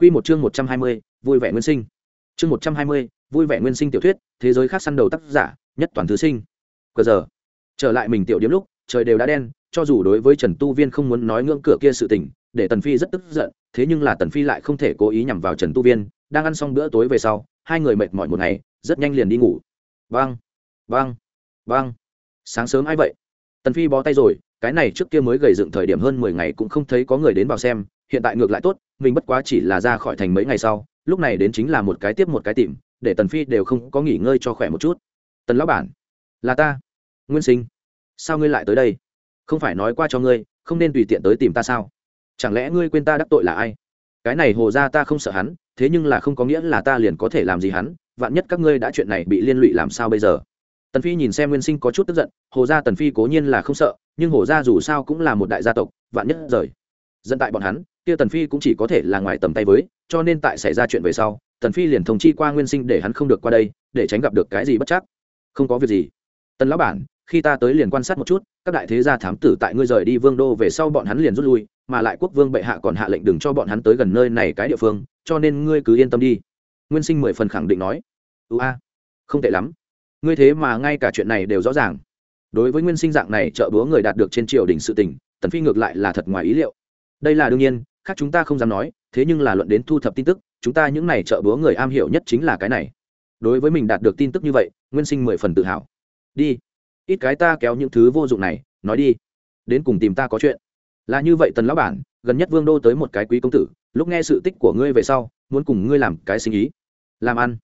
Quy một chương một trăm hai mươi, vui vẻ nguyên sinh. Chương một trăm hai mươi, vui vẻ nguyên sinh tiểu thuyết, thế giới khác săn đầu tác giả, nhất toàn thứ sinh. Cờ giờ, trở lại mình tiểu điểm lúc, trời đều đã đen, cho dù đối với Trần Tu Viên không muốn nói ngưỡng cửa kia sự tình, để Tần Phi rất tức giận, thế nhưng là Tần Phi lại không thể cố ý nhằm vào Trần Tu Viên, đang ăn xong bữa tối về sau, hai người mệt mỏi một ngày, rất nhanh liền đi ngủ. Vang, vang, vang. Sáng sớm ai vậy? Tần Phi bó tay rồi, cái này trước kia mới gầy dựng thời điểm hơn mười ngày cũng không thấy có người đến vào xem, hiện tại ngược lại tốt, mình bất quá chỉ là ra khỏi thành mấy ngày sau, lúc này đến chính là một cái tiếp một cái tìm, để Tần Phi đều không có nghỉ ngơi cho khỏe một chút. Tần lão bản, là ta. Nguyên Sinh, sao ngươi lại tới đây? Không phải nói qua cho ngươi, không nên tùy tiện tới tìm ta sao? Chẳng lẽ ngươi quên ta đắc tội là ai? Cái này hồ ra ta không sợ hắn, thế nhưng là không có nghĩa là ta liền có thể làm gì hắn, vạn nhất các ngươi đã chuyện này bị liên lụy làm sao bây giờ? tần phi nhìn xem nguyên sinh có chút tức giận hồ gia tần phi cố nhiên là không sợ nhưng hồ gia dù sao cũng là một đại gia tộc vạn nhất rời dẫn tại bọn hắn, kia tần phi cũng chỉ có thể là ngoài tầm tay với, cho nên tại xảy ra chuyện về sau, tần phi liền thông chi qua nguyên sinh để hắn không được qua đây, để tránh gặp được cái gì bất chắc. Không có việc gì. Tần lão bản, khi ta tới liền quan sát một chút, các đại thế gia thám tử tại ngươi rời đi vương đô về sau bọn hắn liền rút lui, mà lại quốc vương bệ hạ còn hạ lệnh đừng cho bọn hắn tới gần nơi này cái địa phương, cho nên ngươi cứ yên tâm đi. Nguyên sinh mười phần khẳng định nói. Ưu a, không tệ lắm. Ngươi thế mà ngay cả chuyện này đều rõ ràng. Đối với nguyên sinh dạng này trợ búa người đạt được trên triều đình sự tình, tần phi ngược lại là thật ngoài ý liệu đây là đương nhiên, khác chúng ta không dám nói, thế nhưng là luận đến thu thập tin tức, chúng ta những này trợ búa người am hiểu nhất chính là cái này. Đối với mình đạt được tin tức như vậy, nguyên sinh mười phần tự hào. Đi. Ít cái ta kéo những thứ vô dụng này, nói đi. Đến cùng tìm ta có chuyện. Là như vậy tần lão bản, gần nhất vương đô tới một cái quý công tử, lúc nghe sự tích của ngươi về sau, muốn cùng ngươi làm cái sinh ý. Làm ăn.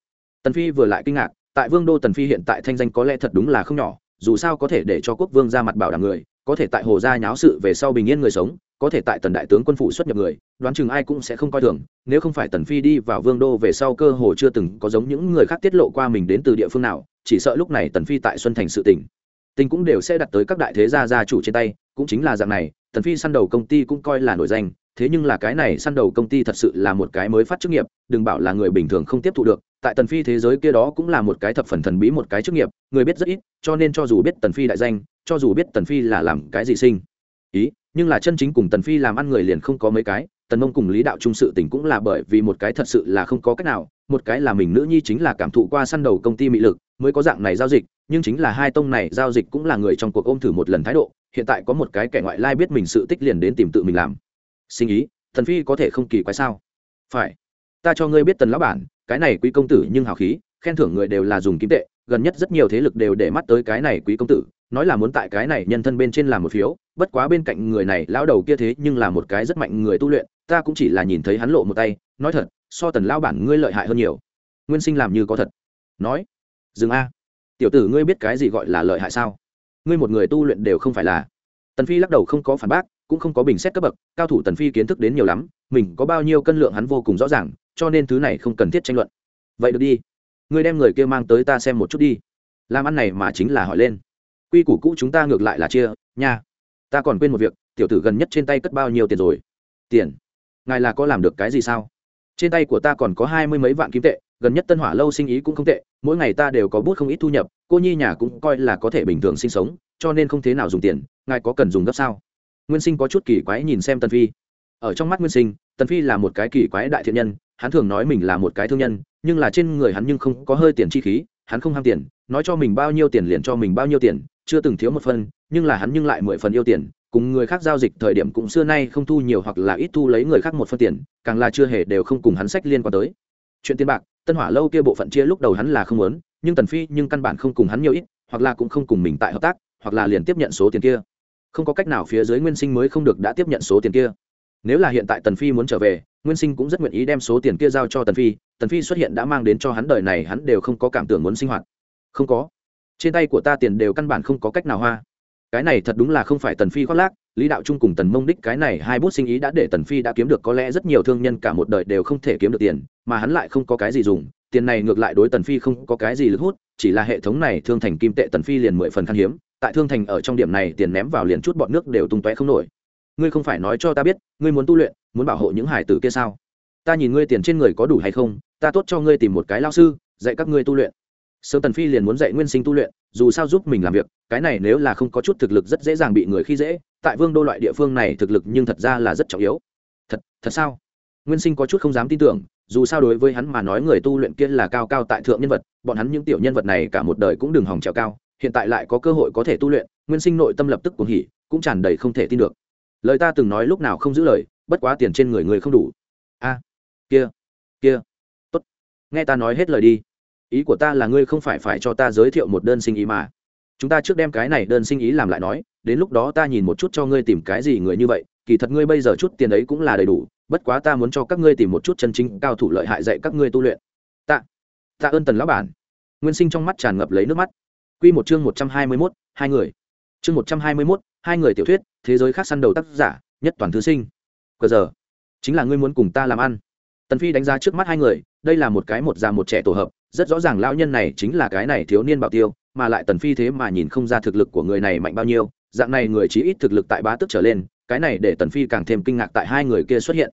Tần phi vừa lại kinh ngạc, tại vương đô tần phi hiện tại thanh danh có lẽ thật đúng là không nhỏ, dù sao có thể để cho quốc vương ra mặt bảo đảm người, có thể tại hồ gia nháo sự về sau bình yên người sống có thể tại tần đại tướng quân phủ xuất nhập người, đoán chừng ai cũng sẽ không coi thường, nếu không phải tần phi đi vào vương đô về sau cơ hồ chưa từng có giống những người khác tiết lộ qua mình đến từ địa phương nào, chỉ sợ lúc này tần phi tại xuân thành sự tỉnh tình cũng đều sẽ đặt tới các đại thế gia gia chủ trên tay, cũng chính là dạng này, tần phi săn đầu công ty cũng coi là nổi danh, thế nhưng là cái này săn đầu công ty thật sự là một cái mới phát chức nghiệp, đừng bảo là người bình thường không tiếp thu được, tại tần phi thế giới kia đó cũng là một cái thập phần thần bí một cái chức nghiệp, người biết rất ít, cho nên cho dù biết tần phi đại danh, cho dù biết tần phi là làm cái gì sinh, ý nhưng là chân chính cùng tần phi làm ăn người liền không có mấy cái, tần mông cùng lý đạo trung sự tình cũng là bởi vì một cái thật sự là không có cách nào, một cái là mình nữ nhi chính là cảm thụ qua săn đầu công ty mỹ lực mới có dạng này giao dịch, nhưng chính là hai tông này giao dịch cũng là người trong cuộc ôm thử một lần thái độ, hiện tại có một cái kẻ ngoại lai biết mình sự tích liền đến tìm tự mình làm. Sinh ý thần phi có thể không kỳ quái sao? Phải. Ta cho ngươi biết tần lão bản, cái này quý công tử nhưng hào khí, khen thưởng người đều là dùng kim tệ, gần nhất rất nhiều thế lực đều để mắt tới cái này quý công tử nói là muốn tại cái này nhân thân bên trên làm một phiếu, bất quá bên cạnh người này, lão đầu kia thế nhưng là một cái rất mạnh người tu luyện, ta cũng chỉ là nhìn thấy hắn lộ một tay, nói thật, so tần lão bản ngươi lợi hại hơn nhiều. Nguyên sinh làm như có thật. Nói, dừng a, tiểu tử ngươi biết cái gì gọi là lợi hại sao? Ngươi một người tu luyện đều không phải là. Tần phi lắc đầu không có phản bác, cũng không có bình xét cấp bậc, cao thủ tần phi kiến thức đến nhiều lắm, mình có bao nhiêu cân lượng hắn vô cùng rõ ràng, cho nên thứ này không cần thiết tranh luận. Vậy được đi, ngươi đem người kia mang tới ta xem một chút đi. Làm ăn này mà chính là hỏi lên quy củ cũ chúng ta ngược lại là chia, nha. Ta còn quên một việc, tiểu tử gần nhất trên tay cất bao nhiêu tiền rồi? Tiền? Ngài là có làm được cái gì sao? Trên tay của ta còn có hai mươi mấy vạn kim tệ, gần nhất tân hỏa lâu sinh ý cũng không tệ, mỗi ngày ta đều có bút không ít thu nhập, cô nhi nhà cũng coi là có thể bình thường sinh sống, cho nên không thế nào dùng tiền, ngài có cần dùng gấp sao? Nguyên sinh có chút kỳ quái nhìn xem tần phi. Ở trong mắt nguyên sinh, tần phi là một cái kỳ quái đại thiện nhân, hắn thường nói mình là một cái thương nhân, nhưng là trên người hắn nhưng không có hơi tiền chi khí, hắn không ham tiền, nói cho mình bao nhiêu tiền liền cho mình bao nhiêu tiền chưa từng thiếu một phần, nhưng là hắn nhưng lại mười phần yêu tiền, cùng người khác giao dịch thời điểm cũng xưa nay không thu nhiều hoặc là ít thu lấy người khác một phân tiền, càng là chưa hề đều không cùng hắn sách liên quan tới. Chuyện tiền bạc, tân hỏa lâu kia bộ phận chia lúc đầu hắn là không muốn, nhưng tần phi nhưng căn bản không cùng hắn nhiều ít, hoặc là cũng không cùng mình tại hợp tác, hoặc là liền tiếp nhận số tiền kia. Không có cách nào phía dưới nguyên sinh mới không được đã tiếp nhận số tiền kia. Nếu là hiện tại tần phi muốn trở về, nguyên sinh cũng rất nguyện ý đem số tiền kia giao cho tần phi tần phi xuất hiện đã mang đến cho hắn đời này hắn đều không có cảm tưởng muốn sinh hoạt. Không có trên tay của ta tiền đều căn bản không có cách nào hoa. Cái này thật đúng là không phải tần phi khoác lác, lý đạo trung cùng tần mông đích cái này hai bút sinh ý đã để tần phi đã kiếm được có lẽ rất nhiều thương nhân cả một đời đều không thể kiếm được tiền, mà hắn lại không có cái gì dùng, tiền này ngược lại đối tần phi không có cái gì lực hút, chỉ là hệ thống này thương thành kim tệ tần phi liền mười phần khan hiếm, tại thương thành ở trong điểm này tiền ném vào liền chút bọn nước đều tung tóe không nổi. Ngươi không phải nói cho ta biết, ngươi muốn tu luyện, muốn bảo hộ những hải tử kia sao? Ta nhìn ngươi tiền trên người có đủ hay không, ta tốt cho ngươi tìm một cái lao sư, dạy các ngươi tu luyện sớm tần phi liền muốn dạy nguyên sinh tu luyện, dù sao giúp mình làm việc, cái này nếu là không có chút thực lực rất dễ dàng bị người khi dễ, tại vương đô loại địa phương này thực lực nhưng thật ra là rất trọng yếu. Thật thật sao? Nguyên sinh có chút không dám tin tưởng, dù sao đối với hắn mà nói người tu luyện kia là cao cao tại thượng nhân vật, bọn hắn những tiểu nhân vật này cả một đời cũng đừng hòng trèo cao, hiện tại lại có cơ hội có thể tu luyện, nguyên sinh nội tâm lập tức cuồng hỉ, cũng tràn đầy không thể tin được. Lời ta từng nói lúc nào không giữ lời, bất quá tiền trên người người không đủ. A, kia kia, tốt. Nghe ta nói hết lời đi ý của ta là ngươi không phải phải cho ta giới thiệu một đơn sinh ý mà. Chúng ta trước đem cái này đơn sinh ý làm lại nói đến lúc đó ta nhìn một chút cho ngươi tìm cái gì người như vậy kỳ thật ngươi bây giờ chút tiền ấy cũng là đầy đủ bất quá ta muốn cho các ngươi tìm một chút chân chính cao thủ lợi hại dạy các ngươi tu luyện. Tạ tạ ơn tần lão bản. Nguyên sinh trong mắt tràn ngập lấy nước mắt. Quy một chương một trăm hai mươi 121, hai người. Chương một trăm hai mươi 121, hai người tiểu thuyết thế giới khác săn đầu tác giả nhất toàn thứ sinh. Cờ giờ chính là ngươi muốn cùng ta làm ăn. Tần phi đánh giá trước mắt hai người đây là một cái một già một trẻ tổ hợp rất rõ ràng lão nhân này chính là cái này thiếu niên bảo tiêu, mà lại tần phi thế mà nhìn không ra thực lực của người này mạnh bao nhiêu, dạng này người chí ít thực lực tại bá tức trở lên, cái này để tần phi càng thêm kinh ngạc tại hai người kia xuất hiện.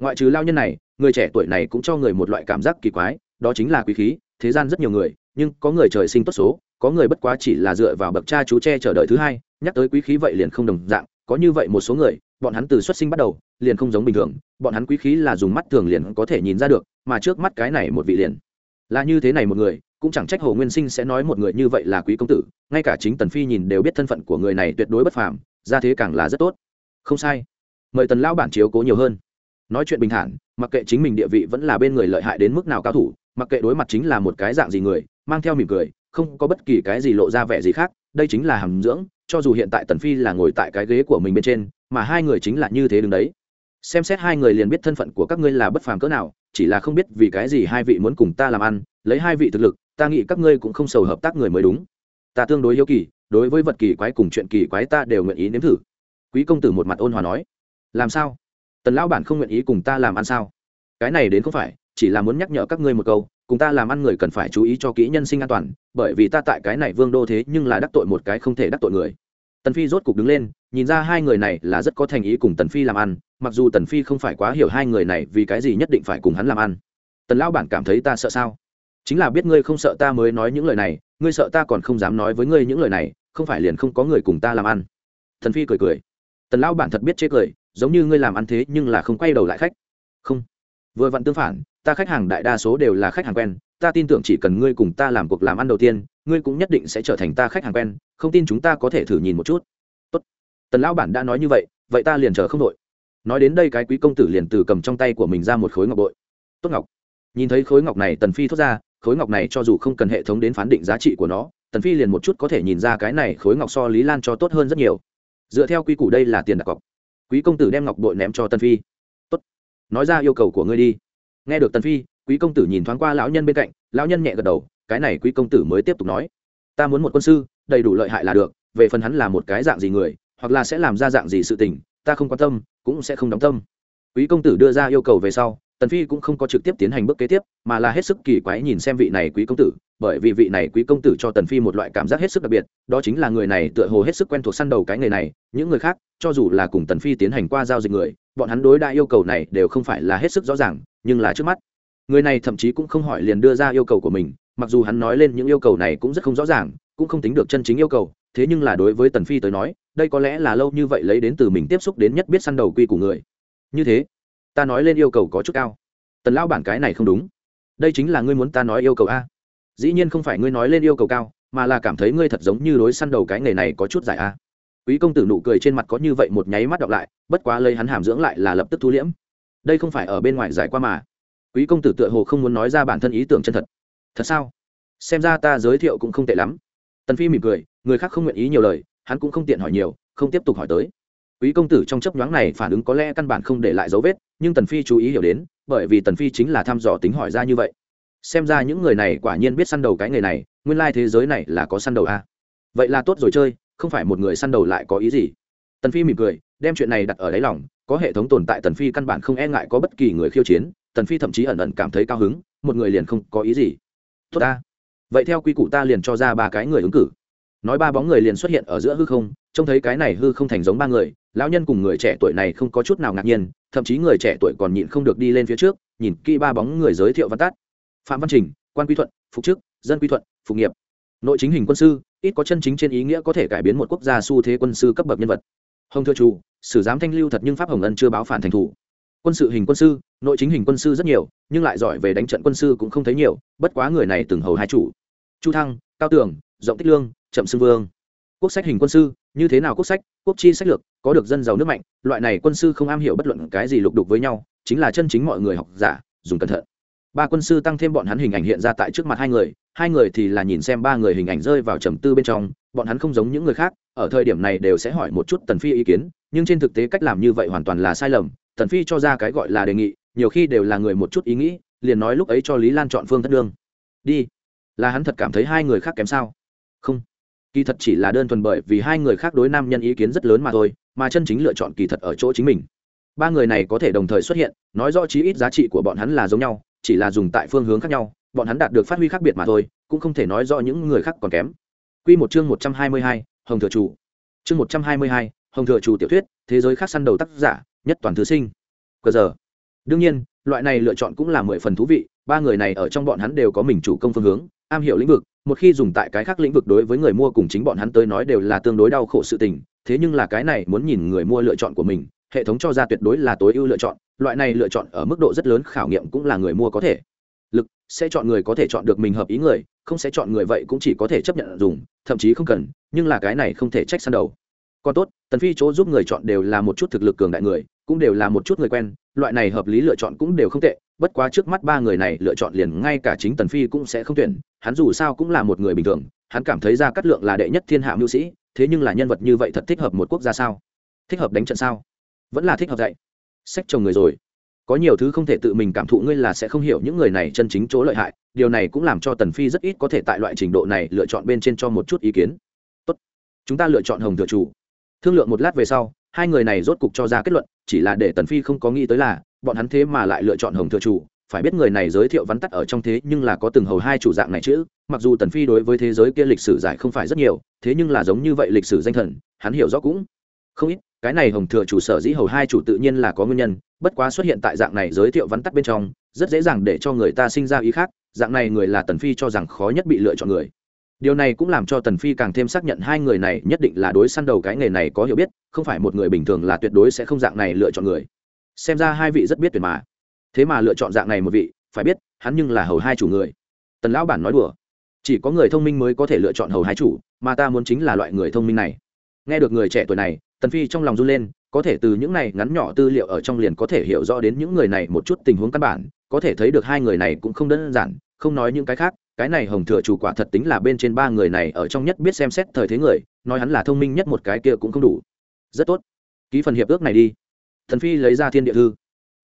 Ngoại trừ lao nhân này, người trẻ tuổi này cũng cho người một loại cảm giác kỳ quái, đó chính là quý khí, thế gian rất nhiều người, nhưng có người trời sinh tốt số, có người bất quá chỉ là dựa vào bậc cha chú che chờ đợi thứ hai, nhắc tới quý khí vậy liền không đồng dạng, có như vậy một số người, bọn hắn từ xuất sinh bắt đầu, liền không giống bình thường, bọn hắn quý khí là dùng mắt thường liền có thể nhìn ra được, mà trước mắt cái này một vị liền là như thế này một người, cũng chẳng trách hồ nguyên sinh sẽ nói một người như vậy là quý công tử, ngay cả chính tần phi nhìn đều biết thân phận của người này tuyệt đối bất phàm, ra thế càng là rất tốt. Không sai. Mời tần lão bản chiếu cố nhiều hơn. Nói chuyện bình thản, mặc kệ chính mình địa vị vẫn là bên người lợi hại đến mức nào cao thủ, mặc kệ đối mặt chính là một cái dạng gì người, mang theo mỉm cười, không có bất kỳ cái gì lộ ra vẻ gì khác, đây chính là hàm dưỡng, cho dù hiện tại tần phi là ngồi tại cái ghế của mình bên trên, mà hai người chính là như thế đứng đấy. Xem xét hai người liền biết thân phận của các ngươi là bất phàm cỡ nào chỉ là không biết vì cái gì hai vị muốn cùng ta làm ăn, lấy hai vị thực lực, ta nghĩ các ngươi cũng không sầu hợp tác người mới đúng. Ta tương đối hiếu kỳ, đối với vật kỳ quái cùng chuyện kỳ quái ta đều nguyện ý nếm thử. Quý công tử một mặt ôn hòa nói. Làm sao? Tần lão bản không nguyện ý cùng ta làm ăn sao? Cái này đến không phải, chỉ là muốn nhắc nhở các ngươi một câu, cùng ta làm ăn người cần phải chú ý cho kỹ nhân sinh an toàn, bởi vì ta tại cái này vương đô thế nhưng là đắc tội một cái không thể đắc tội người tần phi rốt cục đứng lên, nhìn ra hai người này là rất có thành ý cùng tần phi làm ăn, mặc dù tần phi không phải quá hiểu hai người này vì cái gì nhất định phải cùng hắn làm ăn. Tần lão bản cảm thấy ta sợ sao? Chính là biết ngươi không sợ ta mới nói những lời này, ngươi sợ ta còn không dám nói với ngươi những lời này, không phải liền không có người cùng ta làm ăn. Tần phi cười cười. Tần lão bản thật biết chế cười, giống như ngươi làm ăn thế nhưng là không quay đầu lại khách. Không. Vừa vặn tương phản, ta khách hàng đại đa số đều là khách hàng quen ta tin tưởng chỉ cần ngươi cùng ta làm cuộc làm ăn đầu tiên, ngươi cũng nhất định sẽ trở thành ta khách hàng quen, không tin chúng ta có thể thử nhìn một chút. Tốt. tần lão bản đã nói như vậy vậy ta liền chờ không đội nói đến đây cái quý công tử liền từ cầm trong tay của mình ra một khối ngọc bội. Tốt ngọc. Nhìn thấy khối ngọc này tần phi thốt ra, khối ngọc này cho dù không cần hệ thống đến phán định giá trị của nó, tần phi liền một chút có thể nhìn ra cái này khối ngọc so lý lan cho tốt hơn rất nhiều. Dựa theo quy củ đây là tiền đặt cọc. Quý công tử đem ngọc bội ném cho tần phi. Tốt. Nói ra yêu cầu của ngươi đi. Nghe được tần phi quý công tử nhìn thoáng qua lão nhân bên cạnh, lão nhân nhẹ gật đầu, cái này quý công tử mới tiếp tục nói, ta muốn một quân sư, đầy đủ lợi hại là được, về phần hắn là một cái dạng gì người, hoặc là sẽ làm ra dạng gì sự tình, ta không quan tâm, cũng sẽ không đóng tâm. Quý công tử đưa ra yêu cầu về sau, tần phi cũng không có trực tiếp tiến hành bước kế tiếp, mà là hết sức kỳ quái nhìn xem vị này quý công tử, bởi vì vị này quý công tử cho tần phi một loại cảm giác hết sức đặc biệt, đó chính là người này tựa hồ hết sức quen thuộc săn đầu cái nghề này, những người khác, cho dù là cùng tần phi tiến hành qua giao dịch người, bọn hắn đối đa yêu cầu này đều không phải là hết sức rõ ràng, nhưng là trước mắt người này thậm chí cũng không hỏi liền đưa ra yêu cầu của mình, mặc dù hắn nói lên những yêu cầu này cũng rất không rõ ràng, cũng không tính được chân chính yêu cầu, thế nhưng là đối với tần phi tới nói, đây có lẽ là lâu như vậy lấy đến từ mình tiếp xúc đến nhất biết săn đầu quy của người. Như thế, ta nói lên yêu cầu có chút cao. Tần lão bản cái này không đúng. Đây chính là ngươi muốn ta nói yêu cầu a. Dĩ nhiên không phải ngươi nói lên yêu cầu cao, mà là cảm thấy ngươi thật giống như đối săn đầu cái nghề này có chút giải a. Quý công tử nụ cười trên mặt có như vậy một nháy mắt đọc lại, bất quá lấy hắn hàm dưỡng lại là lập tức thu liễm. Đây không phải ở bên ngoài giải qua mà quý công tử tựa hồ không muốn nói ra bản thân ý tưởng chân thật. Thật sao? Xem ra ta giới thiệu cũng không tệ lắm. Tần phi mỉm cười, người khác không nguyện ý nhiều lời, hắn cũng không tiện hỏi nhiều, không tiếp tục hỏi tới. Quý công tử trong chấp nhoáng này phản ứng có lẽ căn bản không để lại dấu vết, nhưng tần phi chú ý hiểu đến, bởi vì tần phi chính là thăm dò tính hỏi ra như vậy. Xem ra những người này quả nhiên biết săn đầu cái nghề này, nguyên lai thế giới này là có săn đầu a à. vậy là tốt rồi chơi, không phải một người săn đầu lại có ý gì? Tần phi mỉm cười, đem chuyện này đặt ở đáy lòng có hệ thống tồn tại tần phi căn bản không e ngại có bất kỳ người khiêu chiến, tần phi thậm chí ẩn ẩn cảm thấy cao hứng, một người liền không có ý gì. Tốt ta. Vậy theo quy củ ta liền cho ra ba cái người ứng cử. Nói ba bóng người liền xuất hiện ở giữa hư không, trông thấy cái này hư không thành giống ba người, lão nhân cùng người trẻ tuổi này không có chút nào ngạc nhiên, thậm chí người trẻ tuổi còn nhịn không được đi lên phía trước, nhìn kỹ ba bóng người giới thiệu văn tát phạm văn trình, quan quy thuận, phục chức, dân quy thuận, phục nghiệp. Nội chính hình quân sư, ít có chân chính trên ý nghĩa có thể cải biến một quốc gia xu thế quân sư cấp bậc nhân vật. Hồng thưa chủ sử giám thanh lưu thật nhưng pháp hồng ân chưa báo phản thành thủ. Quân sự hình quân sư, nội chính hình quân sư rất nhiều, nhưng lại giỏi về đánh trận quân sư cũng không thấy nhiều, bất quá người này từng hầu hai chủ. Chu thăng, cao tường, rộng tích lương chậm xưng vương. Quốc sách hình quân sư, như thế nào quốc sách, quốc chi sách lược, có được dân giàu nước mạnh, loại này quân sư không am hiểu bất luận cái gì lục đục với nhau, chính là chân chính mọi người học giả, dùng cẩn thận. Ba quân sư tăng thêm bọn hắn hình ảnh hiện ra tại trước mặt hai người hai người thì là nhìn xem ba người hình ảnh rơi vào trầm tư bên trong, bọn hắn không giống những người khác, ở thời điểm này đều sẽ hỏi một chút tần phi ý kiến nhưng trên thực tế cách làm như vậy hoàn toàn là sai lầm tần phi cho ra cái gọi là đề nghị nhiều khi đều là người một chút ý nghĩ liền nói lúc ấy cho lý lan chọn phương thất đương đi. Là hắn thật cảm thấy hai người khác kém sao? Không. Kỳ thật chỉ là đơn thuần bởi vì hai người khác đối nam nhân ý kiến rất lớn mà thôi mà chân chính lựa chọn kỳ thật ở chỗ chính mình. Ba người này có thể đồng thời xuất hiện nói rõ chí ít giá trị của bọn hắn là giống nhau chỉ là dùng tại phương hướng khác nhau bọn hắn đạt được phát huy khác biệt mà thôi cũng không thể nói rõ những người khác còn kém. Quy một chương 122, Hồng Thừa Chủ. Chương 122, Hồng Thừa Chủ tiểu thuyết, thế giới khác săn đầu tác giả, nhất toàn thứ sinh. Cờ giờ. Đương nhiên, loại này lựa chọn cũng là mười phần thú vị, ba người này ở trong bọn hắn đều có mình chủ công phương hướng, am hiểu lĩnh vực, một khi dùng tại cái khác lĩnh vực đối với người mua cùng chính bọn hắn tới nói đều là tương đối đau khổ sự tình, thế nhưng là cái này muốn nhìn người mua lựa chọn của mình, hệ thống cho ra tuyệt đối là tối ưu lựa chọn, loại này lựa chọn ở mức độ rất lớn khảo nghiệm cũng là người mua có thể lực sẽ chọn người có thể chọn được mình hợp ý người không sẽ chọn người vậy cũng chỉ có thể chấp nhận dùng thậm chí không cần nhưng là cái này không thể trách săn đầu còn tốt, tần phi chỗ giúp người chọn đều là một chút thực lực cường đại người, cũng đều là một chút người quen, loại này hợp lý lựa chọn cũng đều không tệ, bất quá trước mắt ba người này lựa chọn liền ngay cả chính tần phi cũng sẽ không tuyển, hắn dù sao cũng là một người bình thường, hắn cảm thấy ra cát lượng là đệ nhất thiên hạ mưu sĩ, thế nhưng là nhân vật như vậy thật thích hợp một quốc gia sao? Thích hợp đánh trận sao? Vẫn là thích hợp dạy. Sách chồng người rồi. Có nhiều thứ không thể tự mình cảm thụ ngươi là sẽ không hiểu những người này chân chính chỗ lợi hại, điều này cũng làm cho tần phi rất ít có thể tại loại trình độ này lựa chọn bên trên cho một chút ý kiến. Tốt. Chúng ta lựa chọn hồng thừa chủ thương lượng một lát về sau, hai người này rốt cục cho ra kết luận, chỉ là để tần phi không có nghĩ tới là, bọn hắn thế mà lại lựa chọn hồng thừa chủ. Phải biết người này giới thiệu vắn tắt ở trong thế, nhưng là có từng hầu hai chủ dạng này chứ. Mặc dù tần phi đối với thế giới kia lịch sử giải không phải rất nhiều, thế nhưng là giống như vậy lịch sử danh thần, hắn hiểu rõ cũng không ít. Cái này hồng thừa chủ sở dĩ hầu hai chủ tự nhiên là có nguyên nhân, bất quá xuất hiện tại dạng này giới thiệu vắn tắt bên trong, rất dễ dàng để cho người ta sinh ra ý khác. Dạng này người là tần phi cho rằng khó nhất bị lựa chọn người điều này cũng làm cho tần phi càng thêm xác nhận hai người này nhất định là đối săn đầu cái nghề này có hiểu biết, không phải một người bình thường là tuyệt đối sẽ không dạng này lựa chọn người. Xem ra hai vị rất biết tuyệt mà. Thế mà lựa chọn dạng này một vị, phải biết, hắn nhưng là hầu hai chủ người. Tần lão bản nói đùa, chỉ có người thông minh mới có thể lựa chọn hầu hai chủ, mà ta muốn chính là loại người thông minh này. Nghe được người trẻ tuổi này, tần phi trong lòng run lên, có thể từ những này ngắn nhỏ tư liệu ở trong liền có thể hiểu rõ đến những người này một chút tình huống căn bản, có thể thấy được hai người này cũng không đơn giản, không nói những cái khác cái này hồng thừa chủ quả thật tính là bên trên ba người này ở trong nhất biết xem xét thời thế người, nói hắn là thông minh nhất một cái kia cũng không đủ. Rất tốt. Ký phần hiệp ước này đi. Thần phi lấy ra thiên địa thư.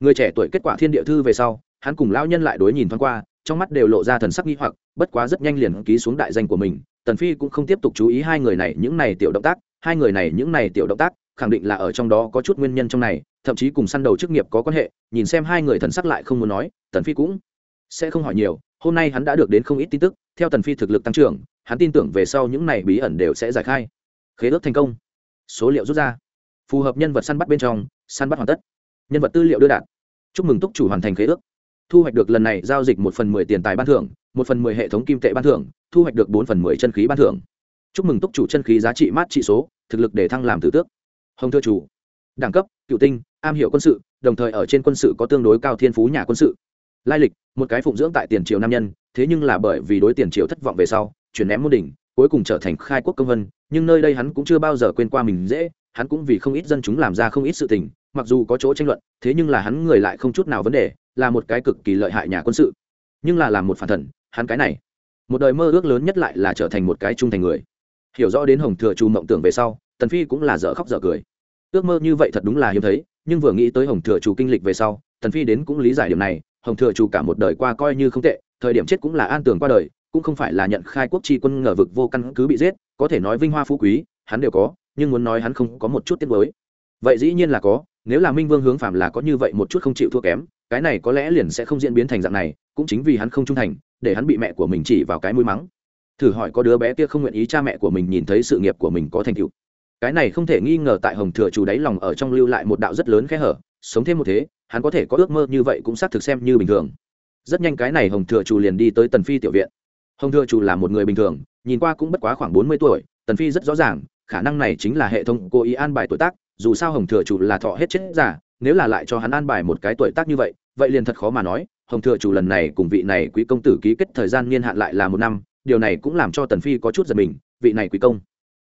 Người trẻ tuổi kết quả thiên địa thư về sau, hắn cùng lão nhân lại đối nhìn thoáng qua, trong mắt đều lộ ra thần sắc nghi hoặc, bất quá rất nhanh liền ký xuống đại danh của mình. Tần phi cũng không tiếp tục chú ý hai người này những này tiểu động tác, hai người này những này tiểu động tác, khẳng định là ở trong đó có chút nguyên nhân trong này, thậm chí cùng săn đầu chức nghiệp có quan hệ, nhìn xem hai người thần sắc lại không muốn nói, tần phi cũng sẽ không hỏi nhiều hôm nay hắn đã được đến không ít tin tức, theo tần phi thực lực tăng trưởng, hắn tin tưởng về sau những này bí ẩn đều sẽ giải khai. Khế ước thành công. Số liệu rút ra. Phù hợp nhân vật săn bắt bên trong, săn bắt hoàn tất. Nhân vật tư liệu đưa đạt. Chúc mừng túc chủ hoàn thành khế ước. Thu hoạch được lần này giao dịch một phần mười tiền tài ban thưởng, một phần mười hệ thống kim tệ ban thưởng, thu hoạch được bốn phần mười chân khí ban thưởng. Chúc mừng túc chủ chân khí giá trị mát trị số, thực lực để thăng làm tử tước. Hồng thưa chủ. Đẳng cấp, cựu tinh, am hiểu quân sự, đồng thời ở trên quân sự có tương đối cao thiên phú nhà quân sự lai lịch, một cái phụng dưỡng tại tiền triều nam nhân, thế nhưng là bởi vì đối tiền triều thất vọng về sau, chuyển ném môn đỉnh, cuối cùng trở thành khai quốc công vân, nhưng nơi đây hắn cũng chưa bao giờ quên qua mình dễ, hắn cũng vì không ít dân chúng làm ra không ít sự tình, mặc dù có chỗ tranh luận, thế nhưng là hắn người lại không chút nào vấn đề, là một cái cực kỳ lợi hại nhà quân sự. Nhưng là làm một phản thần, hắn cái này, một đời mơ ước lớn nhất lại là trở thành một cái trung thành người. Hiểu rõ đến hồng thừa chu mộng tưởng về sau, tần phi cũng là dở khóc dở cười. Ước mơ như vậy thật đúng là hiếm thấy, nhưng vừa nghĩ tới hồng thừa chủ kinh lịch về sau, tần phi đến cũng lý giải điểm này hồng thừa chủ cả một đời qua coi như không tệ, thời điểm chết cũng là an tường qua đời, cũng không phải là nhận khai quốc tri quân ngờ vực vô căn cứ bị giết, có thể nói vinh hoa phú quý, hắn đều có, nhưng muốn nói hắn không có một chút tiết mới vậy dĩ nhiên là có, nếu là minh vương hướng phạm là có như vậy một chút không chịu thua kém, cái này có lẽ liền sẽ không diễn biến thành dạng này, cũng chính vì hắn không trung thành, để hắn bị mẹ của mình chỉ vào cái mũi mắng. Thử hỏi có đứa bé kia không nguyện ý cha mẹ của mình nhìn thấy sự nghiệp của mình có thành tựu. Cái này không thể nghi ngờ tại hồng thừa chủ đáy lòng ở trong lưu lại một đạo rất lớn khe hở sống thêm một thế, hắn có thể có ước mơ như vậy cũng xác thực xem như bình thường. Rất nhanh cái này hồng thừa chủ liền đi tới tần phi tiểu viện. Hồng thừa chủ là một người bình thường, nhìn qua cũng bất quá khoảng bốn mươi tuổi, tần phi rất rõ ràng, khả năng này chính là hệ thống cố ý an bài tuổi tác, dù sao hồng thừa chủ là thọ hết chết giả nếu là lại cho hắn an bài một cái tuổi tác như vậy vậy liền thật khó mà nói, hồng thừa chủ lần này cùng vị này quý công tử ký kết thời gian niên hạn lại là một năm, điều này cũng làm cho tần phi có chút giật mình, vị này quý công,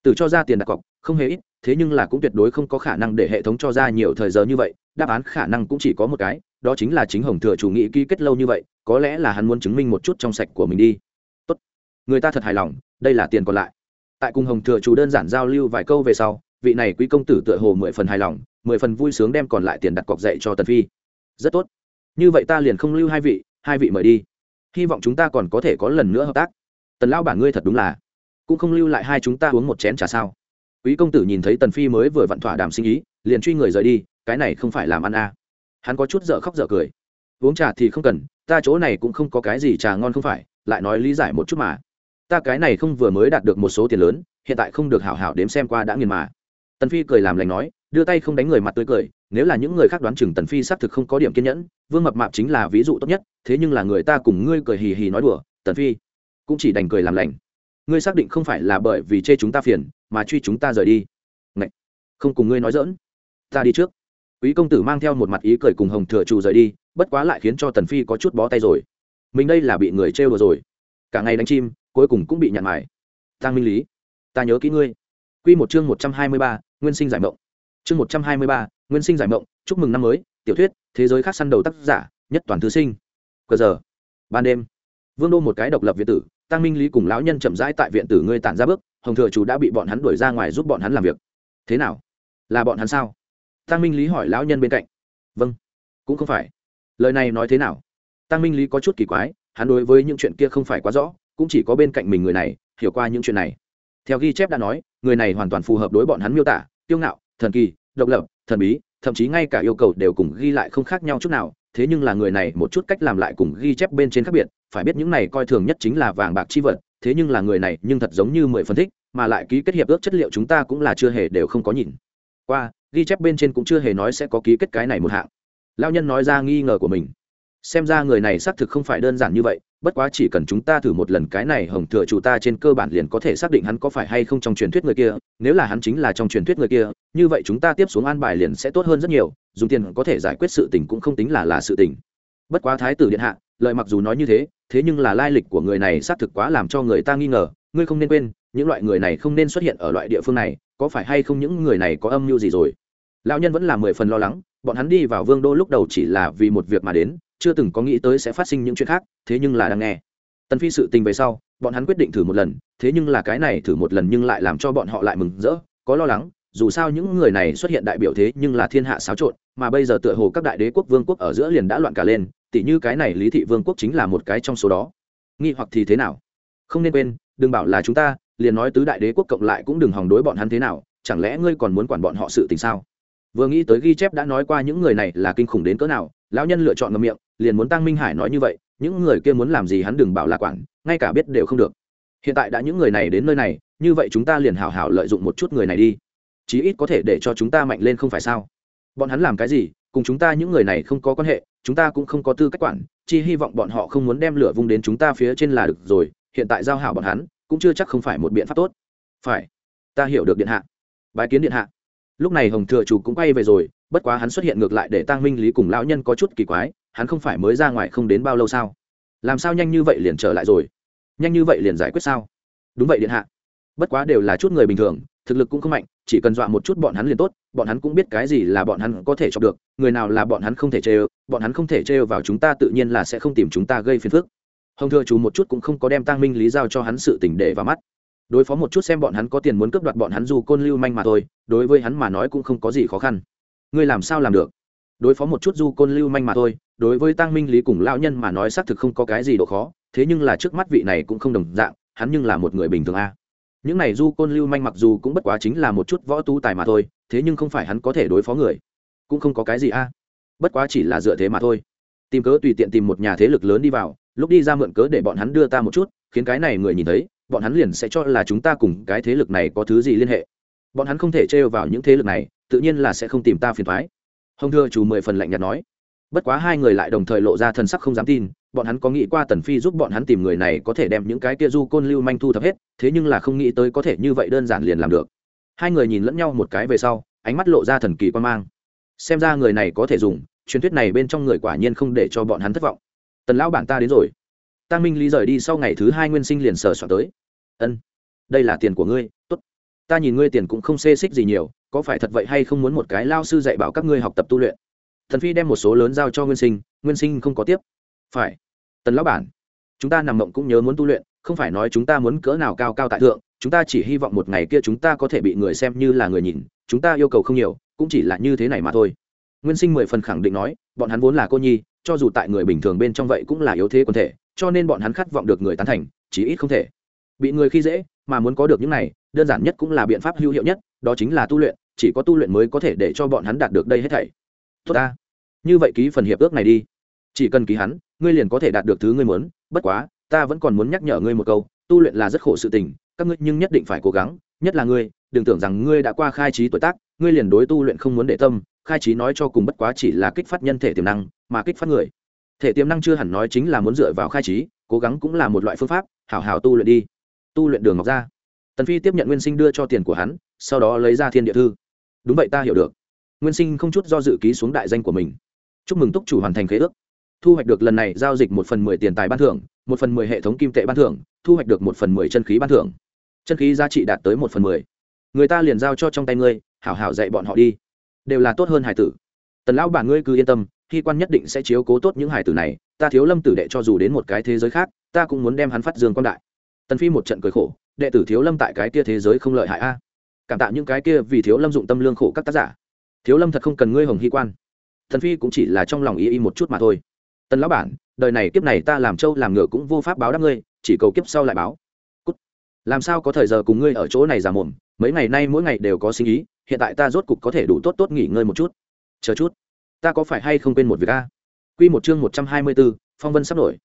tử cho ra tiền đặt cọc, không hề ít thế nhưng là cũng tuyệt đối không có khả năng để hệ thống cho ra nhiều thời giờ như vậy, đáp án khả năng cũng chỉ có một cái, đó chính là chính hồng thừa chủ nghĩ ký kết lâu như vậy, có lẽ là hắn muốn chứng minh một chút trong sạch của mình đi. Tốt. Người ta thật hài lòng, đây là tiền còn lại. Tại cùng hồng thừa chủ đơn giản giao lưu vài câu về sau, vị này quý công tử tựa hồ mười phần hài lòng, mười phần vui sướng đem còn lại tiền đặt cọc dạy cho tần phi. Rất tốt. Như vậy ta liền không lưu hai vị hai vị mời đi. Hy vọng chúng ta còn có thể có lần nữa hợp tác. Tần lão bản ngươi thật đúng là. Cũng không lưu lại hai chúng ta uống một chén trà sao? Quý công tử nhìn thấy tần phi mới vừa vặn thỏa đàm sinh ý, liền truy người rời đi, cái này không phải làm ăn à. hắn có chút dở khóc dở cười. Uống trà thì không cần, ta chỗ này cũng không có cái gì trà ngon không phải, lại nói lý giải một chút mà. Ta cái này không vừa mới đạt được một số tiền lớn, hiện tại không được hảo hảo đếm xem qua đã nghiền mà. Tần phi cười làm lành nói, đưa tay không đánh người mặt tươi cười, nếu là những người khác đoán chừng tần phi xác thực không có điểm kiên nhẫn, vương mập mạp chính là ví dụ tốt nhất, thế nhưng là người ta cùng ngươi cười hì hì nói đùa, tần phi cũng chỉ đành cười làm lành. Ngươi xác định không phải là bởi vì chê chúng ta phiền mà truy chúng ta rời đi. Ngậy! không cùng ngươi nói dỡn ta đi trước. Quý công tử mang theo một mặt ý cười cùng hồng thừa trù rời đi bất quá lại khiến cho tần phi có chút bó tay rồi. Mình đây là bị người trêu đùa rồi. Cả ngày đánh chim cuối cùng cũng bị nhặn mải tăng minh lý ta nhớ kỹ ngươi. Quy một chương một trăm hai mươi ba, nguyên sinh giải mộng. Chương một trăm hai mươi ba, nguyên sinh giải mộng chúc mừng năm mới tiểu thuyết thế giới khác săn đầu tác giả nhất toàn thư sinh. Cờ giờ ban đêm vương đô một cái độc lập viện tử tăng minh lý cùng lão nhân chậm rãi tại viện tử ngươi tản ra bước hồng thừa chủ đã bị bọn hắn đuổi ra ngoài giúp bọn hắn làm việc. Thế nào? Là bọn hắn sao? Tăng minh lý hỏi lão nhân bên cạnh. Vâng cũng không phải. Lời này nói thế nào? Tăng minh lý có chút kỳ quái, hắn đối với những chuyện kia không phải quá rõ, cũng chỉ có bên cạnh mình người này, hiểu qua những chuyện này. Theo ghi chép đã nói, người này hoàn toàn phù hợp đối bọn hắn miêu tả tiêu ngạo, thần kỳ, độc lập, thần bí, thậm chí ngay cả yêu cầu đều cùng ghi lại không khác nhau chút nào, thế nhưng là người này một chút cách làm lại cùng ghi chép bên trên khác biệt, phải biết những này coi thường nhất chính là vàng bạc chi vật thế nhưng là người này nhưng thật giống như mười phân tích mà lại ký kết hiệp ước chất liệu chúng ta cũng là chưa hề đều không có nhìn. Qua, ghi chép bên trên cũng chưa hề nói sẽ có ký kết cái này một hạng. Lao nhân nói ra nghi ngờ của mình. Xem ra người này xác thực không phải đơn giản như vậy, bất quá chỉ cần chúng ta thử một lần cái này hồng thừa chủ ta trên cơ bản liền có thể xác định hắn có phải hay không trong truyền thuyết người kia, nếu là hắn chính là trong truyền thuyết người kia, như vậy chúng ta tiếp xuống an bài liền sẽ tốt hơn rất nhiều, dùng tiền có thể giải quyết sự tình cũng không tính là là sự tình. Bất quá thái tử điện hạ lợi mặc dù nói như thế thế nhưng là lai lịch của người này xác thực quá làm cho người ta nghi ngờ, ngươi không nên quên, những loại người này không nên xuất hiện ở loại địa phương này, có phải hay không những người này có âm mưu gì rồi? Lão nhân vẫn là mười phần lo lắng, bọn hắn đi vào vương đô lúc đầu chỉ là vì một việc mà đến, chưa từng có nghĩ tới sẽ phát sinh những chuyện khác, thế nhưng là đang nghe. Tần phi sự tình về sau, bọn hắn quyết định thử một lần, thế nhưng là cái này thử một lần nhưng lại làm cho bọn họ lại mừng rỡ, có lo lắng, dù sao những người này xuất hiện đại biểu thế nhưng là thiên hạ xáo trộn, mà bây giờ tựa hồ các đại đế quốc vương quốc ở giữa liền đã loạn cả lên tỉ như cái này lý thị vương quốc chính là một cái trong số đó. Nghi hoặc thì thế nào? Không nên quên, đừng bảo là chúng ta, liền nói tứ đại đế quốc cộng lại cũng đừng hòng đối bọn hắn thế nào, chẳng lẽ ngươi còn muốn quản bọn họ sự tình sao? Vừa nghĩ tới ghi chép đã nói qua những người này là kinh khủng đến cỡ nào, lão nhân lựa chọn ngầm miệng, liền muốn tăng minh hải nói như vậy, những người kia muốn làm gì hắn đừng bảo là quản, ngay cả biết đều không được. Hiện tại đã những người này đến nơi này, như vậy chúng ta liền hảo hảo lợi dụng một chút người này đi. Chí ít có thể để cho chúng ta mạnh lên không phải sao? Bọn hắn làm cái gì cùng chúng ta những người này không có quan hệ, chúng ta cũng không có tư cách quản, chỉ hy vọng bọn họ không muốn đem lửa vung đến chúng ta phía trên là được rồi, hiện tại giao hảo bọn hắn, cũng chưa chắc không phải một biện pháp tốt. Phải. Ta hiểu được điện hạ. Bài kiến điện hạ. Lúc này hồng thừa chủ cũng quay về rồi, bất quá hắn xuất hiện ngược lại để tăng minh lý cùng lão nhân có chút kỳ quái, hắn không phải mới ra ngoài không đến bao lâu sao? Làm sao nhanh như vậy liền trở lại rồi? Nhanh như vậy liền giải quyết sao? Đúng vậy điện hạ. Bất quá đều là chút người bình thường, thực lực cũng không mạnh chỉ cần dọa một chút bọn hắn liền tốt, bọn hắn cũng biết cái gì là bọn hắn có thể chọc được, người nào là bọn hắn không thể chê bọn hắn không thể chê vào chúng ta tự nhiên là sẽ không tìm chúng ta gây phiền phức. Hồng thừa chú một chút cũng không có đem tăng minh lý giao cho hắn sự tỉnh để vào mắt. Đối phó một chút xem bọn hắn có tiền muốn cướp đoạt bọn hắn dù côn lưu manh mà thôi, đối với hắn mà nói cũng không có gì khó khăn. Ngươi làm sao làm được? Đối phó một chút du côn lưu manh mà thôi, đối với tăng minh lý cùng lão nhân mà nói xác thực không có cái gì độ khó, thế nhưng là trước mắt vị này cũng không đồng dạng, hắn nhưng là một người bình thường a những này du côn lưu manh mặc dù cũng bất quá chính là một chút võ tu tài mà thôi, thế nhưng không phải hắn có thể đối phó người. Cũng không có cái gì a. À. Bất quá chỉ là dựa thế mà thôi. Tìm cớ tùy tiện tìm một nhà thế lực lớn đi vào, lúc đi ra mượn cớ để bọn hắn đưa ta một chút, khiến cái này người nhìn thấy, bọn hắn liền sẽ cho là chúng ta cùng cái thế lực này có thứ gì liên hệ. Bọn hắn không thể trêu vào những thế lực này, tự nhiên là sẽ không tìm ta phiền thoái hồng thưa chủ mười phần lạnh nhạt nói bất quá hai người lại đồng thời lộ ra thần sắc không dám tin, bọn hắn có nghĩ qua tần phi giúp bọn hắn tìm người này có thể đem những cái kia du côn lưu manh thu thập hết, thế nhưng là không nghĩ tới có thể như vậy đơn giản liền làm được. Hai người nhìn lẫn nhau một cái về sau, ánh mắt lộ ra thần kỳ quan mang. Xem ra người này có thể dùng, truyền thuyết này bên trong người quả nhiên không để cho bọn hắn thất vọng. Tần lão bản ta đến rồi. Tăng minh lý rời đi sau ngày thứ hai nguyên sinh liền sờ soạn tới. Ân, đây là tiền của ngươi, tốt. Ta nhìn ngươi tiền cũng không xê xích gì nhiều, có phải thật vậy hay không muốn một cái lao sư dạy bảo các ngươi học tập tu luyện? Thần phi đem một số lớn giao cho nguyên sinh nguyên sinh không có tiếp. Phải. Tần lão bản, chúng ta nằm mộng cũng nhớ muốn tu luyện, không phải nói chúng ta muốn cỡ nào cao cao tại thượng, chúng ta chỉ hy vọng một ngày kia chúng ta có thể bị người xem như là người nhìn, chúng ta yêu cầu không nhiều, cũng chỉ là như thế này mà thôi. Nguyên sinh mười phần khẳng định nói, bọn hắn vốn là cô nhi, cho dù tại người bình thường bên trong vậy cũng là yếu thế quần thể, cho nên bọn hắn khát vọng được người tán thành chỉ ít không thể. Bị người khi dễ, mà muốn có được những này, đơn giản nhất cũng là biện pháp hữu hiệu nhất, đó chính là tu luyện, chỉ có tu luyện mới có thể để cho bọn hắn đạt được đây hết thảy. Tốt ta như vậy ký phần hiệp ước này đi. Chỉ cần ký hắn, ngươi liền có thể đạt được thứ ngươi muốn. Bất quá, ta vẫn còn muốn nhắc nhở ngươi một câu, tu luyện là rất khổ sự tình, các ngươi nhưng nhất định phải cố gắng, nhất là ngươi, đừng tưởng rằng ngươi đã qua khai trí tuổi tác, ngươi liền đối tu luyện không muốn để tâm, khai trí nói cho cùng bất quá chỉ là kích phát nhân thể tiềm năng, mà kích phát người. Thể tiềm năng chưa hẳn nói chính là muốn dựa vào khai trí, cố gắng cũng là một loại phương pháp, hảo hảo tu luyện đi. Tu luyện đường ngọc ra. Tần phi tiếp nhận nguyên sinh đưa cho tiền của hắn, sau đó lấy ra thiên địa thư. Đúng vậy ta hiểu được. Nguyên sinh không chút do dự ký xuống đại danh của mình chúc mừng túc chủ hoàn thành khế ước. Thu hoạch được lần này giao dịch một phần mười tiền tài ban thưởng, một phần mười hệ thống kim tệ ban thưởng, thu hoạch được một phần mười chân khí ban thưởng. Chân khí giá trị đạt tới một phần mười. Người ta liền giao cho trong tay ngươi, hảo hảo dạy bọn họ đi. Đều là tốt hơn hải tử. Tần lão bản ngươi cứ yên tâm khi quan nhất định sẽ chiếu cố tốt những hải tử này, ta thiếu lâm tử đệ cho dù đến một cái thế giới khác, ta cũng muốn đem hắn phát dương quan đại. Tần phi một trận cười khổ, đệ tử thiếu lâm tại cái kia thế giới không lợi hại a. Cảm tạ những cái kia vì thiếu lâm dụng tâm lương khổ các tác giả. Thiếu lâm thật không cần ngươi hồng hy quan thần phi cũng chỉ là trong lòng y y một chút mà thôi. Tần lão bản đời này kiếp này ta làm trâu làm ngựa cũng vô pháp báo đáp ngươi chỉ cầu kiếp sau lại báo. Cút. làm sao có thời giờ cùng ngươi ở chỗ này giả mồm mấy ngày nay mỗi ngày đều có sinh ý hiện tại ta rốt cục có thể đủ tốt tốt nghỉ ngơi một chút. Chờ chút. Ta có phải hay không quên một việc a? Quy một chương một trăm hai mươi 124, phong vân sắp nổi.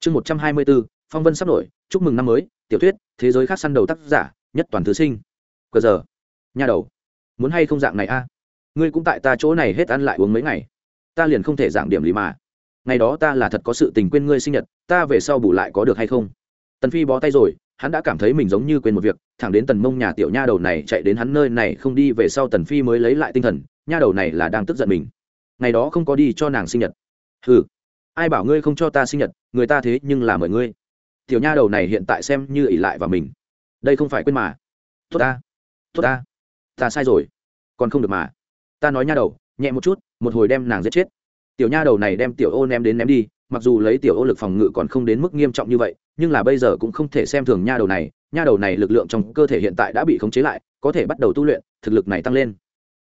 Chương một trăm hai mươi 124, phong vân sắp nổi. Chúc mừng năm mới tiểu thuyết thế giới khác săn đầu tác giả nhất toàn thứ sinh. Cờ giờ. Nhà đầu. Muốn hay không dạng này a? Ngươi cũng tại ta chỗ này hết ăn lại uống mấy ngày ta liền không thể giảng điểm lý mà. Ngày đó ta là thật có sự tình quên ngươi sinh nhật, ta về sau bù lại có được hay không? Tần phi bó tay rồi, hắn đã cảm thấy mình giống như quên một việc, thẳng đến tần mông nhà tiểu nha đầu này chạy đến hắn nơi này không đi về sau tần phi mới lấy lại tinh thần, nha đầu này là đang tức giận mình. Ngày đó không có đi cho nàng sinh nhật. Ừ ai bảo ngươi không cho ta sinh nhật, người ta thế nhưng là mời ngươi. Tiểu nha đầu này hiện tại xem như ỉ lại vào mình. Đây không phải quên mà. Tốt ta tốt ta ta sai rồi. Còn không được mà. Ta nói nha đầu nhẹ một chút, một hồi đem nàng giết chết. Tiểu nha đầu này đem tiểu ô ném đến ném đi, mặc dù lấy tiểu ô lực phòng ngự còn không đến mức nghiêm trọng như vậy, nhưng là bây giờ cũng không thể xem thường nha đầu này, nha đầu này lực lượng trong cơ thể hiện tại đã bị khống chế lại, có thể bắt đầu tu luyện, thực lực này tăng lên.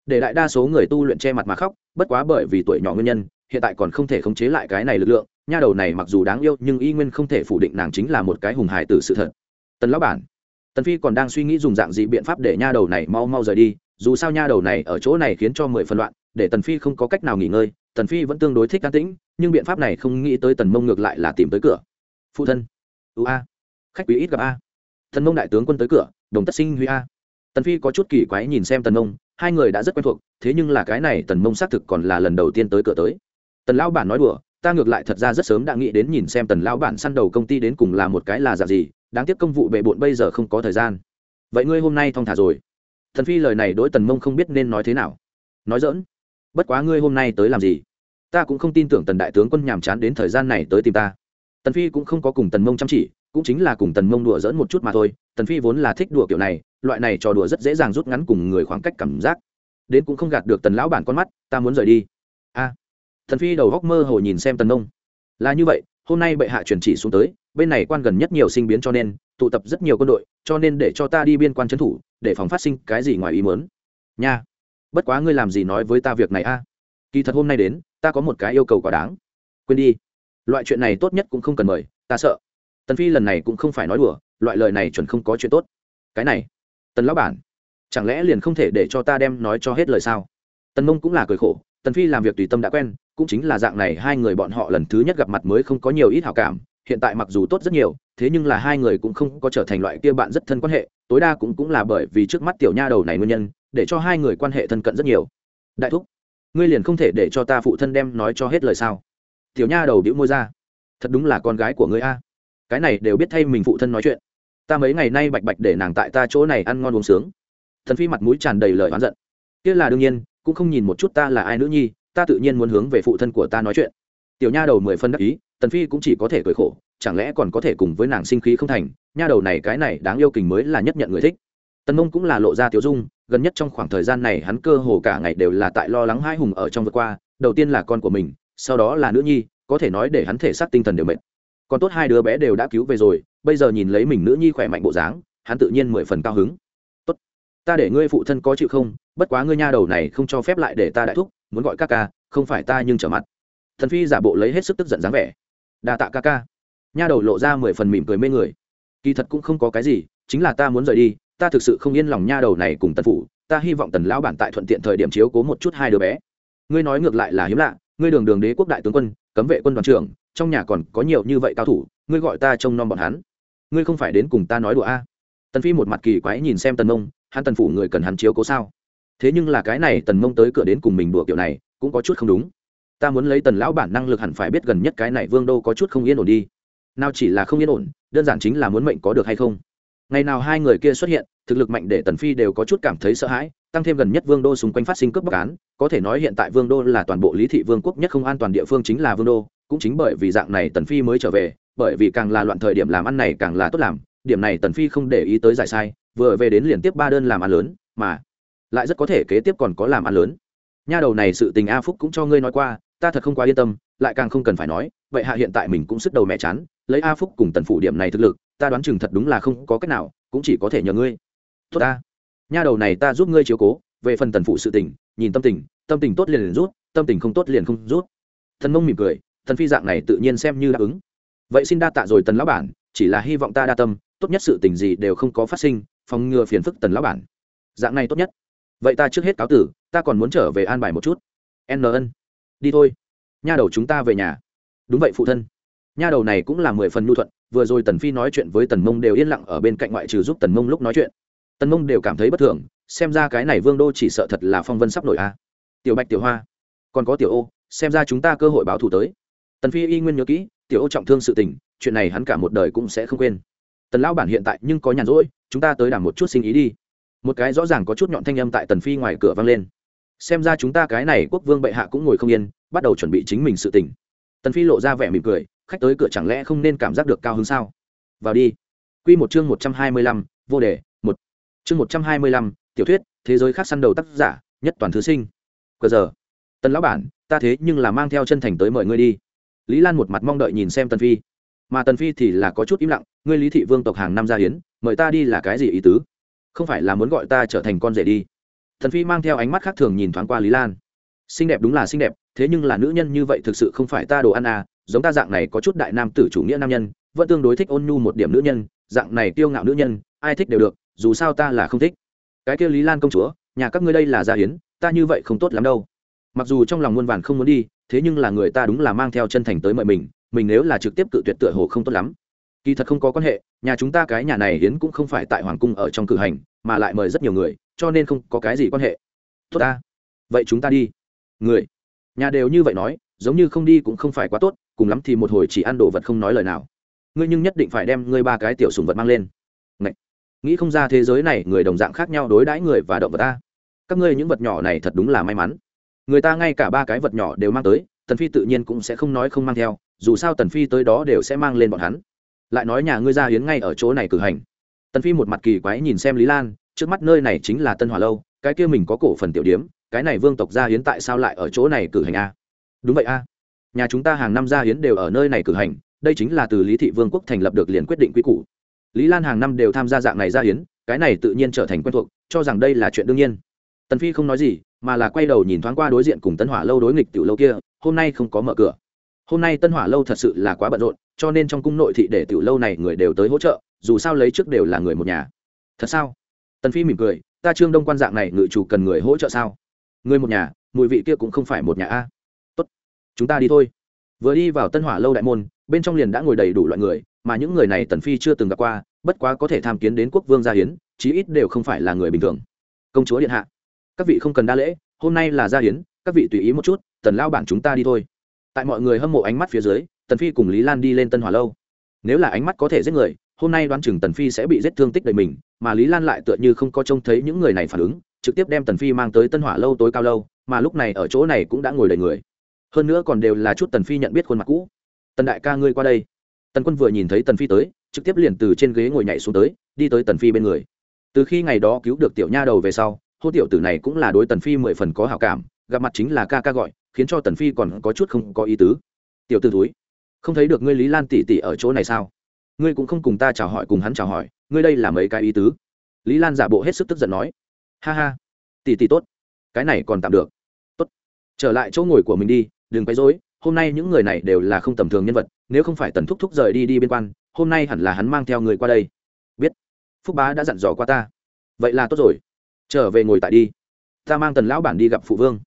Để đại đa số người tu luyện che mặt mà khóc, bất quá bởi vì tuổi nhỏ nguyên nhân, hiện tại còn không thể khống chế lại cái này lực lượng, nha đầu này mặc dù đáng yêu nhưng y nguyên không thể phủ định nàng chính là một cái hùng hài từ sự thật. Tần lão bản, tần phi còn đang suy nghĩ dùng dạng gì biện pháp để nha đầu này mau mau rời đi, dù sao nha đầu này ở chỗ này khiến cho mười phân loạn để tần phi không có cách nào nghỉ ngơi, tần phi vẫn tương đối thích an tĩnh, nhưng biện pháp này không nghĩ tới tần mông ngược lại là tìm tới cửa. Phụ thân ưu a. Khách quý ít gặp a. Tần mông đại tướng quân tới cửa, đồng tất sinh huy a. Tần phi có chút kỳ quái nhìn xem tần mông, hai người đã rất quen thuộc, thế nhưng là cái này tần mông xác thực còn là lần đầu tiên tới cửa tới. Tần lão bản nói đùa, ta ngược lại thật ra rất sớm đã nghĩ đến nhìn xem tần lão bản săn đầu công ty đến cùng là một cái là giả gì, đáng tiếc công vụ bệ bộn bây giờ không có thời gian. Vậy ngươi hôm nay thong thả rồi. Thần phi lời này đối tần mông không biết nên nói thế nào. Nói dỡn bất quá ngươi hôm nay tới làm gì? Ta cũng không tin tưởng tần đại tướng quân nhàm chán đến thời gian này tới tìm ta. Tần phi cũng không có cùng tần mông chăm chỉ, cũng chính là cùng tần mông đùa dỡn một chút mà thôi. Tần phi vốn là thích đùa kiểu này, loại này trò đùa rất dễ dàng rút ngắn cùng người khoảng cách cảm giác. Đến cũng không gạt được tần lão bản con mắt, ta muốn rời đi. A. Tần phi đầu góc mơ hồ nhìn xem tần mông. Là như vậy, hôm nay bệ hạ truyền chỉ xuống tới, bên này quan gần nhất nhiều sinh biến cho nên, tụ tập rất nhiều quân đội, cho nên để cho ta đi biên quan trấn thủ, để phòng phát sinh cái gì ngoài ý muốn. Nha bất quá ngươi làm gì nói với ta việc này a? Kỳ thật hôm nay đến, ta có một cái yêu cầu quá đáng. Quên đi. Loại chuyện này tốt nhất cũng không cần mời, ta sợ. Tần phi lần này cũng không phải nói đùa, loại lời này chuẩn không có chuyện tốt. Cái này, tần lão bản, chẳng lẽ liền không thể để cho ta đem nói cho hết lời sao? Tần mông cũng là cười khổ, tần phi làm việc tùy tâm đã quen, cũng chính là dạng này hai người bọn họ lần thứ nhất gặp mặt mới không có nhiều ít hảo cảm, hiện tại mặc dù tốt rất nhiều, thế nhưng là hai người cũng không có trở thành loại kia bạn rất thân quan hệ, tối đa cũng cũng là bởi vì trước mắt tiểu nha đầu này nguyên nhân để cho hai người quan hệ thân cận rất nhiều. Đại thúc, ngươi liền không thể để cho ta phụ thân đem nói cho hết lời sao? Tiểu nha đầu đĩu môi ra. Thật đúng là con gái của ngươi a. Cái này đều biết thay mình phụ thân nói chuyện. Ta mấy ngày nay bạch bạch để nàng tại ta chỗ này ăn ngon uống sướng. Thần phi mặt mũi tràn đầy lời oán giận. Kia là đương nhiên, cũng không nhìn một chút ta là ai nữ nhi, ta tự nhiên muốn hướng về phụ thân của ta nói chuyện. Tiểu nha đầu mười phân đắc ý, tần phi cũng chỉ có thể cười khổ, chẳng lẽ còn có thể cùng với nàng sinh khí không thành? Nha đầu này cái này đáng yêu kình mới là nhất nhận người thích. Tần mông cũng là lộ ra tiểu dung gần nhất trong khoảng thời gian này hắn cơ hồ cả ngày đều là tại lo lắng hai hùng ở trong vượt qua, đầu tiên là con của mình, sau đó là nữ nhi, có thể nói để hắn thể xác tinh thần đều mệt. Còn tốt hai đứa bé đều đã cứu về rồi, bây giờ nhìn lấy mình nữ nhi khỏe mạnh bộ dáng, hắn tự nhiên mười phần cao hứng. Tốt, ta để ngươi phụ thân có chịu không? Bất quá ngươi nha đầu này không cho phép lại để ta đại thúc, muốn gọi ca ca, không phải ta nhưng trở mặt. Thần phi giả bộ lấy hết sức tức giận dáng vẻ. Đa tạ ca ca. Nha đầu lộ ra mười phần mỉm cười mê người. Kỳ thật cũng không có cái gì, chính là ta muốn rời đi ta thực sự không yên lòng nha đầu này cùng tần phủ, ta hy vọng tần lão bản tại thuận tiện thời điểm chiếu cố một chút hai đứa bé. Ngươi nói ngược lại là hiếm lạ, ngươi đường đường đế quốc đại tướng quân, cấm vệ quân đoàn trưởng, trong nhà còn có nhiều như vậy cao thủ, ngươi gọi ta trông nom bọn hắn. Ngươi không phải đến cùng ta nói đùa a? Tần phi một mặt kỳ quái nhìn xem tần mông, hắn tần phủ người cần hắn chiếu cố sao? Thế nhưng là cái này tần mông tới cửa đến cùng mình đùa kiểu này, cũng có chút không đúng. Ta muốn lấy tần lão bản năng lực hẳn phải biết gần nhất cái này vương đô có chút không yên ổn đi. Nào chỉ là không yên ổn, đơn giản chính là muốn mệnh có được hay không? Ngày nào hai người kia xuất hiện, thực lực mạnh để tần phi đều có chút cảm thấy sợ hãi, tăng thêm gần nhất vương đô xung quanh phát sinh cướp bóc án, có thể nói hiện tại vương đô là toàn bộ lý thị vương quốc nhất không an toàn địa phương chính là vương đô, cũng chính bởi vì dạng này tần phi mới trở về, bởi vì càng là loạn thời điểm làm ăn này càng là tốt làm, điểm này tần phi không để ý tới giải sai, vừa về đến liền tiếp ba đơn làm ăn lớn, mà lại rất có thể kế tiếp còn có làm ăn lớn. Nha đầu này sự tình a phúc cũng cho ngươi nói qua, ta thật không quá yên tâm, lại càng không cần phải nói, vậy hạ hiện tại mình cũng sức đầu mẹ chán, lấy a phúc cùng tần phủ điểm này thực lực ta đoán chừng thật đúng là không có cách nào, cũng chỉ có thể nhờ ngươi. Tốt ta. Nha đầu này ta giúp ngươi chiếu cố, về phần tần phụ sự tình, nhìn tâm tình tâm tình tốt liền liền rút, tâm tình không tốt liền không rút. Thần mông mỉm cười, thần phi dạng này tự nhiên xem như đáp ứng. Vậy xin đa tạ rồi tần lão bản, chỉ là hy vọng ta đa tâm, tốt nhất sự tình gì đều không có phát sinh, phòng ngừa phiền phức tần lão bản. Dạng này tốt nhất. Vậy ta trước hết cáo tử, ta còn muốn trở về an bài một chút. Nn đi thôi. Nha đầu chúng ta về nhà. Đúng vậy phụ thân. Nha đầu này cũng là mười phần nhu thuận vừa rồi tần phi nói chuyện với tần mông đều yên lặng ở bên cạnh ngoại trừ giúp tần mông lúc nói chuyện. Tần mông đều cảm thấy bất thường, xem ra cái này vương đô chỉ sợ thật là phong vân sắp nổi a. Tiểu bạch, tiểu hoa, còn có tiểu ô, xem ra chúng ta cơ hội báo thù tới. Tần phi y nguyên nhớ kỹ, tiểu ô trọng thương sự tình, chuyện này hắn cả một đời cũng sẽ không quên. Tần lão bản hiện tại nhưng có nhàn rỗi, chúng ta tới đảm một chút sinh ý đi. Một cái rõ ràng có chút nhọn thanh âm tại tần phi ngoài cửa vang lên. Xem ra chúng ta cái này quốc vương bệ hạ cũng ngồi không yên, bắt đầu chuẩn bị chính mình sự tình. Tần phi lộ ra vẻ mỉm cười khách tới cửa chẳng lẽ không nên cảm giác được cao hứng sao? Vào đi. Quy một chương một trăm hai mươi lăm, vô đề một. Chương một trăm hai mươi lăm, tiểu thuyết thế giới khác săn đầu tác giả nhất toàn thứ sinh. Cờ giờ. Tần lão bản ta thế nhưng là mang theo chân thành tới mời ngươi đi. Lý lan một mặt mong đợi nhìn xem tần phi. Mà tần phi thì là có chút im lặng ngươi lý thị vương tộc hàng năm gia hiến mời ta đi là cái gì ý tứ? Không phải là muốn gọi ta trở thành con rể đi. Tần phi mang theo ánh mắt khác thường nhìn thoáng qua lý lan. Xinh đẹp đúng là xinh đẹp thế nhưng là nữ nhân như vậy thực sự không phải ta đồ ăn à giống ta dạng này có chút đại nam tử chủ nghĩa nam nhân, vẫn tương đối thích ôn nhu một điểm nữ nhân, dạng này tiêu ngạo nữ nhân, ai thích đều được, dù sao ta là không thích. Cái kia lý lan công chúa, nhà các ngươi đây là gia hiến, ta như vậy không tốt lắm đâu. Mặc dù trong lòng muôn vàn không muốn đi, thế nhưng là người ta đúng là mang theo chân thành tới mời mình mình nếu là trực tiếp cự tuyệt tựa hồ không tốt lắm. Kỳ thật không có quan hệ, nhà chúng ta cái nhà này hiến cũng không phải tại hoàng cung ở trong cử hành, mà lại mời rất nhiều người, cho nên không có cái gì quan hệ. Tốt ta. Vậy chúng ta đi. Người. Nhà đều như vậy nói, giống như không đi cũng không phải quá tốt cùng lắm thì một hồi chỉ ăn đồ vật không nói lời nào. Ngươi nhưng nhất định phải đem ngươi ba cái tiểu sùng vật mang lên. Ngậy! nghĩ không ra thế giới này người đồng dạng khác nhau đối đãi người và động vật ta. Các ngươi những vật nhỏ này thật đúng là may mắn. Người ta ngay cả ba cái vật nhỏ đều mang tới, tần phi tự nhiên cũng sẽ không nói không mang theo, dù sao tần phi tới đó đều sẽ mang lên bọn hắn. Lại nói nhà ngươi ra hiến ngay ở chỗ này cử hành. Tần phi một mặt kỳ quái nhìn xem lý lan, trước mắt nơi này chính là tân hòa lâu, cái kia mình có cổ phần tiểu điếm, cái này vương tộc gia hiến tại sao lại ở chỗ này cử hành a? Đúng vậy a nhà chúng ta hàng năm gia hiến đều ở nơi này cử hành, đây chính là từ lý thị vương quốc thành lập được liền quyết định quy củ. Lý lan hàng năm đều tham gia dạng này gia hiến, cái này tự nhiên trở thành quen thuộc, cho rằng đây là chuyện đương nhiên. Tần phi không nói gì, mà là quay đầu nhìn thoáng qua đối diện cùng tân hỏa lâu đối nghịch tiểu lâu kia, hôm nay không có mở cửa. Hôm nay tân hỏa lâu thật sự là quá bận rộn, cho nên trong cung nội thị để tiểu lâu này người đều tới hỗ trợ, dù sao lấy trước đều là người một nhà. Thật sao? Tần phi mỉm cười, ta trương đông quan dạng này ngự chủ cần người hỗ trợ sao? Người một nhà, mùi vị kia cũng không phải một nhà a chúng ta đi thôi. Vừa đi vào tân hỏa lâu đại môn, bên trong liền đã ngồi đầy đủ loại người, mà những người này tần phi chưa từng gặp qua, bất quá có thể tham kiến đến quốc vương gia hiến, chí ít đều không phải là người bình thường. Công chúa điện hạ, các vị không cần đa lễ, hôm nay là gia hiến, các vị tùy ý một chút, tần lao bản chúng ta đi thôi. Tại mọi người hâm mộ ánh mắt phía dưới, tần phi cùng lý lan đi lên tân hỏa lâu. Nếu là ánh mắt có thể giết người, hôm nay đoán chừng tần phi sẽ bị giết thương tích đầy mình, mà lý lan lại tựa như không có trông thấy những người này phản ứng, trực tiếp đem tần phi mang tới tân hỏa lâu tối cao lâu, mà lúc này ở chỗ này cũng đã ngồi đầy người hơn nữa còn đều là chút tần phi nhận biết khuôn mặt cũ. Tần đại ca ngươi qua đây. Tần quân vừa nhìn thấy tần phi tới, trực tiếp liền từ trên ghế ngồi nhảy xuống tới, đi tới tần phi bên người. Từ khi ngày đó cứu được tiểu nha đầu về sau hô tiểu tử này cũng là đối tần phi mười phần có hảo cảm, gặp mặt chính là ca ca gọi, khiến cho tần phi còn có chút không có ý tứ. Tiểu t ử túi không thấy được ngươi lý lan tỷ tỷ ở chỗ này sao? Ngươi cũng không cùng ta chào hỏi cùng hắn chào hỏi, ngươi đây là mấy cái ý tứ? Lý lan giả bộ hết sức tức giận nói. Ha ha, tỷ tỷ tốt, cái này còn tạm được. Tốt, trở lại chỗ ngồi của mình đi đừng quấy rối, hôm nay những người này đều là không tầm thường nhân vật, nếu không phải tần thúc thúc rời đi đi biên quan, hôm nay hẳn là hắn mang theo người qua đây. Biết. Phúc bá đã dặn dò qua ta. Vậy là tốt rồi. Trở về ngồi tại đi. Ta mang tần lão bản đi gặp phụ vương.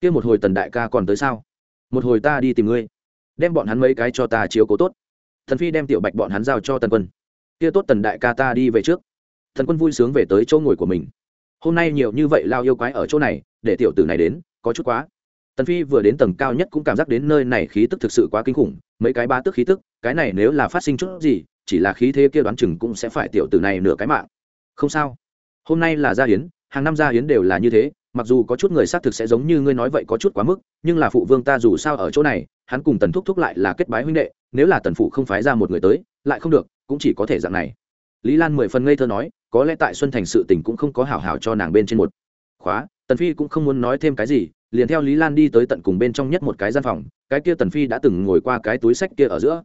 Kia một hồi tần đại ca còn tới sao? Một hồi ta đi tìm ngươi. Đem bọn hắn mấy cái cho ta chiếu cố tốt. Thần phi đem tiểu bạch bọn hắn giao cho tần quân. Kia tốt tần đại ca ta đi về trước. Thần quân vui sướng về tới chỗ ngồi của mình. Hôm nay nhiều như vậy lao yêu quái ở chỗ này, để tiểu tử này đến, có chút quá tần phi vừa đến tầng cao nhất cũng cảm giác đến nơi này khí tức thực sự quá kinh khủng, mấy cái ba tức khí tức, cái này nếu là phát sinh chút gì, chỉ là khí thế kia đoán chừng cũng sẽ phải tiểu tử này nửa cái mạng. Không sao. Hôm nay là gia hiến, hàng năm gia hiến đều là như thế, mặc dù có chút người xác thực sẽ giống như ngươi nói vậy có chút quá mức, nhưng là phụ vương ta dù sao ở chỗ này, hắn cùng tần thúc thúc lại là kết bái huynh đệ, nếu là tần phụ không phái ra một người tới, lại không được, cũng chỉ có thể dạng này. Lý lan mười phần ngây thơ nói, có lẽ tại xuân thành sự tình cũng không có hảo hảo cho nàng bên trên một. Khóa, tần phi cũng không muốn nói thêm cái gì liền theo lý lan đi tới tận cùng bên trong nhất một cái gian phòng, cái kia tần phi đã từng ngồi qua cái túi sách kia ở giữa.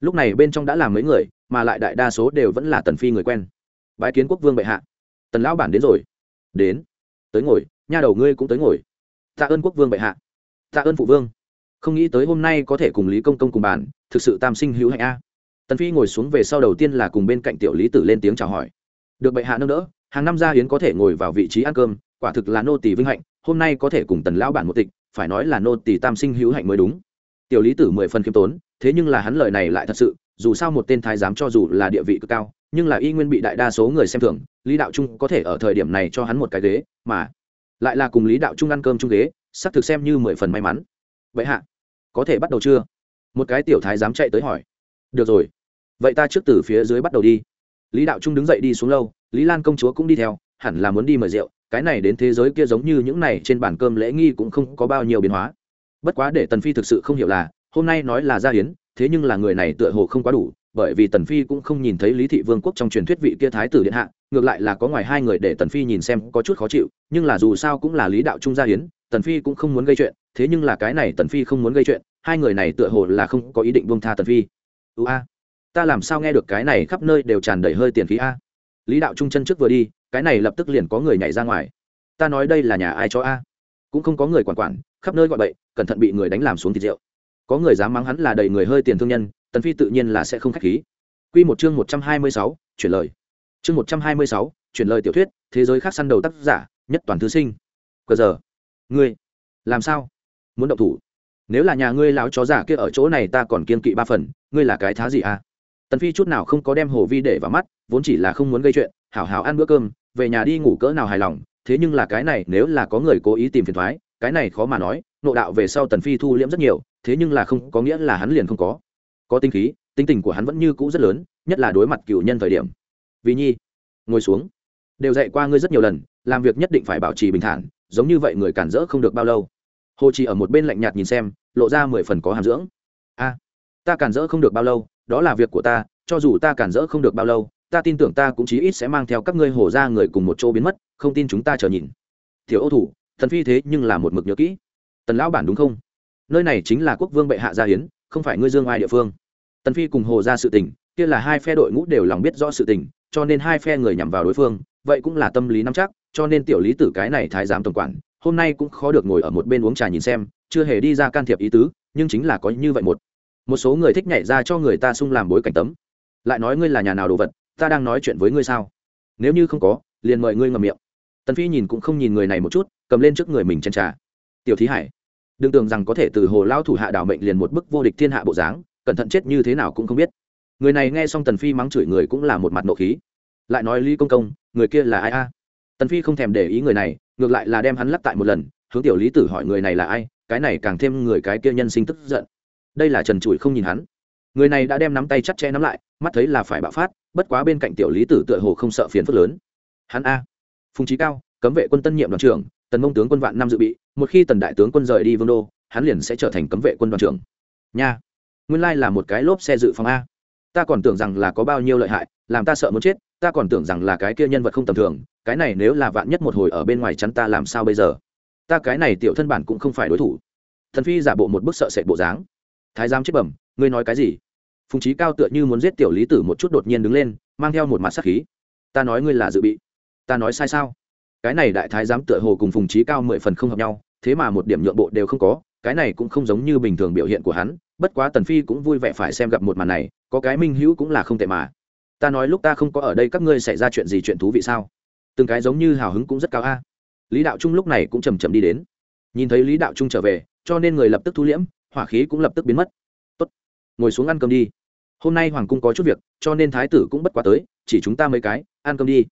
Lúc này bên trong đã làm mấy người, mà lại đại đa số đều vẫn là tần phi người quen. Bái kiến quốc vương bệ hạ. Tần lão bản đến rồi. Đến. Tới ngồi, nha đầu ngươi cũng tới ngồi. Tạ ơn quốc vương bệ hạ. Tạ ơn phụ vương. Không nghĩ tới hôm nay có thể cùng lý công công cùng bàn, thực sự tam sinh hữu hạnh a. Tần phi ngồi xuống về sau đầu tiên là cùng bên cạnh tiểu lý tử lên tiếng chào hỏi. Được bệ hạ nâng đỡ, hàng năm gia hiến có thể ngồi vào vị trí ăn cơm, quả thực là nô tỳ vinh hạnh hôm nay có thể cùng tần lão bản một tịch, phải nói là nô tỳ tam sinh hữu hạnh mới đúng. Tiểu lý tử mười phần khiêm tốn, thế nhưng là hắn lời này lại thật sự, dù sao một tên thái giám cho dù là địa vị cực cao, nhưng là y nguyên bị đại đa số người xem thường, lý đạo trung có thể ở thời điểm này cho hắn một cái ghế, mà lại là cùng lý đạo trung ăn cơm chung ghế, sắp thực xem như mười phần may mắn. Vậy hạ, có thể bắt đầu chưa? Một cái tiểu thái dám chạy tới hỏi. Được rồi. Vậy ta trước từ phía dưới bắt đầu đi. Lý đạo trung đứng dậy đi xuống lâu, lý lan công chúa cũng đi theo, hẳn là muốn đi mời rượu cái này đến thế giới kia giống như những này trên bàn cơm lễ nghi cũng không có bao nhiêu biến hóa. Bất quá để tần phi thực sự không hiểu là, hôm nay nói là gia hiến, thế nhưng là người này tựa hồ không quá đủ, bởi vì tần phi cũng không nhìn thấy lý thị vương quốc trong truyền thuyết vị kia thái tử điện hạ, ngược lại là có ngoài hai người để tần phi nhìn xem có chút khó chịu, nhưng là dù sao cũng là lý đạo trung gia hiến, tần phi cũng không muốn gây chuyện, thế nhưng là cái này tần phi không muốn gây chuyện, hai người này tựa hồ là không có ý định buông tha tần phi. Ưu a, ta làm sao nghe được cái này khắp nơi đều tràn đầy hơi tiền khí a? Lý đạo trung chân trước vừa đi cái này lập tức liền có người nhảy ra ngoài. Ta nói đây là nhà ai cho a? Cũng không có người quản quản khắp nơi gọi bậy cẩn thận bị người đánh làm xuống thịt rượu. Có người dám mắng hắn là đầy người hơi tiền thương nhân tần phi tự nhiên là sẽ không khách khí. Quy một chương một trăm hai mươi sáu, chuyển lời. Chương một trăm hai mươi sáu, chuyển lời tiểu thuyết thế giới khác săn đầu tác giả nhất toàn thứ sinh. Cờ giờ ngươi làm sao? Muốn động thủ? Nếu là nhà ngươi láo chó giả kia ở chỗ này ta còn kiên kỵ ba phần ngươi là cái thá gì à tần phi chút nào không có đem hồ vi để vào mắt vốn chỉ là không muốn gây chuyện hảo hảo ăn bữa cơm về nhà đi ngủ cỡ nào hài lòng, thế nhưng là cái này nếu là có người cố ý tìm phiền thoái, cái này khó mà nói, nộ đạo về sau tần phi thu liễm rất nhiều, thế nhưng là không, có nghĩa là hắn liền không có. Có tinh khí tinh tình của hắn vẫn như cũ rất lớn, nhất là đối mặt cựu nhân thời điểm. Vì nhi, ngồi xuống. Đều dạy qua ngươi rất nhiều lần, làm việc nhất định phải bảo trì bình thản, giống như vậy người cản rỡ không được bao lâu. Hồ chỉ ở một bên lạnh nhạt nhìn xem, lộ ra mười phần có hàm dưỡng. A, ta cản rỡ không được bao lâu, đó là việc của ta, cho dù ta cản rỡ không được bao lâu ta tin tưởng ta cũng chí ít sẽ mang theo các ngươi hổ ra người cùng một chỗ biến mất, không tin chúng ta chờ nhìn. Thiếu ô thủ thần phi thế nhưng là một mực nhớ kỹ. Tần lão bản đúng không? Nơi này chính là quốc vương bệ hạ gia hiến, không phải ngươi dương ai địa phương. Tần phi cùng hồ ra sự tình, kia là hai phe đội ngũ đều lòng biết rõ sự tình, cho nên hai phe người nhằm vào đối phương, vậy cũng là tâm lý nắm chắc, cho nên tiểu lý tử cái này thái giám tổng quản, hôm nay cũng khó được ngồi ở một bên uống trà nhìn xem, chưa hề đi ra can thiệp ý tứ, nhưng chính là có như vậy một. Một số người thích nhảy ra cho người ta sung làm bối cảnh tấm. Lại nói ngươi là nhà nào đồ vật ta đang nói chuyện với ngươi sao? Nếu như không có, liền mời ngươi ngậm miệng. Tần phi nhìn cũng không nhìn người này một chút, cầm lên trước người mình chen trà. Tiểu thí hải, đừng tưởng rằng có thể từ hồ lao thủ hạ đảo mệnh liền một bức vô địch thiên hạ bộ dáng, cẩn thận chết như thế nào cũng không biết. Người này nghe xong tần phi mắng chửi người cũng là một mặt nộ khí. Lại nói lý công công, người kia là ai a? Tần phi không thèm để ý người này, ngược lại là đem hắn lắc tại một lần, hướng tiểu lý tử hỏi người này là ai, cái này càng thêm người cái kia nhân sinh tức giận. Đây là trần trụi không nhìn hắn. Người này đã đem nắm tay chắt che nắm lại, mắt thấy là phải bạo phát bất quá bên cạnh tiểu lý tử tựa hồ không sợ phiền phức lớn. Hắn a. Phùng trí cao, cấm vệ quân tân nhiệm đoàn trưởng, tần mông tướng quân vạn năm dự bị, một khi tần đại tướng quân rời đi vương đô, hắn liền sẽ trở thành cấm vệ quân đoàn trưởng. Nha. Nguyên lai là một cái lốp xe dự phòng a. Ta còn tưởng rằng là có bao nhiêu lợi hại, làm ta sợ muốn chết, ta còn tưởng rằng là cái kia nhân vật không tầm thường, cái này nếu là vạn nhất một hồi ở bên ngoài chắn ta làm sao bây giờ? Ta cái này tiểu thân bản cũng không phải đối thủ. Thần phi giả bộ một bức sợ sệt bộ dáng. Thái giám chết bẩm, ngươi nói cái gì? Phùng trí cao tựa như muốn giết tiểu lý tử một chút đột nhiên đứng lên, mang theo một mặt sắc khí. Ta nói ngươi là dự bị. Ta nói sai sao? Cái này đại thái giám tựa hồ cùng phùng trí cao mười phần không hợp nhau, thế mà một điểm nhượng bộ đều không có, cái này cũng không giống như bình thường biểu hiện của hắn, bất quá tần phi cũng vui vẻ phải xem gặp một màn này, có cái minh hữu cũng là không tệ mà. Ta nói lúc ta không có ở đây các ngươi xảy ra chuyện gì chuyện thú vị sao? Từng cái giống như hào hứng cũng rất cao a. Lý đạo trung lúc này cũng chầm chậm đi đến. Nhìn thấy lý đạo trung trở về, cho nên người lập tức thu liễm, hỏa khí cũng lập tức biến mất. Tốt, ngồi xuống ăn cơm đi hôm nay hoàng cung có chút việc, cho nên thái tử cũng bất quá tới, chỉ chúng ta mấy cái, ăn cơm đi.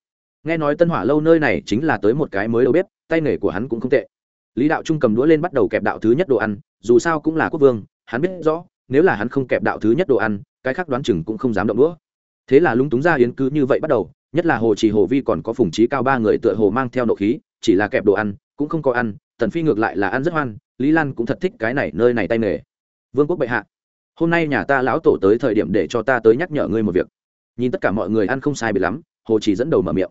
Nghe nói tân hỏa lâu nơi này chính là tới một cái mới đầu bếp, tay nghề của hắn cũng không tệ. Lý đạo trung cầm đũa lên bắt đầu kẹp đạo thứ nhất đồ ăn, dù sao cũng là quốc vương, hắn biết rõ, nếu là hắn không kẹp đạo thứ nhất đồ ăn, cái khác đoán chừng cũng không dám động đũa. Thế là lúng túng ra yến cứ như vậy bắt đầu, nhất là hồ trì hồ vi còn có phùng trí cao ba người tựa hồ mang theo nộ khí, chỉ là kẹp đồ ăn, cũng không có ăn, tần phi ngược lại là ăn rất hoan, lý lan cũng thật thích cái này, nơi này tay nghề. Vương quốc bệ hạ hôm nay nhà ta lão tổ tới thời điểm để cho ta tới nhắc nhở ngươi một việc. Nhìn tất cả mọi người ăn không sai bị lắm, hồ chỉ dẫn đầu mở miệng.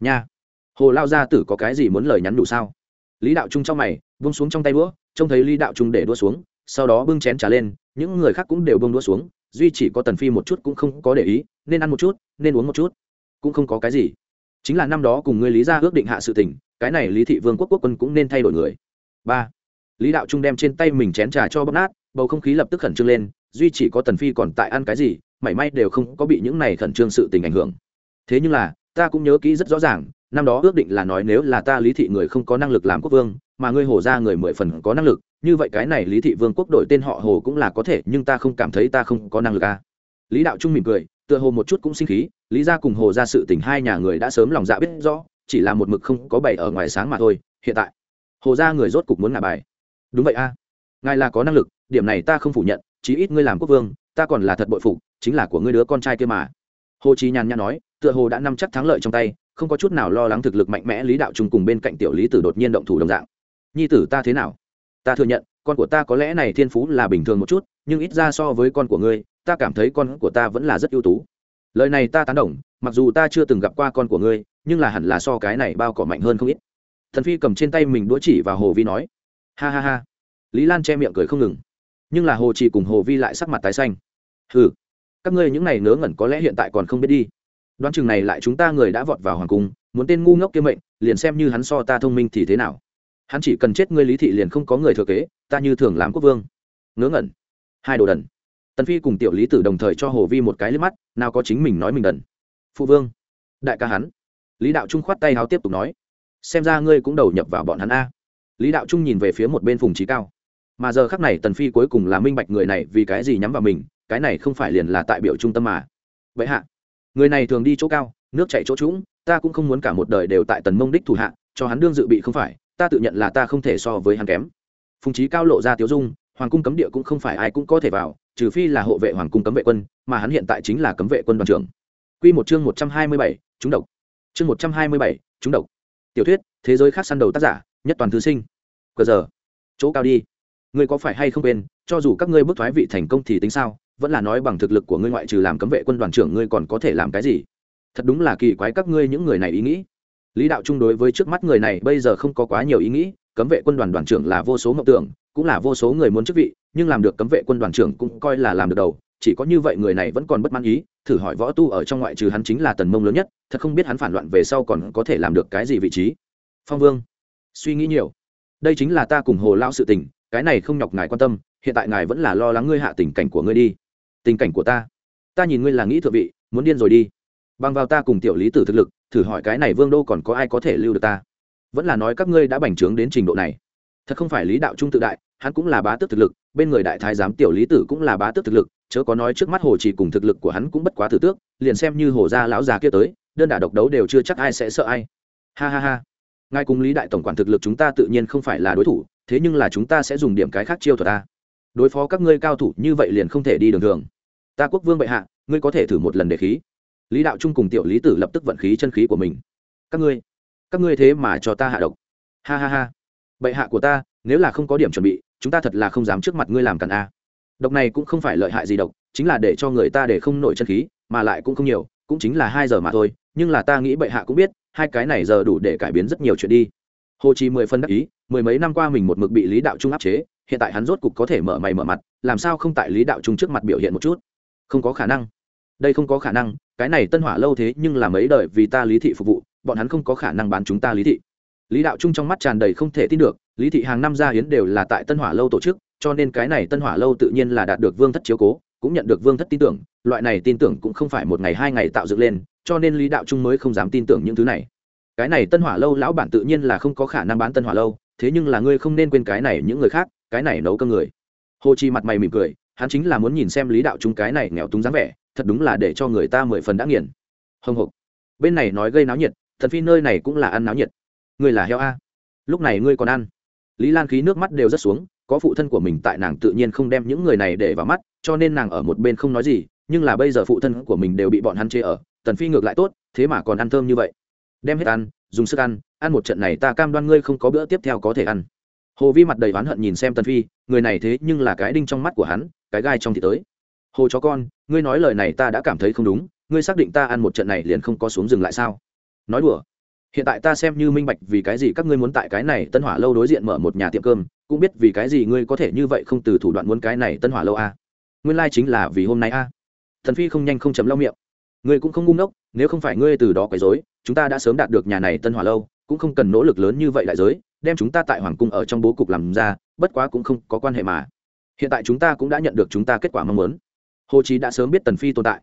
Nha, hồ lao gia tử có cái gì muốn lời nhắn đủ sao? Lý đạo trung trong mày vung xuống trong tay đũa, trông thấy lý đạo trung để đũa xuống, sau đó bưng chén trà lên, những người khác cũng đều bưng đũa xuống, duy chỉ có tần phi một chút cũng không có để ý, nên ăn một chút, nên uống một chút, cũng không có cái gì. Chính là năm đó cùng ngươi lý ra ước định hạ sự tình, cái này lý thị vương quốc quốc quân cũng nên thay đổi người. Ba, lý đạo trung đem trên tay mình chén trà cho bóp nát bầu không khí lập tức khẩn trương lên, duy chỉ có tần phi còn tại ăn cái gì, mảy may đều không có bị những này khẩn trương sự tình ảnh hưởng thế nhưng là, ta cũng nhớ kỹ rất rõ ràng, năm đó ước định là nói nếu là ta lý thị người không có năng lực làm quốc vương, mà ngươi hồ ra người mười phần có năng lực, như vậy cái này lý thị vương quốc đội tên họ hồ cũng là có thể, nhưng ta không cảm thấy ta không có năng lực à. lý đạo trung mỉm cười, tựa hồ một chút cũng sinh khí, lý ra cùng hồ ra sự tình hai nhà người đã sớm lòng dạ biết rõ, chỉ là một mực không có bày ở ngoài sáng mà thôi, hiện tại, hồ ra người rốt cục muốn ngả bài đúng vậy a à. ngài là có năng lực điểm này ta không phủ nhận, chí ít ngươi làm quốc vương, ta còn là thật bội phục, chính là của ngươi đứa con trai kia mà. Hồ chí nhàn nhã nói, tựa hồ đã nắm chắc thắng lợi trong tay, không có chút nào lo lắng thực lực mạnh mẽ lý đạo trung cùng bên cạnh tiểu lý tử đột nhiên động thủ đồng dạng. Nhi tử ta thế nào? Ta thừa nhận, con của ta có lẽ này thiên phú là bình thường một chút, nhưng ít ra so với con của ngươi, ta cảm thấy con của ta vẫn là rất ưu tú. Lời này ta tán đồng, mặc dù ta chưa từng gặp qua con của ngươi, nhưng là hẳn là so cái này bao cỏ mạnh hơn không ít. Thần phi cầm trên tay mình đũa chỉ và hồ vi nói. Ha ha ha. Lý lan che miệng cười không ngừng nhưng là hồ chỉ cùng hồ vi lại sắc mặt tái xanh. Hừ, các ngươi những này ngớ ngẩn có lẽ hiện tại còn không biết đi. Đoán chừng này lại chúng ta người đã vọt vào hoàng cung, muốn tên ngu ngốc kia mệnh, liền xem như hắn so ta thông minh thì thế nào. Hắn chỉ cần chết ngươi lý thị liền không có người thừa kế, ta như thường làm quốc vương. Ngớ ngẩn. Hai đồ đần. Tần phi cùng tiểu lý tử đồng thời cho hồ vi một cái liếc mắt, nào có chính mình nói mình đần. Phụ vương. Đại ca hắn. Lý đạo trung khoát tay háo tiếp tục nói. Xem ra ngươi cũng đầu nhập vào bọn hắn a. Lý đạo trung nhìn về phía một bên phùng trí cao mà giờ khắc này tần phi cuối cùng là minh bạch người này vì cái gì nhắm vào mình cái này không phải liền là tại biểu trung tâm mà vậy hạ người này thường đi chỗ cao nước chạy chỗ trũng ta cũng không muốn cả một đời đều tại tần mông đích thủ hạ cho hắn đương dự bị không phải ta tự nhận là ta không thể so với hắn kém phùng trí cao lộ ra tiếu dung hoàng cung cấm địa cũng không phải ai cũng có thể vào trừ phi là hộ vệ hoàng cung cấm vệ quân mà hắn hiện tại chính là cấm vệ quân đoàn trưởng Quy một chương một trăm hai mươi bảy, chúng độc. Chương một trăm hai mươi bảy, chúng độc. Tiểu thuyết, thế giới khác săn đầu tác giả, nhất toàn thứ sinh. Cờ giờ, chỗ cao đi. Ngươi có phải hay không quên, cho dù các ngươi bước thoái vị thành công thì tính sao, vẫn là nói bằng thực lực của ngươi ngoại trừ làm cấm vệ quân đoàn trưởng ngươi còn có thể làm cái gì? Thật đúng là kỳ quái các ngươi những người này ý nghĩ. Lý đạo trung đối với trước mắt người này bây giờ không có quá nhiều ý nghĩ, cấm vệ quân đoàn đoàn trưởng là vô số mộng tưởng, cũng là vô số người muốn chức vị, nhưng làm được cấm vệ quân đoàn trưởng cũng coi là làm được đầu, chỉ có như vậy người này vẫn còn bất mãn ý thử hỏi võ tu ở trong ngoại trừ hắn chính là tần mông lớn nhất thật không biết hắn phản loạn về sau còn có thể làm được cái gì vị trí phong vương suy nghĩ nhiều đây chính là ta cùng hồ lao sự tình cái này không nhọc ngài quan tâm, hiện tại ngài vẫn là lo lắng ngươi hạ tình cảnh của ngươi đi. Tình cảnh của ta? Ta nhìn ngươi là nghĩ thượng vị, muốn điên rồi đi. Bằng vào ta cùng tiểu lý tử thực lực, thử hỏi cái này vương đô còn có ai có thể lưu được ta? Vẫn là nói các ngươi đã bành trướng đến trình độ này. Thật không phải lý đạo trung tự đại, hắn cũng là bá tước thực lực, bên người đại thái giám tiểu lý tử cũng là bá tước thực lực, chớ có nói trước mắt hồ chỉ cùng thực lực của hắn cũng bất quá thử tước, liền xem như hồ gia lão già kia tới, đơn đả độc đấu đều chưa chắc ai sẽ sợ ai. Ha ha ha. Ngài cùng lý đại tổng quản thực lực chúng ta tự nhiên không phải là đối thủ thế nhưng là chúng ta sẽ dùng điểm cái khác chiêu thuật ta. Đối phó các ngươi cao thủ như vậy liền không thể đi đường thường. Ta quốc vương bệ hạ, ngươi có thể thử một lần để khí. Lý đạo trung cùng tiểu lý tử lập tức vận khí chân khí của mình. Các ngươi các ngươi thế mà cho ta hạ độc. Ha ha ha. Bệ hạ của ta, nếu là không có điểm chuẩn bị, chúng ta thật là không dám trước mặt ngươi làm cản a. Độc này cũng không phải lợi hại gì độc, chính là để cho người ta để không nổi chân khí, mà lại cũng không nhiều, cũng chính là hai giờ mà thôi, nhưng là ta nghĩ bệ hạ cũng biết, hai cái này giờ đủ để cải biến rất nhiều chuyện đi hồ chí mười phân đắc ý, mười mấy năm qua mình một mực bị lý đạo trung áp chế, hiện tại hắn rốt cục có thể mở mày mở mặt, làm sao không tại lý đạo trung trước mặt biểu hiện một chút? Không có khả năng. Đây không có khả năng, cái này tân hỏa lâu thế nhưng là mấy đời vì ta lý thị phục vụ, bọn hắn không có khả năng bán chúng ta lý thị. Lý đạo trung trong mắt tràn đầy không thể tin được, lý thị hàng năm ra hiến đều là tại tân hỏa lâu tổ chức, cho nên cái này tân hỏa lâu tự nhiên là đạt được vương thất chiếu cố, cũng nhận được vương thất tin tưởng, loại này tin tưởng cũng không phải một ngày hai ngày tạo dựng lên, cho nên lý đạo trung mới không dám tin tưởng những thứ này cái này tân hỏa lâu lão bản tự nhiên là không có khả năng bán tân hỏa lâu, thế nhưng là ngươi không nên quên cái này những người khác, cái này nấu cơm người. Hồ chi mặt mày mỉm cười, hắn chính là muốn nhìn xem lý đạo chúng cái này nghèo túng dáng vẻ, thật đúng là để cho người ta mười phần đã nghiền. Hồng hộc, bên này nói gây náo nhiệt, thần phi nơi này cũng là ăn náo nhiệt. Ngươi là heo a? Lúc này ngươi còn ăn? Lý lan khí nước mắt đều rất xuống, có phụ thân của mình tại nàng tự nhiên không đem những người này để vào mắt, cho nên nàng ở một bên không nói gì, nhưng là bây giờ phụ thân của mình đều bị bọn hắn chê ở tần phi ngược lại tốt, thế mà còn ăn thơm như vậy đem hết ăn, dùng sức ăn ăn một trận này ta cam đoan ngươi không có bữa tiếp theo có thể ăn. Hồ vi mặt đầy oán hận nhìn xem tần phi, người này thế nhưng là cái đinh trong mắt của hắn, cái gai trong thì tới. Hồ chó con, ngươi nói lời này ta đã cảm thấy không đúng, ngươi xác định ta ăn một trận này liền không có xuống dừng lại sao? Nói đùa. Hiện tại ta xem như minh bạch vì cái gì các ngươi muốn tại cái này tân hỏa lâu đối diện mở một nhà tiệm cơm, cũng biết vì cái gì ngươi có thể như vậy không từ thủ đoạn muốn cái này tân hỏa lâu a à. nguyên lai chính là vì hôm nay a à. thần phi không nhanh không chấm lau miệng. Ngươi cũng không ngu ngốc, nếu không phải ngươi từ đó quấy rối chúng ta đã sớm đạt được nhà này tân hỏa lâu, cũng không cần nỗ lực lớn như vậy đại giới, đem chúng ta tại hoàng cung ở trong bố cục làm ra, bất quá cũng không có quan hệ mà. Hiện tại chúng ta cũng đã nhận được chúng ta kết quả mong muốn. Hồ chí đã sớm biết tần phi tồn tại.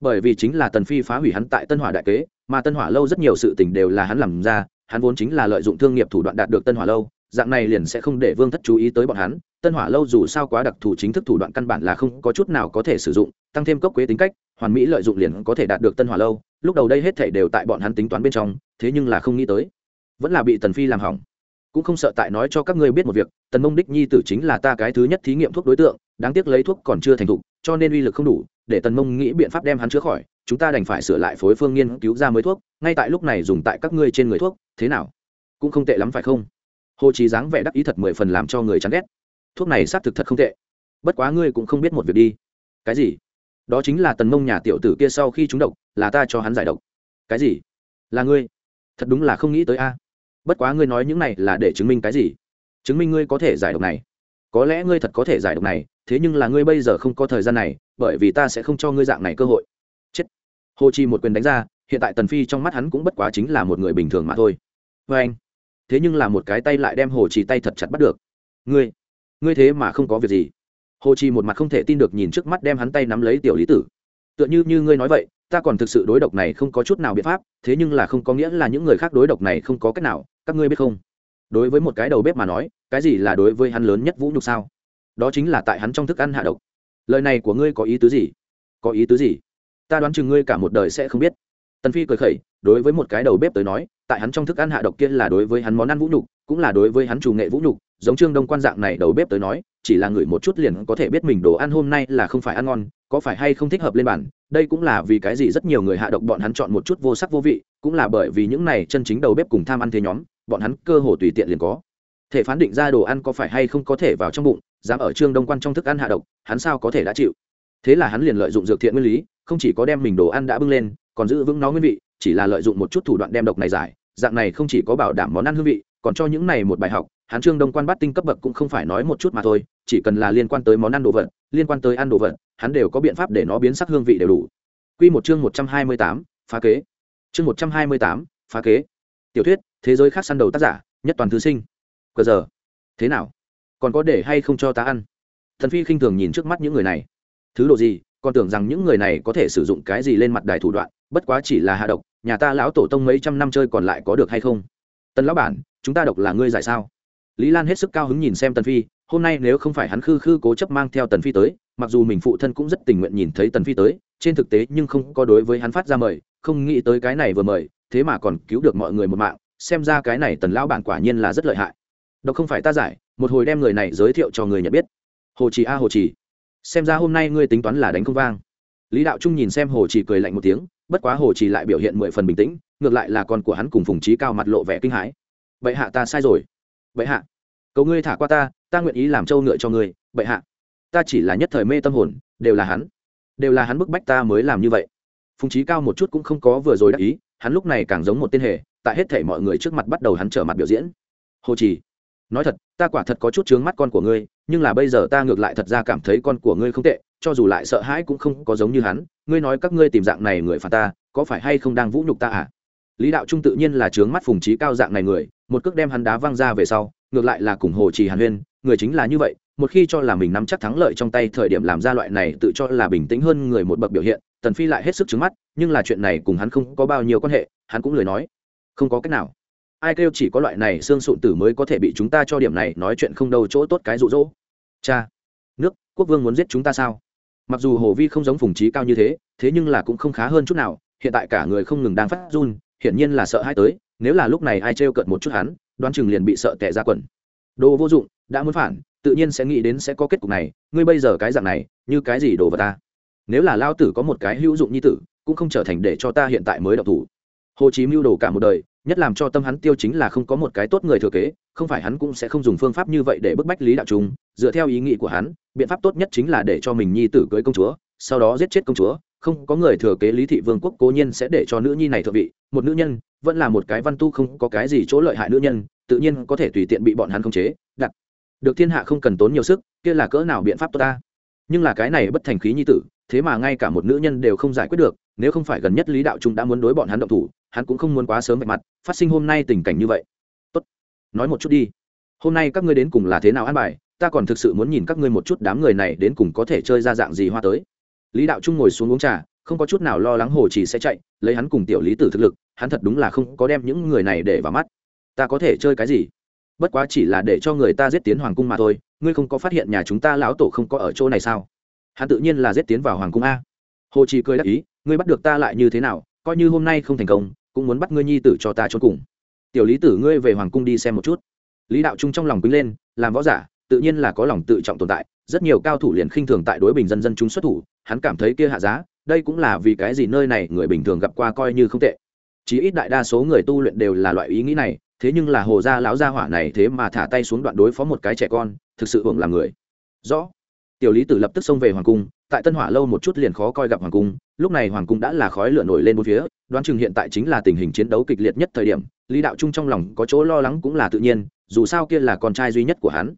Bởi vì chính là tần phi phá hủy hắn tại tân hỏa đại kế, mà tân hỏa lâu rất nhiều sự tình đều là hắn làm ra, hắn vốn chính là lợi dụng thương nghiệp thủ đoạn đạt được tân hỏa lâu, dạng này liền sẽ không để vương thất chú ý tới bọn hắn. Tân hỏa lâu dù sao quá đặc thù chính thức thủ đoạn căn bản là không có chút nào có thể sử dụng, tăng thêm cốc quế tính cách, hoàn mỹ lợi dụng liền có thể đạt được tân hỏa lâu lúc đầu đây hết thảy đều tại bọn hắn tính toán bên trong, thế nhưng là không nghĩ tới. Vẫn là bị tần phi làm hỏng. Cũng không sợ tại nói cho các ngươi biết một việc, tần mông đích nhi tử chính là ta cái thứ nhất thí nghiệm thuốc đối tượng, đáng tiếc lấy thuốc còn chưa thành thục, cho nên uy lực không đủ, để tần mông nghĩ biện pháp đem hắn chữa khỏi, chúng ta đành phải sửa lại phối phương nghiên cứu ra mới thuốc, ngay tại lúc này dùng tại các ngươi trên người thuốc, thế nào? Cũng không tệ lắm phải không? Hồ chí dáng vẻ đắc ý thật mười phần làm cho người chán ghét. Thuốc này xác thực thật không tệ. Bất quá ngươi cũng không biết một việc đi. Cái gì? Đó chính là tần mông nhà tiểu tử kia sau khi trúng độc, là ta cho hắn giải độc. Cái gì? Là ngươi? Thật đúng là không nghĩ tới a. Bất quá ngươi nói những này là để chứng minh cái gì? Chứng minh ngươi có thể giải độc này. Có lẽ ngươi thật có thể giải độc này, thế nhưng là ngươi bây giờ không có thời gian này, bởi vì ta sẽ không cho ngươi dạng này cơ hội. Chết. Hồ chi một quyền đánh ra, hiện tại tần phi trong mắt hắn cũng bất quá chính là một người bình thường mà thôi. Vê anh, thế nhưng là một cái tay lại đem hồ chi tay thật chặt bắt được. Ngươi ngươi thế mà không có việc gì hồ chi một mặt không thể tin được nhìn trước mắt đem hắn tay nắm lấy tiểu lý tử. Tựa như như ngươi nói vậy, ta còn thực sự đối độc này không có chút nào biện pháp, thế nhưng là không có nghĩa là những người khác đối độc này không có cách nào, các ngươi biết không? Đối với một cái đầu bếp mà nói, cái gì là đối với hắn lớn nhất vũ nhục sao? Đó chính là tại hắn trong thức ăn hạ độc. Lời này của ngươi có ý tứ gì? Có ý tứ gì? Ta đoán chừng ngươi cả một đời sẽ không biết. Tần phi cười khẩy, đối với một cái đầu bếp tới nói, tại hắn trong thức ăn hạ độc kia là đối với hắn món ăn vũ nhục, cũng là đối với hắn chủ nghệ vũ nhục, giống trương đông quan dạng này đầu bếp tới nói chỉ là người một chút liền có thể biết mình đồ ăn hôm nay là không phải ăn ngon, có phải hay không thích hợp lên bản đây cũng là vì cái gì rất nhiều người hạ độc bọn hắn chọn một chút vô sắc vô vị, cũng là bởi vì những này chân chính đầu bếp cùng tham ăn thế nhóm, bọn hắn cơ hồ tùy tiện liền có. Thể phán định ra đồ ăn có phải hay không có thể vào trong bụng, dám ở trương đông quan trong thức ăn hạ độc, hắn sao có thể đã chịu? Thế là hắn liền lợi dụng dược thiện nguyên lý, không chỉ có đem mình đồ ăn đã bưng lên, còn giữ vững nó nguyên vị, chỉ là lợi dụng một chút thủ đoạn đem độc này giải, dạng này không chỉ có bảo đảm món ăn hương vị còn cho những này một bài học hắn trương đông quan bắt tinh cấp bậc cũng không phải nói một chút mà thôi chỉ cần là liên quan tới món ăn đồ vật liên quan tới ăn đồ vật hắn đều có biện pháp để nó biến sắc hương vị đều đủ Quy một chương một trăm hai mươi tám, phá kế. Chương một trăm hai mươi tám, phá kế. Tiểu thuyết, thế giới khác săn đầu tác giả, nhất toàn thứ sinh. Cờ giờ, thế nào? Còn có để hay không cho ta ăn? Thần Phi khinh thường nhìn trước mắt những người này. Thứ đồ gì, còn tưởng rằng những người này có thể sử dụng cái gì lên mặt đài thủ đoạn, bất quá chỉ là hạ độc, nhà ta lão tổ tông mấy trăm năm chơi còn lại có được hay không? Tần lão bản, chúng ta độc là ngươi giải sao? Lý Lan hết sức cao hứng nhìn xem Tần Phi, hôm nay nếu không phải hắn khư khư cố chấp mang theo Tần Phi tới, mặc dù mình phụ thân cũng rất tình nguyện nhìn thấy Tần Phi tới, trên thực tế nhưng không có đối với hắn phát ra mời, không nghĩ tới cái này vừa mời, thế mà còn cứu được mọi người một mạng, xem ra cái này Tần lão bản quả nhiên là rất lợi hại. Độc không phải ta giải, một hồi đem người này giới thiệu cho người nhận biết. Hồ Trì a Hồ Trì, xem ra hôm nay ngươi tính toán là đánh không vang. Lý Đạo Trung nhìn xem Hồ Trì cười lạnh một tiếng, bất quá Hồ Trì lại biểu hiện mười phần bình tĩnh, ngược lại là con của hắn cùng Phùng Chí Cao mặt lộ vẻ kinh hãi. Bệ hạ ta sai rồi. Bệ hạ, cầu ngươi thả qua ta ta nguyện ý làm trâu ngựa cho ngươi. Bệ hạ, ta chỉ là nhất thời mê tâm hồn, đều là hắn. Đều là hắn bức bách ta mới làm như vậy. Phùng trí cao một chút cũng không có vừa rồi đắc ý, hắn lúc này càng giống một tên hề, tại hết thể mọi người trước mặt bắt đầu hắn trở mặt biểu diễn. Hồ trì, nói thật, ta quả thật có chút chướng mắt con của ngươi, nhưng là bây giờ ta ngược lại thật ra cảm thấy con của ngươi không tệ, cho dù lại sợ hãi cũng không có giống như hắn. Ngươi nói các ngươi tìm dạng này người phạt ta, có phải hay không đang vũ nhục ta à? Lý đạo trung tự nhiên là trướng mắt phùng trí cao dạng này người, một cước đem hắn đá văng ra về sau, ngược lại là cùng hồ trì hàn huyên, người chính là như vậy, một khi cho là mình nắm chắc thắng lợi trong tay thời điểm làm ra loại này tự cho là bình tĩnh hơn người một bậc biểu hiện, tần phi lại hết sức trứng mắt, nhưng là chuyện này cùng hắn không có bao nhiêu quan hệ, hắn cũng lời nói. Không có cách nào. Ai kêu chỉ có loại này xương sụn tử mới có thể bị chúng ta cho điểm này, nói chuyện không đâu chỗ tốt cái rụ rỗ cha, nước, quốc vương muốn giết chúng ta sao? Mặc dù hồ vi không giống phùng trí cao như thế thế nhưng là cũng không khá hơn chút nào, hiện tại cả người không ngừng đang phát run hiển nhiên là sợ hãi tới, nếu là lúc này ai trêu cợt một chút hắn, đoán chừng liền bị sợ tệ ra quần. Đồ vô dụng, đã muốn phản, tự nhiên sẽ nghĩ đến sẽ có kết cục này, ngươi bây giờ cái dạng này, như cái gì đồ vật ta? Nếu là lao tử có một cái hữu dụng như tử, cũng không trở thành để cho ta hiện tại mới đậu thủ. Hồ chí mưu đồ cả một đời, nhất làm cho tâm hắn tiêu chính là không có một cái tốt người thừa kế, không phải hắn cũng sẽ không dùng phương pháp như vậy để bức bách lý đạo trung. Dựa theo ý nghĩ của hắn, biện pháp tốt nhất chính là để cho mình nhi tử cưới công chúa, sau đó giết chết công chúa không có người thừa kế lý thị vương quốc cố nhiên sẽ để cho nữ nhi này thượng vị, một nữ nhân vẫn là một cái văn tu không có cái gì chỗ lợi hại nữ nhân, tự nhiên có thể tùy tiện bị bọn hắn khống chế, đặt. Được thiên hạ không cần tốn nhiều sức, kia là cỡ nào biện pháp tốt ta? Nhưng là cái này bất thành khí nhi tử, thế mà ngay cả một nữ nhân đều không giải quyết được, nếu không phải gần nhất lý đạo trung đã muốn đối bọn hắn động thủ, hắn cũng không muốn quá sớm vạch mặt, phát sinh hôm nay tình cảnh như vậy. Tốt, nói một chút đi. Hôm nay các ngươi đến cùng là thế nào an bài, ta còn thực sự muốn nhìn các ngươi một chút đám người này đến cùng có thể chơi ra dạng gì hoa tới lý đạo trung ngồi xuống uống trà, không có chút nào lo lắng hồ chỉ sẽ chạy, lấy hắn cùng tiểu lý tử thực lực, hắn thật đúng là không có đem những người này để vào mắt. Ta có thể chơi cái gì? Bất quá chỉ là để cho người ta giết tiến hoàng cung mà thôi, ngươi không có phát hiện nhà chúng ta lão tổ không có ở chỗ này sao? Hắn tự nhiên là giết tiến vào hoàng cung a. Hồ chỉ cười đáp ý, ngươi bắt được ta lại như thế nào, coi như hôm nay không thành công, cũng muốn bắt ngươi nhi tử cho ta trốn cùng. Tiểu lý tử ngươi về hoàng cung đi xem một chút. Lý đạo trung trong lòng quýnh lên, làm võ giả, tự nhiên là có lòng tự trọng tồn tại, rất nhiều cao thủ liền khinh thường tại đối bình dân dân chúng xuất thủ hắn cảm thấy kia hạ giá, đây cũng là vì cái gì nơi này người bình thường gặp qua coi như không tệ. Chí ít đại đa số người tu luyện đều là loại ý nghĩ này, thế nhưng là hồ gia lão gia hỏa này thế mà thả tay xuống đoạn đối phó một cái trẻ con, thực sự hưởng làm người. Rõ. Tiểu lý tử lập tức xông về hoàng cung, tại tân hỏa lâu một chút liền khó coi gặp hoàng cung, lúc này hoàng cung đã là khói lửa nổi lên bốn phía, đoán chừng hiện tại chính là tình hình chiến đấu kịch liệt nhất thời điểm, lý đạo trung trong lòng có chỗ lo lắng cũng là tự nhiên, dù sao kia là con trai duy nhất của hắn.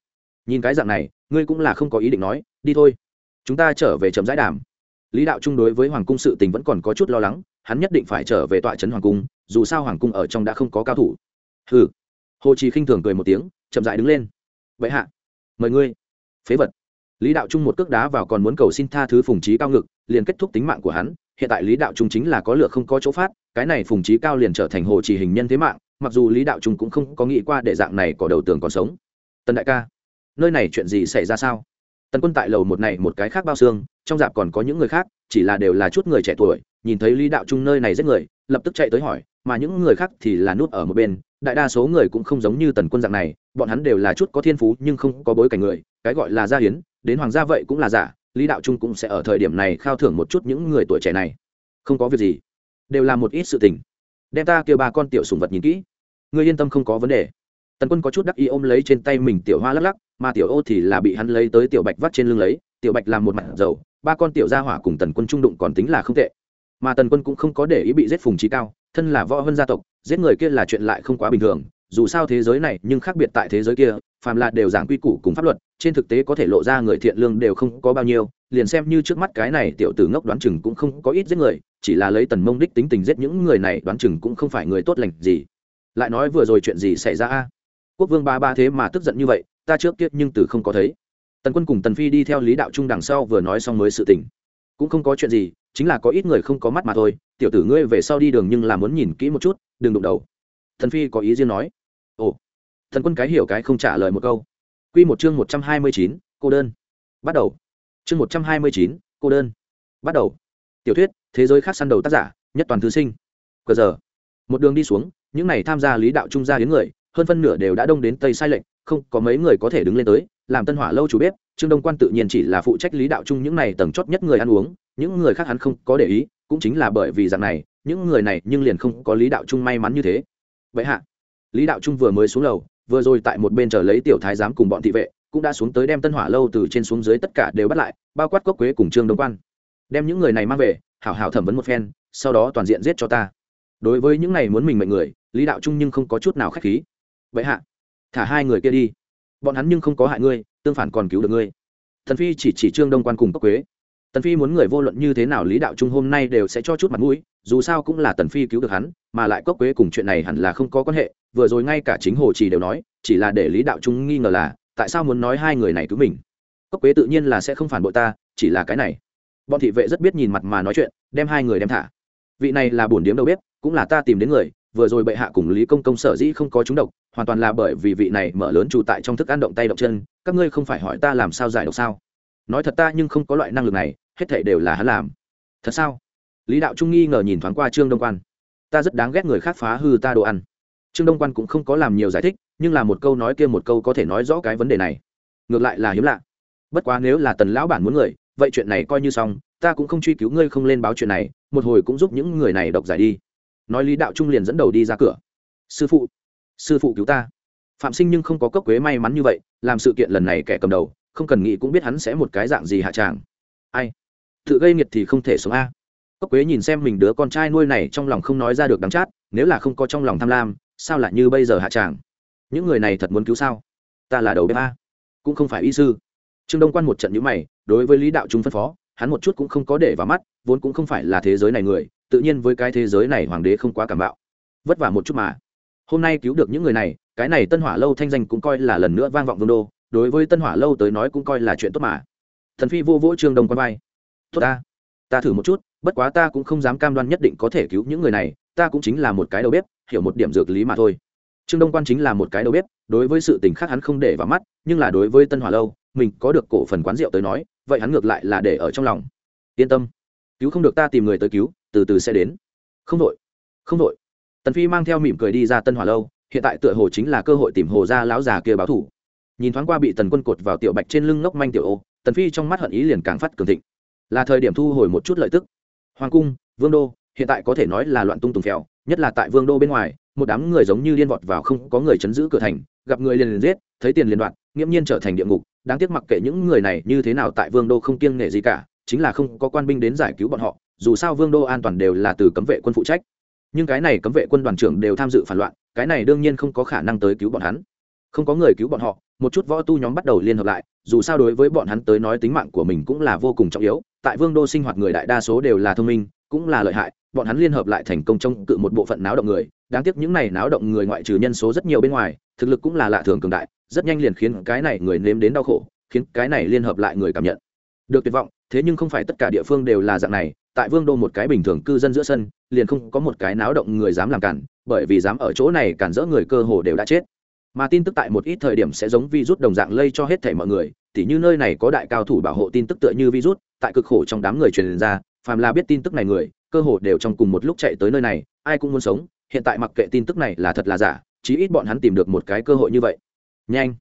Nhìn cái dạng này, ngươi cũng là không có ý định nói, đi thôi chúng ta trở về chậm giải đàm. Lý đạo trung đối với hoàng cung sự tình vẫn còn có chút lo lắng, hắn nhất định phải trở về tọa trấn hoàng cung, dù sao hoàng cung ở trong đã không có cao thủ. Hừ. Hồ trì khinh thường cười một tiếng, chậm dại đứng lên. Vậy hạ, mời ngươi. Phế vật. Lý đạo trung một cước đá vào còn muốn cầu xin tha thứ phùng trí cao ngực, liền kết thúc tính mạng của hắn. Hiện tại lý đạo trung chính là có lựa không có chỗ phát, cái này phùng trí cao liền trở thành hồ trì hình nhân thế mạng, mặc dù lý đạo trung cũng không có nghĩ qua để dạng này có đầu tường còn sống. Tần đại ca, nơi này chuyện gì xảy ra sao? Tần quân tại lầu một này một cái khác bao xương, trong dạp còn có những người khác, chỉ là đều là chút người trẻ tuổi, nhìn thấy lý đạo trung nơi này giết người, lập tức chạy tới hỏi, mà những người khác thì là nút ở một bên, đại đa số người cũng không giống như tần quân dạng này, bọn hắn đều là chút có thiên phú nhưng không có bối cảnh người, cái gọi là gia hiến, đến hoàng gia vậy cũng là giả, lý đạo trung cũng sẽ ở thời điểm này khao thưởng một chút những người tuổi trẻ này. Không có việc gì. Đều là một ít sự tình. Đem ta kêu ba con tiểu sùng vật nhìn kỹ. Ngươi yên tâm không có vấn đề tần quân có chút đắc ý ôm lấy trên tay mình tiểu hoa lắc lắc, mà tiểu ô thì là bị hắn lấy tới tiểu bạch vắt trên lưng lấy, tiểu bạch làm một mặt dầu, ba con tiểu gia hỏa cùng tần quân trung đụng còn tính là không tệ. Mà tần quân cũng không có để ý bị giết phùng trí cao, thân là võ hơn gia tộc, giết người kia là chuyện lại không quá bình thường, dù sao thế giới này nhưng khác biệt tại thế giới kia, phàm là đều giảng quy củ cùng pháp luật, trên thực tế có thể lộ ra người thiện lương đều không có bao nhiêu, liền xem như trước mắt cái này tiểu tử ngốc đoán chừng cũng không có ít giết người, chỉ là lấy tần mông đích tính tình giết những người này đoán chừng cũng không phải người tốt lành gì. Lại nói vừa rồi chuyện gì xảy ra a? Quốc vương ba ba thế mà tức giận như vậy, ta trước kia nhưng từ không có thấy. Tần quân cùng tần phi đi theo lý đạo trung đằng sau vừa nói xong mới sự tình. Cũng không có chuyện gì, chính là có ít người không có mắt mà thôi, tiểu tử ngươi về sau đi đường nhưng là muốn nhìn kỹ một chút, đừng đụng đầu. Thần phi có ý riêng nói. Ồ. Thần quân cái hiểu cái không trả lời một câu. Q một chương một trăm hai mươi chín, cô đơn. Bắt đầu. Chương một trăm hai mươi chín, cô đơn. Bắt đầu. Tiểu thuyết, thế giới khác săn đầu tác giả, nhất toàn thư sinh. Cờ giờ. Một đường đi xuống, những n à y tham gia lý đạo trung gia đến người hơn phân nửa đều đã đông đến tây sai lệnh không có mấy người có thể đứng lên tới, làm tân hỏa lâu chủ bếp, trương đông quan tự nhiên chỉ là phụ trách lý đạo trung những n à y tầng chót nhất người ăn uống, những người khác hắn không có để ý, cũng chính là bởi vì dạng này, những người này nhưng liền không có lý đạo trung may mắn như thế. Vậy hạ, lý đạo trung vừa mới xuống lầu, vừa rồi tại một bên chờ lấy tiểu thái giám cùng bọn thị vệ, cũng đã xuống tới đem tân hỏa lâu từ trên xuống dưới tất cả đều bắt lại, bao quát cốc quế cùng trương đông quan. Đem những người này mang về, hảo hảo thẩm vấn một phen, sau đó toàn diện giết cho ta. Đối với những này muốn mình mệnh người, lý đạo trung nhưng không có chút nào k h á c h khí vậy hạ, thả hai người kia đi. Bọn hắn nhưng không có hại ngươi, tương phản còn cứu được ngươi. Thần phi chỉ chỉ trương đông quan cùng cốc quế. Tần phi muốn người vô luận như thế nào lý đạo trung hôm nay đều sẽ cho chút mặt mũi, dù sao cũng là tần phi cứu được hắn, mà lại cốc quế cùng chuyện này hẳn là không có quan hệ. Vừa rồi ngay cả chính hồ trì đều nói, chỉ là để lý đạo trung nghi ngờ là, tại sao muốn nói hai người này cứu mình? Cốc quế tự nhiên là sẽ không phản bội ta, chỉ là cái này. Bọn thị vệ rất biết nhìn mặt mà nói chuyện, đem hai người đem thả. Vị này là bổn điếm đầu bếp, cũng là ta tìm đến người vừa rồi bệ hạ cùng lý công công sở dĩ không có chúng độc, hoàn toàn là bởi vì vị này mở lớn trù tại trong thức ăn động tay động chân, các ngươi không phải hỏi ta làm sao giải độc sao? Nói thật ta nhưng không có loại năng lực này, hết thể đều là hắn làm. Thật sao? Lý đạo trung nghi ngờ nhìn thoáng qua trương đông quan. Ta rất đáng ghét người khác phá hư ta đồ ăn. Trương đông quan cũng không có làm nhiều giải thích, nhưng là một câu nói kia một câu có thể nói rõ cái vấn đề này. Ngược lại là hiếm lạ. Bất quá nếu là tần lão bản muốn người, vậy chuyện này coi như xong, ta cũng không truy cứu ngươi không lên báo chuyện này, một hồi cũng giúp những người này độc giải đi nói lý đạo trung liền dẫn đầu đi ra cửa. Sư phụ sư phụ cứu ta. Phạm sinh nhưng không có cốc quế may mắn như vậy, làm sự kiện lần này kẻ cầm đầu, không cần nghĩ cũng biết hắn sẽ một cái dạng gì hạ tràng. Ai? Tự gây nghiệt thì không thể sống a. Cốc quế nhìn xem mình đứa con trai nuôi này trong lòng không nói ra được đắng chát, nếu là không có trong lòng tham lam, sao lại như bây giờ hạ tràng? Những người này thật muốn cứu sao? Ta là đầu bếp a. Cũng không phải y sư. Trương đông quan một trận nhữ mày, đối với lý đạo trung phân phó, hắn một chút cũng không có để vào mắt, vốn cũng không phải là thế giới này người tự nhiên với cái thế giới này hoàng đế không quá cảm bạo. Vất vả một chút mà. Hôm nay cứu được những người này, cái này tân hỏa lâu thanh danh cũng coi là lần nữa vang vọng vương đô, đối với tân hỏa lâu tới nói cũng coi là chuyện tốt mà. Thần phi vô vỗ trương đông quan vai. Tốt ta ta thử một chút, bất quá ta cũng không dám cam đoan nhất định có thể cứu những người này, ta cũng chính là một cái đầu bếp, hiểu một điểm dược lý mà thôi. Trương đông quan chính là một cái đầu bếp, đối với sự tình khác hắn không để vào mắt, nhưng là đối với tân hỏa lâu, mình có được cổ phần quán rượu tới nói, vậy hắn ngược lại là để ở trong lòng. Yên tâm cứu không được ta tìm người tới cứu, từ từ sẽ đến. Không đội không đội tần phi mang theo mỉm cười đi ra tân hỏa lâu, hiện tại tựa hồ chính là cơ hội tìm hồ ra lão già kia báo thủ. Nhìn thoáng qua bị tần quân cột vào tiểu bạch trên lưng ngốc manh tiểu ô, tần phi trong mắt hận ý liền càng phát cường thịnh. Là thời điểm thu hồi một chút lợi tức. Hoàng cung, vương đô, hiện tại có thể nói là loạn tung tùng phèo, nhất là tại vương đô bên ngoài, một đám người giống như liên vọt vào không có người chấn giữ cửa thành, gặp người liền liền giết, thấy tiền liền đoạn nghiễm nhiên trở thành địa ngục. Đáng tiếc mặc kệ những người này như thế nào tại vương đô không kiêng nể gì cả chính là không có quan binh đến giải cứu bọn họ, dù sao vương đô an toàn đều là từ cấm vệ quân phụ trách. Nhưng cái này cấm vệ quân đoàn trưởng đều tham dự phản loạn, cái này đương nhiên không có khả năng tới cứu bọn hắn. Không có người cứu bọn họ, một chút võ tu nhóm bắt đầu liên hợp lại, dù sao đối với bọn hắn tới nói tính mạng của mình cũng là vô cùng trọng yếu, tại vương đô sinh hoạt người đại đa số đều là thông minh, cũng là lợi hại, bọn hắn liên hợp lại thành công trong cự một bộ phận náo động người, đáng tiếc những này náo động người ngoại trừ nhân số rất nhiều bên ngoài, thực lực cũng là lạ thường cường đại, rất nhanh liền khiến cái này người nếm đến đau khổ, khiến cái này liên hợp lại người cảm nhận. Được tuyệt vọng thế nhưng không phải tất cả địa phương đều là dạng này, tại vương đô một cái bình thường cư dân giữa sân, liền không có một cái náo động người dám làm cản, bởi vì dám ở chỗ này cản rỡ người cơ hồ đều đã chết. Mà tin tức tại một ít thời điểm sẽ giống virus đồng dạng lây cho hết thể mọi người, tỉ như nơi này có đại cao thủ bảo hộ tin tức tựa như virus, tại cực khổ trong đám người truyền ra, phàm là biết tin tức này người, cơ hồ đều trong cùng một lúc chạy tới nơi này, ai cũng muốn sống, hiện tại mặc kệ tin tức này là thật là giả, chí ít bọn hắn tìm được một cái cơ hội như vậy. Nhanh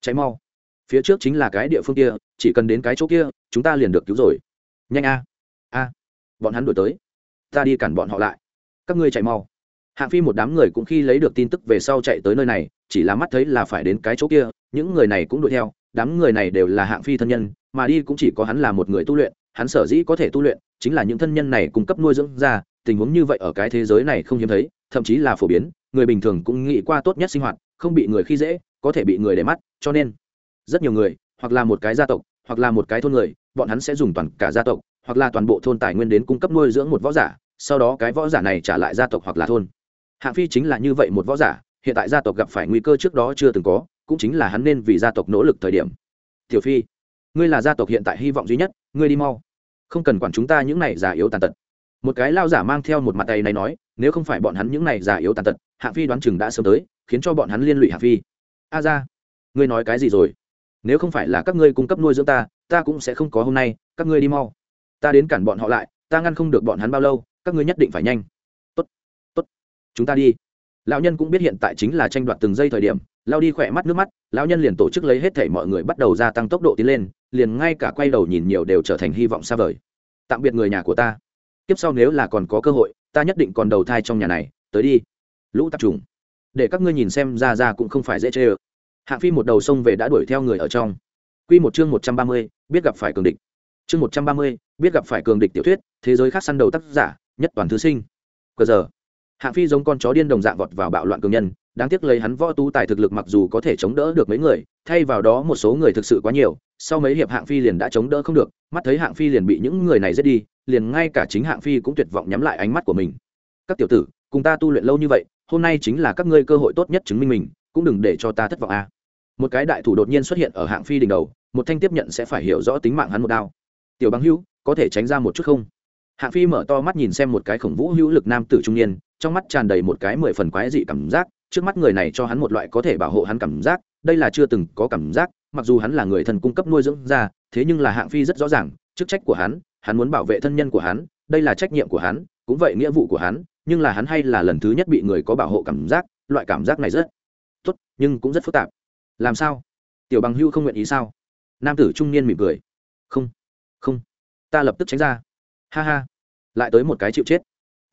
cháy mau phía trước chính là cái địa phương kia, chỉ cần đến cái chỗ kia, chúng ta liền được cứu rồi. Nhanh a. A. Bọn hắn đuổi tới. Ta đi cản bọn họ lại. Các ngươi chạy mau. Hạng phi một đám người cũng khi lấy được tin tức về sau chạy tới nơi này, chỉ là mắt thấy là phải đến cái chỗ kia, những người này cũng đuổi theo, đám người này đều là hạng phi thân nhân, mà đi cũng chỉ có hắn là một người tu luyện, hắn sở dĩ có thể tu luyện, chính là những thân nhân này cung cấp nuôi dưỡng ra, tình huống như vậy ở cái thế giới này không hiếm thấy, thậm chí là phổ biến, người bình thường cũng nghĩ qua tốt nhất sinh hoạt, không bị người khi dễ, có thể bị người để mắt, cho nên rất nhiều người, hoặc là một cái gia tộc, hoặc là một cái thôn người, bọn hắn sẽ dùng toàn cả gia tộc, hoặc là toàn bộ thôn tài nguyên đến cung cấp nuôi dưỡng một võ giả, sau đó cái võ giả này trả lại gia tộc hoặc là thôn. Hạng phi chính là như vậy một võ giả, hiện tại gia tộc gặp phải nguy cơ trước đó chưa từng có, cũng chính là hắn nên vì gia tộc nỗ lực thời điểm. Tiểu phi, ngươi là gia tộc hiện tại hy vọng duy nhất, ngươi đi mau. Không cần quản chúng ta những này già yếu tàn tật. Một cái lao giả mang theo một mặt tay này nói, nếu không phải bọn hắn những này già yếu tàn tật, hạng phi đoán chừng đã sớm tới, khiến cho bọn hắn liên lụy hạng phi. A ra, ngươi nói cái gì rồi? Nếu không phải là các ngươi cung cấp nuôi dưỡng ta ta cũng sẽ không có hôm nay, các ngươi đi mau. Ta đến cản bọn họ lại, ta ngăn không được bọn hắn bao lâu, các ngươi nhất định phải nhanh. Tốt tốt, chúng ta đi. Lão nhân cũng biết hiện tại chính là tranh đoạt từng giây thời điểm, lao đi khỏe mắt nước mắt, lão nhân liền tổ chức lấy hết thể mọi người bắt đầu gia tăng tốc độ tiến lên, liền ngay cả quay đầu nhìn nhiều đều trở thành hy vọng xa vời. Tạm biệt người nhà của ta. Tiếp sau nếu là còn có cơ hội, ta nhất định còn đầu thai trong nhà này, tới đi. Lũ tập trùng. Để các ngươi nhìn xem ra ra cũng không phải dễ chê ơ hạng phi một đầu sông về đã đuổi theo người ở trong. Q một chương một trăm ba mươi, biết gặp phải cường địch. Chương một trăm ba mươi, biết gặp phải cường địch tiểu thuyết, thế giới khác săn đầu tác giả, nhất toàn thứ sinh. Cờ giờ. Hạng phi giống con chó điên đồng dạng vọt vào bạo loạn cường nhân, đáng tiếc lấy hắn võ tú tài thực lực mặc dù có thể chống đỡ được mấy người, thay vào đó một số người thực sự quá nhiều, sau mấy hiệp hạng phi liền đã chống đỡ không được, mắt thấy hạng phi liền bị những người này giết đi, liền ngay cả chính hạng phi cũng tuyệt vọng nhắm lại ánh mắt của mình. Các tiểu tử, cùng ta tu luyện lâu như vậy, hôm nay chính là các ngươi cơ hội tốt nhất chứng minh mình, cũng đừng để cho ta thất vọng a một cái đại thủ đột nhiên xuất hiện ở hạng phi đỉnh đầu, một thanh tiếp nhận sẽ phải hiểu rõ tính mạng hắn một đao. Tiểu bằng hữu có thể tránh ra một chút không? Hạng phi mở to mắt nhìn xem một cái khổng vũ hữu lực nam tử trung niên, trong mắt tràn đầy một cái mười phần quái dị cảm giác, trước mắt người này cho hắn một loại có thể bảo hộ hắn cảm giác, đây là chưa từng có cảm giác, mặc dù hắn là người thần cung cấp nuôi dưỡng ra, thế nhưng là hạng phi rất rõ ràng, chức trách của hắn hắn muốn bảo vệ thân nhân của hắn, đây là trách nhiệm của hắn, cũng vậy nghĩa vụ của hắn, nhưng là hắn hay là lần thứ nhất bị người có bảo hộ cảm giác, loại cảm giác này rất tốt, nhưng cũng rất phức tạp làm sao? Tiểu bằng hưu không nguyện ý sao? Nam tử trung niên mỉm cười. Không không. Ta lập tức tránh ra. Ha ha. Lại tới một cái chịu chết.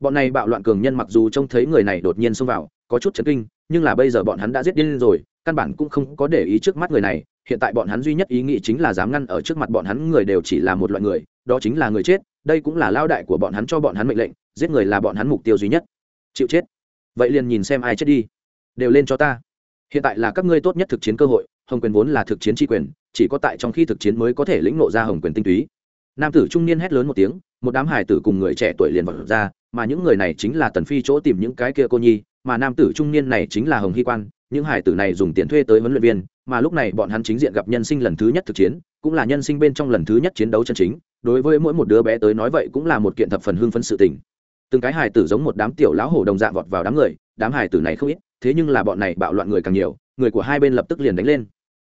Bọn này bạo loạn cường nhân mặc dù trông thấy người này đột nhiên xông vào, có chút chấn kinh, nhưng là bây giờ bọn hắn đã giết điên rồi, căn bản cũng không có để ý trước mắt người này. Hiện tại bọn hắn duy nhất ý nghĩ chính là dám ngăn ở trước mặt bọn hắn người đều chỉ là một loại người, đó chính là người chết, đây cũng là lao đại của bọn hắn cho bọn hắn mệnh lệnh, giết người là bọn hắn mục tiêu duy nhất. Chịu chết. Vậy liền nhìn xem ai chết đi. Đều lên cho ta hiện tại là các ngươi tốt nhất thực chiến cơ hội, hồng quyền vốn là thực chiến tri quyền, chỉ có tại trong khi thực chiến mới có thể lĩnh nộ ra hồng quyền tinh túy. Nam tử trung niên hét lớn một tiếng, một đám hải tử cùng người trẻ tuổi liền vật ra, mà những người này chính là tần phi chỗ tìm những cái kia cô nhi, mà nam tử trung niên này chính là hồng hy quan, những hải tử này dùng tiền thuê tới huấn luyện viên, mà lúc này bọn hắn chính diện gặp nhân sinh lần thứ nhất thực chiến, cũng là nhân sinh bên trong lần thứ nhất chiến đấu chân chính, đối với mỗi một đứa bé tới nói vậy cũng là một kiện thập phần hưng phấn sự tình. Từng cái hải tử giống một đám tiểu lão hổ đồng dạng vọt vào đám người đám hải tử này không ít, thế nhưng là bọn này bạo loạn người càng nhiều, người của hai bên lập tức liền đánh lên.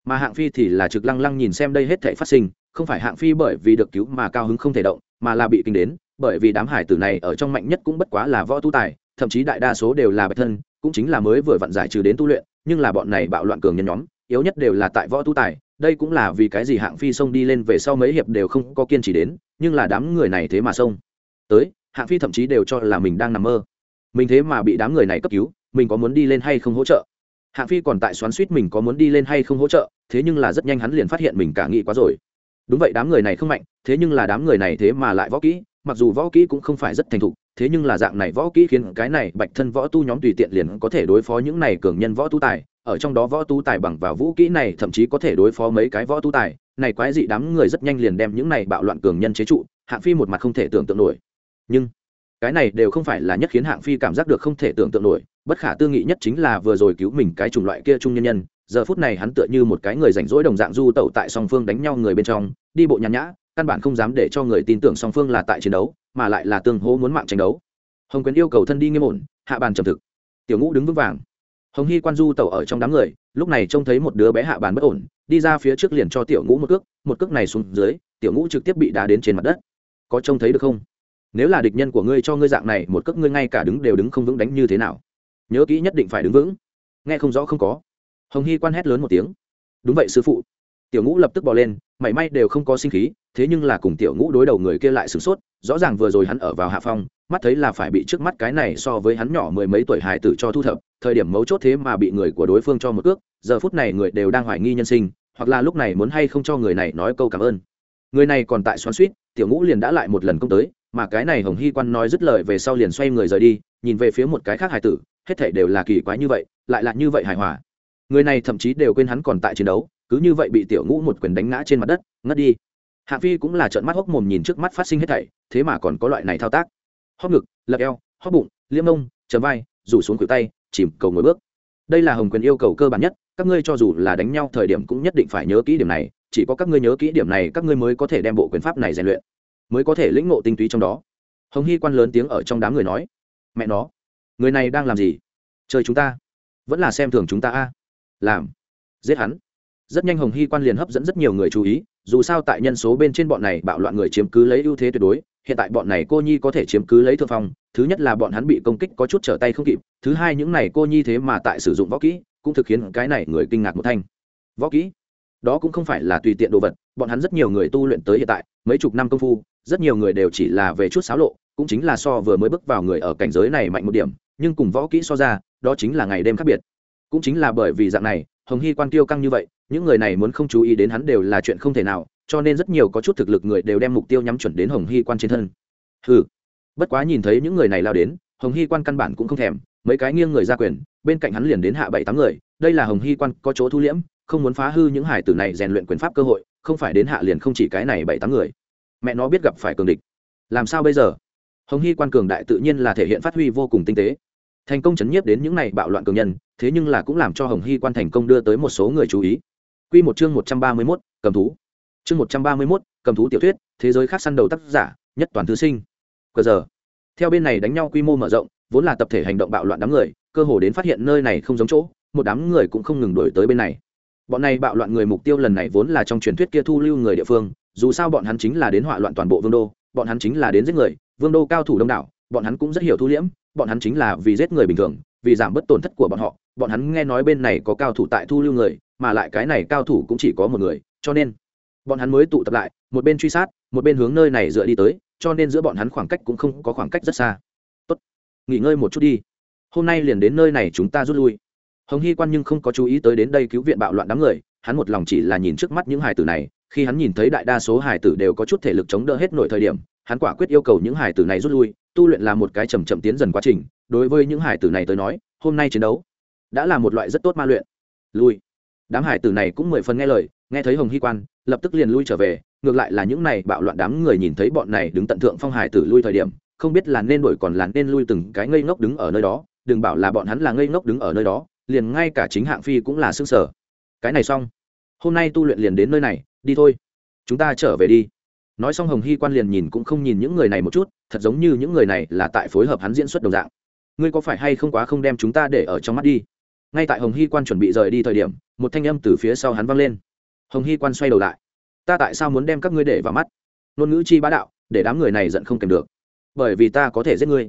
Mà hạng phi thì là trực lăng lăng nhìn xem đây hết thể phát sinh, không phải hạng phi bởi vì được cứu mà cao hứng không thể động, mà là bị kinh đến, bởi vì đám hải tử này ở trong mạnh nhất cũng bất quá là võ tu tài, thậm chí đại đa số đều là bạch thân, cũng chính là mới vừa vặn giải trừ đến tu luyện, nhưng là bọn này bạo loạn cường nhân nhóm, yếu nhất đều là tại võ tu tài, đây cũng là vì cái gì hạng phi xông đi lên về sau mấy hiệp đều không có kiên trì đến, nhưng là đám người này thế mà xông. Tới, hạng phi thậm chí đều cho là mình đang nằm mơ mình thế mà bị đám người này cấp cứu, mình có muốn đi lên hay không hỗ trợ? Hạng phi còn tại xoắn suýt mình có muốn đi lên hay không hỗ trợ, thế nhưng là rất nhanh hắn liền phát hiện mình cả nghĩ quá rồi. Đúng vậy, đám người này không mạnh, thế nhưng là đám người này thế mà lại võ kỹ, mặc dù võ kỹ cũng không phải rất thành thục, thế nhưng là dạng này võ kỹ khiến cái này bạch thân võ tu nhóm tùy tiện liền có thể đối phó những này cường nhân võ tu tài, ở trong đó võ tu tài bằng vào vũ kỹ này thậm chí có thể đối phó mấy cái võ tu tài, này quái dị đám người rất nhanh liền đem những này bạo loạn cường nhân chế trụ, hạng phi một mặt không thể tưởng tượng nổi. Nhưng cái này đều không phải là nhất khiến hạng phi cảm giác được không thể tưởng tượng nổi, bất khả tư nghị nhất chính là vừa rồi cứu mình cái chủng loại kia trung nhân nhân, giờ phút này hắn tựa như một cái người rảnh rỗi đồng dạng du tẩu tại song phương đánh nhau người bên trong, đi bộ nhàn nhã, căn bản không dám để cho người tin tưởng song phương là tại chiến đấu, mà lại là tương hố muốn mạng tranh đấu. Hồng quyền yêu cầu thân đi nghiêm ổn, hạ bàn trầm thực. Tiểu ngũ đứng vững vàng. Hồng hy quan du tẩu ở trong đám người, lúc này trông thấy một đứa bé hạ bàn bất ổn, đi ra phía trước liền cho tiểu ngũ một cước một cước này xuống dưới, tiểu ngũ trực tiếp bị đá đến trên mặt đất. Có trông thấy được không? Nếu là địch nhân của ngươi cho ngươi dạng này, một cước ngươi ngay cả đứng đều đứng không vững đánh như thế nào? Nhớ kỹ nhất định phải đứng vững. Nghe không rõ không có. Hồng hy quan hét lớn một tiếng. Đúng vậy, sư phụ. Tiểu ngũ lập tức bỏ lên, mảy may đều không có sinh khí, thế nhưng là cùng tiểu ngũ đối đầu người kia lại sửng sốt, rõ ràng vừa rồi hắn ở vào hạ phong, mắt thấy là phải bị trước mắt cái này so với hắn nhỏ mười mấy tuổi hài tử cho thu thập, thời điểm mấu chốt thế mà bị người của đối phương cho một ước giờ phút này người đều đang hoài nghi nhân sinh, hoặc là lúc này muốn hay không cho người này nói câu cảm ơn. Người này còn tại xoắn suýt, tiểu ngũ liền đã lại một lần công tới mà cái này hồng hy quan nói dứt lời về sau liền xoay người rời đi, nhìn về phía một cái khác hài tử, hết thể đều là kỳ quái như vậy, lại là như vậy hài hòa. Người này thậm chí đều quên hắn còn tại chiến đấu, cứ như vậy bị tiểu ngũ một quyền đánh ngã trên mặt đất, ngất đi. Hạ phi cũng là trợn mắt hốc mồm nhìn trước mắt phát sinh hết thảy, thế mà còn có loại này thao tác. Hóp ngực, lập eo, hóp bụng liêm nông chấm vai, rủ xuống khuỷu tay, chìm cầu ngồi bước. Đây là hồng quyền yêu cầu cơ bản nhất, các ngươi cho dù là đánh nhau thời điểm cũng nhất định phải nhớ kỹ điểm này, chỉ có các ngươi nhớ kỹ điểm này, các ngươi mới có thể đem bộ quyền pháp này rèn luyện mới có thể lĩnh ngộ tinh túy trong đó. Hồng hy quan lớn tiếng ở trong đám người nói, mẹ nó, người này đang làm gì? Chơi chúng ta, vẫn là xem thường chúng ta a. Làm, giết hắn. Rất nhanh hồng hy quan liền hấp dẫn rất nhiều người chú ý, dù sao tại nhân số bên trên bọn này bạo loạn người chiếm cứ lấy ưu thế tuyệt đối, hiện tại bọn này cô nhi có thể chiếm cứ lấy thượng phong, thứ nhất là bọn hắn bị công kích có chút trở tay không kịp, thứ hai những này cô nhi thế mà tại sử dụng võ kỹ, cũng thực khiến cái này người kinh ngạc một thanh. Võ kỹ? Đó cũng không phải là tùy tiện đồ vật, bọn hắn rất nhiều người tu luyện tới hiện tại, mấy chục năm công phu, rất nhiều người đều chỉ là về chút xáo lộ, cũng chính là so vừa mới bước vào người ở cảnh giới này mạnh một điểm, nhưng cùng võ kỹ so ra, đó chính là ngày đêm khác biệt. Cũng chính là bởi vì dạng này, hồng hy quan tiêu căng như vậy, những người này muốn không chú ý đến hắn đều là chuyện không thể nào, cho nên rất nhiều có chút thực lực người đều đem mục tiêu nhắm chuẩn đến hồng hy quan trên thân. Ừ bất quá nhìn thấy những người này lao đến, hồng hy quan căn bản cũng không thèm, mấy cái nghiêng người ra quyền, bên cạnh hắn liền đến hạ bảy tám người, đây là hồng hy quan có chỗ thu liễm không muốn phá hư những hải tử này rèn luyện quyền pháp cơ hội, không phải đến hạ liền không chỉ cái này bảy tám người. Mẹ nó biết gặp phải cường địch. Làm sao bây giờ? Hồng hy quan cường đại tự nhiên là thể hiện phát huy vô cùng tinh tế. Thành công chấn nhiếp đến những này bạo loạn cường nhân, thế nhưng là cũng làm cho hồng hy quan thành công đưa tới một số người chú ý. Q một chương một trăm ba mươi mốt, cầm thú. Chương một trăm ba mươi mốt, cầm thú tiểu thuyết, thế giới khác săn đầu tác giả, nhất toàn thư sinh. Cờ giờ. Theo bên này đánh nhau quy mô mở rộng, vốn là tập thể hành động bạo loạn đám người, cơ hồ đến phát hiện nơi này không giống chỗ, một đám người cũng không ngừng đổi tới bên này bọn này bạo loạn người mục tiêu lần này vốn là trong truyền thuyết kia thu lưu người địa phương, dù sao bọn hắn chính là đến hỏa loạn toàn bộ vương đô, bọn hắn chính là đến giết người, vương đô cao thủ đông đảo, bọn hắn cũng rất hiểu thu liễm, bọn hắn chính là vì giết người bình thường, vì giảm bớt tổn thất của bọn họ. Bọn hắn nghe nói bên này có cao thủ tại thu lưu người, mà lại cái này cao thủ cũng chỉ có một người, cho nên bọn hắn mới tụ tập lại, một bên truy sát, một bên hướng nơi này dựa đi tới, cho nên giữa bọn hắn khoảng cách cũng không có khoảng cách rất xa. Tốt, nghỉ ngơi một chút đi. Hôm nay liền đến nơi này chúng ta rút lui hồng hy quan nhưng không có chú ý tới đến đây cứu viện bạo loạn đám người, hắn một lòng chỉ là nhìn trước mắt những hải tử này, khi hắn nhìn thấy đại đa số hải tử đều có chút thể lực chống đỡ hết nổi thời điểm, hắn quả quyết yêu cầu những hải tử này rút lui, tu luyện là một cái chầm chậm tiến dần quá trình, đối với những hải tử này tới nói, hôm nay chiến đấu đã là một loại rất tốt ma luyện. Lui. Đám hải tử này cũng mười phần nghe lời, nghe thấy hồng hy quan, lập tức liền lui trở về, ngược lại là những này bạo loạn đám người nhìn thấy bọn này đứng tận thượng phong hải tử lui thời điểm, không biết là nên đổi còn là nên lui từng cái ngây ngốc đứng ở nơi đó, đừng bảo là bọn hắn là ngây ngốc đứng ở nơi đó liền ngay cả chính hạng phi cũng là xương sở. Cái này xong. Hôm nay tu luyện liền đến nơi này, đi thôi. Chúng ta trở về đi. Nói xong hồng hy quan liền nhìn cũng không nhìn những người này một chút, thật giống như những người này là tại phối hợp hắn diễn xuất đồng dạng. Ngươi có phải hay không quá không đem chúng ta để ở trong mắt đi? Ngay tại hồng hy quan chuẩn bị rời đi thời điểm, một thanh âm từ phía sau hắn vang lên. Hồng hy quan xoay đầu lại. Ta tại sao muốn đem các ngươi để vào mắt? Ngôn ngữ chi bá đạo, để đám người này giận không kèm được. Bởi vì ta có thể giết ngươi.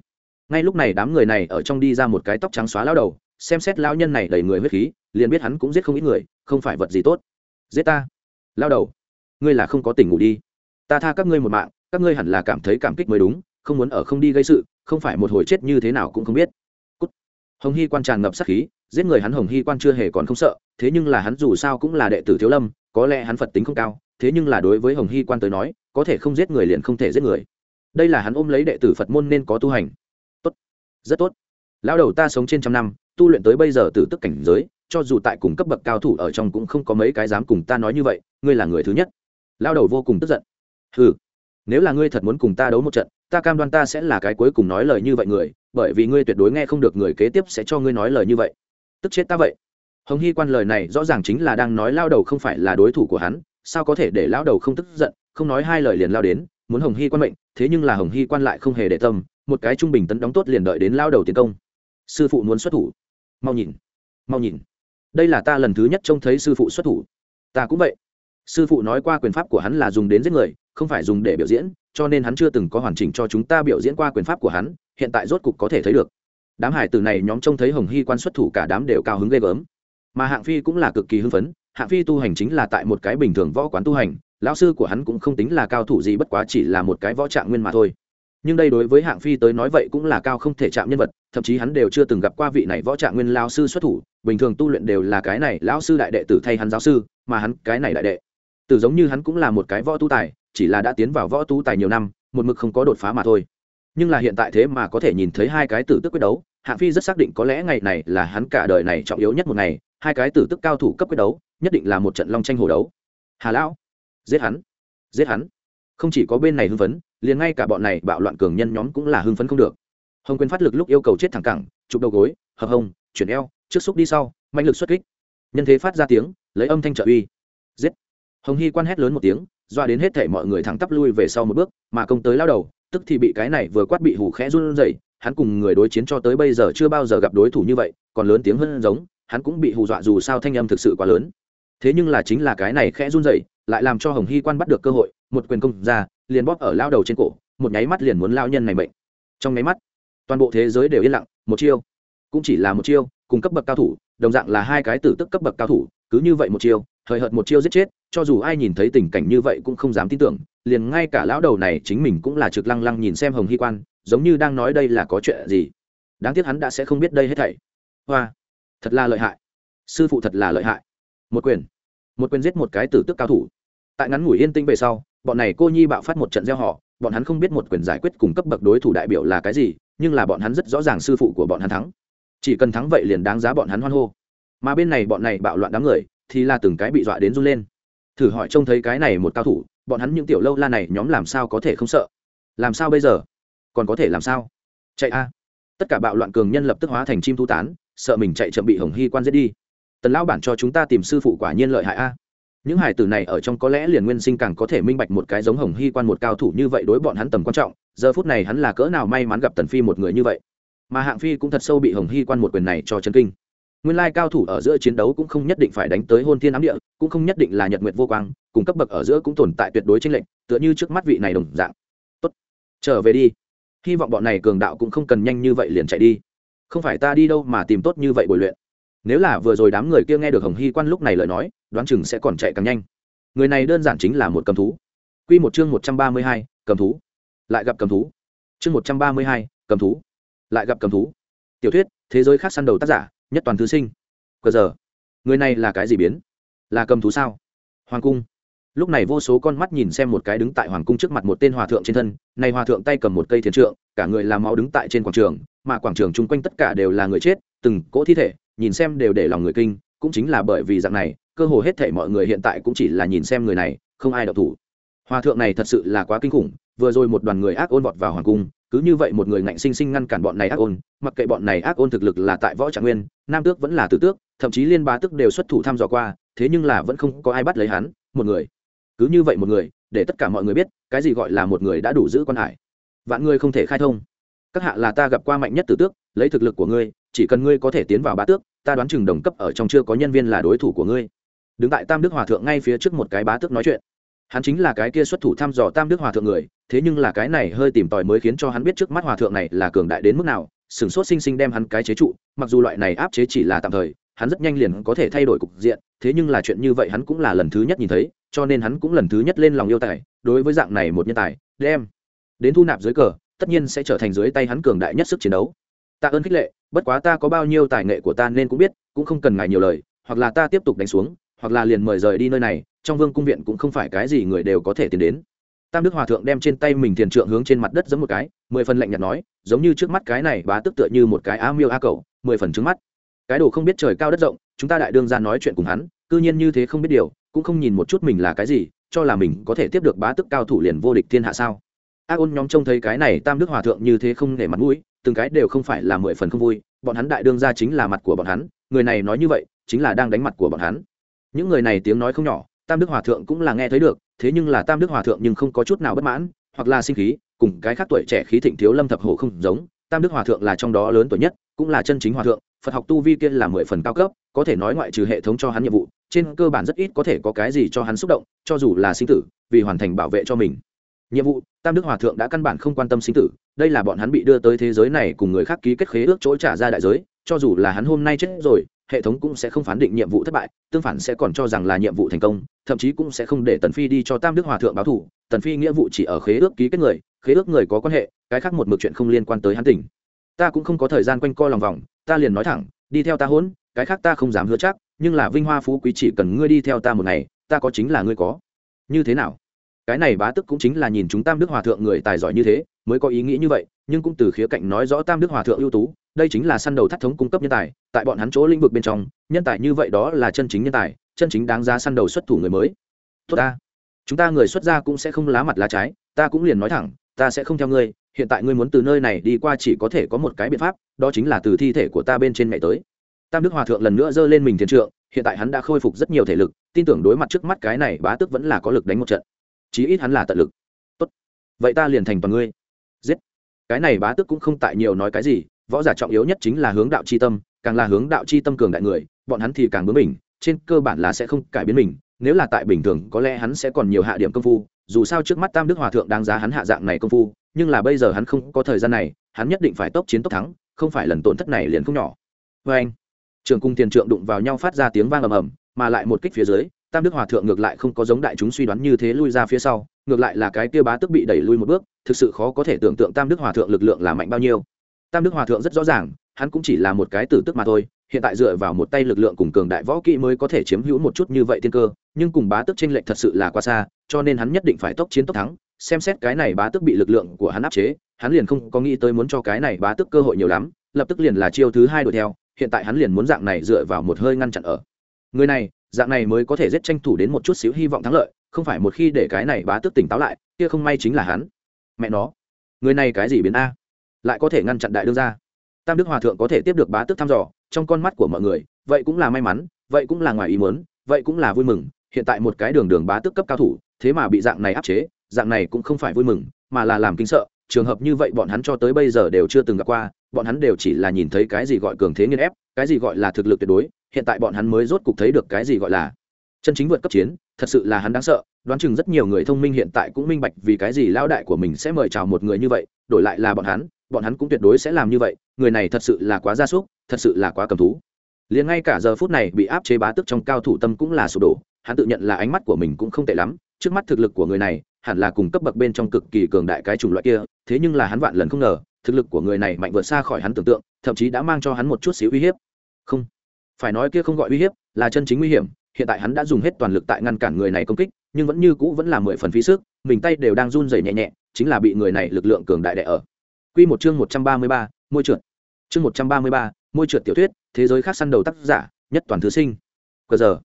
Ngay lúc này đám người này ở trong đi ra một cái tóc trắng xóa lao đầu xem xét lão nhân này đầy người huyết khí, liền biết hắn cũng giết không ít người, không phải vật gì tốt. Giết ta. Lao đầu, ngươi là không có tỉnh ngủ đi. Ta tha các ngươi một mạng, các ngươi hẳn là cảm thấy cảm kích mới đúng, không muốn ở không đi gây sự, không phải một hồi chết như thế nào cũng không biết. Cút. hồng hy quan tràn ngập sát khí, giết người hắn hồng hy quan chưa hề còn không sợ, thế nhưng là hắn dù sao cũng là đệ tử thiếu lâm, có lẽ hắn phật tính không cao, thế nhưng là đối với hồng hy quan tới nói, có thể không giết người liền không thể giết người. Đây là hắn ôm lấy đệ tử phật môn nên có tu hành. Tốt. Rất tốt lão đầu ta sống trên trăm năm, tu luyện tới bây giờ từ tức cảnh giới, cho dù tại cùng cấp bậc cao thủ ở trong cũng không có mấy cái dám cùng ta nói như vậy, ngươi là người thứ nhất. Lão đầu vô cùng tức giận. Ừ nếu là ngươi thật muốn cùng ta đấu một trận, ta cam đoan ta sẽ là cái cuối cùng nói lời như vậy người, bởi vì ngươi tuyệt đối nghe không được người kế tiếp sẽ cho ngươi nói lời như vậy. Tức chết ta vậy. Hồng hy quan lời này rõ ràng chính là đang nói lao đầu không phải là đối thủ của hắn, sao có thể để lao đầu không tức giận, không nói hai lời liền lao đến, muốn hồng hy quan mệnh, thế nhưng là hồng hy quan lại không hề để tâm, một cái trung bình tấn đóng tốt liền đợi đến lao đầu tiến công sư phụ muốn xuất thủ. Mau nhìn mau nhìn. Đây là ta lần thứ nhất trông thấy sư phụ xuất thủ. Ta cũng vậy. Sư phụ nói qua quyền pháp của hắn là dùng đến giết người, không phải dùng để biểu diễn, cho nên hắn chưa từng có hoàn chỉnh cho chúng ta biểu diễn qua quyền pháp của hắn, hiện tại rốt cục có thể thấy được. Đám hải tử này nhóm trông thấy hồng hy quan xuất thủ cả đám đều cao hứng ghê gớm. Mà hạng phi cũng là cực kỳ hưng phấn, hạng phi tu hành chính là tại một cái bình thường võ quán tu hành, lão sư của hắn cũng không tính là cao thủ gì bất quá chỉ là một cái võ trạng nguyên mà thôi. Nhưng đây đối với hạng phi tới nói vậy cũng là cao không thể chạm nhân vật thậm chí hắn đều chưa từng gặp qua vị này võ trạng nguyên lao sư xuất thủ, bình thường tu luyện đều là cái này lão sư đại đệ tử thay hắn giáo sư, mà hắn cái này đại đệ. Tử giống như hắn cũng là một cái võ tu tài, chỉ là đã tiến vào võ tu tài nhiều năm, một mực không có đột phá mà thôi. Nhưng là hiện tại thế mà có thể nhìn thấy hai cái tử tức quyết đấu, hạng phi rất xác định có lẽ ngày này là hắn cả đời này trọng yếu nhất một ngày, hai cái tử tức cao thủ cấp quyết đấu, nhất định là một trận long tranh hồ đấu. Hà lão, giết hắn giết hắn. Không chỉ có bên này hưng phấn, liền ngay cả bọn này bạo loạn cường nhân nhóm cũng là hưng phấn không được hồng quyền phát lực lúc yêu cầu chết thẳng cẳng, chụp đầu gối hợp hồng chuyển eo, trước xúc đi sau, mạnh lực xuất kích. Nhân thế phát ra tiếng, lấy âm thanh trợ uy. Giết. Hồng hy quan hét lớn một tiếng, doa đến hết thể mọi người thẳng tắp lui về sau một bước, mà công tới lao đầu, tức thì bị cái này vừa quát bị hủ khẽ run rẩy, hắn cùng người đối chiến cho tới bây giờ chưa bao giờ gặp đối thủ như vậy, còn lớn tiếng hơn giống, hắn cũng bị hù dọa dù sao thanh âm thực sự quá lớn. Thế nhưng là chính là cái này khẽ run rẩy, lại làm cho hồng hy quan bắt được cơ hội, một quyền công ra, liền bóp ở lao đầu trên cổ, một nháy mắt liền muốn lao nhân này bệnh trong nháy mắt toàn bộ thế giới đều yên lặng, một chiêu. Cũng chỉ là một chiêu, cùng cấp bậc cao thủ, đồng dạng là hai cái tử tức cấp bậc cao thủ, cứ như vậy một chiêu thời hợt một chiêu giết chết, cho dù ai nhìn thấy tình cảnh như vậy cũng không dám tin tưởng, liền ngay cả lão đầu này chính mình cũng là trực lăng lăng nhìn xem hồng hy quan, giống như đang nói đây là có chuyện gì. Đáng tiếc hắn đã sẽ không biết đây hết thảy. Hoa, thật là lợi hại. Sư phụ thật là lợi hại. Một quyền một quyền giết một cái tử tức cao thủ. Tại ngắn ngủi yên tĩnh về sau, bọn này cô nhi bạo phát một trận gieo họ, bọn hắn không biết một quyền giải quyết cùng cấp bậc đối thủ đại biểu là cái gì nhưng là bọn hắn rất rõ ràng sư phụ của bọn hắn thắng. Chỉ cần thắng vậy liền đáng giá bọn hắn hoan hô. Mà bên này bọn này bạo loạn đám người, thì là từng cái bị dọa đến run lên. Thử hỏi trông thấy cái này một cao thủ, bọn hắn những tiểu lâu la này nhóm làm sao có thể không sợ? Làm sao bây giờ? Còn có thể làm sao? Chạy a. Tất cả bạo loạn cường nhân lập tức hóa thành chim thu tán, sợ mình chạy chậm bị hồng hy quan giết đi. Tần lão bản cho chúng ta tìm sư phụ quả nhiên lợi hại a những hải tử này ở trong có lẽ liền nguyên sinh càng có thể minh bạch một cái giống hồng hy quan một cao thủ như vậy đối bọn hắn tầm quan trọng, giờ phút này hắn là cỡ nào may mắn gặp tần phi một người như vậy. Mà hạng phi cũng thật sâu bị hồng hy quan một quyền này cho chân kinh. Nguyên lai cao thủ ở giữa chiến đấu cũng không nhất định phải đánh tới hôn thiên ám địa, cũng không nhất định là nhật nguyệt vô quang, cùng cấp bậc ở giữa cũng tồn tại tuyệt đối tranh lệch, tựa như trước mắt vị này đồng dạng. Tốt, trở về đi. Hy vọng bọn này cường đạo cũng không cần nhanh như vậy liền chạy đi. Không phải ta đi đâu mà tìm tốt như vậy bồi luyện nếu là vừa rồi đám người kia nghe được hồng hy quan lúc này lời nói, đoán chừng sẽ còn chạy càng nhanh. Người này đơn giản chính là một cầm thú. Q một chương một trăm ba mươi hai, cầm thú. Lại gặp cầm thú. Chương một trăm ba mươi hai, cầm thú. Lại gặp cầm thú. Tiểu thuyết, thế giới khác săn đầu tác giả, nhất toàn thư sinh. Cờ giờ, người này là cái gì biến? Là cầm thú sao? Hoàng cung. Lúc này vô số con mắt nhìn xem một cái đứng tại hoàng cung trước mặt một tên hòa thượng trên thân, này hòa thượng tay cầm một cây thiền trượng, cả người làm máu đứng tại trên quảng trường, mà quảng trường chung quanh tất cả đều là người chết, từng cỗ thi thể nhìn xem đều để lòng người kinh, cũng chính là bởi vì dạng này, cơ hồ hết thể mọi người hiện tại cũng chỉ là nhìn xem người này, không ai đọc thủ. Hòa thượng này thật sự là quá kinh khủng, vừa rồi một đoàn người ác ôn vọt vào hoàng cung, cứ như vậy một người ngạnh sinh sinh ngăn cản bọn này ác ôn, mặc kệ bọn này ác ôn thực lực là tại võ trạng nguyên, nam tước vẫn là tử tước, thậm chí liên ba tước đều xuất thủ thăm dò qua, thế nhưng là vẫn không có ai bắt lấy hắn, một người. Cứ như vậy một người, để tất cả mọi người biết, cái gì gọi là một người đã đủ giữ quan hải. Vạn người không thể khai thông. Các hạ là ta gặp qua mạnh nhất tử tước, lấy thực lực của ngươi, chỉ cần ngươi có thể tiến vào bá tước ta đoán chừng đồng cấp ở trong chưa có nhân viên là đối thủ của ngươi. Đứng tại tam đức hòa thượng ngay phía trước một cái bá tước nói chuyện. Hắn chính là cái kia xuất thủ thăm dò tam đức hòa thượng người, thế nhưng là cái này hơi tìm tòi mới khiến cho hắn biết trước mắt hòa thượng này là cường đại đến mức nào sửng sốt sinh sinh đem hắn cái chế trụ, mặc dù loại này áp chế chỉ là tạm thời, hắn rất nhanh liền có thể thay đổi cục diện, thế nhưng là chuyện như vậy hắn cũng là lần thứ nhất nhìn thấy, cho nên hắn cũng lần thứ nhất lên lòng yêu tài, đối với dạng này một nhân tài, đem đến thu nạp dưới cờ, tất nhiên sẽ trở thành dưới tay hắn cường đại nhất sức chiến đấu tạ ơn khích lệ, bất quá ta có bao nhiêu tài nghệ của ta nên cũng biết, cũng không cần ngài nhiều lời, hoặc là ta tiếp tục đánh xuống, hoặc là liền mời rời đi nơi này, trong vương cung viện cũng không phải cái gì người đều có thể tiến đến. Tam đức hòa thượng đem trên tay mình tiền trượng hướng trên mặt đất giấm một cái, mười phần lạnh nhạt nói, giống như trước mắt cái này bá tức tựa như một cái á miêu a cầu mười phần trước mắt. Cái đồ không biết trời cao đất rộng, chúng ta đại đương ra nói chuyện cùng hắn, cư nhiên như thế không biết điều, cũng không nhìn một chút mình là cái gì, cho là mình có thể tiếp được bá tức cao thủ liền vô địch thiên hạ sao? Ác ôn nhóm trông thấy cái này tam đức hòa thượng như thế không nể mặt mũi từng cái đều không phải là mười phần không vui, bọn hắn đại đương ra chính là mặt của bọn hắn, người này nói như vậy, chính là đang đánh mặt của bọn hắn. Những người này tiếng nói không nhỏ, tam đức hòa thượng cũng là nghe thấy được, thế nhưng là tam đức hòa thượng nhưng không có chút nào bất mãn, hoặc là sinh khí, cùng cái khác tuổi trẻ khí thịnh thiếu lâm thập hổ không giống, tam đức hòa thượng là trong đó lớn tuổi nhất, cũng là chân chính hòa thượng, phật học tu vi kia là mười phần cao cấp, có thể nói ngoại trừ hệ thống cho hắn nhiệm vụ, trên cơ bản rất ít có thể có cái gì cho hắn xúc động, cho dù là sinh tử, vì hoàn thành bảo vệ cho mình. Nhiệm vụ, tam đức hòa thượng đã căn bản không quan tâm sinh tử đây là bọn hắn bị đưa tới thế giới này cùng người khác ký kết khế ước chỗ trả ra đại giới, cho dù là hắn hôm nay chết rồi, hệ thống cũng sẽ không phán định nhiệm vụ thất bại, tương phản sẽ còn cho rằng là nhiệm vụ thành công, thậm chí cũng sẽ không để tần phi đi cho tam đức hòa thượng báo thủ tần phi nghĩa vụ chỉ ở khế ước ký kết người, khế ước người có quan hệ, cái khác một mực chuyện không liên quan tới hắn tỉnh. Ta cũng không có thời gian quanh co lòng vòng, ta liền nói thẳng, đi theo ta hỗn, cái khác ta không dám hứa chắc, nhưng là vinh hoa phú quý chỉ cần ngươi đi theo ta một ngày, ta có chính là ngươi có. Như thế nào? Cái này bá tức cũng chính là nhìn chúng tam đức hòa thượng người tài giỏi như thế, mới có ý nghĩ như vậy, nhưng cũng từ khía cạnh nói rõ tam đức hòa thượng ưu tú, đây chính là săn đầu thắt thống cung cấp nhân tài, tại bọn hắn chỗ lĩnh vực bên trong, nhân tài như vậy đó là chân chính nhân tài, chân chính đáng giá săn đầu xuất thủ người mới. Tốt ta. Chúng ta người xuất gia cũng sẽ không lá mặt lá trái, ta cũng liền nói thẳng, ta sẽ không theo ngươi, hiện tại ngươi muốn từ nơi này đi qua chỉ có thể có một cái biện pháp, đó chính là từ thi thể của ta bên trên mẹ tới. Tam đức hòa thượng lần nữa giơ lên mình thiền trượng, hiện tại hắn đã khôi phục rất nhiều thể lực, tin tưởng đối mặt trước mắt cái này bá tước vẫn là có lực đánh một trận chí ít hắn là tận lực. Tốt. Vậy ta liền thành toàn ngươi. Giết. Cái này bá tước cũng không tại nhiều nói cái gì, võ giả trọng yếu nhất chính là hướng đạo c h i tâm, càng là hướng đạo c h i tâm cường đại người, bọn hắn thì càng bướng mình trên cơ bản là sẽ không cải biến mình, nếu là tại bình thường, có lẽ hắn sẽ còn nhiều hạ điểm công phu, dù sao trước mắt tam đức hòa thượng đang giá hắn hạ dạng này công phu, nhưng là bây giờ hắn không có thời gian này, hắn nhất định phải tốc chiến tốc thắng, không phải lần tổn thất này liền không nhỏ. Vê anh trường cung tiền trượng đụng vào nhau phát ra tiếng vang ầm ầm, mà lại một kích phía dưới tam đức hòa thượng ngược lại không có giống đại chúng suy đoán như thế lui ra phía sau, ngược lại là cái kia bá tức bị đẩy lui một bước, thực sự khó có thể tưởng tượng tam đức hòa thượng lực lượng là mạnh bao nhiêu. Tam đức hòa thượng rất rõ ràng, hắn cũng chỉ là một cái tử tức mà thôi, hiện tại dựa vào một tay lực lượng cùng cường đại võ kỹ mới có thể chiếm hữu một chút như vậy tiên cơ, nhưng cùng bá tước tranh lệch thật sự là quá xa, cho nên hắn nhất định phải tốc chiến tốc thắng, xem xét cái này bá tước bị lực lượng của hắn áp chế, hắn liền không có nghĩ tới muốn cho cái này bá tước cơ hội nhiều lắm, lập tức liền là chiêu thứ hai đuổi theo, hiện tại hắn liền muốn dạng này dựa vào một hơi ngăn chặn ở. Người này dạng này mới có thể giết tranh thủ đến một chút xíu hy vọng thắng lợi không phải một khi để cái này bá tước tỉnh táo lại kia không may chính là hắn. Mẹ nó người này cái gì biến a? Lại có thể ngăn chặn đại đương gia, tam đức hòa thượng có thể tiếp được bá tước thăm dò trong con mắt của mọi người vậy cũng là may mắn vậy cũng là ngoài ý muốn vậy cũng là vui mừng hiện tại một cái đường đường bá tước cấp cao thủ thế mà bị dạng này áp chế dạng này cũng không phải vui mừng mà là làm kinh sợ trường hợp như vậy bọn hắn cho tới bây giờ đều chưa từng gặp qua bọn hắn đều chỉ là nhìn thấy cái gì gọi cường thế nghiên ép cái gì gọi là thực lực tuyệt đối hiện tại bọn hắn mới rốt cục thấy được cái gì gọi là chân chính vượt cấp chiến, thật sự là hắn đáng sợ, đoán chừng rất nhiều người thông minh hiện tại cũng minh bạch vì cái gì lao đại của mình sẽ mời chào một người như vậy, đổi lại là bọn hắn bọn hắn cũng tuyệt đối sẽ làm như vậy, người này thật sự là quá gia súc, thật sự là quá cầm thú. Liền ngay cả giờ phút này bị áp chế bá tức trong cao thủ tâm cũng là sụp đổ, hắn tự nhận là ánh mắt của mình cũng không tệ lắm, trước mắt thực lực của người này, hẳn là cùng cấp bậc bên trong cực kỳ cường đại cái chủng loại kia, thế nhưng là hắn vạn lần không ngờ, thực lực của người này mạnh vượt xa khỏi hắn tưởng tượng, thậm chí đã mang cho hắn một chút xíu uy hiếp. Không phải nói kia không gọi uy hiếp là chân chính nguy hiểm hiện tại hắn đã dùng hết toàn lực tại ngăn cản người này công kích nhưng vẫn như cũ vẫn là mười phần phí sức mình tay đều đang run rẩy nhẹ nhẹ chính là bị người này lực lượng cường đại đè ở Quy một chương một trăm ba mươi ba, môi trượt. Chương một trăm ba mươi ba, môi trượt tiểu thuyết, thế giới khác săn đầu tác giả, nhất toàn thứ sinh. Cờ giờ,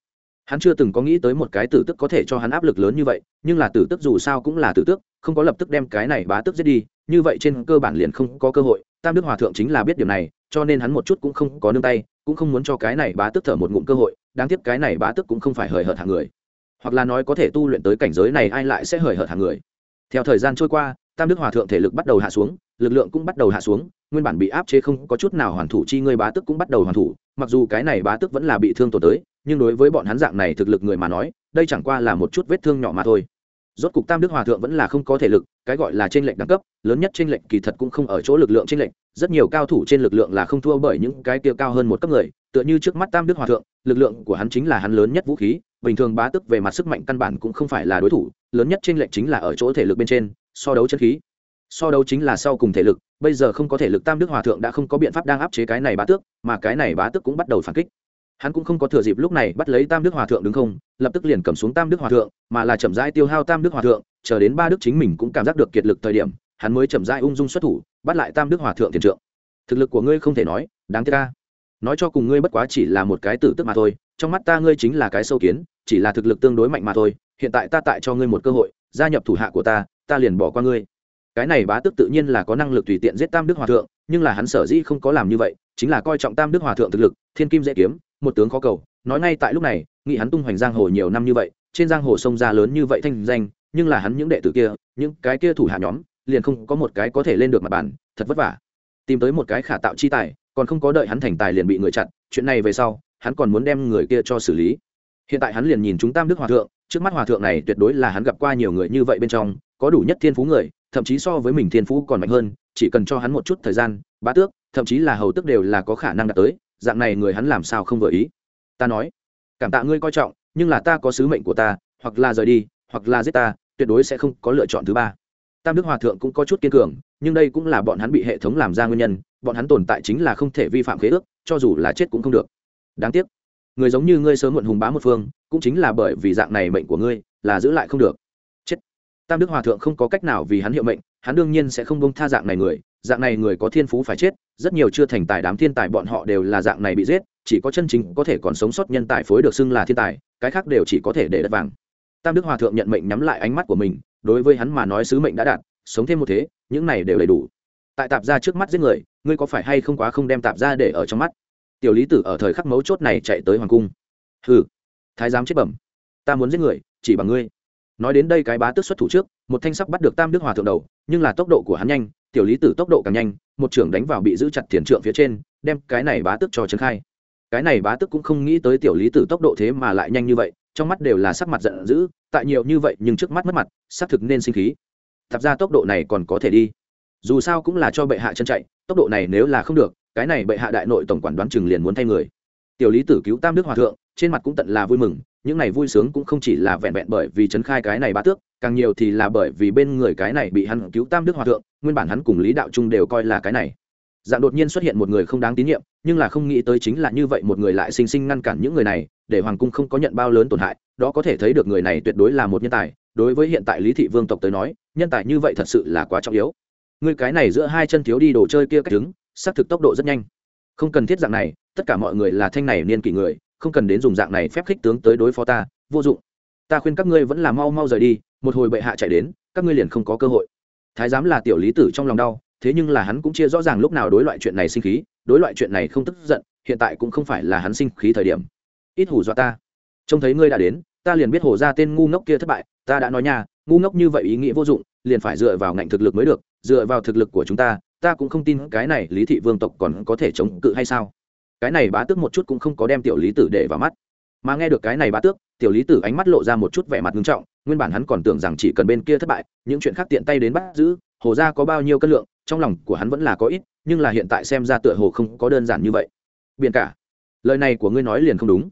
hắn chưa từng có nghĩ tới một cái tử tức có thể cho hắn áp lực lớn như vậy, nhưng là tử tức dù sao cũng là tử tức, không có lập tức đem cái này bá tức giết đi, như vậy trên cơ bản liền không có cơ hội. Tam Đức Hòa thượng chính là biết điều này, cho nên hắn một chút cũng không có nương tay, cũng không muốn cho cái này bá tức thở một ngụm cơ hội, đáng tiếc cái này bá tức cũng không phải hời hợt hàng người. Hoặc là nói có thể tu luyện tới cảnh giới này ai lại sẽ hời hợt hàng người. Theo thời gian trôi qua tam đức hòa thượng thể lực bắt đầu hạ xuống lực lượng cũng bắt đầu hạ xuống nguyên bản bị áp chế không có chút nào hoàn thủ chi ngươi bá tức cũng bắt đầu hoàn thủ mặc dù cái này bá tức vẫn là bị thương tổn tới nhưng đối với bọn hắn dạng này thực lực người mà nói đây chẳng qua là một chút vết thương nhỏ mà thôi rốt cục tam đức hòa thượng vẫn là không có thể lực, cái gọi là trên lệnh đẳng cấp, lớn nhất trên lệnh kỳ thật cũng không ở chỗ lực lượng trên lệnh rất nhiều cao thủ trên lực lượng là không thua bởi những cái kia cao hơn một cấp người, tựa như trước mắt tam đức hòa thượng, lực lượng của hắn chính là hắn lớn nhất vũ khí, bình thường bá tức về mặt sức mạnh căn bản cũng không phải là đối thủ, lớn nhất trên lệnh chính là ở chỗ thể lực bên trên, so đấu chân khí. So đấu chính là sau cùng thể lực, bây giờ không có thể lực tam đức hòa thượng đã không có biện pháp đang áp chế cái này bá tước, mà cái này bá tước cũng bắt đầu phản kích hắn cũng không có thừa dịp lúc này bắt lấy tam đức hòa thượng đứng không, lập tức liền cầm xuống tam đức hòa thượng, mà là chậm rãi tiêu hao tam đức hòa thượng, chờ đến ba đức chính mình cũng cảm giác được kiệt lực thời điểm, hắn mới chậm rãi ung dung xuất thủ, bắt lại tam đức hòa thượng tiền trượng. Thực lực của ngươi không thể nói, đáng tiếc ca nói cho cùng ngươi bất quá chỉ là một cái tử tức mà thôi, trong mắt ta ngươi chính là cái sâu kiến, chỉ là thực lực tương đối mạnh mà thôi, hiện tại ta tại cho ngươi một cơ hội, gia nhập thủ hạ của ta ta liền bỏ qua ngươi cái này bá tước tự nhiên là có năng lực tùy tiện giết tam đức hòa thượng, nhưng là hắn sở dĩ không có làm như vậy, chính là coi trọng tam đức hòa thượng thực lực, thiên kim dễ kiếm, một tướng khó cầu. Nói ngay tại lúc này nghị hắn tung hoành giang hồ nhiều năm như vậy, trên giang hồ sông ra lớn như vậy thanh danh, nhưng là hắn những đệ tử kia, những cái kia thủ hạ nhóm, liền không có một cái có thể lên được mặt bàn, thật vất vả. Tìm tới một cái khả tạo chi tài, còn không có đợi hắn thành tài liền bị người chặn, chuyện này về sau, hắn còn muốn đem người kia cho xử lý. Hiện tại hắn liền nhìn chúng tam đức hòa thượng, trước mắt hòa thượng này tuyệt đối là hắn gặp qua nhiều người như vậy bên trong, có đủ nhất thiên phú người thậm chí so với mình thiên phú còn mạnh hơn, chỉ cần cho hắn một chút thời gian, bá tước, thậm chí là hầu tước đều là có khả năng đạt tới, dạng này người hắn làm sao không vừa ý. Ta nói, cảm tạ ngươi coi trọng, nhưng là ta có sứ mệnh của ta, hoặc là rời đi, hoặc là giết ta, tuyệt đối sẽ không có lựa chọn thứ ba. Tam đức hòa thượng cũng có chút kiên cường, nhưng đây cũng là bọn hắn bị hệ thống làm ra nguyên nhân, bọn hắn tồn tại chính là không thể vi phạm khế ước, cho dù là chết cũng không được. Đáng tiếc, người giống như ngươi sớm muộn hùng bá một phương, cũng chính là bởi vì dạng này mệnh của ngươi, là giữ lại không được tam đức hòa thượng không có cách nào vì hắn hiệu mệnh, hắn đương nhiên sẽ không bông tha dạng này người, dạng này người có thiên phú phải chết, rất nhiều chưa thành tài đám thiên tài bọn họ đều là dạng này bị giết, chỉ có chân chính có thể còn sống sót nhân tài phối được xưng là thiên tài, cái khác đều chỉ có thể để đất vàng. Tam đức hòa thượng nhận mệnh nhắm lại ánh mắt của mình, đối với hắn mà nói sứ mệnh đã đạt, sống thêm một thế, những này đều đầy đủ. Tại tạp ra trước mắt giết người, ngươi có phải hay không quá không đem tạp ra để ở trong mắt? Tiểu lý tử ở thời khắc mấu chốt này chạy tới hoàng cung. Hừ, thái giám chết bẩm, ta muốn giết người, chỉ bằng ngươi nói đến đây cái bá tước xuất thủ trước, một thanh sắc bắt được tam đức hòa thượng đầu, nhưng là tốc độ của hắn nhanh, tiểu lý tử tốc độ càng nhanh, một trưởng đánh vào bị giữ chặt tiền trượng phía trên, đem cái này bá tước cho trấn khai. Cái này bá tước cũng không nghĩ tới tiểu lý tử tốc độ thế mà lại nhanh như vậy, trong mắt đều là sắc mặt giận dữ, tại nhiều như vậy nhưng trước mắt mất mặt, xác thực nên sinh khí. Thật ra tốc độ này còn có thể đi. Dù sao cũng là cho bệ hạ chân chạy, tốc độ này nếu là không được, cái này bệ hạ đại nội tổng quản đoán chừng liền muốn thay người. Tiểu lý tử cứu tam đức hòa thượng trên mặt cũng tận là vui mừng, những này vui sướng cũng không chỉ là vẹn vẹn bởi vì trấn khai cái này bá tước, càng nhiều thì là bởi vì bên người cái này bị hắn cứu tam đức hòa thượng, nguyên bản hắn cùng lý đạo trung đều coi là cái này. Dạng đột nhiên xuất hiện một người không đáng tín nhiệm, nhưng là không nghĩ tới chính là như vậy một người lại sinh sinh ngăn cản những người này, để hoàng cung không có nhận bao lớn tổn hại, đó có thể thấy được người này tuyệt đối là một nhân tài, đối với hiện tại lý thị vương tộc tới nói, nhân tài như vậy thật sự là quá trọng yếu. Người cái này giữa hai chân thiếu đi đồ chơi kia cách đứng, xác thực tốc độ rất nhanh. Không cần thiết dạng này, tất cả mọi người là thanh này niên kỷ người không cần đến dùng dạng này phép khích tướng tới đối phó ta, vô dụng. Ta khuyên các ngươi vẫn là mau mau rời đi, một hồi bệ hạ chạy đến, các ngươi liền không có cơ hội. Thái giám là tiểu lý tử trong lòng đau, thế nhưng là hắn cũng chia rõ ràng lúc nào đối loại chuyện này sinh khí, đối loại chuyện này không tức giận, hiện tại cũng không phải là hắn sinh khí thời điểm. Ít hủ dọa ta. Trông thấy ngươi đã đến, ta liền biết hổ ra tên ngu ngốc kia thất bại, ta đã nói nha, ngu ngốc như vậy ý nghĩa vô dụng, liền phải dựa vào ngạnh thực lực mới được, dựa vào thực lực của chúng ta ta cũng không tin cái này lý thị vương tộc còn có thể chống cự hay sao? Cái này bá tước một chút cũng không có đem tiểu lý tử để vào mắt. Mà nghe được cái này bá tước, tiểu lý tử ánh mắt lộ ra một chút vẻ mặt nghiêm trọng, nguyên bản hắn còn tưởng rằng chỉ cần bên kia thất bại, những chuyện khác tiện tay đến bắt giữ, hồ ra có bao nhiêu cân lượng, trong lòng của hắn vẫn là có ít, nhưng là hiện tại xem ra tựa hồ không có đơn giản như vậy. Biển cả, lời này của ngươi nói liền không đúng.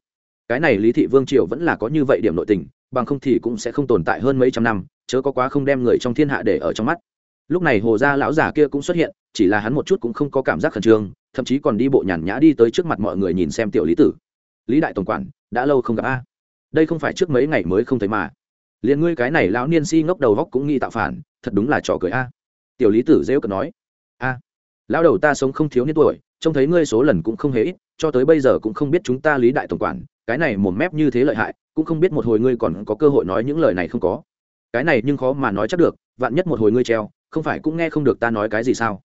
Cái này lý thị vương triều vẫn là có như vậy điểm nội tình, bằng không thì cũng sẽ không tồn tại hơn mấy trăm năm, chớ có quá không đem người trong thiên hạ để ở trong mắt. Lúc này hồ gia lão già kia cũng xuất hiện, chỉ là hắn một chút cũng không có cảm giác khẩn trương thậm chí còn đi bộ nhàn nhã đi tới trước mặt mọi người nhìn xem tiểu lý tử. Lý đại tổng quản, đã lâu không gặp a. Đây không phải trước mấy ngày mới không thấy mà. Liền ngươi cái này lão niên si ngốc đầu góc cũng nghĩ tạo phản, thật đúng là trò cười a. Tiểu lý tử rêu cợt nói. A, lão đầu ta sống không thiếu niên tuổi, trông thấy ngươi số lần cũng không hề ít, cho tới bây giờ cũng không biết chúng ta lý đại tổng quản, cái này một mép như thế lợi hại, cũng không biết một hồi ngươi còn có cơ hội nói những lời này không có. Cái này nhưng khó mà nói chắc được, vạn nhất một hồi ngươi treo, không phải cũng nghe không được ta nói cái gì sao?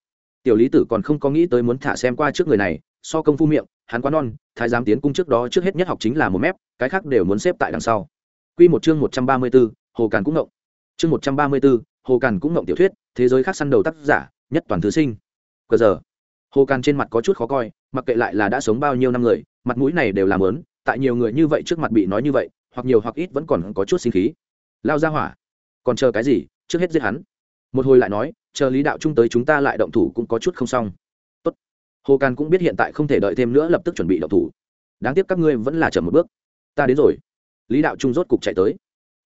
Tiểu lý tử còn không có nghĩ tới muốn thả xem qua trước người này so công phu miệng hắn quá non thái giám tiến cung trước đó trước hết nhất học chính là một mép cái khác đều muốn xếp tại đằng sau Quy một chương một trăm ba mươi 134, Hồ Càn cũng ngộng. Chương một trăm ba mươi 134, Hồ Càn cũng ngộng tiểu thuyết, thế giới khác săn đầu tác giả, nhất toàn thứ sinh. Cờ giờ, Hồ Càn trên mặt có chút khó coi, mặc kệ lại là đã sống bao nhiêu năm người, mặt mũi này đều làm lớn, tại nhiều người như vậy trước mặt bị nói như vậy, hoặc nhiều hoặc ít vẫn còn có chút sinh khí. Lao ra hỏa, còn chờ cái gì, trước hết giết hắn. Một hồi lại nói, chờ Lý đạo trung tới chúng ta lại động thủ cũng có chút không xong. Tốt. Hồ Càn cũng biết hiện tại không thể đợi thêm nữa, lập tức chuẩn bị động thủ. Đáng tiếc các ngươi vẫn là chậm một bước. Ta đến rồi lý đạo trung rốt cục chạy tới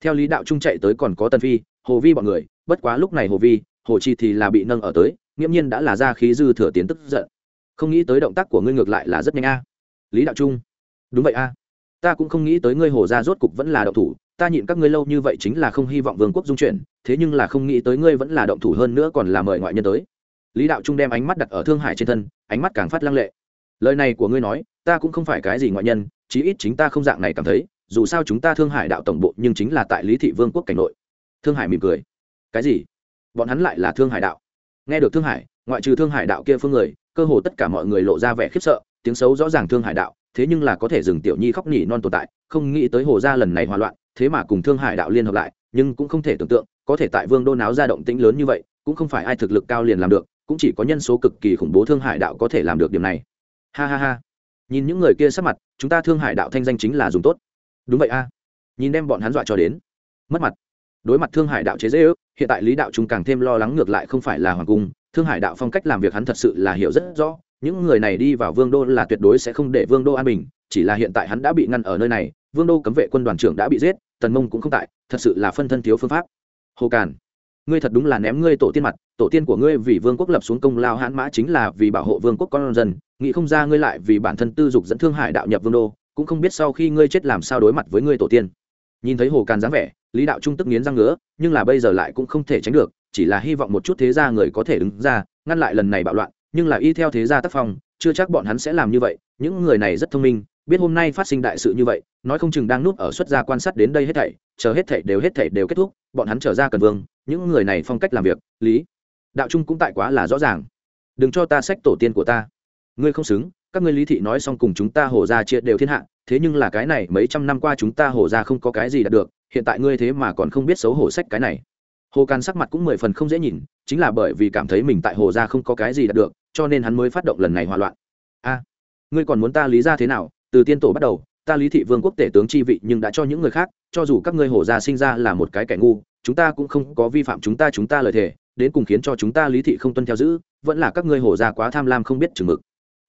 theo lý đạo trung chạy tới còn có Tần phi, hồ vi bọn người, bất quá lúc này hồ vi, hồ chi thì là bị nâng ở tới, nghiễm nhiên đã là ra khí dư thừa tiến tức giận không nghĩ tới động tác của ngươi ngược lại là rất nhanh a lý đạo trung đúng vậy a ta cũng không nghĩ tới ngươi hồ ra rốt cục vẫn là động thủ ta nhịn các ngươi lâu như vậy chính là không hy vọng vương quốc dung chuyển, thế nhưng là không nghĩ tới ngươi vẫn là động thủ hơn nữa còn là mời ngoại nhân tới. Lý đạo trung đem ánh mắt đặt ở thương hải trên thân, ánh mắt càng phát lăng lệ. Lời này của ngươi nói, ta cũng không phải cái gì ngoại nhân, chí ít chính ta không dạng này cảm thấy, dù sao chúng ta thương hải đạo tổng bộ nhưng chính là tại lý thị vương quốc cảnh nội. Thương hải mỉm cười. Cái gì? Bọn hắn lại là thương hải đạo. Nghe được thương hải, ngoại trừ thương hải đạo kia phương người, cơ hồ tất cả mọi người lộ ra vẻ khiếp sợ, tiếng xấu rõ ràng thương hải đạo, thế nhưng là có thể dừng tiểu nhi khóc nhỉ non tồn tại, không nghĩ tới hồ gia lần này hòa loạn thế mà cùng thương hải đạo liên hợp lại, nhưng cũng không thể tưởng tượng, có thể tại vương đô náo ra động tĩnh lớn như vậy, cũng không phải ai thực lực cao liền làm được, cũng chỉ có nhân số cực kỳ khủng bố thương hải đạo có thể làm được điểm này. Ha ha ha. Nhìn những người kia sắc mặt, chúng ta thương hải đạo thanh danh chính là dùng tốt. Đúng vậy a. Nhìn đem bọn hắn dọa cho đến. Mất mặt. Đối mặt thương hải đạo chế dễ ước hiện tại lý đạo chúng càng thêm lo lắng ngược lại không phải là hoàng cung, thương hải đạo phong cách làm việc hắn thật sự là hiểu rất rõ, những người này đi vào vương đô là tuyệt đối sẽ không để vương đô an bình, chỉ là hiện tại hắn đã bị ngăn ở nơi này vương đô cấm vệ quân đoàn trưởng đã bị giết, tần mông cũng không tại, thật sự là phân thân thiếu phương pháp. Hồ càn, ngươi thật đúng là ném ngươi tổ tiên mặt, tổ tiên của ngươi vì vương quốc lập xuống công lao hãn mã chính là vì bảo hộ vương quốc con dân, nghĩ không ra ngươi lại vì bản thân tư dục dẫn thương hải đạo nhập vương đô, cũng không biết sau khi ngươi chết làm sao đối mặt với ngươi tổ tiên. Nhìn thấy hồ càn dáng vẻ, lý đạo trung tức nghiến răng ngứa, nhưng là bây giờ lại cũng không thể tránh được, chỉ là hy vọng một chút thế gia người có thể đứng ra, ngăn lại lần này bạo loạn, nhưng là y theo thế gia tác phong, chưa chắc bọn hắn sẽ làm như vậy, những người này rất thông minh biết hôm nay phát sinh đại sự như vậy, nói không chừng đang núp ở xuất gia quan sát đến đây hết thảy, chờ hết thảy đều hết thảy đều kết thúc, bọn hắn trở ra cần vương, những người này phong cách làm việc, lý, đạo trung cũng tại quá là rõ ràng. Đừng cho ta sách tổ tiên của ta. Ngươi không xứng, các ngươi lý thị nói xong cùng chúng ta hồ gia chia đều thiên hạ, thế nhưng là cái này mấy trăm năm qua chúng ta hồ gia không có cái gì đạt được, hiện tại ngươi thế mà còn không biết xấu hổ sách cái này. Hồ càn sắc mặt cũng mười phần không dễ nhìn, chính là bởi vì cảm thấy mình tại hồ gia không có cái gì đạt được, cho nên hắn mới phát động lần này hòa loạn. A, ngươi còn muốn ta lý ra thế nào từ tiên tổ bắt đầu, ta lý thị vương quốc tể tướng chi vị nhưng đã cho những người khác, cho dù các ngươi hồ gia sinh ra là một cái kẻ ngu, chúng ta cũng không có vi phạm chúng ta chúng ta lời thề, đến cùng khiến cho chúng ta lý thị không tuân theo giữ, vẫn là các ngươi hồ gia quá tham lam không biết chừng mực.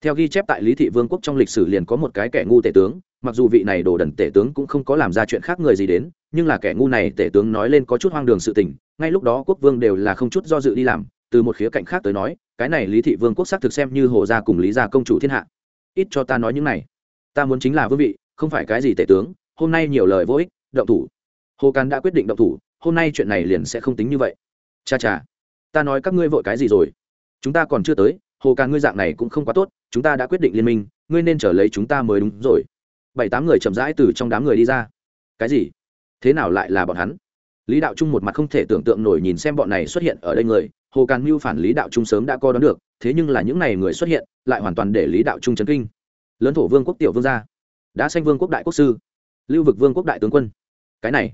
Theo ghi chép tại lý thị vương quốc trong lịch sử liền có một cái kẻ ngu tể tướng, mặc dù vị này đồ đần tể tướng cũng không có làm ra chuyện khác người gì đến, nhưng là kẻ ngu này tể tướng nói lên có chút hoang đường sự tình, ngay lúc đó quốc vương đều là không chút do dự đi làm, từ một khía cạnh khác tới nói, cái này lý thị vương quốc xác thực xem như hồ gia cùng lý gia công chủ thiên hạ. Ít cho ta nói những này ta muốn chính là vương vị, không phải cái gì tể tướng, hôm nay nhiều lời vô ích, động thủ. Hồ càn đã quyết định động thủ, hôm nay chuyện này liền sẽ không tính như vậy. Cha cha, ta nói các ngươi vội cái gì rồi? Chúng ta còn chưa tới, hồ càn ngươi dạng này cũng không quá tốt, chúng ta đã quyết định liên minh, ngươi nên trở lấy chúng ta mới đúng rồi. Bảy tám người chậm rãi từ trong đám người đi ra. Cái gì? Thế nào lại là bọn hắn? Lý đạo trung một mặt không thể tưởng tượng nổi nhìn xem bọn này xuất hiện ở đây người, hồ càn mưu phản lý đạo trung sớm đã co đón được, thế nhưng là những n à y người xuất hiện, lại hoàn toàn để lý đạo trung chấn kinh lớn thổ vương quốc tiểu vương gia, đã sanh vương quốc đại quốc sư, lưu vực vương quốc đại tướng quân. Cái này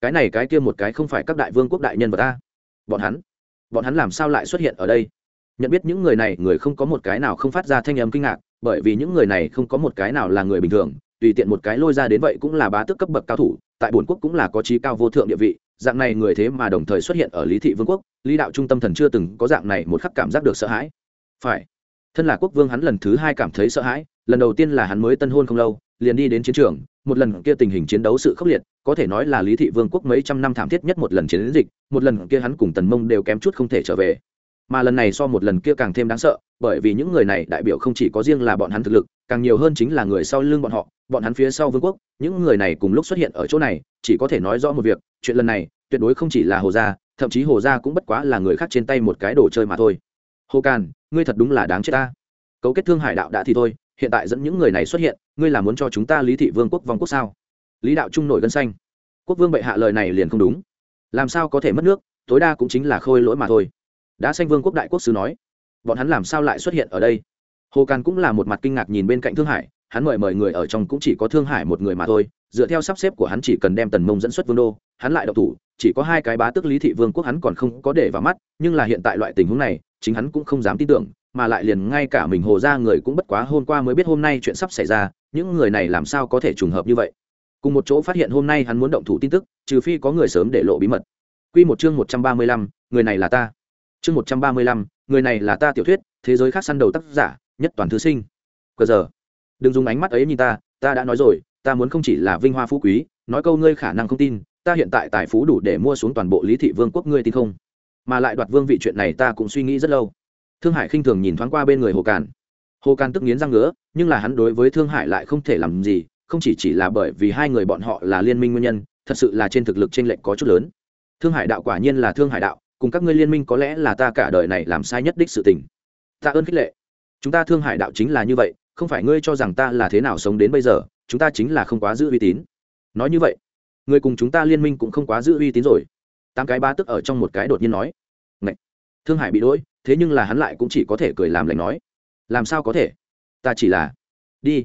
cái này cái kia một cái không phải các đại vương quốc đại nhân vật ta bọn hắn bọn hắn làm sao lại xuất hiện ở đây? Nhận biết những người này, người không có một cái nào không phát ra thanh âm kinh ngạc, bởi vì những người này không có một cái nào là người bình thường, tùy tiện một cái lôi ra đến vậy cũng là bá tước cấp bậc cao thủ, tại bổn quốc cũng là có trí cao vô thượng địa vị, dạng này người thế mà đồng thời xuất hiện ở lý thị vương quốc, lý đạo trung tâm thần chưa từng có dạng này một khắc cảm giác được sợ hãi. Phải, thân là quốc vương hắn lần thứ hai cảm thấy sợ hãi lần đầu tiên là hắn mới tân hôn không lâu, liền đi đến chiến trường, một lần kia tình hình chiến đấu sự khốc liệt, có thể nói là lý thị vương quốc mấy trăm năm thảm thiết nhất một lần chiến dịch, một lần kia hắn cùng tần mông đều kém chút không thể trở về. Mà lần này so một lần kia càng thêm đáng sợ, bởi vì những người này đại biểu không chỉ có riêng là bọn hắn thực lực, càng nhiều hơn chính là người sau lưng bọn họ, bọn hắn phía sau vương quốc, những người này cùng lúc xuất hiện ở chỗ này, chỉ có thể nói rõ một việc, chuyện lần này, tuyệt đối không chỉ là hồ gia, thậm chí hồ gia cũng bất quá là người khác trên tay một cái đồ chơi mà thôi. Hồ càn, ngươi thật đúng là đáng chết ta. Cấu kết thương hải đạo đã thì thôi hiện tại dẫn những người này xuất hiện, ngươi là muốn cho chúng ta lý thị vương quốc vòng quốc sao? Lý đạo trung nổi gân xanh. Quốc vương bệ hạ lời này liền không đúng. Làm sao có thể mất nước, tối đa cũng chính là khôi lỗi mà thôi. Đã xanh vương quốc đại quốc sứ nói, bọn hắn làm sao lại xuất hiện ở đây? Hồ càn cũng là một mặt kinh ngạc nhìn bên cạnh thương hải, hắn mời mời người ở trong cũng chỉ có thương hải một người mà thôi, dựa theo sắp xếp của hắn chỉ cần đem tần mông dẫn xuất vương đô, hắn lại độc thủ, chỉ có hai cái bá tức lý thị vương quốc hắn còn không có để vào mắt, nhưng là hiện tại loại tình huống này, chính hắn cũng không dám tin tưởng mà lại liền ngay cả mình hồ ra người cũng bất quá hôm qua mới biết hôm nay chuyện sắp xảy ra, những người này làm sao có thể trùng hợp như vậy? Cùng một chỗ phát hiện hôm nay hắn muốn động thủ tin tức, trừ phi có người sớm để lộ bí mật. Q một chương một trăm ba mươi lăm, người này là ta. Chương một trăm ba mươi lăm, người này là ta tiểu thuyết, thế giới khác săn đầu tác giả, nhất toàn thứ sinh. Cờ giờ. Đừng dùng ánh mắt ấy nhìn ta ta đã nói rồi, ta muốn không chỉ là vinh hoa phú quý, nói câu ngươi khả năng không tin, ta hiện tại tài phú đủ để mua xuống toàn bộ lý thị vương quốc, ngươi tin không? Mà lại đoạt vương vị chuyện này ta cũng suy nghĩ rất lâu thương hải khinh thường nhìn thoáng qua bên người hồ càn. Hồ càn tức nghiến răng ngứa, nhưng là hắn đối với thương hải lại không thể làm gì, không chỉ chỉ là bởi vì hai người bọn họ là liên minh nguyên nhân, thật sự là trên thực lực t r ê n lệch có chút lớn. Thương hải đạo quả nhiên là thương hải đạo, cùng các ngươi liên minh có lẽ là ta cả đời này làm sai nhất đích sự tình. Tạ ơn khích lệ. Chúng ta thương hải đạo chính là như vậy, không phải ngươi cho rằng ta là thế nào sống đến bây giờ, chúng ta chính là không quá giữ uy tín. Nói như vậy, người cùng chúng ta liên minh cũng không quá giữ uy tín rồi. Tám cái ba tức ở trong một cái đột nhiên nói. Ngậy! thương hải bị đỗi thế nhưng là hắn lại cũng chỉ có thể cười làm lành nói, làm sao có thể? Ta chỉ là đi.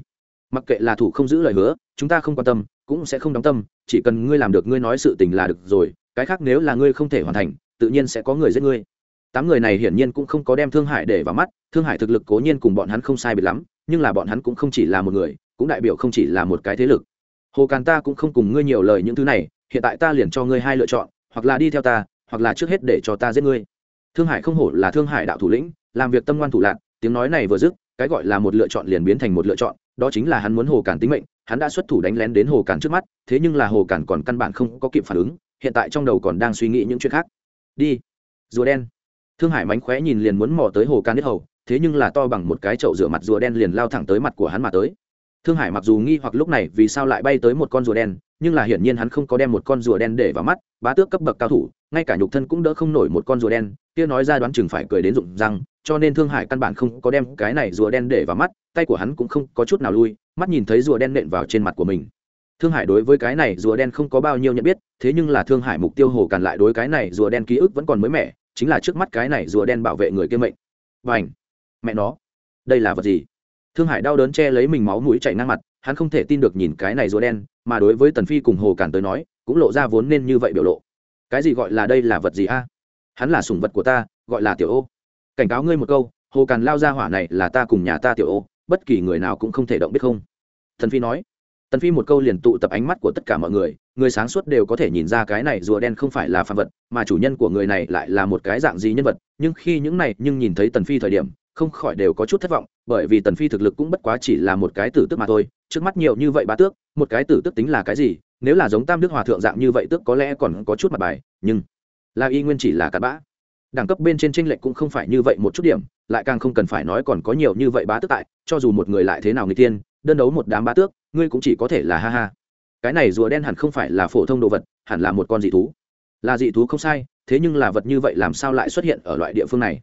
Mặc kệ là thủ không giữ lời hứa, chúng ta không quan tâm, cũng sẽ không đóng tâm, chỉ cần ngươi làm được, ngươi nói sự tình là được rồi, cái khác nếu là ngươi không thể hoàn thành, tự nhiên sẽ có người giết ngươi. Tám người này hiển nhiên cũng không có đem thương hải để vào mắt, thương hải thực lực cố nhiên cùng bọn hắn không sai biệt lắm, nhưng là bọn hắn cũng không chỉ là một người, cũng đại biểu không chỉ là một cái thế lực. Hồ càn ta cũng không cùng ngươi nhiều lời những thứ này, hiện tại ta liền cho ngươi hai lựa chọn, hoặc là đi theo ta, hoặc là trước hết để cho ta giết ngươi thương hải không hổ là thương hải đạo thủ lĩnh, làm việc tâm ngoan thủ lạc tiếng nói này vừa dứt, cái gọi là một lựa chọn liền biến thành một lựa chọn, đó chính là hắn muốn hồ cản tính mệnh, hắn đã xuất thủ đánh lén đến hồ cản trước mắt, thế nhưng là hồ cản còn căn bản không có kịp phản ứng, hiện tại trong đầu còn đang suy nghĩ những chuyện khác. Đi, rùa đen. Thương hải mánh khóe nhìn liền muốn mò tới hồ cản nhất hầu, thế nhưng là to bằng một cái chậu rửa mặt rùa đen liền lao thẳng tới mặt của hắn mà tới thương hải mặc dù nghi hoặc lúc này vì sao lại bay tới một con rùa đen, nhưng là hiển nhiên hắn không có đem một con rùa đen để vào mắt, bá tước cấp bậc cao thủ, ngay cả nhục thân cũng đỡ không nổi một con rùa đen, kia nói ra đoán chừng phải cười đến rụng răng, cho nên thương hải căn bản không có đem cái này rùa đen để vào mắt, tay của hắn cũng không có chút nào lui, mắt nhìn thấy rùa đen nện vào trên mặt của mình. Thương hải đối với cái này rùa đen không có bao nhiêu nhận biết, thế nhưng là thương hải mục tiêu hồ càn lại đối cái này rùa đen ký ức vẫn còn mới mẻ, chính là trước mắt cái này rùa đen bảo vệ người kia mệnh. Và ảnh mẹ nó! Đây là vật gì? Thương hải đau đớn che lấy mình máu mũi chảy ngang mặt, hắn không thể tin được nhìn cái này rùa đen, mà đối với tần phi cùng hồ càn tới nói, cũng lộ ra vốn nên như vậy biểu lộ. Cái gì gọi là đây là vật gì a? Hắn là sủng vật của ta, gọi là tiểu ô. Cảnh cáo ngươi một câu, hồ càn lao ra hỏa này là ta cùng nhà ta tiểu ô, bất kỳ người nào cũng không thể động biết không. Thần phi nói. Tần phi một câu liền tụ tập ánh mắt của tất cả mọi người người sáng suốt đều có thể nhìn ra cái này rùa đen không phải là phạm vật, mà chủ nhân của người này lại là một cái dạng gì nhân vật, nhưng khi những này, nhưng nhìn thấy tần phi thời điểm không khỏi đều có chút thất vọng, bởi vì tần phi thực lực cũng bất quá chỉ là một cái tử tước mà thôi, trước mắt nhiều như vậy bá tước, một cái tử tước tính là cái gì? Nếu là giống tam đức hòa thượng dạng như vậy tước có lẽ còn có chút mặt bài, nhưng là y nguyên chỉ là cặn bã. Đẳng cấp bên trên tranh lệch cũng không phải như vậy một chút điểm, lại càng không cần phải nói còn có nhiều như vậy bá tước tại, cho dù một người lại thế nào người tiên đơn đấu một đám bá tước, ngươi cũng chỉ có thể là ha ha. Cái này rùa đen hẳn không phải là phổ thông đồ vật, hẳn là một con dị thú. Là dị thú không sai, thế nhưng là vật như vậy làm sao lại xuất hiện ở loại địa phương này?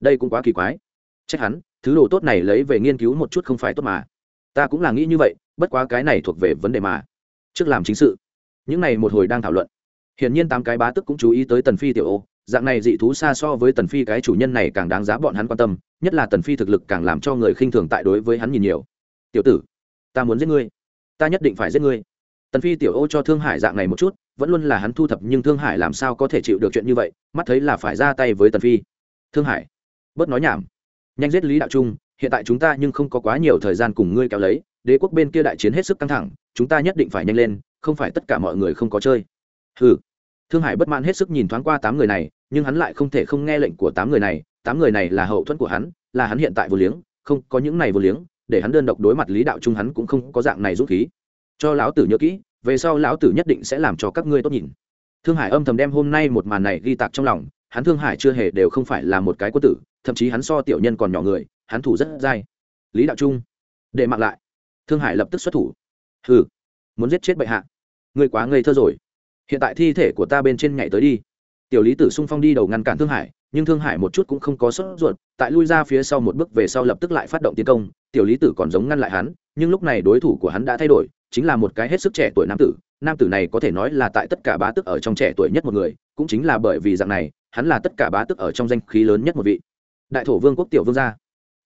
Đây cũng quá kỳ quái. Chắc hắn, thứ đồ tốt này lấy về nghiên cứu một chút không phải tốt mà. Ta cũng là nghĩ như vậy, bất quá cái này thuộc về vấn đề mà. Trước làm chính sự. Những này một hồi đang thảo luận. Hiển nhiên tám cái bá tức cũng chú ý tới tần phi tiểu ô. Dạng này dị thú xa so với tần phi cái chủ nhân này càng đáng giá bọn hắn quan tâm, nhất là tần phi thực lực càng làm cho người khinh thường tại đối với hắn nhìn nhiều. Tiểu tử, ta muốn giết ngươi. Ta nhất định phải giết ngươi. Tần phi tiểu ô cho thương hải dạng này một chút, vẫn luôn là hắn thu thập nhưng thương hải làm sao có thể chịu được chuyện như vậy, mắt thấy là phải ra tay với tần phi. Thương hải, bớt nói nhảm nhanh giết lý đạo trung, hiện tại chúng ta nhưng không có quá nhiều thời gian cùng ngươi kéo lấy, đế quốc bên kia đại chiến hết sức căng thẳng, chúng ta nhất định phải nhanh lên, không phải tất cả mọi người không có chơi. Ừ thương hải bất mãn hết sức nhìn thoáng qua tám người này, nhưng hắn lại không thể không nghe lệnh của tám người này, tám người này là hậu thuẫn của hắn, là hắn hiện tại vô liếng, không có những này vô liếng, để hắn đơn độc đối mặt lý đạo trung hắn cũng không có dạng này rút khí. Cho lão tử nhớ kỹ, về sau lão tử nhất định sẽ làm cho các ngươi tốt nhìn. Thương hải âm thầm đem hôm nay một màn này ghi tạc trong lòng, hắn thương hải chưa hề đều không phải là một cái quân tử thậm chí hắn so tiểu nhân còn nhỏ người, hắn thủ rất dai. Lý đạo trung, để mặc lại. Thương hải lập tức xuất thủ. Hừ, muốn giết chết bệ hạ. Ngươi quá ngây thơ rồi. Hiện tại thi thể của ta bên trên nhảy tới đi. Tiểu lý tử sung phong đi đầu ngăn cản thương hải, nhưng thương hải một chút cũng không có sốt ruột, tại lui ra phía sau một bước về sau lập tức lại phát động tiến công, tiểu lý tử còn giống ngăn lại hắn, nhưng lúc này đối thủ của hắn đã thay đổi, chính là một cái hết sức trẻ tuổi nam tử. Nam tử này có thể nói là tại tất cả bá tức ở trong trẻ tuổi nhất một người, cũng chính là bởi vì dạng này, hắn là tất cả bá tức ở trong danh khí lớn nhất một vị đại thổ vương quốc tiểu vương gia.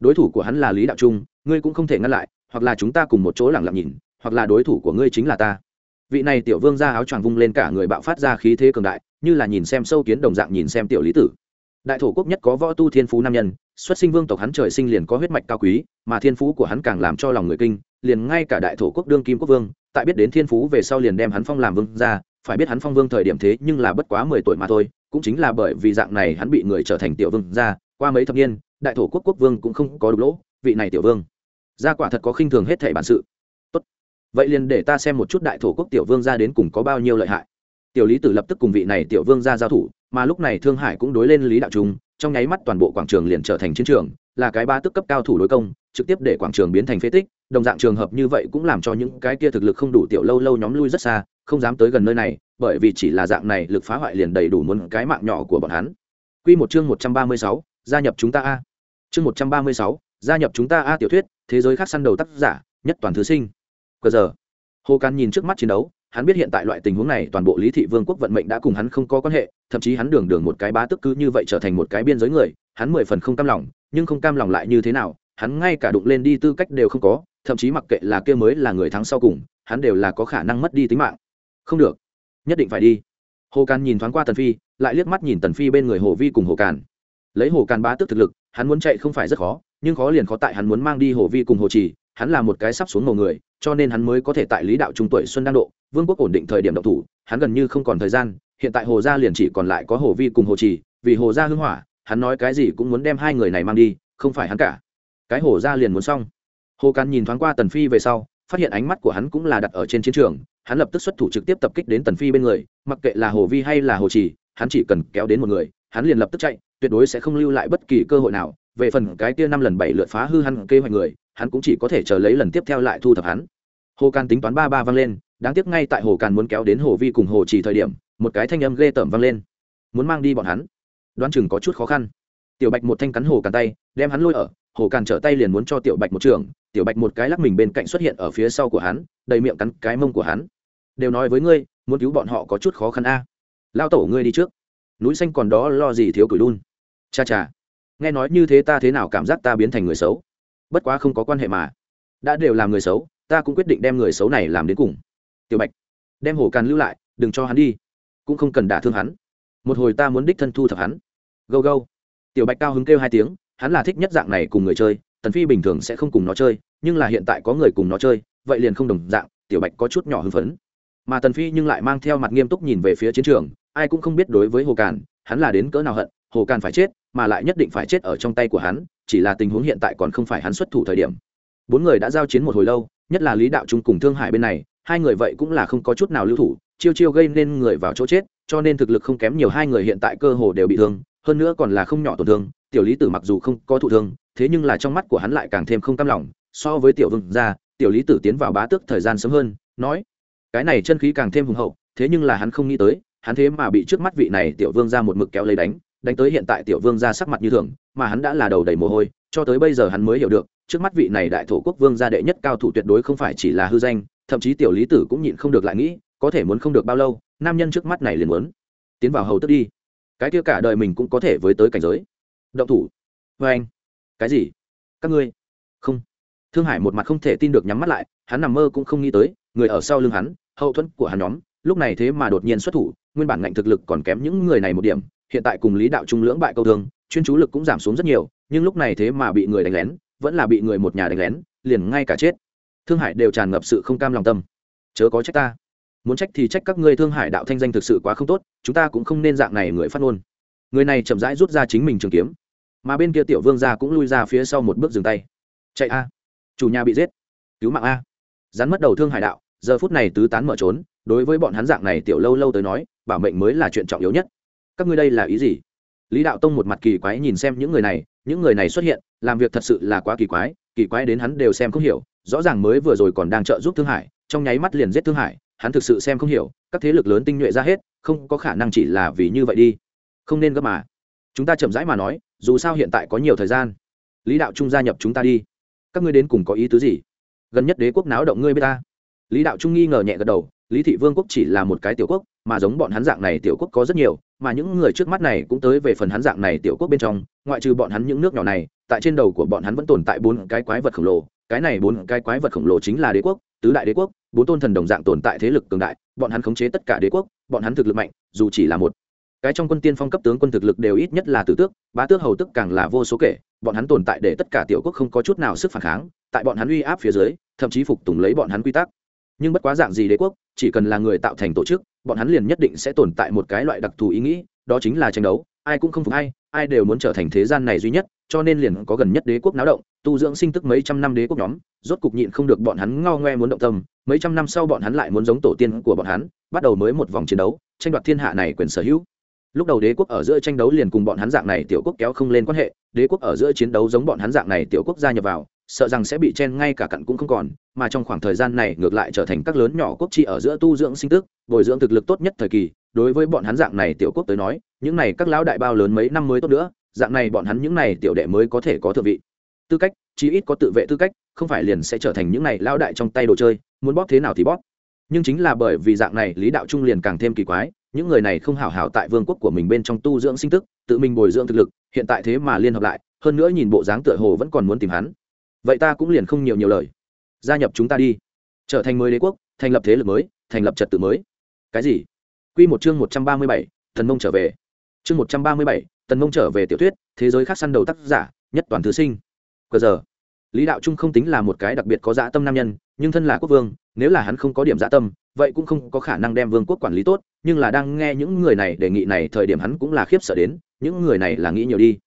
Đối thủ của hắn là lý đạo trung, ngươi cũng không thể ngăn lại, hoặc là chúng ta cùng một chỗ lẳng lặng nhìn, hoặc là đối thủ của ngươi chính là ta. Vị này tiểu vương ra áo choàng vung lên cả người bạo phát ra khí thế cường đại, như là nhìn xem sâu kiến đồng dạng nhìn xem tiểu lý tử. Đại thổ quốc nhất có võ tu thiên phú nam nhân, xuất sinh vương tộc hắn trời sinh liền có huyết mạch cao quý, mà thiên phú của hắn càng làm cho lòng người kinh, liền ngay cả đại thổ quốc đương kim quốc vương, tại biết đến thiên phú về sau liền đem hắn phong làm vương ra phải biết hắn phong vương thời điểm thế nhưng là bất quá mười tuổi mà thôi, cũng chính là bởi vì dạng này hắn bị người trở thành tiểu vương ra qua mấy thập niên đại thổ quốc quốc vương cũng không có đục lỗ vị này tiểu vương. Ra quả thật có khinh thường hết thể bản sự. Tốt. vậy liền để ta xem một chút đại thổ quốc tiểu vương ra đến cùng có bao nhiêu lợi hại. Tiểu lý tử lập tức cùng vị này tiểu vương ra giao thủ mà lúc này thương hải cũng đối lên lý đạo trung trong nháy mắt toàn bộ quảng trường liền trở thành chiến trường là cái ba tức cấp cao thủ đối công trực tiếp để quảng trường biến thành phế tích đồng dạng trường hợp như vậy cũng làm cho những cái kia thực lực không đủ tiểu lâu lâu nhóm lui rất xa không dám tới gần nơi này bởi vì chỉ là dạng này lực phá hoại liền đầy đủ muốn cái mạng nhỏ của bọn hắn. Quy một chương 136, gia nhập chúng ta a. Chương một trăm ba mươi sáu, gia nhập chúng ta a tiểu thuyết, thế giới khác săn đầu tác giả, nhất toàn thứ sinh. Cờ giờ, Hồ Can nhìn trước mắt chiến đấu, hắn biết hiện tại loại tình huống này toàn bộ lý thị vương quốc vận mệnh đã cùng hắn không có quan hệ thậm chí hắn đường đường một cái bá tức cứ như vậy trở thành một cái biên giới người hắn mười phần không cam lòng nhưng không cam lòng lại như thế nào hắn ngay cả đụng lên đi tư cách đều không có thậm chí mặc kệ là kia mới là người thắng sau cùng hắn đều là có khả năng mất đi tính mạng. Không được. Nhất định phải đi. Hồ càn nhìn thoáng qua tần phi lại liếc mắt nhìn tần phi bên người hồ vi cùng hồ càn lấy hồ càn bá tức thực lực, hắn muốn chạy không phải rất khó, nhưng khó liền khó tại hắn muốn mang đi hồ vi cùng hồ trì, hắn là một cái sắp xuống màu người, cho nên hắn mới có thể tại lý đạo trung tuổi xuân đang độ, vương quốc ổn định thời điểm độc thủ, hắn gần như không còn thời gian, hiện tại hồ gia liền chỉ còn lại có hồ vi cùng hồ trì, vì hồ gia hưng hỏa, hắn nói cái gì cũng muốn đem hai người này mang đi, không phải hắn cả. Cái hồ gia liền muốn xong. Hồ càn nhìn thoáng qua tần phi về sau, phát hiện ánh mắt của hắn cũng là đặt ở trên chiến trường, hắn lập tức xuất thủ trực tiếp tập kích đến tần phi bên người, mặc kệ là hồ vi hay là hồ trì hắn chỉ cần kéo đến một người, hắn liền lập tức chạy, tuyệt đối sẽ không lưu lại bất kỳ cơ hội nào. Về phần cái kia năm lần bảy lượt phá hư hắn kế hoạch người, hắn cũng chỉ có thể chờ lấy lần tiếp theo lại thu thập hắn. Hồ càn tính toán ba ba vang lên, đáng tiếc ngay tại hồ càn muốn kéo đến hồ vi cùng hồ chỉ thời điểm, một cái thanh âm ghê tởm vang lên. Muốn mang đi bọn hắn. Đoán chừng có chút khó khăn. Tiểu bạch một thanh cắn hồ càn tay, đem hắn lôi ở. Hồ càn trở tay liền muốn cho tiểu bạch một trường. Tiểu bạch một cái lắc mình bên cạnh xuất hiện ở phía sau của hắn, đầy miệng cắn cái mông của hắn. Đều nói với ngươi, muốn cứu bọn họ có chút khó khăn a lao tổ ngươi đi trước. Núi xanh còn đó lo gì thiếu cửi đun? Cha cha, nghe nói như thế ta thế nào cảm giác ta biến thành người xấu? Bất quá không có quan hệ mà. Đã đều làm người xấu, ta cũng quyết định đem người xấu này làm đến cùng. Tiểu bạch, đem hồ càn lưu lại, đừng cho hắn đi. Cũng không cần đả thương hắn. Một hồi ta muốn đích thân thu thập hắn. Gâu gâu. Tiểu bạch cao hứng kêu hai tiếng, hắn là thích nhất dạng này cùng người chơi, tần phi bình thường sẽ không cùng nó chơi, nhưng là hiện tại có người cùng nó chơi, vậy liền không đồng dạng, tiểu bạch có chút nhỏ hưng phấn. Mà tần phi nhưng lại mang theo mặt nghiêm túc nhìn về phía chiến trường ai cũng không biết đối với hồ càn, hắn là đến cỡ nào hận, hồ càn phải chết, mà lại nhất định phải chết ở trong tay của hắn, chỉ là tình huống hiện tại còn không phải hắn xuất thủ thời điểm. Bốn người đã giao chiến một hồi lâu, nhất là lý đạo trung cùng thương hải bên này, hai người vậy cũng là không có chút nào lưu thủ, chiêu chiêu gây nên người vào chỗ chết, cho nên thực lực không kém nhiều hai người hiện tại cơ hồ đều bị thương, hơn nữa còn là không nhỏ tổn thương, tiểu lý tử mặc dù không có thụ thương, thế nhưng là trong mắt của hắn lại càng thêm không cam lòng, so với tiểu vương gia, tiểu lý tử tiến vào bá tước thời gian sớm hơn, nói, cái này chân khí càng thêm hùng hậu, thế nhưng là hắn không nghĩ tới hắn thế mà bị trước mắt vị này tiểu vương ra một mực kéo lấy đánh đánh tới hiện tại tiểu vương ra sắc mặt như thường, mà hắn đã là đầu đầy mồ hôi, cho tới bây giờ hắn mới hiểu được, trước mắt vị này đại thổ quốc vương gia đệ nhất cao thủ tuyệt đối không phải chỉ là hư danh, thậm chí tiểu lý tử cũng nhịn không được lại nghĩ, có thể muốn không được bao lâu, nam nhân trước mắt này liền muốn tiến vào hầu tức đi. Cái kia cả đời mình cũng có thể với tới cảnh giới. Động thủ. Vê anh. Cái gì? Các ngươi. Không. Thương hải một mặt không thể tin được nhắm mắt lại, hắn nằm mơ cũng không nghĩ tới, người ở sau lưng hắn, hậu thuẫn của hắn nhóm, lúc này thế mà đột nhiên xuất thủ nguyên bản ngạnh thực lực còn kém những người này một điểm, hiện tại cùng lý đạo trung lưỡng bại câu thương, chuyên chú lực cũng giảm xuống rất nhiều, nhưng lúc này thế mà bị người đánh lén, vẫn là bị người một nhà đánh lén, liền ngay cả chết. Thương hải đều tràn ngập sự không cam lòng tâm. Chớ có trách ta. Muốn trách thì trách các ngươi thương hải đạo thanh danh thực sự quá không tốt, chúng ta cũng không nên dạng này người phát ngôn. Người này chậm rãi rút ra chính mình trường kiếm. Mà bên kia tiểu vương gia cũng lui ra phía sau một bước dừng tay. Chạy a. Chủ nhà bị giết. Cứu mạng a. Rắn mất đầu thương hải đạo, giờ phút này tứ tán mở trốn, đối với bọn hắn dạng này tiểu lâu lâu tới nói bảo mệnh mới là chuyện trọng yếu nhất. Các ngươi đây là ý gì? Lý đạo tông một mặt kỳ quái nhìn xem những người này, những người này xuất hiện, làm việc thật sự là quá kỳ quái kỳ quái đến hắn đều xem không hiểu, rõ ràng mới vừa rồi còn đang trợ giúp thương hải, trong nháy mắt liền giết thương hải, hắn thực sự xem không hiểu, các thế lực lớn tinh nhuệ ra hết, không có khả năng chỉ là vì như vậy đi. Không nên gấp mà. Chúng ta chậm rãi mà nói, dù sao hiện tại có nhiều thời gian. Lý đạo trung gia nhập chúng ta đi. Các ngươi đến cùng có ý tứ gì? Gần nhất đế quốc náo động ngươi b ta. Lý đạo trung nghi ngờ nhẹ gật đầu, lý thị vương quốc chỉ là một cái tiểu quốc mà giống bọn hắn dạng này tiểu quốc có rất nhiều, mà những người trước mắt này cũng tới về phần hắn dạng này tiểu quốc bên trong, ngoại trừ bọn hắn những nước nhỏ này, tại trên đầu của bọn hắn vẫn tồn tại bốn cái quái vật khổng lồ, cái này bốn cái quái vật khổng lồ chính là đế quốc, tứ đại đế quốc, bốn tôn thần đồng dạng tồn tại thế lực cường đại, bọn hắn khống chế tất cả đế quốc, bọn hắn thực lực mạnh, dù chỉ là một. Cái trong quân tiên phong cấp tướng quân thực lực đều ít nhất là tử tước, bá tước hầu tức càng là vô số kể, bọn hắn tồn tại để tất cả tiểu quốc không có chút nào sức phản kháng, tại bọn hắn uy áp phía dưới, thậm chí phục tùng lấy bọn hắn quy tắc nhưng bất quá dạng gì đế quốc, chỉ cần là người tạo thành tổ chức, bọn hắn liền nhất định sẽ tồn tại một cái loại đặc thù ý nghĩ, đó chính là tranh đấu. Ai cũng không phục ai ai đều muốn trở thành thế gian này duy nhất, cho nên liền có gần nhất đế quốc náo động, tu dưỡng sinh tức mấy trăm năm đế quốc nhóm, rốt cục nhịn không được bọn hắn ngao ngoe muốn động tâm, mấy trăm năm sau bọn hắn lại muốn giống tổ tiên của bọn hắn, bắt đầu mới một vòng chiến đấu, tranh đoạt thiên hạ này quyền sở hữu. Lúc đầu đế quốc ở giữa tranh đấu liền cùng bọn hắn dạng này tiểu quốc kéo không lên quan hệ, đế quốc ở giữa chiến đấu giống bọn hắn dạng này tiểu quốc gia nhập vào sợ rằng sẽ bị chen ngay cả cặn cũng không còn, mà trong khoảng thời gian này ngược lại trở thành các lớn nhỏ quốc trị ở giữa tu dưỡng sinh tức, bồi dưỡng thực lực tốt nhất thời kỳ. Đối với bọn hắn dạng này tiểu quốc tới nói, những này các lão đại bao lớn mấy năm mới tốt nữa, dạng này bọn hắn những này tiểu đệ mới có thể có thượng vị. Tư cách, chí ít có tự vệ tư cách, không phải liền sẽ trở thành những này lão đại trong tay đồ chơi, muốn bóp thế nào thì bóp. Nhưng chính là bởi vì dạng này, lý đạo trung liền càng thêm kỳ quái, những người này không hảo hảo tại vương quốc của mình bên trong tu dưỡng sinh tức, tự mình bồi dưỡng thực lực, hiện tại thế mà liên hợp lại, hơn nữa nhìn bộ dáng tựa hồ vẫn còn muốn tìm hắn vậy ta cũng liền không nhiều nhiều lời. Gia nhập chúng ta đi. Trở thành mới đế quốc, thành lập thế lực mới, thành lập trật tự mới. Cái gì? Q một chương một trăm ba mươi bảy, thần mông trở về. Chương một trăm ba mươi bảy tần mông trở về tiểu thuyết, thế giới khác săn đầu tác giả, nhất toàn thứ sinh. Cờ giờ. Lý đạo trung không tính là một cái đặc biệt có dã tâm nam nhân, nhưng thân là quốc vương, nếu là hắn không có điểm dã tâm, vậy cũng không có khả năng đem vương quốc quản lý tốt, nhưng là đang nghe những người này đề nghị này thời điểm hắn cũng là khiếp sợ đến, những người này là nghĩ nhiều đi.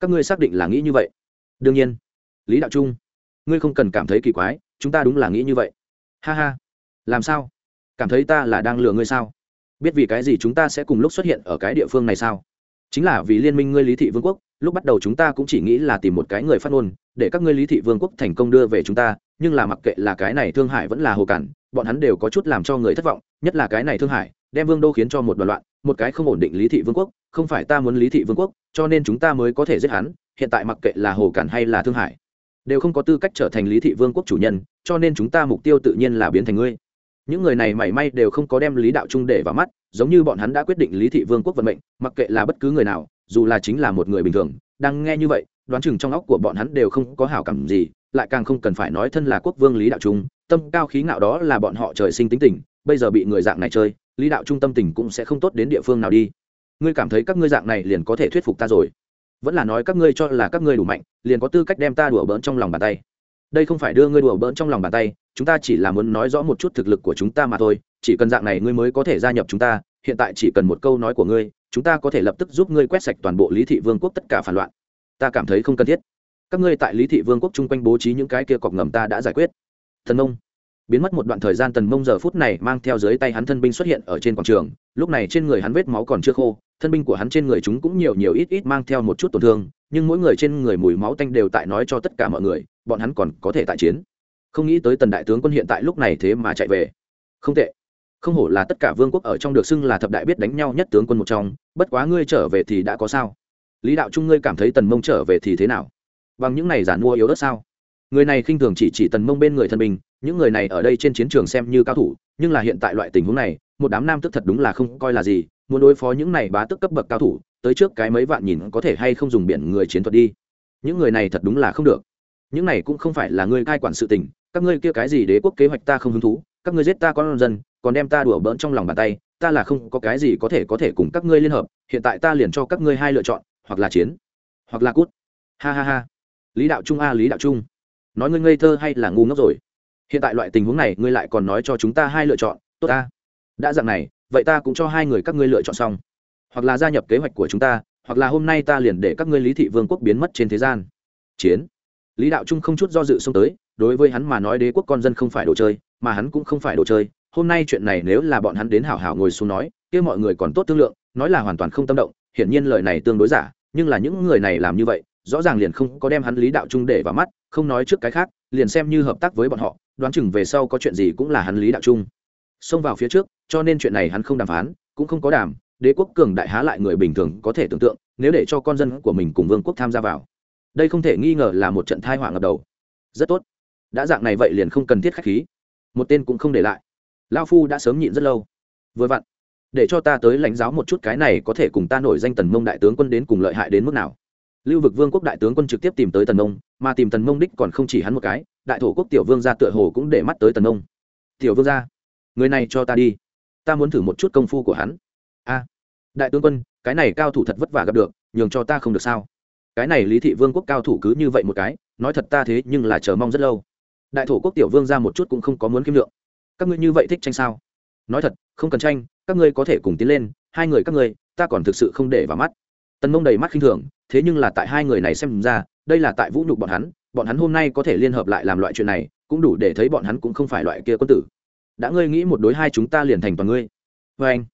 Các ngươi xác định là nghĩ như vậy. Đương nhiên lý đạo trung, ngươi không cần cảm thấy kỳ quái, chúng ta đúng là nghĩ như vậy. Ha ha. Làm sao? Cảm thấy ta là đang lừa ngươi sao? Biết vì cái gì chúng ta sẽ cùng lúc xuất hiện ở cái địa phương này sao? Chính là vì liên minh ngươi lý thị vương quốc, lúc bắt đầu chúng ta cũng chỉ nghĩ là tìm một cái người phát ngôn, để các ngươi lý thị vương quốc thành công đưa về chúng ta, nhưng là mặc kệ là cái này thương hải vẫn là hồ cản, bọn hắn đều có chút làm cho người thất vọng, nhất là cái này thương hải, đem vương đô khiến cho một đoàn loạn, một cái không ổn định lý thị vương quốc, không phải ta muốn lý thị vương quốc, cho nên chúng ta mới có thể giết hắn, hiện tại mặc kệ là hồ cản hay là thương hải đều không có tư cách trở thành lý thị vương quốc chủ nhân, cho nên chúng ta mục tiêu tự nhiên là biến thành ngươi. Những người này mảy may đều không có đem lý đạo trung để vào mắt, giống như bọn hắn đã quyết định lý thị vương quốc vận mệnh, mặc kệ là bất cứ người nào, dù là chính là một người bình thường, đang nghe như vậy, đoán chừng trong óc của bọn hắn đều không có hảo cảm gì, lại càng không cần phải nói thân là quốc vương lý đạo trung, tâm cao khí ngạo đó là bọn họ trời sinh tính tình, bây giờ bị người dạng này chơi, lý đạo trung tâm tình cũng sẽ không tốt đến địa phương nào đi. Ngươi cảm thấy các ngươi dạng này liền có thể thuyết phục ta rồi vẫn là nói các ngươi cho là các ngươi đủ mạnh, liền có tư cách đem ta đùa bỡn trong lòng bàn tay. Đây không phải đưa ngươi đùa bỡn trong lòng bàn tay, chúng ta chỉ là muốn nói rõ một chút thực lực của chúng ta mà thôi, chỉ cần dạng này ngươi mới có thể gia nhập chúng ta, hiện tại chỉ cần một câu nói của ngươi, chúng ta có thể lập tức giúp ngươi quét sạch toàn bộ lý thị vương quốc tất cả phản loạn. Ta cảm thấy không cần thiết. Các ngươi tại lý thị vương quốc chung quanh bố trí những cái kia cọc ngầm ta đã giải quyết. Thần mông. Biến mất một đoạn thời gian, tần mông giờ phút này mang theo dưới tay hắn thân binh xuất hiện ở trên quảng trường, lúc này trên người hắn vết máu còn chưa khô thân binh của hắn trên người chúng cũng nhiều nhiều ít ít mang theo một chút tổn thương, nhưng mỗi người trên người mùi máu tanh đều tại nói cho tất cả mọi người, bọn hắn còn có thể tại chiến. Không nghĩ tới tần đại tướng quân hiện tại lúc này thế mà chạy về. Không tệ. Không hổ là tất cả vương quốc ở trong được xưng là thập đại biết đánh nhau nhất tướng quân một trong, bất quá ngươi trở về thì đã có sao? Lý đạo trung ngươi cảm thấy tần mông trở về thì thế nào? Bằng những này giả mua yếu đất sao? Người này khinh thường chỉ chỉ tần mông bên người thân binh, những người này ở đây trên chiến trường xem như cao thủ, nhưng là hiện tại loại tình huống này, một đám nam tức thật đúng là không coi là gì muốn đối phó những này bá tức cấp bậc cao thủ, tới trước cái mấy vạn nhìn có thể hay không dùng biển người chiến thuật đi. Những người này thật đúng là không được. Những này cũng không phải là ngươi cai quản sự tình, các ngươi kia cái gì đế quốc kế hoạch ta không hứng thú, các ngươi giết ta con dân, còn đem ta đùa bỡn trong lòng bàn tay, ta là không có cái gì có thể có thể cùng các ngươi liên hợp, hiện tại ta liền cho các ngươi hai lựa chọn, hoặc là chiến, hoặc là cút. Ha ha ha. Lý đạo trung a, lý đạo trung. Nói ngươi ngây thơ hay là ngu ngốc rồi? Hiện tại loại tình huống này, ngươi lại còn nói cho chúng ta hai lựa chọn, tốt ta. Đã dạng này vậy ta cũng cho hai người các ngươi lựa chọn xong. Hoặc là gia nhập kế hoạch của chúng ta, hoặc là hôm nay ta liền để các ngươi lý thị vương quốc biến mất trên thế gian. Chiến. Lý đạo trung không chút do dự xông tới, đối với hắn mà nói đế quốc con dân không phải đồ chơi, mà hắn cũng không phải đồ chơi. Hôm nay chuyện này nếu là bọn hắn đến hảo hảo ngồi xuống nói, kia mọi người còn tốt thương lượng, nói là hoàn toàn không tâm động, hiển nhiên lời này tương đối giả, nhưng là những người này làm như vậy, rõ ràng liền không có đem hắn lý đạo trung để vào mắt, không nói trước cái khác, liền xem như hợp tác với bọn họ, đoán chừng về sau có chuyện gì cũng là hắn lý đạo trung xông vào phía trước, cho nên chuyện này hắn không đàm phán, cũng không có đàm, đế quốc cường đại há lại người bình thường có thể tưởng tượng, nếu để cho con dân của mình cùng vương quốc tham gia vào. Đây không thể nghi ngờ là một trận thai họa ngập đầu. Rất tốt. Đã dạng này vậy liền không cần thiết khách khí. Một tên cũng không để lại. Lao phu đã sớm nhịn rất lâu. Vừa vặn, để cho ta tới lãnh giáo một chút cái này có thể cùng ta nổi danh tần mông đại tướng quân đến cùng lợi hại đến mức nào. Lưu vực vương quốc đại tướng quân trực tiếp tìm tới tần mông, mà tìm tần mông đích còn không chỉ hắn một cái, đại thổ quốc tiểu vương gia tựa hồ cũng để mắt tới tần mông. Tiểu vương gia người này cho ta đi. Ta muốn thử một chút công phu của hắn. A, đại tướng quân, cái này cao thủ thật vất vả gặp được, nhường cho ta không được sao? Cái này lý thị vương quốc cao thủ cứ như vậy một cái, nói thật ta thế nhưng là chờ mong rất lâu. Đại thổ quốc tiểu vương ra một chút cũng không có muốn kim lượng. Các ngươi như vậy thích tranh sao? Nói thật, không cần tranh, các ngươi có thể cùng tiến lên, hai người các ngươi, ta còn thực sự không để vào mắt. Tần mông đầy mắt khinh thường, thế nhưng là tại hai người này xem ra, đây là tại vũ nhục bọn hắn bọn hắn hôm nay có thể liên hợp lại làm loại chuyện này, cũng đủ để thấy bọn hắn cũng không phải loại kia quân tử đã ngươi nghĩ một đối hai chúng ta liền thành toàn ngươi. Vê anh,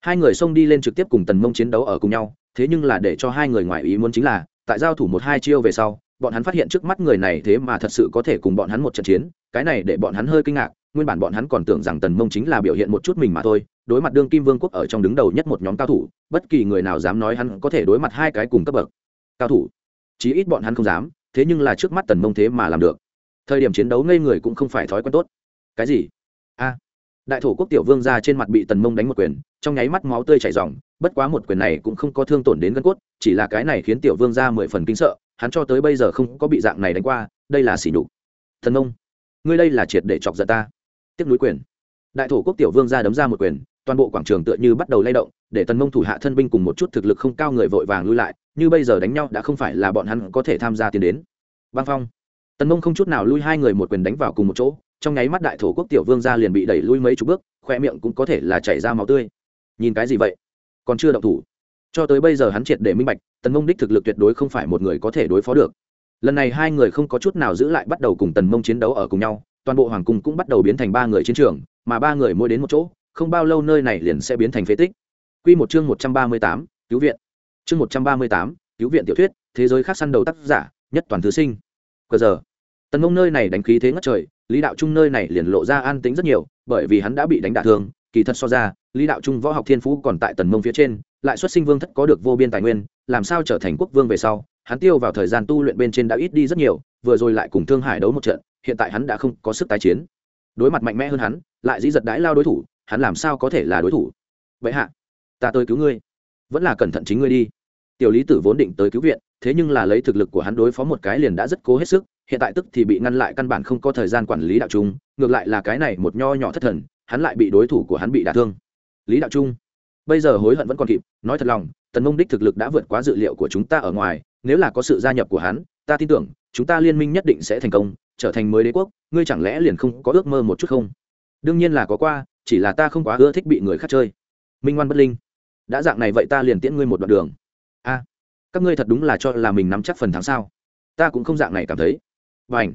hai người xông đi lên trực tiếp cùng tần mông chiến đấu ở cùng nhau, thế nhưng là để cho hai người ngoài ý muốn chính là, tại giao thủ một hai chiêu về sau, bọn hắn phát hiện trước mắt người này thế mà thật sự có thể cùng bọn hắn một trận chiến, cái này để bọn hắn hơi kinh ngạc, nguyên bản bọn hắn còn tưởng rằng tần mông chính là biểu hiện một chút mình mà thôi, đối mặt đương kim vương quốc ở trong đứng đầu nhất một nhóm cao thủ, bất kỳ người nào dám nói hắn có thể đối mặt hai cái cùng cấp bậc cao thủ. Chí ít bọn hắn không dám, thế nhưng là trước mắt tần mông thế mà làm được. Thời điểm chiến đấu ngây người cũng không phải thói quen tốt. Cái gì? Đại thổ quốc tiểu vương ra trên mặt bị tần mông đánh một quyền, trong nháy mắt máu tươi chảy r bất quá một quyền này cũng không có thương tổn đến gân cốt, chỉ là cái này khiến tiểu vương ra mười phần kinh sợ, hắn cho tới bây giờ không có bị dạng này đánh qua, đây là xỉ nhục. Thần mông, ngươi đây là triệt để chọc giận ta. Tiếp núi quyền. Đại thổ quốc tiểu vương ra đấm ra một quyền, toàn bộ quảng trường tựa như bắt đầu lay động, để tần mông thủ hạ thân binh cùng một chút thực lực không cao người vội vàng lui lại, như bây giờ đánh nhau đã không phải là bọn hắn có thể tham gia tiến đến. Băng phong. Tần mông không chút nào lui hai người một quyền đánh vào cùng một chỗ trong nháy mắt đại thổ quốc tiểu vương gia liền bị đẩy lui mấy chục bước, khoe miệng cũng có thể là chảy ra máu tươi. Nhìn cái gì vậy? Còn chưa động thủ. Cho tới bây giờ hắn triệt để minh bạch, tần mông đích thực lực tuyệt đối không phải một người có thể đối phó được. Lần này hai người không có chút nào giữ lại bắt đầu cùng tần mông chiến đấu ở cùng nhau, toàn bộ hoàng cung cũng bắt đầu biến thành ba người chiến trường, mà ba người mỗi đến một chỗ, không bao lâu nơi này liền sẽ biến thành phế tích. Q một chương một trăm ba mươi tám, cứu viện. Chương một trăm ba mươi tám, cứu viện tiểu thuyết, thế giới khác săn đầu tác giả, nhất toàn thứ sinh. Cờ giờ. Tần mông nơi này đánh khí thế ngất trời lý đạo trung nơi này liền lộ ra an tính rất nhiều, bởi vì hắn đã bị đánh đả thương. Kỳ thật so ra, lý đạo trung võ học thiên phú còn tại tần mông phía trên, lại xuất sinh vương thất có được vô biên tài nguyên, làm sao trở thành quốc vương về sau, hắn tiêu vào thời gian tu luyện bên trên đã ít đi rất nhiều, vừa rồi lại cùng thương hải đấu một trận, hiện tại hắn đã không có sức tái chiến. Đối mặt mạnh mẽ hơn hắn, lại dĩ giật đãi lao đối thủ, hắn làm sao có thể là đối thủ? Vậy hạ, ta tới cứu ngươi. Vẫn là cẩn thận chính ngươi đi. Tiểu lý tử vốn định tới cứu viện, thế nhưng là lấy thực lực của hắn đối phó một cái liền đã rất cố hết sức hiện tại tức thì bị ngăn lại căn bản không có thời gian quản lý đạo trung, ngược lại là cái này một nho nhỏ thất thần, hắn lại bị đối thủ của hắn bị đả thương. Lý đạo trung, bây giờ hối hận vẫn còn kịp, nói thật lòng, tần mông đích thực lực đã vượt quá dự liệu của chúng ta ở ngoài, nếu là có sự gia nhập của hắn, ta tin tưởng, chúng ta liên minh nhất định sẽ thành công, trở thành mới đế quốc, ngươi chẳng lẽ liền không có ước mơ một chút không? Đương nhiên là có qua, chỉ là ta không quá ưa thích bị người khác chơi. Minh ngoan bất linh, đã dạng này vậy ta liền tiễn ngươi một đoạn đường. A, các ngươi thật đúng là cho là mình nắm chắc phần thắng sao? Ta cũng không dạng này cảm thấy và ảnh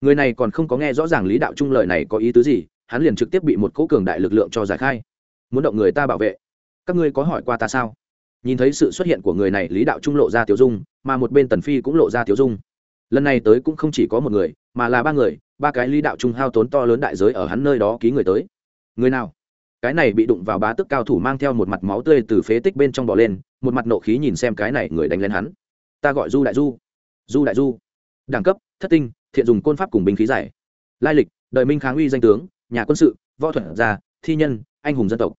người này còn không có nghe rõ ràng lý đạo trung lời này có ý tứ gì, hắn liền trực tiếp bị một cỗ cường đại lực lượng cho giải khai. Muốn động người ta bảo vệ. Các ngươi có hỏi qua ta sao? Nhìn thấy sự xuất hiện của người này, lý đạo trung lộ ra tiểu dung, mà một bên tần phi cũng lộ ra tiểu dung. Lần này tới cũng không chỉ có một người, mà là ba người, ba cái lý đạo trung hao tốn to lớn đại giới ở hắn nơi đó ký người tới. Người nào? Cái này bị đụng vào bá tức cao thủ mang theo một mặt máu tươi từ phế tích bên trong bỏ lên, một mặt nộ khí nhìn xem cái này người đánh lên hắn. Ta gọi du đại du. Du đại du. Đẳng cấp thất tinh, thiện dùng côn pháp cùng binh khí giải. Lai lịch, đời minh kháng uy danh tướng, nhà quân sự, võ thuật gia, thi nhân, anh hùng dân tộc.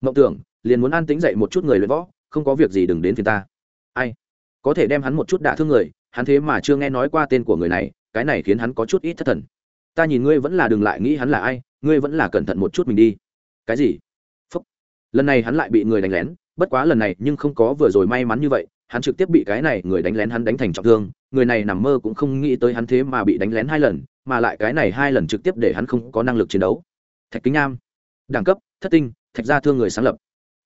Mộng tưởng, liền muốn an tính dậy một chút người luyện võ, không có việc gì đừng đến phiền ta. Ai? Có thể đem hắn một chút đả thương người, hắn thế mà chưa nghe nói qua tên của người này, cái này khiến hắn có chút ít thất thần. Ta nhìn ngươi vẫn là đừng lại nghĩ hắn là ai, ngươi vẫn là cẩn thận một chút mình đi. Cái gì? Phúc. lần này hắn lại bị người đánh lén, bất quá lần này nhưng không có vừa rồi may mắn như vậy hắn trực tiếp bị cái này người đánh lén hắn đánh thành trọng thương, người này nằm mơ cũng không nghĩ tới hắn thế mà bị đánh lén hai lần, mà lại cái này hai lần trực tiếp để hắn không có năng lực chiến đấu. Thạch kính nam đẳng cấp, thất tinh, thạch gia thương người sáng lập.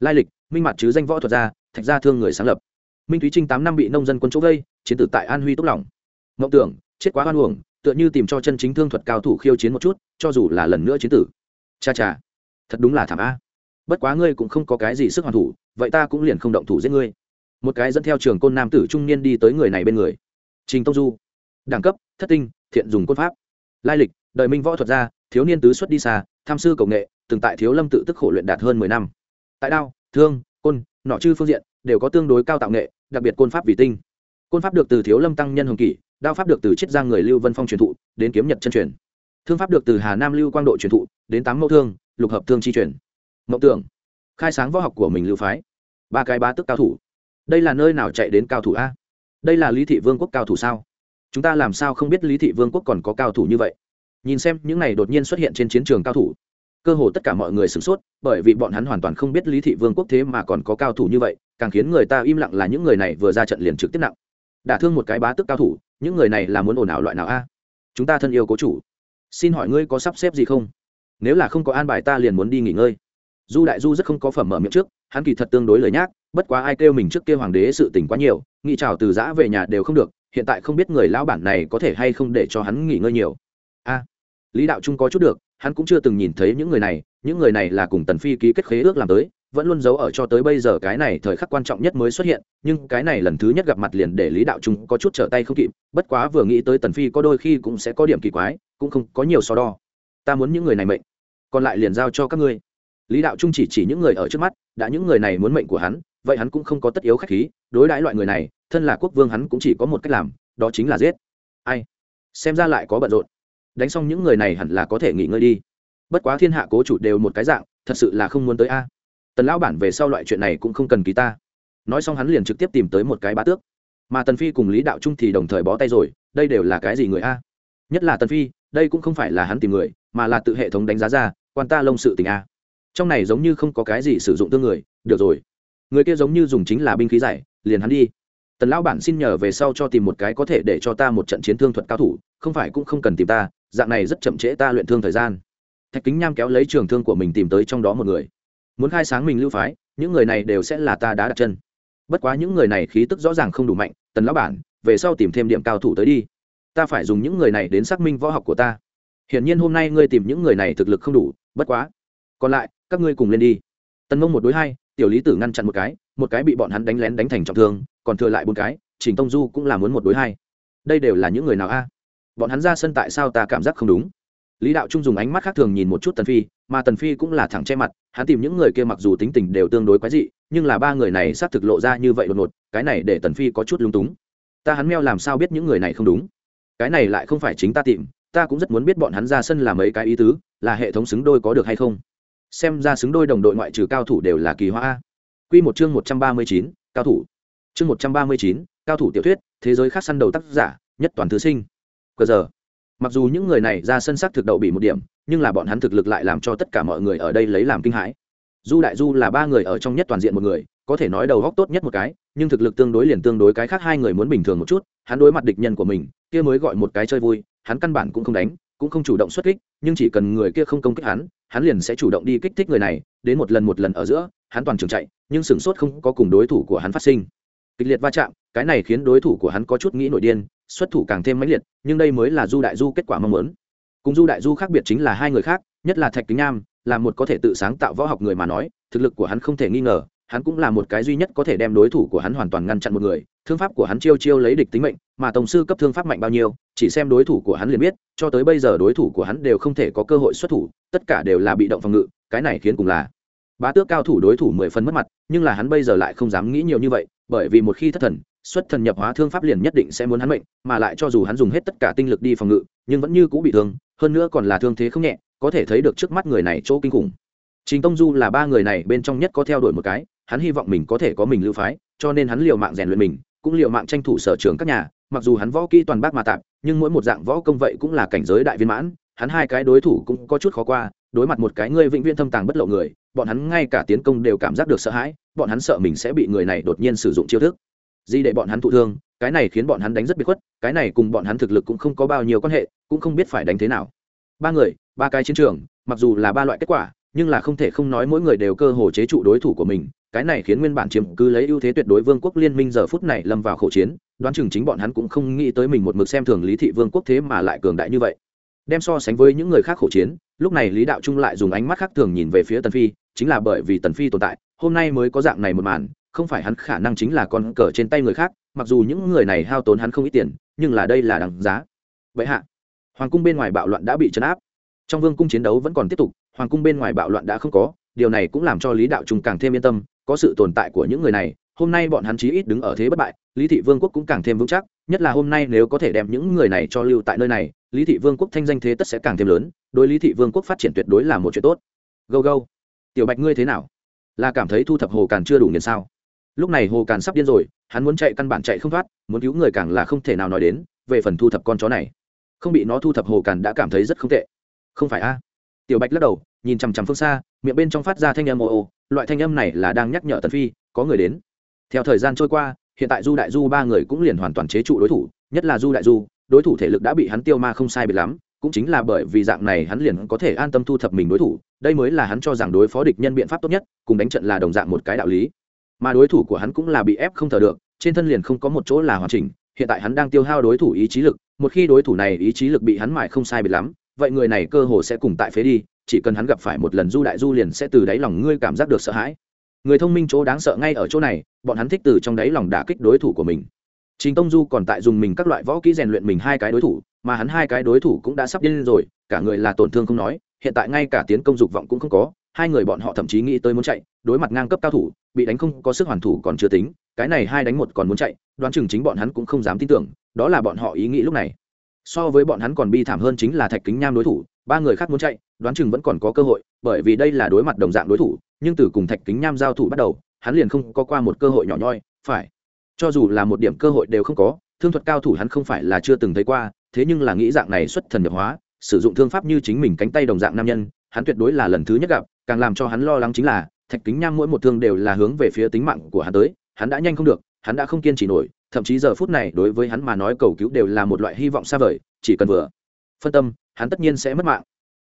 Lai lịch, minh mặt chứ danh võ thuật gia, thạch gia thương người sáng lập. Minh thúy trinh tám năm bị nông dân quân chỗ vây, chiến tử tại an huy túc Lòng. mộng tưởng, chết quá hoan uổng, tựa như tìm cho chân chính thương thuật cao thủ khiêu chiến một chút, cho dù là lần nữa chiến tử. Cha cha, thật đúng là thảm a. Bất quá ngươi cũng không có cái gì sức hoàn thủ, vậy ta cũng liền không động thủ giết ngươi một cái dẫn theo trường côn nam tử trung niên đi tới người này bên người. Trình tông du. Đẳng cấp, thất tinh, thiện dùng côn pháp. Lai lịch, đời minh võ thuật gia, thiếu niên tứ xuất đi xa, tham sư cầu nghệ, từng tại thiếu lâm tự tức khổ luyện đạt hơn mười năm. Tại đao, thương, côn, nọ chư phương diện, đều có tương đối cao tạo nghệ, đặc biệt côn pháp vì tinh. Côn pháp được từ thiếu lâm tăng nhân hồng kỷ, đao pháp được từ chiết giang người lưu vân phong truyền thụ, đến kiếm nhật chân truyền. Thương pháp được từ hà nam lưu quang độ truyền thụ, đến tám mẫu thương, lục hợp thương chi truyền. Mẫu tưởng. Khai sáng võ học của mình lưu phái. Ba cái bá tức cao thủ đây là nơi nào chạy đến cao thủ a? Đây là lý thị vương quốc cao thủ sao? Chúng ta làm sao không biết lý thị vương quốc còn có cao thủ như vậy? Nhìn xem, những này đột nhiên xuất hiện trên chiến trường cao thủ. Cơ hồ tất cả mọi người sửng sốt, bởi vì bọn hắn hoàn toàn không biết lý thị vương quốc thế mà còn có cao thủ như vậy, càng khiến người ta im lặng là những người này vừa ra trận liền trực tiếp nặng. Đả thương một cái bá tức cao thủ, những người này là muốn ồn ào loại nào a? Chúng ta thân yêu cố chủ. Xin hỏi ngươi có sắp xếp gì không? Nếu là không có an bài ta liền muốn đi nghỉ ngơi du đại du rất không có phẩm mở miệng trước, hắn kỳ thật tương đối lời nhác, bất quá ai kêu mình trước kia hoàng đế sự tình quá nhiều nghị trào từ giã về nhà đều không được, hiện tại không biết người lão bản này có thể hay không để cho hắn nghỉ ngơi nhiều. A, lý đạo trung có chút được, hắn cũng chưa từng nhìn thấy những người này, những người này là cùng tần phi ký kết khế ước làm tới, vẫn luôn giấu ở cho tới bây giờ cái này thời khắc quan trọng nhất mới xuất hiện, nhưng cái này lần thứ nhất gặp mặt liền để lý đạo trung có chút trở tay không kịp, bất quá vừa nghĩ tới tần phi có đôi khi cũng sẽ có điểm kỳ quái, cũng không có nhiều so đo. Ta muốn những người này mệnh, còn lại liền giao cho các ngươi lý đạo trung chỉ chỉ những người ở trước mắt, đã những người này muốn mệnh của hắn, vậy hắn cũng không có tất yếu khách khí, đối đãi loại người này, thân là quốc vương hắn cũng chỉ có một cách làm, đó chính là giết. Ai? Xem ra lại có bận rộn. Đánh xong những người này hẳn là có thể nghỉ ngơi đi. Bất quá thiên hạ cố chủ đều một cái dạng, thật sự là không muốn tới a. Tần lão bản về sau loại chuyện này cũng không cần ký ta. Nói xong hắn liền trực tiếp tìm tới một cái bá tước. Mà tần phi cùng lý đạo trung thì đồng thời bó tay rồi, đây đều là cái gì người a? Nhất là tần phi, đây cũng không phải là hắn tìm người, mà là tự hệ thống đánh giá ra, quan ta lông sự tình a trong này giống như không có cái gì sử dụng tương người. Được rồi. Người kia giống như dùng chính là binh khí giải, liền hắn đi. Tần lão bản xin nhờ về sau cho tìm một cái có thể để cho ta một trận chiến thương thuật cao thủ, không phải cũng không cần tìm ta, dạng này rất chậm trễ ta luyện thương thời gian. Thạch kính nham kéo lấy trường thương của mình tìm tới trong đó một người. Muốn khai sáng mình lưu phái, những người này đều sẽ là ta đã đặt chân. Bất quá những người này khí tức rõ ràng không đủ mạnh, tần lão bản, về sau tìm thêm điểm cao thủ tới đi. Ta phải dùng những người này đến xác minh võ học của ta. Hiển nhiên hôm nay ngươi tìm những người này thực lực không đủ, bất quá. Còn lại các ngươi cùng lên đi. Tần mông một đối hai, tiểu lý tử ngăn chặn một cái một cái bị bọn hắn đánh lén đánh thành trọng thương, còn thừa lại bốn cái, trình tông du cũng là muốn một đối hai. Đây đều là những người nào a? Bọn hắn ra sân tại sao ta cảm giác không đúng? Lý đạo trung dùng ánh mắt khác thường nhìn một chút tần phi, mà tần phi cũng là thẳng che mặt, hắn tìm những người kia mặc dù tính tình đều tương đối quái dị, nhưng là ba người này xác thực lộ ra như vậy đột ngột, cái này để tần phi có chút lung túng. Ta hắn meo làm sao biết những người này không đúng? Cái này lại không phải chính ta tìm, ta cũng rất muốn biết bọn hắn ra sân làm mấy cái ý tứ, là hệ thống xứng đôi có được hay không? Xem ra xứng đôi đồng đội ngoại trừ cao thủ đều là kỳ hoa quy một chương một trăm ba mươi chín, cao thủ. Chương một trăm ba mươi chín, cao thủ tiểu thuyết, thế giới khác săn đầu tác giả, nhất toàn thứ sinh. Cờ giờ. Mặc dù những người này ra sân sắc thực đậu bị một điểm, nhưng là bọn hắn thực lực lại làm cho tất cả mọi người ở đây lấy làm kinh hãi. Du đại du là ba người ở trong nhất toàn diện một người, có thể nói đầu góc tốt nhất một cái, nhưng thực lực tương đối liền tương đối cái khác hai người muốn bình thường một chút, hắn đối mặt địch nhân của mình, kia mới gọi một cái chơi vui, hắn căn bản cũng không đánh cũng không chủ động xuất kích nhưng chỉ cần người kia không công kích hắn hắn liền sẽ chủ động đi kích thích người này đến một lần một lần ở giữa hắn toàn trường chạy nhưng sửng sốt không có cùng đối thủ của hắn phát sinh. Kịch liệt va chạm cái này khiến đối thủ của hắn có chút nghĩ nổi điên xuất thủ càng thêm mãnh liệt nhưng đây mới là du đại du kết quả mong muốn. Cùng du đại du khác biệt chính là hai người khác nhất là thạch kính Nam, là một có thể tự sáng tạo võ học người mà nói thực lực của hắn không thể nghi ngờ hắn cũng là một cái duy nhất có thể đem đối thủ của hắn hoàn toàn ngăn chặn một người thương pháp của hắn chiêu chiêu lấy địch tính mệnh mà tổng sư cấp thương pháp mạnh bao nhiêu chỉ xem đối thủ của hắn liền biết cho tới bây giờ đối thủ của hắn đều không thể có cơ hội xuất thủ tất cả đều là bị động phòng ngự cái này khiến cùng là bá tước cao thủ đối thủ mười phân mất mặt nhưng là hắn bây giờ lại không dám nghĩ nhiều như vậy bởi vì một khi thất thần xuất thần nhập hóa thương pháp liền nhất định sẽ muốn hắn mệnh mà lại cho dù hắn dùng hết tất cả tinh lực đi phòng ngự nhưng vẫn như cũ bị thương hơn nữa còn là thương thế không nhẹ có thể thấy được trước mắt người này chỗ kinh khủng. Trình Tông Du là ba người này bên trong nhất có theo đuổi một cái, hắn hy vọng mình có thể có mình lưu phái, cho nên hắn liều mạng rèn luyện mình, cũng liều mạng tranh thủ sở trường các nhà, mặc dù hắn võ kỹ toàn bác mà tạp nhưng mỗi một dạng võ công vậy cũng là cảnh giới đại viên mãn, hắn hai cái đối thủ cũng có chút khó qua, đối mặt một cái người vĩnh viễn thâm tàng bất lộ người, bọn hắn ngay cả tiến công đều cảm giác được sợ hãi, bọn hắn sợ mình sẽ bị người này đột nhiên sử dụng chiêu thức. Gì để bọn hắn thụ thương, cái này khiến bọn hắn đánh rất biệt khuất, cái này cùng bọn hắn thực lực cũng không có bao nhiêu quan hệ, cũng không biết phải đánh thế nào. Ba người, ba cái chiến trường, mặc dù là ba loại kết quả, nhưng là không thể không nói mỗi người đều cơ hồ chế trụ đối thủ của mình cái này khiến nguyên bản chiếm cứ lấy ưu thế tuyệt đối vương quốc liên minh giờ phút này lâm vào khẩu chiến, đoán chừng chính bọn hắn cũng không nghĩ tới mình một mực xem thường lý thị vương quốc thế mà lại cường đại như vậy. Đem so sánh với những người khác khẩu chiến, lúc này lý đạo trung lại dùng ánh mắt khác thường nhìn về phía tần phi, chính là bởi vì tần phi tồn tại, hôm nay mới có dạng này một màn, không phải hắn khả năng chính là con cờ trên tay người khác, mặc dù những người này hao tốn hắn không ít tiền, nhưng là đây là đằng giá. Vậy hạ, hoàng cung bên ngoài bạo loạn đã bị chấn áp. Trong vương cung chiến đấu vẫn còn tiếp tục, hoàng cung bên ngoài bạo loạn đã không có, điều này cũng làm cho lý đạo trung càng thêm yên tâm có sự tồn tại của những người này, hôm nay bọn hắn chí ít đứng ở thế bất bại, lý thị vương quốc cũng càng thêm vững chắc, nhất là hôm nay nếu có thể đem những người này cho lưu tại nơi này, lý thị vương quốc thanh danh thế tất sẽ càng thêm lớn, đối lý thị vương quốc phát triển tuyệt đối là một chuyện tốt. Go go tiểu bạch ngươi thế nào? Là cảm thấy thu thập hồ càn chưa đủ nghiền sao? Lúc này hồ càn sắp điên rồi, hắn muốn chạy căn bản chạy không thoát, muốn cứu người càng là không thể nào nói đến, về phần thu thập con chó này, không bị nó thu thập hồ càn đã cảm thấy rất không tệ. Không phải a? Tiểu bạch lắc đầu, nhìn chằm chằm phương xa, miệng bên trong phát ra thanh âm ồ ồ loại thanh âm này là đang nhắc nhở tần phi, có người đến. Theo thời gian trôi qua, hiện tại du đại du ba người cũng liền hoàn toàn chế trụ đối thủ, nhất là du đại du, đối thủ thể lực đã bị hắn tiêu ma không sai biệt lắm, cũng chính là bởi vì dạng này hắn liền có thể an tâm thu thập mình đối thủ, đây mới là hắn cho rằng đối phó địch nhân biện pháp tốt nhất, cùng đánh trận là đồng dạng một cái đạo lý. Mà đối thủ của hắn cũng là bị ép không thở được, trên thân liền không có một chỗ là hoàn chỉnh, hiện tại hắn đang tiêu hao đối thủ ý chí lực, một khi đối thủ này ý chí lực bị hắn mại không sai biệt lắm, vậy người này cơ hồ sẽ cùng tại phế đi chỉ cần hắn gặp phải một lần du đại du liền sẽ từ đáy lòng ngươi cảm giác được sợ hãi. Người thông minh chỗ đáng sợ ngay ở chỗ này bọn hắn thích từ trong đáy lòng đả kích đối thủ của mình. Chính Tông Du còn tại dùng mình các loại võ kỹ rèn luyện mình hai cái đối thủ, mà hắn hai cái đối thủ cũng đã sắp điên rồi, cả người là tổn thương không nói, hiện tại ngay cả tiến công dục vọng cũng không có, hai người bọn họ thậm chí nghĩ tới muốn chạy, đối mặt ngang cấp cao thủ, bị đánh không có sức hoàn thủ còn chưa tính, cái này hai đánh một còn muốn chạy, đoán chừng chính bọn hắn cũng không dám tin tưởng, đó là bọn họ ý nghĩ lúc này. So với bọn hắn còn bi thảm hơn chính là thạch kính nham đối thủ ba người khác muốn chạy, đoán chừng vẫn còn có cơ hội, bởi vì đây là đối mặt đồng dạng đối thủ, nhưng từ cùng thạch kính nham giao thủ bắt đầu, hắn liền không có qua một cơ hội nhỏ nhoi, phải. Cho dù là một điểm cơ hội đều không có, thương thuật cao thủ hắn không phải là chưa từng thấy qua, thế nhưng là nghĩ dạng này xuất thần nhập hóa, sử dụng thương pháp như chính mình cánh tay đồng dạng nam nhân, hắn tuyệt đối là lần thứ nhất gặp, càng làm cho hắn lo lắng chính là, thạch kính nham mỗi một thương đều là hướng về phía tính mạng của hắn tới, hắn đã nhanh không được, hắn đã không kiên trì nổi, thậm chí giờ phút này đối với hắn mà nói cầu cứu đều là một loại hy vọng xa vời, chỉ cần vừa phân tâm hắn tất nhiên sẽ mất mạng.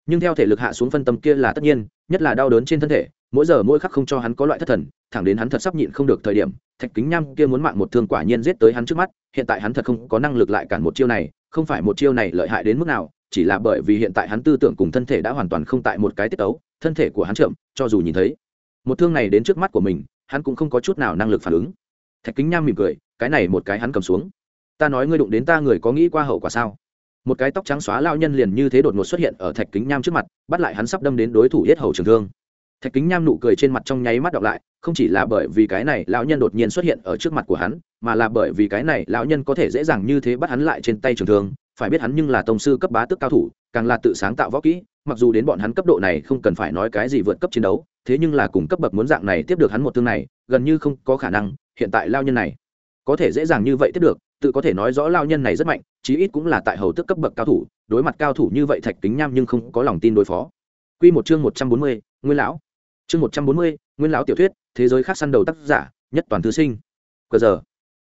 Nhưng theo thể lực hạ xuống phân tâm kia là tất nhiên, nhất là đau đớn trên thân thể, mỗi giờ mỗi khắc không cho hắn có loại thất thần, thẳng đến hắn thật sắp nhịn không được thời điểm, thạch kính nham kia muốn mạng một thương quả nhiên giết tới hắn trước mắt, hiện tại hắn thật không có năng lực lại cản một chiêu này, không phải một chiêu này lợi hại đến mức nào, chỉ là bởi vì hiện tại hắn tư tưởng cùng thân thể đã hoàn toàn không tại một cái tiết ấu thân thể của hắn chậm, cho dù nhìn thấy một thương này đến trước mắt của mình, hắn cũng không có chút nào năng lực phản ứng. Thạch kính nham mỉm cười, cái này một cái hắn cầm xuống. Ta nói ngươi đụng đến ta người có nghĩ qua hậu quả sao? Một cái tóc trắng xóa lao nhân liền như thế đột ngột xuất hiện ở thạch kính nham trước mặt, bắt lại hắn sắp đâm đến đối thủ yết hầu trường thương. Thạch kính nham nụ cười trên mặt trong nháy mắt đọc lại, không chỉ là bởi vì cái này lão nhân đột nhiên xuất hiện ở trước mặt của hắn, mà là bởi vì cái này lão nhân có thể dễ dàng như thế bắt hắn lại trên tay trường thương. Phải biết hắn nhưng là tông sư cấp bá tức cao thủ, càng là tự sáng tạo võ kỹ, mặc dù đến bọn hắn cấp độ này không cần phải nói cái gì vượt cấp chiến đấu, thế nhưng là cùng cấp bậc muốn dạng này tiếp được hắn một thương này, gần như không có khả năng, hiện tại lao nhân này có thể dễ dàng như vậy tiếp được tự có thể nói rõ lao nhân này rất mạnh, chí ít cũng là tại hầu tức cấp bậc cao thủ, đối mặt cao thủ như vậy thạch kính nham nhưng không có lòng tin đối phó. Q một chương một trăm bốn mươi, nguyên lão. Chương một trăm bốn mươi, nguyên lão tiểu thuyết, thế giới khác săn đầu tác giả, nhất toàn thư sinh. Cờ giờ.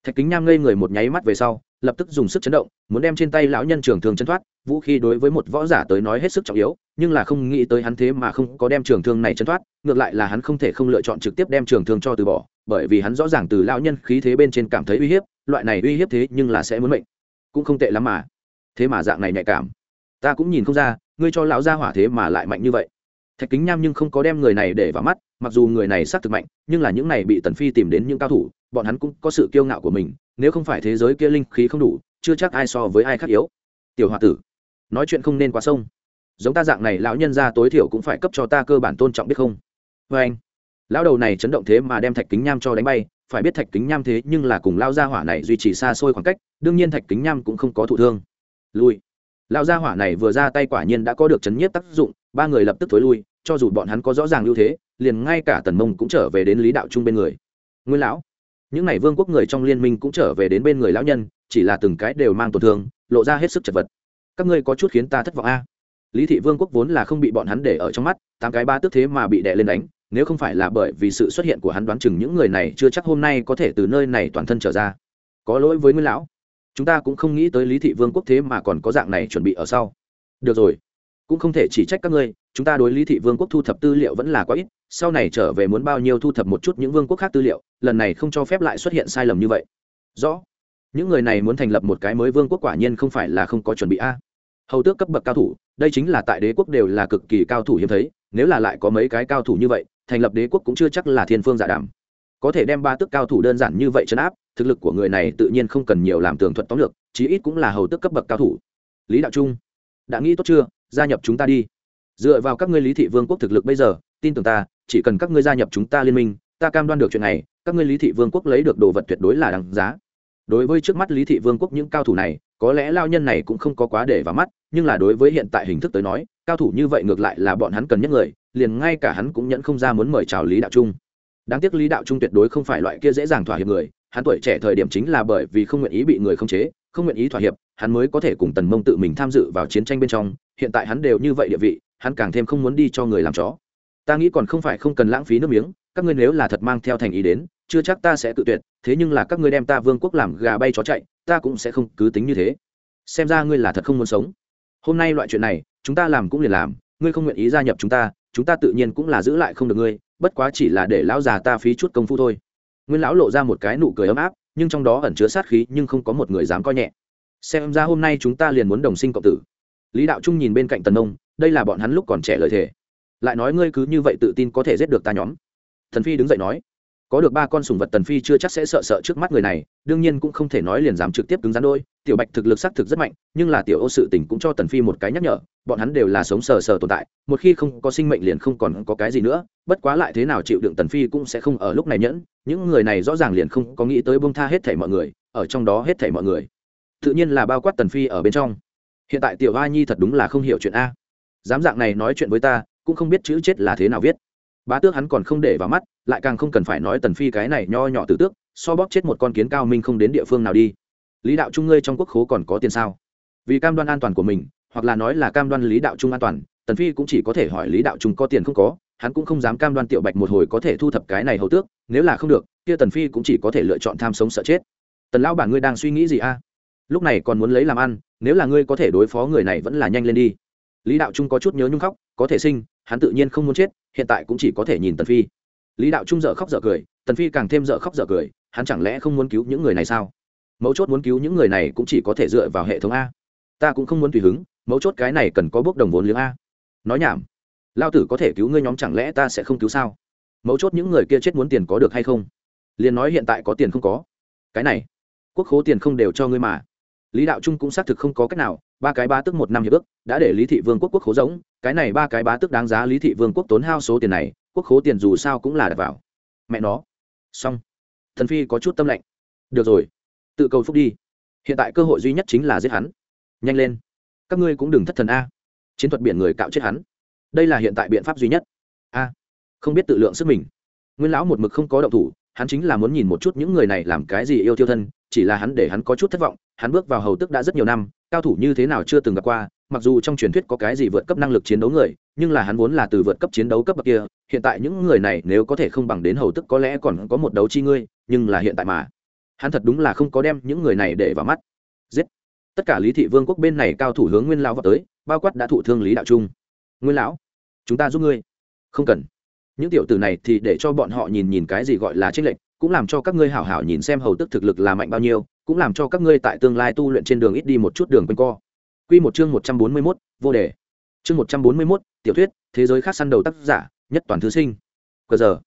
Thạch kính nham ngây người một nháy mắt về sau, lập tức dùng sức chấn động, muốn đem trên tay lão nhân trường thương chân thoát, vũ khí đối với một võ giả tới nói hết sức trọng yếu, nhưng là không nghĩ tới hắn thế mà không có đem trường thương này chân thoát, ngược lại là hắn không thể không lựa chọn trực tiếp đem trường thương cho từ bỏ bởi vì hắn rõ ràng từ lão nhân khí thế bên trên cảm thấy uy hiếp, loại này uy hiếp thế nhưng là sẽ muốn mệnh. Cũng không tệ lắm mà. Thế mà dạng này nhạy cảm. Ta cũng nhìn không ra, ngươi cho lão gia hỏa thế mà lại mạnh như vậy. Thạch kính nham nhưng không có đem người này để vào mắt, mặc dù người này xác thực mạnh, nhưng là những này bị tần phi tìm đến những cao thủ, bọn hắn cũng có sự kiêu ngạo của mình, nếu không phải thế giới kia linh khí không đủ, chưa chắc ai so với ai khác yếu. Tiểu h tử, nói chuyện không nên quá sông. Giống ta dạng này, lão nhân ra tối thiểu cũng phải cấp cho ta cơ bản tôn trọng biết không? Vê anh lão đầu này chấn động thế mà đem thạch kính nham cho đánh bay, phải biết thạch kính nham thế nhưng là cùng lao gia hỏa này duy trì xa xôi khoảng cách, đương nhiên thạch kính nham cũng không có thụ thương. Lui. Lao gia hỏa này vừa ra tay quả nhiên đã có được chấn nhiếp tác dụng, ba người lập tức thối lui, cho dù bọn hắn có rõ ràng ưu thế, liền ngay cả tần mông cũng trở về đến lý đạo trung bên người. Nguyên lão, những n à y vương quốc người trong liên minh cũng trở về đến bên người lão nhân, chỉ là từng cái đều mang tổn thương, lộ ra hết sức chật vật. Các ngươi có chút khiến ta thất vọng a. Lý thị vương quốc vốn là không bị bọn hắn để ở trong mắt, tám cái ba tước thế mà bị đè lên đánh nếu không phải là bởi vì sự xuất hiện của hắn đoán chừng những người này chưa chắc hôm nay có thể từ nơi này toàn thân trở ra. Có lỗi với nguyên lão. Chúng ta cũng không nghĩ tới lý thị vương quốc thế mà còn có dạng này chuẩn bị ở sau. Được rồi. Cũng không thể chỉ trách các ngươi, chúng ta đối lý thị vương quốc thu thập tư liệu vẫn là quá ít, sau này trở về muốn bao nhiêu thu thập một chút những vương quốc khác tư liệu, lần này không cho phép lại xuất hiện sai lầm như vậy. Rõ. Những người này muốn thành lập một cái mới vương quốc quả nhiên không phải là không có chuẩn bị a. Hầu tước cấp bậc cao thủ, đây chính là tại đế quốc đều là cực kỳ cao thủ hiếm thấy, nếu là lại có mấy cái cao thủ như vậy thành lập đế quốc cũng chưa chắc là thiên phương dạ giả đảm có thể đem ba tước cao thủ đơn giản như vậy chấn áp, thực lực của người này tự nhiên không cần nhiều làm tường thuật tóm lược, chí ít cũng là hầu tước cấp bậc cao thủ. Lý đạo trung, đã nghĩ tốt chưa? Gia nhập chúng ta đi. Dựa vào các ngươi lý thị vương quốc thực lực bây giờ, tin tưởng ta, chỉ cần các ngươi gia nhập chúng ta liên minh, ta cam đoan được chuyện này, các ngươi lý thị vương quốc lấy được đồ vật tuyệt đối là đáng giá. Đối với trước mắt lý thị vương quốc những cao thủ này, có lẽ lao nhân này cũng không có quá để vào mắt, nhưng là đối với hiện tại hình thức tới nói, cao thủ như vậy ngược lại là bọn hắn cần nhất người liền ngay cả hắn cũng nhận không ra muốn mời chào lý đạo trung. Đáng tiếc lý đạo trung tuyệt đối không phải loại kia dễ dàng thỏa hiệp người, hắn tuổi trẻ thời điểm chính là bởi vì không nguyện ý bị người khống chế, không nguyện ý thỏa hiệp, hắn mới có thể cùng tần mông tự mình tham dự vào chiến tranh bên trong, hiện tại hắn đều như vậy địa vị, hắn càng thêm không muốn đi cho người làm chó. Ta nghĩ còn không phải không cần lãng phí nước miếng, các ngươi nếu là thật mang theo thành ý đến, chưa chắc ta sẽ tự tuyệt, thế nhưng là các ngươi đem ta vương quốc làm gà bay chó chạy, ta cũng sẽ không cứ tính như thế. Xem ra ngươi là thật không muốn sống. Hôm nay loại chuyện này, chúng ta làm cũng liền làm, ngươi không nguyện ý gia nhập chúng ta chúng ta tự nhiên cũng là giữ lại không được ngươi, bất quá chỉ là để lão già ta phí chút công phu thôi. Nguyên lão lộ ra một cái nụ cười ấm áp, nhưng trong đó ẩn chứa sát khí nhưng không có một người dám coi nhẹ. Xem ra hôm nay chúng ta liền muốn đồng sinh cộng tử. Lý đạo trung nhìn bên cạnh tần nông, đây là bọn hắn lúc còn trẻ lời thề. Lại nói ngươi cứ như vậy tự tin có thể giết được ta nhóm. Thần phi đứng dậy nói, có được ba con sùng vật tần phi chưa chắc sẽ sợ sợ trước mắt người này, đương nhiên cũng không thể nói liền dám trực tiếp cứng rắn đôi, tiểu bạch thực lực xác thực rất mạnh, nhưng là tiểu ô sự tình cũng cho tần phi một cái nhắc nhở bọn hắn đều là sống sờ sờ tồn tại, một khi không có sinh mệnh liền không còn có cái gì nữa, bất quá lại thế nào chịu đựng tần phi cũng sẽ không ở lúc này nhẫn, những người này rõ ràng liền không có nghĩ tới bông tha hết thảy mọi người, ở trong đó hết thảy mọi người. Tự nhiên là bao quát tần phi ở bên trong. Hiện tại tiểu a nhi thật đúng là không hiểu chuyện a. Dám dạng này nói chuyện với ta, cũng không biết chữ chết là thế nào viết. Bá tước hắn còn không để vào mắt, lại càng không cần phải nói tần phi cái này nho nhỏ từ tước, so bóp chết một con kiến cao minh không đến địa phương nào đi. Lý đạo trung ngươi trong quốc khố còn có tiền sao? Vì cam đoan an toàn của mình hoặc là nói là cam đoan lý đạo trung an toàn, tần phi cũng chỉ có thể hỏi lý đạo trung có tiền không có, hắn cũng không dám cam đoan tiểu bạch một hồi có thể thu thập cái này hầu tước, nếu là không được, kia tần phi cũng chỉ có thể lựa chọn tham sống sợ chết. Tần lão bản ngươi đang suy nghĩ gì a? Lúc này còn muốn lấy làm ăn, nếu là ngươi có thể đối phó người này vẫn là nhanh lên đi. Lý đạo trung có chút nhớ nhung khóc, có thể sinh, hắn tự nhiên không muốn chết, hiện tại cũng chỉ có thể nhìn tần phi. Lý đạo trung dợ khóc dợ cười, tần phi càng thêm dợ khóc dợ cười, hắn chẳng lẽ không muốn cứu những người này sao? Mấu chốt muốn cứu những người này cũng chỉ có thể dựa vào hệ thống a. Ta cũng không muốn tùy hứng mấu chốt cái này cần có bước đồng vốn liếng a. Nói nhảm. Lao tử có thể cứu ngươi nhóm chẳng lẽ ta sẽ không cứu sao? Mấu chốt những người kia chết muốn tiền có được hay không? Liền nói hiện tại có tiền không có. Cái này, quốc khố tiền không đều cho ngươi mà. Lý đạo trung cũng xác thực không có cách nào, ba cái ba tức một năm hiệp ước, đã để lý thị vương quốc quốc khố giống cái này ba cái ba tức đáng giá lý thị vương quốc tốn hao số tiền này, quốc khố tiền dù sao cũng là đặt vào. Mẹ nó. Xong. Thần phi có chút tâm lệnh. Được rồi. Tự cầu phúc đi. Hiện tại cơ hội duy nhất chính là giết hắn. Nhanh lên các ngươi cũng đừng thất thần a. Chiến thuật biển người cạo chết hắn. Đây là hiện tại biện pháp duy nhất. A. Không biết tự lượng sức mình. Nguyên lão một mực không có động thủ, hắn chính là muốn nhìn một chút những người này làm cái gì yêu tiêu thân, chỉ là hắn để hắn có chút thất vọng, hắn bước vào hầu tức đã rất nhiều năm, cao thủ như thế nào chưa từng gặp qua, mặc dù trong truyền thuyết có cái gì vượt cấp năng lực chiến đấu người, nhưng là hắn vốn là từ vượt cấp chiến đấu cấp bậc kia, hiện tại những người này nếu có thể không bằng đến hầu tức có lẽ còn có một đấu chi ngươi, nhưng là hiện tại mà. Hắn thật đúng là không có đem những người này để vào mắt. Giết tất cả lý thị vương quốc bên này cao thủ hướng nguyên lão vào tới bao quát đã thụ thương lý đạo trung. Nguyên lão chúng ta giúp ngươi. Không cần. Những tiểu tử này thì để cho bọn họ nhìn nhìn cái gì gọi là trích lệnh cũng làm cho các ngươi hảo hảo nhìn xem hầu tức thực lực là mạnh bao nhiêu cũng làm cho các ngươi tại tương lai tu luyện trên đường ít đi một chút đường quanh co. Quy một chương 141, vô đề. Chương 141, tiểu thuyết, thế giới khác săn đầu tác giả, nhất toàn thứ sinh. cờ giờ.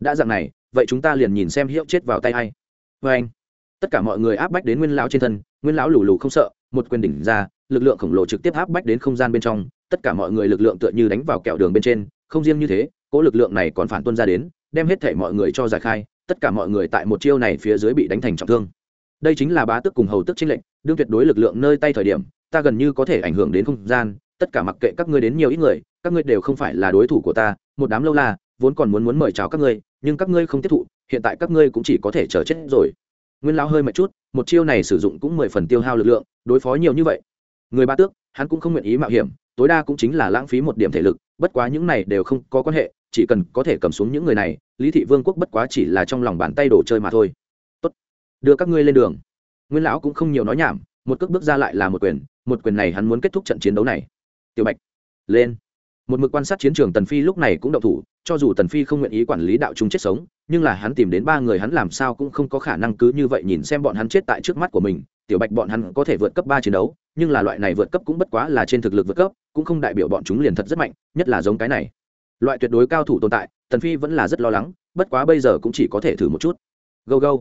Đã dạng này vậy chúng ta liền nhìn xem hiệu chết vào tay hay vê anh tất cả mọi người áp bách đến nguyên lão trên thân, nguyên lão lù lù không sợ, một quyền đỉnh ra, lực lượng khổng lồ trực tiếp áp bách đến không gian bên trong, tất cả mọi người lực lượng tựa như đánh vào kẹo đường bên trên, không riêng như thế, cỗ lực lượng này còn phản tuân ra đến, đem hết thể mọi người cho giải khai, tất cả mọi người tại một chiêu này phía dưới bị đánh thành trọng thương. Đây chính là bá tước cùng hầu tước trinh lệnh đương tuyệt đối lực lượng nơi tay thời điểm, ta gần như có thể ảnh hưởng đến không gian, tất cả mặc kệ các ngươi đến nhiều ít người, các ngươi đều không phải là đối thủ của ta, một đám lâu la, vốn còn muốn muốn mời chào các ngươi, nhưng các ngươi không tiếp thụ, hiện tại các ngươi cũng chỉ có thể chờ chết rồi nguyên lão hơi mệt chút, một chiêu này sử dụng cũng mười phần tiêu hao lực lượng, đối phó nhiều như vậy. Người ba tước, hắn cũng không nguyện ý mạo hiểm, tối đa cũng chính là lãng phí một điểm thể lực, bất quá những này đều không có quan hệ, chỉ cần có thể cầm xuống những người này, lý thị vương quốc bất quá chỉ là trong lòng bàn tay đồ chơi mà thôi. Tốt, đưa các ngươi lên đường. Nguyên lão cũng không nhiều nói nhảm, một cước bước ra lại là một quyền một quyền này hắn muốn kết thúc trận chiến đấu này. Tiểu bạch, lên một mực quan sát chiến trường tần phi lúc này cũng động thủ, cho dù tần phi không nguyện ý quản lý đạo chúng chết sống, nhưng là hắn tìm đến ba người hắn làm sao cũng không có khả năng cứ như vậy nhìn xem bọn hắn chết tại trước mắt của mình, tiểu bạch bọn hắn có thể vượt cấp ba chiến đấu, nhưng là loại này vượt cấp cũng bất quá là trên thực lực vượt cấp, cũng không đại biểu bọn chúng liền thật rất mạnh, nhất là giống cái này. Loại tuyệt đối cao thủ tồn tại, tần phi vẫn là rất lo lắng, bất quá bây giờ cũng chỉ có thể thử một chút. Go go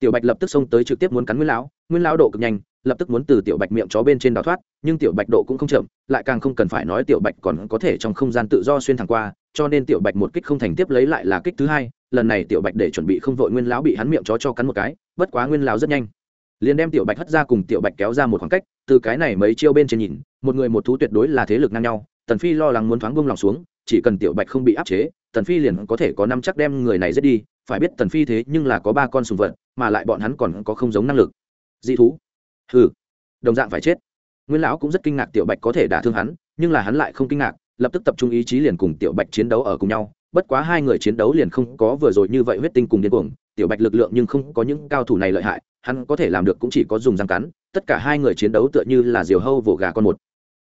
tiểu bạch lập tức xông tới trực tiếp muốn cắn nguyên lão nguyên lão độ cực nhanh, lập tức muốn từ tiểu bạch miệng chó bên trên đào thoát, nhưng tiểu bạch độ cũng không chậm, lại càng không cần phải nói tiểu bạch còn có thể trong không gian tự do xuyên thẳng qua, cho nên tiểu bạch một kích không thành tiếp lấy lại là kích thứ hai, lần này tiểu bạch để chuẩn bị không vội nguyên lão bị hắn miệng chó cho cắn một cái, bất quá nguyên lão rất nhanh. Liền đem tiểu bạch hất ra cùng tiểu bạch kéo ra một khoảng cách, từ cái này mấy chiêu bên trên nhìn, một người một thú tuyệt đối là thế lực ngang nhau, tần phi lo lắng muốn thoáng buông lòng xuống, chỉ cần tiểu bạch không bị áp chế, tần phi liền có thể có năm chắc đem người này giết đi, phải biết tần phi thế nhưng là có ba con sùng vật, mà lại bọn hắn còn có không giống năng lực dị thú. Hừ, đồng dạng phải chết. Nguyên lão cũng rất kinh ngạc tiểu bạch có thể đả thương hắn, nhưng là hắn lại không kinh ngạc, lập tức tập trung ý chí liền cùng tiểu bạch chiến đấu ở cùng nhau. Bất quá hai người chiến đấu liền không có vừa rồi như vậy huyết tinh cùng điên cuồng. Tiểu bạch lực lượng nhưng không có những cao thủ này lợi hại, hắn có thể làm được cũng chỉ có dùng răng cắn. Tất cả hai người chiến đấu tựa như là diều hâu vỗ gà con một.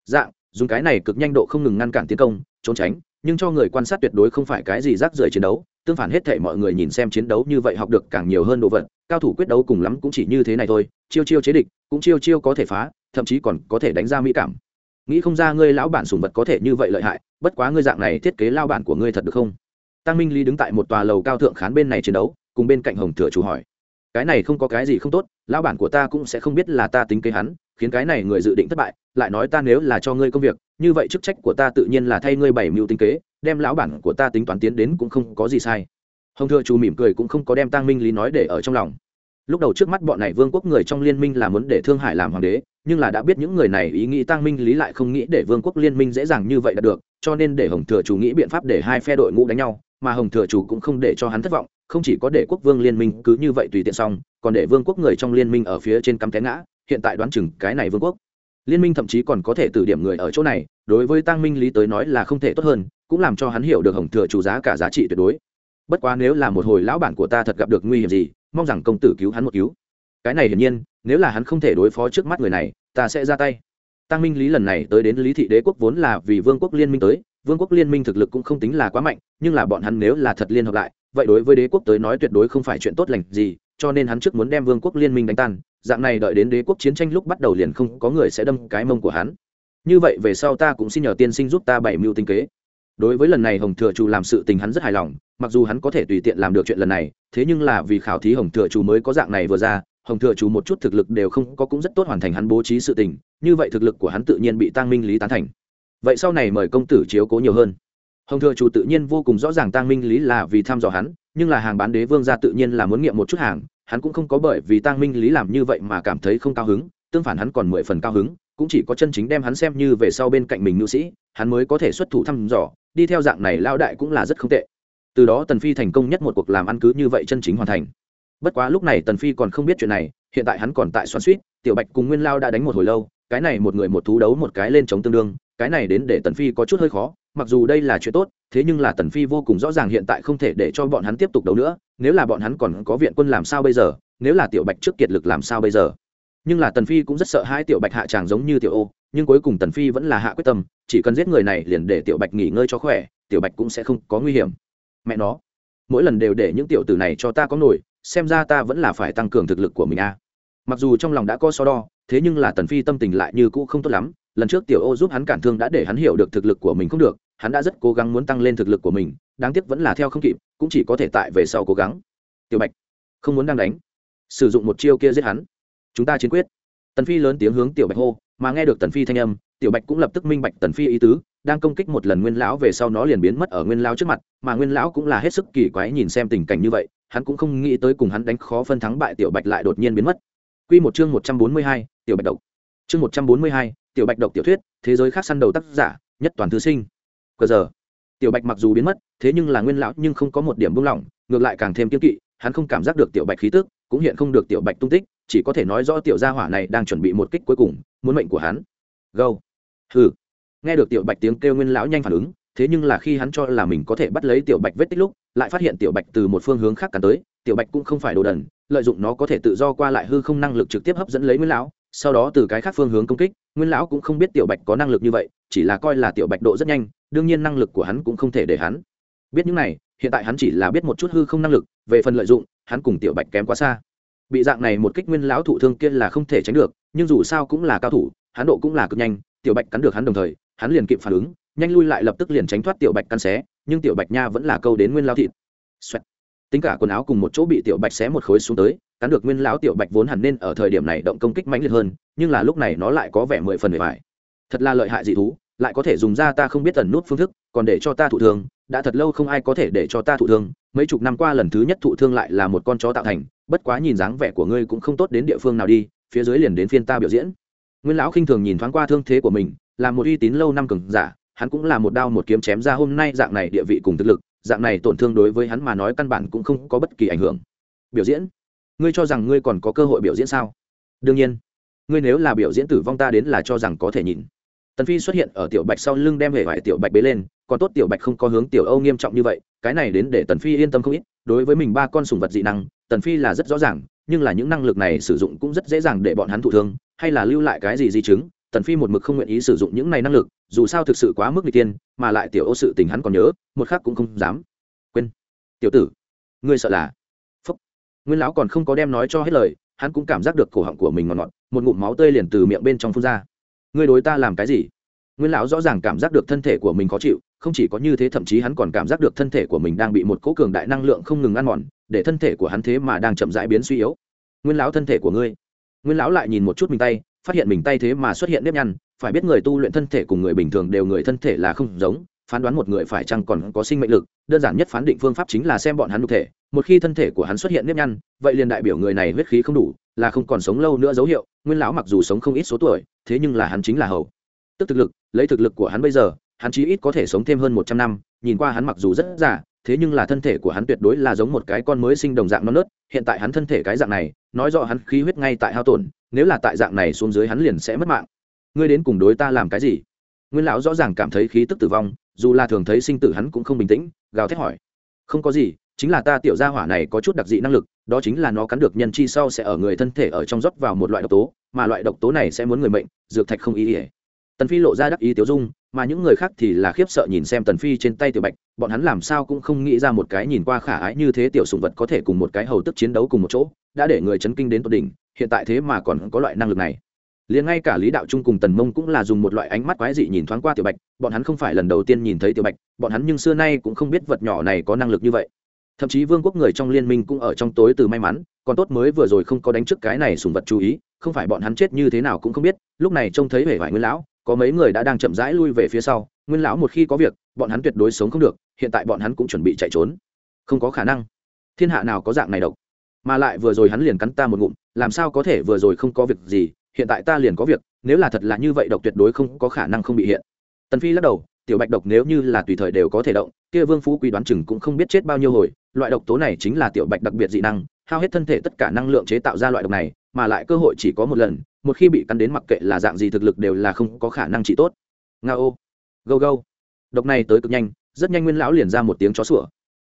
Dạng, dùng cái này cực nhanh độ không ngừng ngăn cản tiến công, trốn tránh nhưng cho người quan sát tuyệt đối không phải cái gì rác rưởi chiến đấu, tương phản hết thể mọi người nhìn xem chiến đấu như vậy học được càng nhiều hơn đồ vật, cao thủ quyết đấu cùng lắm cũng chỉ như thế này thôi, chiêu chiêu chế địch, cũng chiêu chiêu có thể phá, thậm chí còn có thể đánh ra mỹ cảm. Nghĩ không ra ngươi lão bản sùng vật có thể như vậy lợi hại, bất quá ngươi dạng này thiết kế lao bản của ngươi thật được không? Tăng minh ly đứng tại một tòa lầu cao thượng khán bên này chiến đấu, cùng bên cạnh hồng thừa chủ hỏi cái này không có cái gì không tốt, lão bản của ta cũng sẽ không biết là ta tính kế hắn, khiến cái này người dự định thất bại, lại nói ta nếu là cho ngươi công việc, như vậy chức trách của ta tự nhiên là thay ngươi bảy mưu tính kế, đem lão bản của ta tính toán tiến đến cũng không có gì sai. Hồng thừa chủ mỉm cười cũng không có đem tăng minh lý nói để ở trong lòng. Lúc đầu trước mắt bọn này vương quốc người trong liên minh là muốn để thương hải làm hoàng đế, nhưng là đã biết những người này ý nghĩ tăng minh lý lại không nghĩ để vương quốc liên minh dễ dàng như vậy đạt được, cho nên để hồng thừa chủ nghĩ biện pháp để hai phe đội ngũ đánh nhau, mà hồng thừa chủ cũng không để cho hắn thất vọng không chỉ có để quốc vương liên minh cứ như vậy tùy tiện xong, còn để vương quốc người trong liên minh ở phía trên cắm té ngã, hiện tại đoán chừng cái này vương quốc. Liên minh thậm chí còn có thể từ điểm người ở chỗ này, đối với tăng minh lý tới nói là không thể tốt hơn, cũng làm cho hắn hiểu được hồng thừa chủ giá cả giá trị tuyệt đối. Bất quá nếu là một hồi lão bản của ta thật gặp được nguy hiểm gì, mong rằng công tử cứu hắn một cứu. Cái này hiển nhiên, nếu là hắn không thể đối phó trước mắt người này, ta sẽ ra tay. Tăng minh lý lần này tới đến lý thị đế quốc vốn là vì vương quốc liên minh tới, vương quốc liên minh thực lực cũng không tính là quá mạnh, nhưng là bọn hắn nếu là thật liên hợp lại vậy đối với đế quốc tới nói tuyệt đối không phải chuyện tốt lành gì, cho nên hắn trước muốn đem vương quốc liên minh đánh tan, dạng này đợi đến đế quốc chiến tranh lúc bắt đầu liền không có người sẽ đâm cái mông của hắn. Như vậy về sau ta cũng xin nhờ tiên sinh giúp ta bảy mưu tinh kế. Đối với lần này hồng thừa chủ làm sự tình hắn rất hài lòng, mặc dù hắn có thể tùy tiện làm được chuyện lần này, thế nhưng là vì khảo thí hồng thừa chủ mới có dạng này vừa ra, hồng thừa chủ một chút thực lực đều không có cũng rất tốt hoàn thành hắn bố trí sự tình, như vậy thực lực của hắn tự nhiên bị tăng minh lý tán thành. Vậy sau này mời công tử chiếu cố nhiều hơn hồng thừa chủ tự nhiên vô cùng rõ ràng tăng minh lý là vì thăm dò hắn, nhưng là hàng bán đế vương ra tự nhiên là muốn nghiệm một chút hàng, hắn cũng không có bởi vì tăng minh lý làm như vậy mà cảm thấy không cao hứng, tương phản hắn còn mười phần cao hứng, cũng chỉ có chân chính đem hắn xem như về sau bên cạnh mình nữ sĩ, hắn mới có thể xuất thủ thăm dò, đi theo dạng này lao đại cũng là rất không tệ. Từ đó tần phi thành công nhất một cuộc làm ăn cứ như vậy chân chính hoàn thành. Bất quá lúc này tần phi còn không biết chuyện này, hiện tại hắn còn tại xoắn suýt tiểu bạch cùng nguyên lao đã đánh một hồi lâu, cái này một người một thú đấu một cái lên chống tương đương, cái này đến để tần phi có chút hơi khó mặc dù đây là chuyện tốt, thế nhưng là tần phi vô cùng rõ ràng hiện tại không thể để cho bọn hắn tiếp tục đấu nữa, nếu là bọn hắn còn có viện quân làm sao bây giờ, nếu là tiểu bạch trước kiệt lực làm sao bây giờ. Nhưng là tần phi cũng rất sợ hai tiểu bạch hạ tràng giống như tiểu ô, nhưng cuối cùng tần phi vẫn là hạ quyết tâm, chỉ cần giết người này liền để tiểu bạch nghỉ ngơi cho khỏe, tiểu bạch cũng sẽ không có nguy hiểm. Mẹ nó, mỗi lần đều để những tiểu tử này cho ta có nổi, xem ra ta vẫn là phải tăng cường thực lực của mình a. Mặc dù trong lòng đã có so đo, thế nhưng là tần phi tâm tình lại như cũ không tốt lắm, lần trước tiểu ô giúp hắn cản thương đã để hắn hiểu được thực lực của mình không được hắn đã rất cố gắng muốn tăng lên thực lực của mình đáng tiếc vẫn là theo không kịp cũng chỉ có thể tại về sau cố gắng. Tiểu bạch không muốn đang đánh. Sử dụng một chiêu kia giết hắn. Chúng ta chiến quyết. Tần phi lớn tiếng hướng tiểu bạch hô mà nghe được tần phi thanh âm tiểu bạch cũng lập tức minh bạch tần phi ý tứ đang công kích một lần nguyên lão về sau nó liền biến mất ở nguyên lão trước mặt mà nguyên lão cũng là hết sức kỳ quái nhìn xem tình cảnh như vậy hắn cũng không nghĩ tới cùng hắn đánh khó phân thắng bại tiểu bạch lại đột nhiên biến mất. Quy một chương một trăm bốn mươi hai, tiểu bạch độc. Chương một trăm bốn mươi hai, tiểu bạch độc tiểu thuyết thế giới khác săn đầu tác giả nhất toàn thứ sinh cờ giờ. Tiểu bạch mặc dù biến mất, thế nhưng là nguyên lão nhưng không có một điểm buông lỏng, ngược lại càng thêm kiên kỵ, hắn không cảm giác được tiểu bạch khí tức, cũng hiện không được tiểu bạch tung tích, chỉ có thể nói rõ tiểu gia hỏa này đang chuẩn bị một kích cuối cùng, muốn mệnh của hắn. Gâu. Hừ. Nghe được tiểu bạch tiếng kêu nguyên lão nhanh phản ứng, thế nhưng là khi hắn cho là mình có thể bắt lấy tiểu bạch vết tích lúc, lại phát hiện tiểu bạch từ một phương hướng khác cắn tới, tiểu bạch cũng không phải đồ đần, lợi dụng nó có thể tự do qua lại hư không năng lực trực tiếp hấp dẫn lấy nguyên lão, sau đó từ cái khác phương hướng công kích, nguyên lão cũng không biết tiểu bạch có năng lực như vậy chỉ là coi là tiểu bạch độ rất nhanh, đương nhiên năng lực của hắn cũng không thể để hắn. Biết những này, hiện tại hắn chỉ là biết một chút hư không năng lực, về phần lợi dụng, hắn cùng tiểu bạch kém quá xa. Bị dạng này một kích nguyên lão thụ thương kia là không thể tránh được, nhưng dù sao cũng là cao thủ, hắn độ cũng là cực nhanh, tiểu bạch cắn được hắn đồng thời, hắn liền kịp phản ứng, nhanh lui lại lập tức liền tránh thoát tiểu bạch căn xé, nhưng tiểu bạch nha vẫn là câu đến nguyên lao thịt. Xoẹt. tính cả quần áo cùng một chỗ bị tiểu bạch xé một khối xuống tới, cắn được nguyên lão tiểu bạch vốn hẳn nên ở thời điểm này động công kích mãnh liệt hơn, nhưng là lúc này nó lại có vẻ mười phần mười vải thật là lợi hại dị thú, lại có thể dùng ra ta không biết tần nút phương thức, còn để cho ta thụ thương, đã thật lâu không ai có thể để cho ta thụ thương, mấy chục năm qua lần thứ nhất thụ thương lại là một con chó tạo thành, bất quá nhìn dáng vẻ của ngươi cũng không tốt đến địa phương nào đi, phía dưới liền đến phiên ta biểu diễn. Nguyên lão khinh thường nhìn thoáng qua thương thế của mình, là một uy tín lâu năm cường giả, hắn cũng là một đao một kiếm chém ra hôm nay dạng này địa vị cùng thực lực, dạng này tổn thương đối với hắn mà nói căn bản cũng không có bất kỳ ảnh hưởng. Biểu diễn? Ngươi cho rằng ngươi còn có cơ hội biểu diễn sao? Đương nhiên ngươi nếu là biểu diễn tử vong ta đến là cho rằng có thể nhìn. Tần phi xuất hiện ở tiểu bạch sau lưng đem hệ vải tiểu bạch bế lên, còn tốt tiểu bạch không có hướng tiểu âu nghiêm trọng như vậy, cái này đến để tần phi yên tâm không ít, đối với mình ba con sùng vật dị năng, tần phi là rất rõ ràng, nhưng là những năng lực này sử dụng cũng rất dễ dàng để bọn hắn thụ thương, hay là lưu lại cái gì di chứng, tần phi một mực không nguyện ý sử dụng những này năng lực, dù sao thực sự quá mức n tiên mà lại tiểu ô sự tình hắn còn nhớ, một khác cũng không dám. Quên. Tiểu tử, ngươi sợ là. Phúc. Nguyên lão còn không có đem nói cho hết lời, hắn cũng cảm giác được cổ họng của mình ngọt ngọt một ngụm máu tươi liền từ miệng bên trong phun ra. Ngươi đối ta làm cái gì? Nguyên lão rõ ràng cảm giác được thân thể của mình khó chịu, không chỉ có như thế thậm chí hắn còn cảm giác được thân thể của mình đang bị một cỗ cường đại năng lượng không ngừng ăn mòn, để thân thể của hắn thế mà đang chậm rãi biến suy yếu. Nguyên lão thân thể của ngươi. Nguyên lão lại nhìn một chút mình tay, phát hiện mình tay thế mà xuất hiện nếp nhăn, phải biết người tu luyện thân thể cùng người bình thường đều người thân thể là không giống, phán đoán một người phải chăng còn có sinh mệnh lực, đơn giản nhất phán định phương pháp chính là xem bọn hắn nhục thể, một khi thân thể của hắn xuất hiện nếp nhăn, vậy liền đại biểu người này huyết khí không đủ là không còn sống lâu nữa dấu hiệu, nguyên lão mặc dù sống không ít số tuổi, thế nhưng là hắn chính là hầu. Tức thực lực, lấy thực lực của hắn bây giờ, hắn chí ít có thể sống thêm hơn một trăm năm, nhìn qua hắn mặc dù rất già, thế nhưng là thân thể của hắn tuyệt đối là giống một cái con mới sinh đồng dạng non nớt, hiện tại hắn thân thể cái dạng này, nói rõ hắn khí huyết ngay tại hao tổn, nếu là tại dạng này xuống dưới hắn liền sẽ mất mạng. Ngươi đến cùng đối ta làm cái gì? Nguyên lão rõ ràng cảm thấy khí tức tử vong, dù là thường thấy sinh tử hắn cũng không bình tĩnh, gào thét hỏi. Không có gì chính là ta tiểu gia hỏa này có chút đặc dị năng lực, đó chính là nó cắn được nhân chi sau sẽ ở người thân thể ở trong rót vào một loại độc tố, mà loại độc tố này sẽ muốn người mệnh, dược thạch không ý ỉa tần phi lộ ra đắc ý tiểu dung, mà những người khác thì là khiếp sợ nhìn xem tần phi trên tay tiểu bạch, bọn hắn làm sao cũng không nghĩ ra một cái nhìn qua khả ái như thế tiểu sùng vật có thể cùng một cái hầu tức chiến đấu cùng một chỗ, đã để người chấn kinh đến tột đỉnh, hiện tại thế mà còn có loại năng lực này. Liền ngay cả lý đạo trung cùng tần mông cũng là dùng một loại ánh mắt quái dị nhìn thoáng qua tiểu bạch, bọn hắn không phải lần đầu tiên nhìn thấy tiểu bạch, bọn hắn nhưng xưa nay cũng không biết vật nhỏ này có năng lực như vậy thậm chí vương quốc người trong liên minh cũng ở trong tối từ may mắn, còn tốt mới vừa rồi không có đánh trước cái này sùng vật chú ý, không phải bọn hắn chết như thế nào cũng không biết, lúc này trông thấy vẻ vải nguyên lão, có mấy người đã đang chậm rãi lui về phía sau, nguyên lão một khi có việc, bọn hắn tuyệt đối sống không được, hiện tại bọn hắn cũng chuẩn bị chạy trốn. Không có khả năng. Thiên hạ nào có dạng này độc? Mà lại vừa rồi hắn liền cắn ta một ngụm, làm sao có thể vừa rồi không có việc gì, hiện tại ta liền có việc, nếu là thật là như vậy độc tuyệt đối không có khả năng không bị hiện. Tần phi lắc đầu tiểu bạch độc nếu như là tùy thời đều có thể động, kia vương phú quý đoán chừng cũng không biết chết bao nhiêu hồi, loại độc tố này chính là tiểu bạch đặc biệt dị năng, hao hết thân thể tất cả năng lượng chế tạo ra loại độc này, mà lại cơ hội chỉ có một lần, một khi bị cắn đến mặc kệ là dạng gì thực lực đều là không có khả năng trị tốt. Nga ô, gâu gâu. Độc này tới cực nhanh, rất nhanh nguyên lão liền ra một tiếng chó sủa.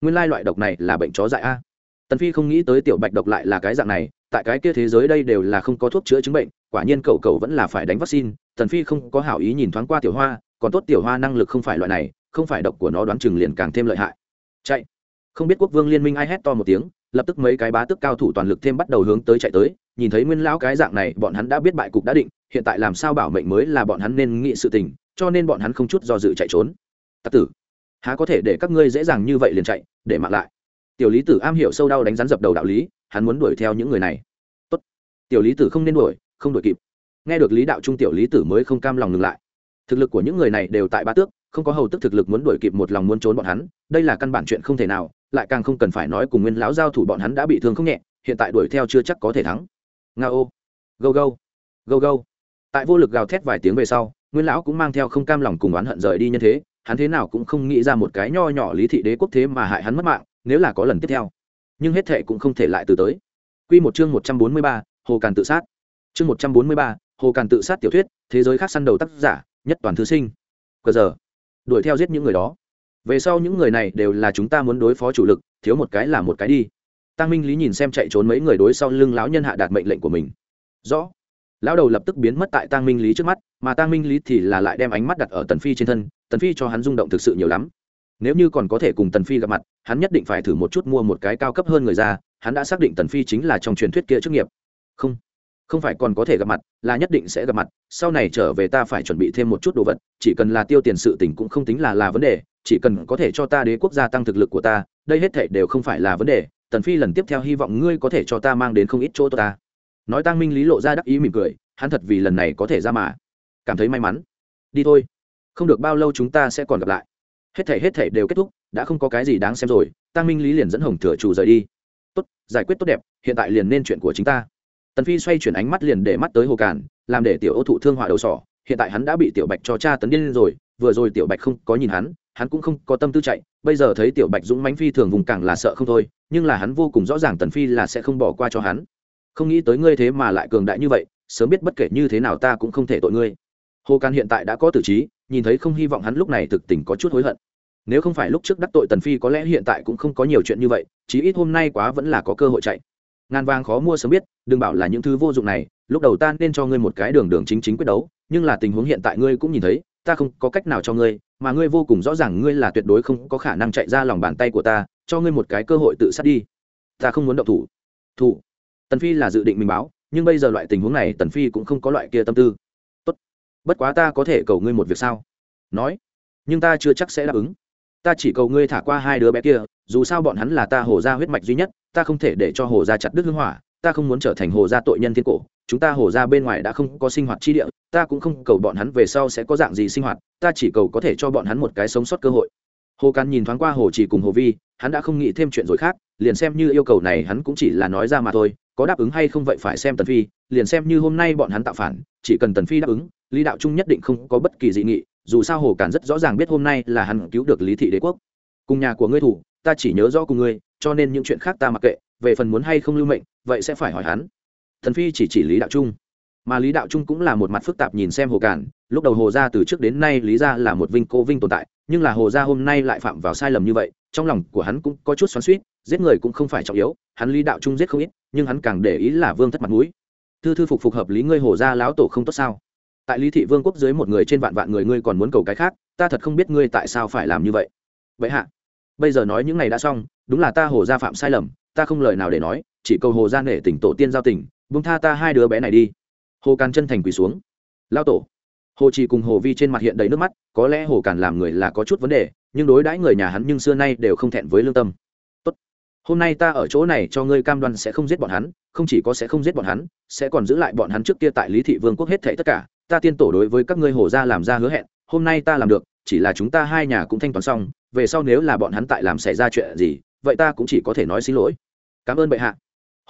Nguyên lai loại độc này là bệnh chó dại a. Tần phi không nghĩ tới tiểu bạch độc lại là cái dạng này, tại cái kia thế giới đây đều là không có thuốc chữa chứng bệnh, quả nhiên cậu cậu vẫn là phải đánh vaccine, tần phi không có hảo ý nhìn thoáng qua tiểu hoa còn tốt tiểu hoa năng lực không phải loại này, không phải độc của nó đoán chừng liền càng thêm lợi hại. Chạy. Không biết quốc vương liên minh ai hét to một tiếng, lập tức mấy cái bá tức cao thủ toàn lực thêm bắt đầu hướng tới chạy tới, nhìn thấy nguyên lão cái dạng này, bọn hắn đã biết bại cục đã định, hiện tại làm sao bảo mệnh mới là bọn hắn nên nghị sự tình, cho nên bọn hắn không chút do dự chạy trốn. Tặc tử, há có thể để các ngươi dễ dàng như vậy liền chạy, để mặc lại. Tiểu lý tử am hiểu sâu đau đánh rắn dập đầu đạo lý, hắn muốn đuổi theo những người này. Tốt. tiểu lý tử không nên đuổi, không đuổi kịp. Nghe được lý đạo trung tiểu lý tử mới không cam lòng ngừng lại thực lực của những người này đều tại ba tước không có hầu tức thực lực muốn đuổi kịp một lòng muốn trốn bọn hắn đây là căn bản chuyện không thể nào lại càng không cần phải nói cùng nguyên lão giao thủ bọn hắn đã bị thương không nhẹ hiện tại đuổi theo chưa chắc có thể thắng. Nga ô. Gâu gâu. Gâu gâu. Tại vô lực gào thét vài tiếng về sau nguyên lão cũng mang theo không cam lòng cùng oán hận rời đi như thế hắn thế nào cũng không nghĩ ra một cái nho nhỏ lý thị đế quốc thế mà hại hắn mất mạng nếu là có lần tiếp theo. Nhưng hết thệ cũng không thể lại từ tới. Quy một chương một trăm bốn mươi ba, Hồ Càn tự sát. Chương một trăm bốn mươi ba, Hồ Càn tự sát tiểu thuyết, thế giới khác săn đầu tác giả, nhất toàn thư sinh. Cờ giờ, đuổi theo giết những người đó. Về sau những người này đều là chúng ta muốn đối phó chủ lực, thiếu một cái là một cái đi. Tăng Minh Lý nhìn xem chạy trốn mấy người đối sau lưng lão nhân hạ đạt mệnh lệnh của mình. Rõ lão đầu lập tức biến mất tại tăng minh lý trước mắt mà tăng minh lý thì là lại đem ánh mắt đặt ở tần phi trên thân tần phi cho hắn rung động thực sự nhiều lắm nếu như còn có thể cùng tần phi gặp mặt hắn nhất định phải thử một chút mua một cái cao cấp hơn người ra hắn đã xác định tần phi chính là trong truyền thuyết kia chức nghiệp không không phải còn có thể gặp mặt, là nhất định sẽ gặp mặt, sau này trở về ta phải chuẩn bị thêm một chút đồ vật, chỉ cần là tiêu tiền sự tình cũng không tính là là vấn đề, chỉ cần có thể cho ta đế quốc gia tăng thực lực của ta, đây hết thảy đều không phải là vấn đề, tần phi lần tiếp theo hy vọng ngươi có thể cho ta mang đến không ít chỗ ta. Nói tăng minh lý lộ ra đắc ý mỉm cười, hắn thật vì lần này có thể ra mà. Cảm thấy may mắn. Đi thôi. Không được bao lâu chúng ta sẽ còn gặp lại. Hết thể hết thể đều kết thúc, đã không có cái gì đáng xem rồi tăng minh lý liền dẫn hồng thừa chủ rời đi. Tốt, giải quyết tốt đẹp, hiện tại liền nên chuyện của chính ta tần phi xoay chuyển ánh mắt liền để mắt tới hồ cản làm để tiểu ô thụ thương họa đầu sỏ. Hiện tại hắn đã bị tiểu bạch cho cha tấn điên rồi, vừa rồi tiểu bạch không có nhìn hắn hắn cũng không có tâm tư chạy. Bây giờ thấy tiểu bạch dũng mãnh phi thường vùng càng là sợ không thôi, nhưng là hắn vô cùng rõ ràng tần phi là sẽ không bỏ qua cho hắn. Không nghĩ tới ngươi thế mà lại cường đại như vậy, sớm biết bất kể như thế nào ta cũng không thể tội ngươi. Hồ càn hiện tại đã có tử trí, nhìn thấy không hy vọng hắn lúc này thực tình có chút hối hận. Nếu không phải lúc trước đắc tội tần phi có lẽ hiện tại cũng không có nhiều chuyện như vậy, chí ít hôm nay quá vẫn là có cơ hội chạy ngàn vàng khó mua sớm biết, đừng bảo là những thứ vô dụng này, lúc đầu ta nên cho ngươi một cái đường đường chính chính quyết đấu, nhưng là tình huống hiện tại ngươi cũng nhìn thấy, ta không có cách nào cho ngươi, mà ngươi vô cùng rõ ràng ngươi là tuyệt đối không có khả năng chạy ra lòng bàn tay của ta, cho ngươi một cái cơ hội tự sát đi. Ta không muốn động thủ. Thủ. Tần phi là dự định mình báo, nhưng bây giờ loại tình huống này tần phi cũng không có loại kia tâm tư. Tốt. Bất quá ta có thể cầu ngươi một việc sao? Nói. Nhưng ta chưa chắc sẽ đáp ứng ta chỉ cầu ngươi thả qua hai đứa bé kia, dù sao bọn hắn là ta hồ gia huyết mạch duy nhất, ta không thể để cho hồ gia chặt đứt hương hỏa, ta không muốn trở thành hồ gia tội nhân thiên cổ, chúng ta hồ gia bên ngoài đã không có sinh hoạt chi địa, ta cũng không cầu bọn hắn về sau sẽ có dạng gì sinh hoạt, ta chỉ cầu có thể cho bọn hắn một cái sống sót cơ hội. Hồ càn nhìn thoáng qua hồ chỉ cùng hồ vi, hắn đã không nghĩ thêm chuyện rồi khác, liền xem như yêu cầu này hắn cũng chỉ là nói ra mà thôi, có đáp ứng hay không vậy phải xem tần phi, liền xem như hôm nay bọn hắn tạo phản, chỉ cần tần phi đáp ứng, lý đạo trung nhất định không có bất kỳ dị nghị dù sao hồ cản rất rõ ràng biết hôm nay là hắn cứu được lý thị đế quốc. Cùng nhà của ngươi thủ, ta chỉ nhớ rõ cùng ngươi, cho nên những chuyện khác ta mặc kệ, về phần muốn hay không lưu mệnh, vậy sẽ phải hỏi hắn. Thần phi chỉ chỉ lý đạo trung. Mà lý đạo trung cũng là một mặt phức tạp nhìn xem hồ cản, lúc đầu hồ gia từ trước đến nay lý gia là một vinh cô vinh tồn tại, nhưng là hồ gia hôm nay lại phạm vào sai lầm như vậy, trong lòng của hắn cũng có chút xoắn suýt giết người cũng không phải trọng yếu, hắn lý đạo trung giết không ít, nhưng hắn càng để ý là vương thất mặt mũi. Thư thư phục phục hợp lý ngươi hồ gia lão tổ không tốt sao? Tại lý thị vương quốc dưới một người trên vạn vạn người ngươi còn muốn cầu cái khác, ta thật không biết ngươi tại sao phải làm như vậy. Vậy hạ, bây giờ nói những này đã xong, đúng là ta hồ gia phạm sai lầm, ta không lời nào để nói, chỉ cầu hồ gia nể tỉnh tổ tiên giao tỉnh bung tha ta hai đứa bé này đi. Hồ càn chân thành quỳ xuống. Lao tổ, hồ chỉ cùng hồ vi trên mặt hiện đầy nước mắt, có lẽ hồ càn làm người là có chút vấn đề, nhưng đối đãi người nhà hắn nhưng xưa nay đều không thẹn với lương tâm. Tốt, hôm nay ta ở chỗ này cho ngươi cam đoan sẽ không giết bọn hắn, không chỉ có sẽ không giết bọn hắn, sẽ còn giữ lại bọn hắn trước kia tại lý thị vương quốc hết thảy tất cả ta tiên tổ đối với các ngươi hồ gia làm ra hứa hẹn, hôm nay ta làm được, chỉ là chúng ta hai nhà cũng thanh toán xong, về sau nếu là bọn hắn tại làm xảy ra chuyện gì, vậy ta cũng chỉ có thể nói xin lỗi. Cảm ơn bệ hạ.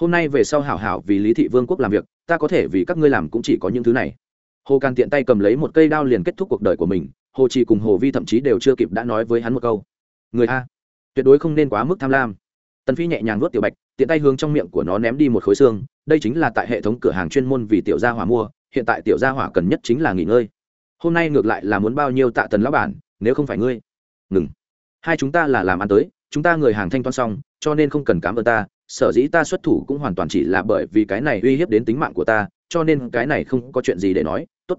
Hôm nay về sau hảo hảo vì lý thị vương quốc làm việc, ta có thể vì các ngươi làm cũng chỉ có những thứ này. Hồ càn tiện tay cầm lấy một cây đao liền kết thúc cuộc đời của mình, hồ trì cùng hồ vi thậm chí đều chưa kịp đã nói với hắn một câu. Người a, tuyệt đối không nên quá mức tham lam. Tần phi nhẹ nhàng nuốt tiểu bạch, tiện tay hướng trong miệng của nó ném đi một khối xương, đây chính là tại hệ thống cửa hàng chuyên môn vì tiểu gia hỏa mua hiện tại tiểu gia hỏa cần nhất chính là nghỉ ngơi. Hôm nay ngược lại là muốn bao nhiêu tạ tần lão bản, nếu không phải ngươi. Ngừng. Hai chúng ta là làm ăn tới, chúng ta người hàng thanh toán xong, cho nên không cần cám ơn ta, sở dĩ ta xuất thủ cũng hoàn toàn chỉ là bởi vì cái này uy hiếp đến tính mạng của ta, cho nên cái này không có chuyện gì để nói, tốt.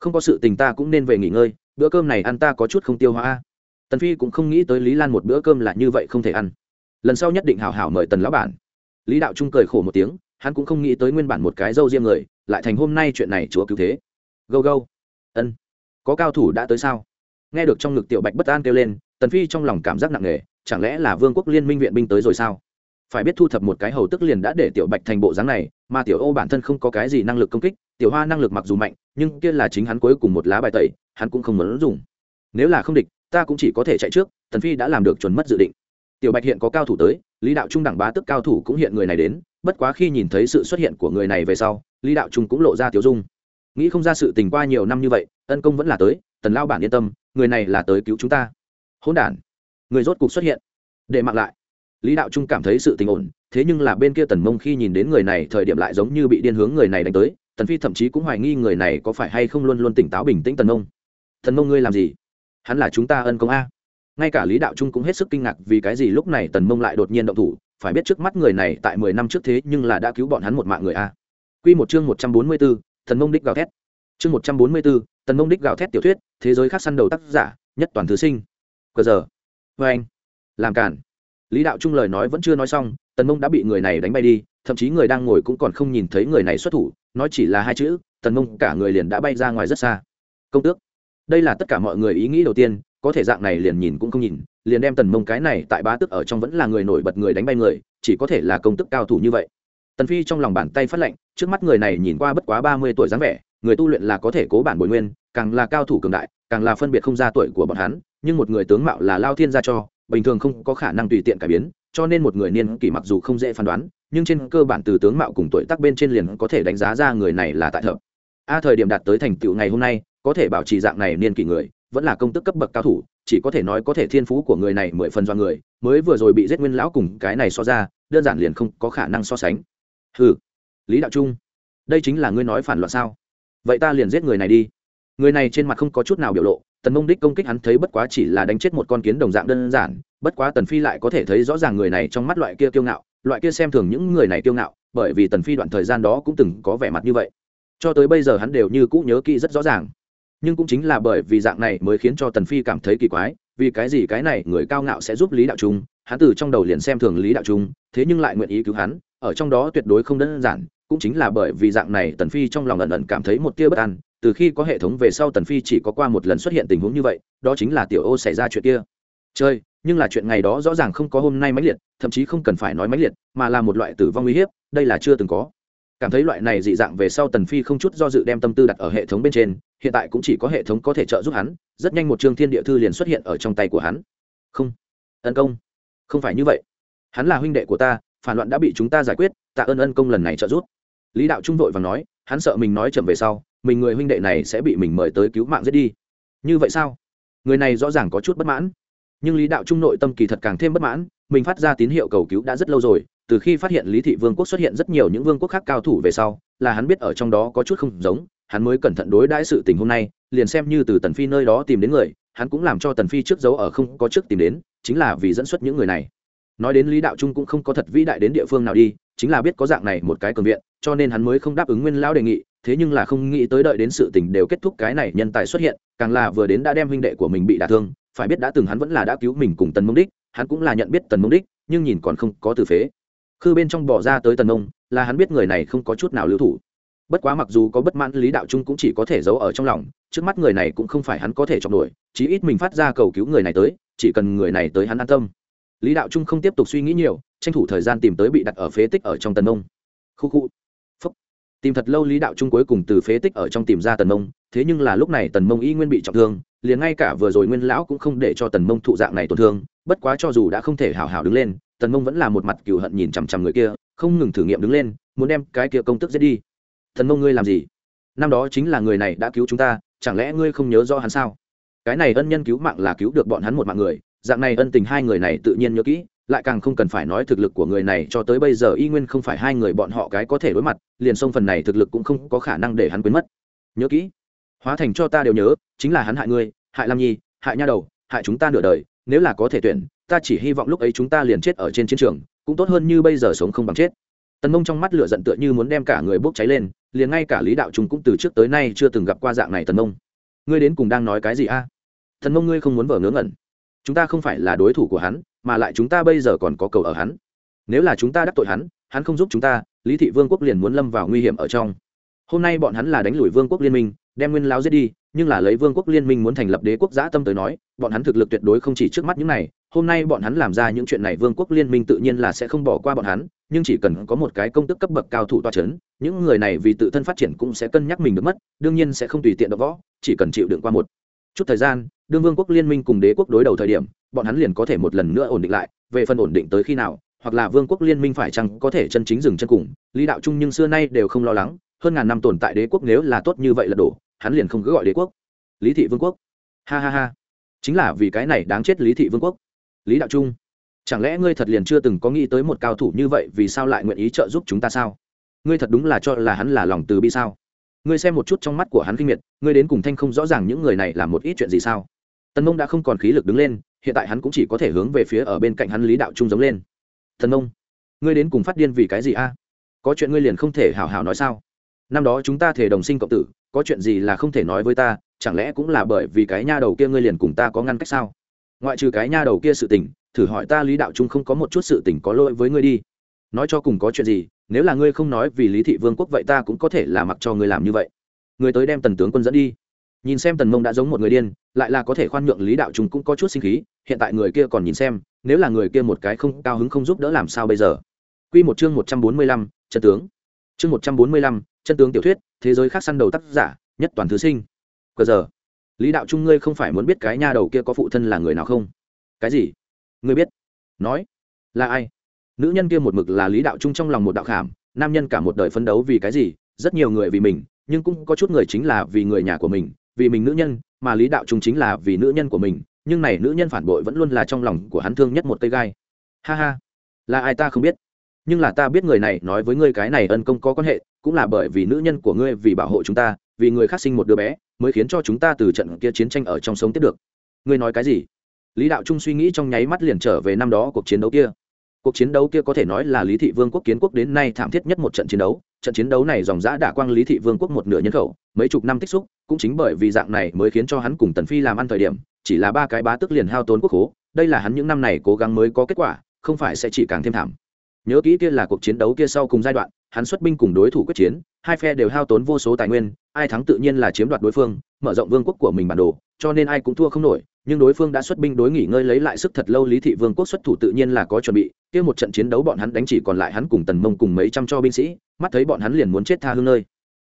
Không có sự tình ta cũng nên về nghỉ ngơi, bữa cơm này ăn ta có chút không tiêu hóa. Tần phi cũng không nghĩ tới lý lan một bữa cơm là như vậy không thể ăn. Lần sau nhất định hào hảo mời tần lão bản. Lý đạo trung cười khổ một tiếng, hắn cũng không nghĩ tới nguyên bản một cái dâu riêng người lại thành hôm nay chuyện này chúa cứu thế. Gâu gâu. Ân. Có cao thủ đã tới sao? Nghe được trong ngực tiểu bạch bất an kêu lên, tần phi trong lòng cảm giác nặng nề, chẳng lẽ là vương quốc liên minh viện binh tới rồi sao? Phải biết thu thập một cái hầu tức liền đã để tiểu bạch thành bộ dáng này, mà tiểu ô bản thân không có cái gì năng lực công kích, tiểu hoa năng lực mặc dù mạnh, nhưng kia là chính hắn cuối cùng một lá bài tẩy, hắn cũng không muốn dùng. Nếu là không địch, ta cũng chỉ có thể chạy trước, tần phi đã làm được chuẩn mất dự định. Tiểu bạch hiện có cao thủ tới, lý đạo trung đẳng bá tức cao thủ cũng hiện người này đến bất quá khi nhìn thấy sự xuất hiện của người này về sau, lý đạo trung cũng lộ ra tiểu dung. Nghĩ không ra sự tình qua nhiều năm như vậy ân công vẫn là tới, tần lao bản yên tâm, người này là tới cứu chúng ta. Hỗn đản, người rốt cục xuất hiện. Để mặc lại. Lý đạo trung cảm thấy sự tình ổn, thế nhưng là bên kia tần mông khi nhìn đến người này, thời điểm lại giống như bị điên hướng người này đánh tới, tần phi thậm chí cũng hoài nghi người này có phải hay không luôn luôn tỉnh táo bình tĩnh tần mông. Thần mông ngươi làm gì? Hắn là chúng ta ân công a. Ngay cả lý đạo trung cũng hết sức kinh ngạc vì cái gì lúc này tần mông lại đột nhiên động thủ phải biết trước mắt người này tại mười năm trước thế nhưng là đã cứu bọn hắn một mạng người a Quy một chương một trăm bốn mươi 144, Tần Mông đích gào thét. Chương một trăm bốn mươi 144, Tần Mông đích gào thét tiểu thuyết, thế giới khác săn đầu tác giả, nhất toàn thứ sinh. Cờ giờ. Và anh. Làm cản. Lý đạo trung lời nói vẫn chưa nói xong, Tần Mông đã bị người này đánh bay đi, thậm chí người đang ngồi cũng còn không nhìn thấy người này xuất thủ, nói chỉ là hai chữ, Tần Mông cả người liền đã bay ra ngoài rất xa. Công tước. Đây là tất cả mọi người ý nghĩ đầu tiên, có thể dạng này liền nhìn cũng không nhìn liền đem tần mông cái này tại bá tức ở trong vẫn là người nổi bật người đánh bay người, chỉ có thể là công tức cao thủ như vậy. Tần phi trong lòng bàn tay phát lệnh, trước mắt người này nhìn qua bất quá ba mươi tuổi dáng vẻ, người tu luyện là có thể cố bản bồi nguyên, càng là cao thủ cường đại, càng là phân biệt không ra tuổi của bọn hắn, nhưng một người tướng mạo là lao thiên gia cho, bình thường không có khả năng tùy tiện cải biến, cho nên một người niên kỷ mặc dù không dễ phán đoán, nhưng trên cơ bản từ tướng mạo cùng tuổi tác bên trên liền có thể đánh giá ra người này là tại thợ a thời điểm đạt tới thành tựu ngày hôm nay, có thể bảo trì dạng này niên kỷ người, vẫn là công tức cấp bậc cao thủ chỉ có thể nói có thể thiên phú của người này mười phần do người, mới vừa rồi bị giết nguyên lão cùng cái này so ra, đơn giản liền không có khả năng so sánh. Ừ lý đạo trung, đây chính là ngươi nói phản loạn sao? Vậy ta liền giết người này đi. Người này trên mặt không có chút nào biểu lộ, tần mông đích công kích hắn thấy bất quá chỉ là đánh chết một con kiến đồng dạng đơn giản, bất quá tần phi lại có thể thấy rõ ràng người này trong mắt loại kia kiêu ngạo, loại kia xem thường những người này kiêu ngạo, bởi vì tần phi đoạn thời gian đó cũng từng có vẻ mặt như vậy. Cho tới bây giờ hắn đều như cũ nhớ kỹ rất rõ ràng nhưng cũng chính là bởi vì dạng này mới khiến cho tần phi cảm thấy kỳ quái, vì cái gì cái này người cao ngạo sẽ giúp lý đạo trung? Hắn từ trong đầu liền xem thường lý đạo trung, thế nhưng lại nguyện ý cứu hắn, ở trong đó tuyệt đối không đơn giản, cũng chính là bởi vì dạng này tần phi trong lòng ẩn ẩn cảm thấy một tia bất an, từ khi có hệ thống về sau tần phi chỉ có qua một lần xuất hiện tình huống như vậy, đó chính là tiểu ô xảy ra chuyện kia. Chơi nhưng là chuyện ngày đó rõ ràng không có hôm nay mãnh liệt, thậm chí không cần phải nói mãnh liệt, mà là một loại tử vong uy hiếp, đây là chưa từng có cảm thấy loại này dị dạng về sau tần phi không chút do dự đem tâm tư đặt ở hệ thống bên trên, hiện tại cũng chỉ có hệ thống có thể trợ giúp hắn, rất nhanh một chương thiên địa thư liền xuất hiện ở trong tay của hắn. Không. Ân công. Không phải như vậy. Hắn là huynh đệ của ta, phản loạn đã bị chúng ta giải quyết, tạ ơn ân công lần này trợ giúp. Lý đạo trung vội và nói, hắn sợ mình nói chậm về sau, mình người huynh đệ này sẽ bị mình mời tới cứu mạng giết đi. Như vậy sao? Người này rõ ràng có chút bất mãn. Nhưng lý đạo trung nội tâm kỳ thật càng thêm bất mãn, mình phát ra tín hiệu cầu cứu đã rất lâu rồi từ khi phát hiện lý thị vương quốc xuất hiện rất nhiều những vương quốc khác cao thủ về sau, là hắn biết ở trong đó có chút không giống, hắn mới cẩn thận đối đãi sự tình hôm nay, liền xem như từ tần phi nơi đó tìm đến người, hắn cũng làm cho tần phi trước dấu ở không có trước tìm đến, chính là vì dẫn xuất những người này. Nói đến lý đạo trung cũng không có thật vĩ đại đến địa phương nào đi, chính là biết có dạng này một cái cường viện, cho nên hắn mới không đáp ứng nguyên lão đề nghị, thế nhưng là không nghĩ tới đợi đến sự tình đều kết thúc cái này nhân tài xuất hiện, càng là vừa đến đã đem huynh đệ của mình bị đả thương, phải biết đã từng hắn vẫn là đã cứu mình cùng tần mông đích, hắn cũng là nhận biết tần mông đích, nhưng nhìn còn không có từ phế khư bên trong bỏ ra tới tần ông, là hắn biết người này không có chút nào lưu thủ. Bất quá mặc dù có bất mãn lý đạo trung cũng chỉ có thể giấu ở trong lòng trước mắt người này cũng không phải hắn có thể chọn nổi chí ít mình phát ra cầu cứu người này tới chỉ cần người này tới hắn an tâm. Lý đạo trung không tiếp tục suy nghĩ nhiều tranh thủ thời gian tìm tới bị đặt ở phế tích ở trong tần ông. khu khu. Phúc. Tìm thật lâu lý đạo trung cuối cùng từ phế tích ở trong tìm ra tần mông thế nhưng là lúc này tần mông y nguyên bị trọng thương liền ngay cả vừa rồi nguyên lão cũng không để cho tần mông thụ dạng này tổn thương bất quá cho dù đã không thể hào hào đứng lên tần mông vẫn là một mặt cừu hận nhìn chằm chằm người kia, không ngừng thử nghiệm đứng lên, muốn đem cái kia công tức giết đi. Thần mông ngươi làm gì? Năm đó chính là người này đã cứu chúng ta, chẳng lẽ ngươi không nhớ rõ hắn sao? Cái này ân nhân cứu mạng là cứu được bọn hắn một mạng người, dạng này ân tình hai người này tự nhiên nhớ kỹ, lại càng không cần phải nói thực lực của người này cho tới bây giờ y nguyên không phải hai người bọn họ cái có thể đối mặt, liền xông phần này thực lực cũng không có khả năng để hắn quên mất. Nhớ kỹ. Hóa thành cho ta đều nhớ, chính là hắn hại ngươi, hại lam nhi, hại nha đầu, hại chúng ta nửa đời, nếu là có thể tuyển ta chỉ hy vọng lúc ấy chúng ta liền chết ở trên chiến trường, cũng tốt hơn như bây giờ sống không bằng chết. Tần mông trong mắt lửa giận tựa như muốn đem cả người bốc cháy lên, liền ngay cả lý đạo trung cũng từ trước tới nay chưa từng gặp qua dạng này tần mông. Ngươi đến cùng đang nói cái gì a? À? thần mông ngươi không muốn vờ ngớ ngẩn. Chúng ta không phải là đối thủ của hắn, mà lại chúng ta bây giờ còn có cầu ở hắn. Nếu là chúng ta đắc tội hắn hắn không giúp chúng ta, lý thị vương quốc liền muốn lâm vào nguy hiểm ở trong. Hôm nay bọn hắn là đánh lùi vương quốc liên minh đem nguyên lao giết đi, nhưng là lấy vương quốc liên minh muốn thành lập đế quốc giã tâm tới nói, bọn hắn thực lực tuyệt đối không chỉ trước mắt những này, hôm nay bọn hắn làm ra những chuyện này vương quốc liên minh tự nhiên là sẽ không bỏ qua bọn hắn, nhưng chỉ cần có một cái công tức cấp bậc cao thủ toa c h ấ n những người này vì tự thân phát triển cũng sẽ cân nhắc mình được mất, đương nhiên sẽ không tùy tiện đập võ, chỉ cần chịu đựng qua một chút thời gian, đương vương quốc liên minh cùng đế quốc đối đầu thời điểm, bọn hắn liền có thể một lần nữa ổn định lại, về phần ổn định tới khi nào, hoặc là vương quốc liên minh phải chăng có thể chân chính dừng chân cùng, lý đạo trung nhưng xưa nay đều không lo lắng, hơn ngàn năm tồn tại đế quốc nếu là tốt như vậy là đổ hắn liền không cứ gọi đế quốc, lý thị vương quốc. Ha ha ha. Chính là vì cái này đáng chết lý thị vương quốc. Lý đạo trung, chẳng lẽ ngươi thật liền chưa từng có nghĩ tới một cao thủ như vậy vì sao lại nguyện ý trợ giúp chúng ta sao? Ngươi thật đúng là cho là hắn là lòng từ bi sao? Ngươi xem một chút trong mắt của hắn kinh miệt, ngươi đến cùng thanh không rõ ràng những người này làm một ít chuyện gì sao? Tần mông đã không còn khí lực đứng lên, hiện tại hắn cũng chỉ có thể hướng về phía ở bên cạnh hắn lý đạo trung giống lên. Tần mông, ngươi đến cùng phát điên vì cái gì a? Có chuyện ngươi liền không thể hào hào nói sao? Năm đó chúng ta thể đồng sinh cộng tử có chuyện gì là không thể nói với ta, chẳng lẽ cũng là bởi vì cái nha đầu kia ngươi liền cùng ta có ngăn cách sao? Ngoại trừ cái nha đầu kia sự tình, thử hỏi ta lý đạo trung không có một chút sự tình có lỗi với ngươi đi. Nói cho cùng có chuyện gì, nếu là ngươi không nói vì lý thị vương quốc vậy ta cũng có thể là mặc cho ngươi làm như vậy. Người tới đem tần tướng quân dẫn đi. Nhìn xem tần mông đã giống một người điên, lại là có thể khoan nhượng lý đạo trung cũng có chút sinh khí, hiện tại người kia còn nhìn xem, nếu là người kia một cái không cao hứng không giúp đỡ làm sao bây giờ? Q một chương một trăm bốn mươi lăm, trận tướng. Chương một trăm bốn mươi lăm chân tướng tiểu thuyết, thế giới khác săn đầu tác giả, nhất toàn thứ sinh. Cờ giờ, lý đạo trung ngươi không phải muốn biết cái nha đầu kia có phụ thân là người nào không? Cái gì? Ngươi biết. Nói. Là ai? Nữ nhân kia một mực là lý đạo trung trong lòng một đạo khảm, nam nhân cả một đời phấn đấu vì cái gì? Rất nhiều người vì mình, nhưng cũng có chút người chính là vì người nhà của mình, vì mình nữ nhân, mà lý đạo trung chính là vì nữ nhân của mình, nhưng này nữ nhân phản bội vẫn luôn là trong lòng của hắn thương nhất một cây gai. Ha ha. Là ai ta không biết nhưng là ta biết người này nói với ngươi cái này ân công có quan hệ, cũng là bởi vì nữ nhân của ngươi vì bảo hộ chúng ta, vì người khác sinh một đứa bé, mới khiến cho chúng ta từ trận kia chiến tranh ở trong sống tiếp được. Ngươi nói cái gì? Lý đạo trung suy nghĩ trong nháy mắt liền trở về năm đó cuộc chiến đấu kia. Cuộc chiến đấu kia có thể nói là lý thị vương quốc kiến quốc đến nay thảm thiết nhất một trận chiến đấu. Trận chiến đấu này dòng giã đả quang lý thị vương quốc một nửa nhân khẩu, mấy chục năm tích xúc, cũng chính bởi vì dạng này mới khiến cho hắn cùng tần phi làm ăn thời điểm, chỉ là ba cái bá tức liền hao tốn quốc hố đây là hắn những năm này cố gắng mới có kết quả, không phải sẽ chỉ càng thêm thảm nhớ kỹ kia là cuộc chiến đấu kia sau cùng giai đoạn, hắn xuất binh cùng đối thủ quyết chiến, hai phe đều hao tốn vô số tài nguyên, ai thắng tự nhiên là chiếm đoạt đối phương, mở rộng vương quốc của mình bản đồ, cho nên ai cũng thua không nổi, nhưng đối phương đã xuất binh đối nghỉ ngơi lấy lại sức thật lâu lý thị vương quốc xuất thủ tự nhiên là có chuẩn bị, kia một trận chiến đấu bọn hắn đánh chỉ còn lại hắn cùng tần mông cùng mấy trăm cho binh sĩ, mắt thấy bọn hắn liền muốn chết tha hương nơi.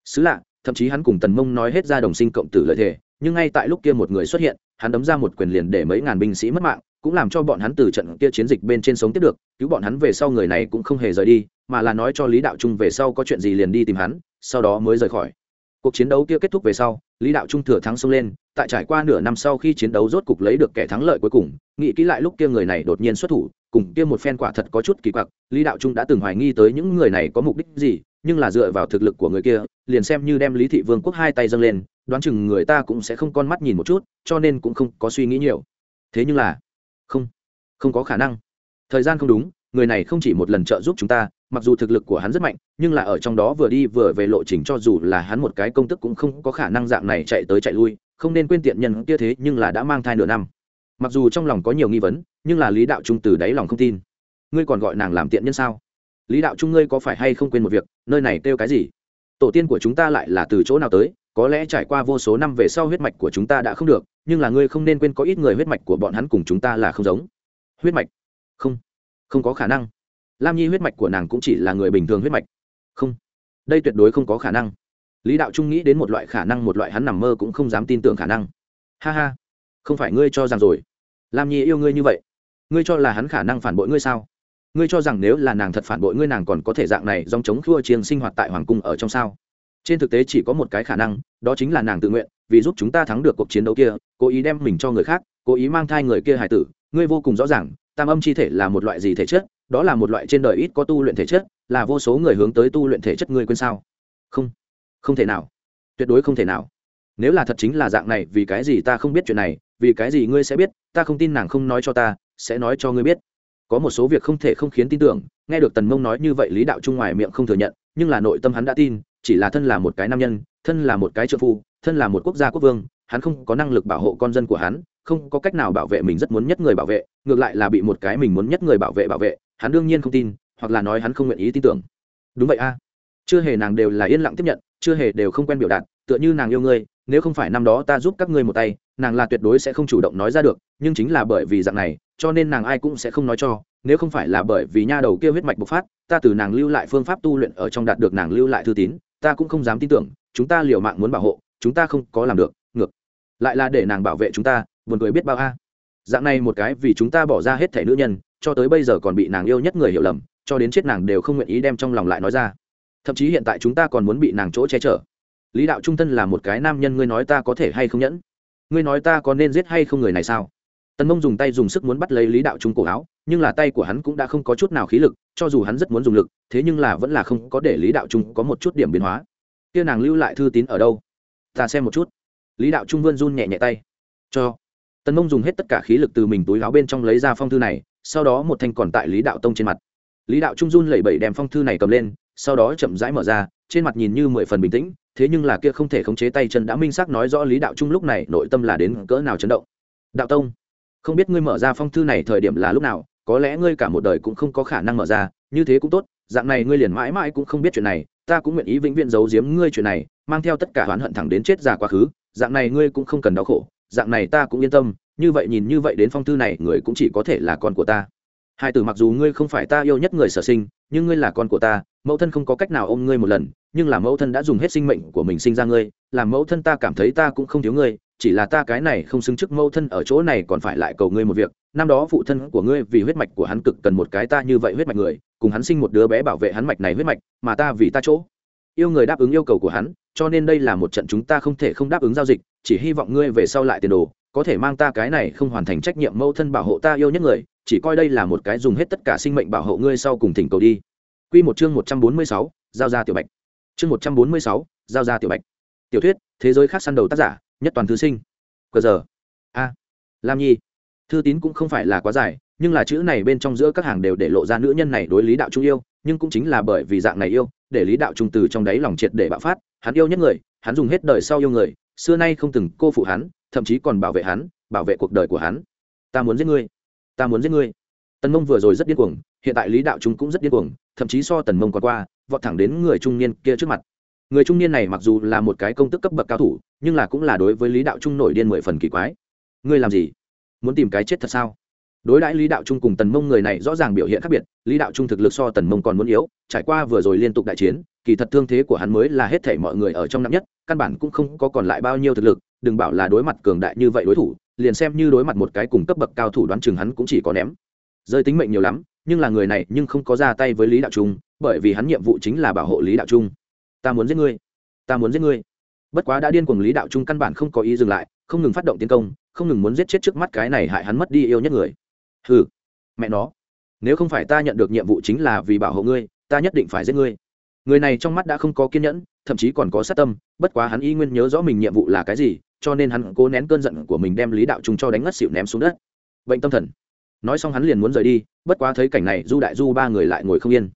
Xứ lạ, thậm chí hắn cùng tần mông nói hết ra đồng sinh cộng tử lợi thể, nhưng ngay tại lúc kia một người xuất hiện, hắn đấm ra một quyền liền để mấy ngàn binh sĩ mất mạng cũng làm cho bọn hắn từ trận kia chiến dịch bên trên sống tiếp được, cứu bọn hắn về sau người này cũng không hề rời đi, mà là nói cho lý đạo trung về sau có chuyện gì liền đi tìm hắn, sau đó mới rời khỏi. Cuộc chiến đấu kia kết thúc về sau, lý đạo trung thừa thắng xông lên, tại trải qua nửa năm sau khi chiến đấu rốt cục lấy được kẻ thắng lợi cuối cùng, nghĩ kỹ lại lúc kia người này đột nhiên xuất thủ, cùng kia một phen quả thật có chút kỳ quặc, lý đạo trung đã từng hoài nghi tới những người này có mục đích gì, nhưng là dựa vào thực lực của người kia, liền xem như đem lý thị vương quốc hai tay dâng lên, đoán chừng người ta cũng sẽ không con mắt nhìn một chút, cho nên cũng không có suy nghĩ nhiều. Thế nhưng là không không có khả năng. Thời gian không đúng, người này không chỉ một lần trợ giúp chúng ta, mặc dù thực lực của hắn rất mạnh, nhưng là ở trong đó vừa đi vừa về lộ trình cho dù là hắn một cái công tức cũng không có khả năng dạng này chạy tới chạy lui, không nên quên tiện nhân kia thế nhưng là đã mang thai nửa năm. Mặc dù trong lòng có nhiều nghi vấn, nhưng là lý đạo trung từ đáy lòng không tin. Ngươi còn gọi nàng làm tiện nhân sao? Lý đạo trung ngươi có phải hay không quên một việc, nơi này kêu cái gì? Tổ tiên của chúng ta lại là từ chỗ nào tới? Có lẽ trải qua vô số năm về sau huyết mạch của chúng ta đã không được, nhưng là ngươi không nên quên có ít người huyết mạch của bọn hắn cùng chúng ta là không giống. Huyết mạch? Không. Không có khả năng. Lam nhi huyết mạch của nàng cũng chỉ là người bình thường huyết mạch. Không. Đây tuyệt đối không có khả năng. Lý đạo trung nghĩ đến một loại khả năng, một loại hắn nằm mơ cũng không dám tin tưởng khả năng. Ha ha. Không phải ngươi cho rằng rồi. Lam nhi yêu ngươi như vậy. Ngươi cho là hắn khả năng phản bội ngươi sao? Ngươi cho rằng nếu là nàng thật phản bội ngươi, nàng còn có thể dạng này dòng chống khua chiêng sinh hoạt tại hoàng cung ở trong sao? Trên thực tế chỉ có một cái khả năng, đó chính là nàng tự nguyện, vì giúp chúng ta thắng được cuộc chiến đấu kia, cố ý đem mình cho người khác, cố ý mang thai người kia hải tử. Ngươi vô cùng rõ ràng, tam âm chi thể là một loại gì thể chất, đó là một loại trên đời ít có tu luyện thể chất, là vô số người hướng tới tu luyện thể chất ngươi quên sao? Không không thể nào, tuyệt đối không thể nào. Nếu là thật chính là dạng này, vì cái gì ta không biết chuyện này, vì cái gì ngươi sẽ biết, ta không tin nàng không nói cho ta, sẽ nói cho ngươi biết. Có một số việc không thể không khiến tin tưởng, nghe được tần mông nói như vậy lý đạo trung ngoài miệng không thừa nhận, nhưng là nội tâm hắn đã tin chỉ là thân là một cái nam nhân, thân là một cái trợ phu, thân là một quốc gia quốc vương, hắn không có năng lực bảo hộ con dân của hắn, không có cách nào bảo vệ mình rất muốn nhất người bảo vệ, ngược lại là bị một cái mình muốn nhất người bảo vệ bảo vệ, hắn đương nhiên không tin, hoặc là nói hắn không nguyện ý tin tưởng. Đúng vậy a. Chưa hề nàng đều là yên lặng tiếp nhận, chưa hề đều không quen biểu đạt, tựa như nàng yêu ngươi, nếu không phải năm đó ta giúp các ngươi một tay, nàng là tuyệt đối sẽ không chủ động nói ra được, nhưng chính là bởi vì dạng này, cho nên nàng ai cũng sẽ không nói cho, nếu không phải là bởi vì nha đầu kia huyết mạch bộc phát, ta từ nàng lưu lại phương pháp tu luyện ở trong đạt được nàng lưu lại thư tín ta cũng không dám tin tưởng, chúng ta liều mạng muốn bảo hộ, chúng ta không có làm được, ngược. Lại là để nàng bảo vệ chúng ta, buồn cười biết bao a. Dạng này một cái vì chúng ta bỏ ra hết thẻ nữ nhân, cho tới bây giờ còn bị nàng yêu nhất người hiểu lầm, cho đến chết nàng đều không nguyện ý đem trong lòng lại nói ra. Thậm chí hiện tại chúng ta còn muốn bị nàng chỗ che chở. Lý đạo trung thân là một cái nam nhân, ngươi nói ta có thể hay không nhẫn? Ngươi nói ta có nên giết hay không người này sao? Tần mông dùng tay dùng sức muốn bắt lấy lý đạo trung cổ áo, nhưng là tay của hắn cũng đã không có chút nào khí lực, cho dù hắn rất muốn dùng lực, thế nhưng là vẫn là không có để lý đạo trung có một chút điểm biến hóa. Kia nàng lưu lại thư tín ở đâu? Ta xem một chút. Lý đạo trung vươn run nhẹ nhẹ tay. Cho. Tần mông dùng hết tất cả khí lực từ mình túi áo bên trong lấy ra phong thư này, sau đó một thanh còn tại lý đạo tông trên mặt. Lý đạo trung run lẩy bẩy đem phong thư này cầm lên, sau đó chậm rãi mở ra, trên mặt nhìn như mười phần bình tĩnh, thế nhưng là kia không thể khống chế tay chân đã minh xác nói rõ lý đạo trung lúc này nội tâm là đến cỡ nào chấn động. Đạo tông không biết ngươi mở ra phong thư này thời điểm là lúc nào, có lẽ ngươi cả một đời cũng không có khả năng mở ra, như thế cũng tốt, dạng này ngươi liền mãi mãi cũng không biết chuyện này, ta cũng nguyện ý vĩnh viễn giấu giếm ngươi chuyện này, mang theo tất cả oán hận thẳng đến chết già quá khứ, dạng này ngươi cũng không cần đau khổ, dạng này ta cũng yên tâm, như vậy nhìn như vậy đến phong thư này, người cũng chỉ có thể là con của ta. Hai từ mặc dù ngươi không phải ta yêu nhất người sở sinh, nhưng ngươi là con của ta, mẫu thân không có cách nào ôm ngươi một lần, nhưng là mẫu thân đã dùng hết sinh mệnh của mình sinh ra ngươi làm mẫu thân ta cảm thấy ta cũng không thiếu ngươi chỉ là ta cái này không xứng chức mẫu thân ở chỗ này còn phải lại cầu ngươi một việc năm đó phụ thân của ngươi vì huyết mạch của hắn cực cần một cái ta như vậy huyết mạch người cùng hắn sinh một đứa bé bảo vệ hắn mạch này huyết mạch mà ta vì ta chỗ yêu người đáp ứng yêu cầu của hắn cho nên đây là một trận chúng ta không thể không đáp ứng giao dịch chỉ hy vọng ngươi về sau lại tiền đồ có thể mang ta cái này không hoàn thành trách nhiệm mẫu thân bảo hộ ta yêu nhất người chỉ coi đây là một cái dùng hết tất cả sinh mệnh bảo hộ ngươi sau cùng thỉnh cầu đi Quy một chương 146, giao ra tiểu bạch. Chương 146, giao ra tiểu bạch. Tiểu thuyết, thế giới khác săn đầu tác giả, nhất toàn thư sinh. Cờ giờ. A. Lam Nhi. Thư tín cũng không phải là quá dài, nhưng là chữ này bên trong giữa các hàng đều để lộ ra nữ nhân này đối lý đạo trung yêu, nhưng cũng chính là bởi vì dạng này yêu, để lý đạo trung từ trong đáy lòng triệt để bạo phát, hắn yêu nhất người, hắn dùng hết đời sau yêu người, xưa nay không từng cô phụ hắn, thậm chí còn bảo vệ hắn, bảo vệ cuộc đời của hắn. Ta muốn giết ngươi, ta muốn giết ngươi. Tần Mông vừa rồi rất điên cuồng, hiện tại lý đạo trung cũng rất điên cuồng, thậm chí so tần mông còn qua vọt thẳng đến người trung niên kia trước mặt người trung niên này mặc dù là một cái công tức cấp bậc cao thủ, nhưng là cũng là đối với lý đạo trung nổi điên mười phần kỳ quái. Ngươi làm gì? Muốn tìm cái chết thật sao? Đối đãi lý đạo trung cùng tần mông người này rõ ràng biểu hiện khác biệt, lý đạo trung thực lực so tần mông còn muốn yếu, trải qua vừa rồi liên tục đại chiến, kỳ thật thương thế của hắn mới là hết thể mọi người ở trong năm nhất, căn bản cũng không có còn lại bao nhiêu thực lực, đừng bảo là đối mặt cường đại như vậy đối thủ, liền xem như đối mặt một cái cùng cấp bậc cao thủ đoán chừng hắn cũng chỉ có ném. Rơi tính mệnh nhiều lắm, nhưng là người này nhưng không có ra tay với lý đạo trung, bởi vì hắn nhiệm vụ chính là bảo hộ lý đạo trung ta muốn giết ngươi ta muốn giết ngươi. Bất quá đã điên cuồng lý đạo trung căn bản không có ý dừng lại không ngừng phát động tiến công không ngừng muốn giết chết trước mắt cái này hại hắn mất đi yêu nhất người. Hừ, mẹ nó nếu không phải ta nhận được nhiệm vụ chính là vì bảo hộ ngươi ta nhất định phải giết ngươi. Người này trong mắt đã không có kiên nhẫn thậm chí còn có sát tâm bất quá hắn y nguyên nhớ rõ mình nhiệm vụ là cái gì cho nên hắn cố nén cơn giận của mình đem lý đạo trung cho đánh ngất xịu ném xuống đất. Bệnh tâm thần. Nói xong hắn liền muốn rời đi bất quá thấy cảnh này du đại du ba người lại ngồi không yên.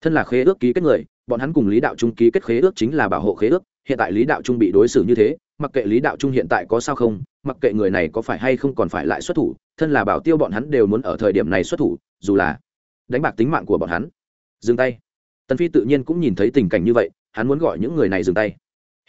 Thân là khế ước ký kết người bọn hắn cùng lý đạo trung ký kết khế ước chính là bảo hộ khế ước, hiện tại lý đạo trung bị đối xử như thế, mặc kệ lý đạo trung hiện tại có sao không, mặc kệ người này có phải hay không còn phải lại xuất thủ, thân là bảo tiêu bọn hắn đều muốn ở thời điểm này xuất thủ, dù là đánh bạc tính mạng của bọn hắn. Dừng tay. Tần phi tự nhiên cũng nhìn thấy tình cảnh như vậy, hắn muốn gọi những người này dừng tay.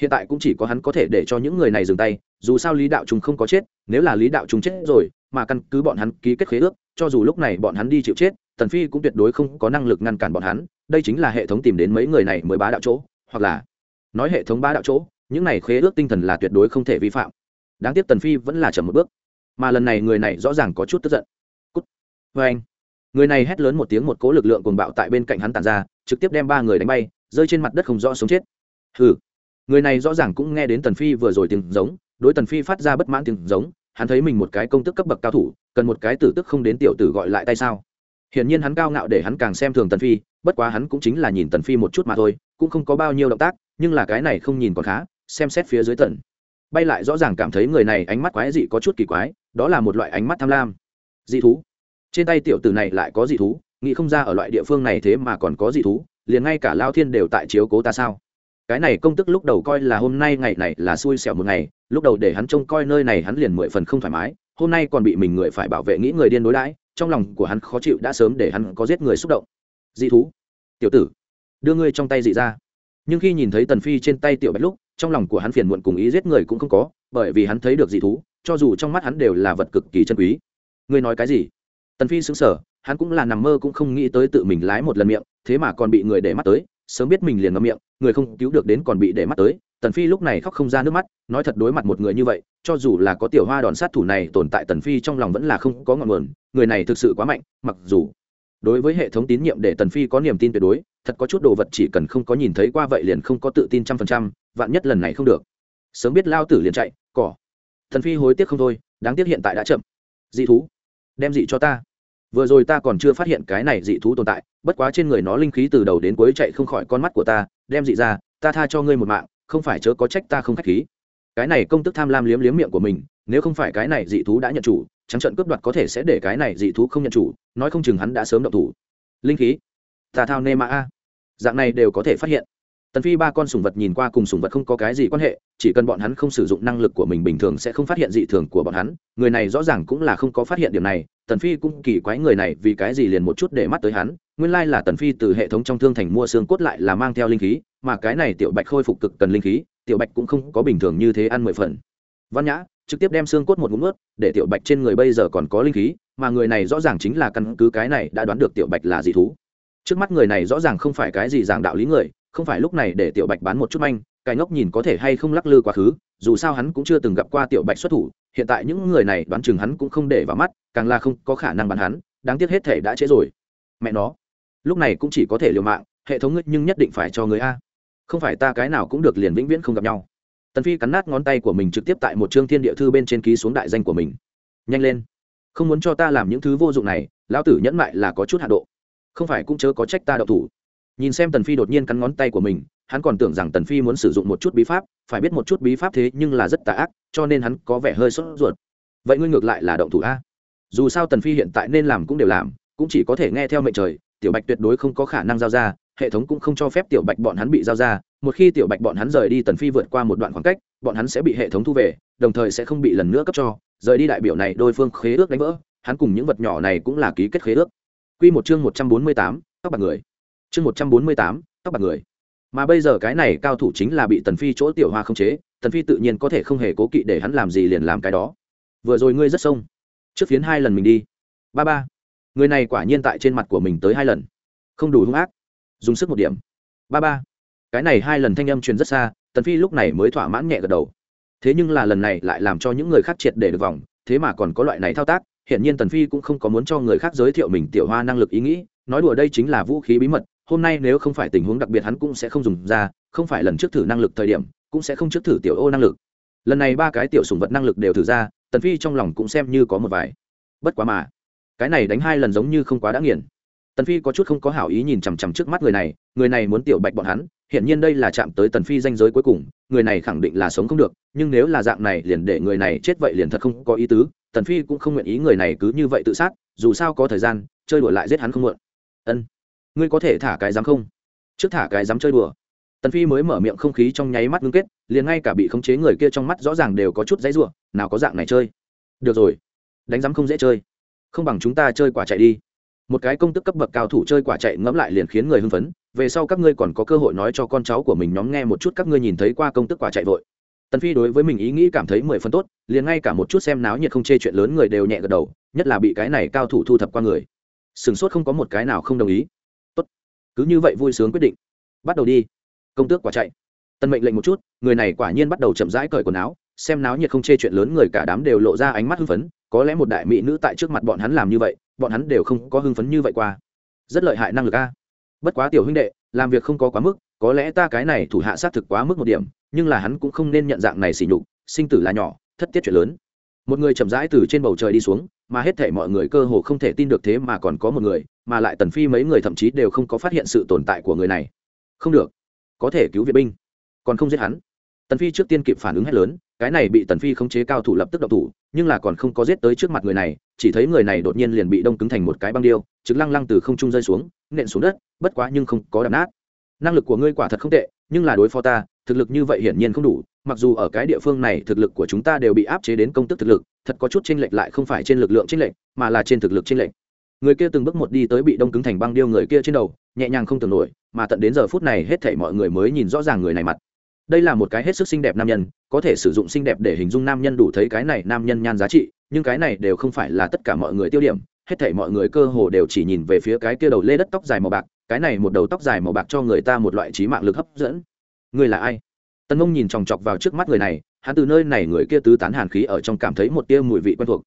Hiện tại cũng chỉ có hắn có thể để cho những người này dừng tay, dù sao lý đạo trung không có chết, nếu là lý đạo trung chết rồi, mà căn cứ bọn hắn ký kết khế ước, cho dù lúc này bọn hắn đi chịu chết tần phi cũng tuyệt đối không có năng lực ngăn cản bọn hắn, đây chính là hệ thống tìm đến mấy người này mới bá đạo chỗ, hoặc là, nói hệ thống bá đạo chỗ, những này khế ước tinh thần là tuyệt đối không thể vi phạm. Đáng tiếc tần phi vẫn là chậm một bước. Mà lần này người này rõ ràng có chút tức giận. Cút. Với anh. Người này hét lớn một tiếng một cố lực lượng cuồng bạo tại bên cạnh hắn tàn ra, trực tiếp đem ba người đánh bay, rơi trên mặt đất không rõ sống chết. Hừ. Người này rõ ràng cũng nghe đến tần phi vừa rồi tiếng giống, đối tần phi phát ra bất mãn tiếng giống, hắn thấy mình một cái công tức cấp bậc cao thủ, cần một cái tử tức không đến tiểu tử gọi lại tay sao? Hiển nhiên hắn cao ngạo để hắn càng xem thường tần phi, bất quá hắn cũng chính là nhìn tần phi một chút mà thôi, cũng không có bao nhiêu động tác, nhưng là cái này không nhìn còn khá, xem xét phía dưới tần. Bay lại rõ ràng cảm thấy người này ánh mắt quái dị có chút kỳ quái, đó là một loại ánh mắt tham lam. Dị thú. Trên tay tiểu tử này lại có dị thú, nghĩ không ra ở loại địa phương này thế mà còn có dị thú, liền ngay cả lao thiên đều tại chiếu cố ta sao? Cái này công tức lúc đầu coi là hôm nay ngày này là xui xẻo một ngày, lúc đầu để hắn trông coi nơi này hắn liền mười phần không thoải mái, hôm nay còn bị mình người phải bảo vệ nghĩ người điên đối đãi trong lòng của hắn khó chịu đã sớm để hắn có giết người xúc động. Dị thú, tiểu tử, đưa ngươi trong tay dị ra. Nhưng khi nhìn thấy tần phi trên tay tiểu bạch lúc, trong lòng của hắn phiền muộn cùng ý giết người cũng không có, bởi vì hắn thấy được dị thú, cho dù trong mắt hắn đều là vật cực kỳ chân quý. Ngươi nói cái gì? Tần phi xứng sở hắn cũng là nằm mơ cũng không nghĩ tới tự mình lái một lần miệng, thế mà còn bị người để mắt tới, sớm biết mình liền ngậm miệng, người không cứu được đến còn bị để mắt tới tần phi lúc này khóc không ra nước mắt, nói thật đối mặt một người như vậy, cho dù là có tiểu hoa đòn sát thủ này tồn tại tần phi trong lòng vẫn là không có ngọn nguồn, người này thực sự quá mạnh, mặc dù đối với hệ thống tín nhiệm để tần phi có niềm tin tuyệt đối, thật có chút đồ vật chỉ cần không có nhìn thấy qua vậy liền không có tự tin trăm phần trăm, vạn nhất lần này không được. Sớm biết lao tử liền chạy, cỏ. Tần phi hối tiếc không thôi, đáng tiếc hiện tại đã chậm. Dị thú, đem dị cho ta. Vừa rồi ta còn chưa phát hiện cái này dị thú tồn tại, bất quá trên người nó linh khí từ đầu đến cuối chạy không khỏi con mắt của ta, đem dị ra, ta tha cho ngươi một mạng không phải chớ có trách ta không k h á c h khí. Cái này công tức tham lam liếm liếm miệng của mình, nếu không phải cái này dị thú đã nhận chủ, trắng trận cướp đoạt có thể sẽ để cái này dị thú không nhận chủ, nói không chừng hắn đã sớm động thủ. Linh khí. Tà thao nê mã a. Dạng này đều có thể phát hiện. Tần phi ba con sùng vật nhìn qua cùng sùng vật không có cái gì quan hệ, chỉ cần bọn hắn không sử dụng năng lực của mình bình thường sẽ không phát hiện dị thường của bọn hắn. Người này rõ ràng cũng là không có phát hiện điểm này, tần phi cũng kỳ quái người này vì cái gì liền một chút để mắt tới hắn, nguyên lai là tần phi từ hệ thống trong thương thành mua xương cốt lại là mang theo linh khí mà cái này tiểu bạch khôi phục cực cần linh khí, tiểu bạch cũng không có bình thường như thế ăn mười phần. Văn nhã trực tiếp đem xương cốt một ngụm ướt để tiểu bạch trên người bây giờ còn có linh khí, mà người này rõ ràng chính là căn cứ cái này đã đoán được tiểu bạch là dị thú. Trước mắt người này rõ ràng không phải cái gì dạng đạo lý người, không phải lúc này để tiểu bạch bán một chút manh, cái ngốc nhìn có thể hay không lắc lư quá khứ, dù sao hắn cũng chưa từng gặp qua tiểu bạch xuất thủ, hiện tại những người này đoán chừng hắn cũng không để vào mắt, càng là không có khả năng bắn hắn, đáng tiếc hết thể đã trễ rồi. Mẹ nó, lúc này cũng chỉ có thể liều mạng, hệ thống ngươi nhưng nhất định phải cho người a không phải ta cái nào cũng được liền vĩnh viễn không gặp nhau. Tần phi cắn nát ngón tay của mình trực tiếp tại một chương thiên địa thư bên trên ký xuống đại danh của mình. Nhanh lên. Không muốn cho ta làm những thứ vô dụng này, lão tử nhẫn mại là có chút hạ độ. Không phải cũng chớ có trách ta đậu thủ. Nhìn xem tần phi đột nhiên cắn ngón tay của mình, hắn còn tưởng rằng tần phi muốn sử dụng một chút bí pháp, phải biết một chút bí pháp thế nhưng là rất tà ác, cho nên hắn có vẻ hơi sốt ruột. Vậy ngươi ngược lại là động thủ a? Dù sao tần phi hiện tại nên làm cũng đều làm, cũng chỉ có thể nghe theo mệnh trời, tiểu bạch tuyệt đối không có khả năng giao ra hệ thống cũng không cho phép tiểu bạch bọn hắn bị giao ra một khi tiểu bạch bọn hắn rời đi tần phi vượt qua một đoạn khoảng cách bọn hắn sẽ bị hệ thống thu về đồng thời sẽ không bị lần nữa cấp cho. Rời đi đại biểu này đôi phương khế ước đánh vỡ hắn cùng những vật nhỏ này cũng là ký kết khế ước. Quy một chương một trăm bốn mươi tám, tóc bạc người. Chương một trăm bốn mươi tám, tóc bạc người. Mà bây giờ cái này cao thủ chính là bị tần phi chỗ tiểu hoa không chế tần phi tự nhiên có thể không hề cố kỵ để hắn làm gì liền làm cái đó. Vừa rồi ngươi rất sông. Trước phiến hai lần mình đi. Ba ba. Người này quả nhiên tại trên mặt của mình tới hai lần. Không đủ hung ác dùng sức một điểm. Ba ba. Cái này hai lần thanh âm truyền rất xa, tần phi lúc này mới thỏa mãn nhẹ gật đầu. Thế nhưng là lần này lại làm cho những người khác triệt để được vòng, thế mà còn có loại này thao tác hiện nhiên tần phi cũng không có muốn cho người khác giới thiệu mình tiểu hoa năng lực ý nghĩ, nói đùa đây chính là vũ khí bí mật, hôm nay nếu không phải tình huống đặc biệt hắn cũng sẽ không dùng ra, không phải lần trước thử năng lực thời điểm, cũng sẽ không trước thử tiểu ô năng lực. Lần này ba cái tiểu sủng vật năng lực đều thử ra, tần phi trong lòng cũng xem như có một vài. Bất quá mà, cái này đánh hai lần giống như không quá đã nghiền tần phi có chút không có hảo ý nhìn chằm chằm trước mắt người này người này muốn tiểu bạch bọn hắn, hiển nhiên đây là chạm tới tần phi danh giới cuối cùng, người này khẳng định là sống không được, nhưng nếu là dạng này liền để người này chết vậy liền thật không có ý tứ, tần phi cũng không nguyện ý người này cứ như vậy tự sát, dù sao có thời gian, chơi đùa lại giết hắn không muộn. Ân, ngươi có thể thả cái dám không? Trước thả cái dám chơi đùa. Tần phi mới mở miệng không khí trong nháy mắt ngưng kết, liền ngay cả bị khống chế người kia trong mắt rõ ràng đều có chút dãy rủa, nào có dạng này chơi. Được rồi, đánh dám không dễ chơi. Không bằng chúng ta chơi quả chạy đi một cái công tức cấp bậc cao thủ chơi quả chạy ngẫm lại liền khiến người hưng phấn, về sau các ngươi còn có cơ hội nói cho con cháu của mình nhóm nghe một chút các ngươi nhìn thấy qua công tức quả chạy vội. Tần phi đối với mình ý nghĩ cảm thấy mười phân tốt, liền ngay cả một chút xem náo nhiệt không chê chuyện lớn người đều nhẹ gật đầu, nhất là bị cái này cao thủ thu thập qua người. Sừng sốt không có một cái nào không đồng ý. Tốt, cứ như vậy vui sướng quyết định. Bắt đầu đi. Công tước quả chạy. Tần mệnh lệnh một chút, người này quả nhiên bắt đầu chậm rãi cởi quần áo, xem náo nhiệt không chê chuyện lớn người cả đám đều lộ ra ánh mắt hưng phấn, có lẽ một đại mỹ nữ tại trước mặt bọn hắn làm như vậy bọn hắn đều không có hưng phấn như vậy qua. Rất lợi hại năng lực a. Bất quá tiểu huynh đệ, làm việc không có quá mức, có lẽ ta cái này thủ hạ sát thực quá mức một điểm, nhưng là hắn cũng không nên nhận dạng này xỉ nhục, sinh tử là nhỏ, thất tiết chuyện lớn. Một người chậm rãi từ trên bầu trời đi xuống, mà hết thể mọi người cơ hồ không thể tin được thế mà còn có một người, mà lại tần phi mấy người thậm chí đều không có phát hiện sự tồn tại của người này. Không được. Có thể cứu viện binh. Còn không giết hắn. Tần phi trước tiên kịp phản ứng hết lớn cái này bị tần phi khống chế cao thủ lập tức độc thủ, nhưng là còn không có giết tới trước mặt người này, chỉ thấy người này đột nhiên liền bị đông cứng thành một cái băng điêu, trực lăng lăng từ không trung rơi xuống, nện xuống đất, bất quá nhưng không có đập nát. Năng lực của ngươi quả thật không tệ, nhưng là đối phó ta, thực lực như vậy hiển nhiên không đủ, mặc dù ở cái địa phương này thực lực của chúng ta đều bị áp chế đến công tức thực lực, thật có chút chênh lệch lại không phải trên lực lượng chênh lệch, mà là trên thực lực chênh lệch. Người kia từng bước một đi tới bị đông cứng thành băng điêu người kia trên đầu, nhẹ nhàng không tưởng nổi, mà tận đến giờ phút này hết thảy mọi người mới nhìn rõ ràng người này mặt đây là một cái hết sức xinh đẹp nam nhân, có thể sử dụng xinh đẹp để hình dung nam nhân đủ thấy cái này nam nhân nhan giá trị, nhưng cái này đều không phải là tất cả mọi người tiêu điểm, hết thảy mọi người cơ hồ đều chỉ nhìn về phía cái kia đầu lê đất tóc dài màu bạc, cái này một đầu tóc dài màu bạc cho người ta một loại trí mạng lực hấp dẫn. Người là ai? Tần mông nhìn chòng chọc vào trước mắt người này, hắn từ nơi này người kia tứ tán hàn khí ở trong cảm thấy một tia mùi vị quen thuộc.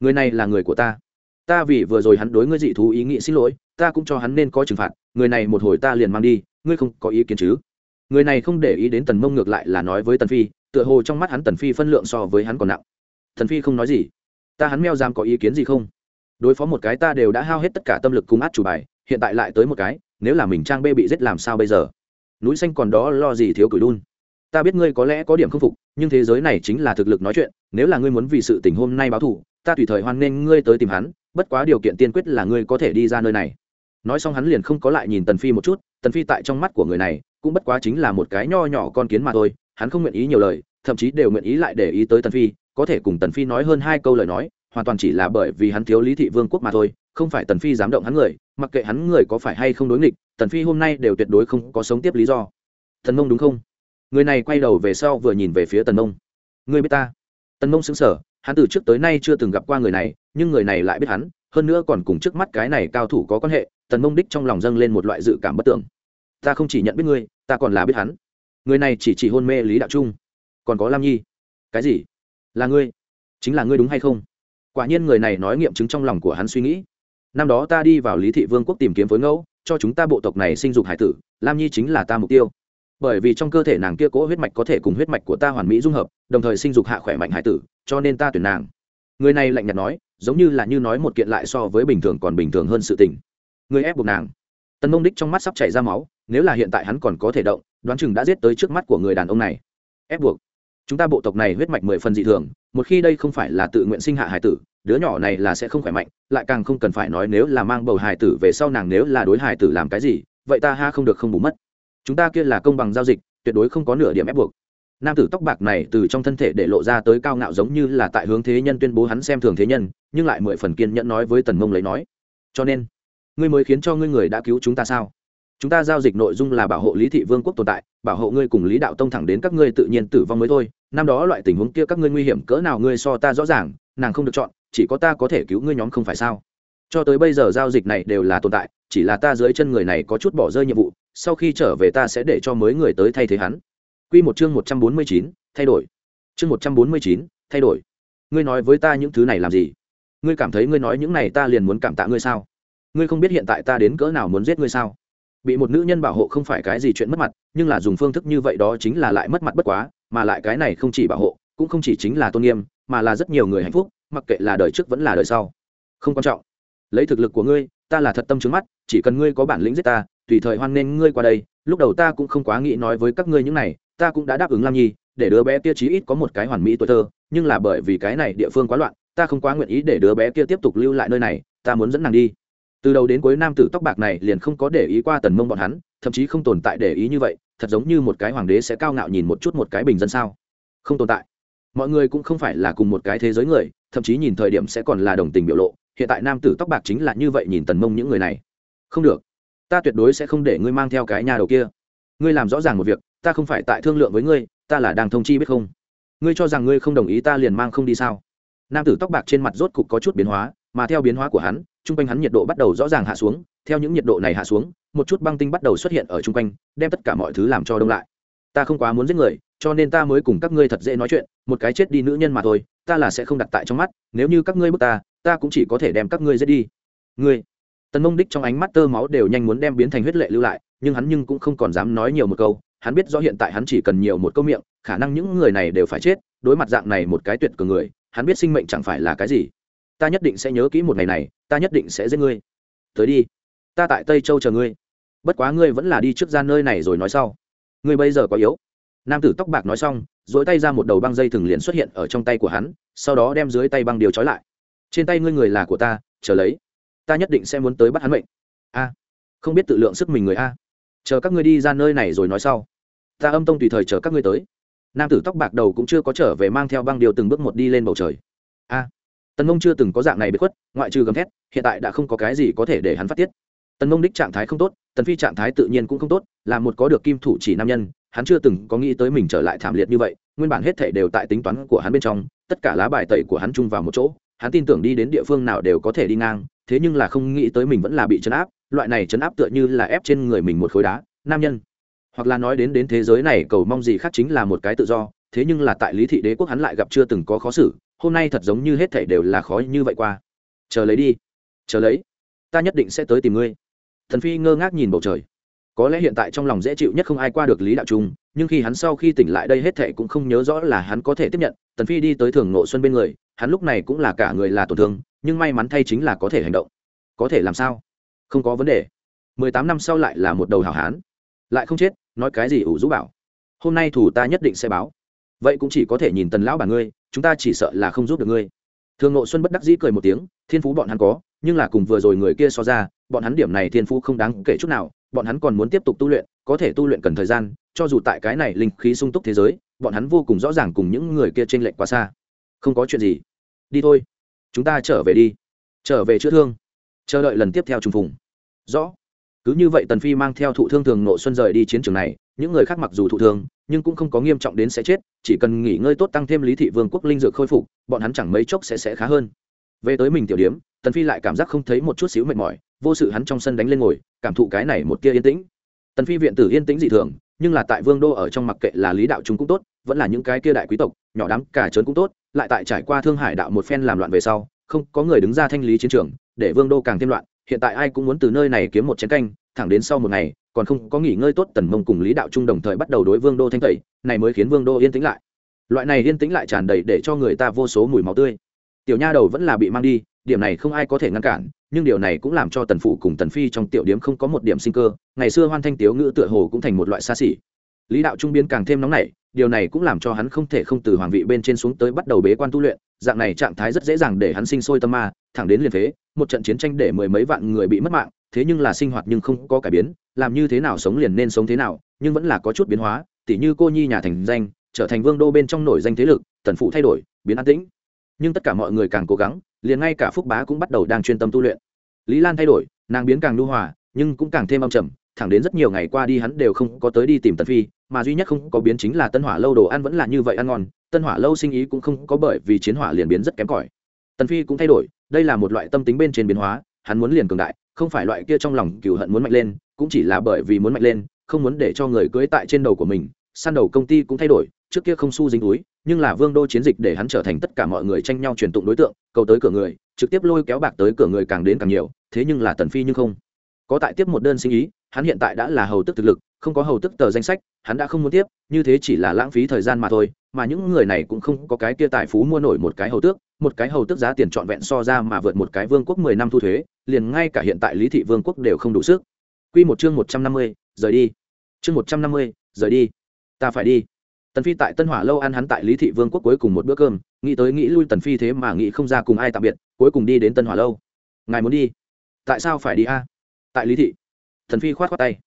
Người này là người của ta. Ta vì vừa rồi hắn đối ngươi dị thú ý nghĩ xin lỗi, ta cũng cho hắn nên có trừng phạt, người này một hồi ta liền mang đi, ngươi không có ý kiến chứ? Người này không để ý đến tần mông ngược lại là nói với tần phi, tựa hồ trong mắt hắn tần phi phân lượng so với hắn còn nặng. Tần phi không nói gì. Ta hắn meo giam có ý kiến gì không? Đối phó một cái ta đều đã hao hết tất cả tâm lực cung át chủ bài, hiện tại lại tới một cái, nếu là mình trang bê bị giết làm sao bây giờ? Núi xanh còn đó lo gì thiếu cửi đun? Ta biết ngươi có lẽ có điểm không phục, nhưng thế giới này chính là thực lực nói chuyện, nếu là ngươi muốn vì sự tình hôm nay báo thù, ta tùy thời hoan nghênh ngươi tới tìm hắn, bất quá điều kiện tiên quyết là ngươi có thể đi ra nơi này. Nói xong hắn liền không có lại nhìn tần phi một chút, tần phi tại trong mắt của người này cũng bất quá chính là một cái nho nhỏ con kiến mà thôi, hắn không nguyện ý nhiều lời, thậm chí đều nguyện ý lại để ý tới tần phi, có thể cùng tần phi nói hơn hai câu lời nói, hoàn toàn chỉ là bởi vì hắn thiếu lý thị vương quốc mà thôi, không phải tần phi dám động hắn người, mặc kệ hắn người có phải hay không đối nghịch, tần phi hôm nay đều tuyệt đối không có sống tiếp lý do. Tần mông đúng không? Người này quay đầu về sau vừa nhìn về phía tần mông. Người biết ta? Tần mông xứng sở hắn từ trước tới nay chưa từng gặp qua người này, nhưng người này lại biết hắn, hơn nữa còn cùng trước mắt cái này cao thủ có quan hệ, tần mông đích trong lòng dâng lên một loại dự cảm bất tưởng. Ta không chỉ nhận biết ngươi ta còn là biết hắn. Người này chỉ chỉ hôn mê lý đạo trung. Còn có lam nhi. Cái gì? Là ngươi? Chính là ngươi đúng hay không? Quả nhiên người này nói nghiệm chứng trong lòng của hắn suy nghĩ. Năm đó ta đi vào lý thị vương quốc tìm kiếm phối ngẫu, cho chúng ta bộ tộc này sinh dục hải tử, lam nhi chính là ta mục tiêu. Bởi vì trong cơ thể nàng kia cố huyết mạch có thể cùng huyết mạch của ta hoàn mỹ dung hợp, đồng thời sinh dục hạ khỏe mạnh hải tử, cho nên ta tuyển nàng. Người này lạnh nhạt nói, giống như là như nói một kiện lại so với bình thường còn bình thường hơn sự tình. Người ép buộc nàng. Tần mông đích trong mắt sắp chảy ra máu nếu là hiện tại hắn còn có thể động, đoán chừng đã giết tới trước mắt của người đàn ông này. Ép buộc. Chúng ta bộ tộc này huyết mạch mười phần dị thường, một khi đây không phải là tự nguyện sinh hạ hải tử, đứa nhỏ này là sẽ không khỏe mạnh, lại càng không cần phải nói nếu là mang bầu hải tử về sau nàng nếu là đối hải tử làm cái gì, vậy ta ha không được không bù mất. Chúng ta kia là công bằng giao dịch, tuyệt đối không có nửa điểm ép buộc. Nam tử tóc bạc này từ trong thân thể để lộ ra tới cao ngạo giống như là tại hướng thế nhân tuyên bố hắn xem thường thế nhân, nhưng lại mười phần kiên nhẫn nói với tần mông lấy nói, cho nên, ngươi mới khiến cho ngươi người đã cứu chúng ta sao? Chúng ta giao dịch nội dung là bảo hộ lý thị vương quốc tồn tại bảo hộ ngươi cùng lý đạo tông thẳng đến các ngươi tự nhiên tử vong mới thôi năm đó loại tình huống kia các ngươi nguy hiểm cỡ nào ngươi so ta rõ ràng nàng không được chọn chỉ có ta có thể cứu ngươi nhóm không phải sao cho tới bây giờ giao dịch này đều là tồn tại chỉ là ta dưới chân người này có chút bỏ rơi nhiệm vụ sau khi trở về ta sẽ để cho mới người tới thay thế hắn Quy một chương một trăm bốn mươi chín, thay đổi. Chương một trăm bốn mươi chín, thay đổi. Ngươi nói với ta những thứ này làm gì? Ngươi cảm thấy ngươi nói những này ta liền muốn cảm tạ ngươi sao? Ngươi không biết hiện tại ta đến cỡ nào muốn giết ngươi sao? Bị một nữ nhân bảo hộ không phải cái gì chuyện mất mặt, nhưng là dùng phương thức như vậy đó chính là lại mất mặt bất quá, mà lại cái này không chỉ bảo hộ, cũng không chỉ chính là tôn nghiêm, mà là rất nhiều người hạnh phúc, mặc kệ là đời trước vẫn là đời sau. Không quan trọng. Lấy thực lực của ngươi, ta là thật tâm trướng mắt, chỉ cần ngươi có bản lĩnh giết ta, tùy thời hoan nên ngươi qua đây, lúc đầu ta cũng không quá nghĩ nói với các ngươi những này, ta cũng đã đáp ứng lam nhi để đứa bé kia chí ít có một cái hoàn mỹ tuổi thơ nhưng là bởi vì cái này địa phương quá loạn ta không quá nguyện ý để đứa bé kia tiếp tục lưu lại nơi này ta muốn dẫn nàng đi từ đầu đến cuối nam tử tóc bạc này liền không có để ý qua tần mông bọn hắn, thậm chí không tồn tại để ý như vậy, thật giống như một cái hoàng đế sẽ cao ngạo nhìn một chút một cái bình dân sao? Không tồn tại. Mọi người cũng không phải là cùng một cái thế giới người, thậm chí nhìn thời điểm sẽ còn là đồng tình biểu lộ, hiện tại nam tử tóc bạc chính là như vậy nhìn tần mông những người này. Không được. Ta tuyệt đối sẽ không để ngươi mang theo cái nhà đầu kia. Ngươi làm rõ ràng một việc, ta không phải tại thương lượng với ngươi, ta là đang thông chi biết không? Ngươi cho rằng ngươi không đồng ý ta liền mang không đi sao? Nam tử tóc bạc trên mặt rốt cục có chút biến hóa mà theo biến hóa của hắn, chung quanh hắn nhiệt độ bắt đầu rõ ràng hạ xuống, theo những nhiệt độ này hạ xuống, một chút băng tinh bắt đầu xuất hiện ở chung quanh, đem tất cả mọi thứ làm cho đông lại. Ta không quá muốn giết người, cho nên ta mới cùng các ngươi thật dễ nói chuyện, một cái chết đi nữ nhân mà thôi, ta là sẽ không đặt tại trong mắt, nếu như các ngươi bước ta ta cũng chỉ có thể đem các ngươi giết đi. Ngươi. Tần mông đích trong ánh mắt tơ máu đều nhanh muốn đem biến thành huyết lệ lưu lại, nhưng hắn nhưng cũng không còn dám nói nhiều một câu, hắn biết rõ hiện tại hắn chỉ cần nhiều một câu miệng, khả năng những người này đều phải chết, đối mặt dạng này một cái tuyệt cường người, hắn biết sinh mệnh chẳng phải là cái gì ta nhất định sẽ nhớ kỹ một ngày này, ta nhất định sẽ giết ngươi. Tới đi, ta tại tây châu chờ ngươi. Bất quá ngươi vẫn là đi trước ra nơi này rồi nói sau. Ngươi bây giờ có yếu. Nam tử tóc bạc nói xong dỗi tay ra một đầu băng dây thừng liền xuất hiện ở trong tay của hắn, sau đó đem dưới tay băng điều trói lại. Trên tay ngươi người là của ta, chờ lấy. Ta nhất định sẽ muốn tới bắt hắn mệnh. A, không biết tự lượng sức mình người a. Chờ các ngươi đi ra nơi này rồi nói sau. Ta âm tông tùy thời chờ các ngươi tới. Nam tử tóc bạc đầu cũng chưa có trở về mang theo băng điều từng bước một đi lên bầu trời. A tần mông chưa từng có dạng này bị khuất, ngoại trừ gầm thét, hiện tại đã không có cái gì có thể để hắn phát tiết. Tần mông đích trạng thái không tốt, tần phi trạng thái tự nhiên cũng không tốt, là một có được kim thủ chỉ nam nhân, hắn chưa từng có nghĩ tới mình trở lại thảm liệt như vậy, nguyên bản hết thể đều tại tính toán của hắn bên trong, tất cả lá bài tẩy của hắn chung vào một chỗ, hắn tin tưởng đi đến địa phương nào đều có thể đi ngang, thế nhưng là không nghĩ tới mình vẫn là bị chấn áp, loại này chấn áp tựa như là ép trên người mình một khối đá, nam nhân. Hoặc là nói đến đến thế giới này, cầu mong gì khác chính là một cái tự do, thế nhưng là tại lý thị đế quốc hắn lại gặp chưa từng có khó xử hôm nay thật giống như hết thảy đều là khó như vậy qua. Chờ lấy đi. Chờ lấy. Ta nhất định sẽ tới tìm ngươi. Thần phi ngơ ngác nhìn bầu trời. Có lẽ hiện tại trong lòng dễ chịu nhất không ai qua được lý đạo trung, nhưng khi hắn sau khi tỉnh lại đây hết thệ cũng không nhớ rõ là hắn có thể tiếp nhận. Tần phi đi tới thường nộ xuân bên người, hắn lúc này cũng là cả người là tổn thương, nhưng may mắn thay chính là có thể hành động. Có thể làm sao? Không có vấn đề. Mười tám năm sau lại là một đầu hảo hán. Lại không chết, nói cái gì ủ rũ bảo. Hôm nay thủ ta nhất định sẽ báo vậy cũng chỉ có thể nhìn tần lão bà ngươi, chúng ta chỉ sợ là không giúp được ngươi. Thường nội xuân bất đắc dĩ cười một tiếng, thiên phú bọn hắn có, nhưng là cùng vừa rồi người kia so ra, bọn hắn điểm này thiên phú không đáng kể chút nào, bọn hắn còn muốn tiếp tục tu luyện, có thể tu luyện cần thời gian, cho dù tại cái này linh khí sung túc thế giới, bọn hắn vô cùng rõ ràng cùng những người kia t r ê n lệch quá xa. Không có chuyện gì. Đi thôi. Chúng ta trở về đi. Trở về chữa thương. Chờ đợi lần tiếp theo trùng phùng. Rõ cứ như vậy tần phi mang theo thụ thương thường nộ xuân rời đi chiến trường này, những người khác mặc dù thụ thương, nhưng cũng không có nghiêm trọng đến sẽ chết, chỉ cần nghỉ ngơi tốt tăng thêm lý thị vương quốc linh dược khôi phục, bọn hắn chẳng mấy chốc sẽ sẽ khá hơn. Về tới mình tiểu điếm tần phi lại cảm giác không thấy một chút xíu mệt mỏi, vô sự hắn trong sân đánh lên ngồi, cảm thụ cái này một tia yên tĩnh. Tần phi viện tử yên tĩnh dị thường, nhưng là tại vương đô ở trong mặc kệ là lý đạo chúng cũng tốt, vẫn là những cái kia đại quý tộc, nhỏ đám cả trớn cũng tốt, lại tại trải qua thương hải đạo một phen làm loạn về sau, không có người đứng ra thanh lý chiến trường, để vương đô càng thêm loạn hiện tại ai cũng muốn từ nơi này kiếm một chén canh, thẳng đến sau một ngày, còn không có nghỉ ngơi tốt, tần mông cùng lý đạo trung đồng thời bắt đầu đối vương đô thanh tẩy, này mới khiến vương đô yên tĩnh lại. Loại này yên tĩnh lại tràn đầy để cho người ta vô số mùi máu tươi. Tiểu nha đầu vẫn là bị mang đi, điểm này không ai có thể ngăn cản, nhưng điều này cũng làm cho tần phụ cùng tần phi trong tiểu điếm không có một điểm sinh cơ, ngày xưa hoan thanh tiếu ngữ tựa hồ cũng thành một loại xa xỉ. Lý đạo trung biên càng thêm nóng nảy, điều này cũng làm cho hắn không thể không từ hoàng vị bên trên xuống tới bắt đầu bế quan tu luyện, dạng này trạng thái rất dễ dàng để hắn sinh sôi tâm ma thẳng đến liền phế, một trận chiến tranh để mười mấy vạn người bị mất mạng, thế nhưng là sinh hoạt nhưng không có cải biến, làm như thế nào sống liền nên sống thế nào, nhưng vẫn là có chút biến hóa, tỉ như cô nhi nhà thành danh, trở thành vương đô bên trong nổi danh thế lực, tần phụ thay đổi, biến an tĩnh. Nhưng tất cả mọi người càng cố gắng, liền ngay cả phúc bá cũng bắt đầu đang chuyên tâm tu luyện. Lý lan thay đổi, nàng biến càng lưu hòa, nhưng cũng càng thêm âm trầm, thẳng đến rất nhiều ngày qua đi hắn đều không có tới đi tìm tần phi, mà duy nhất không có biến chính là tân hỏa lâu đồ ăn vẫn là như vậy ăn ngon, tân hỏa lâu sinh ý cũng không có bởi vì chiến hỏa liền biến rất kém cỏi. Tần phi cũng thay đổi đây là một loại tâm tính bên trên biến hóa, hắn muốn liền cường đại, không phải loại kia trong lòng cừu hận muốn mạnh lên, cũng chỉ là bởi vì muốn mạnh lên, không muốn để cho người cưới tại trên đầu của mình, săn đầu công ty cũng thay đổi, trước kia không su dính túi, nhưng là vương đô chiến dịch để hắn trở thành tất cả mọi người tranh nhau truyền tụng đối tượng, cầu tới cửa người, trực tiếp lôi kéo bạc tới cửa người càng đến càng nhiều, thế nhưng là tần phi nhưng không. Có tại tiếp một đơn sinh ý, hắn hiện tại đã là hầu tức thực lực, không có hầu tức tờ danh sách, hắn đã không muốn tiếp, như thế chỉ là lãng phí thời gian mà thôi, mà những người này cũng không có cái kia tài phú mua nổi một cái hầu tước một cái hầu tức giá tiền trọn vẹn so ra mà vượt một cái vương quốc mười năm thu thuế liền ngay cả hiện tại lý thị vương quốc đều không đủ sức. Quy một chương một trăm năm mươi, rời đi. Chương một trăm năm mươi, rời đi. Ta phải đi. Tần phi tại tân hỏa lâu ăn hắn tại lý thị vương quốc cuối cùng một bữa cơm nghĩ tới nghĩ lui tần phi thế mà nghĩ không ra cùng ai tạm biệt cuối cùng đi đến tân hỏa lâu. Ngài muốn đi? Tại sao phải đi a? Tại lý thị. Tần phi khoát khoát tay.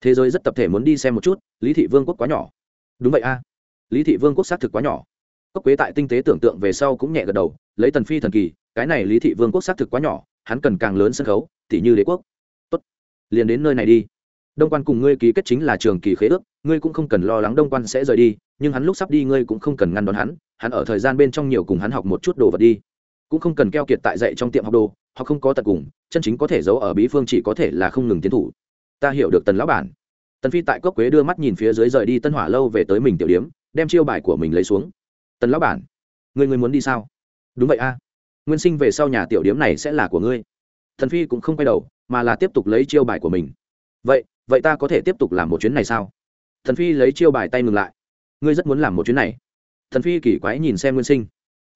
Thế giới rất tập thể muốn đi xem một chút lý thị vương quốc quá nhỏ. Đúng vậy a. Lý thị vương quốc xác thực quá nhỏ cốc quế tại tinh tế tưởng tượng về sau cũng nhẹ gật đầu, lấy tần phi thần kỳ, cái này lý thị vương quốc xác thực quá nhỏ, hắn cần càng lớn sân khấu tỷ như đế quốc. Tốt, liền đến nơi này đi. Đông quan cùng ngươi ký kết chính là trường kỳ khế ước, ngươi cũng không cần lo lắng đông quan sẽ rời đi, nhưng hắn lúc sắp đi ngươi cũng không cần ngăn đón hắn hắn ở thời gian bên trong nhiều cùng hắn học một chút đồ vật đi. Cũng không cần keo kiệt tại dạy trong tiệm học đồ họ không có tận cùng, chân chính có thể giấu ở bí phương chỉ có thể là không ngừng tiến thủ. Ta hiểu được tần lão bản. Tần phi tại cốc quế đưa mắt nhìn phía dưới rời đi tân hỏa lâu về tới mình tiểu điếm, đem chiêu bài của mình lấy xuống tần lão bản ngươi người muốn đi sao? Đúng vậy a. Nguyên sinh về sau nhà tiểu điếm này sẽ là của ngươi. Thần phi cũng không quay đầu, mà là tiếp tục lấy chiêu bài của mình. Vậy vậy ta có thể tiếp tục làm một chuyến này sao? Thần phi lấy chiêu bài tay ngừng lại. Ngươi rất muốn làm một chuyến này. Thần phi kỳ quái nhìn xem nguyên sinh.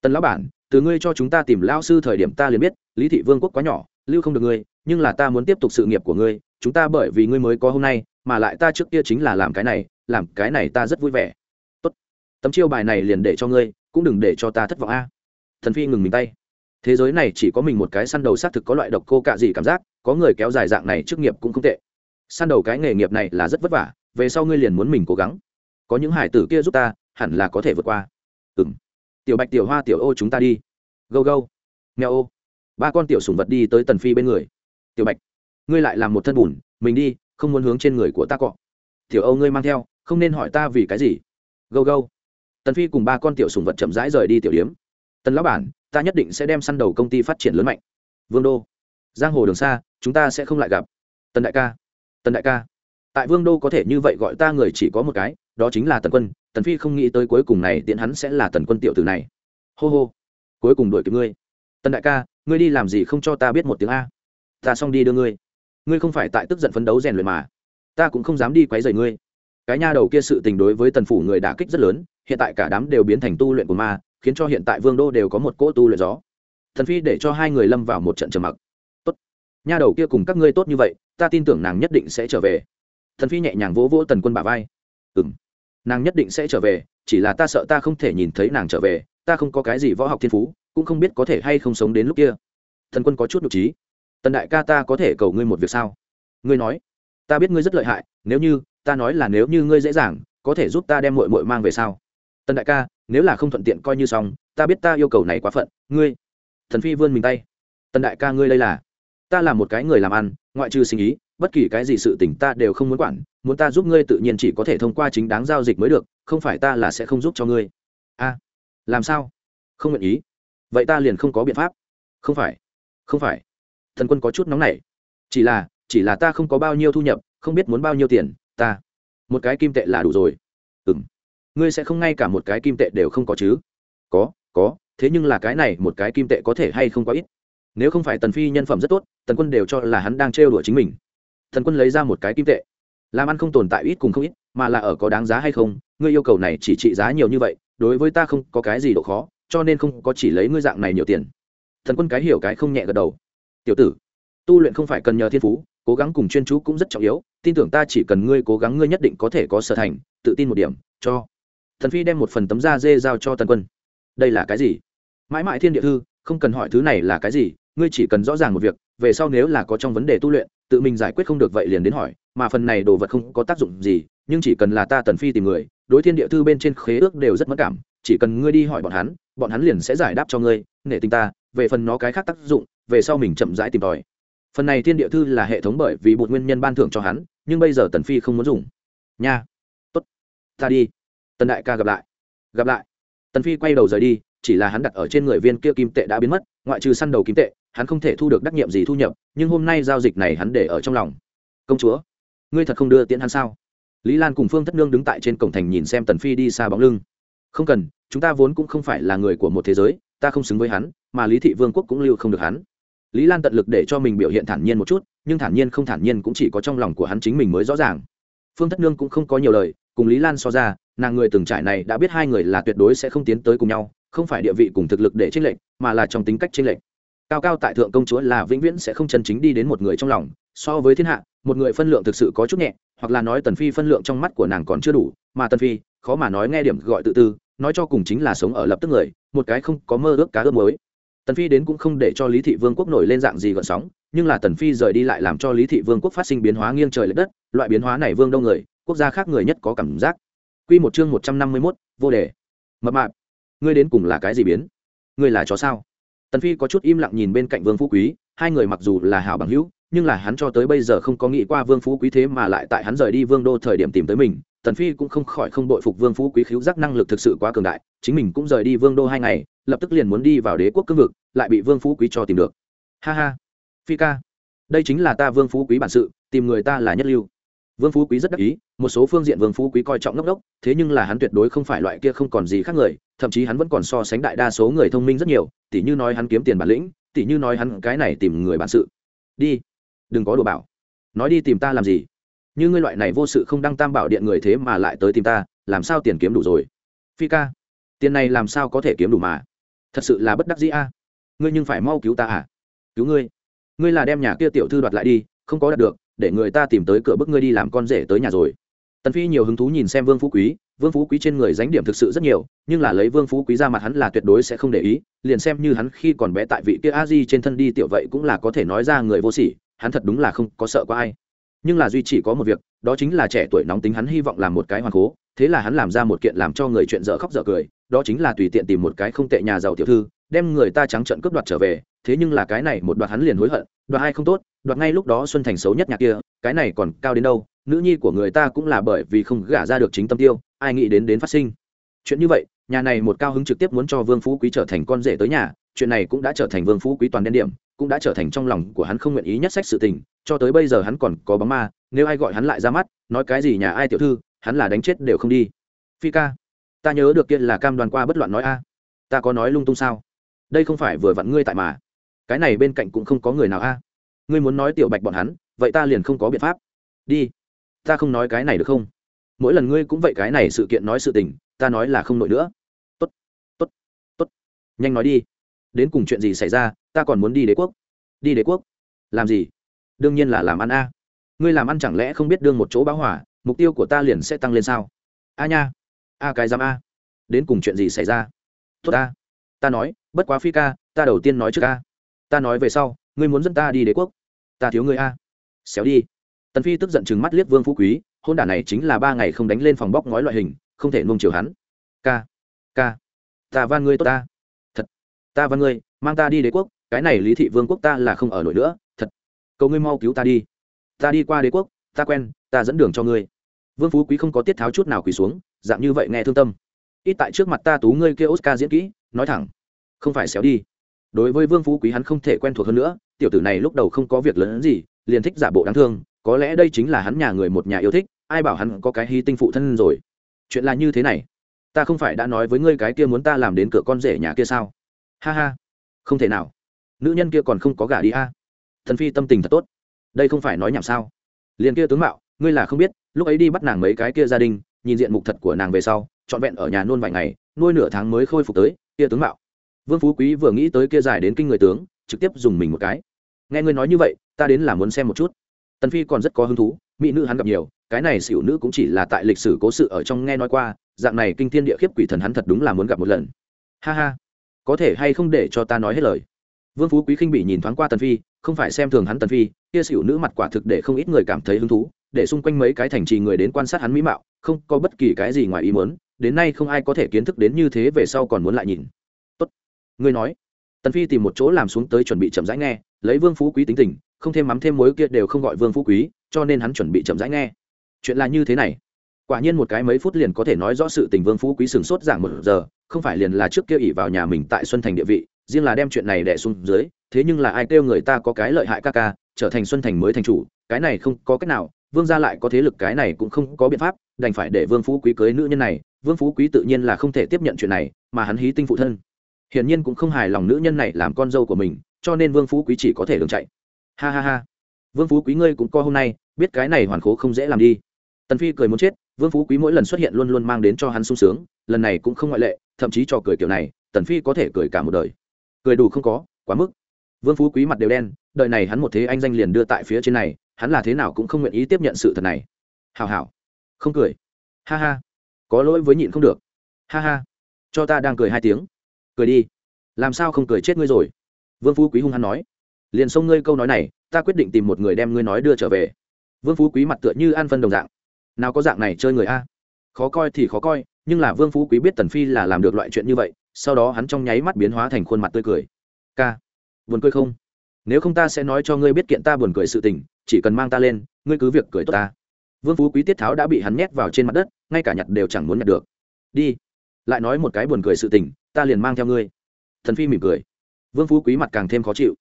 Tần lão bản, từ ngươi cho chúng ta tìm lao sư thời điểm ta liền biết, lý thị vương quốc quá nhỏ, lưu không được ngươi, nhưng là ta muốn tiếp tục sự nghiệp của ngươi, chúng ta bởi vì ngươi mới có hôm nay, mà lại ta trước kia chính là làm cái này, làm cái này ta rất vui vẻ tấm chiêu bài này liền để cho ngươi, cũng đừng để cho ta thất vọng a. Thần phi ngừng mình tay. Thế giới này chỉ có mình một cái săn đầu xác thực có loại độc cô cạ gì cảm giác, có người kéo dài dạng này trước nghiệp cũng không tệ. Săn đầu cái nghề nghiệp này là rất vất vả, về sau ngươi liền muốn mình cố gắng. Có những hải tử kia giúp ta, hẳn là có thể vượt qua. Ừ m tiểu bạch, tiểu hoa, tiểu ô chúng ta đi. Gâu gâu nghèo ô. Ba con tiểu sùng vật đi tới tần phi bên người. Tiểu bạch, ngươi lại làm một thân bùn, mình đi, không muốn hướng trên người của ta cọ. Tiểu âu ngươi mang theo, không nên hỏi ta vì cái gì. Gâu gâu tần phi cùng ba con tiểu sùng vật chậm rãi rời đi tiểu điếm. tần lão bản, ta nhất định sẽ đem săn đầu công ty phát triển lớn mạnh. vương đô, giang hồ đường xa, chúng ta sẽ không lại gặp. tần đại ca, tần đại ca. tại vương đô có thể như vậy gọi ta người chỉ có một cái, đó chính là tần quân. tần phi không nghĩ tới cuối cùng này tiện hắn sẽ là tần quân tiểu tử này. hô hô, cuối cùng đuổi kịp ngươi. tần đại ca, ngươi đi làm gì không cho ta biết một tiếng a? ta xong đi đưa ngươi. ngươi không phải tại tức giận phấn đấu rèn luyện mà. ta cũng không dám đi quấy rầy ngươi. cái nha đầu kia sự tình đối với tần phủ người đả kích rất lớn hiện tại cả đám đều biến thành tu luyện của ma, khiến cho hiện tại vương đô đều có một cỗ tu luyện gió. Thần phi để cho hai người lâm vào một trận trầm mặc. Tốt, nha đầu kia cùng các ngươi tốt như vậy, ta tin tưởng nàng nhất định sẽ trở về. Thần phi nhẹ nhàng vỗ vỗ tần quân bà vai. Ừ m nàng nhất định sẽ trở về, chỉ là ta sợ ta không thể nhìn thấy nàng trở về, ta không có cái gì võ học thiên phú, cũng không biết có thể hay không sống đến lúc kia. Thần quân có chút nhục trí tần đại ca ta có thể cầu ngươi một việc sao? Ngươi nói, ta biết ngươi rất lợi hại, nếu như, ta nói là nếu như ngươi dễ dàng, có thể giúp ta đem mội mội mang về sao? Tần đại ca, nếu là không thuận tiện coi như xong, ta biết ta yêu cầu này quá phận, ngươi. Thần phi vươn mình tay. Tần đại ca ngươi đây là. Ta là một cái người làm ăn, ngoại trừ sinh ý, bất kỳ cái gì sự tình ta đều không muốn quản, muốn ta giúp ngươi tự nhiên chỉ có thể thông qua chính đáng giao dịch mới được, không phải ta là sẽ không giúp cho ngươi. A, làm sao? Không nguyện ý. Vậy ta liền không có biện pháp. Không phải không phải. Thần quân có chút nóng nảy. Chỉ là chỉ là ta không có bao nhiêu thu nhập, không biết muốn bao nhiêu tiền, ta. Một cái kim tệ là đủ rồi ngươi sẽ không ngay cả một cái kim tệ đều không có chứ? Có có, thế nhưng là cái này một cái kim tệ có thể hay không quá ít? Nếu không phải tần phi nhân phẩm rất tốt, tần quân đều cho là hắn đang trêu đùa chính mình. Thần quân lấy ra một cái kim tệ. Làm ăn không tồn tại ít cùng không ít, mà là ở có đáng giá hay không, ngươi yêu cầu này chỉ trị giá nhiều như vậy, đối với ta không có cái gì độ khó, cho nên không có chỉ lấy ngươi dạng này nhiều tiền. Thần quân cái hiểu cái không nhẹ gật đầu. Tiểu tử, tu luyện không phải cần nhờ thiên phú, cố gắng cùng chuyên chú cũng rất trọng yếu, tin tưởng ta chỉ cần ngươi cố gắng ngươi nhất định có thể có sở thành, tự tin một điểm, cho thần phi đem một phần tấm da dê giao cho tần quân. Đây là cái gì? Mãi mãi thiên địa thư, không cần hỏi thứ này là cái gì, ngươi chỉ cần rõ ràng một việc, về sau nếu là có trong vấn đề tu luyện, tự mình giải quyết không được vậy liền đến hỏi, mà phần này đồ vật không có tác dụng gì, nhưng chỉ cần là ta tần phi tìm người, đối thiên địa thư bên trên khế ước đều rất mất cảm, chỉ cần ngươi đi hỏi bọn hắn bọn hắn liền sẽ giải đáp cho ngươi, nể tình ta, về phần nó cái khác tác dụng, về sau mình chậm rãi tìm tòi. Phần này thiên địa thư là hệ thống bởi vì một nguyên nhân ban thưởng cho hắn, nhưng bây giờ tần phi không muốn dùng. Nha. Tốt. Ta đi tần đại ca gặp lại. Gặp lại. Tần phi quay đầu rời đi, chỉ là hắn đặt ở trên người viên kia kim tệ đã biến mất, ngoại trừ săn đầu kim tệ, hắn không thể thu được đắc nhiệm gì thu nhập, nhưng hôm nay giao dịch này hắn để ở trong lòng. Công chúa, ngươi thật không đưa tiễn hắn sao? Lý lan cùng phương thất nương đứng tại trên cổng thành nhìn xem tần phi đi xa bóng lưng. Không cần, chúng ta vốn cũng không phải là người của một thế giới, ta không xứng với hắn, mà lý thị vương quốc cũng lưu không được hắn. Lý lan tận lực để cho mình biểu hiện thản nhiên một chút, nhưng thản nhiên không thản nhiên cũng chỉ có trong lòng của hắn chính mình mới rõ ràng. Phương thất nương cũng không có nhiều lời cùng lý lan so ra, nàng người từng trải này đã biết hai người là tuyệt đối sẽ không tiến tới cùng nhau, không phải địa vị cùng thực lực để tranh lệch, mà là trong tính cách tranh lệch. Cao cao tại thượng công chúa là vĩnh viễn sẽ không chân chính đi đến một người trong lòng, so với thiên hạ, một người phân lượng thực sự có chút nhẹ, hoặc là nói tần phi phân lượng trong mắt của nàng còn chưa đủ, mà tần phi, khó mà nói nghe điểm gọi tự tư, nói cho cùng chính là sống ở lập tức người, một cái không có mơ ước cá ước mới tần phi đến cũng không để cho lý thị vương quốc nổi lên dạng gì gợn sóng, nhưng là tần phi rời đi lại làm cho lý thị vương quốc phát sinh biến hóa nghiêng trời lệch đất, loại biến hóa này vương đông người quốc gia khác người nhất có cảm giác. Quy một chương 151, vô đề. Mập mạp ngươi đến cùng là cái gì biến? Ngươi là chó sao? Tần phi có chút im lặng nhìn bên cạnh vương phú quý hai người mặc dù là hảo bằng hữu nhưng là hắn cho tới bây giờ không có nghĩ qua vương phú quý thế mà lại tại hắn rời đi vương đô thời điểm tìm tới mình. Tần phi cũng không khỏi không bội phục vương phú quý khiếu giác năng lực thực sự quá cường đại chính mình cũng rời đi vương đô hai ngày lập tức liền muốn đi vào đế quốc cương vực lại bị vương phú quý cho tìm được. Ha ha. Phi ca đây chính là ta vương phú quý bản sự tìm người ta là nhất lưu vương phú quý rất đắc ý, một số phương diện vương phú quý coi trọng ngốc đốc thế nhưng là hắn tuyệt đối không phải loại kia không còn gì khác người, thậm chí hắn vẫn còn so sánh đại đa số người thông minh rất nhiều, tỉ như nói hắn kiếm tiền bản lĩnh, tỉ như nói hắn cái này tìm người bản sự. Đi, đừng có đồ bảo. Nói đi tìm ta làm gì? Như ngươi loại này vô sự không đăng tam bảo điện người thế mà lại tới tìm ta, làm sao tiền kiếm đủ rồi? Phi ca, tiền này làm sao có thể kiếm đủ mà? Thật sự là bất đắc dĩ a. Ngươi nhưng phải mau cứu ta à? Cứu ngươi. Ngươi là đem nhà kia tiểu thư đoạt lại đi, không có đạt được để người ta tìm tới cửa bức ngươi đi làm con rể tới nhà rồi. Tần phi nhiều hứng thú nhìn xem vương phú quý, vương phú quý trên người dánh điểm thực sự rất nhiều, nhưng là lấy vương phú quý ra mặt hắn là tuyệt đối sẽ không để ý, liền xem như hắn khi còn bé tại vị kia a di trên thân đi tiểu vậy cũng là có thể nói ra người vô sỉ, hắn thật đúng là không có sợ có ai. Nhưng là duy chỉ có một việc, đó chính là trẻ tuổi nóng tính hắn hy vọng làm một cái hoàn cố thế là hắn làm ra một kiện làm cho người chuyện dở khóc dở cười, đó chính là tùy tiện tìm một cái không tệ nhà giàu tiểu thư đem người ta trắng trận cướp đoạt trở về, thế nhưng là cái này một đoạt hắn liền hối hận, đoạt hai không tốt, đoạt ngay lúc đó xuân thành xấu nhất nhà kia, cái này còn cao đến đâu, nữ nhi của người ta cũng là bởi vì không gả ra được chính tâm tiêu, ai nghĩ đến đến phát sinh. Chuyện như vậy, nhà này một cao hứng trực tiếp muốn cho vương phú quý trở thành con rể tới nhà, chuyện này cũng đã trở thành vương phú quý toàn đen điểm, cũng đã trở thành trong lòng của hắn không nguyện ý nhất sách sự tình, cho tới bây giờ hắn còn có bóng ma, nếu ai gọi hắn lại ra mắt, nói cái gì nhà ai tiểu thư, hắn là đánh chết đều không đi. Phi ca, ta nhớ được kia là cam đoàn qua bất loạn nói a. Ta có nói lung tung sao? Đây không phải vừa vặn ngươi tại mà. Cái này bên cạnh cũng không có người nào a. Ngươi muốn nói tiểu bạch bọn hắn, vậy ta liền không có biện pháp. Đi. Ta không nói cái này được không? Mỗi lần ngươi cũng vậy cái này sự kiện nói sự tình, ta nói là không nổi nữa. Tốt tốt tốt. Nhanh nói đi. Đến cùng chuyện gì xảy ra, ta còn muốn đi đế quốc. Đi đế quốc? Làm gì? Đương nhiên là làm ăn a. Ngươi làm ăn chẳng lẽ không biết đương một chỗ báo hỏa mục tiêu của ta liền sẽ tăng lên sao? A nha. A cái giám a. Đến cùng chuyện gì xảy ra? Tốt a. Ta nói bất quá phi ca ta đầu tiên nói trước ca, ta nói về sau ngươi muốn dẫn ta đi đế quốc. Ta thiếu ngươi a. Xéo đi. Tần phi tức giận chừng mắt liếc vương phú quý hôn đả này chính là ba ngày không đánh lên phòng bóc ngói loại hình không thể nung chiều hắn. Ca ca ta van ngươi tốt ta. Thật ta van ngươi mang ta đi đế quốc cái này lý thị vương quốc ta là không ở nổi nữa thật. Cầu ngươi mau cứu ta đi. Ta đi qua đế quốc ta quen ta dẫn đường cho ngươi. Vương phú quý không có tiết tháo chút nào quỳ xuống dạng như vậy nghe thương tâm. Ít tại trước mặt ta tú ngươi kêu oscar diễn kỹ nói thẳng không phải xéo đi. Đối với vương phú quý hắn không thể quen thuộc hơn nữa, tiểu tử này lúc đầu không có việc lớn gì, liền thích giả bộ đáng thương, có lẽ đây chính là hắn nhà người một nhà yêu thích, ai bảo hắn có cái hy tinh phụ thân rồi. Chuyện là như thế này. Ta không phải đã nói với ngươi cái kia muốn ta làm đến cửa con rể nhà kia sao? Ha ha. Không thể nào. Nữ nhân kia còn không có gả đi a. À. thần phi tâm tình thật tốt. Đây không phải nói nhảm sao? Liền kia tướng mạo, ngươi là không biết, lúc ấy đi bắt nàng mấy cái kia gia đình, nhìn diện mục thật của nàng về sau, trọn vẹn ở nhà nôn vài ngày, nuôi nửa tháng mới khôi phục tới, kia tướng mạo vương phú quý vừa nghĩ tới kia dài đến kinh người tướng, trực tiếp dùng mình một cái. Nghe ngươi nói như vậy, ta đến là muốn xem một chút. Tần phi còn rất có hứng thú, mỹ nữ hắn gặp nhiều, cái này xỉu nữ cũng chỉ là tại lịch sử cố sự ở trong nghe nói qua, dạng này kinh thiên địa khiếp quỷ thần hắn thật đúng là muốn gặp một lần. Ha ha, có thể hay không để cho ta nói hết lời? Vương phú quý khinh bị nhìn thoáng qua tần phi, không phải xem thường hắn tần phi, kia xỉu nữ mặt quả thực để không ít người cảm thấy hứng thú, để xung quanh mấy cái thành trì người đến quan sát hắn mỹ mạo, không có bất kỳ cái gì ngoài ý muốn, đến nay không ai có thể kiến thức đến như thế về sau còn muốn lại nhìn ngươi nói. Tần phi tìm một chỗ làm xuống tới chuẩn bị chậm rãi nghe, lấy vương phú quý tính tình, không thêm mắm thêm muối kia đều không gọi vương phú quý, cho nên hắn chuẩn bị chậm rãi nghe. Chuyện là như thế này. Quả nhiên một cái mấy phút liền có thể nói rõ sự tình vương phú quý sừng sốt dạng một giờ, không phải liền là trước kia ỉ vào nhà mình tại xuân thành địa vị, riêng là đem chuyện này đẻ xuống dưới, thế nhưng là ai kêu người ta có cái lợi hại ca ca, trở thành xuân thành mới thành chủ, cái này không có cách nào, vương gia lại có thế lực cái này cũng không có biện pháp, đành phải để vương phú quý cưới nữ nhân này, vương phú quý tự nhiên là không thể tiếp nhận chuyện này, mà hắn hí tinh phụ thân hiển nhiên cũng không hài lòng nữ nhân này làm con dâu của mình, cho nên vương phú quý chỉ có thể đường chạy. Ha ha ha. Vương phú quý ngươi cũng co hôm nay, biết cái này hoàn khố không dễ làm đi. Tần phi cười muốn chết, vương phú quý mỗi lần xuất hiện luôn luôn mang đến cho hắn sung sướng, lần này cũng không ngoại lệ, thậm chí cho cười kiểu này, tần phi có thể cười cả một đời. Cười đủ không có, quá mức. Vương phú quý mặt đều đen, đời này hắn một thế anh danh liền đưa tại phía trên này, hắn là thế nào cũng không nguyện ý tiếp nhận sự thật này. Hào hào không cười. Ha ha. Có lỗi với nhịn không được. Ha ha. Cho ta đang cười hai tiếng cười đi. Làm sao không cười chết ngươi rồi? Vương phú quý hung hăng nói. Liền xông ngươi câu nói này, ta quyết định tìm một người đem ngươi nói đưa trở về. Vương phú quý mặt tựa như an phân đồng dạng. Nào có dạng này chơi người a? Khó coi thì khó coi, nhưng là vương phú quý biết tần phi là làm được loại chuyện như vậy, sau đó hắn trong nháy mắt biến hóa thành khuôn mặt tươi cười. Ca, buồn cười không? Nếu không ta sẽ nói cho ngươi biết kiện ta buồn cười sự tình, chỉ cần mang ta lên, ngươi cứ việc cười tốt ta. Vương phú quý tiết tháo đã bị hắn nhét vào trên mặt đất, ngay cả nhặt đều chẳng muốn nhặt được. Đi, lại nói một cái buồn cười sự tình ta liền mang theo ngươi. Thần phi mỉm cười. Vương phú quý mặt càng thêm khó chịu.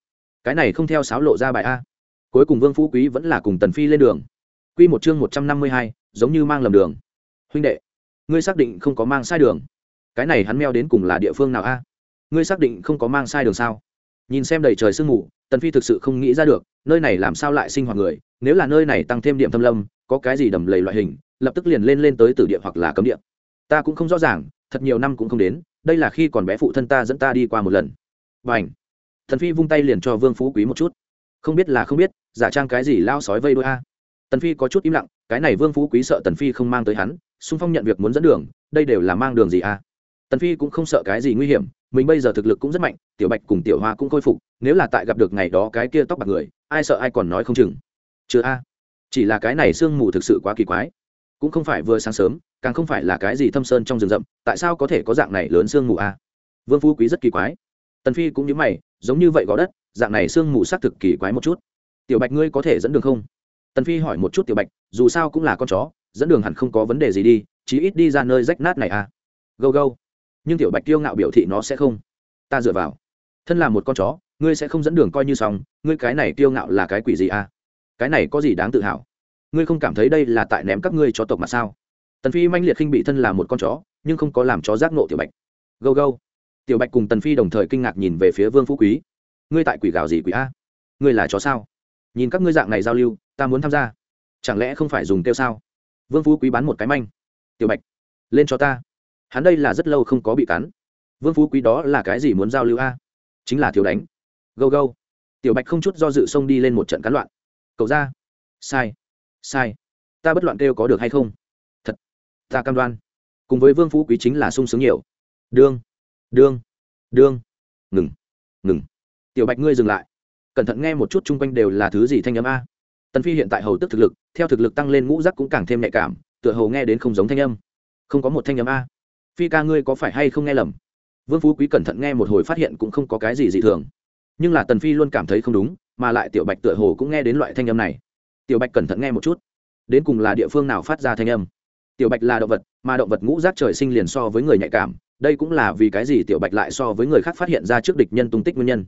Cái này không theo sáo lộ ra bài a. Cuối cùng vương phú quý vẫn là cùng tần phi lên đường. Q một chương một trăm năm mươi hai, giống như mang lầm đường. Huynh đệ, ngươi xác định không có mang sai đường. Cái này hắn meo đến cùng là địa phương nào a? Ngươi xác định không có mang sai đường sao? Nhìn xem đầy trời sương mù, tần phi thực sự không nghĩ ra được, nơi này làm sao lại sinh hoạt người, nếu là nơi này tăng thêm điểm thâm lâm, có cái gì đầm lầy loại hình, lập tức liền lên lên tới tử địa hoặc là cấm địa. Ta cũng không rõ ràng, thật nhiều năm cũng không đến đây là khi còn bé phụ thân ta dẫn ta đi qua một lần. Và ảnh thần phi vung tay liền cho vương phú quý một chút. Không biết là không biết, giả trang cái gì lao sói vây đôi a. Tần phi có chút im lặng, cái này vương phú quý sợ tần phi không mang tới hắn, xung phong nhận việc muốn dẫn đường, đây đều là mang đường gì a? Tần phi cũng không sợ cái gì nguy hiểm, mình bây giờ thực lực cũng rất mạnh, tiểu bạch cùng tiểu hoa cũng khôi phục, nếu là tại gặp được ngày đó cái kia tóc bạc người, ai sợ ai còn nói không chừng. Chưa a? Chỉ là cái này sương mù thực sự quá kỳ quái. Cũng không phải vừa sáng sớm càng không phải là cái gì thâm sơn trong rừng rậm, tại sao có thể có dạng này lớn sương mù a? Vương phú quý rất kỳ quái. Tần phi cũng như mày, giống như vậy gò đất, dạng này sương mù xác thực kỳ quái một chút. Tiểu bạch ngươi có thể dẫn đường không? Tần phi hỏi một chút tiểu bạch, dù sao cũng là con chó, dẫn đường hẳn không có vấn đề gì đi, chí ít đi ra nơi rách nát này à gâu gâu. Nhưng tiểu bạch kiêu ngạo biểu thị nó sẽ không. Ta dựa vào. Thân là một con chó, ngươi sẽ không dẫn đường coi như xong, ngươi cái này kiêu ngạo là cái quỷ gì à cái này có gì đáng tự hào? Ngươi không cảm thấy đây là tại ném các ngươi cho tộc mà sao? Tần phi manh liệt khinh bị thân là một con chó, nhưng không có làm chó giác nộ tiểu bạch. Gâu gâu. Tiểu bạch cùng tần phi đồng thời kinh ngạc nhìn về phía vương phú quý. Ngươi tại quỷ gào gì quỷ a? Ngươi là chó sao? Nhìn các ngươi dạng này giao lưu, ta muốn tham gia. Chẳng lẽ không phải dùng tiêu sao? Vương phú quý bán một cái manh. Tiểu bạch, lên cho ta. Hắn đây là rất lâu không có bị cắn. Vương phú quý đó là cái gì muốn giao lưu a? Chính là thiếu đánh. Gâu gâu. Tiểu bạch không chút do dự xông đi lên một trận cắn loạn. Cậu ra. Sai. Sai. Ta bất loạn kêu có được hay không? Ta cam đoan. Cùng với vương phú quý chính là sung sướng nhiều. Đương đương đương. Ngừng ngừng. Tiểu bạch ngươi dừng lại. Cẩn thận nghe một chút chung quanh đều là thứ gì thanh âm a. Tần phi hiện tại hầu tức thực lực, theo thực lực tăng lên ngũ giác cũng càng thêm nhạy cảm, tựa hầu nghe đến không giống thanh âm. Không có một thanh âm a. Phi ca ngươi có phải hay không nghe lầm? Vương phú quý cẩn thận nghe một hồi phát hiện cũng không có cái gì dị thường. Nhưng là tần phi luôn cảm thấy không đúng, mà lại tiểu bạch tựa hồ cũng nghe đến loại thanh âm này. Tiểu bạch cẩn thận nghe một chút. Đến cùng là địa phương nào phát ra thanh âm? Tiểu bạch là động vật, mà động vật ngũ giác trời sinh liền so với người nhạy cảm, đây cũng là vì cái gì tiểu bạch lại so với người khác phát hiện ra trước địch nhân tung tích nguyên nhân.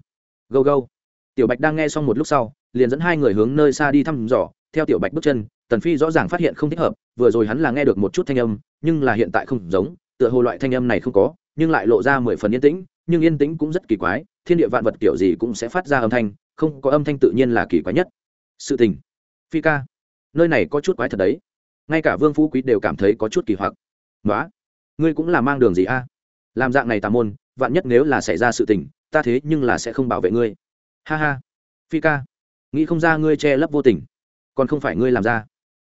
Go go tiểu bạch đang nghe xong một lúc sau, liền dẫn hai người hướng nơi xa đi thăm dò, theo tiểu bạch bước chân, tần phi rõ ràng phát hiện không thích hợp, vừa rồi hắn là nghe được một chút thanh âm, nhưng là hiện tại không giống, tựa hồ loại thanh âm này không có, nhưng lại lộ ra mười phần yên tĩnh, nhưng yên tĩnh cũng rất kỳ quái, thiên địa vạn vật kiểu gì cũng sẽ phát ra âm thanh, không có âm thanh tự nhiên là kỳ quái nhất. Sự tình. Phi ca, nơi này có chút quái thật đấy ngay cả vương phú quý đều cảm thấy có chút kỳ hoặc. Nói ngươi cũng là mang đường gì a? Làm dạng này tà môn, vạn nhất nếu là xảy ra sự tình, ta thế nhưng là sẽ không bảo vệ ngươi. Ha ha, phi ca, nghĩ không ra ngươi che lấp vô tình. Còn không phải ngươi làm ra.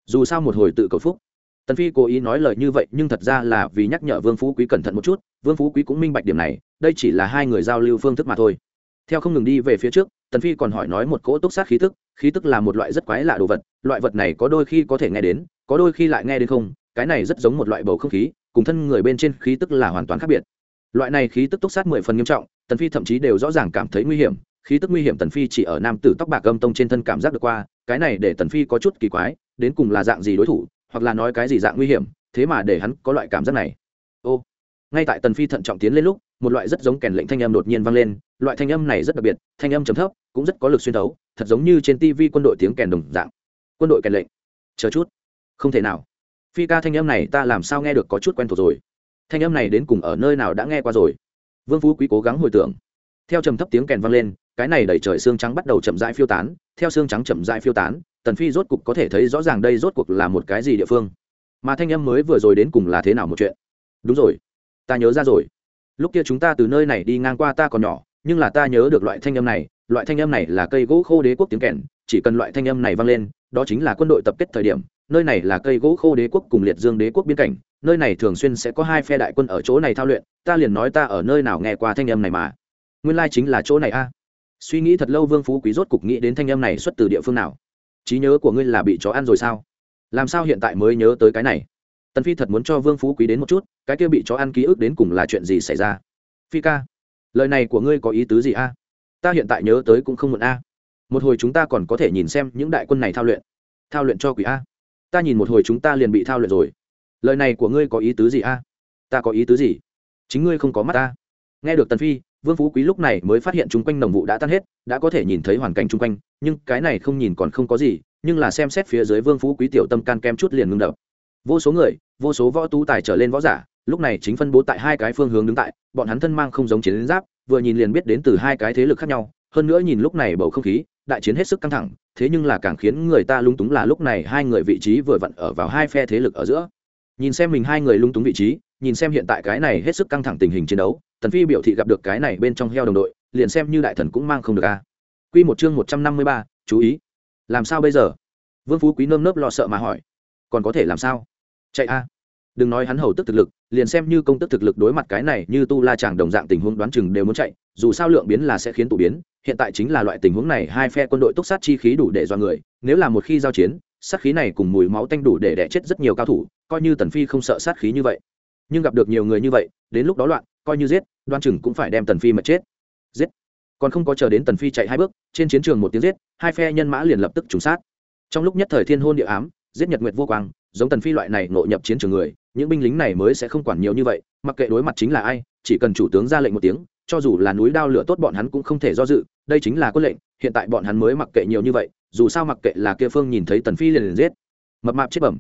Dù sao một hồi tự cầu phúc. Tần phi cố ý nói lời như vậy, nhưng thật ra là vì nhắc nhở vương phú quý cẩn thận một chút, vương phú quý cũng minh bạch điểm này, đây chỉ là hai người giao lưu phương thức mà thôi. Theo không ngừng đi về phía trước, tần phi còn hỏi nói một cỗ túc sát khí tức khí tức là một loại rất quái lạ đồ vật, loại vật này có đôi khi có thể nghe đến có đôi khi lại nghe đến không, cái này rất giống một loại bầu không khí, cùng thân người bên trên khí tức là hoàn toàn khác biệt. Loại này khí tức túc sát mười phần nghiêm trọng, tần phi thậm chí đều rõ ràng cảm thấy nguy hiểm, khí tức nguy hiểm tần phi chỉ ở nam tử tóc bạc âm tông trên thân cảm giác được qua, cái này để tần phi có chút kỳ quái, đến cùng là dạng gì đối thủ, hoặc là nói cái gì dạng nguy hiểm, thế mà để hắn có loại cảm giác này. Ô, ngay tại tần phi thận trọng tiến lên lúc, một loại rất giống kèn lệnh thanh âm đột nhiên vang lên, loại thanh âm này rất đặc biệt, thanh âm trầm thấp, cũng rất có lực xuyên thấu, thật giống như trên TV quân đội tiếng kèn đồng dạng. Quân đội kèn lệnh, chờ chút không thể nào. Phi ca thanh âm này ta làm sao nghe được có chút quen thuộc rồi. Thanh âm này đến cùng ở nơi nào đã nghe qua rồi? Vương phú quý cố gắng hồi tưởng. Theo trầm thấp tiếng kèn vang lên, cái này đẩy trời xương trắng bắt đầu chậm rãi phiêu tán, theo xương trắng chậm rãi phiêu tán, tần phi rốt cục có thể thấy rõ ràng đây rốt cuộc là một cái gì địa phương. Mà thanh âm mới vừa rồi đến cùng là thế nào một chuyện? Đúng rồi. Ta nhớ ra rồi. Lúc kia chúng ta từ nơi này đi ngang qua ta còn nhỏ, nhưng là ta nhớ được loại thanh âm này, loại thanh âm này là cây gỗ khô đế quốc tiếng kèn, chỉ cần loại thanh âm này vang lên, đó chính là quân đội tập kết thời điểm nơi này là cây gỗ khô đế quốc cùng liệt dương đế quốc biên cảnh, nơi này thường xuyên sẽ có hai phe đại quân ở chỗ này thao luyện, ta liền nói ta ở nơi nào nghe qua thanh âm này mà. Nguyên lai chính là chỗ này a. Suy nghĩ thật lâu vương phú quý rốt cục nghĩ đến thanh âm này xuất từ địa phương nào. Trí nhớ của ngươi là bị chó ăn rồi sao? Làm sao hiện tại mới nhớ tới cái này? Tần phi thật muốn cho vương phú quý đến một chút, cái kia bị chó ăn ký ức đến cùng là chuyện gì xảy ra? Phi ca, lời này của ngươi có ý tứ gì a? Ta hiện tại nhớ tới cũng không muộn a. Một hồi chúng ta còn có thể nhìn xem những đại quân này thao luyện. Thao luyện cho quỷ a ta nhìn một hồi chúng ta liền bị thao luyện rồi. Lời này của ngươi có ý tứ gì a? Ta có ý tứ gì? Chính ngươi không có mắt ta. Nghe được tần phi, vương phú quý lúc này mới phát hiện chung quanh nồng vụ đã tan hết, đã có thể nhìn thấy hoàn cảnh chung quanh, nhưng cái này không nhìn còn không có gì, nhưng là xem xét phía dưới vương phú quý tiểu tâm can kem chút liền ngưng đập. Vô số người, vô số võ tú tài trở lên võ giả, lúc này chính phân bố tại hai cái phương hướng đứng tại, bọn hắn thân mang không giống chiến giáp, vừa nhìn liền biết đến từ hai cái thế lực khác nhau hơn nữa nhìn lúc này bầu không khí đại chiến hết sức căng thẳng thế nhưng là càng khiến người ta lung túng là lúc này hai người vị trí vừa vặn ở vào hai phe thế lực ở giữa. Nhìn xem mình hai người lung túng vị trí nhìn xem hiện tại cái này hết sức căng thẳng tình hình chiến đấu tần phi biểu thị gặp được cái này bên trong heo đồng đội liền xem như đại thần cũng mang không được a. Quy một chương một trăm năm mươi ba, chú ý. Làm sao bây giờ? Vương phú quý nơm nớp lo sợ mà hỏi. Còn có thể làm sao? Chạy a. Đừng nói hắn hầu tức thực lực liền xem như công tức thực lực đối mặt cái này như tu la chàng đồng dạng tình huống đoán chừng đều muốn chạy dù sao lượng biến là sẽ khiến tụ biến hiện tại chính là loại tình huống này, hai phe quân đội túc sát chi khí đủ để dọa người, nếu là một khi giao chiến, sát khí này cùng mùi máu tanh đủ để đẻ chết rất nhiều cao thủ, coi như tần phi không sợ sát khí như vậy. Nhưng gặp được nhiều người như vậy, đến lúc đó loạn, coi như giết, đoan chừng cũng phải đem tần phi mật chết. Giết. Còn không có chờ đến tần phi chạy hai bước, trên chiến trường một tiếng giết, hai phe nhân mã liền lập tức trùng sát. Trong lúc nhất thời thiên hôn địa ám, giết nhật nguyệt vô quang, giống tần phi loại này ngộ nhập chiến trường người, những binh lính này mới sẽ không quản nhiều như vậy, mặc kệ đối mặt chính là ai, chỉ cần chủ tướng ra lệnh một tiếng cho dù là núi đao lửa tốt bọn hắn cũng không thể do dự, đây chính là quân lệnh, hiện tại bọn hắn mới mặc kệ nhiều như vậy, dù sao mặc kệ là kia phương nhìn thấy tần phi liền liền giết. Mập mạp chết bẩm.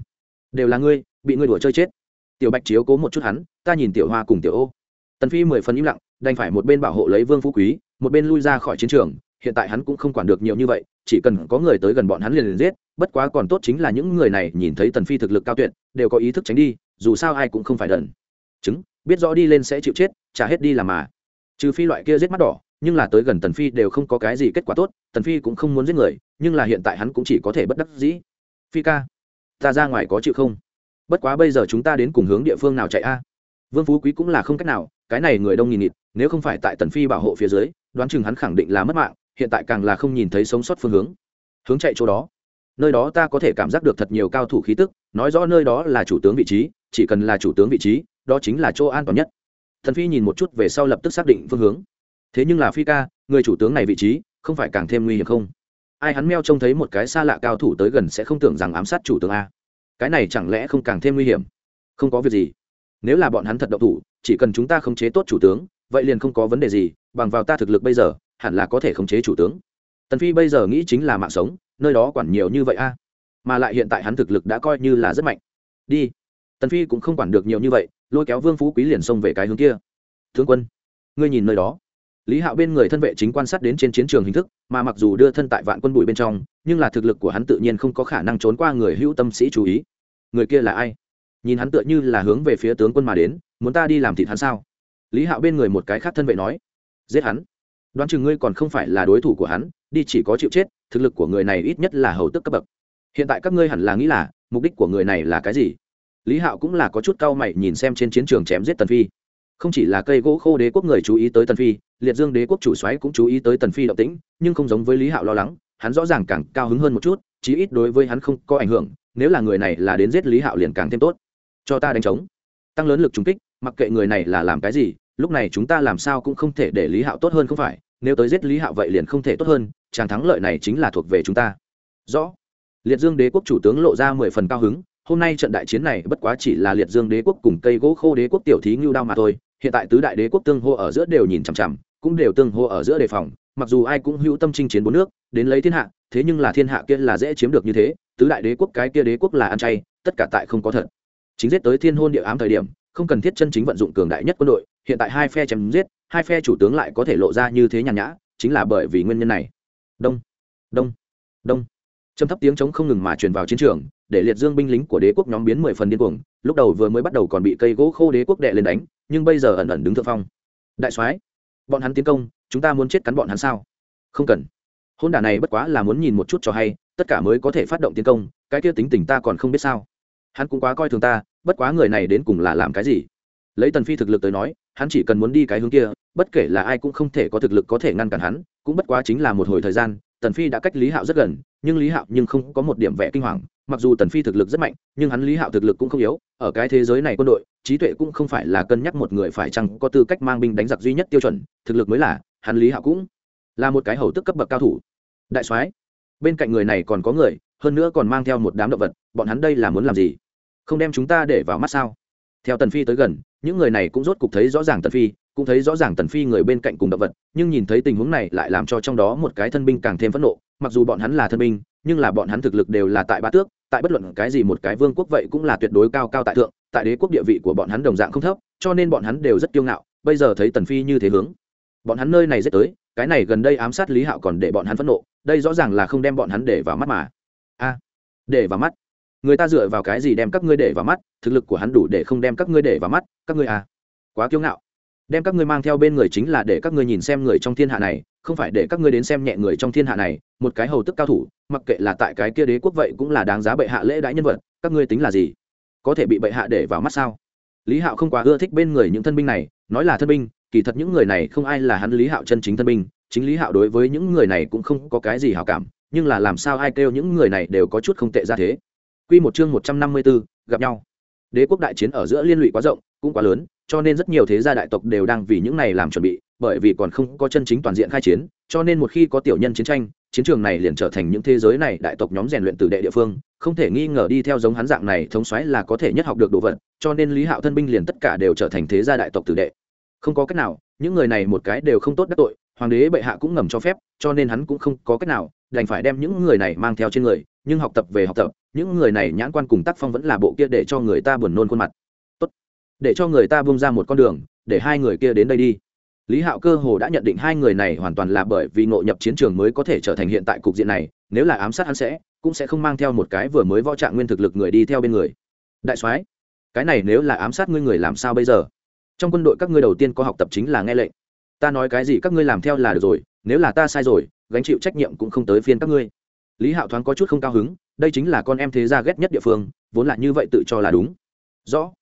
Đều là ngươi, bị ngươi đùa chơi chết. Tiểu bạch chiếu cố một chút hắn, ta nhìn tiểu hoa cùng tiểu ô. Tần phi mười phần im lặng, đành phải một bên bảo hộ lấy vương phú quý, một bên lui ra khỏi chiến trường, hiện tại hắn cũng không quản được nhiều như vậy, chỉ cần có người tới gần bọn hắn liền liền giết, bất quá còn tốt chính là những người này nhìn thấy tần phi thực lực cao tuyệt, đều có ý thức tránh đi, dù sao ai cũng không phải đần. Chứng, biết rõ đi lên sẽ chịu chết trả hết đi làm mà trừ phi loại kia giết mắt đỏ, nhưng là tới gần tần phi đều không có cái gì kết quả tốt, tần phi cũng không muốn giết người, nhưng là hiện tại hắn cũng chỉ có thể bất đắc dĩ. Phi ca, ta ra ngoài có chịu không? Bất quá bây giờ chúng ta đến cùng hướng địa phương nào chạy a? Vương phú quý cũng là không cách nào, cái này người đông nghìn nghịt, nếu không phải tại tần phi bảo hộ phía dưới, đoán chừng hắn khẳng định là mất mạng, hiện tại càng là không nhìn thấy sống sót phương hướng. Hướng chạy chỗ đó. Nơi đó ta có thể cảm giác được thật nhiều cao thủ khí tức, nói rõ nơi đó là chủ tướng vị trí, chỉ cần là chủ tướng vị trí, đó chính là chỗ an toàn nhất thần phi nhìn một chút về sau lập tức xác định phương hướng. Thế nhưng là phi ca, người chủ tướng này vị trí, không phải càng thêm nguy hiểm không? Ai hắn meo trông thấy một cái xa lạ cao thủ tới gần sẽ không tưởng rằng ám sát chủ tướng a. Cái này chẳng lẽ không càng thêm nguy hiểm? Không có việc gì. Nếu là bọn hắn thật độc thủ, chỉ cần chúng ta khống chế tốt chủ tướng, vậy liền không có vấn đề gì, bằng vào ta thực lực bây giờ, hẳn là có thể khống chế chủ tướng. Tần phi bây giờ nghĩ chính là mạng sống, nơi đó quản nhiều như vậy a. Mà lại hiện tại hắn thực lực đã coi như là rất mạnh. Đi tần phi cũng không quản được nhiều như vậy, lôi kéo vương phú quý liền xông về cái hướng kia. Thương quân, ngươi nhìn nơi đó. Lý hạo bên người thân vệ chính quan sát đến trên chiến trường hình thức, mà mặc dù đưa thân tại vạn quân bụi bên trong, nhưng là thực lực của hắn tự nhiên không có khả năng trốn qua người hữu tâm sĩ chú ý. Người kia là ai? Nhìn hắn tựa như là hướng về phía tướng quân mà đến, muốn ta đi làm thịt hắn sao? Lý hạo bên người một cái khác thân vệ nói. Giết hắn? Đoán chừng ngươi còn không phải là đối thủ của hắn, đi chỉ có chịu chết, thực lực của người này ít nhất là hầu tức cấp bậc. Hiện tại các ngươi hẳn là nghĩ là, mục đích của người này là cái gì? Lý hạo cũng là có chút cau mày nhìn xem trên chiến trường chém giết tần phi. Không chỉ là cây gỗ khô đế quốc người chú ý tới tần phi, liệt dương đế quốc chủ xoáy cũng chú ý tới tần phi động tĩnh, nhưng không giống với lý hạo lo lắng, hắn rõ ràng càng cao hứng hơn một chút, chí ít đối với hắn không có ảnh hưởng, nếu là người này là đến giết lý hạo liền càng thêm tốt. Cho ta đánh trống. Tăng lớn lực trúng kích, mặc kệ người này là làm cái gì, lúc này chúng ta làm sao cũng không thể để lý hạo tốt hơn không phải, nếu tới giết lý hạo vậy liền không thể tốt hơn, chàng thắng lợi này chính là thuộc về chúng ta. Rõ. Liệt dương đế quốc chủ tướng lộ ra mười phần cao hứng hôm nay trận đại chiến này bất quá chỉ là liệt dương đế quốc cùng cây gỗ khô đế quốc tiểu thí ngưu đao mà thôi, hiện tại tứ đại đế quốc tương hô ở giữa đều nhìn chằm chằm, cũng đều tương hô ở giữa đề phòng, mặc dù ai cũng hữu tâm chinh chiến bốn nước, đến lấy thiên hạ, thế nhưng là thiên hạ kia là dễ chiếm được như thế, tứ đại đế quốc cái kia đế quốc là ăn chay, tất cả tại không có thật. Chính giết tới thiên hôn địa ám thời điểm, không cần thiết chân chính vận dụng cường đại nhất quân đội, hiện tại hai phe chém giết, hai phe chủ tướng lại có thể lộ ra như thế nhàn nhã, chính là bởi vì nguyên nhân này. Đông đông đông. Trầm thấp tiếng chống không ngừng mà truyền vào chiến trường để liệt dương binh lính của đế quốc nhóm biến mười phần điên cuồng, lúc đầu vừa mới bắt đầu còn bị cây gỗ khô đế quốc đệ lên đánh, nhưng bây giờ ẩn ẩn đứng thượng phong. Đại soái, bọn hắn tiến công, chúng ta muốn chết cắn bọn hắn sao? Không cần. Hôn đả này bất quá là muốn nhìn một chút cho hay, tất cả mới có thể phát động tiến công, cái kia tính tình ta còn không biết sao. Hắn cũng quá coi thường ta, bất quá người này đến cùng là làm cái gì? Lấy tần phi thực lực tới nói, hắn chỉ cần muốn đi cái hướng kia, bất kể là ai cũng không thể có thực lực có thể ngăn cản hắn, cũng bất quá chính là một hồi thời gian, tần phi đã cách lý hạo rất gần, nhưng lý hạo nhưng không có một điểm vẻ kinh hoàng mặc dù tần phi thực lực rất mạnh, nhưng hắn lý hạo thực lực cũng không yếu, ở cái thế giới này quân đội, trí tuệ cũng không phải là cân nhắc một người phải chăng có tư cách mang binh đánh giặc duy nhất tiêu chuẩn, thực lực mới là, hắn lý hạo cũng là một cái hầu tức cấp bậc cao thủ. Đại soái, bên cạnh người này còn có người, hơn nữa còn mang theo một đám động vật, bọn hắn đây là muốn làm gì? Không đem chúng ta để vào mắt sao? Theo tần phi tới gần, những người này cũng rốt cục thấy rõ ràng tần phi cũng thấy rõ ràng tần phi người bên cạnh cùng động vật, nhưng nhìn thấy tình huống này lại làm cho trong đó một cái thân binh càng thêm phẫn nộ, mặc dù bọn hắn là thân binh, nhưng là bọn hắn thực lực đều là tại ba tước, tại bất luận cái gì một cái vương quốc vậy cũng là tuyệt đối cao cao tại thượng, tại đế quốc địa vị của bọn hắn đồng dạng không thấp, cho nên bọn hắn đều rất kiêu ngạo, bây giờ thấy tần phi như thế hướng. Bọn hắn nơi này rất tới, cái này gần đây ám sát lý hạo còn để bọn hắn phẫn nộ, đây rõ ràng là không đem bọn hắn để vào mắt mà. A, để vào mắt. Người ta dựa vào cái gì đem các ngươi để vào mắt, thực lực của hắn đủ để không đem các ngươi để vào mắt, các ngươi à quá kiêu ngạo đem các ngươi mang theo bên người chính là để các ngươi nhìn xem người trong thiên hạ này không phải để các ngươi đến xem nhẹ người trong thiên hạ này một cái hầu tức cao thủ mặc kệ là tại cái kia đế quốc vậy cũng là đáng giá bệ hạ lễ đãi nhân vật các ngươi tính là gì? Có thể bị bệ hạ để vào mắt sao? Lý hạo không quá ưa thích bên người những thân binh này nói là thân binh kỳ thật những người này không ai là hắn lý hạo chân chính thân binh chính lý hạo đối với những người này cũng không có cái gì hảo cảm nhưng là làm sao ai kêu những người này đều có chút không tệ ra thế? Quy một chương 154, gặp nhau. Đế quốc đại chiến ở giữa liên lụy quá rộng, cũng quá lớn, cho nên rất nhiều thế gia đại tộc đều đang vì những này làm chuẩn bị, bởi vì còn không có chân chính toàn diện khai chiến, cho nên một khi có tiểu nhân chiến tranh, chiến trường này liền trở thành những thế giới này đại tộc nhóm rèn luyện từ đệ địa phương không thể nghi ngờ đi theo giống hắn dạng này thống xoáy là có thể nhất học được đồ vật cho nên lý hạo thân binh liền tất cả đều trở thành thế gia đại tộc tử đệ. Không có cách nào những người này một cái đều không tốt đắc tội hoàng đế bệ hạ cũng ngầm cho phép cho nên hắn cũng không có cách nào đành phải đem những người này mang theo trên người nhưng học tập về học tập những người này nhãn quan cùng tác phong vẫn là bộ kia để cho người ta buồn nôn khuôn mặt để cho người ta bung ra một con đường, để hai người kia đến đây đi. Lý hạo cơ hồ đã nhận định hai người này hoàn toàn là bởi vì ngộ nhập chiến trường mới có thể trở thành hiện tại cục diện này, nếu là ám sát hắn sẽ, cũng sẽ không mang theo một cái vừa mới võ trạng nguyên thực lực người đi theo bên người. Đại soái, cái này nếu là ám sát ngươi người làm sao bây giờ? Trong quân đội các ngươi đầu tiên có học tập chính là nghe lệnh. Ta nói cái gì các ngươi làm theo là được rồi, nếu là ta sai rồi, gánh chịu trách nhiệm cũng không tới phiên các ngươi. Lý hạo thoáng có chút không cao hứng, đây chính là con em thế gia ghét nhất địa phương, vốn là như vậy tự cho là đúng. Rõ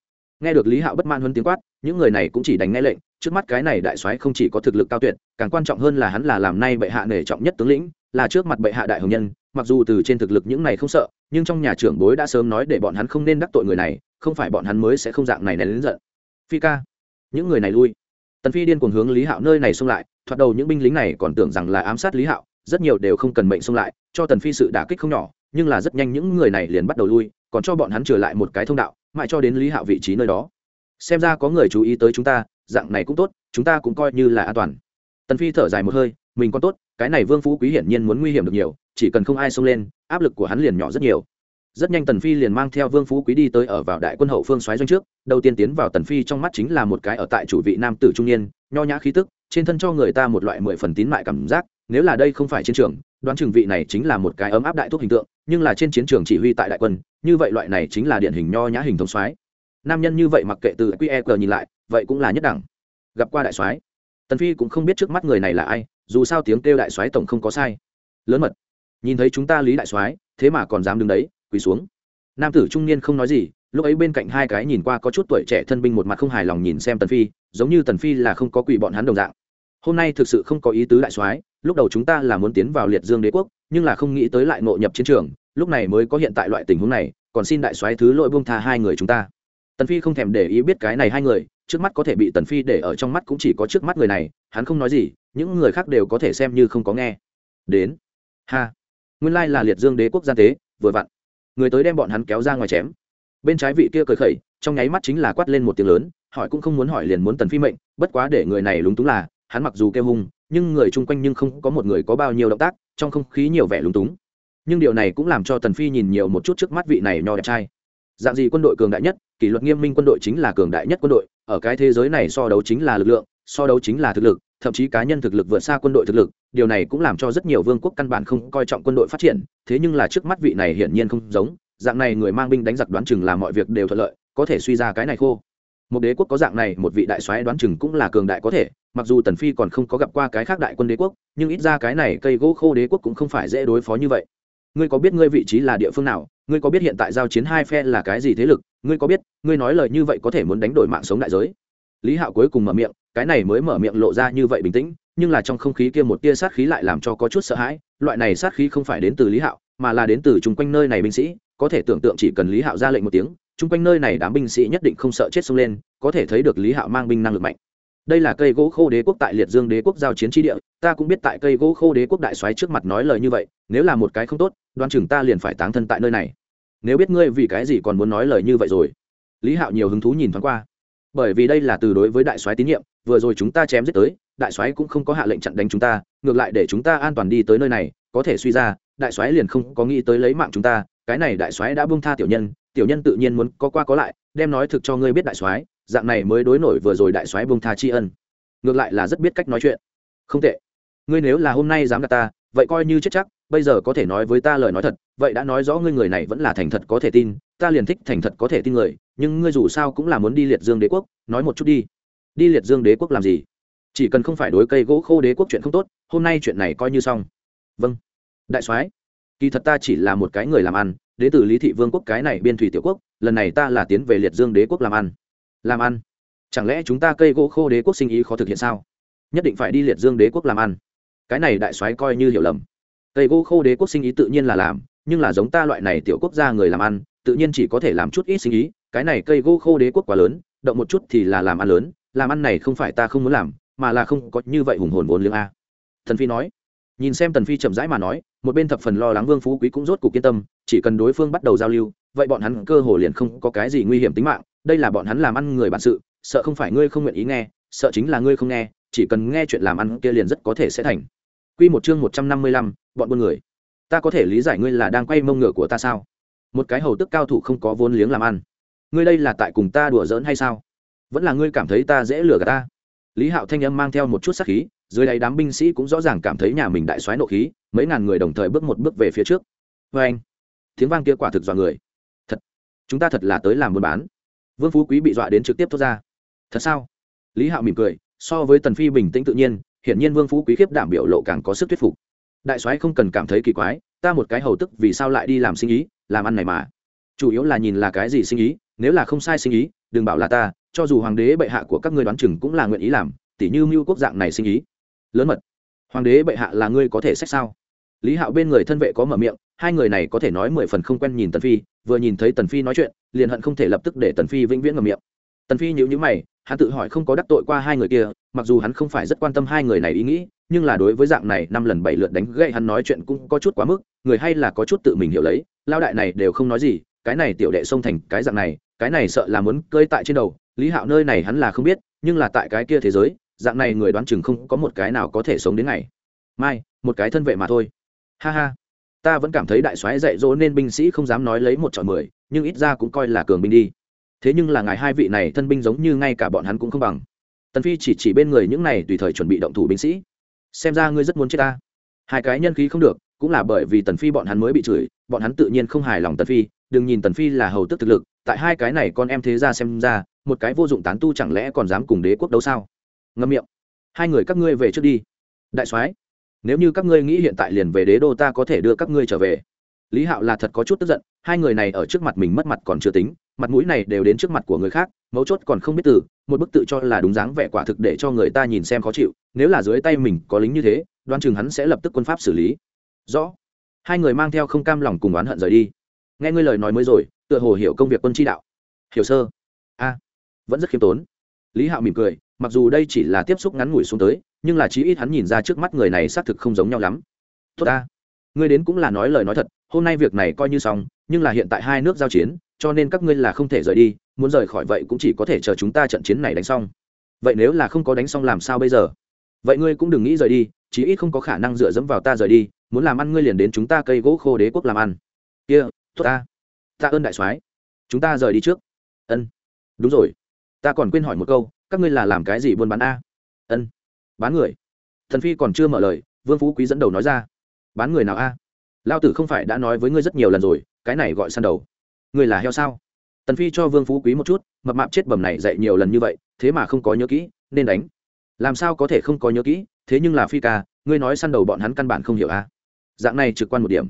nghe được lý hạo bất man huấn tiếng quát, những người này cũng chỉ đánh nghe lệnh, trước mắt cái này đại soái không chỉ có thực lực cao tuyệt, càng quan trọng hơn là hắn là làm nay bệ hạ nể trọng nhất tướng lĩnh, là trước mặt bệ hạ đại hồng nhân, mặc dù từ trên thực lực những này không sợ, nhưng trong nhà trưởng bối đã sớm nói để bọn hắn không nên đắc tội người này, không phải bọn hắn mới sẽ không dạng này nén lớn giận. Phi ca, những người này lui. Tần phi điên cuồng hướng lý hạo nơi này xông lại, thoạt đầu những binh lính này còn tưởng rằng là ám sát lý hạo, rất nhiều đều không cần mệnh xông lại, cho tần phi sự đả kích không nhỏ, nhưng là rất nhanh những người này liền bắt đầu lui, còn cho bọn hắn trở lại một cái thông đạo mãi cho đến lý hạo vị trí nơi đó. Xem ra có người chú ý tới chúng ta, dạng này cũng tốt, chúng ta cũng coi như là an toàn. Tần phi thở dài một hơi, mình còn tốt, cái này vương phú quý hiển nhiên muốn nguy hiểm được nhiều, chỉ cần không ai xông lên, áp lực của hắn liền nhỏ rất nhiều. Rất nhanh tần phi liền mang theo vương phú quý đi tới ở vào đại quân hậu phương xoáy doanh trước, đầu tiên tiến vào tần phi trong mắt chính là một cái ở tại chủ vị nam tử trung niên, nho nhã khí tức, trên thân cho người ta một loại mười phần tín mại cảm giác nếu là đây không phải chiến trường, đoán chừng vị này chính là một cái ấm áp đại thuốc hình tượng, nhưng là trên chiến trường chỉ huy tại đại quân, như vậy loại này chính là điển hình nho nhã hình thống soái. Nam nhân như vậy mặc kệ từ qe nhìn lại, vậy cũng là nhất đẳng. Gặp qua đại soái. Tần phi cũng không biết trước mắt người này là ai, dù sao tiếng kêu đại soái tổng không có sai. Lớn mật. Nhìn thấy chúng ta lý đại soái, thế mà còn dám đứng đấy, quỳ xuống. Nam tử trung niên không nói gì, lúc ấy bên cạnh hai cái nhìn qua có chút tuổi trẻ thân binh một mặt không hài lòng nhìn xem tần phi, giống như tần phi là không có quỳ bọn hắn đồng dạng. Hôm nay thực sự không có ý tứ đại soái lúc đầu chúng ta là muốn tiến vào liệt dương đế quốc, nhưng là không nghĩ tới lại ngộ nhập chiến trường, lúc này mới có hiện tại loại tình huống này, còn xin đại soái thứ lỗi buông tha hai người chúng ta. Tần phi không thèm để ý biết cái này hai người, trước mắt có thể bị tần phi để ở trong mắt cũng chỉ có trước mắt người này, hắn không nói gì, những người khác đều có thể xem như không có nghe. Đến. Ha. Nguyên lai là liệt dương đế quốc gia tế, vừa vặn. Người tới đem bọn hắn kéo ra ngoài chém. Bên trái vị kia cười khẩy, trong nháy mắt chính là quát lên một tiếng lớn, hỏi cũng không muốn hỏi liền muốn tần phi mệnh, bất quá để người này lúng túng là, hắn mặc dù kêu hung nhưng người chung quanh nhưng không có một người có bao nhiêu động tác, trong không khí nhiều vẻ lúng túng. Nhưng điều này cũng làm cho tần phi nhìn nhiều một chút trước mắt vị này nho đẹp trai. Dạng gì quân đội cường đại nhất, kỷ luật nghiêm minh quân đội chính là cường đại nhất quân đội, ở cái thế giới này so đấu chính là lực lượng, so đấu chính là thực lực, thậm chí cá nhân thực lực vượt xa quân đội thực lực, điều này cũng làm cho rất nhiều vương quốc căn bản không coi trọng quân đội phát triển, thế nhưng là trước mắt vị này hiển nhiên không giống, dạng này người mang binh đánh giặc đoán chừng là mọi việc đều thuận lợi, có thể suy ra cái này khô một đế quốc có dạng này, một vị đại soái đoán chừng cũng là cường đại có thể, mặc dù tần phi còn không có gặp qua cái khác đại quân đế quốc, nhưng ít ra cái này cây gỗ khô đế quốc cũng không phải dễ đối phó như vậy. Ngươi có biết ngươi vị trí là địa phương nào? Ngươi có biết hiện tại giao chiến hai phe là cái gì thế lực? Ngươi có biết, ngươi nói lời như vậy có thể muốn đánh đổi mạng sống đại giới? Lý hạo cuối cùng mở miệng, cái này mới mở miệng lộ ra như vậy bình tĩnh, nhưng là trong không khí kia một tia sát khí lại làm cho có chút sợ hãi, loại này sát khí không phải đến từ lý hạo, mà là đến từ chung quanh nơi này binh sĩ, có thể tưởng tượng chỉ cần lý hạo ra lệnh một tiếng chung quanh nơi này đám binh sĩ nhất định không sợ chết xông lên, có thể thấy được lý hạo mang binh năng lực mạnh. Đây là cây gỗ khô đế quốc tại liệt dương đế quốc giao chiến tri địa, ta cũng biết tại cây gỗ khô đế quốc đại xoáy trước mặt nói lời như vậy, nếu là một cái không tốt, đoan chừng ta liền phải táng thân tại nơi này. Nếu biết ngươi vì cái gì còn muốn nói lời như vậy rồi. Lý hạo nhiều hứng thú nhìn thoáng qua. Bởi vì đây là từ đối với đại soái tín nhiệm, vừa rồi chúng ta chém giết tới, đại soái cũng không có hạ lệnh chặn đánh chúng ta, ngược lại để chúng ta an toàn đi tới nơi này, có thể suy ra, đại soái liền không có nghĩ tới lấy mạng chúng ta, cái này đại soái đã buông tha tiểu nhân tiểu nhân tự nhiên muốn có qua có lại, đem nói thực cho ngươi biết đại soái, dạng này mới đối nổi vừa rồi đại soái bung tha tri ân. Ngược lại là rất biết cách nói chuyện. Không tệ. Ngươi nếu là hôm nay dám gạt ta, vậy coi như chết chắc, bây giờ có thể nói với ta lời nói thật, vậy đã nói rõ ngươi người này vẫn là thành thật có thể tin, ta liền thích thành thật có thể tin người, nhưng ngươi dù sao cũng là muốn đi liệt dương đế quốc, nói một chút đi. Đi liệt dương đế quốc làm gì? Chỉ cần không phải đối cây gỗ khô đế quốc chuyện không tốt, hôm nay chuyện này coi như xong. Vâng. Đại soái, kỳ thật ta chỉ là một cái người làm ăn đến từ lý thị vương quốc cái này biên thủy tiểu quốc, lần này ta là tiến về liệt dương đế quốc làm ăn. Làm ăn? Chẳng lẽ chúng ta cây gỗ khô đế quốc sinh ý khó thực hiện sao? Nhất định phải đi liệt dương đế quốc làm ăn. Cái này đại soái coi như hiểu lầm. Cây gỗ khô đế quốc sinh ý tự nhiên là làm, nhưng là giống ta loại này tiểu quốc gia người làm ăn, tự nhiên chỉ có thể làm chút ít sinh ý, cái này cây gỗ khô đế quốc quá lớn, động một chút thì là làm ăn lớn, làm ăn này không phải ta không muốn làm, mà là không có như vậy hùng hồn vốn liếng a. Thần phi nói. Nhìn xem tần phi chậm rãi mà nói, một bên thập phần lo lắng vương phú quý cũng rốt cuộc kiên tâm chỉ cần đối phương bắt đầu giao lưu vậy bọn hắn cơ hồ liền không có cái gì nguy hiểm tính mạng. Đây là bọn hắn làm ăn người bản sự sợ không phải ngươi không nguyện ý nghe sợ chính là ngươi không nghe chỉ cần nghe chuyện làm ăn kia liền rất có thể sẽ thành. Quy một chương một trăm năm mươi lăm, bọn buôn người. Ta có thể lý giải ngươi là đang quay mông ngựa của ta sao? Một cái hầu tức cao thủ không có vốn liếng làm ăn. Ngươi đây là tại cùng ta đùa giỡn hay sao? Vẫn là ngươi cảm thấy ta dễ lừa gạt ta? Lý hạo thanh âm mang theo một chút sắc khí dưới đáy đám binh sĩ cũng rõ ràng cảm thấy nhà mình đại soái nộ khí mấy ngàn người đồng thời bước một bước về phía trước. Vê anh tiếng vang kia quả thực dọa người. Thật, chúng ta thật là tới làm buôn bán. Vương phú quý bị dọa đến trực tiếp thốt ra. Thật sao? Lý hạo mỉm cười, so với tần phi bình tĩnh tự nhiên, hiển nhiên vương phú quý khiếp đảm biểu lộ càng có sức thuyết phục. Đại soái không cần cảm thấy kỳ quái, ta một cái hầu tức vì sao lại đi làm sinh ý, làm ăn này mà. Chủ yếu là nhìn là cái gì sinh ý, nếu là không sai sinh ý, đừng bảo là ta, cho dù hoàng đế bệ hạ của các ngươi đoán chừng cũng là nguyện ý làm, tỉ như mưu quốc dạng này sinh ý. Lớn mật, hoàng đế bệ hạ là ngươi có thể sách sao? Lý hạo bên người thân vệ có mở miệng hai người này có thể nói mười phần không quen nhìn tần phi, vừa nhìn thấy tần phi nói chuyện, liền hận không thể lập tức để tần phi vĩnh viễn ngầm miệng. Tần phi nhữ nhữ mày, hắn tự hỏi không có đắc tội qua hai người kia, mặc dù hắn không phải rất quan tâm hai người này ý nghĩ, nhưng là đối với dạng này năm lần bảy lượt đánh gậy hắn nói chuyện cũng có chút quá mức, người hay là có chút tự mình hiểu lấy lao đại này đều không nói gì, cái này tiểu đệ xông thành cái dạng này, cái này sợ là muốn cơi tại trên đầu, lý hạo nơi này hắn là không biết, nhưng là tại cái kia thế giới, dạng này người đoán chừng không có một cái nào có thể sống đến ngày. Mai, một cái thân vệ mà thôi. Ha ha ta vẫn cảm thấy đại soái dạy dỗ nên binh sĩ không dám nói lấy một chọn mười, nhưng ít ra cũng coi là cường binh đi. Thế nhưng là ngài hai vị này thân binh giống như ngay cả bọn hắn cũng không bằng. Tần phi chỉ chỉ bên người những này tùy thời chuẩn bị động thủ binh sĩ. Xem ra ngươi rất muốn chết ta. Hai cái nhân khí không được, cũng là bởi vì tần phi bọn hắn mới bị chửi, bọn hắn tự nhiên không hài lòng tần phi, đừng nhìn tần phi là hầu tức thực lực, tại hai cái này con em thế ra xem ra, một cái vô dụng tán tu chẳng lẽ còn dám cùng đế quốc đấu sao? Ngâm miệng. Hai người các ngươi về trước đi. Đại soái nếu như các ngươi nghĩ hiện tại liền về đế đô ta có thể đưa các ngươi trở về. Lý hạo là thật có chút tức giận, hai người này ở trước mặt mình mất mặt còn chưa tính, mặt mũi này đều đến trước mặt của người khác, mấu chốt còn không biết từ, một bức tự cho là đúng dáng vẻ quả thực để cho người ta nhìn xem khó chịu, nếu là dưới tay mình có lính như thế đoan chừng hắn sẽ lập tức quân pháp xử lý. Rõ. Hai người mang theo không cam lòng cùng oán hận rời đi. Nghe ngươi lời nói mới rồi, tựa hồ hiểu công việc quân tri đạo. Hiểu sơ. A. Vẫn rất khiêm tốn. Lý hạo mỉm cười, mặc dù đây chỉ là tiếp xúc ngắn ngủi xuống tới nhưng là chí ít hắn nhìn ra trước mắt người này xác thực không giống nhau lắm. Tốt ta. Ngươi đến cũng là nói lời nói thật hôm nay việc này coi như xong nhưng là hiện tại hai nước giao chiến cho nên các ngươi là không thể rời đi muốn rời khỏi vậy cũng chỉ có thể chờ chúng ta trận chiến này đánh xong. Vậy nếu là không có đánh xong làm sao bây giờ? Vậy ngươi cũng đừng nghĩ rời đi chí ít không có khả năng dựa dẫm vào ta rời đi muốn làm ăn ngươi liền đến chúng ta cây gỗ khô đế quốc làm ăn. Kia、yeah, tốt ta. Ta ơn đại soái. Chúng ta rời đi trước. Ân. Đúng rồi. Ta còn quên hỏi một câu các ngươi là làm cái gì buôn bán a? Ân bán người. Thần phi còn chưa mở lời, vương phú quý dẫn đầu nói ra. Bán người nào a? Lao tử không phải đã nói với ngươi rất nhiều lần rồi, cái này gọi săn đầu. Ngươi là heo sao? Tần phi cho vương phú quý một chút, mập mạp chết bầm này dạy nhiều lần như vậy, thế mà không có nhớ kỹ, nên đánh. Làm sao có thể không có nhớ kỹ, thế nhưng là phi ca, ngươi nói săn đầu bọn hắn căn bản không hiểu a. Dạng này trực quan một điểm.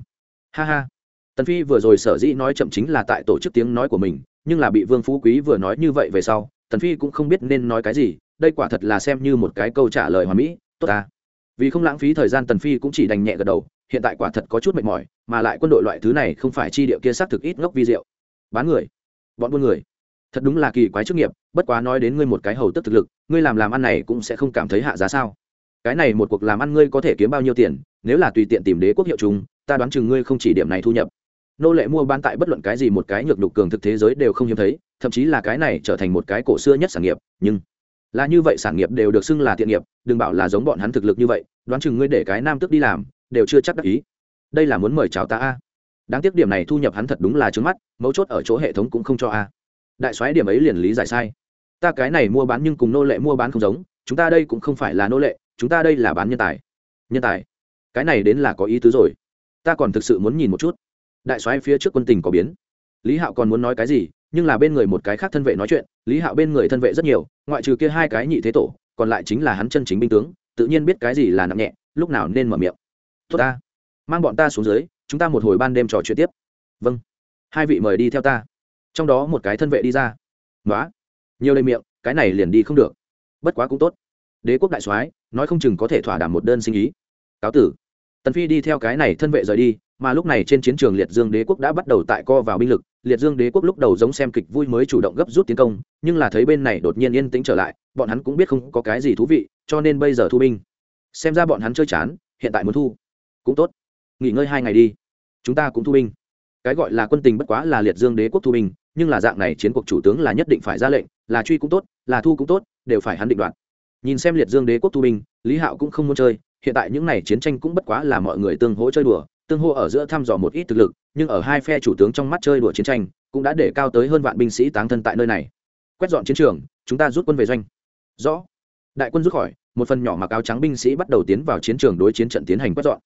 Ha ha. Tần phi vừa rồi sở dĩ nói chậm chính là tại tổ chức tiếng nói của mình, nhưng là bị vương phú quý vừa nói như vậy về sau, tần phi cũng không biết nên nói cái gì đây quả thật là xem như một cái câu trả lời hoàn mỹ, tốt ta. Vì không lãng phí thời gian tần phi cũng chỉ đành nhẹ gật đầu, hiện tại quả thật có chút mệt mỏi, mà lại quân đội loại thứ này không phải chi địa kia xác thực ít ngốc vi diệu. Bán người. Bọn buôn người. Thật đúng là kỳ quái chức nghiệp, bất quá nói đến ngươi một cái hầu tức thực lực, ngươi làm làm ăn này cũng sẽ không cảm thấy hạ giá sao. Cái này một cuộc làm ăn ngươi có thể kiếm bao nhiêu tiền, nếu là tùy tiện tìm đế quốc hiệu chúng, ta đoán chừng ngươi không chỉ điểm này thu nhập. Nô lệ mua bán tại bất luận cái gì một cái nhược đục cường thực thế giới đều không hiếm thấy, thậm chí là cái này trở thành một cái cổ xưa nhất sản nghiệp, nhưng là như vậy sản nghiệp đều được xưng là thiện nghiệp, đừng bảo là giống bọn hắn thực lực như vậy, đoán chừng ngươi để cái nam tước đi làm, đều chưa chắc đắc ý. Đây là muốn mời chào ta a. Đáng tiếc điểm này thu nhập hắn thật đúng là trướng mắt, mấu chốt ở chỗ hệ thống cũng không cho a. Đại soái điểm ấy liền lý giải sai. Ta cái này mua bán nhưng cùng nô lệ mua bán không giống, chúng ta đây cũng không phải là nô lệ, chúng ta đây là bán nhân tài. Nhân tài? Cái này đến là có ý tứ rồi. Ta còn thực sự muốn nhìn một chút. Đại soái phía trước quân tình có biến. Lý hạo còn muốn nói cái gì nhưng là bên người một cái khác thân vệ nói chuyện, lý hạo bên người thân vệ rất nhiều, ngoại trừ kia hai cái nhị thế tổ, còn lại chính là hắn chân chính binh tướng, tự nhiên biết cái gì là nặng nhẹ, lúc nào nên mở miệng. Tốt ta, mang bọn ta xuống dưới, chúng ta một hồi ban đêm trò chuyện tiếp. Vâng. Hai vị mời đi theo ta. Trong đó một cái thân vệ đi ra. Nói nhiều lời miệng, cái này liền đi không được. Bất quá cũng tốt. Đế quốc đại soái, nói không chừng có thể thỏa đảm một đơn sinh ý. Cáo tử tần phi đi theo cái này thân vệ rời đi, mà lúc này trên chiến trường liệt dương đế quốc đã bắt đầu tại co vào binh lực. Liệt dương đế quốc lúc đầu giống xem kịch vui mới chủ động gấp rút tiến công, nhưng là thấy bên này đột nhiên yên tĩnh trở lại, bọn hắn cũng biết không có cái gì thú vị, cho nên bây giờ thu binh. Xem ra bọn hắn chơi chán, hiện tại muốn thu. Cũng tốt. Nghỉ ngơi hai ngày đi. Chúng ta cũng thu binh. Cái gọi là quân tình bất quá là liệt dương đế quốc thu binh, nhưng là dạng này chiến cuộc chủ tướng là nhất định phải ra lệnh, là truy cũng tốt, là thu cũng tốt, đều phải hắn định đoạt. Nhìn xem liệt dương đế quốc thu binh, lý hạo cũng không muốn chơi hiện tại những này chiến tranh cũng bất quá là mọi người tương hỗ chơi đùa tương hô ở giữa thăm dò một ít thực lực nhưng ở hai phe chủ tướng trong mắt chơi đùa chiến tranh cũng đã để cao tới hơn vạn binh sĩ táng thân tại nơi này. Quét dọn chiến trường chúng ta rút quân về doanh. Rõ. Đại quân rút khỏi một phần nhỏ mặc áo trắng binh sĩ bắt đầu tiến vào chiến trường đối chiến trận tiến hành quét dọn.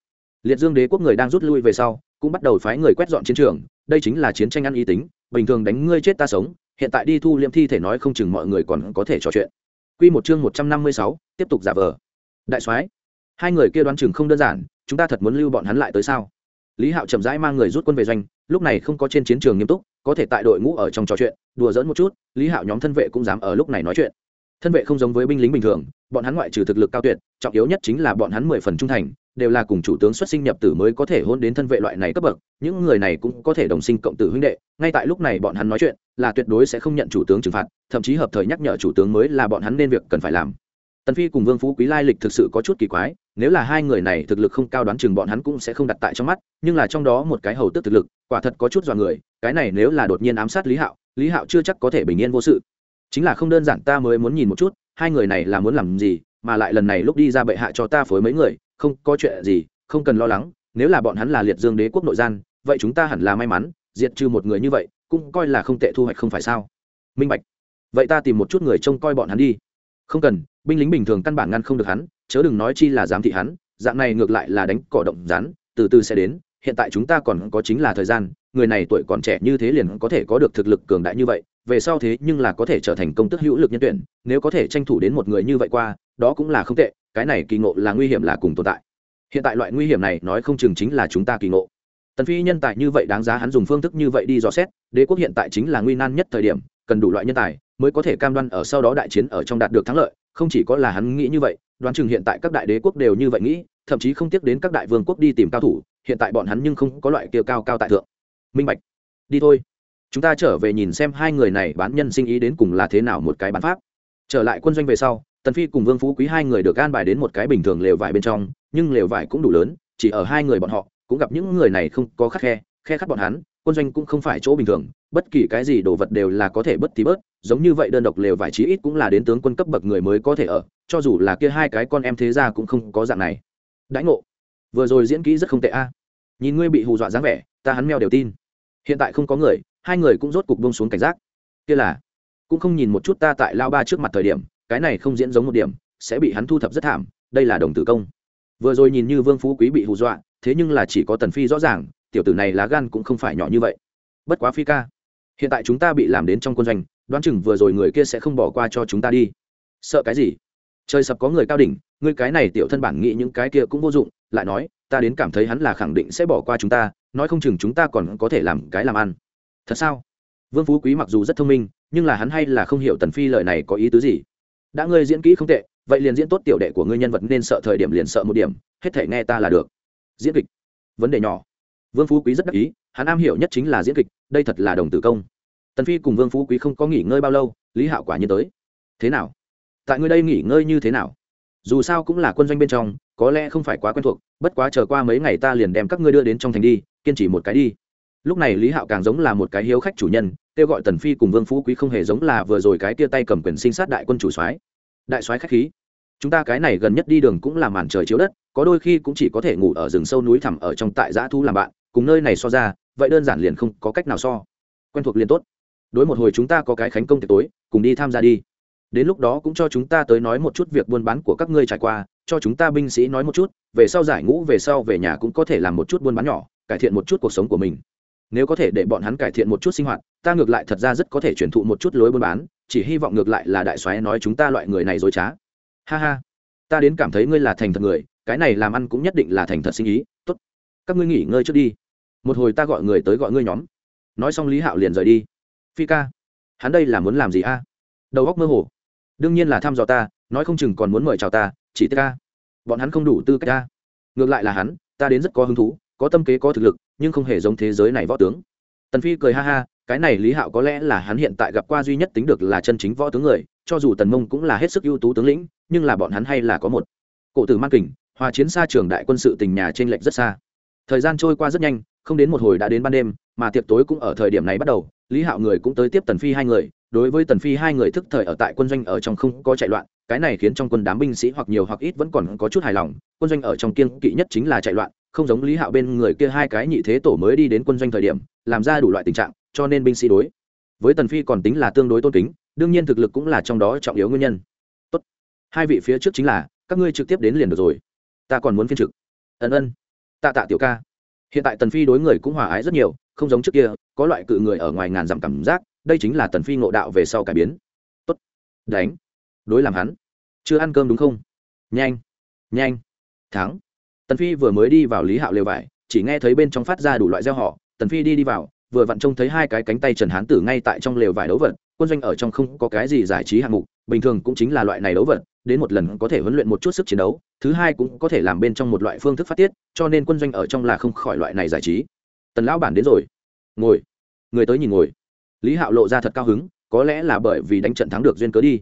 Liệt dương đế quốc người đang rút lui về sau cũng bắt đầu phái người quét dọn chiến trường. Đây chính là chiến tranh ăn ý tính bình thường đánh ngươi chết ta sống hiện tại đi thu liệm thi thể nói không chừng mọi người còn có thể trò chuyện. Quy một chương một trăm năm mươi sáu, tiếp tục giả vờ. Đại soái, hai người kia đoán chừng không đơn giản, chúng ta thật muốn lưu bọn hắn lại tới sao? Lý Hạo chậm rãi mang người rút quân về doanh, lúc này không có trên chiến trường nghiêm túc, có thể tại đội ngũ ở trong trò chuyện, đùa giỡn một chút, Lý Hạo nhóm thân vệ cũng dám ở lúc này nói chuyện. Thân vệ không giống với binh lính bình thường, bọn hắn ngoại trừ thực lực cao tuyệt, trọng yếu nhất chính là bọn hắn mười phần trung thành, đều là cùng chủ tướng xuất sinh nhập tử mới có thể hôn đến thân vệ loại này cấp bậc những người này cũng có thể đồng sinh cộng tử huynh đệ ngay tại lúc này bọn hắn nói chuyện là tuyệt đối sẽ không nhận chủ tướng trừng phạt thậm chí hợp thời nhắc nhở chủ tướng mới là bọn hắn nên việc cần phải làm tần phi cùng vương phú quý lai lịch thực sự có chút kỳ quái, nếu là hai người này thực lực không cao đoán chừng bọn hắn cũng sẽ không đặt tại trong mắt, nhưng là trong đó một cái hầu tức thực lực, quả thật có chút dọa người, cái này nếu là đột nhiên ám sát lý hạo lý hạo chưa chắc có thể bình yên vô sự. Chính là không đơn giản, ta mới muốn nhìn một chút, hai người này là muốn làm gì, mà lại lần này lúc đi ra bệ hạ cho ta phối mấy người, không có chuyện gì, không cần lo lắng, nếu là bọn hắn là liệt dương đế quốc nội gian, vậy chúng ta hẳn là may mắn, diệt trừ một người như vậy, cũng coi là không tệ thu hoạch không phải sao. Minh bạch. Vậy ta tìm một chút người trông coi bọn hắn đi không cần, binh lính bình thường căn bản ngăn không được hắn, chớ đừng nói chi là giám thị hắn, dạng này ngược lại là đánh cỏ động rắn, từ từ sẽ đến, hiện tại chúng ta còn có chính là thời gian, người này tuổi còn trẻ như thế liền có thể có được thực lực cường đại như vậy, về sau thế nhưng là có thể trở thành công tức hữu lực nhân tuyển, nếu có thể tranh thủ đến một người như vậy qua, đó cũng là không tệ, cái này kỳ ngộ là nguy hiểm là cùng tồn tại. Hiện tại loại nguy hiểm này nói không chừng chính là chúng ta kỳ ngộ. Tần phi nhân tài như vậy đáng giá hắn dùng phương thức như vậy đi dò xét, đế quốc hiện tại chính là nguy nan nhất thời điểm, cần đủ loại nhân tài mới có thể cam đoan ở sau đó đại chiến ở trong đạt được thắng lợi, không chỉ có là hắn nghĩ như vậy, đoán chừng hiện tại các đại đế quốc đều như vậy nghĩ, thậm chí không tiếc đến các đại vương quốc đi tìm cao thủ, hiện tại bọn hắn nhưng không có loại kia cao cao tại thượng. Minh bạch, đi thôi. Chúng ta trở về nhìn xem hai người này bán nhân sinh ý đến cùng là thế nào một cái bán pháp. Trở lại quân doanh về sau, tần phi cùng vương phú quý hai người được an bài đến một cái bình thường lều vải bên trong, nhưng lều vải cũng đủ lớn, chỉ ở hai người bọn họ, cũng gặp những người này không có khắc khe khe khắc bọn hắn, quân doanh cũng không phải chỗ bình thường, bất kỳ cái gì đồ vật đều là có thể bớt tí bớt, giống như vậy đơn độc lều vải chí ít cũng là đến tướng quân cấp bậc người mới có thể ở, cho dù là kia hai cái con em thế ra cũng không có dạng này. Đãi ngộ. Vừa rồi diễn kỹ rất không tệ a. Nhìn ngươi bị hù dọa dáng vẻ, ta hắn meo đều tin. Hiện tại không có người, hai người cũng rốt cục bông xuống cảnh giác. Kia là, cũng không nhìn một chút ta tại lao ba trước mặt thời điểm, cái này không diễn giống một điểm, sẽ bị hắn thu thập rất thảm, đây là đồng tử công. Vừa rồi nhìn như vương phú quý bị hù dọa, thế nhưng là chỉ có tần phi rõ ràng tiểu tử này lá gan cũng không phải nhỏ như vậy. Bất quá phi ca, hiện tại chúng ta bị làm đến trong quân doanh, đoán chừng vừa rồi người kia sẽ không bỏ qua cho chúng ta đi. Sợ cái gì? Trời sập có người cao đỉnh, ngươi cái này tiểu thân bản nghĩ những cái kia cũng vô dụng, lại nói, ta đến cảm thấy hắn là khẳng định sẽ bỏ qua chúng ta, nói không chừng chúng ta còn có thể làm cái làm ăn. Thật sao? Vương phú quý mặc dù rất thông minh, nhưng là hắn hay là không hiểu tần phi lời này có ý tứ gì. Đã ngươi diễn kỹ không tệ, vậy liền diễn tốt tiểu đệ của ngươi nhân vật nên sợ thời điểm liền sợ một điểm, hết thể nghe ta là được. Diễn kịch. Vấn đề nhỏ vương phú quý rất đắc ý, hắn am hiểu nhất chính là diễn kịch, đây thật là đồng tử công. Tần phi cùng vương phú quý không có nghỉ ngơi bao lâu, lý hạo quả nhiên tới. Thế nào? Tại ngươi đây nghỉ ngơi như thế nào? Dù sao cũng là quân doanh bên trong, có lẽ không phải quá quen thuộc, bất quá chờ qua mấy ngày ta liền đem các ngươi đưa đến trong thành đi, kiên trì một cái đi. Lúc này lý hạo càng giống là một cái hiếu khách chủ nhân, kêu gọi tần phi cùng vương phú quý không hề giống là vừa rồi cái tia tay cầm quyền sinh sát đại quân chủ soái. Đại soái khách khí. Chúng ta cái này gần nhất đi đường cũng là màn trời chiếu đất, có đôi khi cũng chỉ có thể ngủ ở rừng sâu núi thẳm ở trong tại giã thu làm bạn cùng nơi này so ra, vậy đơn giản liền không có cách nào so. Quen thuộc liền tốt. Đối một hồi chúng ta có cái khánh công tiệc tối, cùng đi tham gia đi. Đến lúc đó cũng cho chúng ta tới nói một chút việc buôn bán của các ngươi trải qua, cho chúng ta binh sĩ nói một chút, về sau giải ngũ, về sau về nhà cũng có thể làm một chút buôn bán nhỏ, cải thiện một chút cuộc sống của mình. Nếu có thể để bọn hắn cải thiện một chút sinh hoạt, ta ngược lại thật ra rất có thể truyền thụ một chút lối buôn bán, chỉ hy vọng ngược lại là đại soái nói chúng ta loại người này dối trá. Ha ha. Ta đến cảm thấy ngươi là thành thật người, cái này làm ăn cũng nhất định là thành thật sinh ý, tốt. Các ngươi nghỉ ngơi trước đi một hồi ta gọi người tới gọi ngươi nhóm. Nói xong lý hạo liền rời đi. Phi ca, hắn đây là muốn làm gì a? Đầu góc mơ hồ. Đương nhiên là thăm dò ta, nói không chừng còn muốn mời chào ta, chỉ tức ca bọn hắn không đủ tư cách ta ngược lại là hắn, ta đến rất có hứng thú, có tâm kế, có thực lực, nhưng không hề giống thế giới này võ tướng. Tần phi cười ha ha, cái này lý hạo có lẽ là hắn hiện tại gặp qua duy nhất tính được là chân chính võ tướng người, cho dù tần mông cũng là hết sức ưu tú tướng lĩnh, nhưng là bọn hắn hay là có một. Cổ tử man kình, hòa chiến xa trường đại quân sự tình nhà trên lệch rất xa. Thời gian trôi qua rất nhanh không đến một hồi đã đến ban đêm, mà tiệc tối cũng ở thời điểm này bắt đầu, lý hạo người cũng tới tiếp tần phi hai người, đối với tần phi hai người thức thời ở tại quân doanh ở trong không có chạy loạn, cái này khiến trong quân đám binh sĩ hoặc nhiều hoặc ít vẫn còn có chút hài lòng, quân doanh ở trong kiên kỵ nhất chính là chạy loạn, không giống lý hạo bên người kia hai cái nhị thế tổ mới đi đến quân doanh thời điểm, làm ra đủ loại tình trạng, cho nên binh sĩ đối với tần phi còn tính là tương đối tôn kính, đương nhiên thực lực cũng là trong đó trọng yếu nguyên nhân. Tốt. Hai vị phía trước chính là, các ngươi trực tiếp đến liền được rồi. Ta còn muốn phiên trực. Ân ân. Tạ tạ tiểu ca hiện tại tần phi đối người cũng hòa ái rất nhiều, không giống trước kia, có loại cự người ở ngoài ngàn dặm cảm giác, đây chính là tần phi ngộ đạo về sau cải biến. Tốt. Đánh. Đối làm hắn. Chưa ăn cơm đúng không? Nhanh. Nhanh. Thắng. Tần phi vừa mới đi vào lý hạo lều vải, chỉ nghe thấy bên trong phát ra đủ loại gieo họ tần phi đi đi vào, vừa vặn trông thấy hai cái cánh tay trần hán tử ngay tại trong lều vải đấu vật quân doanh ở trong không có cái gì giải trí hạng mục, bình thường cũng chính là loại này đấu vật, đến một lần có thể huấn luyện một chút sức chiến đấu, thứ hai cũng có thể làm bên trong một loại phương thức phát tiết, cho nên quân doanh ở trong là không khỏi loại này giải trí. Tần lão bản đến rồi. Ngồi. Người tới nhìn ngồi. Lý hạo lộ ra thật cao hứng, có lẽ là bởi vì đánh trận thắng được duyên cớ đi.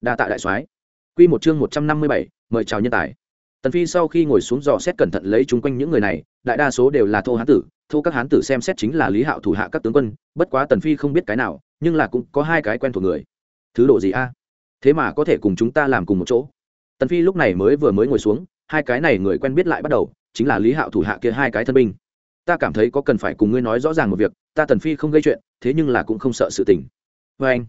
Đa tạ đại soái. Q một chương một trăm năm mươi bảy, mời chào nhân tài. Tần phi sau khi ngồi xuống dò xét cẩn thận lấy chung quanh những người này, đại đa số đều là thô hán tử, thô các hán tử xem xét chính là lý hạo thủ hạ các tướng quân, bất quá tần phi không biết cái nào nhưng là cũng có hai cái quen thuộc người. Thứ độ gì a? Thế mà có thể cùng chúng ta làm cùng một chỗ. Tần phi lúc này mới vừa mới ngồi xuống, hai cái này người quen biết lại bắt đầu, chính là lý hạo thủ hạ kia hai cái thân binh. Ta cảm thấy có cần phải cùng ngươi nói rõ ràng một việc, ta tần phi không gây chuyện, thế nhưng là cũng không sợ sự tình. Vê anh,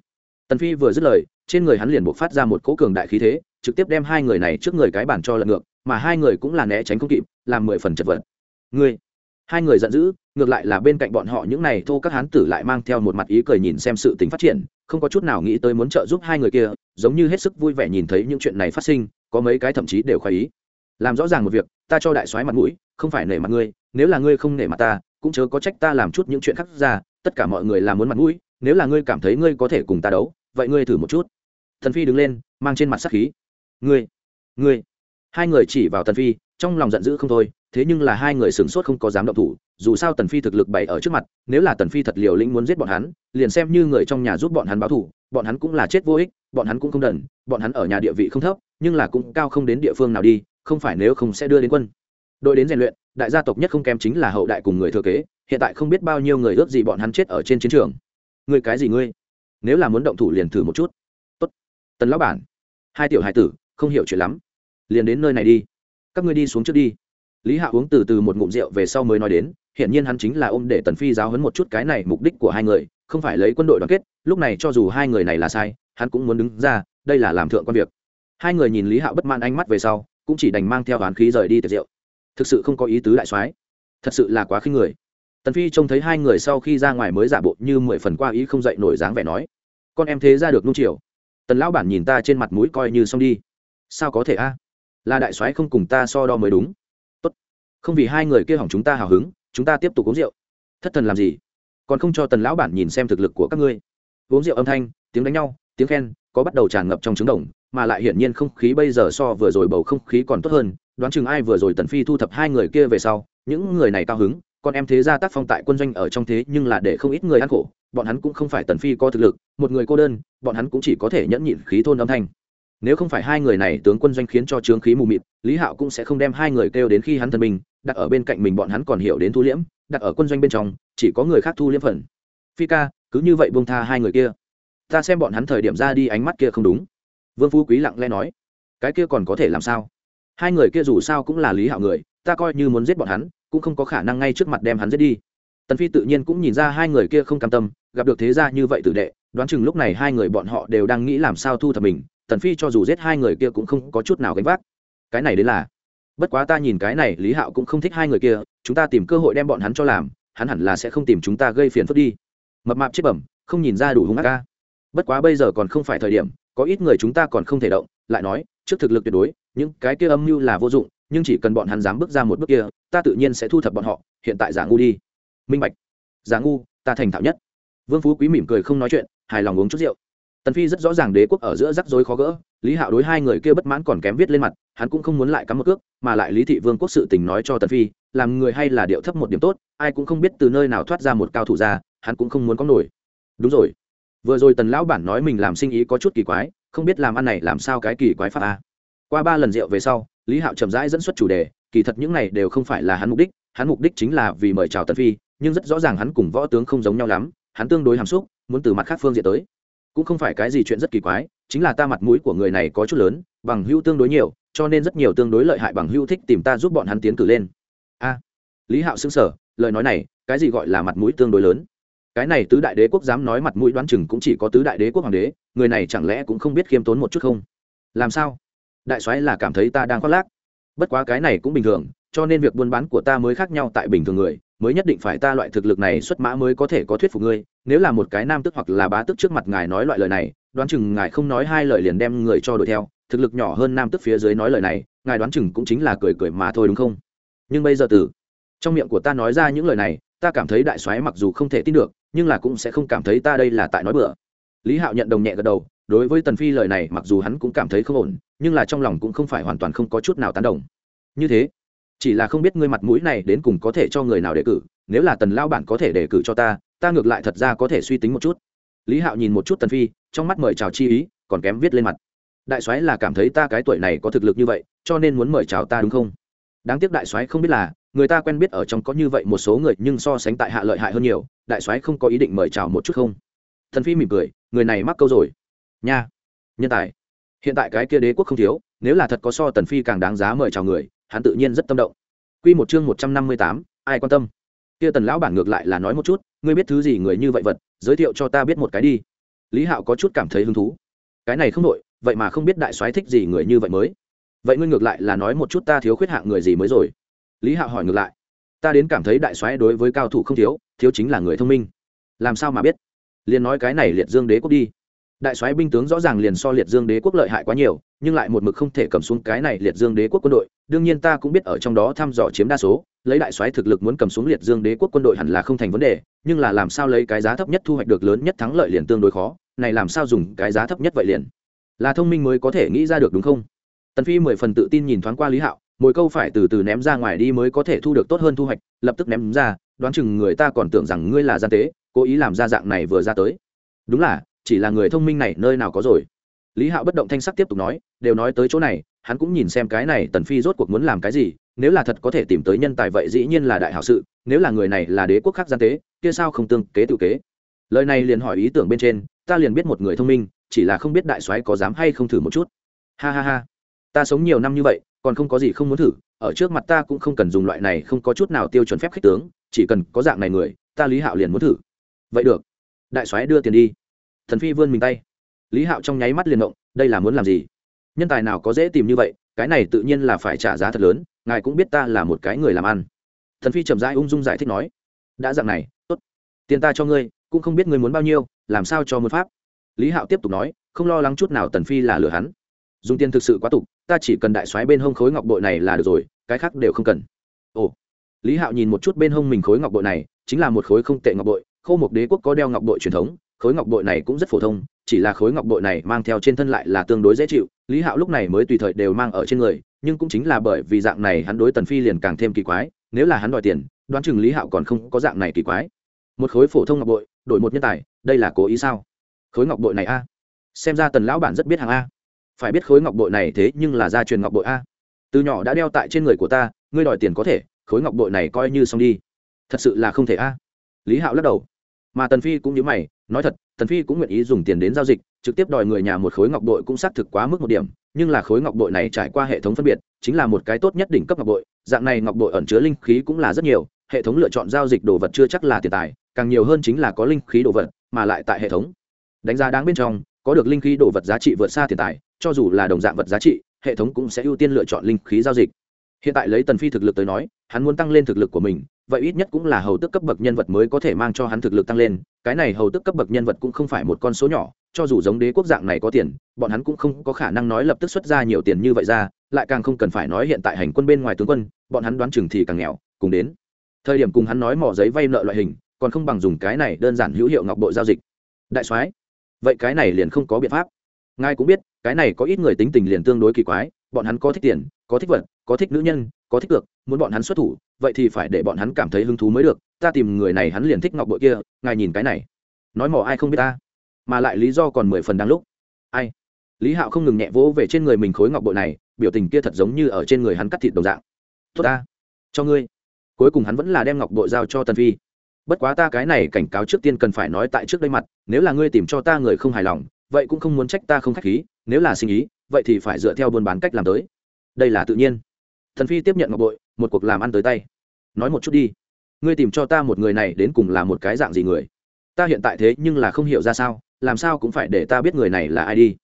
tần phi vừa dứt lời, trên người hắn liền buộc phát ra một cỗ cường đại khí thế, trực tiếp đem hai người này trước người cái bản cho lật ngược, mà hai người cũng là né tránh không kịp, làm mười phần chật vật. Ngươi hai người giận dữ, ngược lại là bên cạnh bọn họ những này thô các hán tử lại mang theo một mặt ý cười nhìn xem sự tính phát triển, không có chút nào nghĩ tới muốn trợ giúp hai người kia, giống như hết sức vui vẻ nhìn thấy những chuyện này phát sinh, có mấy cái thậm chí đều khoái ý. Làm rõ ràng một việc, ta cho đại soái mặt mũi, không phải nể mặt ngươi, nếu là ngươi không nể mặt ta, cũng chớ có trách ta làm chút những chuyện khác ra, tất cả mọi người làm muốn mặt mũi, nếu là ngươi cảm thấy ngươi có thể cùng ta đấu, vậy ngươi thử một chút. Thần phi đứng lên, mang trên mặt sắc khí. Ngươi ngươi. Hai người chỉ vào thần phi trong lòng giận dữ không thôi, thế nhưng là hai người sửng sốt không có dám động thủ, dù sao tần phi thực lực bày ở trước mặt, nếu là tần phi thật liều lĩnh muốn giết bọn hắn, liền xem như người trong nhà giúp bọn hắn báo thù, bọn hắn cũng là chết vô ích, bọn hắn cũng không đần, bọn hắn ở nhà địa vị không thấp, nhưng là cũng cao không đến địa phương nào đi, không phải nếu không sẽ đưa đến quân. Đội đến rèn luyện, đại gia tộc nhất không kém chính là hậu đại cùng người thừa kế, hiện tại không biết bao nhiêu người ước gì bọn hắn chết ở trên chiến trường. Ngươi cái gì ngươi? Nếu là muốn động thủ liền thử một chút. Tốt. Tần lão bản, hai tiểu hải tử, không hiểu chuyện lắm. Liền đến nơi này đi các ngươi đi xuống trước đi. Lý hạ uống từ từ một ngụm rượu về sau mới nói đến hiện nhiên hắn chính là ôm để tần phi giáo hấn một chút cái này mục đích của hai người, không phải lấy quân đội đoàn kết, lúc này cho dù hai người này là sai, hắn cũng muốn đứng ra, đây là làm thượng quan việc. Hai người nhìn lý hạo bất mãn ánh mắt về sau, cũng chỉ đành mang theo oán khí rời đi tiệc rượu. Thực sự không có ý tứ đại soái. Thật sự là quá khinh người. Tần phi trông thấy hai người sau khi ra ngoài mới giả bộ như mười phần qua ý không dậy nổi dáng vẻ nói, con em thế ra được nung chiều. Tần lão bản nhìn ta trên mặt mũi coi như xong đi. Sao có thể a? Là đại soái không cùng ta so đo mới đúng. Tốt. Không vì hai người kia hỏng chúng ta hào hứng, chúng ta tiếp tục uống rượu. Thất thần làm gì? Còn không cho tần lão bản nhìn xem thực lực của các ngươi. Uống rượu âm thanh, tiếng đánh nhau, tiếng khen, có bắt đầu tràn ngập trong trứng đồng, mà lại hiển nhiên không khí bây giờ so vừa rồi bầu không khí còn tốt hơn. Đoán chừng ai vừa rồi tần phi thu thập hai người kia về sau, những người này cao hứng còn em thế ra tác phong tại quân doanh ở trong thế nhưng là để không ít người ăn khổ. Bọn hắn cũng không phải tần phi có thực lực, một người cô đơn, bọn hắn cũng chỉ có thể nhẫn nhịn khí thôn âm thanh nếu không phải hai người này tướng quân doanh khiến cho trướng khí mù mịt, lý hạo cũng sẽ không đem hai người kêu đến khi hắn thân mình đặt ở bên cạnh mình bọn hắn còn hiểu đến thu liễm, đặt ở quân doanh bên trong, chỉ có người khác thu liễm phần. Phi ca, cứ như vậy buông tha hai người kia. Ta xem bọn hắn thời điểm ra đi ánh mắt kia không đúng. Vương phú quý lặng lẽ nói. Cái kia còn có thể làm sao? Hai người kia dù sao cũng là lý hạo người, ta coi như muốn giết bọn hắn, cũng không có khả năng ngay trước mặt đem hắn giết đi. Tần phi tự nhiên cũng nhìn ra hai người kia không cam tâm, gặp được thế gia như vậy tử đệ, đoán chừng lúc này hai người bọn họ đều đang nghĩ làm sao thu thập mình tần phi cho dù giết hai người kia cũng không có chút nào gánh vác. Cái này đấy là, bất quá ta nhìn cái này, lý hạo cũng không thích hai người kia, chúng ta tìm cơ hội đem bọn hắn cho làm, hắn hẳn là sẽ không tìm chúng ta gây phiền phức đi. Mập mạp chết bẩm, không nhìn ra đủ hung ác ca. Bất quá bây giờ còn không phải thời điểm, có ít người chúng ta còn không thể động, lại nói, trước thực lực tuyệt đối, những cái kia âm mưu là vô dụng, nhưng chỉ cần bọn hắn dám bước ra một bước kia, ta tự nhiên sẽ thu thập bọn họ, hiện tại giả ngu đi. Minh bạch. Giả ngu, ta thành thạo nhất. Vương phú quý mỉm cười không nói chuyện, hài lòng uống chút rượu tần phi rất rõ ràng đế quốc ở giữa rắc rối khó gỡ, lý hạo đối hai người kia bất mãn còn kém viết lên mặt, hắn cũng không muốn lại cắm một cước, mà lại lý thị vương quốc sự tình nói cho tần phi, làm người hay là điệu thấp một điểm tốt, ai cũng không biết từ nơi nào thoát ra một cao thủ ra, hắn cũng không muốn có nổi. Đúng rồi. Vừa rồi tần lão bản nói mình làm sinh ý có chút kỳ quái, không biết làm ăn này làm sao cái kỳ quái pháp a. Qua ba lần rượu về sau, lý hạo chậm rãi dẫn xuất chủ đề, kỳ thật những này đều không phải là hắn mục đích, hắn mục đích chính là vì mời chào tần phi, nhưng rất rõ ràng hắn cùng võ tướng không giống nhau lắm, hắn tương đối hàm xúc, muốn từ mặt khác phương diện tới cũng không phải cái gì chuyện rất kỳ quái, chính là ta mặt mũi của người này có chút lớn, bằng hữu tương đối nhiều, cho nên rất nhiều tương đối lợi hại bằng hữu thích tìm ta giúp bọn hắn tiến cử lên. A, lý hạo xứng sở lời nói này, cái gì gọi là mặt mũi tương đối lớn? Cái này tứ đại đế quốc dám nói mặt mũi đoán chừng cũng chỉ có tứ đại đế quốc hoàng đế, người này chẳng lẽ cũng không biết khiêm tốn một chút không? Làm sao? Đại soái là cảm thấy ta đang khoác lác. Bất quá cái này cũng bình thường, cho nên việc buôn bán của ta mới khác nhau tại bình thường người mới nhất định phải ta loại thực lực này xuất mã mới có thể có thuyết phục ngươi, nếu là một cái nam tức hoặc là bá tức trước mặt ngài nói loại lời này, đoán chừng ngài không nói hai lời liền đem người cho đuổi theo, thực lực nhỏ hơn nam tức phía dưới nói lời này, ngài đoán chừng cũng chính là cười cười mà thôi đúng không? Nhưng bây giờ từ, trong miệng của ta nói ra những lời này, ta cảm thấy đại soái mặc dù không thể tin được, nhưng là cũng sẽ không cảm thấy ta đây là tại nói bừa. Lý hạo nhận đồng nhẹ gật đầu, đối với tần phi lời này mặc dù hắn cũng cảm thấy không ổn, nhưng là trong lòng cũng không phải hoàn toàn không có chút nào tán đồng. Như thế chỉ là không biết ngươi mặt mũi này đến cùng có thể cho người nào đề cử, nếu là tần lao bản có thể đề cử cho ta ta ngược lại thật ra có thể suy tính một chút. Lý hạo nhìn một chút tần phi, trong mắt mời chào chi ý, còn kém viết lên mặt. Đại soái là cảm thấy ta cái tuổi này có thực lực như vậy, cho nên muốn mời chào ta đúng không? Đáng tiếc đại soái không biết là, người ta quen biết ở trong có như vậy một số người, nhưng so sánh tại hạ lợi hại hơn nhiều, đại soái không có ý định mời chào một chút không? Thần phi mỉm cười, người này mắc câu rồi. Nha, nhân tài. Hiện tại cái kia đế quốc không thiếu, nếu là thật có so tần phi càng đáng giá mời chào người hắn tự nhiên rất tâm động. Quy một chương một trăm năm mươi tám, ai quan tâm? Kia tần lão bản ngược lại là nói một chút ngươi biết thứ gì người như vậy vật giới thiệu cho ta biết một cái đi. Lý hạo có chút cảm thấy hứng thú. Cái này không đổi, vậy mà không biết đại soái thích gì người như vậy mới. Vậy ngươi ngược lại là nói một chút ta thiếu khuyết hạng người gì mới rồi? Lý hạo hỏi ngược lại. Ta đến cảm thấy đại soái đối với cao thủ không thiếu thiếu chính là người thông minh. Làm sao mà biết? Liền nói cái này liệt dương đế quốc đi đại soái binh tướng rõ ràng liền so liệt dương đế quốc lợi hại quá nhiều, nhưng lại một mực không thể cầm xuống cái này liệt dương đế quốc quân đội. Đương nhiên ta cũng biết ở trong đó thăm dò chiếm đa số, lấy đại soái thực lực muốn cầm xuống liệt dương đế quốc quân đội hẳn là không thành vấn đề, nhưng là làm sao lấy cái giá thấp nhất thu hoạch được lớn nhất thắng lợi liền tương đối khó, này làm sao dùng cái giá thấp nhất vậy liền? Là thông minh mới có thể nghĩ ra được đúng không? Tần phi mười phần tự tin nhìn thoáng qua lý hạo, mỗi câu phải từ từ ném ra ngoài đi mới có thể thu được tốt hơn thu hoạch, lập tức ném ra, đoán chừng người ta còn tưởng rằng ngươi là gian tế, cố ý làm ra dạng này vừa ra tới. Đúng là chỉ là người thông minh này nơi nào có rồi. Lý hạo bất động thanh sắc tiếp tục nói, đều nói tới chỗ này, hắn cũng nhìn xem cái này tần phi rốt cuộc muốn làm cái gì, nếu là thật có thể tìm tới nhân tài vậy dĩ nhiên là đại hảo sự, nếu là người này là đế quốc khác gian tế, kia sao không tương kế tự kế. Lời này liền hỏi ý tưởng bên trên, ta liền biết một người thông minh, chỉ là không biết đại soái có dám hay không thử một chút. Ha ha ha, ta sống nhiều năm như vậy, còn không có gì không muốn thử, ở trước mặt ta cũng không cần dùng loại này không có chút nào tiêu chuẩn phép khích tướng, chỉ cần có dạng này người, ta lý hạo liền muốn thử. Vậy được, đại soái đưa tiền đi thần phi vươn mình tay. Lý hạo trong nháy mắt liền động, đây là muốn làm gì? Nhân tài nào có dễ tìm như vậy, cái này tự nhiên là phải trả giá thật lớn, ngài cũng biết ta là một cái người làm ăn. Thần phi chậm rãi ung dung giải thích nói, đã dạng này, tốt. Tiền ta cho ngươi, cũng không biết ngươi muốn bao nhiêu, làm sao cho một pháp? Lý hạo tiếp tục nói, không lo lắng chút nào tần phi là lừa hắn. Dùng tiền thực sự quá tục, ta chỉ cần đại soái bên hông khối ngọc bội này là được rồi, cái khác đều không cần. Ồ. Lý hạo nhìn một chút bên hông mình khối ngọc bội này, chính là một khối không tệ ngọc bội, khô một đế quốc có đeo ngọc bội truyền thống khối ngọc bội này cũng rất phổ thông, chỉ là khối ngọc bội này mang theo trên thân lại là tương đối dễ chịu, lý hạo lúc này mới tùy thời đều mang ở trên người, nhưng cũng chính là bởi vì dạng này hắn đối tần phi liền càng thêm kỳ quái, nếu là hắn đòi tiền, đoán chừng lý hạo còn không có dạng này kỳ quái. Một khối phổ thông ngọc bội, đổi một nhân tài, đây là cố ý sao? Khối ngọc bội này a? Xem ra tần lão bản rất biết hàng a. Phải biết khối ngọc bội này thế nhưng là gia truyền ngọc bội a. Từ nhỏ đã đeo tại trên người của ta, ngươi đòi tiền có thể, khối ngọc bội này coi như xong đi. Thật sự là không thể a. Lý hạo lắc đầu mà tần phi cũng như mày, nói thật, tần phi cũng nguyện ý dùng tiền đến giao dịch, trực tiếp đòi người nhà một khối ngọc bội cũng xác thực quá mức một điểm, nhưng là khối ngọc bội này trải qua hệ thống phân biệt, chính là một cái tốt nhất đỉnh cấp ngọc bội, dạng này ngọc bội ẩn chứa linh khí cũng là rất nhiều, hệ thống lựa chọn giao dịch đồ vật chưa chắc là tiền tài, càng nhiều hơn chính là có linh khí đồ vật, mà lại tại hệ thống. Đánh giá đáng bên trong, có được linh khí đồ vật giá trị vượt xa tiền tài, cho dù là đồng dạng vật giá trị, hệ thống cũng sẽ ưu tiên lựa chọn linh khí giao dịch hiện tại lấy tần phi thực lực tới nói, hắn muốn tăng lên thực lực của mình, vậy ít nhất cũng là hầu tức cấp bậc nhân vật mới có thể mang cho hắn thực lực tăng lên. Cái này hầu tức cấp bậc nhân vật cũng không phải một con số nhỏ, cho dù giống đế quốc dạng này có tiền, bọn hắn cũng không có khả năng nói lập tức xuất ra nhiều tiền như vậy ra, lại càng không cần phải nói hiện tại hành quân bên ngoài tướng quân, bọn hắn đoán chừng thì càng nghèo, cùng đến. Thời điểm cùng hắn nói mỏ giấy vay nợ loại hình, còn không bằng dùng cái này đơn giản hữu hiệu ngọc bội giao dịch. Đại soái, vậy cái này liền không có biện pháp. Ngài cũng biết, cái này có ít người tính tình liền tương đối kỳ quái bọn hắn có thích tiền, có thích vật, có thích nữ nhân, có thích cược, muốn bọn hắn xuất thủ, vậy thì phải để bọn hắn cảm thấy hứng thú mới được, ta tìm người này hắn liền thích ngọc bội kia, ngài nhìn cái này. Nói mỏ ai không biết ta, mà lại lý do còn mười phần đáng lúc. Ai? Lý hạo không ngừng nhẹ vỗ về trên người mình khối ngọc bội này, biểu tình kia thật giống như ở trên người hắn cắt thịt đồng dạng. Tốt ta, cho ngươi. Cuối cùng hắn vẫn là đem ngọc bội giao cho tần phi. Bất quá ta cái này cảnh cáo trước tiên cần phải nói tại trước đây mặt, nếu là ngươi tìm cho ta người không hài lòng, vậy cũng không muốn trách ta không khách khí, nếu là sinh ý vậy thì phải dựa theo buôn bán cách làm tới. Đây là tự nhiên. Thần phi tiếp nhận ngọc bội, một cuộc làm ăn tới tay. Nói một chút đi. Ngươi tìm cho ta một người này đến cùng là một cái dạng gì người? Ta hiện tại thế nhưng là không hiểu ra sao, làm sao cũng phải để ta biết người này là ai đi.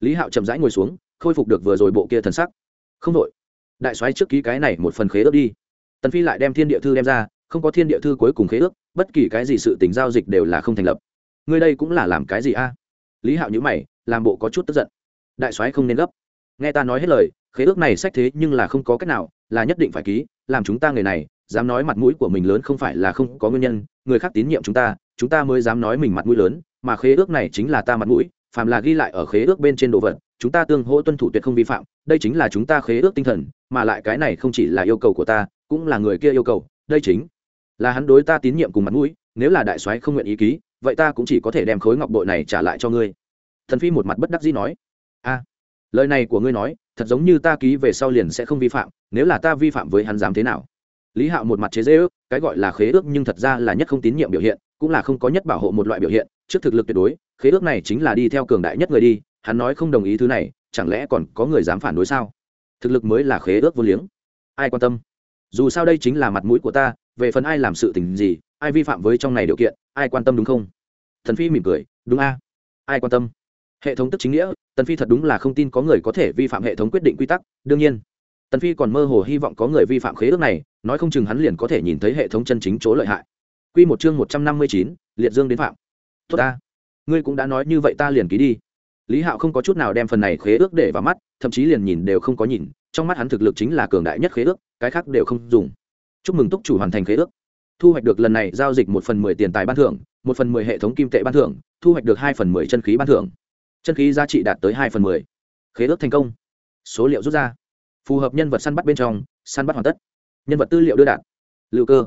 Lý hạo chậm rãi ngồi xuống, khôi phục được vừa rồi bộ kia thần sắc. Không đội đại soái trước ký cái này một phần khế ước đi. Tần phi lại đem thiên địa thư đem ra, không có thiên địa thư cuối cùng khế ước, bất kỳ cái gì sự tình giao dịch đều là không thành lập. Ngươi đây cũng là làm cái gì a? Lý hạo nhữ mày, làm bộ có chút tức giận đại soái không nên gấp. Nghe ta nói hết lời, khế ước này sách thế nhưng là không có cách nào, là nhất định phải ký, làm chúng ta người này, dám nói mặt mũi của mình lớn không phải là không có nguyên nhân, người khác tín nhiệm chúng ta chúng ta mới dám nói mình mặt mũi lớn, mà khế ước này chính là ta mặt mũi, phàm là ghi lại ở khế ước bên trên đồ vật, chúng ta tương hỗ tuân thủ tuyệt không vi phạm, đây chính là chúng ta khế ước tinh thần, mà lại cái này không chỉ là yêu cầu của ta, cũng là người kia yêu cầu, đây chính là hắn đối ta tín nhiệm cùng mặt mũi, nếu là đại soái không nguyện ý ký, vậy ta cũng chỉ có thể đem khối ngọc bội này trả lại cho ngươi. Thần phi một mặt bất đắc dĩ nói lời này của ngươi nói, thật giống như ta ký về sau liền sẽ không vi phạm, nếu là ta vi phạm với hắn dám thế nào? Lý hạo một mặt chế dễ ước cái gọi là khế ước nhưng thật ra là nhất không tín nhiệm biểu hiện, cũng là không có nhất bảo hộ một loại biểu hiện, trước thực lực tuyệt đối, khế ước này chính là đi theo cường đại nhất người đi, hắn nói không đồng ý thứ này, chẳng lẽ còn có người dám phản đối sao? Thực lực mới là khế ước vô liếng. Ai quan tâm? Dù sao đây chính là mặt mũi của ta, về phần ai làm sự tình gì, ai vi phạm với trong này điều kiện, ai quan tâm đúng không? Thần phi mỉm cười, đúng a. Ai quan tâm? Hệ thống tức chính nghĩa tần phi thật đúng là không tin có người có thể vi phạm hệ thống quyết định quy tắc đương nhiên. Tần phi còn mơ hồ hy vọng có người vi phạm khế ước này nói không chừng hắn liền có thể nhìn thấy hệ thống chân chính chỗ lợi hại. Quy một chương một trăm năm mươi chín, liệt dương đến phạm. Tốt ta. Ngươi cũng đã nói như vậy ta liền ký đi. Lý hạo không có chút nào đem phần này khế ước để vào mắt thậm chí liền nhìn đều không có nhìn trong mắt hắn thực lực chính là cường đại nhất khế ước cái khác đều không dùng. Chúc mừng túc chủ hoàn thành khế ước. Thu hoạch được lần này giao dịch một phần mười tiền tài ban thưởng một phần mười hệ thống kim tệ ban thưởng thu hoạch được hai phần mười chân khí ban thưởng chân khí giá trị đạt tới hai phần mười. Khế ước thành công. Số liệu rút ra. Phù hợp nhân vật săn bắt bên trong, săn bắt hoàn tất. Nhân vật tư liệu đưa đạt. Liệu cơ.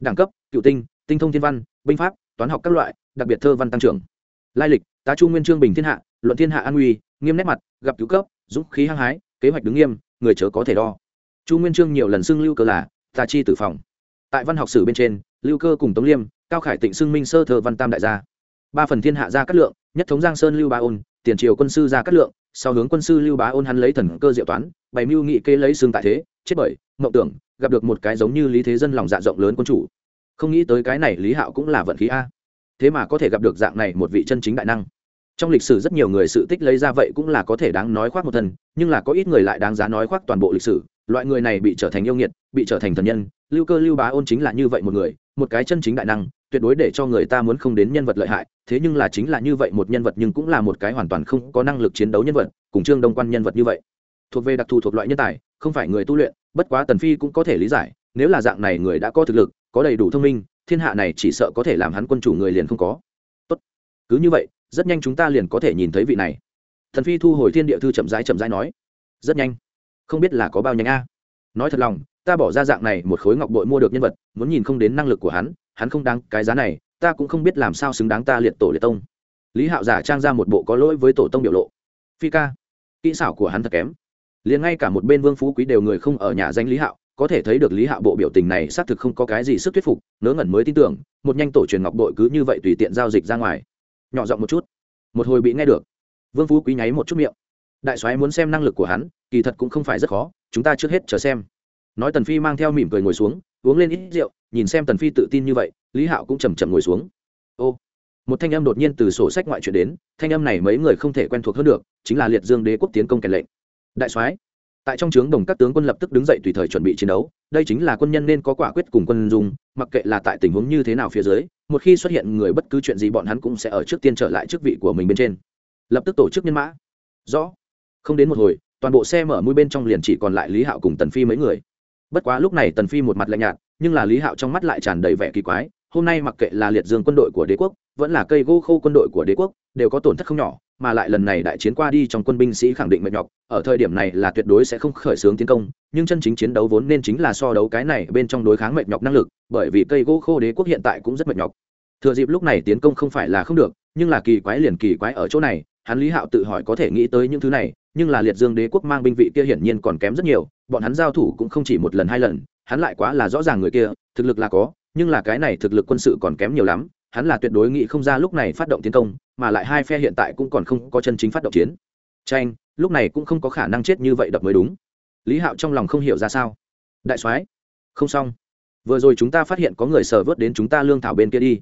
Đẳng cấp, cựu tinh tinh thông thiên văn, binh pháp, toán học các loại, đặc biệt thơ văn tăng trưởng. Lai lịch, tá chu nguyên trương bình thiên hạ, luận thiên hạ an nguy nghiêm nét mặt, gặp cứu cấp, dũng khí hăng hái, kế hoạch đứng nghiêm, người chớ có thể đo. Chu nguyên trương nhiều lần xưng lưu cơ là tà chi tử phòng. Tại văn học sử bên trên, lưu cơ cùng tống liêm, cao khải tịnh xưng minh sơ thơ văn tam đại gia. Ba phần thiên hạ gia cát lượng, nhất thống giang sơn lưu ba ôn tiền triều quân sư ra cát lượng, sau hướng quân sư lưu bá ôn hắn lấy thần cơ diệu toán, bày mưu nghị kê lấy xương tại thế, chết bởi, mộng tưởng, gặp được một cái giống như lý thế dân lòng dạ rộng lớn quân chủ. Không nghĩ tới cái này lý hạo cũng là vận khí a. Thế mà có thể gặp được dạng này một vị chân chính đại năng. Trong lịch sử rất nhiều người sự tích lấy ra vậy cũng là có thể đáng nói khoác một thân, nhưng là có ít người lại đáng giá nói khoác toàn bộ lịch sử. Loại người này bị trở thành yêu nghiệt, bị trở thành thần nhân, lưu cơ lưu bá ôn chính là như vậy một người, một cái chân chính đại năng tuyệt đối để cho người ta muốn không đến nhân vật lợi hại, thế nhưng là chính là như vậy một nhân vật nhưng cũng là một cái hoàn toàn không có năng lực chiến đấu nhân vật, cùng trương đông quan nhân vật như vậy. Thuộc về đặc thù thuộc loại nhân tài, không phải người tu luyện, bất quá tần phi cũng có thể lý giải, nếu là dạng này người đã có thực lực, có đầy đủ thông minh, thiên hạ này chỉ sợ có thể làm hắn quân chủ người liền không có. Tốt. Cứ như vậy, rất nhanh chúng ta liền có thể nhìn thấy vị này. Thần phi thu hồi thiên địa thư chậm rãi chậm rãi nói. Rất nhanh. Không biết là có bao nhanh a. Nói thật lòng, ta bỏ ra dạng này một khối ngọc bội mua được nhân vật, muốn nhìn không đến năng lực của hắn hắn không đáng cái giá này, ta cũng không biết làm sao xứng đáng ta liệt tổ liệt tông. Lý hạo giả trang ra một bộ có lỗi với tổ tông biểu lộ. Phi ca, kỹ xảo của hắn thật kém. Liền ngay cả một bên vương phú quý đều người không ở nhà danh lý hạo, có thể thấy được lý hạo bộ biểu tình này xác thực không có cái gì sức thuyết phục, ngớ ngẩn mới tin tưởng, một nhanh tổ truyền ngọc đội cứ như vậy tùy tiện giao dịch ra ngoài. Nhỏ giọng một chút. Một hồi bị nghe được. Vương phú quý nháy một chút miệng. Đại soái muốn xem năng lực của hắn, kỳ thật cũng không phải rất khó, chúng ta trước hết chờ xem nói tần phi mang theo mỉm cười ngồi xuống, uống lên ít rượu, nhìn xem tần phi tự tin như vậy, lý hạo cũng chầm chậm ngồi xuống. Ô, một thanh âm đột nhiên từ sổ sách ngoại chuyện đến, thanh âm này mấy người không thể quen thuộc hơn được, chính là liệt dương đế quốc tiến công kèn lệnh. Đại soái, tại trong trướng đồng các tướng quân lập tức đứng dậy tùy thời chuẩn bị chiến đấu, đây chính là quân nhân nên có quả quyết cùng quân dùng, mặc kệ là tại tình huống như thế nào phía dưới, một khi xuất hiện người bất cứ chuyện gì bọn hắn cũng sẽ ở trước tiên trở lại chức vị của mình bên trên. Lập tức tổ chức nhân mã. Rõ. Không đến một hồi, toàn bộ xe mở mũi bên trong liền chỉ còn lại lý hạo cùng tần phi mấy người bất quá lúc này tần phi một mặt lạnh nhạt, nhưng là lý hạo trong mắt lại tràn đầy vẻ kỳ quái, hôm nay mặc kệ là liệt dương quân đội của đế quốc, vẫn là cây gỗ khô quân đội của đế quốc, đều có tổn thất không nhỏ, mà lại lần này đại chiến qua đi trong quân binh sĩ khẳng định mệt nhọc, ở thời điểm này là tuyệt đối sẽ không khởi xướng tiến công, nhưng chân chính chiến đấu vốn nên chính là so đấu cái này bên trong đối kháng mệt nhọc năng lực, bởi vì cây gỗ khô đế quốc hiện tại cũng rất mệt nhọc. Thừa dịp lúc này tiến công không phải là không được, nhưng là kỳ quái liền kỳ quái ở chỗ này, hắn lý hạo tự hỏi có thể nghĩ tới những thứ này nhưng là liệt dương đế quốc mang binh vị kia hiển nhiên còn kém rất nhiều, bọn hắn giao thủ cũng không chỉ một lần hai lần, hắn lại quá là rõ ràng người kia, thực lực là có, nhưng là cái này thực lực quân sự còn kém nhiều lắm, hắn là tuyệt đối nghĩ không ra lúc này phát động tiến công, mà lại hai phe hiện tại cũng còn không có chân chính phát động chiến. Tranh lúc này cũng không có khả năng chết như vậy đập mới đúng. Lý hạo trong lòng không hiểu ra sao. Đại soái, không xong. Vừa rồi chúng ta phát hiện có người sờ vớt đến chúng ta lương thảo bên kia đi.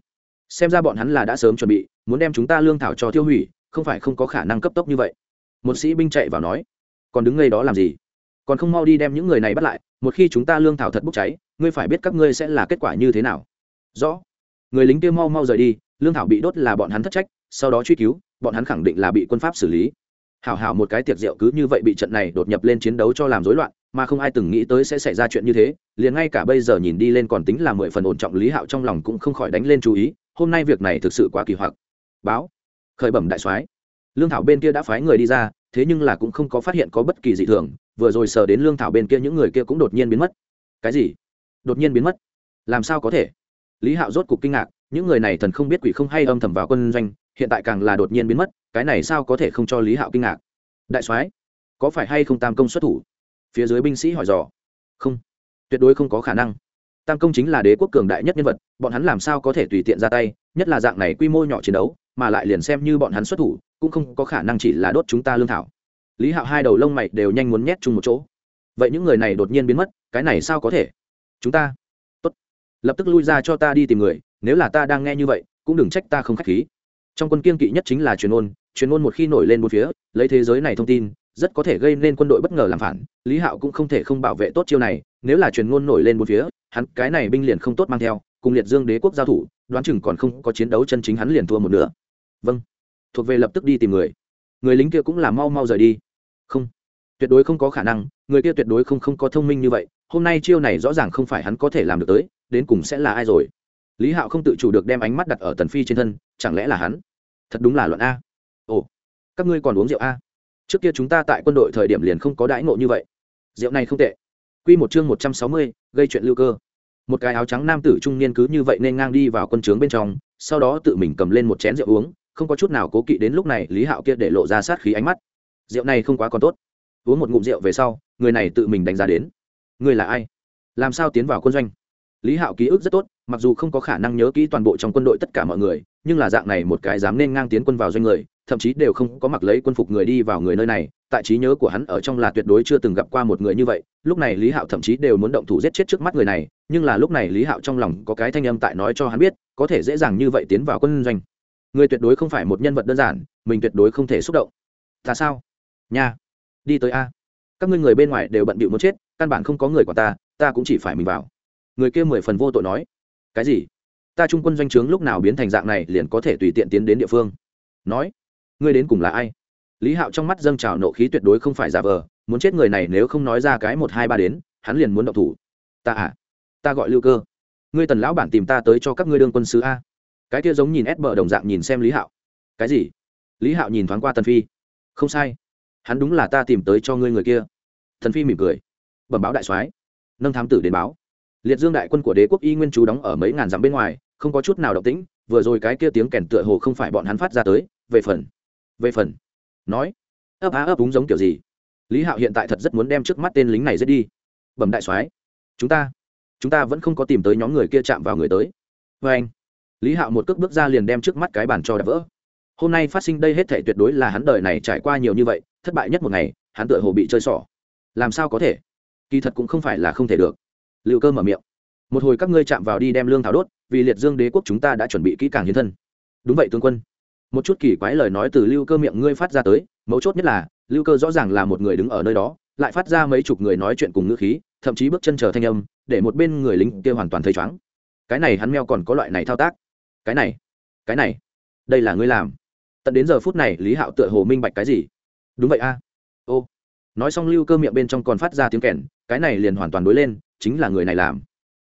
Xem ra bọn hắn là đã sớm chuẩn bị, muốn đem chúng ta lương thảo cho tiêu hủy, không phải không có khả năng cấp tốc như vậy một sĩ binh chạy vào nói, còn đứng ngay đó làm gì? Còn không mau đi đem những người này bắt lại, một khi chúng ta lương thảo thật bốc cháy, ngươi phải biết các ngươi sẽ là kết quả như thế nào. Rõ. Người lính kia mau mau rời đi, lương thảo bị đốt là bọn hắn thất trách, sau đó truy cứu, bọn hắn khẳng định là bị quân pháp xử lý. Hảo hảo một cái tiệc rượu cứ như vậy bị trận này đột nhập lên chiến đấu cho làm rối loạn, mà không ai từng nghĩ tới sẽ xảy ra chuyện như thế, liền ngay cả bây giờ nhìn đi lên còn tính là mười phần ổn trọng lý hạo trong lòng cũng không khỏi đánh lên chú ý, hôm nay việc này thực sự quá kỳ hoặc. Báo, khởi bẩm đại soái lương thảo bên kia đã phái người đi ra, thế nhưng là cũng không có phát hiện có bất kỳ dị thường, vừa rồi sờ đến lương thảo bên kia những người kia cũng đột nhiên biến mất. Cái gì? Đột nhiên biến mất? Làm sao có thể? Lý hạo rốt cục kinh ngạc, những người này thần không biết quỷ không hay âm thầm vào quân doanh, hiện tại càng là đột nhiên biến mất, cái này sao có thể không cho lý hạo kinh ngạc? Đại soái, có phải hay không tam công xuất thủ? Phía dưới binh sĩ hỏi dò. Không, tuyệt đối không có khả năng. Tam công chính là đế quốc cường đại nhất nhân vật, bọn hắn làm sao có thể tùy tiện ra tay, nhất là dạng này quy mô nhỏ chiến đấu, mà lại liền xem như bọn hắn xuất thủ cũng không có khả năng chỉ là đốt chúng ta lương thảo. Lý hạo hai đầu lông mày đều nhanh muốn nhét chung một chỗ. Vậy những người này đột nhiên biến mất, cái này sao có thể? Chúng ta. Tốt. lập tức lui ra cho ta đi tìm người, nếu là ta đang nghe như vậy, cũng đừng trách ta không k h á c h khí. Trong quân kiên kỵ nhất chính là truyền ôn truyền ôn một khi nổi lên một phía, lấy thế giới này thông tin, rất có thể gây nên quân đội bất ngờ làm phản. Lý hạo cũng không thể không bảo vệ tốt chiêu này, nếu là truyền ngôn nổi lên một phía, hắn cái này binh liền không tốt mang theo, cùng liệt dương đế quốc giao thủ, đoán chừng còn không có chiến đấu chân chính hắn liền thua một nửa. Vâng thuộc về lập tức đi tìm người. Người lính kia cũng là mau mau rời đi. Không. Tuyệt đối không có khả năng, người kia tuyệt đối không không có thông minh như vậy. Hôm nay chiêu này rõ ràng không phải hắn có thể làm được tới, đến cùng sẽ là ai rồi? Lý hạo không tự chủ được đem ánh mắt đặt ở tần phi trên thân, chẳng lẽ là hắn? Thật đúng là luận a. Ồ. Các ngươi còn uống rượu a? Trước kia chúng ta tại quân đội thời điểm liền không có đãi ngộ như vậy. Rượu này không tệ. Q một chương một trăm sáu mươi, gây chuyện lưu cơ. Một cái áo trắng nam tử trung niên cứ như vậy nên ngang đi vào quân trướng bên trong, sau đó tự mình cầm lên một chén rượu uống không có chút nào cố kỵ đến lúc này lý hạo kia để lộ ra sát khí ánh mắt rượu này không quá còn tốt uống một ngụm rượu về sau người này tự mình đánh giá đến người là ai làm sao tiến vào quân doanh lý hạo ký ức rất tốt mặc dù không có khả năng nhớ kỹ toàn bộ trong quân đội tất cả mọi người nhưng là dạng này một cái dám nên ngang tiến quân vào doanh người thậm chí đều không có mặc lấy quân phục người đi vào người nơi này tại trí nhớ của hắn ở trong là tuyệt đối chưa từng gặp qua một người như vậy lúc này lý hạo thậm chí đều muốn động thủ giết chết trước mắt người này nhưng là lúc này lý hạo trong lòng có cái thanh âm tại nói cho hắn biết có thể dễ dàng như vậy tiến vào quân doanh người tuyệt đối không phải một nhân vật đơn giản, mình tuyệt đối không thể xúc động. Ta sao? Nha. Đi tới a. Các ngươi người bên ngoài đều bận bịu muốn chết, căn bản không có người của ta ta cũng chỉ phải mình vào. Người kia mười phần vô tội nói. Cái gì? Ta trung quân doanh trướng lúc nào biến thành dạng này liền có thể tùy tiện tiến đến địa phương? Nói. Ngươi đến cùng là ai? Lý hạo trong mắt dâng trào nộ khí tuyệt đối không phải giả vờ, muốn chết người này nếu không nói ra cái một hai ba đến, hắn liền muốn động thủ. Ta à? Ta gọi lưu cơ. Ngươi tần lão bản tìm ta tới cho các ngươi đương quân sứ a cái kia giống nhìn ép bờ đồng dạng nhìn xem lý hạo cái gì lý hạo nhìn thoáng qua tần phi không sai hắn đúng là ta tìm tới cho ngươi người kia thần phi mỉm cười bẩm báo đại soái nâng thám tử đến báo liệt dương đại quân của đế quốc y nguyên chú đóng ở mấy ngàn dặm bên ngoài không có chút nào động tĩnh vừa rồi cái kia tiếng kèn tựa hồ không phải bọn hắn phát ra tới về phần về phần nói ấp á ấp đúng giống kiểu gì lý hạo hiện tại thật rất muốn đem trước mắt tên lính này giết đi bẩm đại soái chúng ta chúng ta vẫn không có tìm tới nhóm người kia chạm vào người tới vê anh lý hạo một cước bước ra liền đem trước mắt cái bàn cho đập vỡ. Hôm nay phát sinh đây hết thể tuyệt đối là hắn đời này trải qua nhiều như vậy, thất bại nhất một ngày, hắn tựa hồ bị chơi xỏ. Làm sao có thể? Kỳ thật cũng không phải là không thể được. Liệu cơ mở miệng. Một hồi các ngươi chạm vào đi đem lương thảo đốt, vì liệt dương đế quốc chúng ta đã chuẩn bị kỹ càng hiến thân. Đúng vậy, tướng quân. Một chút kỳ quái lời nói từ lưu cơ miệng ngươi phát ra tới, mấu chốt nhất là, lưu cơ rõ ràng là một người đứng ở nơi đó, lại phát ra mấy chục người nói chuyện cùng ngữ khí, thậm chí bước chân chờ thanh âm, để một bên người lính kia hoàn toàn thấy chóng cái này hắn meo còn có loại này thao tác cái này cái này, đây là ngươi làm. Tận đến giờ phút này, lý hạo tựa hồ minh bạch cái gì? Đúng vậy a. Ô. Nói xong lưu cơ miệng bên trong còn phát ra tiếng kèn, cái này liền hoàn toàn đối lên, chính là người này làm.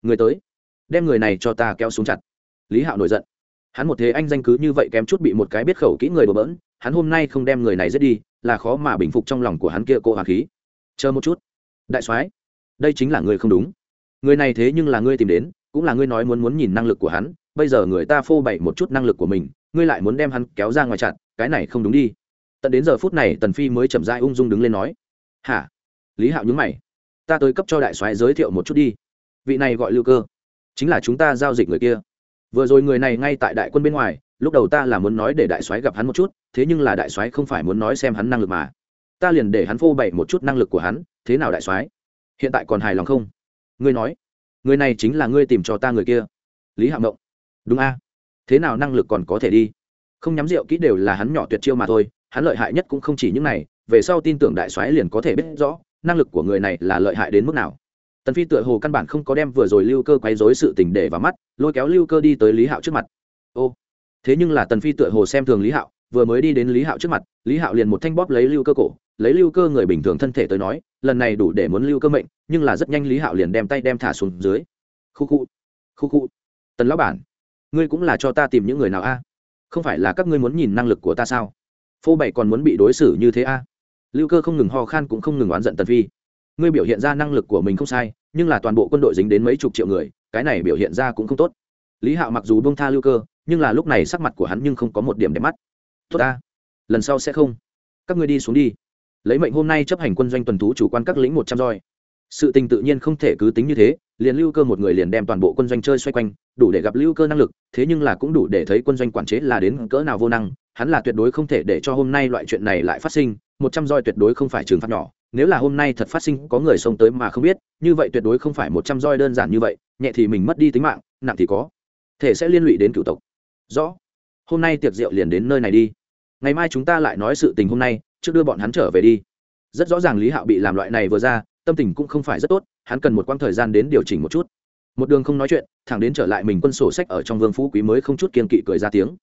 Người tới, đem người này cho ta kéo xuống chặt. Lý hạo nổi giận. Hắn một thế anh danh cứ như vậy kém chút bị một cái biết khẩu kỹ người đổ bỡn, hắn hôm nay không đem người này giết đi, là khó mà bình phục trong lòng của hắn kia cô hà khí. Chờ một chút. Đại soái, đây chính là người không đúng. Người này thế nhưng là ngươi tìm đến, cũng là ngươi nói muốn muốn nhìn năng lực của hắn bây giờ người ta phô bày một chút năng lực của mình, ngươi lại muốn đem hắn kéo ra ngoài chặn, cái này không đúng đi. Tận đến giờ phút này, tần phi mới chậm dai ung dung đứng lên nói, hả? Lý hạo nhúng mày, ta tới cấp cho đại soái giới thiệu một chút đi. Vị này gọi lưu cơ, chính là chúng ta giao dịch người kia. Vừa rồi người này ngay tại đại quân bên ngoài, lúc đầu ta là muốn nói để đại soái gặp hắn một chút, thế nhưng là đại soái không phải muốn nói xem hắn năng lực mà. Ta liền để hắn phô bày một chút năng lực của hắn, thế nào đại soái? Hiện tại còn hài lòng không? Ngươi nói, người này chính là ngươi tìm cho ta người kia. Lý Hạo mộng đúng a. Thế nào năng lực còn có thể đi? Không nhắm rượu kỹ đều là hắn nhỏ tuyệt chiêu mà thôi, hắn lợi hại nhất cũng không chỉ những này, về sau tin tưởng đại soái liền có thể biết rõ, năng lực của người này là lợi hại đến mức nào. Tần phi tựa hồ căn bản không có đem vừa rồi lưu cơ quấy rối sự tình để vào mắt, lôi kéo lưu cơ đi tới lý hạo trước mặt. Ô, thế nhưng là tần phi tựa hồ xem thường lý hạo, vừa mới đi đến lý hạo trước mặt, lý hạo liền một thanh bóp lấy lưu cơ cổ, lấy lưu cơ người bình thường thân thể tới nói, lần này đủ để muốn lưu cơ mệnh, nhưng là rất nhanh lý hạo liền đem tay đem thả xuống dưới. Khu khu khu khu. Tần lão bản ngươi cũng là cho ta tìm những người nào a? Không phải là các ngươi muốn nhìn năng lực của ta sao? Phô bảy còn muốn bị đối xử như thế a? Lưu cơ không ngừng ho khan cũng không ngừng oán giận tần phi. Ngươi biểu hiện ra năng lực của mình không sai, nhưng là toàn bộ quân đội dính đến mấy chục triệu người, cái này biểu hiện ra cũng không tốt. Lý hạo mặc dù bông tha lưu cơ, nhưng là lúc này sắc mặt của hắn nhưng không có một điểm đẹp mắt. Tốt ta, lần sau sẽ không. Các ngươi đi xuống đi. Lấy mệnh hôm nay chấp hành quân doanh tuần thú chủ quan các lĩnh một trăm roi sự tình tự nhiên không thể cứ tính như thế, liền lưu cơ một người liền đem toàn bộ quân doanh chơi xoay quanh, đủ để gặp lưu cơ năng lực, thế nhưng là cũng đủ để thấy quân doanh quản chế là đến cỡ nào vô năng, hắn là tuyệt đối không thể để cho hôm nay loại chuyện này lại phát sinh, một trăm roi tuyệt đối không phải trường phạt nhỏ, nếu là hôm nay thật phát sinh có người xông tới mà không biết, như vậy tuyệt đối không phải một trăm roi đơn giản như vậy, nhẹ thì mình mất đi tính mạng, nặng thì có. Thể sẽ liên lụy đến cựu tộc. Rõ. Hôm nay tiệc rượu liền đến nơi này đi. Ngày mai chúng ta lại nói sự tình hôm nay, trước đưa bọn hắn trở về đi. Rất rõ ràng lý hạo bị làm loại này vừa ra tâm tình cũng không phải rất tốt, hắn cần một quãng thời gian đến điều chỉnh một chút. Một đường không nói chuyện, thẳng đến trở lại mình quân sổ sách ở trong vương phú quý mới không chút kiên kỵ cười ra tiếng.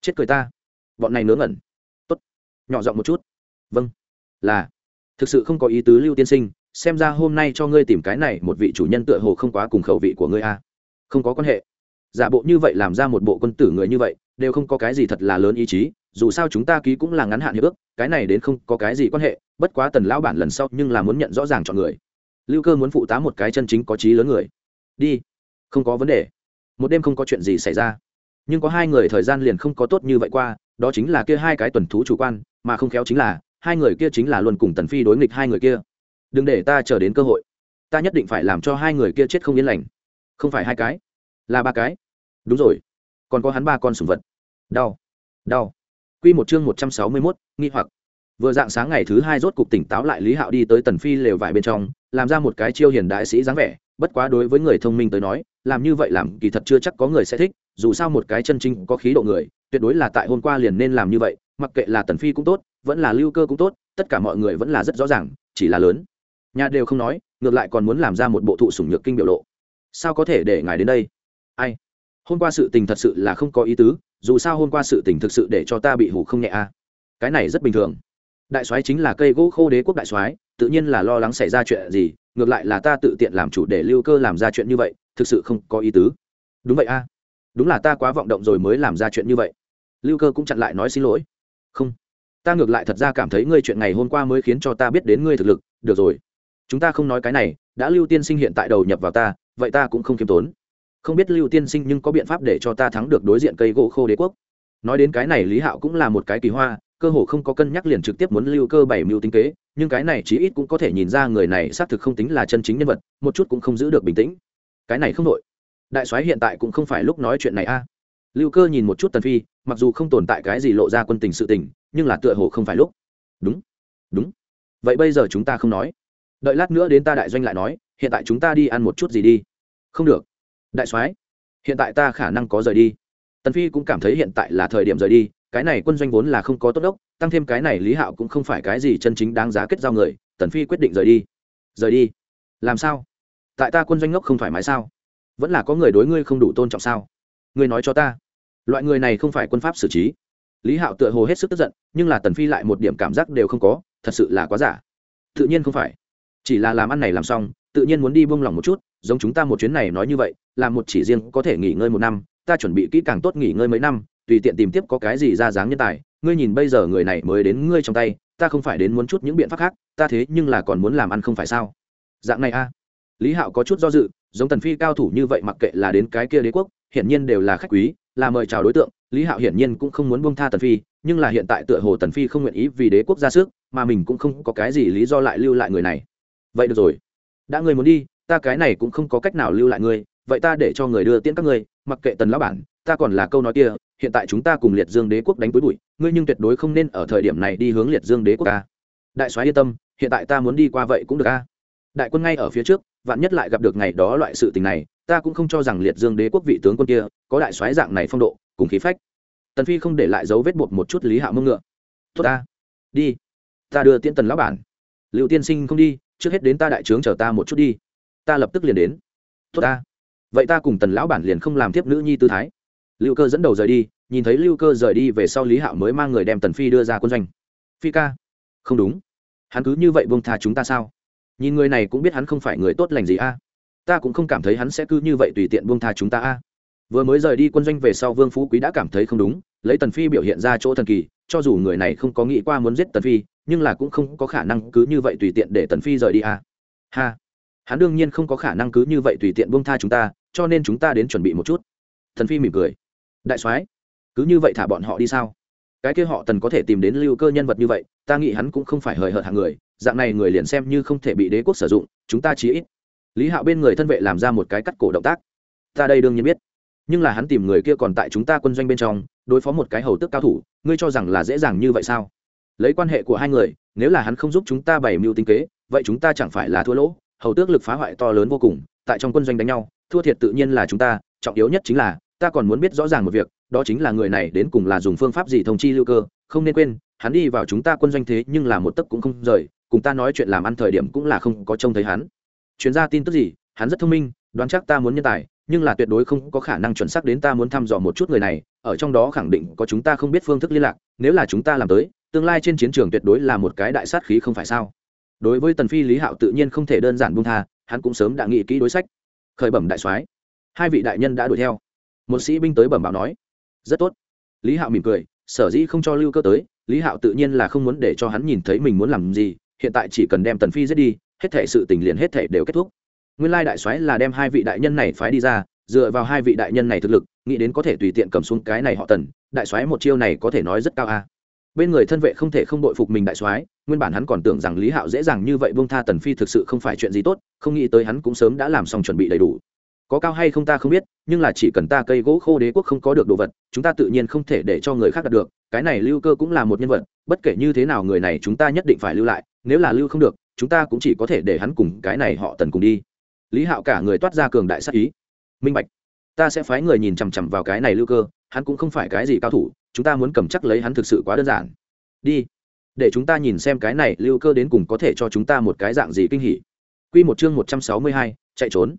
Chết cười ta. Bọn này nướng ngẩn. Tốt. Nhỏ giọng một chút. Vâng. Là. Thực sự không có ý tứ lưu tiên sinh, xem ra hôm nay cho ngươi tìm cái này một vị chủ nhân tựa hồ không quá cùng khẩu vị của ngươi a. Không có quan hệ. Giả bộ như vậy làm ra một bộ quân tử người như vậy, đều không có cái gì thật là lớn ý chí, dù sao chúng ta ký cũng là ngắn hạn hiệp ước, cái này đến không có cái gì quan hệ bất quá tần lão bản lần sau nhưng là muốn nhận rõ ràng chọn người. Lưu cơ muốn phụ tá một cái chân chính có trí lớn người. Đi, không có vấn đề. Một đêm không có chuyện gì xảy ra. Nhưng có hai người thời gian liền không có tốt như vậy qua, đó chính là kia hai cái tuần thú chủ quan, mà không khéo chính là, hai người kia chính là luôn cùng tần phi đối nghịch hai người kia. Đừng để ta chờ đến cơ hội. Ta nhất định phải làm cho hai người kia chết không yên lành. Không phải hai cái, là ba cái. Đúng rồi. Còn có hắn ba con sủng vật. Đau. Đau. Quy một chương một trăm sáu mươi mốt, nghi hoặc vừa dạng sáng ngày thứ hai rốt cục tỉnh táo lại, lý hạo đi tới tần phi lều vải bên trong, làm ra một cái chiêu hiền đại sĩ dáng vẻ. Bất quá đối với người thông minh tới nói, làm như vậy làm kỳ thật chưa chắc có người sẽ thích, dù sao một cái chân chính có khí độ người, tuyệt đối là tại hôm qua liền nên làm như vậy, mặc kệ là tần phi cũng tốt, vẫn là lưu cơ cũng tốt, tất cả mọi người vẫn là rất rõ ràng, chỉ là lớn. Nhà đều không nói, ngược lại còn muốn làm ra một bộ thụ sủng nhược kinh biểu lộ. Sao có thể để ngài đến đây? Ai? Hôm qua sự tình thật sự là không có ý tứ, dù sao hôm qua sự tình thực sự để cho ta bị hủ không nhẹ a à. cái này rất bình thường đại soái chính là cây gỗ khô đế quốc đại soái, tự nhiên là lo lắng xảy ra chuyện gì, ngược lại là ta tự tiện làm chủ để lưu cơ làm ra chuyện như vậy, thực sự không có ý tứ. Đúng vậy a. À. đúng là ta quá vọng động rồi mới làm ra chuyện như vậy. Lưu cơ cũng chặn lại nói xin lỗi. Không. Ta ngược lại thật ra cảm thấy ngươi chuyện ngày hôm qua mới khiến cho ta biết đến ngươi thực lực. Được rồi. Chúng ta không nói cái này, đã lưu tiên sinh hiện tại đầu nhập vào ta, vậy ta cũng không kiêm tốn. Không biết lưu tiên sinh nhưng có biện pháp để cho ta thắng được đối diện cây gỗ khô đế quốc. Nói đến cái này lý hạo cũng là một cái kỳ hoa cơ hồ không có cân nhắc liền trực tiếp muốn lưu cơ bảy mưu tính kế, nhưng cái này chí ít cũng có thể nhìn ra người này xác thực không tính là chân chính nhân vật, một chút cũng không giữ được bình tĩnh. Cái này không đội. Đại soái hiện tại cũng không phải lúc nói chuyện này a. À. Lưu cơ nhìn một chút tần phi, mặc dù không tồn tại cái gì lộ ra quân tình sự tình, nhưng là tựa hồ không phải lúc. Đúng đúng. Vậy bây giờ chúng ta không nói. Đợi lát nữa đến ta đại doanh lại nói, hiện tại chúng ta đi ăn một chút gì đi. Không được. Đại soái, hiện tại ta khả năng có rời đi. Tần phi cũng cảm thấy hiện tại là thời điểm rời đi cái này quân doanh vốn là không có tốt đốc, tăng thêm cái này lý hạo cũng không phải cái gì chân chính đáng giá kết giao người, tần phi quyết định rời đi. Rời đi? Làm sao? Tại ta quân doanh ngốc không thoải mái sao? Vẫn là có người đối ngươi không đủ tôn trọng sao? Ngươi nói cho ta. Loại người này không phải quân pháp xử trí. Lý hạo tựa hồ hết sức tức giận, nhưng là tần phi lại một điểm cảm giác đều không có, thật sự là quá giả. Tự nhiên không phải. Chỉ là làm ăn này làm xong, tự nhiên muốn đi buông lỏng một chút, giống chúng ta một chuyến này nói như vậy làm một chỉ riêng có thể nghỉ ngơi một năm, ta chuẩn bị kỹ càng tốt nghỉ ngơi mấy năm tùy tiện tìm tiếp có cái gì ra dáng nhân tài, ngươi nhìn bây giờ người này mới đến ngươi trong tay, ta không phải đến muốn chút những biện pháp khác, ta thế nhưng là còn muốn làm ăn không phải sao? Dạng này a. Lý hạo có chút do dự, giống tần phi cao thủ như vậy mặc kệ là đến cái kia đế quốc, hiển nhiên đều là khách quý, là mời chào đối tượng, lý hạo hiển nhiên cũng không muốn buông tha tần phi, nhưng là hiện tại tựa hồ tần phi không nguyện ý vì đế quốc ra sức, mà mình cũng không có cái gì lý do lại lưu lại người này. Vậy được rồi. Đã người muốn đi, ta cái này cũng không có cách nào lưu lại ngươi, vậy ta để cho người đưa tiễn các ngươi, mặc kệ tần lão bản, ta còn là câu nói kia hiện tại chúng ta cùng liệt dương đế quốc đánh túi bụi, ngươi nhưng tuyệt đối không nên ở thời điểm này đi hướng liệt dương đế quốc ca đại soái yên tâm, hiện tại ta muốn đi qua vậy cũng được a. Đại quân ngay ở phía trước, vạn nhất lại gặp được ngày đó loại sự tình này, ta cũng không cho rằng liệt dương đế quốc vị tướng quân kia có đại soái dạng này phong độ, cùng khí phách. Tần phi không để lại dấu vết bột một chút lý hạo mông ngựa. Tốt ta. Đi. Ta đưa tiễn tần lão bản. Liệu tiên sinh không đi, trước hết đến ta đại trướng chờ ta một chút đi. Ta lập tức liền đến. Tốt ta. Vậy ta cùng tần lão bản liền không làm tiếp nữ nhi tư thái lưu cơ dẫn đầu rời đi, nhìn thấy lưu cơ rời đi về sau lý hạo mới mang người đem tần phi đưa ra quân doanh. Phi ca. Không đúng. Hắn cứ như vậy buông tha chúng ta sao? Nhìn người này cũng biết hắn không phải người tốt lành gì a. Ta cũng không cảm thấy hắn sẽ cứ như vậy tùy tiện buông tha chúng ta a. Vừa mới rời đi quân doanh về sau vương phú quý đã cảm thấy không đúng, lấy tần phi biểu hiện ra chỗ thần kỳ, cho dù người này không có nghĩ qua muốn giết tần phi, nhưng là cũng không có khả năng cứ như vậy tùy tiện để tần phi rời đi a. Ha. Hắn đương nhiên không có khả năng cứ như vậy tùy tiện buông tha chúng ta, cho nên chúng ta đến chuẩn bị một chút. Thần phi mỉm cười đại soái, cứ như vậy thả bọn họ đi sao? Cái kia họ tần có thể tìm đến lưu cơ nhân vật như vậy, ta nghĩ hắn cũng không phải hời hợt hàng người, dạng này người liền xem như không thể bị đế quốc sử dụng, chúng ta chỉ ít. Lý hạo bên người thân vệ làm ra một cái cắt cổ động tác. Ta đây đương nhiên biết, nhưng là hắn tìm người kia còn tại chúng ta quân doanh bên trong, đối phó một cái hầu tức cao thủ, ngươi cho rằng là dễ dàng như vậy sao? Lấy quan hệ của hai người, nếu là hắn không giúp chúng ta bày mưu tính kế, vậy chúng ta chẳng phải là thua lỗ? Hầu tước lực phá hoại to lớn vô cùng, tại trong quân doanh đánh nhau, thua thiệt tự nhiên là chúng ta, trọng yếu nhất chính là ta còn muốn biết rõ ràng một việc, đó chính là người này đến cùng là dùng phương pháp gì thông chi lưu cơ, không nên quên, hắn đi vào chúng ta quân doanh thế nhưng là một tấc cũng không rời, cùng ta nói chuyện làm ăn thời điểm cũng là không có trông thấy hắn. Chuyên gia tin tức gì, hắn rất thông minh, đoán chắc ta muốn nhân tài, nhưng là tuyệt đối không có khả năng chuẩn xác đến ta muốn thăm dò một chút người này, ở trong đó khẳng định có chúng ta không biết phương thức liên lạc, nếu là chúng ta làm tới, tương lai trên chiến trường tuyệt đối là một cái đại sát khí không phải sao. Đối với tần phi lý hạo tự nhiên không thể đơn giản buông tha, hắn cũng sớm đã nghĩ kỹ đối sách. Khởi bẩm đại soái, hai vị đại nhân đã đuổi theo một sĩ binh tới bẩm báo nói, rất tốt. Lý hạo mỉm cười, sở dĩ không cho lưu cơ tới, lý hạo tự nhiên là không muốn để cho hắn nhìn thấy mình muốn làm gì, hiện tại chỉ cần đem tần phi giết đi, hết thể sự tình liền hết thể đều kết thúc. Nguyên lai đại soái là đem hai vị đại nhân này phái đi ra, dựa vào hai vị đại nhân này thực lực, nghĩ đến có thể tùy tiện cầm xuống cái này họ tần, đại soái một chiêu này có thể nói rất cao a. Bên người thân vệ không thể không đội phục mình đại soái, nguyên bản hắn còn tưởng rằng lý hạo dễ dàng như vậy buông tha tần phi thực sự không phải chuyện gì tốt, không nghĩ tới hắn cũng sớm đã làm xong chuẩn bị đầy đủ có cao hay không ta không biết nhưng là chỉ cần ta cây gỗ khô đế quốc không có được đồ vật chúng ta tự nhiên không thể để cho người khác đạt được cái này lưu cơ cũng là một nhân vật bất kể như thế nào người này chúng ta nhất định phải lưu lại nếu là lưu không được chúng ta cũng chỉ có thể để hắn cùng cái này họ tần cùng đi. Lý hạo cả người toát ra cường đại sắc ý. Minh bạch ta sẽ phái người nhìn chằm chằm vào cái này lưu cơ hắn cũng không phải cái gì cao thủ chúng ta muốn cầm chắc lấy hắn thực sự quá đơn giản. Đi để chúng ta nhìn xem cái này lưu cơ đến cùng có thể cho chúng ta một cái dạng gì kinh hỉ. Quy một chương một trăm sáu mươi hai, chạy trốn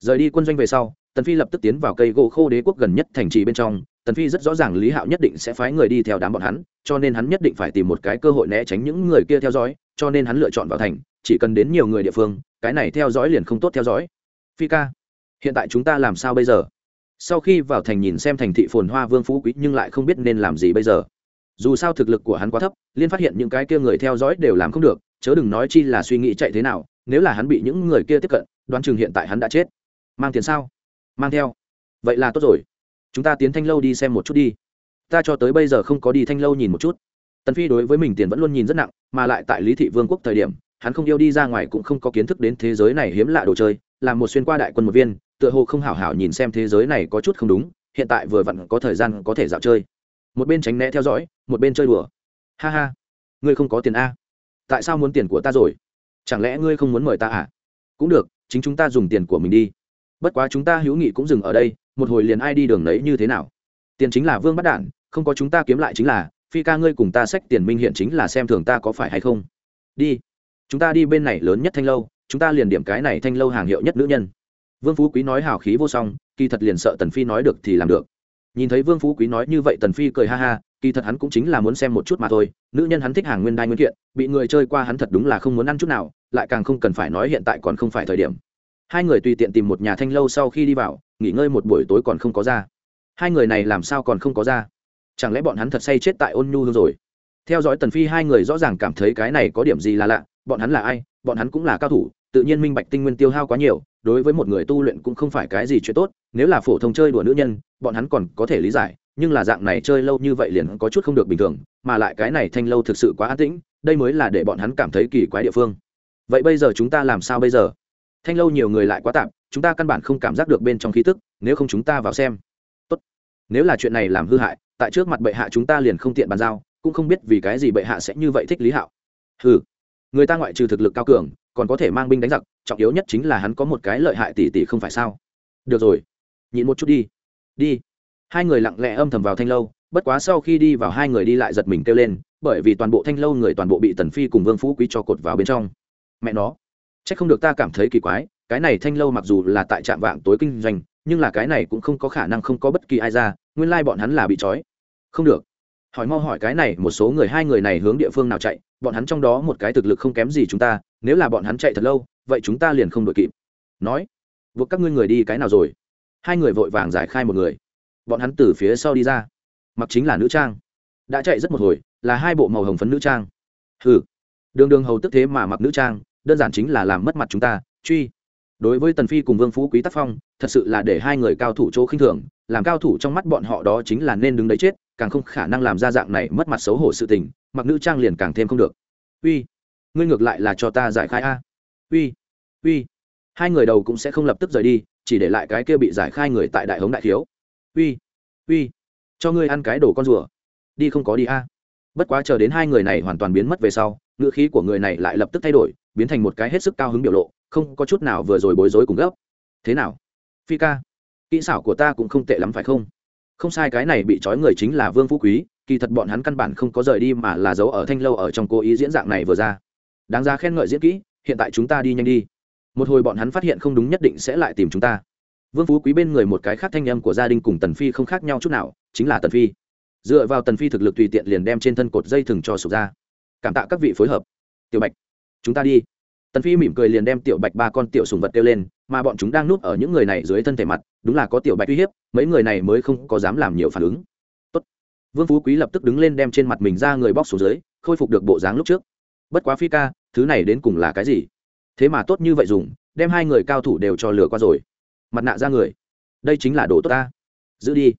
rời đi quân doanh về sau, tần phi lập tức tiến vào cây gỗ khô đế quốc gần nhất thành trì bên trong. Tần phi rất rõ ràng lý hạo nhất định sẽ phái người đi theo đám bọn hắn, cho nên hắn nhất định phải tìm một cái cơ hội né tránh những người kia theo dõi, cho nên hắn lựa chọn vào thành, chỉ cần đến nhiều người địa phương, cái này theo dõi liền không tốt theo dõi. Phi ca, hiện tại chúng ta làm sao bây giờ? Sau khi vào thành nhìn xem thành thị phồn hoa vương phú quý nhưng lại không biết nên làm gì bây giờ. Dù sao thực lực của hắn quá thấp, liên phát hiện những cái kia người theo dõi đều làm không được, chớ đừng nói chi là suy nghĩ chạy thế nào, nếu là hắn bị những người kia tiếp cận, đoán chừng hiện tại hắn đã chết mang tiền sao? Mang theo. Vậy là tốt rồi. Chúng ta tiến thanh lâu đi xem một chút đi. Ta cho tới bây giờ không có đi thanh lâu nhìn một chút. Tần phi đối với mình tiền vẫn luôn nhìn rất nặng, mà lại tại lý thị vương quốc thời điểm, hắn không yêu đi ra ngoài cũng không có kiến thức đến thế giới này hiếm lạ đồ chơi, làm một xuyên qua đại quân một viên, tựa hồ không hảo hảo nhìn xem thế giới này có chút không đúng, hiện tại vừa vặn có thời gian có thể dạo chơi. Một bên tránh né theo dõi, một bên chơi đùa. Ha ha, ngươi không có tiền a? Tại sao muốn tiền của ta rồi? Chẳng lẽ ngươi không muốn mời ta à? Cũng được, chính chúng ta dùng tiền của mình đi bất quá chúng ta hữu nghị cũng dừng ở đây, một hồi liền ai đi đường đấy như thế nào? Tiền chính là vương bắt đản, không có chúng ta kiếm lại chính là, phi ca ngươi cùng ta sách tiền minh hiện chính là xem thường ta có phải hay không? Đi, chúng ta đi bên này lớn nhất thanh lâu, chúng ta liền điểm cái này thanh lâu hàng hiệu nhất nữ nhân. Vương phú quý nói hào khí vô song, kỳ thật liền sợ tần phi nói được thì làm được. Nhìn thấy vương phú quý nói như vậy tần phi cười ha ha, kỳ thật hắn cũng chính là muốn xem một chút mà thôi, nữ nhân hắn thích hàng nguyên đai nguyên kiện, bị người chơi qua hắn thật đúng là không muốn ăn chút nào, lại càng không cần phải nói hiện tại còn không phải thời điểm hai người tùy tiện tìm một nhà thanh lâu sau khi đi vào, nghỉ ngơi một buổi tối còn không có ra. Hai người này làm sao còn không có ra? Chẳng lẽ bọn hắn thật say chết tại ôn nhu hương rồi? Theo dõi tần phi, hai người rõ ràng cảm thấy cái này có điểm gì là lạ. Bọn hắn là ai? Bọn hắn cũng là cao thủ, tự nhiên minh bạch tinh nguyên tiêu hao quá nhiều, đối với một người tu luyện cũng không phải cái gì chuyện tốt, nếu là phổ thông chơi đùa nữ nhân, bọn hắn còn có thể lý giải, nhưng là dạng này chơi lâu như vậy liền có chút không được bình thường, mà lại cái này thanh lâu thực sự quá an tĩnh, đây mới là để bọn hắn cảm thấy kỳ quái địa phương. Vậy bây giờ chúng ta làm sao bây giờ? Thanh lâu nhiều người lại quá tạm chúng ta căn bản không cảm giác được bên trong khí tức, nếu không chúng ta vào xem. Tốt. nếu là chuyện này làm hư hại, tại trước mặt bệ hạ chúng ta liền không tiện bàn giao, cũng không biết vì cái gì bệ hạ sẽ như vậy thích lý hạo. Ừ người ta ngoại trừ thực lực cao cường, còn có thể mang binh đánh giặc, trọng yếu nhất chính là hắn có một cái lợi hại tỷ tỷ không phải sao? Được rồi. Nhịn một chút đi. Đi. Hai người lặng lẽ âm thầm vào thanh lâu, bất quá sau khi đi vào hai người đi lại giật mình kêu lên, bởi vì toàn bộ thanh lâu người toàn bộ bị tần phi cùng vương phú quý cho cột vào bên trong. Mẹ nó c h ắ c không được ta cảm thấy kỳ quái, cái này thanh lâu mặc dù là tại trạm vạng tối kinh doanh, nhưng là cái này cũng không có khả năng không có bất kỳ ai ra, nguyên lai bọn hắn là bị trói. Không được. Hỏi mau hỏi cái này, một số người, hai người này hướng địa phương nào chạy, bọn hắn trong đó một cái thực lực không kém gì chúng ta, nếu là bọn hắn chạy thật lâu, vậy chúng ta liền không đội kịp. Nói. Buộc các ngươi người đi cái nào rồi? Hai người vội vàng giải khai một người. Bọn hắn từ phía sau đi ra. Mặc chính là nữ trang. Đã chạy rất một hồi, là hai bộ màu hồng phấn nữ trang. Hừ. Đường đường hầu tức thế mà mặc nữ trang đơn giản chính là làm mất mặt chúng ta, truy. Đối với tần phi cùng vương phú quý tác phong, thật sự là để hai người cao thủ chỗ khinh thường, làm cao thủ trong mắt bọn họ đó chính là nên đứng đấy chết, càng không khả năng làm ra dạng này mất mặt xấu hổ sự tình, mặc nữ trang liền càng thêm không được. Uy, ngươi ngược lại là cho ta giải khai a. Uy uy. Hai người đầu cũng sẽ không lập tức rời đi, chỉ để lại cái kia bị giải khai người tại đại hống đại thiếu. Uy uy. Cho ngươi ăn cái đồ con rùa. Đi không có đi a. Bất quá chờ đến hai người này hoàn toàn biến mất về sau, ngữ khí của người này lại lập tức thay đổi biến thành một cái hết sức cao hứng biểu lộ, không có chút nào vừa rồi bối rối cùng gấp. Thế nào? Phi ca, kỹ xảo của ta cũng không tệ lắm phải không? Không sai, cái này bị trói người chính là vương phú quý, kỳ thật bọn hắn căn bản không có rời đi mà là giấu ở thanh lâu ở trong cố ý diễn dạng này vừa ra. Đáng ra khen ngợi diễn kỹ, hiện tại chúng ta đi nhanh đi. Một hồi bọn hắn phát hiện không đúng nhất định sẽ lại tìm chúng ta. Vương phú quý bên người một cái khác thanh âm của gia đình cùng tần phi không khác nhau chút nào, chính là tần phi. Dựa vào tần phi thực lực tùy tiện liền đem trên thân cột dây thừng cho sụp ra. Cảm tạ các vị phối hợp. Tiểu bạch chúng ta đi. Tần phi mỉm cười liền đem tiểu bạch ba con tiểu sùng vật kêu lên, mà bọn chúng đang núp ở những người này dưới thân thể mặt, đúng là có tiểu bạch uy hiếp, mấy người này mới không có dám làm nhiều phản ứng. Tốt. vương phú quý lập tức đứng lên đem trên mặt mình ra người bóc xuống dưới, khôi phục được bộ dáng lúc trước. Bất quá phi ca, thứ này đến cùng là cái gì? Thế mà tốt như vậy dùng, đem hai người cao thủ đều cho lừa qua rồi. Mặt nạ ra người. Đây chính là đồ tốt ta. Giữ đi.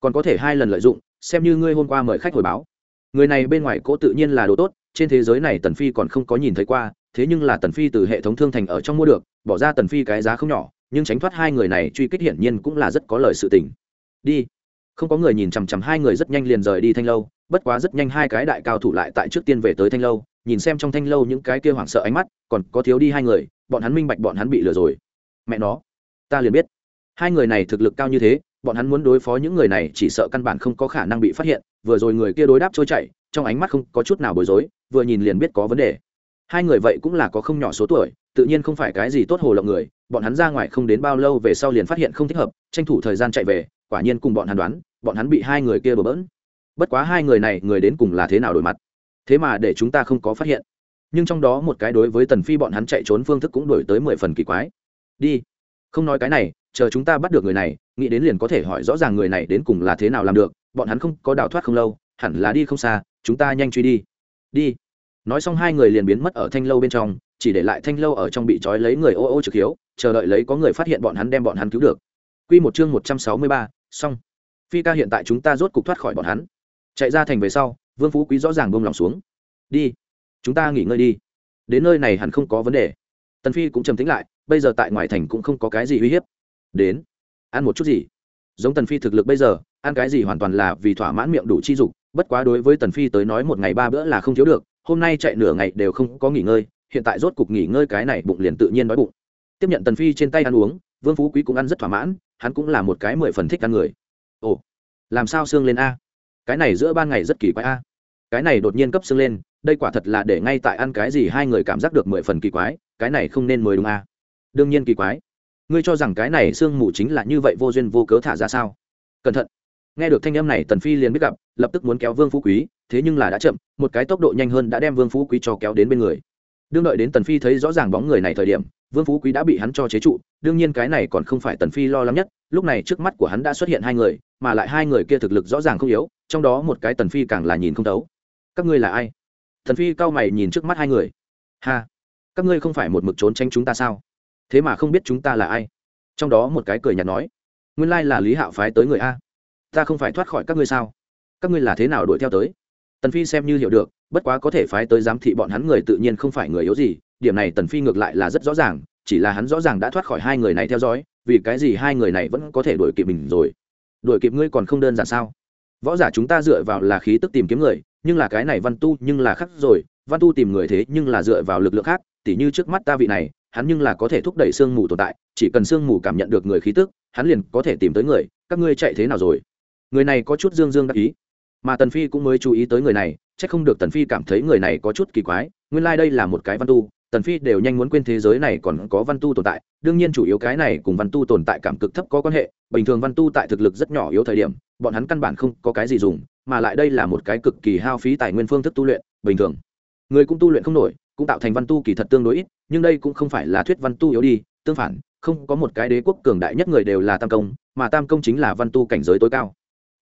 Còn có thể hai lần lợi dụng, xem như ngươi hôm qua mời khách hồi báo. Người này bên ngoài cố tự nhiên là đồ tốt trên thế giới này tần phi còn không có nhìn thấy qua, thế nhưng là tần phi từ hệ thống thương thành ở trong mua được, bỏ ra tần phi cái giá không nhỏ, nhưng tránh thoát hai người này truy kích hiển nhiên cũng là rất có lời sự tình. Đi. Không có người nhìn chằm chằm hai người rất nhanh liền rời đi thanh lâu, bất quá rất nhanh hai cái đại cao thủ lại tại trước tiên về tới thanh lâu, nhìn xem trong thanh lâu những cái kia hoảng sợ ánh mắt, còn có thiếu đi hai người, bọn hắn minh bạch bọn hắn bị lừa rồi. Mẹ nó, ta liền biết. Hai người này thực lực cao như thế, bọn hắn muốn đối phó những người này chỉ sợ căn bản không có khả năng bị phát hiện, vừa rồi người kia đối đáp trôi chảy trong ánh mắt không có chút nào bối rối, vừa nhìn liền biết có vấn đề. Hai người vậy cũng là có không nhỏ số tuổi, tự nhiên không phải cái gì tốt hồ lộng người, bọn hắn ra ngoài không đến bao lâu về sau liền phát hiện không thích hợp, tranh thủ thời gian chạy về, quả nhiên cùng bọn hắn đoán, bọn hắn bị hai người kia bờ bỡn. Bất quá hai người này, người đến cùng là thế nào đổi mặt? Thế mà để chúng ta không có phát hiện. Nhưng trong đó một cái đối với tần phi bọn hắn chạy trốn phương thức cũng đổi tới mười phần kỳ quái. Đi. Không nói cái này, chờ chúng ta bắt được người này, nghĩ đến liền có thể hỏi rõ ràng người này đến cùng là thế nào làm được, bọn hắn không có đào thoát không lâu, hẳn là đi không xa chúng ta nhanh truy đi. Đi. Nói xong hai người liền biến mất ở thanh lâu bên trong, chỉ để lại thanh lâu ở trong bị trói lấy người ô ô trực hiếu, chờ đợi lấy có người phát hiện bọn hắn đem bọn hắn cứu được. Q một chương một trăm sáu mươi ba, xong. Phi ca hiện tại chúng ta rốt cục thoát khỏi bọn hắn. Chạy ra thành về sau, vương phú quý rõ ràng bông lòng xuống. Đi. Chúng ta nghỉ ngơi đi. Đến nơi này hẳn không có vấn đề. Tần phi cũng trầm tính lại, bây giờ tại ngoài thành cũng không có cái gì uy hiếp. Đến. Ăn một chút gì? Giống tần phi thực lực bây giờ, ăn cái gì hoàn toàn là vì thỏa mãn miệng đủ chi dục, bất quá đối với tần phi tới nói một ngày ba bữa là không thiếu được, hôm nay chạy nửa ngày đều không có nghỉ ngơi, hiện tại rốt cục nghỉ ngơi cái này bụng liền tự nhiên đói bụng. Tiếp nhận tần phi trên tay ăn uống, vương phú quý cũng ăn rất thỏa mãn, hắn cũng là một cái mười phần thích ăn người. Ồ, làm sao xương lên a? Cái này giữa ban ngày rất kỳ quái a. Cái này đột nhiên cấp xương lên, đây quả thật là để ngay tại ăn cái gì hai người cảm giác được mười phần kỳ quái, cái này không nên mới đúng a. Đương nhiên kỳ quái ngươi cho rằng cái này xương mù chính là như vậy vô duyên vô cớ thả ra sao? Cẩn thận. Nghe được thanh âm này, tần phi liền biết gặp, lập tức muốn kéo vương phú quý, thế nhưng là đã chậm, một cái tốc độ nhanh hơn đã đem vương phú quý cho kéo đến bên người. Đương đợi đến tần phi thấy rõ ràng bóng người này thời điểm, vương phú quý đã bị hắn cho chế trụ, đương nhiên cái này còn không phải tần phi lo lắng nhất, lúc này trước mắt của hắn đã xuất hiện hai người, mà lại hai người kia thực lực rõ ràng không yếu, trong đó một cái tần phi càng là nhìn không thấu. Các ngươi là ai? Tần phi cao mày nhìn trước mắt hai người. Ha! Các ngươi không phải một mực trốn tránh chúng ta sao? Thế mà không biết chúng ta là ai? Trong đó một cái cười nhạt nói, nguyên lai là lý hạo phái tới người a. Ta không phải thoát khỏi các ngươi sao? Các ngươi là thế nào đuổi theo tới? Tần phi xem như hiểu được, bất quá có thể phái tới giám thị bọn hắn người tự nhiên không phải người yếu gì, điểm này tần phi ngược lại là rất rõ ràng, chỉ là hắn rõ ràng đã thoát khỏi hai người này theo dõi, vì cái gì hai người này vẫn có thể đuổi kịp mình rồi? Đuổi kịp ngươi còn không đơn giản sao? Võ giả chúng ta dựa vào là khí tức tìm kiếm người, nhưng là cái này văn tu nhưng là khác rồi, văn tu tìm người thế nhưng là dựa vào lực lượng khác, tỉ như trước mắt ta vị này hắn nhưng là có thể thúc đẩy sương mù tồn tại, chỉ cần sương mù cảm nhận được người khí tức, hắn liền có thể tìm tới người, các ngươi chạy thế nào rồi? Người này có chút dương dương đắc ý. Mà tần phi cũng mới chú ý tới người này, chắc không được tần phi cảm thấy người này có chút kỳ quái, nguyên lai đây là một cái văn tu, tần phi đều nhanh muốn quên thế giới này còn có văn tu tồn tại, đương nhiên chủ yếu cái này cùng văn tu tồn tại cảm cực thấp có quan hệ, bình thường văn tu tại thực lực rất nhỏ yếu thời điểm, bọn hắn căn bản không có cái gì dùng, mà lại đây là một cái cực kỳ hao phí tài nguyên phương thức tu luyện, bình thường. Người cũng tu luyện không nổi cũng tạo thành văn tu kỳ thật tương đối ít, nhưng đây cũng không phải là thuyết văn tu yếu đi, tương phản, không có một cái đế quốc cường đại nhất người đều là tam công, mà tam công chính là văn tu cảnh giới tối cao.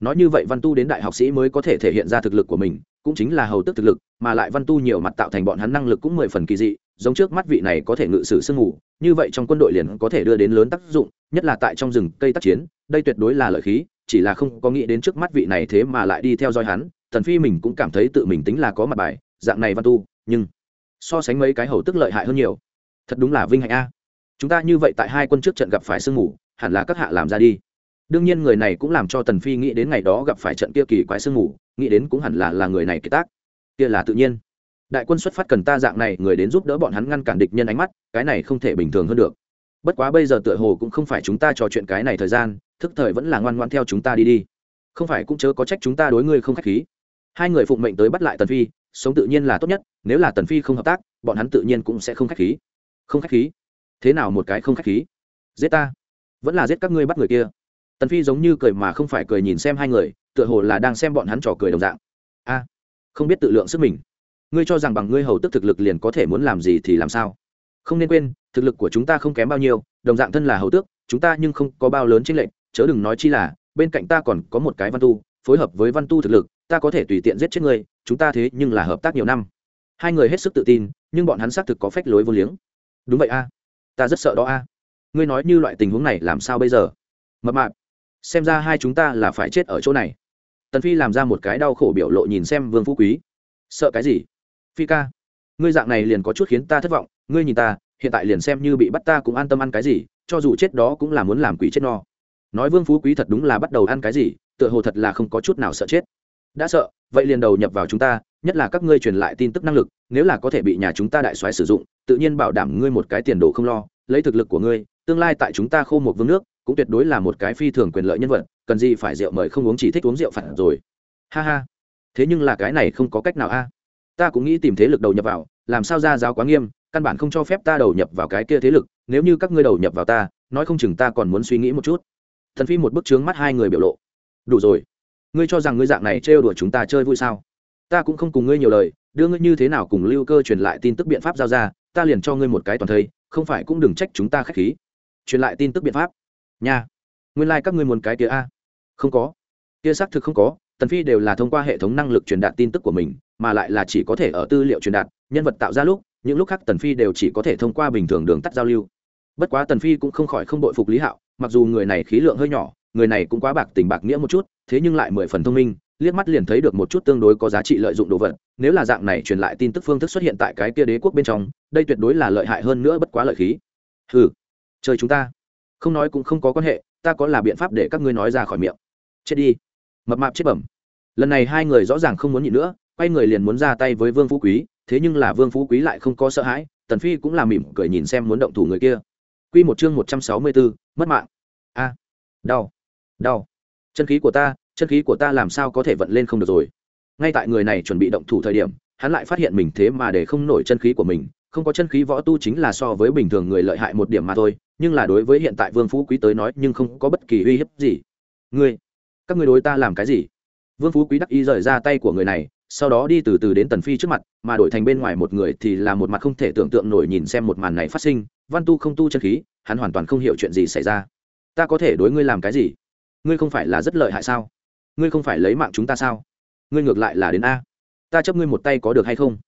Nói như vậy văn tu đến đại học sĩ mới có thể thể hiện ra thực lực của mình, cũng chính là hầu tức thực lực, mà lại văn tu nhiều mặt tạo thành bọn hắn năng lực cũng mười phần kỳ dị, giống trước mắt vị này có thể ngự sử sương mù, như vậy trong quân đội liền có thể đưa đến lớn tác dụng, nhất là tại trong rừng cây tác chiến, đây tuyệt đối là lợi khí, chỉ là không có nghĩ đến trước mắt vị này thế mà lại đi theo dõi hắn thần phi mình cũng cảm thấy tự mình tính là có mặt bài, dạng này văn tu, nhưng so sánh mấy cái hầu tức lợi hại hơn nhiều. Thật đúng là vinh hạnh a. Chúng ta như vậy tại hai quân trước trận gặp phải sương mù, hẳn là các hạ làm ra đi. Đương nhiên người này cũng làm cho tần phi nghĩ đến ngày đó gặp phải trận kia kỳ quái sương mù, nghĩ đến cũng hẳn là là người này kiệt tác. Kia là tự nhiên. Đại quân xuất phát cần ta dạng này, người đến giúp đỡ bọn hắn ngăn cản địch nhân ánh mắt, cái này không thể bình thường hơn được. Bất quá bây giờ tựa hồ cũng không phải chúng ta trò chuyện cái này thời gian, thức thời vẫn là ngoan ngoan theo chúng ta đi đi. Không phải cũng chớ có trách chúng ta đối ngươi không khách khí. Hai người phụng mệnh tới bắt lại tần phi sống tự nhiên là tốt nhất, nếu là tần phi không hợp tác, bọn hắn tự nhiên cũng sẽ không khách khí. Không khách khí? Thế nào một cái không khách khí? Giết ta. Vẫn là giết các ngươi bắt người kia. Tần phi giống như cười mà không phải cười nhìn xem hai người, tựa hồ là đang xem bọn hắn trò cười đồng dạng. A, không biết tự lượng sức mình. Ngươi cho rằng bằng ngươi hầu tức thực lực liền có thể muốn làm gì thì làm sao? Không nên quên, thực lực của chúng ta không kém bao nhiêu, đồng dạng thân là hầu tước, chúng ta nhưng không có bao lớn chênh lệnh chớ đừng nói chi là, bên cạnh ta còn có một cái văn tu, phối hợp với văn tu thực lực, ta có thể tùy tiện giết chết ngươi chúng ta thế nhưng là hợp tác nhiều năm. Hai người hết sức tự tin, nhưng bọn hắn xác thực có phách lối vô liếng. Đúng vậy a. Ta rất sợ đó a. Ngươi nói như loại tình huống này làm sao bây giờ? Mập mạp, xem ra hai chúng ta là phải chết ở chỗ này. Tần phi làm ra một cái đau khổ biểu lộ nhìn xem vương phú quý. Sợ cái gì? Phi ca, ngươi dạng này liền có chút khiến ta thất vọng. Ngươi nhìn ta, hiện tại liền xem như bị bắt ta cũng an tâm ăn cái gì, cho dù chết đó cũng là muốn làm quỷ chết no. Nói vương phú quý thật đúng là bắt đầu ăn cái gì, tựa hồ thật là không có chút nào sợ chết đã sợ, vậy liền đầu nhập vào chúng ta, nhất là các ngươi truyền lại tin tức năng lực, nếu là có thể bị nhà chúng ta đại soái sử dụng, tự nhiên bảo đảm ngươi một cái tiền đồ không lo, lấy thực lực của ngươi, tương lai tại chúng ta khô một vương nước, cũng tuyệt đối là một cái phi thường quyền lợi nhân vật, cần gì phải rượu mời không uống chỉ thích uống rượu phản rồi. Ha ha. Thế nhưng là cái này không có cách nào a. Ta cũng nghĩ tìm thế lực đầu nhập vào, làm sao ra giáo quá nghiêm, căn bản không cho phép ta đầu nhập vào cái kia thế lực, nếu như các ngươi đầu nhập vào ta, nói không chừng ta còn muốn suy nghĩ một chút. Thần phi một bức trướng mắt hai người biểu lộ. Đủ rồi ngươi cho rằng ngươi dạng này trêu đùa chúng ta chơi vui sao? Ta cũng không cùng ngươi nhiều lời, đưa ngươi như thế nào cùng lưu cơ truyền lại tin tức biện pháp giao ra, ta liền cho ngươi một cái toàn thây, không phải cũng đừng trách chúng ta k h á c h khí. Truyền lại tin tức biện pháp. Nha. Nguyên lai、like、các ngươi muốn cái kia a? Không có. Kia xác thực không có, tần phi đều là thông qua hệ thống năng lực truyền đạt tin tức của mình, mà lại là chỉ có thể ở tư liệu truyền đạt, nhân vật tạo ra lúc, những lúc khác tần phi đều chỉ có thể thông qua bình thường đường tắt giao lưu. Bất quá tần phi cũng không khỏi không đội phục lý hạo, mặc dù người này khí lượng hơi nhỏ người này cũng quá bạc tình bạc nghĩa một chút thế nhưng lại mười phần thông minh liếc mắt liền thấy được một chút tương đối có giá trị lợi dụng đồ vật. Nếu là dạng này truyền lại tin tức phương thức xuất hiện tại cái kia đế quốc bên trong đây tuyệt đối là lợi hại hơn nữa bất quá lợi khí. Ừ chơi chúng ta. Không nói cũng không có quan hệ ta có là biện pháp để các ngươi nói ra khỏi miệng. Chết đi. Mập mạp chết bẩm. Lần này hai người rõ ràng không muốn nhịn nữa quay người liền muốn ra tay với vương phú quý thế nhưng là vương phú quý lại không có sợ hãi tần phi cũng là mỉm cười nhìn xem muốn động thủ người kia. Quy một chương một trăm sáu mươi bốn, mất mạng. A đau đau. Chân khí của ta, chân khí của ta làm sao có thể vận lên không được rồi? Ngay tại người này chuẩn bị động thủ thời điểm, hắn lại phát hiện mình thế mà để không nổi chân khí của mình. Không có chân khí võ tu chính là so với bình thường người lợi hại một điểm mà thôi, nhưng là đối với hiện tại vương phú quý tới nói, nhưng không có bất kỳ uy hiếp gì. Ngươi, các ngươi đối ta làm cái gì? Vương phú quý đắc ý rời ra tay của người này, sau đó đi từ từ đến tần phi trước mặt, mà đổi thành bên ngoài một người thì là một mặt không thể tưởng tượng nổi nhìn xem một màn này phát sinh. Văn tu không tu chân khí, hắn hoàn toàn không hiểu chuyện gì xảy ra. Ta có thể đối ngươi làm cái gì? Ngươi không phải là rất lợi hại sao? Ngươi không phải lấy mạng chúng ta sao? Ngươi ngược lại là đến a. Ta chấp ngươi một tay có được hay không?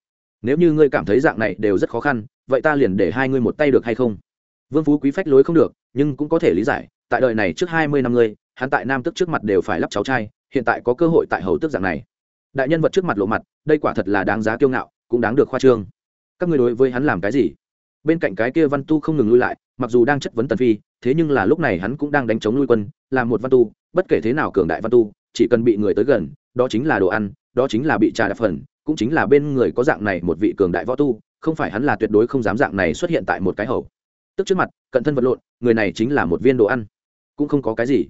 Nếu như ngươi cảm thấy dạng này đều rất khó khăn, vậy ta liền để hai ngươi một tay được hay không? Vương phú quý phách lối không được, nhưng cũng có thể lý giải, tại đời này trước hai mươi năm ngươi, hắn tại nam tức trước mặt đều phải lắp cháu trai, hiện tại có cơ hội tại hầu tức dạng này. Đại nhân vật trước mặt lộ mặt, đây quả thật là đáng giá kiêu ngạo, cũng đáng được khoa trương. Các ngươi đối với hắn làm cái gì? Bên cạnh cái kia văn tu không ngừng lui lại, mặc dù đang chất vấn tần phi, thế nhưng là lúc này hắn cũng đang đánh chống lui quân làm một văn tu, bất kể thế nào cường đại văn tu, chỉ cần bị người tới gần, đó chính là đồ ăn, đó chính là bị trà đạp phần, cũng chính là bên người có dạng này một vị cường đại võ tu, không phải hắn là tuyệt đối không dám dạng này xuất hiện tại một cái hầu. Tức trước mặt, cận thân vật lộn, người này chính là một viên đồ ăn. Cũng không có cái gì.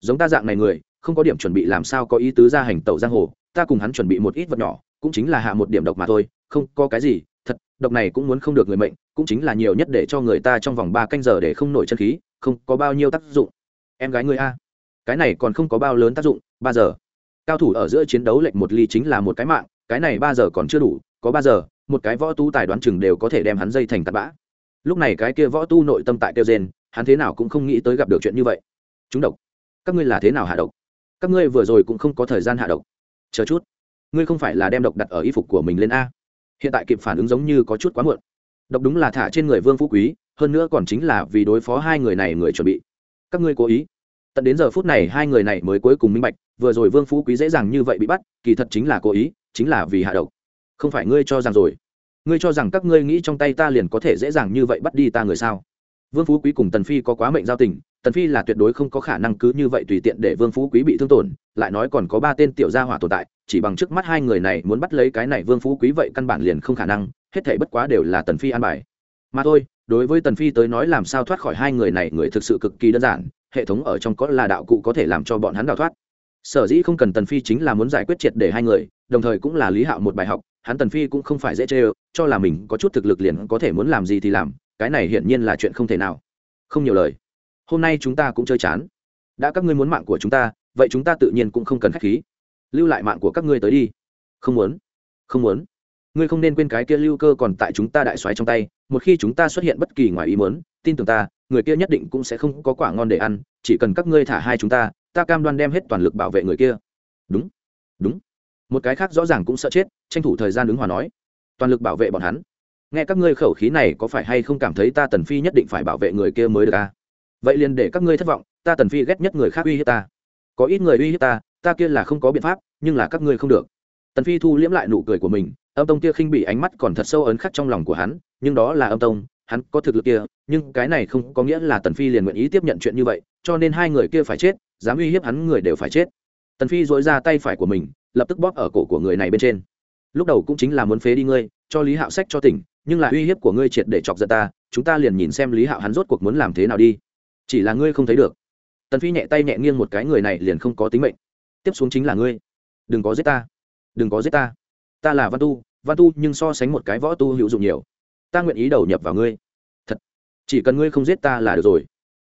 Giống ta dạng này người, không có điểm chuẩn bị làm sao có ý tứ ra hành tẩu giang hồ, ta cùng hắn chuẩn bị một ít vật nhỏ, cũng chính là hạ một điểm độc mà thôi, không có cái gì thật, độc này cũng muốn không được người mệnh, cũng chính là nhiều nhất để cho người ta trong vòng ba canh giờ để không nổi chân khí, không có bao nhiêu tác dụng. Em gái người a. Cái này còn không có bao lớn tác dụng, ba giờ. Cao thủ ở giữa chiến đấu lệnh một ly chính là một cái mạng, cái này ba giờ còn chưa đủ, có ba giờ, một cái võ tu tài đoán chừng đều có thể đem hắn dây thành tạt bã. Lúc này cái kia võ tu nội tâm tại kêu rên, hắn thế nào cũng không nghĩ tới gặp được chuyện như vậy. Chúng độc. Các ngươi là thế nào hạ độc? Các ngươi vừa rồi cũng không có thời gian hạ độc. Chờ chút. Ngươi không phải là đem độc đặt ở y phục của mình lên a hiện tại kịp phản ứng giống như có chút quá muộn. Độc đúng là thả trên người vương phú quý, hơn nữa còn chính là vì đối phó hai người này người chuẩn bị. Các ngươi cố ý. Tận đến giờ phút này hai người này mới cuối cùng minh bạch, vừa rồi vương phú quý dễ dàng như vậy bị bắt, kỳ thật chính là cố ý, chính là vì hạ độc. Không phải ngươi cho rằng rồi. Ngươi cho rằng các ngươi nghĩ trong tay ta liền có thể dễ dàng như vậy bắt đi ta người sao? Vương phú quý cùng tần phi có quá mệnh giao tình tần phi là tuyệt đối không có khả năng cứ như vậy tùy tiện để vương phú quý bị thương tổn, lại nói còn có ba tên tiểu gia hỏa tồn tại, chỉ bằng trước mắt hai người này muốn bắt lấy cái này vương phú quý vậy căn bản liền không khả năng, hết thể bất quá đều là tần phi an bài. Mà thôi, đối với tần phi tới nói làm sao thoát khỏi hai người này, người thực sự cực kỳ đơn giản, hệ thống ở trong có là đạo cụ có thể làm cho bọn hắn đào thoát. Sở dĩ không cần tần phi chính là muốn giải quyết triệt để hai người, đồng thời cũng là lý hạo một bài học, hắn tần phi cũng không phải dễ chơi, cho là mình có chút thực lực liền có thể muốn làm gì thì làm, cái này hiển nhiên là chuyện không thể nào. Không nhiều lời hôm nay chúng ta cũng chơi chán. Đã các ngươi muốn mạng của chúng ta, vậy chúng ta tự nhiên cũng không cần khách khí. Lưu lại mạng của các ngươi tới đi. Không muốn. Không muốn. Ngươi không nên quên cái kia lưu cơ còn tại chúng ta đại xoáy trong tay, một khi chúng ta xuất hiện bất kỳ ngoài ý muốn, tin tưởng ta, người kia nhất định cũng sẽ không có quả ngon để ăn, chỉ cần các ngươi thả hai chúng ta ta cam đoan đem hết toàn lực bảo vệ người kia. Đúng. Đúng. Một cái khác rõ ràng cũng sợ chết, tranh thủ thời gian ứng hòa nói. Toàn lực bảo vệ bọn hắn. Nghe các ngươi khẩu khí này có phải hay không cảm thấy ta tần phi nhất định phải bảo vệ người kia mới được à? Vậy liền để các ngươi thất vọng, ta tần phi ghét nhất người khác uy hiếp ta. Có ít người uy hiếp ta ta kia là không có biện pháp, nhưng là các ngươi không được. Tần phi thu liễm lại nụ cười của mình, âm tông kia khinh bị ánh mắt còn thật sâu ấn khắc trong lòng của hắn, nhưng đó là âm tông, hắn có thực lực kia, nhưng cái này không có nghĩa là tần phi liền nguyện ý tiếp nhận chuyện như vậy, cho nên hai người kia phải chết, dám uy hiếp hắn người đều phải chết. Tần phi dội ra tay phải của mình, lập tức bóp ở cổ của người này bên trên. Lúc đầu cũng chính là muốn phế đi ngươi, cho lý hạo sách cho tỉnh, nhưng là uy hiếp của ngươi triệt để chọc giận ta, chúng ta liền nhìn xem lý hạo hắn rốt cuộc muốn làm thế nào đi chỉ là ngươi không thấy được. Tần phi nhẹ tay nhẹ nghiêng một cái người này liền không có tính mệnh. Tiếp xuống chính là ngươi. Đừng có giết ta. Đừng có giết ta. Ta là văn tu văn tu nhưng so sánh một cái võ tu hữu dụng nhiều. Ta nguyện ý đầu nhập vào ngươi. Thật. Chỉ cần ngươi không giết ta là được rồi.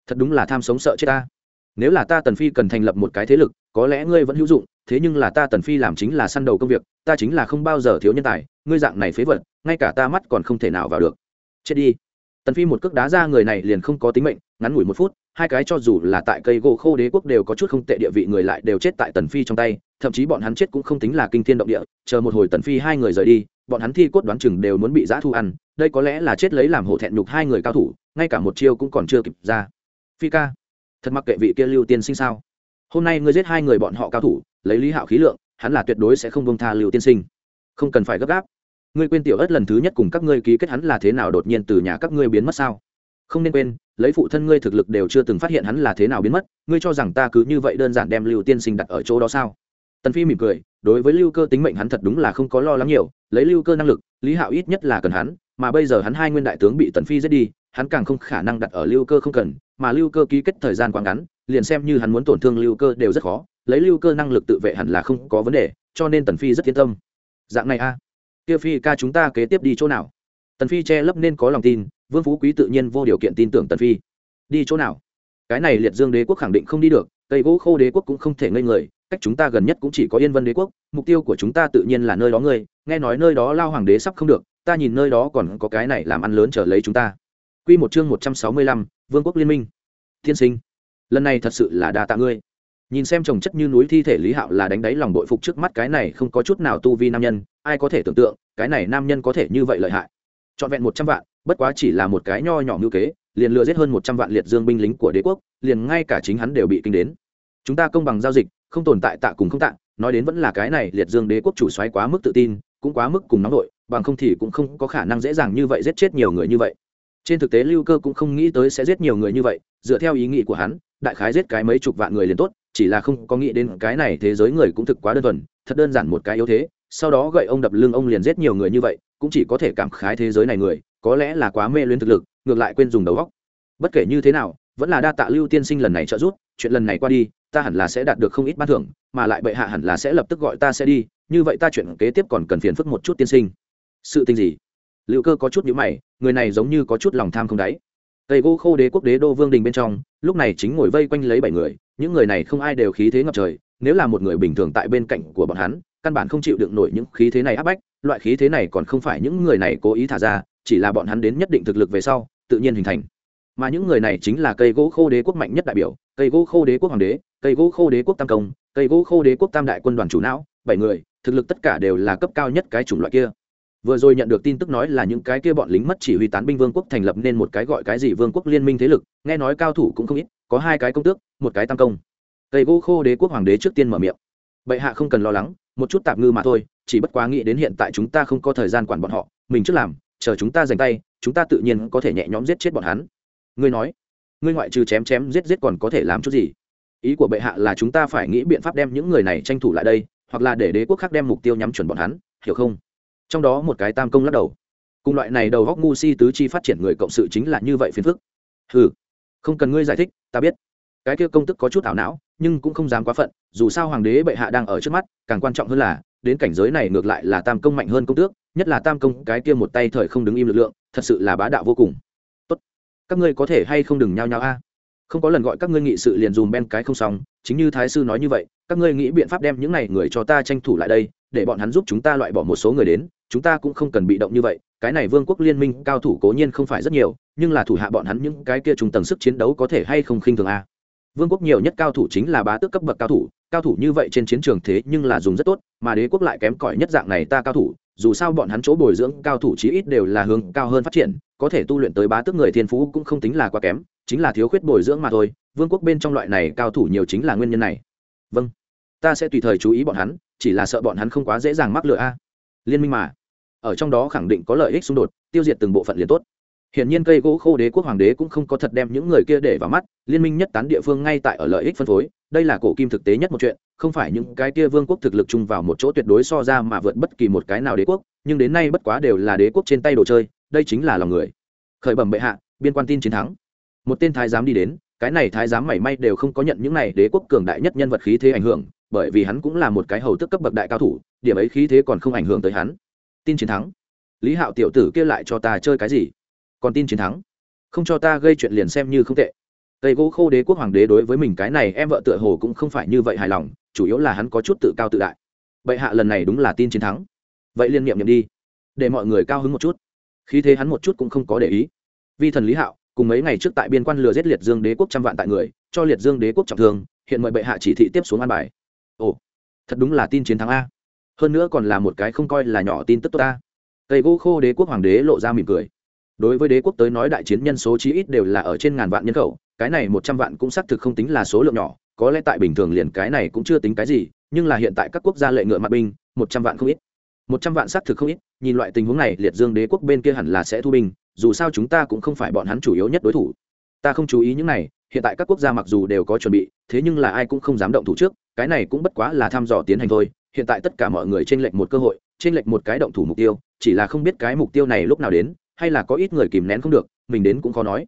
Thật đúng là tham sống sợ chết ta. Nếu là ta tần phi cần thành lập một cái thế lực, có lẽ ngươi vẫn hữu dụng, thế nhưng là ta tần phi làm chính là săn đầu công việc, ta chính là không bao giờ thiếu nhân tài, ngươi dạng này phế vật, ngay cả ta mắt còn không thể nào vào được. Chết đi. Tần phi một cước đá ra người này liền không có tính mệnh ngắn ngủi một phút, hai cái cho dù là tại cây gỗ khô đế quốc đều có chút không tệ địa vị người lại đều chết tại tần phi trong tay, thậm chí bọn hắn chết cũng không tính là kinh thiên động địa, chờ một hồi tần phi hai người rời đi, bọn hắn thi cốt đoán chừng đều muốn bị giã thu ăn, đây có lẽ là chết lấy làm hổ thẹn nhục hai người cao thủ, ngay cả một chiêu cũng còn chưa kịp ra. Phi ca, thật mặc kệ vị kia lưu tiên sinh sao. Hôm nay ngươi giết hai người bọn họ cao thủ, lấy lý hạo khí lượng, hắn là tuyệt đối sẽ không bông tha lưu tiên sinh. Không cần phải gấp gáp. Ngươi quên tiểu ất lần thứ nhất cùng các ngươi ký kết hắn là thế nào đột nhiên từ nhà các ngươi biến mất sao? Không nên quên, lấy phụ thân ngươi thực lực đều chưa từng phát hiện hắn là thế nào biến mất, ngươi cho rằng ta cứ như vậy đơn giản đem lưu tiên sinh đặt ở chỗ đó sao? Tần phi mỉm cười, đối với lưu cơ tính mệnh hắn thật đúng là không có lo lắng nhiều, lấy lưu cơ năng lực, lý hạo ít nhất là cần hắn, mà bây giờ hắn hai nguyên đại tướng bị tần phi giết đi, hắn càng không khả năng đặt ở lưu cơ không cần, mà lưu cơ ký kết thời gian quá ngắn, liền xem như hắn muốn tổn thương lưu cơ đều rất khó, lấy lưu cơ năng lực tự vệ hẳn là không có vấn đề, cho nên tần phi rất yên tâm. Dạng này a. À. kia phi ca chúng ta kế tiếp đi chỗ nào? Tần phi che lấp nên có lòng tin vương phú quý tự nhiên vô điều kiện tin tưởng tần phi đi chỗ nào cái này liệt dương đế quốc khẳng định không đi được cây gỗ khô đế quốc cũng không thể ngây người cách chúng ta gần nhất cũng chỉ có yên vân đế quốc mục tiêu của chúng ta tự nhiên là nơi đó ngươi nghe nói nơi đó lao hoàng đế sắp không được ta nhìn nơi đó còn có cái này làm ăn lớn trở lấy chúng ta Quy một chương một trăm sáu mươi lăm, Vương quốc liên minh. Thiên sinh, lần này thật sự là đa tạ ngươi. Nhìn xem trồng chất như núi thi thể Lý Hạo là đánh đáy lòng bội phục trước mắt cái này không có chút nào tu vi nam nhân, ai có thể tưởng tượng, cái này nam nhân có thể như vậy lợi hại. Trọn vẹn một trăm vạn, bất quá chỉ là một cái nho nhỏ mưu kế, liền lừa giết hơn một trăm vạn liệt dương binh lính của đế quốc, liền ngay cả chính hắn đều bị kinh đến. Chúng ta công bằng giao dịch, không tồn tại tạ cùng không tạ, nói đến vẫn là cái này liệt dương đế quốc chủ xoáy quá mức tự tin cũng quá mức cùng nóng đội bằng không thì cũng không có khả năng dễ dàng như vậy giết chết nhiều người như vậy trên thực tế lưu cơ cũng không nghĩ tới sẽ giết nhiều người như vậy dựa theo ý nghĩ của hắn đại khái giết cái mấy chục vạn người liền tốt chỉ là không có nghĩ đến cái này thế giới người cũng thực quá đơn thuần thật đơn giản một cái yếu thế sau đó gậy ông đập lưng ông liền giết nhiều người như vậy cũng chỉ có thể cảm khái thế giới này người có lẽ là quá mê luyến thực lực, ngược lại quên dùng đầu góc bất kể như thế nào, vẫn là đa tạ lưu tiên sinh lần này trợ giúp, chuyện lần này qua đi, ta hẳn là sẽ đạt được không ít ban thưởng, mà lại bệ hạ hẳn là sẽ lập tức gọi ta sẽ đi, như vậy ta chuyện kế tiếp còn cần phiền phức một chút tiên sinh. Sự tình gì? Liệu cơ có chút nhữ mày, người này giống như có chút lòng tham không đáy. Tây gỗ khô đế quốc đế đô vương đình bên trong, lúc này chính ngồi vây quanh lấy bảy người, những người này không ai đều khí thế ngập trời, nếu là một người bình thường tại bên cạnh của bọn hắn, căn bản không chịu đựng nổi những khí thế này áp bách, loại khí thế này còn không phải những người này cố ý thả ra chỉ là bọn hắn đến nhất định thực lực về sau, tự nhiên hình thành. Mà những người này chính là cây gỗ khô đế quốc mạnh nhất đại biểu, cây gỗ khô đế quốc hoàng đế, cây gỗ khô đế quốc tam công, cây gỗ khô đế quốc tam đại quân đoàn chủ não, bảy người, thực lực tất cả đều là cấp cao nhất cái chủng loại kia. Vừa rồi nhận được tin tức nói là những cái kia bọn lính mất chỉ huy tán binh vương quốc thành lập nên một cái gọi cái gì vương quốc liên minh thế lực, nghe nói cao thủ cũng không ít, có hai cái công tước, một cái tam công. Cây gỗ khô đế quốc hoàng đế trước tiên mở miệng. Bệ hạ không cần lo lắng, một chút tạp ngư mà thôi, chỉ bất quá nghĩ đến hiện tại chúng ta không có thời gian quản bọn họ, mình trước làm chờ chúng ta dành tay, chúng ta tự nhiên có thể nhẹ nhõm giết chết bọn hắn. Ngươi nói, ngươi ngoại trừ chém chém giết giết còn có thể làm chút gì? Ý của bệ hạ là chúng ta phải nghĩ biện pháp đem những người này tranh thủ lại đây, hoặc là để đế quốc khác đem mục tiêu nhắm chuẩn bọn hắn, hiểu không? Trong đó một cái tam công lắc đầu. Cùng loại này đầu góc ngu si tứ chi phát triển người cộng sự chính là như vậy phiền phức. Ừ không cần ngươi giải thích, ta biết. Cái kia công tức có chút ảo não, nhưng cũng không dám quá phận, dù sao hoàng đế bệ hạ đang ở trước mắt, càng quan trọng hơn là đến cảnh giới này ngược lại là tam công mạnh hơn công tước, nhất là tam công cái kia một tay thời không đứng im lực lượng, thật sự là bá đạo vô cùng. Tốt. Các ngươi có thể hay không đừng nhao nhao a? À? Không có lần gọi các ngươi nghị sự liền dùm ben cái không xong, chính như thái sư nói như vậy, các ngươi nghĩ biện pháp đem những này người cho ta tranh thủ lại đây, để bọn hắn giúp chúng ta loại bỏ một số người đến, chúng ta cũng không cần bị động như vậy, cái này vương quốc liên minh cao thủ cố nhiên không phải rất nhiều, nhưng là thủ hạ bọn hắn những cái kia trung tầng sức chiến đấu có thể hay không khinh thường a? Vương quốc nhiều nhất cao thủ chính là bá tước cấp bậc cao thủ cao thủ như vậy trên chiến trường thế nhưng là dùng rất tốt mà đế quốc lại kém cỏi nhất dạng này ta cao thủ dù sao bọn hắn chỗ bồi dưỡng cao thủ chí ít đều là hướng cao hơn phát triển có thể tu luyện tới bá tước người thiên phú cũng không tính là quá kém chính là thiếu khuyết bồi dưỡng mà thôi vương quốc bên trong loại này cao thủ nhiều chính là nguyên nhân này. Vâng ta sẽ tùy thời chú ý bọn hắn chỉ là sợ bọn hắn không quá dễ dàng mắc lựa a. Liên minh mà ở trong đó khẳng định có lợi ích xung đột tiêu diệt từng bộ phận liền tốt. Hiển nhiên cây gỗ khô đế quốc hoàng đế cũng không có thật đem những người kia để vào mắt, liên minh nhất tán địa phương ngay tại ở lợi ích phân phối, đây là cổ kim thực tế nhất một chuyện, không phải những cái kia vương quốc thực lực chung vào một chỗ tuyệt đối so ra mà vượt bất kỳ một cái nào đế quốc, nhưng đến nay bất quá đều là đế quốc trên tay đồ chơi, đây chính là lòng người. Khởi bẩm bệ hạ, biên quan tin chiến thắng. Một tên thái giám đi đến, cái này thái giám mảy may đều không có nhận những này đế quốc cường đại nhất nhân vật khí thế ảnh hưởng, bởi vì hắn cũng là một cái hầu tức cấp bậc đại cao thủ, điểm ấy khí thế còn không ảnh hưởng tới hắn. Tin chiến thắng. Lý Hạo tiểu tử kia lại cho ta chơi cái gì? còn tin chiến thắng không cho ta gây chuyện liền xem như không tệ tây gỗ khô đế quốc hoàng đế đối với mình cái này, em vợ tựa hồ cũng không phải như vậy hài lòng, chủ yếu là hắn có chút tự cao tự đại. Bệ hạ lần này đúng là tin chiến thắng. Vậy liên niệm niệm đi, để mọi người cao hứng một chút. Khi thế hắn một chút cũng không có để ý. Vi thần lý hạo, cùng mấy ngày trước tại biên quan lừa giết liệt dương đế quốc trăm vạn tại người, cho liệt dương đế quốc trọng thương, hiện mời bệ hạ chỉ thị tiếp xuống an bài. Ồ, thật đúng là tin chiến thắng a. Hơn nữa còn là một cái không coi là nhỏ tin tức tốt ta tây gỗ khô đế quốc hoàng đế lộ ra mỉm cười đối với đế quốc tới nói đại chiến nhân số chí ít đều là ở trên ngàn vạn nhân khẩu, cái này một trăm vạn cũng xác thực không tính là số lượng nhỏ, có lẽ tại bình thường liền cái này cũng chưa tính cái gì, nhưng là hiện tại các quốc gia lệ ngựa mặt binh, một trăm vạn không ít. Một trăm vạn xác thực không ít, nhìn loại tình huống này, liệt dương đế quốc bên kia hẳn là sẽ thu binh, dù sao chúng ta cũng không phải bọn hắn chủ yếu nhất đối thủ. Ta không chú ý những này, hiện tại các quốc gia mặc dù đều có chuẩn bị, thế nhưng là ai cũng không dám động thủ trước, cái này cũng bất quá là thăm dò tiến hành thôi, hiện tại tất cả mọi người t r ê n lệch một cơ hội t r ê n lệch một cái động thủ mục tiêu, chỉ là không biết cái mục tiêu này lúc nào đến hay là có ít người kìm nén không được, mình đến cũng khó nói.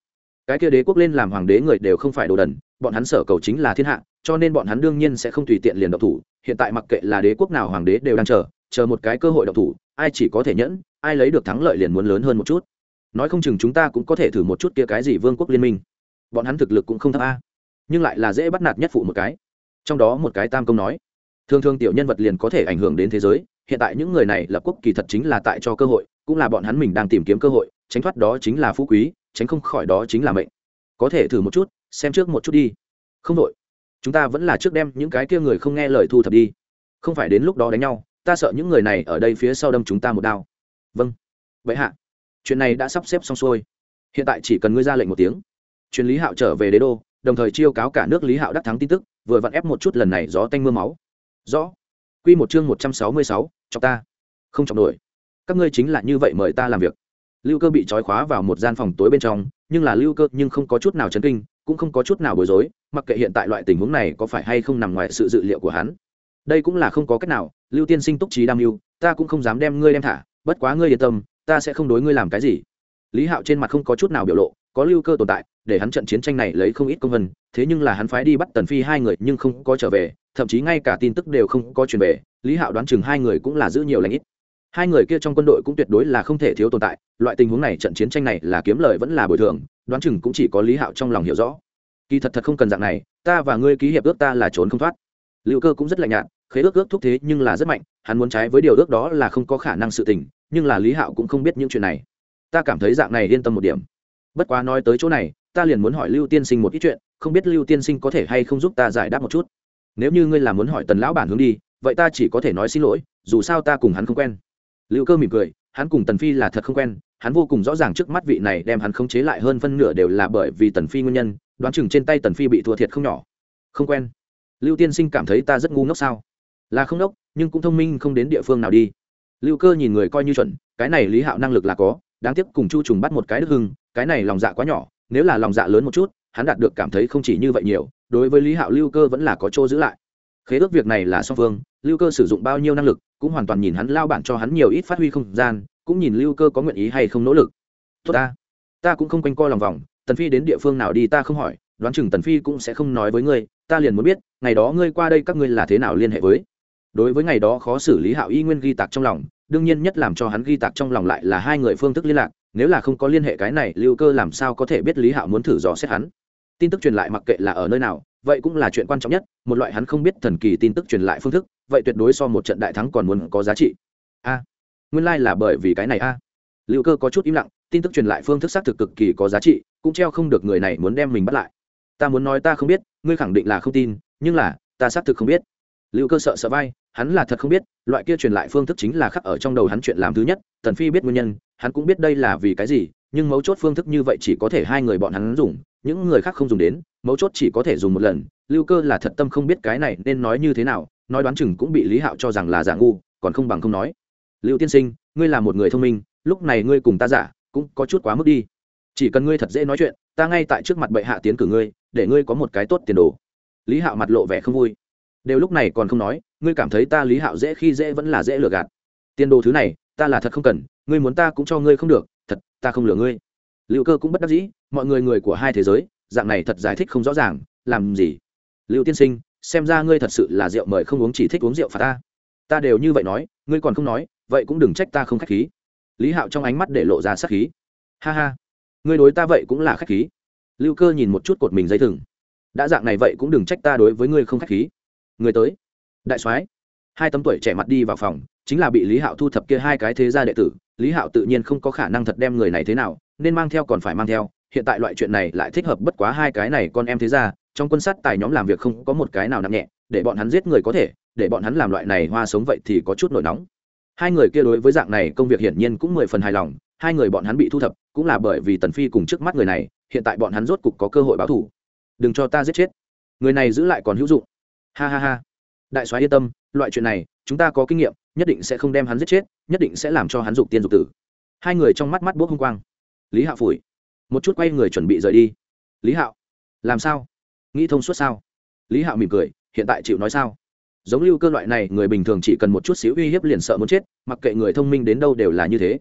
Cái kia đế quốc lên làm hoàng đế người đều không phải đồ đần, bọn hắn sở cầu chính là thiên hạ, cho nên bọn hắn đương nhiên sẽ không tùy tiện liền độc thủ. Hiện tại mặc kệ là đế quốc nào hoàng đế đều đang chờ chờ một cái cơ hội độc thủ, ai chỉ có thể nhẫn, ai lấy được thắng lợi liền muốn lớn hơn một chút. Nói không chừng chúng ta cũng có thể thử một chút kia cái gì vương quốc liên minh. Bọn hắn thực lực cũng không thấp a, nhưng lại là dễ bắt nạt nhất phụ một cái. Trong đó một cái tam công nói, thường thường tiểu nhân vật liền có thể ảnh hưởng đến thế giới, hiện tại những người này lập quốc kỳ thật chính là tại cho cơ hội cũng là bọn hắn mình đang tìm kiếm cơ hội tránh thoát đó chính là phú quý tránh không khỏi đó chính là mệnh. Có thể thử một chút xem trước một chút đi. Không đội. Chúng ta vẫn là trước đem những cái kia người không nghe lời thu thập đi. Không phải đến lúc đó đánh nhau ta sợ những người này ở đây phía sau đâm chúng ta một đao. Vâng. Vậy hạ. Chuyện này đã sắp xếp xong xuôi. Hiện tại chỉ cần ngươi ra lệnh một tiếng. Chuyến lý hạo trở về đế đô đồng thời chiêu cáo cả nước lý hạo đắc thắng tin tức vừa vặn ép một chút lần này gió tanh m ư a máu. Rõ. Quy một chương một trăm sáu mươi sáu, chọc ta. Không chọc nổi. Các ngươi chính là như vậy mời ta làm việc. Lưu Cơ bị trói khóa vào một gian phòng tối bên trong, nhưng là Lưu Cơ nhưng không có chút nào chấn kinh, cũng không có chút nào bối rối, mặc kệ hiện tại loại tình huống này có phải hay không nằm ngoài sự dự liệu của hắn. Đây cũng là không có cách nào, Lưu Tiên Sinh túc trí đam mưu, ta cũng không dám đem ngươi đem thả, bất quá ngươi yên tâm, ta sẽ không đối ngươi làm cái gì. Lý Hạo trên mặt không có chút nào biểu lộ, có Lưu Cơ tồn tại, để hắn trận chiến tranh này lấy không ít công vân, thế nhưng là hắn phái đi bắt Tần Phi hai người nhưng không có trở về, thậm chí ngay cả tin tức đều không có truyền về lý hạo đoán chừng hai người cũng là giữ nhiều lãnh ít hai người kia trong quân đội cũng tuyệt đối là không thể thiếu tồn tại, loại tình huống này trận chiến tranh này là kiếm lời vẫn là bồi thường, đoán chừng cũng chỉ có lý hạo trong lòng hiểu rõ. Kỳ thật thật không cần dạng này, ta và ngươi ký hiệp ước ta là trốn không thoát. Liệu cơ cũng rất lạnh nhạt, khế ước ước thúc thế nhưng là rất mạnh, hắn muốn trái với điều ước đó là không có khả năng sự tình, nhưng là lý hạo cũng không biết những chuyện này. Ta cảm thấy dạng này yên tâm một điểm. Bất quá nói tới chỗ này, ta liền muốn hỏi lưu tiên sinh một ít chuyện, không biết lưu tiên sinh có thể hay không giúp ta giải đáp một chút. Nếu như ngươi là muốn hỏi tần lão bản hướng đi, vậy ta chỉ có thể nói xin lỗi, dù sao ta cùng hắn không quen. Lưu cơ mỉm cười hắn cùng tần phi là thật không quen hắn vô cùng rõ ràng trước mắt vị này đem hắn khống chế lại hơn phân nửa đều là bởi vì tần phi nguyên nhân đoán chừng trên tay tần phi bị thua thiệt không nhỏ. Không quen. Lưu tiên sinh cảm thấy ta rất ngu ngốc sao? Là không ngốc, nhưng cũng thông minh không đến địa phương nào đi. Lưu cơ nhìn người coi như chuẩn cái này lý hạo năng lực là có đáng tiếc cùng chu trùng bắt một cái đức hưng cái này lòng dạ quá nhỏ nếu là lòng dạ lớn một chút hắn đạt được cảm thấy không chỉ như vậy nhiều đối với lý hạo lưu cơ vẫn là có chỗ giữ lại. Khế ước việc này là song phương lưu cơ sử dụng bao nhiêu năng lực cũng hoàn toàn nhìn hắn lao bản cho hắn nhiều ít phát huy không gian, cũng nhìn lưu cơ có nguyện ý hay không nỗ lực. Tốt ta. Ta cũng không quanh co lòng vòng, tần phi đến địa phương nào đi ta không hỏi, đoán chừng tần phi cũng sẽ không nói với ngươi, ta liền muốn biết, ngày đó ngươi qua đây các ngươi là thế nào liên hệ với. Đối với ngày đó khó xử lý hạo y nguyên ghi tạc trong lòng, đương nhiên nhất làm cho hắn ghi tạc trong lòng lại là hai người phương thức liên lạc, nếu là không có liên hệ cái này, lưu cơ làm sao có thể biết lý hạo muốn thử dò xét hắn. Tin tức truyền lại mặc kệ là ở nơi nào, vậy cũng là chuyện quan trọng nhất, một loại hắn không biết thần kỳ tin tức truyền lại phương thức vậy tuyệt đối so một trận đại thắng còn muốn có giá trị. A, nguyên lai、like、là bởi vì cái này a. Liệu cơ có chút im lặng, tin tức truyền lại phương thức xác thực cực kỳ có giá trị, cũng treo không được người này muốn đem mình bắt lại. Ta muốn nói ta không biết, ngươi khẳng định là không tin, nhưng là, ta xác thực không biết. Liệu cơ sợ sợ vai, hắn là thật không biết, loại kia truyền lại phương thức chính là khắc ở trong đầu hắn chuyện làm thứ nhất, tần phi biết nguyên nhân, hắn cũng biết đây là vì cái gì, nhưng mấu chốt phương thức như vậy chỉ có thể hai người bọn hắn dùng, những người khác không dùng đến, mấu chốt chỉ có thể dùng một lần. Lưu cơ là thật tâm không biết cái này nên nói như thế nào nói đoán chừng cũng bị lý hạo cho rằng là giả ngu, còn không bằng không nói. Lưu tiên sinh, ngươi là một người thông minh, lúc này ngươi cùng ta giả, cũng có chút quá mức đi. Chỉ cần ngươi thật dễ nói chuyện, ta ngay tại trước mặt bệ hạ tiến cử ngươi, để ngươi có một cái tốt tiền đồ. Lý hạo mặt lộ vẻ không vui. Đều lúc này còn không nói, ngươi cảm thấy ta lý hạo dễ khi dễ vẫn là dễ lừa gạt. Tiền đồ thứ này, ta là thật không cần, ngươi muốn ta cũng cho ngươi không được, thật, ta không lừa ngươi. Liệu cơ cũng bất đắc dĩ, mọi người người của hai thế giới, dạng này thật giải thích không rõ ràng, làm gì? Liệu tiên sinh xem ra ngươi thật sự là rượu mời không uống chỉ thích uống rượu phạt ta. Ta đều như vậy nói, ngươi còn không nói, vậy cũng đừng trách ta không k h á c h khí. Lý hạo trong ánh mắt để lộ ra sắc khí. Ha ha, ngươi đối ta vậy cũng là k h á c h khí. Lưu cơ nhìn một chút cột mình dây thừng. Đã dạng này vậy cũng đừng trách ta đối với ngươi không k h á c h khí. Người tới. Đại soái. Hai tấm tuổi trẻ mặt đi vào phòng, chính là bị lý hạo thu thập kia hai cái thế gia đệ tử. Lý hạo tự nhiên không có khả năng thật đem người này thế nào, nên mang theo còn phải mang theo. Hiện tại loại chuyện này lại thích hợp bất quá hai cái này con em thế ra trong quân sát tài nhóm làm việc không có một cái nào nặng nhẹ, để bọn hắn giết người có thể, để bọn hắn làm loại này hoa sống vậy thì có chút nổi nóng. Hai người kia đối với dạng này công việc hiển nhiên cũng mười phần hài lòng, hai người bọn hắn bị thu thập, cũng là bởi vì tần phi cùng trước mắt người này, hiện tại bọn hắn rốt cục có cơ hội báo thù. Đừng cho ta giết chết. Người này giữ lại còn hữu dụng. Ha ha ha. Đại soái yên tâm, loại chuyện này, chúng ta có kinh nghiệm, nhất định sẽ không đem hắn giết chết, nhất định sẽ làm cho hắn dục tiên dục tử. Hai người trong mắt mắt bốc hung quang. Lý hạo phủi. Một chút quay người chuẩn bị rời đi. Lý hạo làm sao? Nghĩ thông suốt sao? Lý hạo mỉm cười, hiện tại chịu nói sao? Giống lưu cơ loại này, người bình thường chỉ cần một chút xíu uy hiếp liền sợ muốn chết, mặc kệ người thông minh đến đâu đều là như thế.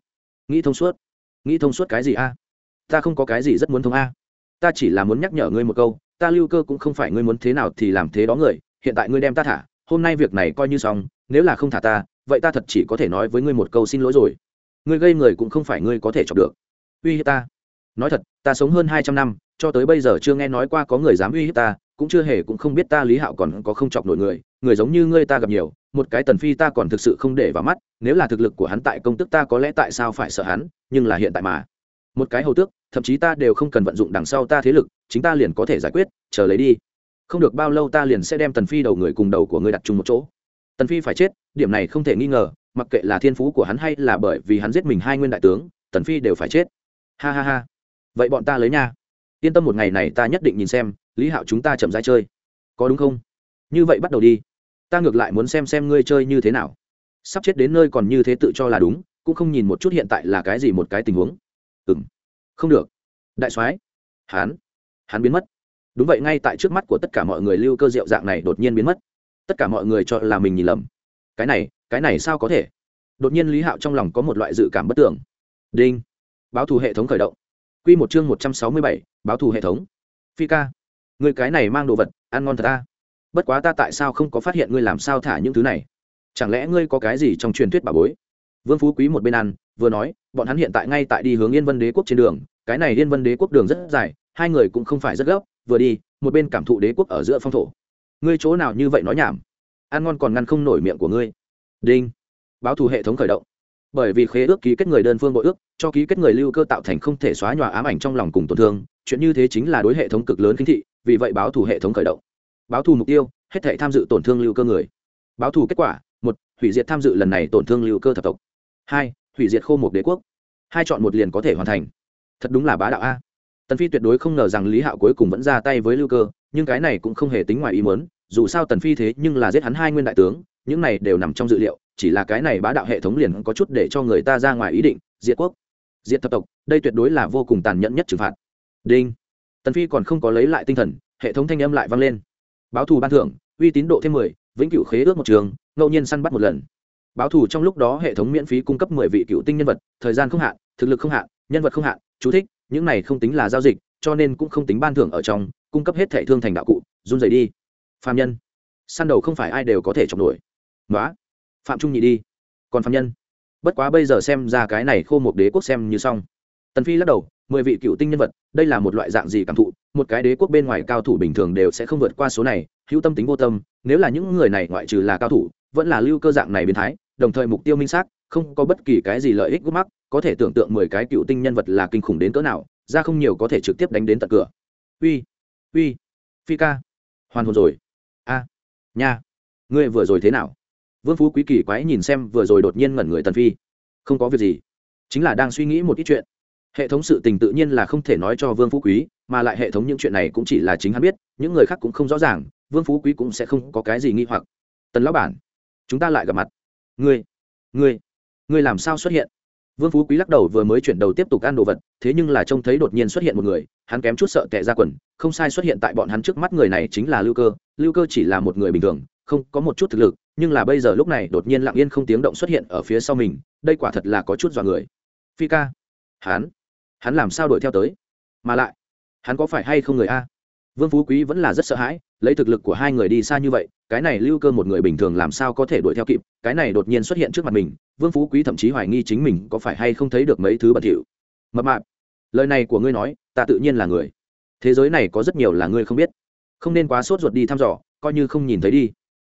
Nghĩ thông suốt. Nghĩ thông suốt cái gì a? Ta không có cái gì rất muốn thông a. Ta chỉ là muốn nhắc nhở ngươi một câu, ta lưu cơ cũng không phải ngươi muốn thế nào thì làm thế đó người, hiện tại ngươi đem ta thả, hôm nay việc này coi như xong, nếu là không thả ta, vậy ta thật chỉ có thể nói với ngươi một câu xin lỗi rồi. Ngươi gây người cũng không phải ngươi có thể chọc được. Uy hiếp ta. Nói thật, ta sống hơn hai trăm năm cho tới bây giờ chưa nghe nói qua có người dám uy hiếp ta, cũng chưa hề cũng không biết ta lý hạo còn có không chọc nổi người người giống như ngươi ta gặp nhiều, một cái tần phi ta còn thực sự không để vào mắt, nếu là thực lực của hắn tại công tức ta có lẽ tại sao phải sợ hắn, nhưng là hiện tại mà. Một cái hầu tước, thậm chí ta đều không cần vận dụng đằng sau ta thế lực, chính ta liền có thể giải quyết, chờ lấy đi. Không được bao lâu ta liền sẽ đem tần phi đầu người cùng đầu của ngươi đặt chung một chỗ. Tần phi phải chết, điểm này không thể nghi ngờ, mặc kệ là thiên phú của hắn hay là bởi vì hắn giết mình hai nguyên đại tướng, tần phi đều phải chết. Ha ha ha. Vậy bọn ta lấy nha yên tâm một ngày này ta nhất định nhìn xem, lý hạo chúng ta chậm rãi chơi. Có đúng không? Như vậy bắt đầu đi. Ta ngược lại muốn xem xem ngươi chơi như thế nào. Sắp chết đến nơi còn như thế tự cho là đúng, cũng không nhìn một chút hiện tại là cái gì một cái tình huống. Ừ m không được. Đại soái. Hán. Hắn biến mất. Đúng vậy, ngay tại trước mắt của tất cả mọi người lưu cơ diệu dạng này đột nhiên biến mất. Tất cả mọi người cho là mình nhìn lầm. Cái này cái này sao có thể? Đột nhiên lý hạo trong lòng có một loại dự cảm bất tưởng đinh. Báo thù hệ thống khởi động. Quy một chương một trăm sáu mươi bảy, báo thù hệ thống. Phi ca, người cái này mang đồ vật, ăn ngon thật ta. Bất quá ta tại sao không có phát hiện ngươi làm sao thả những thứ này? Chẳng lẽ ngươi có cái gì trong truyền thuyết bà bối? Vương phú quý một bên ăn, vừa nói, bọn hắn hiện tại ngay tại đi hướng yên vân đế quốc trên đường. Cái này yên vân đế quốc đường rất dài, hai người cũng không phải rất gấp, vừa đi, một bên cảm thụ đế quốc ở giữa phong thổ. Ngươi chỗ nào như vậy nói nhảm? Ăn ngon còn ngăn không nổi miệng của ngươi. Đinh. Báo thù hệ thống khởi động bởi vì khế ước ký kết người đơn phương bội ước, cho ký kết người lưu cơ tạo thành không thể xóa nhòa ám ảnh trong lòng cùng tổn thương, chuyện như thế chính là đối hệ thống cực lớn kinh thị, vì vậy báo thù hệ thống khởi động. Báo thù mục tiêu, hết thể tham dự tổn thương lưu cơ người. Báo thù kết quả, một, hủy diệt tham dự lần này tổn thương lưu cơ thập tộc. Hai, hủy diệt khô một đế quốc. Hai chọn một liền có thể hoàn thành. Thật đúng là bá đạo a. Tần phi tuyệt đối không ngờ rằng lý hạo cuối cùng vẫn ra tay với lưu cơ, nhưng cái này cũng không hề tính ngoài ý muốn, dù sao tần phi thế nhưng là giết hắn hai nguyên đại tướng, những này đều nằm trong dự liệu chỉ là cái này bá đạo hệ thống liền có chút để cho người ta ra ngoài ý định, diệt quốc, diệt thập tộc, đây tuyệt đối là vô cùng tàn nhẫn nhất trừng phạt. Đinh. Tần phi còn không có lấy lại tinh thần, hệ thống thanh âm lại vang lên. Báo thù ban thưởng, uy tín độ thêm mười, vĩnh cửu khế ước một trường, ngẫu nhiên săn bắt một lần. Báo thù trong lúc đó hệ thống miễn phí cung cấp mười vị cựu tinh nhân vật, thời gian không hạn, thực lực không hạn, nhân vật không hạn, chú thích, những này không tính là giao dịch, cho nên cũng không tính ban thưởng ở trong, cung cấp hết thẻ thương thành đạo cụ, run dày đi. Phạm nhân. Săn đầu không phải ai đều có thể chọc nổi. Nói phạm trung nhị đi. Còn phạm nhân? Bất quá bây giờ xem ra cái này khô một đế quốc xem như xong. Tần phi lắc đầu, mười vị cựu tinh nhân vật, đây là một loại dạng gì cảm thụ? Một cái đế quốc bên ngoài cao thủ bình thường đều sẽ không vượt qua số này, hữu tâm tính vô tâm, nếu là những người này ngoại trừ là cao thủ, vẫn là lưu cơ dạng này biến thái, đồng thời mục tiêu minh xác, không có bất kỳ cái gì lợi ích gút mắc, có thể tưởng tượng mười cái cựu tinh nhân vật là kinh khủng đến cỡ nào, ra không nhiều có thể trực tiếp đánh đến tận cửa. Uy uy, phi ca, hoàn hồn rồi. A, nha, ngươi vừa rồi thế nào? Vương phú quý kỳ quái nhìn xem vừa rồi đột nhiên ngẩn người tần phi. Không có việc gì. Chính là đang suy nghĩ một ít chuyện. Hệ thống sự tình tự nhiên là không thể nói cho vương phú quý, mà lại hệ thống những chuyện này cũng chỉ là chính hắn biết, những người khác cũng không rõ ràng, vương phú quý cũng sẽ không có cái gì nghi hoặc. Tần lão bản, chúng ta lại gặp mặt. Ngươi ngươi ngươi làm sao xuất hiện? Vương phú quý lắc đầu vừa mới chuyển đầu tiếp tục ăn đồ vật, thế nhưng là trông thấy đột nhiên xuất hiện một người, hắn kém chút sợ tệ ra quần, không sai xuất hiện tại bọn hắn trước mắt người này chính là lưu cơ. Lưu cơ chỉ là một người bình thường, không có một chút thực lực nhưng là bây giờ lúc này đột nhiên lặng yên không tiếng động xuất hiện ở phía sau mình, đây quả thật là có chút dọa người. Phi ca. Hắn. Hắn làm sao đuổi theo tới? Mà lại, hắn có phải hay không người a? Vương phú quý vẫn là rất sợ hãi, lấy thực lực của hai người đi xa như vậy, cái này lưu cơ một người bình thường làm sao có thể đuổi theo kịp, cái này đột nhiên xuất hiện trước mặt mình, vương phú quý thậm chí hoài nghi chính mình có phải hay không thấy được mấy thứ bẩn thỉu. Mập mạp, lời này của ngươi nói, ta tự nhiên là người. Thế giới này có rất nhiều là ngươi không biết. Không nên quá sốt ruột đi thăm dò, coi như không nhìn thấy đi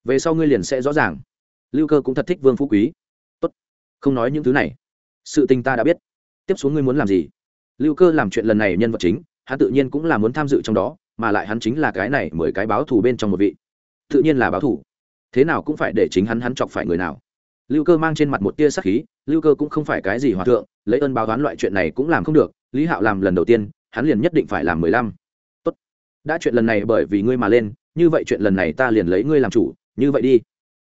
về sau ngươi liền sẽ rõ ràng. Lưu cơ cũng thật thích vương phú quý. Tốt, không nói những thứ này. Sự tình ta đã biết. Tiếp xuống ngươi muốn làm gì? Lưu cơ làm chuyện lần này nhân vật chính, hắn tự nhiên cũng là muốn tham dự trong đó, mà lại hắn chính là cái này mười cái báo thù bên trong một vị. Tự nhiên là báo thù. Thế nào cũng phải để chính hắn hắn chọc phải người nào. Lưu cơ mang trên mặt một tia sắc khí, lưu cơ cũng không phải cái gì hòa thượng, lấy ơn báo toán loại chuyện này cũng làm không được, lý hạo làm lần đầu tiên, hắn liền nhất định phải làm mười lăm. Tốt, đã chuyện lần này bởi vì ngươi mà lên, như vậy chuyện lần này ta liền lấy ngươi làm chủ như vậy đi.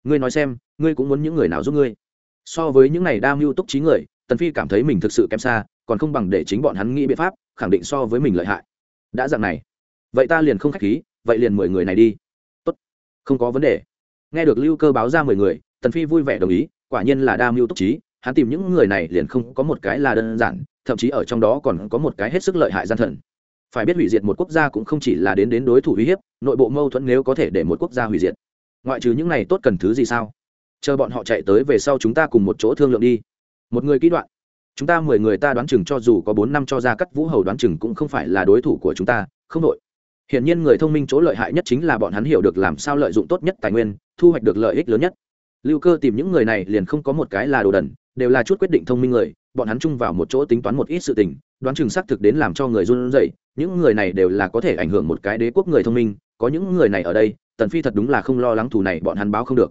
Ngươi nói xem, ngươi cũng muốn những người nào giúp ngươi? So với những này đa mưu túc trí người, tần phi cảm thấy mình thực sự kém xa, còn không bằng để chính bọn hắn nghĩ biện pháp, khẳng định so với mình lợi hại. Đã dạng này, vậy ta liền không khách khí, vậy liền mười người này đi. Tốt, không có vấn đề. Nghe được lưu cơ báo ra mười người, tần phi vui vẻ đồng ý, quả nhiên là đa mưu túc trí, hắn tìm những người này liền không có một cái là đơn giản, thậm chí ở trong đó còn có một cái hết sức lợi hại gian thần. Phải biết hủy diệt một quốc gia cũng không chỉ là đến đến đối thủ uy hiếp, nội bộ mâu thuẫn nếu có thể để một quốc gia hủy diệt ngoại trừ những này tốt cần thứ gì sao? Chờ bọn họ chạy tới về sau chúng ta cùng một chỗ thương lượng đi. Một người kỹ đoạn. Chúng ta mười người ta đoán chừng cho dù có bốn năm cho ra cắt vũ hầu đoán chừng cũng không phải là đối thủ của chúng ta, không đội. Hiển nhiên người thông minh chỗ lợi hại nhất chính là bọn hắn hiểu được làm sao lợi dụng tốt nhất tài nguyên, thu hoạch được lợi ích lớn nhất. Lưu cơ tìm những người này liền không có một cái là đồ đần, đều là chút quyết định thông minh người, bọn hắn chung vào một chỗ tính toán một ít sự tình, đoán chừng xác thực đến làm cho người run rẩy, những người này đều là có thể ảnh hưởng một cái đế quốc người thông minh, có những người này ở đây tần phi thật đúng là không lo lắng thù này, bọn hắn báo không được.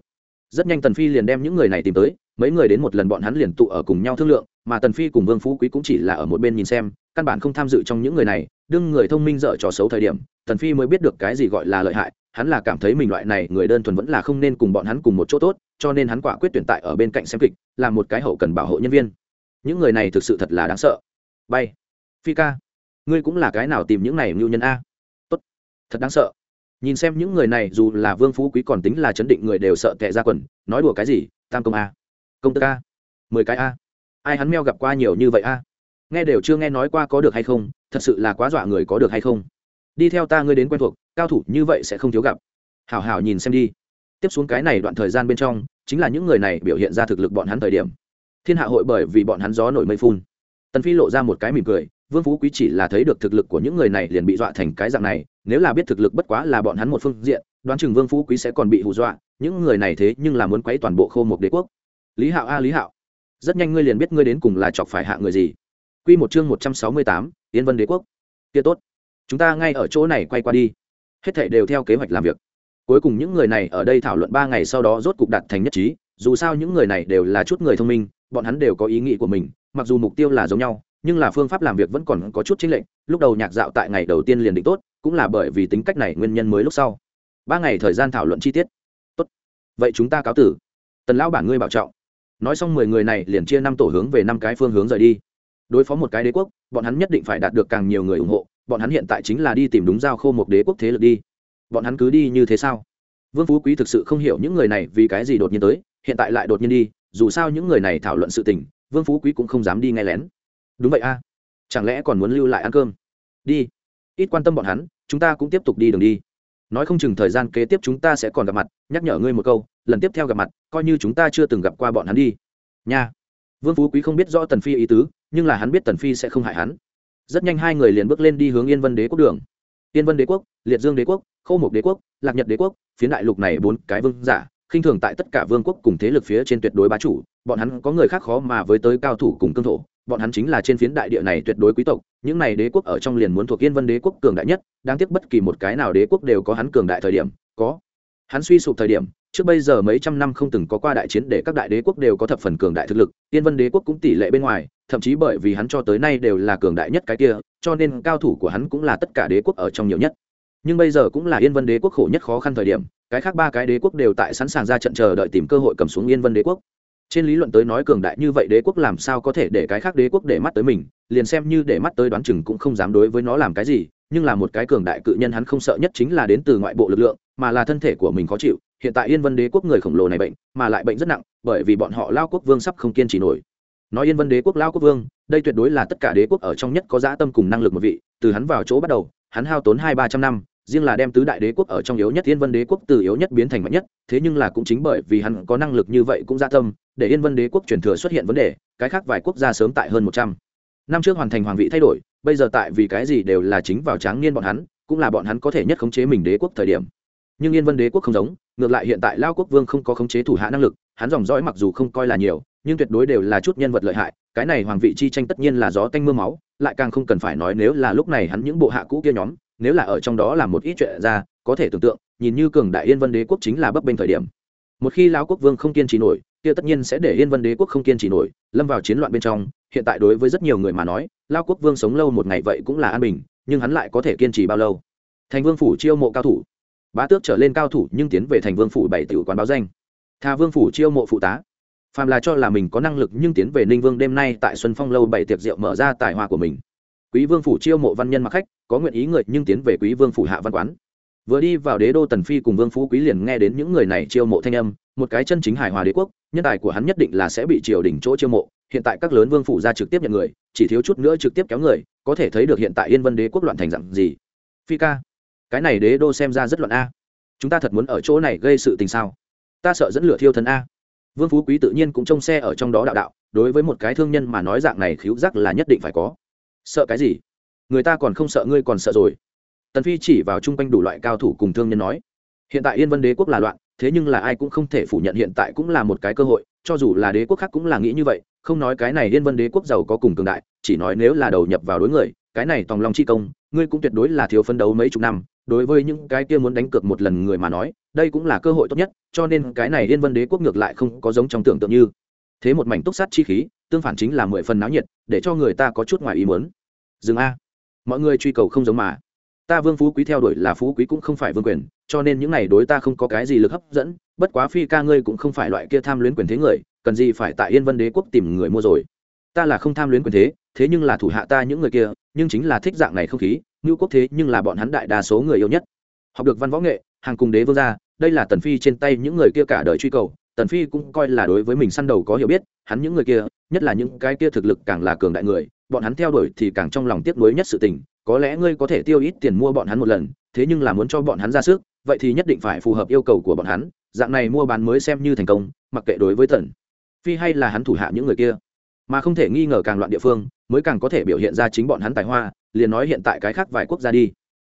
Rất nhanh tần phi liền đem những người này tìm tới, mấy người đến một lần bọn hắn liền tụ ở cùng nhau thương lượng, mà tần phi cùng vương phú quý cũng chỉ là ở một bên nhìn xem, căn bản không tham dự trong những người này, đương người thông minh dở trò xấu thời điểm, tần phi mới biết được cái gì gọi là lợi hại, hắn là cảm thấy mình loại này người đơn thuần vẫn là không nên cùng bọn hắn cùng một chỗ tốt, cho nên hắn quả quyết tuyển tại ở bên cạnh xem kịch, là một cái hậu cần bảo hộ nhân viên. Những người này thực sự thật là đáng sợ. Bay. Phi ca. Ngươi cũng là cái nào tìm những này ngưu nhân a? Tốt. Thật đáng sợ nhìn xem những người này, dù là vương phú quý còn tính là chấn định người đều sợ tệ ra quần, nói đùa cái gì, tam công a. Công tơ a. Mười cái a. Ai hắn meo gặp qua nhiều như vậy a? Nghe đều chưa nghe nói qua có được hay không, thật sự là quá dọa người có được hay không. Đi theo ta ngươi đến quen thuộc, cao thủ như vậy sẽ không thiếu gặp. Hảo hảo nhìn xem đi. Tiếp xuống cái này đoạn thời gian bên trong, chính là những người này biểu hiện ra thực lực bọn hắn thời điểm. Thiên hạ hội bởi vì bọn hắn gió nổi mây phun. Tần phi lộ ra một cái mỉm cười, vương phú quý chỉ là thấy được thực lực của những người này liền bị dọa thành cái dạng này nếu là biết thực lực bất quá là bọn hắn một phương diện đoán chừng vương phú quý sẽ còn bị hù dọa những người này thế nhưng là muốn quấy toàn bộ khô một đế quốc lý hạo a lý hạo rất nhanh ngươi liền biết ngươi đến cùng là chọc phải hạ người gì Quy một chương một trăm sáu mươi tám, Yên Vân Đế quốc. Kia tốt, chúng ta ngay ở chỗ này quay qua đi. Hết thảy đều theo kế hoạch làm việc. Cuối cùng những người này ở đây thảo luận ba ngày sau đó rốt cục đạt thành nhất trí, dù sao những người này đều là chút người thông minh, bọn hắn đều có ý nghĩ của mình, mặc dù mục tiêu là giống nhau, nhưng là phương pháp làm việc vẫn còn có chút chính lệnh Lúc đầu nhạc dạo tại ngày đầu tiên liền định tốt, cũng là bởi vì tính cách này nguyên nhân mới lúc sau. Ba ngày thời gian thảo luận chi tiết. Tốt. Vậy chúng ta cáo tử. Tần lão bản ngươi bảo trọng. Nói xong mười người này liền chia năm tổ hướng về năm cái phương hướng rời đi đối phó một cái đế quốc, bọn hắn nhất định phải đạt được càng nhiều người ủng hộ bọn hắn hiện tại chính là đi tìm đúng giao khô một đế quốc thế lực đi bọn hắn cứ đi như thế sao vương phú quý thực sự không hiểu những người này vì cái gì đột nhiên tới, hiện tại lại đột nhiên đi, dù sao những người này thảo luận sự tình, vương phú quý cũng không dám đi nghe lén đúng vậy a chẳng lẽ còn muốn lưu lại ăn cơm đi ít quan tâm bọn hắn, chúng ta cũng tiếp tục đi đường đi. Nói không chừng thời gian kế tiếp chúng ta sẽ còn gặp mặt, nhắc nhở ngươi một câu, lần tiếp theo gặp mặt, coi như chúng ta chưa từng gặp qua bọn hắn đi. Nha. Vương phú quý không biết rõ tần phi ý tứ, nhưng là hắn biết tần phi sẽ không hại hắn. Rất nhanh hai người liền bước lên đi hướng yên vân đế quốc đường. Yên vân đế quốc, liệt dương đế quốc, khâu mục đế quốc, lạc nhật đế quốc phía đại lục này bốn cái vương giả, khinh thường tại tất cả vương quốc cùng thế lực phía trên tuyệt đối bá chủ, bọn hắn có người khác khó mà với tới cao thủ cùng cương thổ bọn hắn chính là trên phiến đại địa này tuyệt đối quý tộc, những này đế quốc ở trong liền muốn thuộc yên vân đế quốc cường đại nhất, đáng tiếc bất kỳ một cái nào đế quốc đều có hắn cường đại thời điểm, có. Hắn suy sụp thời điểm, trước bây giờ mấy trăm năm không từng có qua đại chiến để các đại đế quốc đều có thập phần cường đại thực lực, yên vân đế quốc cũng tỷ lệ bên ngoài, thậm chí bởi vì hắn cho tới nay đều là cường đại nhất cái kia, cho nên cao thủ của hắn cũng là tất cả đế quốc ở trong nhiều nhất. Nhưng bây giờ cũng là yên vân đế quốc khổ nhất khó khăn thời điểm, cái khác ba cái đế quốc đều tại sẵn sàng ra trận chờ đợi tìm cơ hội cầm xuống yên vân đế quốc trên lý luận tới nói cường đại như vậy đế quốc làm sao có thể để cái khác đế quốc để mắt tới mình, liền xem như để mắt tới đoán chừng cũng không dám đối với nó làm cái gì, nhưng là một cái cường đại cự nhân hắn không sợ nhất chính là đến từ ngoại bộ lực lượng, mà là thân thể của mình khó chịu. Hiện tại yên vân đế quốc người khổng lồ này bệnh, mà lại bệnh rất nặng, bởi vì bọn họ lao quốc vương sắp không kiên trì nổi. Nói yên vân đế quốc lao quốc vương, đây tuyệt đối là tất cả đế quốc ở trong nhất có dã tâm cùng năng lực một vị, từ hắn vào chỗ bắt đầu, hắn hao tốn hai ba trăm năm riêng là đem tứ đại đế quốc ở trong yếu nhất yên vân đế quốc từ yếu nhất biến thành mạnh nhất, thế nhưng là cũng chính bởi vì hắn có năng lực như vậy cũng gia tâm, để yên vân đế quốc truyền thừa xuất hiện vấn đề, cái khác vài quốc gia sớm tại hơn một trăm năm trước hoàn thành hoàng vị thay đổi, bây giờ tại vì cái gì đều là chính vào tráng niên bọn hắn, cũng là bọn hắn có thể nhất khống chế mình đế quốc thời điểm. Nhưng yên vân đế quốc không giống, ngược lại hiện tại lao quốc vương không có khống chế thủ hạ năng lực, hắn dòng dõi mặc dù không coi là nhiều, nhưng tuyệt đối đều là chút nhân vật lợi hại, cái này hoàng vị chi tranh tất nhiên là gió tanh mưa máu, lại càng không cần phải nói nếu là lúc này hắn những bộ hạ cũ kia nhóm nếu là ở trong đó làm một ít chuyện ra, có thể tưởng tượng, nhìn như cường đại yên vân đế quốc chính là bấp bênh thời điểm. Một khi lão quốc vương không kiên trì nổi, kia tất nhiên sẽ để yên vân đế quốc không kiên trì nổi, lâm vào chiến loạn bên trong, hiện tại đối với rất nhiều người mà nói lao quốc vương sống lâu một ngày vậy cũng là an bình, nhưng hắn lại có thể kiên trì bao lâu? Thành vương phủ chiêu mộ cao thủ. Bá tước trở lên cao thủ nhưng tiến về thành vương phủ bảy tiểu quán báo danh. Tha vương phủ chiêu mộ phụ tá. Phàm là cho là mình có năng lực nhưng tiến về ninh vương đêm nay tại xuân phong lâu bảy tiệc rượu mở ra tài hoa của mình quý vương phủ chiêu mộ văn nhân mặc khách, có nguyện ý người nhưng tiến về quý vương phủ hạ văn quán. Vừa đi vào đế đô tần phi cùng vương phú quý liền nghe đến những người này chiêu mộ thanh âm, một cái chân chính hài hòa đế quốc, nhân tài của hắn nhất định là sẽ bị triều đình chỗ chiêu mộ. Hiện tại các lớn vương phủ ra trực tiếp nhận người, chỉ thiếu chút nữa trực tiếp kéo người, có thể thấy được hiện tại yên vân đế quốc loạn thành dặn gì. Phi ca, cái này đế đô xem ra rất loạn a. Chúng ta thật muốn ở chỗ này gây sự tình sao? Ta sợ dẫn lửa thiêu thân a. Vương phú quý tự nhiên cũng trông xe ở trong đó đạo đạo, đối với một cái thương nhân mà nói dạng này khiếu giác là nhất định phải có sợ cái gì? Người ta còn không sợ, ngươi còn sợ rồi. Tần phi chỉ vào chung quanh đủ loại cao thủ cùng thương nhân nói, hiện tại yên vân đế quốc là loạn, thế nhưng là ai cũng không thể phủ nhận hiện tại cũng là một cái cơ hội, cho dù là đế quốc khác cũng là nghĩ như vậy, không nói cái này yên vân đế quốc giàu có cùng cường đại, chỉ nói nếu là đầu nhập vào đối người, cái này tòng long chi công, ngươi cũng tuyệt đối là thiếu phân đấu mấy chục năm, đối với những cái kia muốn đánh cược một lần người mà nói, đây cũng là cơ hội tốt nhất, cho nên cái này yên vân đế quốc ngược lại không có giống trong tưởng tượng như thế một mảnh túc sát chi khí, tương phản chính là mười phần náo nhiệt, để cho người ta có chút ngoài ý muốn. Dừng a. Mọi người truy cầu không giống mà. Ta vương phú quý theo đuổi là phú quý cũng không phải vương quyền, cho nên những này đối ta không có cái gì lực hấp dẫn, bất quá phi ca ngươi cũng không phải loại kia tham luyến quyền thế người, cần gì phải tại yên vân đế quốc tìm người mua rồi. Ta là không tham luyến quyền thế thế nhưng là thủ hạ ta những người kia, nhưng chính là thích dạng này không khí, ngưu quốc thế nhưng là bọn hắn đại đa số người yêu nhất. Học được văn võ nghệ, hàng cùng đế vương gia, đây là tần phi trên tay những người kia cả đời truy cầu tần phi cũng coi là đối với mình săn đầu có hiểu biết, hắn những người kia, nhất là những cái kia thực lực càng là cường đại người, bọn hắn theo đuổi thì càng trong lòng tiếc nuối nhất sự tình, có lẽ ngươi có thể tiêu ít tiền mua bọn hắn một lần, thế nhưng là muốn cho bọn hắn ra sức, vậy thì nhất định phải phù hợp yêu cầu của bọn hắn, dạng này mua bán mới xem như thành công, mặc kệ đối với tần phi hay là hắn thủ hạ những người kia. Mà không thể nghi ngờ càng loạn địa phương, mới càng có thể biểu hiện ra chính bọn hắn tài hoa, liền nói hiện tại cái khác vài quốc gia đi.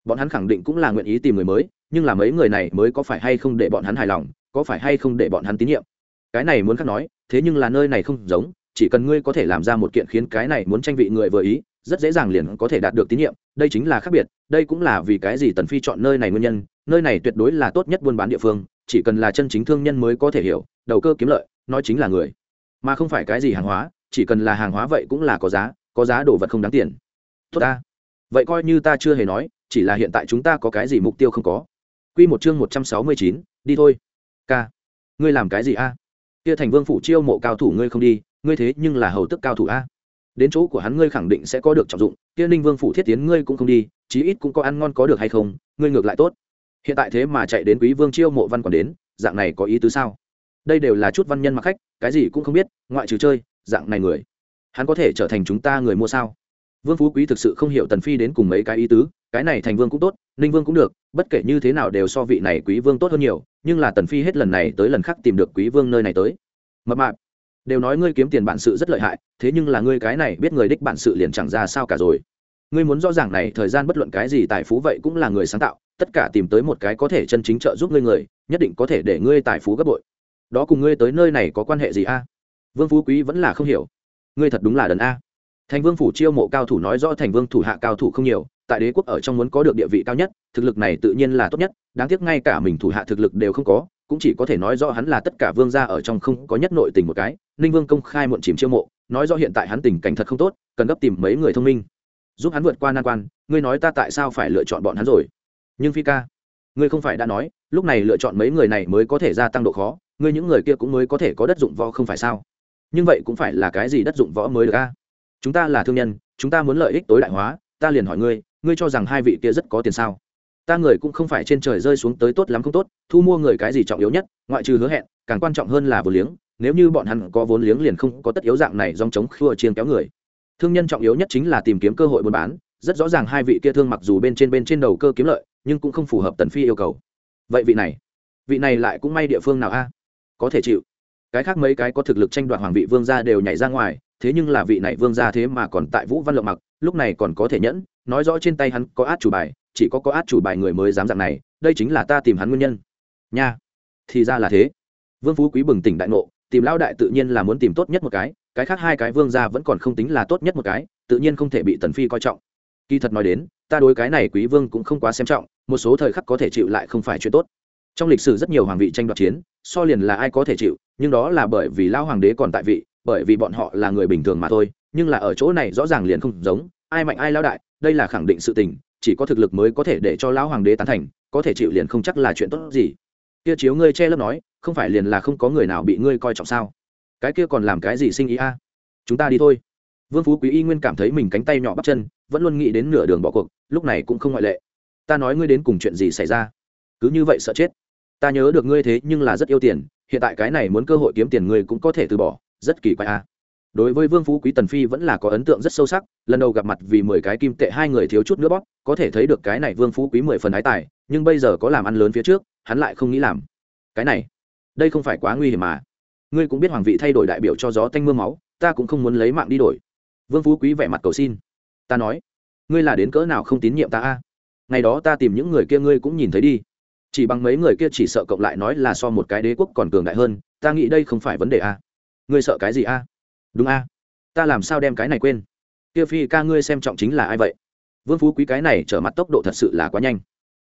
Bọn hắn khẳng định cũng là nguyện ý tìm người mới, nhưng là mấy người này mới có phải hay không để bọn hắn hài lòng có phải hay không để bọn hắn tín nhiệm? Cái này muốn khác nói thế nhưng là nơi này không giống chỉ cần ngươi có thể làm ra một kiện khiến cái này muốn tranh vị người vừa ý rất dễ dàng liền có thể đạt được tín nhiệm đây chính là khác biệt đây cũng là vì cái gì tần phi chọn nơi này nguyên nhân nơi này tuyệt đối là tốt nhất buôn bán địa phương chỉ cần là chân chính thương nhân mới có thể hiểu đầu cơ kiếm lợi nói chính là người. Mà không phải cái gì hàng hóa chỉ cần là hàng hóa vậy cũng là có giá có giá đồ vật không đáng tiền. Tốt ta. Vậy coi như ta chưa hề nói chỉ là hiện tại chúng ta có cái gì mục tiêu không có. Quy một chương một trăm sáu mươi chín, đi thôi. Ca, ngươi làm cái gì a? Kia Thành Vương phủ chiêu mộ cao thủ ngươi không đi, ngươi thế nhưng là hầu tức cao thủ a. Đến chỗ của hắn ngươi khẳng định sẽ có được trọng dụng, kia Ninh Vương phủ thiết tiến ngươi cũng không đi, chí ít cũng có ăn ngon có được hay không, ngươi ngược lại tốt. Hiện tại thế mà chạy đến Quý Vương chiêu mộ văn còn đến, dạng này có ý tứ sao? Đây đều là chút văn nhân mặc khách, cái gì cũng không biết, ngoại trừ chơi, dạng này người, hắn có thể trở thành chúng ta người mua sao? Vương Phú Quý thực sự không hiểu Tần Phi đến cùng mấy cái ý tứ, cái này thành vương cũng tốt ninh vương cũng được bất kể như thế nào đều so vị này quý vương tốt hơn nhiều nhưng là tần phi hết lần này tới lần khác tìm được quý vương nơi này tới. Mập mạp, đều nói ngươi kiếm tiền bản sự rất lợi hại, thế nhưng là ngươi cái này biết người đích bản sự liền chẳng ra sao cả rồi. Ngươi muốn rõ ràng này, thời gian bất luận cái gì tài phú vậy cũng là người sáng tạo, tất cả tìm tới một cái có thể chân chính trợ giúp ngươi người, nhất định có thể để ngươi tài phú gấp bội. Đó cùng ngươi tới nơi này có quan hệ gì a? Vương phú quý vẫn là không hiểu. Ngươi thật đúng là đần a. Thành vương phủ chiêu mộ cao thủ nói rõ thành vương thủ hạ cao thủ không nhiều tại đế quốc ở trong muốn có được địa vị cao nhất, thực lực này tự nhiên là tốt nhất, đáng tiếc ngay cả mình thủ hạ thực lực đều không có, cũng chỉ có thể nói rõ hắn là tất cả vương gia ở trong không có nhất nội tình một cái. Ninh vương công khai muộn chìm chiêu mộ, nói rõ hiện tại hắn tình cảnh thật không tốt, cần gấp tìm mấy người thông minh, giúp hắn vượt qua nan quan, ngươi nói ta tại sao phải lựa chọn bọn hắn rồi? Nhưng phi ca, ngươi không phải đã nói, lúc này lựa chọn mấy người này mới có thể gia tăng độ khó, ngươi những người kia cũng mới có thể có đất dụng võ không phải sao? Nhưng vậy cũng phải là cái gì đất dụng võ mới được a? Chúng ta là thương nhân, chúng ta muốn lợi ích tối đại hóa, ta liền hỏi ngươi ngươi cho rằng hai vị kia rất có tiền sao? Ta người cũng không phải trên trời rơi xuống tới tốt lắm không tốt, thu mua người cái gì trọng yếu nhất, ngoại trừ hứa hẹn, càng quan trọng hơn là vốn liếng. Nếu như bọn hắn có vốn liếng liền không có tất yếu dạng này dòng chống khua chiên kéo người. Thương nhân trọng yếu nhất chính là tìm kiếm cơ hội buôn bán. Rất rõ ràng hai vị kia thương mặc dù bên trên bên trên đầu cơ kiếm lợi, nhưng cũng không phù hợp tần phi yêu cầu. Vậy vị này vị này lại cũng may địa phương nào a? Có thể chịu. Cái khác mấy cái có thực lực tranh đoạt hoàng vị vương gia đều nhảy ra ngoài, thế nhưng là vị này vương gia thế mà còn tại vũ văn lượng mặc, lúc này còn có thể nhẫn nói rõ trên tay hắn có át chủ bài, chỉ có có át chủ bài người mới dám dạng này, đây chính là ta tìm hắn nguyên nhân. Nha, thì ra là thế. Vương phú quý bừng tỉnh đại ngộ, tìm lão đại tự nhiên là muốn tìm tốt nhất một cái cái khác hai cái vương gia vẫn còn không tính là tốt nhất một cái, tự nhiên không thể bị tần phi coi trọng. Kỳ thật nói đến, ta đối cái này quý vương cũng không quá xem trọng, một số thời khắc có thể chịu lại không phải chuyện tốt. Trong lịch sử rất nhiều hoàng vị tranh đoạt chiến, so liền là ai có thể chịu, nhưng đó là bởi vì Lão hoàng đế còn tại vị, bởi vì bọn họ là người bình thường mà thôi, nhưng là ở chỗ này rõ ràng liền không giống, ai mạnh ai lao đại đây là khẳng định sự tình, chỉ có thực lực mới có thể để cho lão hoàng đế tán thành, có thể chịu liền không chắc là chuyện tốt gì. Kia chiếu ngươi che lấp nói, không phải liền là không có người nào bị ngươi coi trọng sao? Cái kia còn làm cái gì sinh ý a? Chúng ta đi thôi. Vương phú quý y nguyên cảm thấy mình cánh tay nhỏ bắp chân, vẫn luôn nghĩ đến nửa đường bỏ cuộc, lúc này cũng không ngoại lệ. Ta nói ngươi đến cùng chuyện gì xảy ra? Cứ như vậy sợ chết. Ta nhớ được ngươi thế nhưng là rất yêu tiền, hiện tại cái này muốn cơ hội kiếm tiền ngươi cũng có thể từ bỏ, rất kỳ quái a đối với vương phú quý tần phi vẫn là có ấn tượng rất sâu sắc, lần đầu gặp mặt vì mười cái kim tệ hai người thiếu chút nữa bóp, có thể thấy được cái này vương phú quý mười phần ái tài, nhưng bây giờ có làm ăn lớn phía trước, hắn lại không nghĩ làm. Cái này, đây không phải quá nguy hiểm mà. Ngươi cũng biết hoàng vị thay đổi đại biểu cho gió tanh mưa máu, ta cũng không muốn lấy mạng đi đổi. Vương phú quý vẻ mặt cầu xin. Ta nói, ngươi là đến cỡ nào không tín nhiệm ta a? Ngày đó ta tìm những người kia ngươi cũng nhìn thấy đi. Chỉ bằng mấy người kia chỉ sợ cộng lại nói là so một cái đế quốc còn cường đại hơn, ta nghĩ đây không phải vấn đề a. Ngươi sợ cái gì a? Đúng a. Ta làm sao đem cái này quên? Kia phi ca ngươi xem trọng chính là ai vậy? Vương phú quý cái này trở mặt tốc độ thật sự là quá nhanh.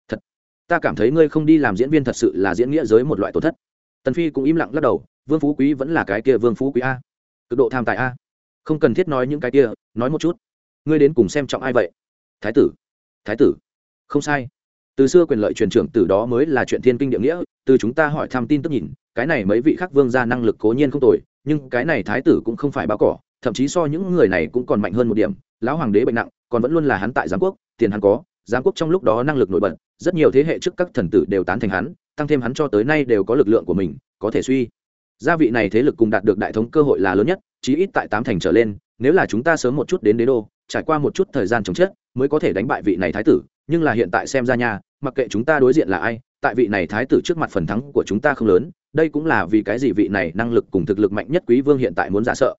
Thật, ta cảm thấy ngươi không đi làm diễn viên thật sự là diễn nghĩa giới một loại tổn thất. Tần phi cũng im lặng lắc đầu, vương phú quý vẫn là cái kia vương phú quý a. Cực độ tham tài a. Không cần thiết nói những cái kia, nói một chút. Ngươi đến cùng xem trọng ai vậy? Thái tử thái tử. Không sai. Từ xưa quyền lợi truyền trưởng từ đó mới là chuyện thiên kinh địa nghĩa, từ chúng ta hỏi thăm tin tức nhìn, cái này mấy vị khắc vương gia năng lực cố nhiên không tồi nhưng cái này thái tử cũng không phải báo cỏ thậm chí so những người này cũng còn mạnh hơn một điểm. Lão hoàng đế bệnh nặng còn vẫn luôn là hắn tại giám quốc tiền hắn có giám quốc trong lúc đó năng lực nổi bật rất nhiều thế hệ trước các thần tử đều tán thành hắn tăng thêm hắn cho tới nay đều có lực lượng của mình có thể suy. Gia vị này thế lực cùng đạt được đại thống cơ hội là lớn nhất chí ít tại tám thành trở lên nếu là chúng ta sớm một chút đến đế đô trải qua một chút thời gian chống chết mới có thể đánh bại vị này thái tử nhưng là hiện tại xem ra nhà, mặc kệ chúng ta đối diện là ai tại vị này thái tử trước mặt phần thắng của chúng ta không lớn, đây cũng là vì cái gì vị này năng lực cùng thực lực mạnh nhất quý vương hiện tại muốn giả sợ.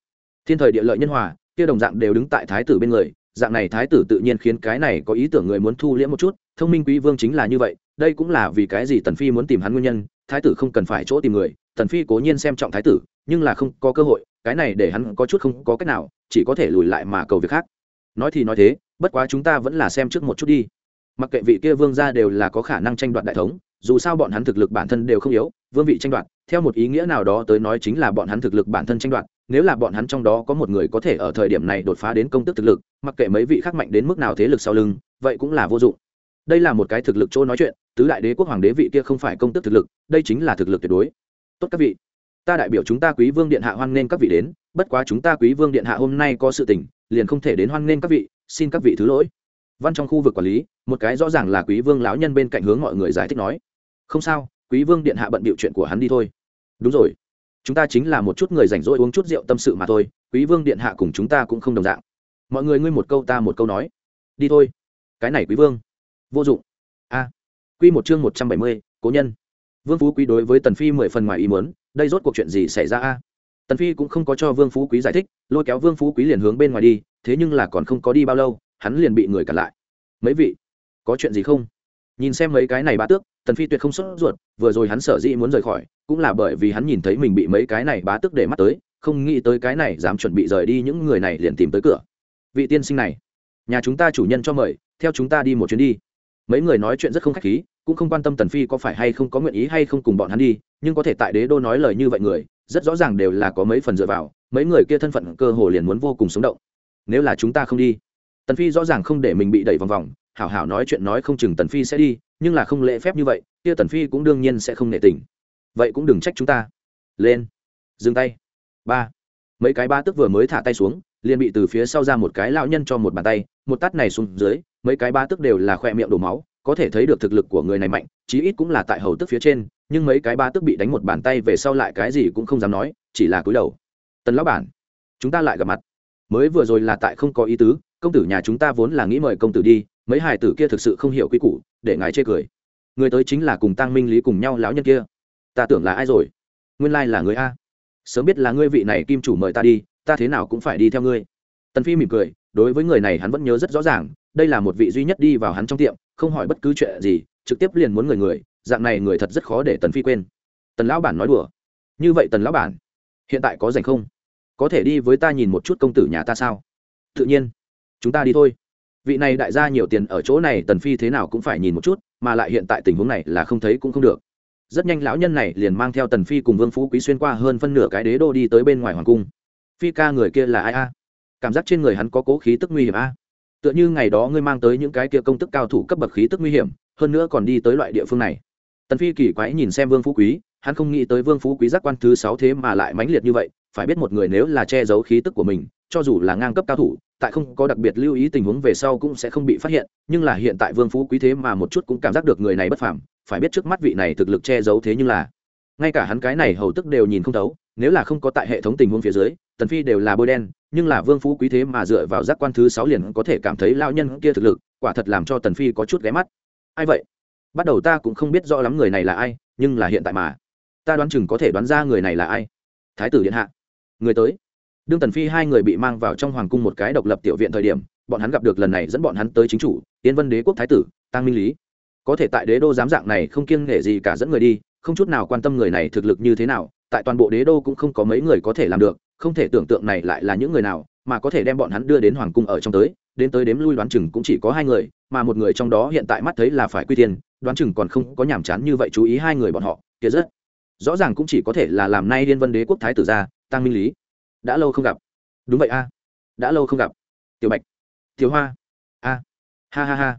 Thiên thời địa lợi nhân hòa, kia đồng dạng đều đứng tại thái tử bên người, dạng này thái tử tự nhiên khiến cái này có ý tưởng người muốn thu liễm một chút, thông minh quý vương chính là như vậy, đây cũng là vì cái gì tần phi muốn tìm hắn nguyên nhân, thái tử không cần phải chỗ tìm người, tần phi cố nhiên xem trọng thái tử, nhưng là không có cơ hội, cái này để hắn có chút không có cách nào, chỉ có thể lùi lại mà cầu việc khác. Nói thì nói thế, bất quá chúng ta vẫn là xem trước một chút đi. Mặc kệ vị kia vương gia đều là có khả năng tranh đoạt đại thống dù sao bọn hắn thực lực bản thân đều không yếu, vương vị tranh đoạt, theo một ý nghĩa nào đó tới nói chính là bọn hắn thực lực bản thân tranh đoạt, nếu là bọn hắn trong đó có một người có thể ở thời điểm này đột phá đến công tức thực lực, mặc kệ mấy vị khác mạnh đến mức nào thế lực sau lưng, vậy cũng là vô dụng. Đây là một cái thực lực chỗ nói chuyện, tứ đại đế quốc hoàng đế vị kia không phải công tức thực lực, đây chính là thực lực tuyệt đối. Tốt các vị, ta đại biểu chúng ta quý vương điện hạ hoan nghênh các vị đến, bất quá chúng ta quý vương điện hạ hôm nay có sự tình, liền không thể đến hoan nghênh các vị, xin các vị thứ lỗi. Văn trong khu vực quản lý, một cái rõ ràng là quý vương lão nhân bên cạnh hướng mọi người giải thích nói không sao quý vương điện hạ bận bịu chuyện của hắn đi thôi. Đúng rồi. Chúng ta chính là một chút người rảnh rỗi uống chút rượu tâm sự mà thôi quý vương điện hạ cùng chúng ta cũng không đồng dạng. Mọi người ngươi một câu ta một câu nói. Đi thôi. Cái này quý vương. Vô dụng. A. À, quy một chương một trăm bảy mươi cố nhân. Vương phú quý đối với tần phi mười phần ngoài ý muốn đây rốt cuộc chuyện gì xảy ra a? Tần phi cũng không có cho vương phú quý giải thích lôi kéo vương phú quý liền hướng bên ngoài đi thế nhưng là còn không có đi bao lâu hắn liền bị người cản lại. Mấy vị có chuyện gì không? Nhìn xem mấy cái này bá tước tần phi tuyệt không sốt ruột, vừa rồi hắn sở dĩ muốn rời khỏi, cũng là bởi vì hắn nhìn thấy mình bị mấy cái này bá tức để mắt tới, không nghĩ tới cái này dám chuẩn bị rời đi những người này liền tìm tới cửa. Vị tiên sinh này, nhà chúng ta chủ nhân cho mời, theo chúng ta đi một chuyến đi. Mấy người nói chuyện rất không khách khí, cũng không quan tâm tần phi có phải hay không có nguyện ý hay không cùng bọn hắn đi, nhưng có thể tại đế đô nói lời như vậy người, rất rõ ràng đều là có mấy phần dựa vào, mấy người kia thân phận cơ hồ liền muốn vô cùng sống động. Nếu là chúng ta không đi, tần phi rõ ràng không để mình bị đẩy vòng vòng hảo hảo nói chuyện nói không chừng tần phi sẽ đi, nhưng là không lễ phép như vậy, kia tần phi cũng đương nhiên sẽ không nệ tình. Vậy cũng đừng trách chúng ta. Lên. Dừng tay. Ba. Mấy cái ba tức vừa mới thả tay xuống, liền bị từ phía sau ra một cái lão nhân cho một bàn tay, một tát này xuống dưới, mấy cái ba tức đều là khoe miệng đổ máu, có thể thấy được thực lực của người này mạnh, chí ít cũng là tại hầu tức phía trên, nhưng mấy cái ba tức bị đánh một bàn tay về sau lại cái gì cũng không dám nói, chỉ là cúi đầu. Tần lão bản, chúng ta lại gặp mặt. Mới vừa rồi là tại không có ý tứ, công tử nhà chúng ta vốn là nghĩ mời công tử đi mấy hải tử kia thực sự không hiểu quy củ, để ngài chê cười. Người tới chính là cùng tăng minh lý cùng nhau lão nhân kia. Ta tưởng là ai rồi? Nguyên lai là người a. Sớm biết là ngươi vị này kim chủ mời ta đi, ta thế nào cũng phải đi theo ngươi. Tần phi mỉm cười, đối với người này hắn vẫn nhớ rất rõ ràng, đây là một vị duy nhất đi vào hắn trong tiệm, không hỏi bất cứ chuyện gì, trực tiếp liền muốn người người, dạng này người thật rất khó để tần phi quên. Tần lão bản nói đùa. Như vậy tần lão bản, hiện tại có rảnh không? Có thể đi với ta nhìn một chút công tử nhà ta sao? Tự nhiên. Chúng ta đi thôi vị này đại gia nhiều tiền ở chỗ này, tần phi thế nào cũng phải nhìn một chút, mà lại hiện tại tình huống này là không thấy cũng không được. Rất nhanh lão nhân này liền mang theo tần phi cùng vương phú quý xuyên qua hơn phân nửa cái đế đô đi tới bên ngoài hoàng cung. Phi ca người kia là ai a? Cảm giác trên người hắn có cố khí tức nguy hiểm a. Tựa như ngày đó ngươi mang tới những cái kia công tức cao thủ cấp bậc khí tức nguy hiểm, hơn nữa còn đi tới loại địa phương này. Tần phi kỳ quái nhìn xem vương phú quý, hắn không nghĩ tới vương phú quý giác quan thứ sáu thế mà lại mãnh liệt như vậy, phải biết một người nếu là che giấu khí tức của mình cho dù là ngang cấp cao thủ, tại không có đặc biệt lưu ý tình huống về sau cũng sẽ không bị phát hiện, nhưng là hiện tại vương phú quý thế mà một chút cũng cảm giác được người này bất phàm, phải biết trước mắt vị này thực lực che giấu thế nhưng là, ngay cả hắn cái này hầu tức đều nhìn không thấu, nếu là không có tại hệ thống tình huống phía dưới, tần phi đều là bôi đen, nhưng là vương phú quý thế mà dựa vào giác quan thứ sáu liền có thể cảm thấy lao nhân kia thực lực, quả thật làm cho tần phi có chút ghé mắt. Ai vậy? Bắt đầu ta cũng không biết rõ lắm người này là ai, nhưng là hiện tại mà, ta đoán chừng có thể đoán ra người này là ai. Thái tử điện hạ. Người tới đương tần phi hai người bị mang vào trong hoàng cung một cái độc lập tiểu viện thời điểm, bọn hắn gặp được lần này dẫn bọn hắn tới chính chủ tiến vân đế quốc thái tử tăng minh lý. Có thể tại đế đô giám dạng này không kiêng nể gì cả dẫn người đi, không chút nào quan tâm người này thực lực như thế nào, tại toàn bộ đế đô cũng không có mấy người có thể làm được, không thể tưởng tượng này lại là những người nào, mà có thể đem bọn hắn đưa đến hoàng cung ở trong tới, đến tới đếm lui đoán chừng cũng chỉ có hai người, mà một người trong đó hiện tại mắt thấy là phải quy tiền, đoán chừng còn không có nhàm chán như vậy chú ý hai người bọn họ, kia rất rõ ràng cũng chỉ có thể là làm nay liên vân đế quốc thái tử gia tăng minh lý đã lâu không gặp. Đúng vậy a. Đã lâu không gặp. Tiểu bạch. Tiểu hoa. A. Ha ha ha.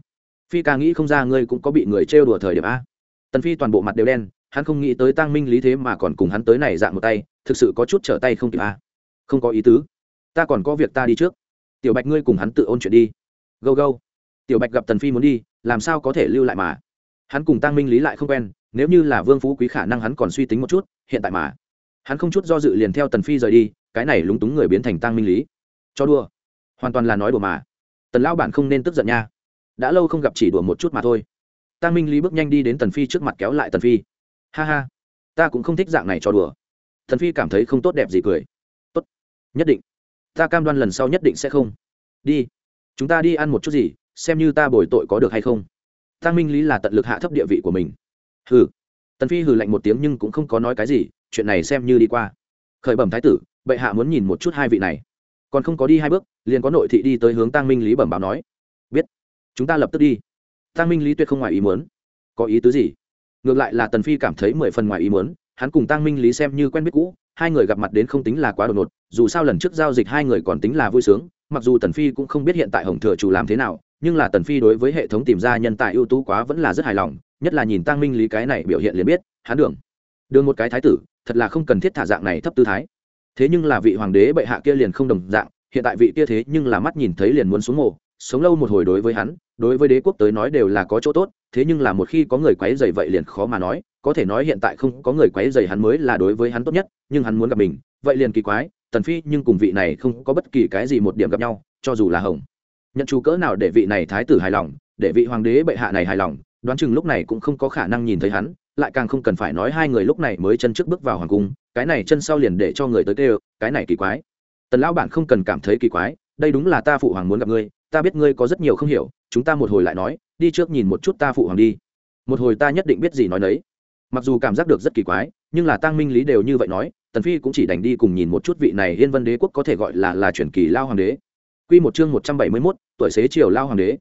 Phi ca nghĩ không ra ngươi cũng có bị người trêu đùa thời điểm a. Tần phi toàn bộ mặt đều đen, hắn không nghĩ tới tăng minh lý thế mà còn cùng hắn tới này dạng một tay, thực sự có chút trở tay không kịp a. Không có ý tứ. Ta còn có việc ta đi trước. Tiểu bạch ngươi cùng hắn tự ôn chuyện đi. Gâu gâu tiểu bạch gặp tần phi muốn đi, làm sao có thể lưu lại mà? Hắn cùng tăng minh lý lại không quen, nếu như là vương phú quý khả năng hắn còn suy tính một chút, hiện tại mà hắn không chút do dự liền theo tần phi rời đi, cái này lúng túng người biến thành tăng minh lý. Cho đùa. Hoàn toàn là nói đùa mà. Tần lão bản không nên tức giận nha. Đã lâu không gặp chỉ đùa một chút mà thôi. Tăng minh lý bước nhanh đi đến tần phi trước mặt kéo lại tần phi. Ha ha. Ta cũng không thích dạng này cho đùa. Tần phi cảm thấy không tốt đẹp gì cười. Tốt. Nhất định. Ta cam đoan lần sau nhất định sẽ không. Đi. Chúng ta đi ăn một chút gì, xem như ta bồi tội có được hay không. Tăng minh lý là tận lực hạ thấp địa vị của mình. Hừ. Tần phi hừ lạnh một tiếng nhưng cũng không có nói cái gì chuyện này xem như đi qua. Khởi bẩm thái tử, bệ hạ muốn nhìn một chút hai vị này. Còn không có đi hai bước, liền có nội thị đi tới hướng tăng minh lý bẩm báo nói. Biết. Chúng ta lập tức đi. Tăng minh lý tuyệt không ngoài ý muốn. Có ý tứ gì? Ngược lại là tần phi cảm thấy mười phần ngoài ý muốn, hắn cùng tăng minh lý xem như quen biết cũ, hai người gặp mặt đến không tính là quá đột ngột, dù sao lần trước giao dịch hai người còn tính là vui sướng, mặc dù tần phi cũng không biết hiện tại hồng thừa chủ làm thế nào, nhưng là tần phi đối với hệ thống tìm ra nhân tài ưu tú quá vẫn là rất hài lòng, nhất là nhìn tăng minh lý cái này biểu hiện liền biết, hắn đường. Đường một cái thái tử thật là không cần thiết thả dạng này thấp tư thái. Thế nhưng là vị hoàng đế bệ hạ kia liền không đồng dạng, hiện tại vị kia thế nhưng là mắt nhìn thấy liền muốn xuống mộ sống lâu một hồi đối với hắn, đối với đế quốc tới nói đều là có chỗ tốt, thế nhưng là một khi có người quấy dày vậy liền khó mà nói, có thể nói hiện tại không có người quấy dày hắn mới là đối với hắn tốt nhất, nhưng hắn muốn gặp mình, vậy liền kỳ quái, tần phi nhưng cùng vị này không có bất kỳ cái gì một điểm gặp nhau, cho dù là hồng. Nhận chú cỡ nào để vị này thái tử hài lòng, để vị hoàng đế bệ hạ này hài lòng, đoán chừng lúc này cũng không có khả năng nhìn thấy hắn lại càng không cần phải nói hai người lúc này mới chân trước bước vào hoàng cung cái này chân sau liền để cho người tới kêu cái này kỳ quái. Tần lão bản không cần cảm thấy kỳ quái đây đúng là ta phụ hoàng muốn gặp ngươi ta biết ngươi có rất nhiều không hiểu chúng ta một hồi lại nói đi trước nhìn một chút ta phụ hoàng đi. Một hồi ta nhất định biết gì nói đấy mặc dù cảm giác được rất kỳ quái nhưng là tăng minh lý đều như vậy nói tần phi cũng chỉ đành đi cùng nhìn một chút vị này yên vân đế quốc có thể gọi là là truyền kỳ lao hoàng đế. Quy một chương một trăm bảy mươi 171, tuổi xế chiều lao hoàng đế.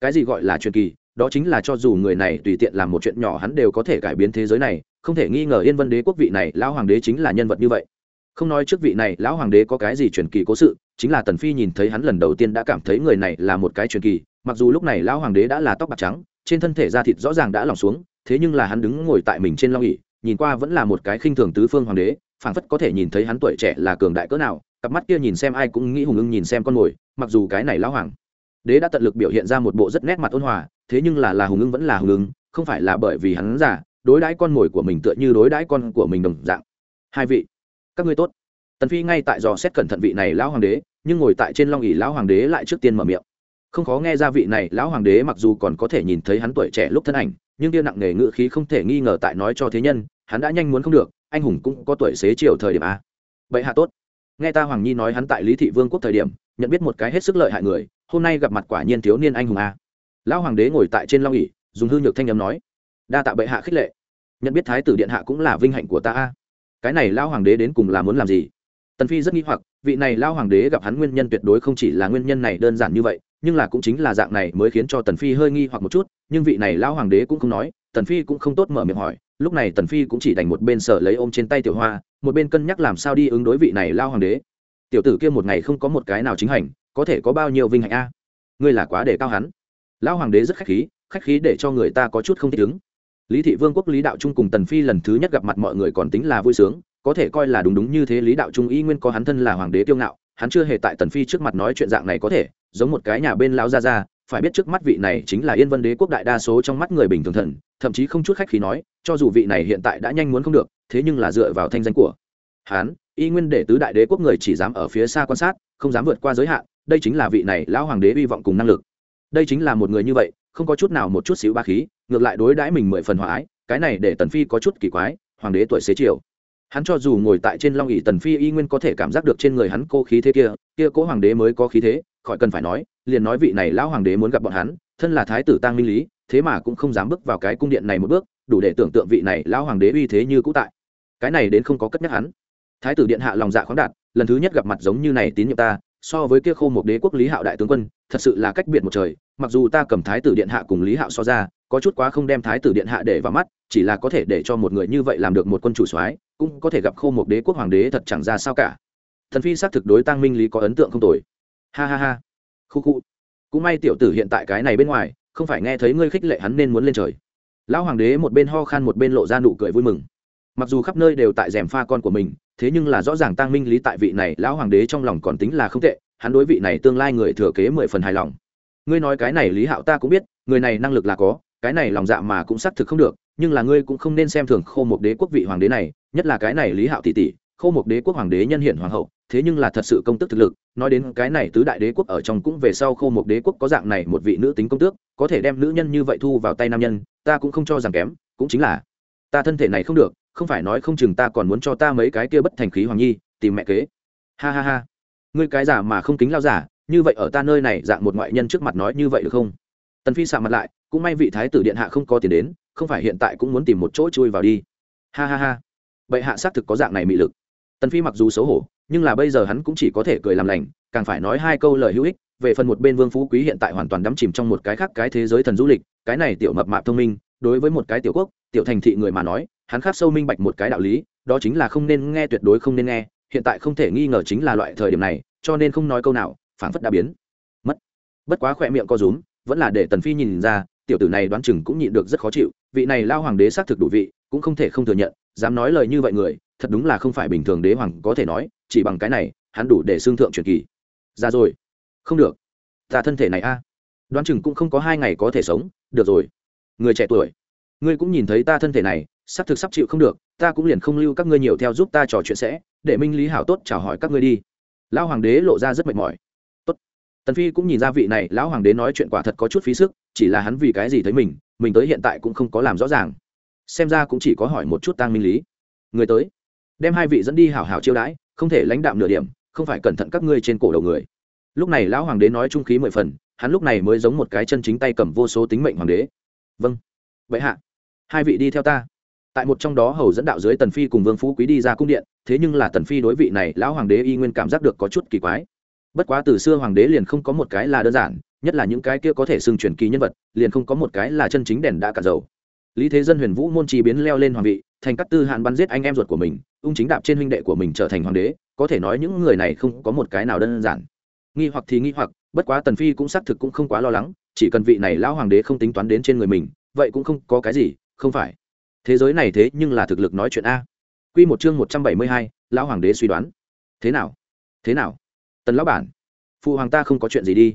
Cái gì gọi là truyền kỳ? Đó chính là cho dù người này tùy tiện làm một chuyện nhỏ hắn đều có thể cải biến thế giới này, không thể nghi ngờ yên vân đế quốc vị này lão hoàng đế chính là nhân vật như vậy. Không nói trước vị này lão hoàng đế có cái gì truyền kỳ cố sự, chính là tần phi nhìn thấy hắn lần đầu tiên đã cảm thấy người này là một cái truyền kỳ, mặc dù lúc này lão hoàng đế đã là tóc bạc trắng, trên thân thể da thịt rõ ràng đã lỏng xuống, thế nhưng là hắn đứng ngồi tại mình trên long ỉ nhìn qua vẫn là một cái khinh thường tứ phương hoàng đế, phảng phất có thể nhìn thấy hắn tuổi trẻ là cường đại cỡ nào, cặp mắt kia nhìn xem ai cũng nghĩ hùng ưng nhìn xem con mồi, mặc dù cái này lão hoàng đế đã tận lực biểu hiện ra một bộ rất nét mặt ôn hòa thế nhưng là là hùng ưng vẫn là hùng ưng không phải là bởi vì hắn giả, đối đãi con mồi của mình tựa như đối đãi con của mình đồng dạng. Hai vị, các ngươi tốt. Tần phi ngay tại dò xét cẩn thận vị này lão hoàng đế, nhưng ngồi tại trên long ỉ lão hoàng đế lại trước tiên mở miệng. Không khó nghe ra vị này lão hoàng đế mặc dù còn có thể nhìn thấy hắn tuổi trẻ lúc thân ảnh, nhưng kia nặng nề ngự khí không thể nghi ngờ tại nói cho thế nhân, hắn đã nhanh muốn không được, anh hùng cũng có tuổi xế chiều thời điểm a. Vậy hạ tốt. Nghe ta hoàng nhi nói hắn tại lý thị vương quốc thời điểm, nhận biết một cái hết sức lợi hại người, hôm nay gặp mặt quả nhiên thiếu niên anh hùng a lão hoàng đế ngồi tại trên long ỉ dùng hư nhược thanh âm nói, đa tạ bệ hạ khích lệ. Nhận biết thái tử điện hạ cũng là vinh hạnh của ta a. Cái này lão hoàng đế đến cùng là muốn làm gì? Tần phi rất nghi hoặc, vị này lão hoàng đế gặp hắn nguyên nhân tuyệt đối không chỉ là nguyên nhân này đơn giản như vậy, nhưng là cũng chính là dạng này mới khiến cho tần phi hơi nghi hoặc một chút, nhưng vị này lão hoàng đế cũng không nói, tần phi cũng không tốt mở miệng hỏi, lúc này tần phi cũng chỉ đành một bên sở lấy ôm trên tay tiểu hoa, một bên cân nhắc làm sao đi ứng đối vị này lão hoàng đế. Tiểu tử kia một ngày không có một cái nào chính hành, có thể có bao nhiêu vinh hạnh a? Ngươi là quá để cao hắn lão hoàng đế rất khách khí khách khí để cho người ta có chút không thích ứng. Lý thị vương quốc lý đạo trung cùng tần phi lần thứ nhất gặp mặt mọi người còn tính là vui sướng, có thể coi là đúng đúng như thế lý đạo trung y nguyên có hắn thân là hoàng đế tiêu ngạo, hắn chưa hề tại tần phi trước mặt nói chuyện dạng này có thể, giống một cái nhà bên lão gia gia, phải biết trước mắt vị này chính là yên vân đế quốc đại đa số trong mắt người bình thường thần, thậm chí không chút khách khí nói, cho dù vị này hiện tại đã nhanh muốn không được, thế nhưng là dựa vào thanh danh của hắn, y nguyên để tứ đại đế quốc người chỉ dám ở phía xa quan sát, không dám vượt qua giới hạn, đây chính là vị này lão hoàng đế hy vọng cùng năng lực đây chính là một người như vậy, không có chút nào một chút xíu ba khí, ngược lại đối đãi mình mười phần hòa ái, cái này để tần phi có chút kỳ quái, hoàng đế tuổi xế chiều. Hắn cho dù ngồi tại trên long ỉ tần phi y nguyên có thể cảm giác được trên người hắn cô khí thế kia kia cố hoàng đế mới có khí thế, khỏi cần phải nói, liền nói vị này lão hoàng đế muốn gặp bọn hắn, thân là thái tử tăng minh lý, thế mà cũng không dám bước vào cái cung điện này một bước, đủ để tưởng tượng vị này lão hoàng đế uy thế như cũ tại. Cái này đến không có cất nhắc hắn. Thái tử điện hạ lòng dạ khoáng đạt, lần thứ nhất gặp mặt giống như này tín nhiệm ta, so với kia khô một đế quốc lý hạo đại tướng quân, thật sự là cách biệt một trời mặc dù ta cầm thái tử điện hạ cùng lý hạo so ra, có chút quá không đem thái tử điện hạ để vào mắt, chỉ là có thể để cho một người như vậy làm được một quân chủ soái, cũng có thể gặp khô một đế quốc hoàng đế thật chẳng ra sao cả. Thần phi xác thực đối tăng minh lý có ấn tượng không tồi. Ha ha ha. Khu khu. Cũng may tiểu tử hiện tại cái này bên ngoài, không phải nghe thấy ngươi khích lệ hắn nên muốn lên trời. Lão hoàng đế một bên ho khan một bên lộ ra nụ cười vui mừng. Mặc dù khắp nơi đều tại rèm pha con của mình, thế nhưng là rõ ràng tăng minh lý tại vị này, lão hoàng đế trong lòng còn tính là không tệ, hắn đối vị này tương lai người thừa kế mười phần hài lòng ngươi nói cái này lý hạo ta cũng biết, người này năng lực là có, cái này lòng dạ mà cũng xác thực không được, nhưng là ngươi cũng không nên xem thường khô một đế quốc vị hoàng đế này, nhất là cái này lý hạo tỷ tỷ, khô một đế quốc hoàng đế nhân hiển hoàng hậu, thế nhưng là thật sự công tức thực lực, nói đến cái này tứ đại đế quốc ở trong cũng về sau khô một đế quốc có dạng này một vị nữ tính công tước, có thể đem nữ nhân như vậy thu vào tay nam nhân, ta cũng không cho rằng kém, cũng chính là, ta thân thể này không được, không phải nói không chừng ta còn muốn cho ta mấy cái kia bất thành khí hoàng nhi, tìm mẹ kế. Ha ha ha. Ngươi cái giả mà không kính lao giả như vậy ở ta nơi này dạng một ngoại nhân trước mặt nói như vậy được không? Tần phi sạ mặt lại, cũng may vị thái tử điện hạ không có tiền đến, không phải hiện tại cũng muốn tìm một chỗ chui vào đi. Ha ha ha. Bệ hạ xác thực có dạng này mị lực. Tần phi mặc dù xấu hổ, nhưng là bây giờ hắn cũng chỉ có thể cười làm lành, càng phải nói hai câu lời hữu ích, về phần một bên vương phú quý hiện tại hoàn toàn đắm chìm trong một cái khác cái thế giới thần du lịch, cái này tiểu mập mạp thông minh, đối với một cái tiểu quốc, tiểu thành thị người mà nói, hắn khác sâu minh bạch một cái đạo lý, đó chính là không nên nghe tuyệt đối không nên nghe, hiện tại không thể nghi ngờ chính là loại thời điểm này, cho nên không nói câu nào phảng phất đã biến. Mất. Bất quá khỏe miệng co rúm, vẫn là để tần phi nhìn ra, tiểu tử này đoán chừng cũng nhịn được rất khó chịu, vị này lao hoàng đế xác thực đủ vị, cũng không thể không thừa nhận, dám nói lời như vậy người, thật đúng là không phải bình thường đế hoàng có thể nói, chỉ bằng cái này, hắn đủ để xương thượng truyền kỳ. Ra rồi. Không được. Ta thân thể này a. Đoán chừng cũng không có hai ngày có thể sống, được rồi. Người trẻ tuổi, ngươi cũng nhìn thấy ta thân thể này sắp thực sắp chịu không được, ta cũng liền không lưu các ngươi nhiều theo giúp ta trò chuyện sẽ, để minh lý hảo tốt chào hỏi các ngươi đi. Lao hoàng đế lộ ra rất mệt mỏi tần phi cũng nhìn ra vị này lão hoàng đế nói chuyện quả thật có chút phí sức, chỉ là hắn vì cái gì thấy mình mình tới hiện tại cũng không có làm rõ ràng. Xem ra cũng chỉ có hỏi một chút tang minh lý. Người tới. Đem hai vị dẫn đi hảo hảo chiêu đãi, không thể lãnh đạm nửa điểm, không phải cẩn thận các ngươi trên cổ đầu người. Lúc này lão hoàng đế nói trung khí mười phần, hắn lúc này mới giống một cái chân chính tay cầm vô số tính mệnh hoàng đế. Vâng. Vậy hạ. Hai vị đi theo ta. Tại một trong đó hầu dẫn đạo dưới tần phi cùng vương phú quý đi ra cung điện, thế nhưng là tần phi đối vị này lão hoàng đế y nguyên cảm giác được có chút kỳ quái bất quá từ xưa hoàng đế liền không có một cái là đơn giản nhất là những cái kia có thể xưng truyền kỳ nhân vật liền không có một cái là chân chính đèn đã cả dầu. Lý thế dân huyền vũ môn trì biến leo lên hoàng vị thành các tư hạn bắn giết anh em ruột của mình ung chính đạp trên huynh đệ của mình trở thành hoàng đế có thể nói những người này không có một cái nào đơn giản. Nghi hoặc thì nghi hoặc bất quá tần phi cũng xác thực cũng không quá lo lắng chỉ cần vị này lão hoàng đế không tính toán đến trên người mình vậy cũng không có cái gì không phải. Thế giới này thế nhưng là thực lực nói chuyện a. Quy một chương một trăm bảy mươi hai, lão hoàng đế suy đoán. Thế nào? Thế nào? Tần lão bản, phụ hoàng ta không có chuyện gì đi.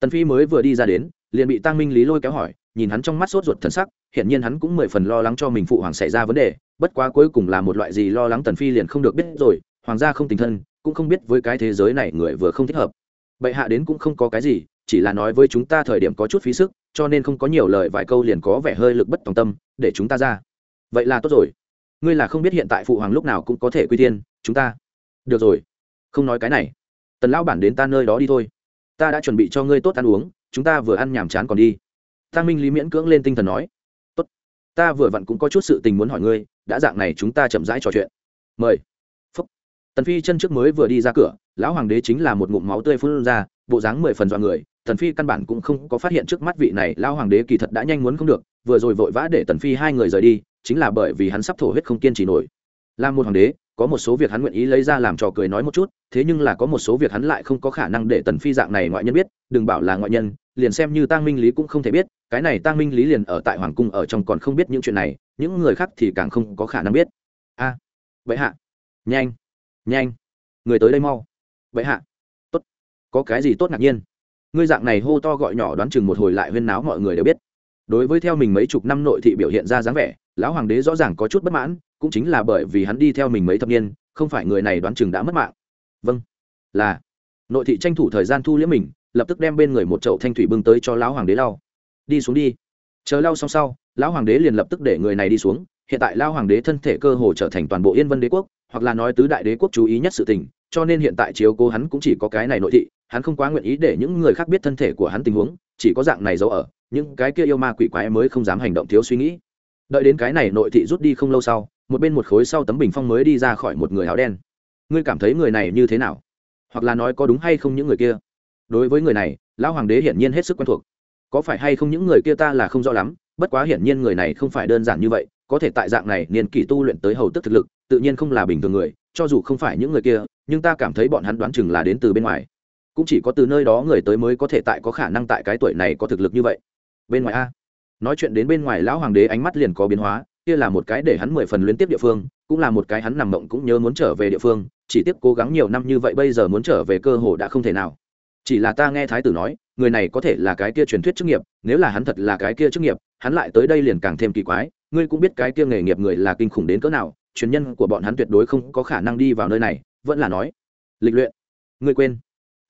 Tần phi mới vừa đi ra đến, liền bị tăng minh lý lôi kéo hỏi, nhìn hắn trong mắt sốt ruột thần sắc hiện nhiên hắn cũng mười phần lo lắng cho mình phụ hoàng xảy ra vấn đề, bất quá cuối cùng là một loại gì lo lắng tần phi liền không được biết rồi, hoàng gia không tình thân, cũng không biết với cái thế giới này người vừa không thích hợp. Bệ hạ đến cũng không có cái gì, chỉ là nói với chúng ta thời điểm có chút phí sức, cho nên không có nhiều lời, vài câu liền có vẻ hơi lực bất tòng tâm, để chúng ta ra. Vậy là tốt rồi. Ngươi là không biết hiện tại phụ hoàng lúc nào cũng có thể quy tiên chúng ta. Được rồi. Không nói cái này tần lão bản đến ta nơi đó đi thôi. Ta đã chuẩn bị cho ngươi tốt ăn uống, chúng ta vừa ăn nhàm chán còn đi. Tăng minh lý miễn cưỡng lên tinh thần nói. Tốt. Ta vừa vặn cũng có chút sự tình muốn hỏi ngươi, đã dạng này chúng ta chậm rãi trò chuyện. Mời. Phúc. Tần phi chân trước mới vừa đi ra cửa, lão hoàng đế chính là một ngụm máu tươi phun ra, bộ dáng mười phần dọa người. Tần phi căn bản cũng không có phát hiện trước mắt vị này, lão hoàng đế kỳ thật đã nhanh muốn không được, vừa rồi vội vã để tần phi hai người rời đi, chính là bởi vì hắn sắp thổ huyết không kiên trì nổi. Làm một hoàng đế có một số việc hắn nguyện ý lấy ra làm trò cười nói một chút, thế nhưng là có một số việc hắn lại không có khả năng để tần phi dạng này ngoại nhân biết, đừng bảo là ngoại nhân, liền xem như tang minh lý cũng không thể biết, cái này tang minh lý liền ở tại hoàng cung ở trong còn không biết những chuyện này, những người khác thì càng không có khả năng biết. A, vậy hạ, nhanh nhanh, người tới đây mau, vậy hạ, tốt, có cái gì tốt ngạc nhiên? Ngươi dạng này hô to gọi nhỏ đoán chừng một hồi lại huyên náo mọi người đều biết. Đối với theo mình mấy chục năm nội thị biểu hiện ra dáng vẻ, lão hoàng đế rõ ràng có chút bất mãn cũng chính là bởi vì hắn đi theo mình mấy thập niên, không phải người này đoán chừng đã mất mạng. Vâng. Là. Nội thị tranh thủ thời gian thu liễm mình, lập tức đem bên người một chậu thanh thủy bưng tới cho lão hoàng đế lau. Đi xuống đi. Chờ lau xong sau, lão hoàng đế liền lập tức để người này đi xuống. Hiện tại lão hoàng đế thân thể cơ hồ trở thành toàn bộ yên vân đế quốc, hoặc là nói tứ đại đế quốc chú ý nhất sự tình, cho nên hiện tại chiếu cố hắn cũng chỉ có cái này nội thị, hắn không quá nguyện ý để những người khác biết thân thể của hắn tình huống, chỉ có dạng này giấu ở, những cái kia yêu ma quỷ quái mới không dám hành động thiếu suy nghĩ. Đợi đến cái này nội thị rút đi không lâu sau một bên một khối sau tấm bình phong mới đi ra khỏi một người áo đen. Ngươi cảm thấy người này như thế nào? Hoặc là nói có đúng hay không những người kia? Đối với người này, lão hoàng đế hiển nhiên hết sức quen thuộc. Có phải hay không những người kia ta là không rõ lắm, bất quá hiển nhiên người này không phải đơn giản như vậy, có thể tại dạng này niên kỷ tu luyện tới hầu tức thực lực, tự nhiên không là bình thường người, cho dù không phải những người kia, nhưng ta cảm thấy bọn hắn đoán chừng là đến từ bên ngoài. Cũng chỉ có từ nơi đó người tới mới có thể tại có khả năng tại cái tuổi này có thực lực như vậy. Bên ngoài a. Nói chuyện đến bên ngoài, lão hoàng đế ánh mắt liền có biến hóa kia là một cái để hắn mười phần liên tiếp địa phương, cũng là một cái hắn nằm mộng cũng nhớ muốn trở về địa phương, chỉ tiếc cố gắng nhiều năm như vậy bây giờ muốn trở về cơ hồ đã không thể nào. Chỉ là ta nghe thái tử nói, người này có thể là cái kia truyền thuyết chức nghiệp, nếu là hắn thật là cái kia chức nghiệp, hắn lại tới đây liền càng thêm kỳ quái, ngươi cũng biết cái kia nghề nghiệp người là kinh khủng đến cỡ nào, truyền nhân của bọn hắn tuyệt đối không có khả năng đi vào nơi này, vẫn là nói, lịch luyện. Ngươi quên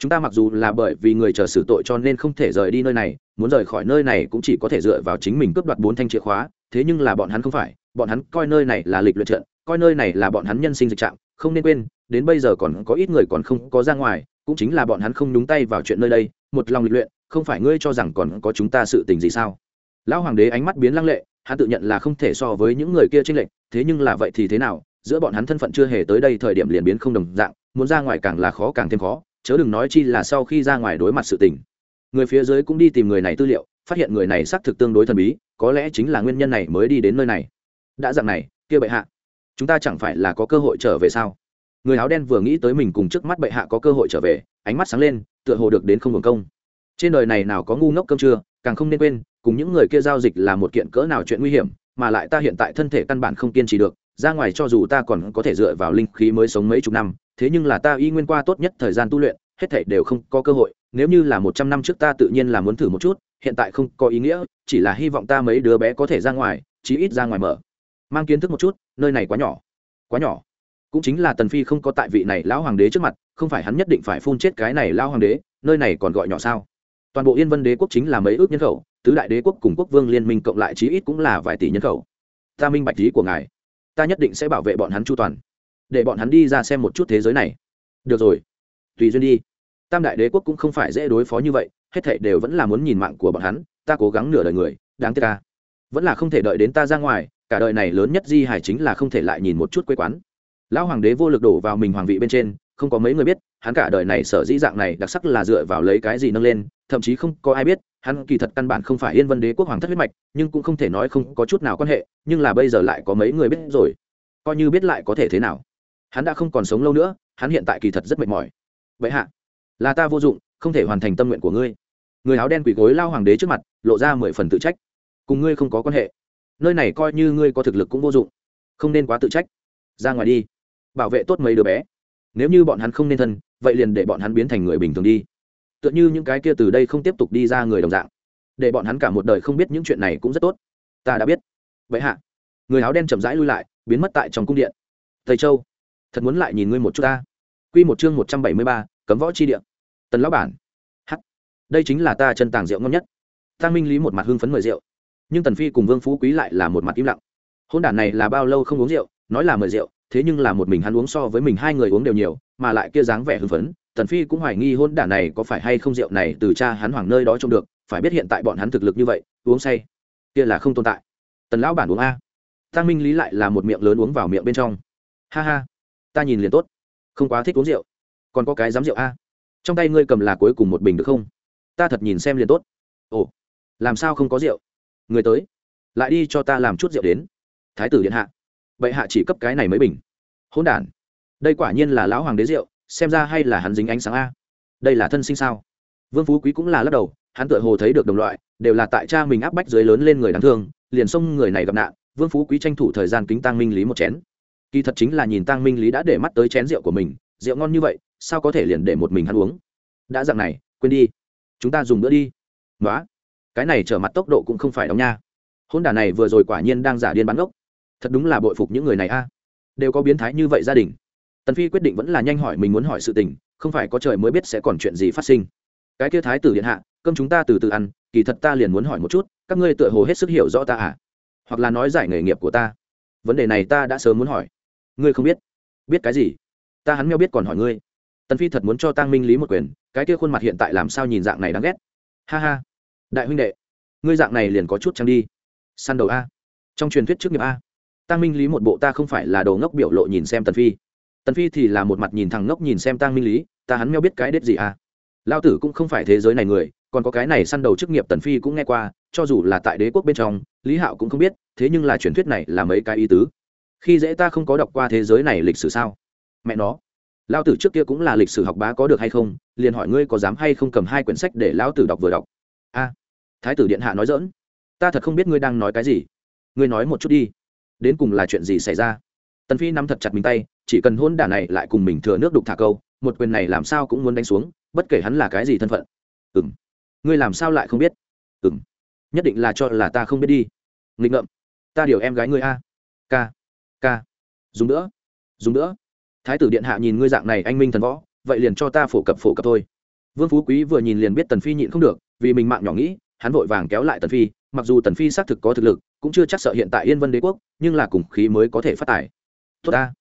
chúng ta mặc dù là bởi vì người chờ xử tội cho nên không thể rời đi nơi này, muốn rời khỏi nơi này cũng chỉ có thể dựa vào chính mình cướp đoạt bốn thanh chìa khóa, thế nhưng là bọn hắn không phải, bọn hắn coi nơi này là lịch luyện trận, coi nơi này là bọn hắn nhân sinh dịch trạng không nên quên, đến bây giờ còn có ít người còn không có ra ngoài, cũng chính là bọn hắn không nhúng tay vào chuyện nơi đây, một lòng lịch luyện, không phải ngươi cho rằng còn có chúng ta sự tình gì sao? Lão hoàng đế ánh mắt biến lăng lệ, hắn tự nhận là không thể so với những người kia tranh lệch, thế nhưng là vậy thì thế nào? Giữa bọn hắn thân phận chưa hề tới đây thời điểm liền biến không đồng dạng, muốn ra ngoài càng là khó càng thêm khó chớ đừng nói chi là sau khi ra ngoài đối mặt sự tình. Người phía dưới cũng đi tìm người này tư liệu, phát hiện người này xác thực tương đối thần bí, có lẽ chính là nguyên nhân này mới đi đến nơi này. Đã dạng này, kia bệ hạ, chúng ta chẳng phải là có cơ hội trở về sao? Người áo đen vừa nghĩ tới mình cùng trước mắt bệ hạ có cơ hội trở về, ánh mắt sáng lên, tựa hồ được đến không hưởng công. Trên đời này nào có ngu ngốc cơm trưa, càng không nên quên, cùng những người kia giao dịch là một kiện cỡ nào chuyện nguy hiểm, mà lại ta hiện tại thân thể căn bản không kiên trì được ra ngoài cho dù ta còn có thể dựa vào linh khí mới sống mấy chục năm, thế nhưng là ta y nguyên qua tốt nhất thời gian tu luyện, hết thảy đều không có cơ hội. Nếu như là một trăm năm trước ta tự nhiên là muốn thử một chút, hiện tại không có ý nghĩa, chỉ là hy vọng ta mấy đứa bé có thể ra ngoài, chí ít ra ngoài mở. Mang kiến thức một chút, nơi này quá nhỏ quá nhỏ. Cũng chính là tần phi không có tại vị này lão hoàng đế trước mặt, không phải hắn nhất định phải phun chết cái này lão hoàng đế, nơi này còn gọi nhỏ sao? Toàn bộ yên vân đế quốc chính là mấy ước nhân khẩu, tứ đại đế quốc cùng quốc vương liên minh cộng lại chí ít cũng là vài tỷ nhân khẩu. Ta minh bạch lý của ngài ta nhất định sẽ bảo vệ bọn hắn chu toàn, để bọn hắn đi ra xem một chút thế giới này. Được rồi, tùy duyên đi. Tam đại đế quốc cũng không phải dễ đối phó như vậy, hết thảy đều vẫn là muốn nhìn mạng của bọn hắn, ta cố gắng nửa đời người, đáng tiếc ta. Vẫn là không thể đợi đến ta ra ngoài, cả đời này lớn nhất di hải chính là không thể lại nhìn một chút quê quán. Lão hoàng đế vô lực đổ vào mình hoàng vị bên trên, không có mấy người biết, hắn cả đời này sở dĩ dạng này, đặc sắc là dựa vào lấy cái gì nâng lên, thậm chí không có ai biết hắn kỳ thật căn bản không phải yên vân đế quốc hoàng thất huyết mạch, nhưng cũng không thể nói không có chút nào quan hệ, nhưng là bây giờ lại có mấy người biết rồi. Coi như biết lại có thể thế nào. Hắn đã không còn sống lâu nữa, hắn hiện tại kỳ thật rất mệt mỏi. Vậy hạ, là ta vô dụng, không thể hoàn thành tâm nguyện của ngươi. Người áo đen quỷ gối lao hoàng đế trước mặt, lộ ra mười phần tự trách. Cùng ngươi không có quan hệ. Nơi này coi như ngươi có thực lực cũng vô dụng. Không nên quá tự trách. Ra ngoài đi. Bảo vệ tốt mấy đứa bé. Nếu như bọn hắn không nên thân, vậy liền để bọn hắn biến thành người bình thường đi tựa như những cái kia từ đây không tiếp tục đi ra người đồng dạng. Để bọn hắn cả một đời không biết những chuyện này cũng rất tốt. Ta đã biết. Vậy hạ, người áo đen chậm rãi lui lại, biến mất tại trong cung điện. Thầy châu, thật muốn lại nhìn ngươi một chút ta. Q một chương một trăm bảy mươi ba, cấm võ chi điện tần lão bản. H đây chính là ta chân tàng rượu ngon nhất. Tăng minh lý một mặt hưng phấn mời rượu. Nhưng tần phi cùng vương phú quý lại là một mặt im lặng. Hôn đản này là bao lâu không uống rượu, nói là mời rượu, thế nhưng là một mình hắn uống so với mình hai người uống đều nhiều, mà lại kia dáng vẻ hưng phấn tần phi cũng hoài nghi hôn đản này có phải hay không rượu này từ cha hắn hoàng nơi đó trông được, phải biết hiện tại bọn hắn thực lực như vậy, uống say, kia là không tồn tại. Tần lão bản uống a. Tăng minh lý lại là một miệng lớn uống vào miệng bên trong. Ha ha, ta nhìn liền tốt, không quá thích uống rượu. Còn có cái dám rượu a. Trong tay ngươi cầm là cuối cùng một bình được không? Ta thật nhìn xem liền tốt. Ồ, làm sao không có rượu? Người tới, lại đi cho ta làm chút rượu đến. Thái tử điện hạ. Bệ hạ chỉ cấp cái này mấy bình. Hôn đản. Đây quả nhiên là lão hoàng đế rượu xem ra hay là hắn dính ánh sáng a. Đây là thân sinh sao? Vương phú quý cũng là lắc đầu, hắn tựa hồ thấy được đồng loại, đều là tại cha mình áp bách dưới lớn lên người đáng thương, liền xông người này gặp nạn, vương phú quý tranh thủ thời gian kính tăng minh lý một chén. Kỳ thật chính là nhìn tăng minh lý đã để mắt tới chén rượu của mình, rượu ngon như vậy, sao có thể liền để một mình hắn uống? Đã dặn này, quên đi. Chúng ta dùng bữa đi. Nói cái này trở mặt tốc độ cũng không phải đóng nha. Hôn đà này vừa rồi quả nhiên đang giả điên bắn gốc thật đúng là bội phục những người này a. Đều có biến thái như vậy gia đình tần phi quyết định vẫn là nhanh hỏi mình muốn hỏi sự tình, không phải có trời mới biết sẽ còn chuyện gì phát sinh. Cái kia thái tử điện hạ, cơm chúng ta từ từ ăn, kỳ thật ta liền muốn hỏi một chút, các ngươi tựa hồ hết sức hiểu rõ ta à? Hoặc là nói giải nghề nghiệp của ta. Vấn đề này ta đã sớm muốn hỏi. Ngươi không biết. Biết cái gì? Ta hắn meo biết còn hỏi ngươi. Tần phi thật muốn cho tăng minh lý một quyền, cái kia khuôn mặt hiện tại làm sao nhìn dạng này đáng ghét? Ha ha. Đại huynh đệ, ngươi dạng này liền có chút trăng đi. Săn đầu a. Trong truyền thuyết trước nghiệp a. Tăng minh lý một bộ ta không phải là đồ ngốc biểu lộ nhìn xem tần phi tần phi thì là một mặt nhìn thằng ngốc nhìn xem tăng minh lý, ta hắn meo biết cái đếp gì à? lao tử cũng không phải thế giới này người, còn có cái này săn đầu chức nghiệp tần phi cũng nghe qua, cho dù là tại đế quốc bên trong, lý hạo cũng không biết, thế nhưng là truyền thuyết này là mấy cái ý tứ. Khi dễ ta không có đọc qua thế giới này lịch sử sao? Mẹ nó, lao tử trước kia cũng là lịch sử học bá có được hay không? Liền hỏi ngươi có dám hay không cầm hai quyển sách để lão tử đọc vừa đọc. A, thái tử điện hạ nói dỡn ta thật không biết ngươi đang nói cái gì. Ngươi nói một chút đi. Đến cùng là chuyện gì xảy ra? Tần phi nắm thật chặt mình tay, chỉ cần hôn đả này lại cùng mình thừa nước đục thả câu, một quyền này làm sao cũng muốn đánh xuống, bất kể hắn là cái gì thân phận. Ừm. Ngươi làm sao lại không biết? Ừm. Nhất định là cho là ta không biết đi. Nghịch ngợm. Ta điều em gái ngươi a. Ca. Ca. Dùng nữa. Dùng nữa. Thái tử điện hạ nhìn ngươi dạng này anh minh thần võ, vậy liền cho ta phổ cập phổ cập thôi. Vương phú quý vừa nhìn liền biết tần phi nhịn không được, vì mình mạng nhỏ nghĩ, hắn vội vàng kéo lại tần phi, mặc dù tần phi xác thực có thực lực, cũng chưa chắc sợ hiện tại yên vân đế quốc, nhưng là cùng khí mới có thể phát tài tốt ta.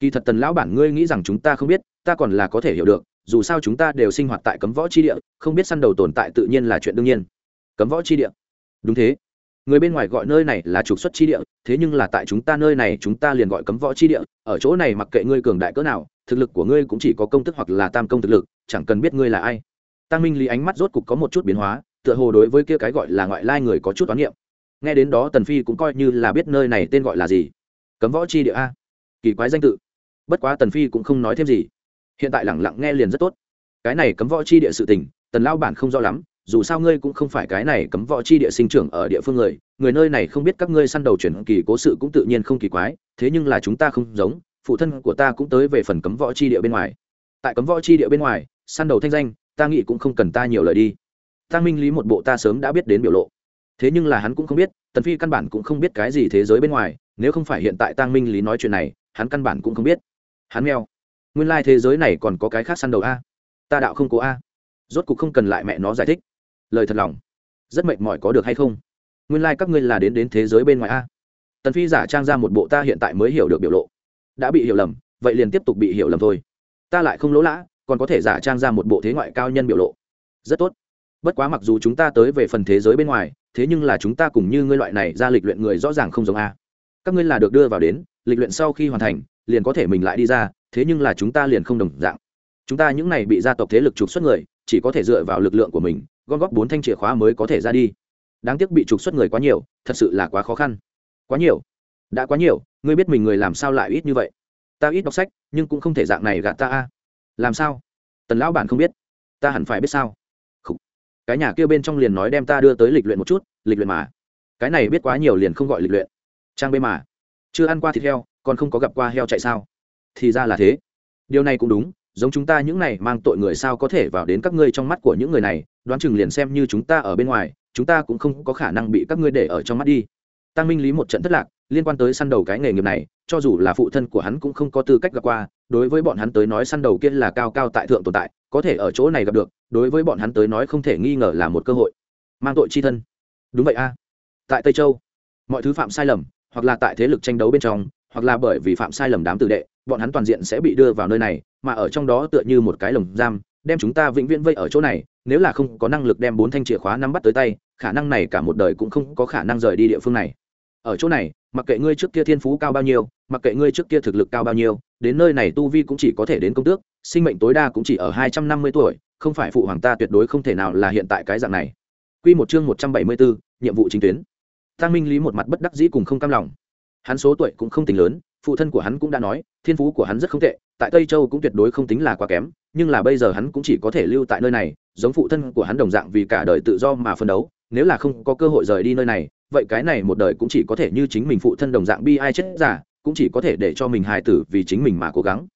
Kỳ thật tần lão bản ngươi nghĩ rằng chúng ta không biết, ta còn là có thể hiểu được, dù sao chúng ta đều sinh hoạt tại cấm võ chi địa, không biết săn đầu tồn tại tự nhiên là chuyện đương nhiên. Cấm võ chi địa. Đúng thế. Người bên ngoài gọi nơi này là trục xuất chi địa, thế nhưng là tại chúng ta nơi này chúng ta liền gọi cấm võ chi địa, ở chỗ này mặc kệ ngươi cường đại cỡ nào, thực lực của ngươi cũng chỉ có công tức hoặc là tam công thực lực, chẳng cần biết ngươi là ai. Tăng minh lý ánh mắt rốt cục có một chút biến hóa, tựa hồ đối với kia cái gọi là ngoại lai người có chút toán niệm nghe đến đó tần phi cũng coi như là biết nơi này tên gọi là gì. Cấm võ chi địa a kỳ quái danh tự. Bất quá tần phi cũng không nói thêm gì. Hiện tại lẳng lặng nghe liền rất tốt. Cái này cấm võ chi địa sự tình, tần lao bản không rõ lắm, dù sao ngươi cũng không phải cái này cấm võ chi địa sinh trưởng ở địa phương người người nơi này không biết các ngươi săn đầu chuyển kỳ cố sự cũng tự nhiên không kỳ quái, thế nhưng là chúng ta không giống, phụ thân của ta cũng tới về phần cấm võ chi địa bên ngoài. Tại cấm võ chi địa bên ngoài, săn đầu thanh danh, ta nghĩ cũng không cần ta nhiều lời đi. Ta minh lý một bộ ta sớm đã biết đến biểu lộ. Thế nhưng là hắn cũng không biết, tần phi căn bản cũng không biết cái gì thế giới bên ngoài, nếu không phải hiện tại tăng minh lý nói chuyện này hắn căn bản cũng không biết. Hắn meo nguyên lai thế giới này còn có cái khác săn đầu a. Ta đạo không cố a. Rốt cuộc không cần lại mẹ nó giải thích. Lời thật lòng. Rất mệt mỏi có được hay không? Nguyên lai các ngươi là đến đến thế giới bên ngoài a. Tần phi giả trang ra một bộ ta hiện tại mới hiểu được biểu lộ. Đã bị hiểu lầm, vậy liền tiếp tục bị hiểu lầm thôi. Ta lại không lỗ lã, còn có thể giả trang ra một bộ thế ngoại cao nhân biểu lộ. Rất tốt. Bất quá mặc dù chúng ta tới về phần thế giới bên ngoài, thế nhưng là chúng ta cùng như ngươi loại này ra lịch luyện người rõ ràng không giống a. Các ngươi là được đưa vào đến lịch luyện sau khi hoàn thành, liền có thể mình lại đi ra, thế nhưng là chúng ta liền không đồng dạng. Chúng ta những này bị gia tộc thế lực trục xuất người, chỉ có thể dựa vào lực lượng của mình, gom góp bốn thanh chìa khóa mới có thể ra đi. Đáng tiếc bị trục xuất người quá nhiều, thật sự là quá khó khăn. Quá nhiều? Đã quá nhiều, ngươi biết mình người làm sao lại ít như vậy? Ta ít đọc sách, nhưng cũng không thể dạng này gạt ta a. Làm sao? Tần lão bản không biết. Ta hẳn phải biết sao? Khủ. cái nhà kia bên trong liền nói đem ta đưa tới lịch luyện một chút, lịch luyện mà. Cái này biết quá nhiều liền không gọi lịch luyện. Trang bê mà chưa ăn qua thịt heo, còn không có gặp qua heo chạy sao? Thì ra là thế. Điều này cũng đúng, giống chúng ta những này mang tội người sao có thể vào đến các ngươi trong mắt của những người này, đoán chừng liền xem như chúng ta ở bên ngoài, chúng ta cũng không có khả năng bị các ngươi để ở trong mắt đi. Tăng minh lý một trận thất lạc, liên quan tới săn đầu cái nghề nghiệp này, cho dù là phụ thân của hắn cũng không có tư cách gặp qua, đối với bọn hắn tới nói săn đầu kia là cao cao tại thượng tồn tại, có thể ở chỗ này gặp được, đối với bọn hắn tới nói không thể nghi ngờ là một cơ hội. Mang tội chi thân. Đúng vậy a. Tại tây châu, mọi thứ phạm sai lầm hoặc là tại thế lực tranh đấu bên trong, hoặc là bởi vì phạm sai lầm đám tử đệ, bọn hắn toàn diện sẽ bị đưa vào nơi này, mà ở trong đó tựa như một cái lồng giam, đem chúng ta vĩnh viễn vây ở chỗ này, nếu là không có năng lực đem bốn thanh chìa khóa nắm bắt tới tay, khả năng này cả một đời cũng không có khả năng rời đi địa phương này. Ở chỗ này, mặc kệ ngươi trước kia thiên phú cao bao nhiêu, mặc kệ ngươi trước kia thực lực cao bao nhiêu, đến nơi này tu vi cũng chỉ có thể đến công tước, sinh mệnh tối đa cũng chỉ ở hai trăm năm mươi tuổi, không phải phụ hoàng ta tuyệt đối không thể nào là hiện tại cái dạng này. Quy một chương một trăm bảy mươi bốn nhiệm vụ chính tuyến tăng minh lý một mặt bất đắc dĩ cùng không cam lòng. Hắn số tuổi cũng không tính lớn, phụ thân của hắn cũng đã nói, thiên phú của hắn rất không tệ, tại tây châu cũng tuyệt đối không tính là quá kém, nhưng là bây giờ hắn cũng chỉ có thể lưu tại nơi này, giống phụ thân của hắn đồng dạng vì cả đời tự do mà phân đấu, nếu là không có cơ hội rời đi nơi này, vậy cái này một đời cũng chỉ có thể như chính mình phụ thân đồng dạng bi ai chết giả cũng chỉ có thể để cho mình hài tử vì chính mình mà cố gắng.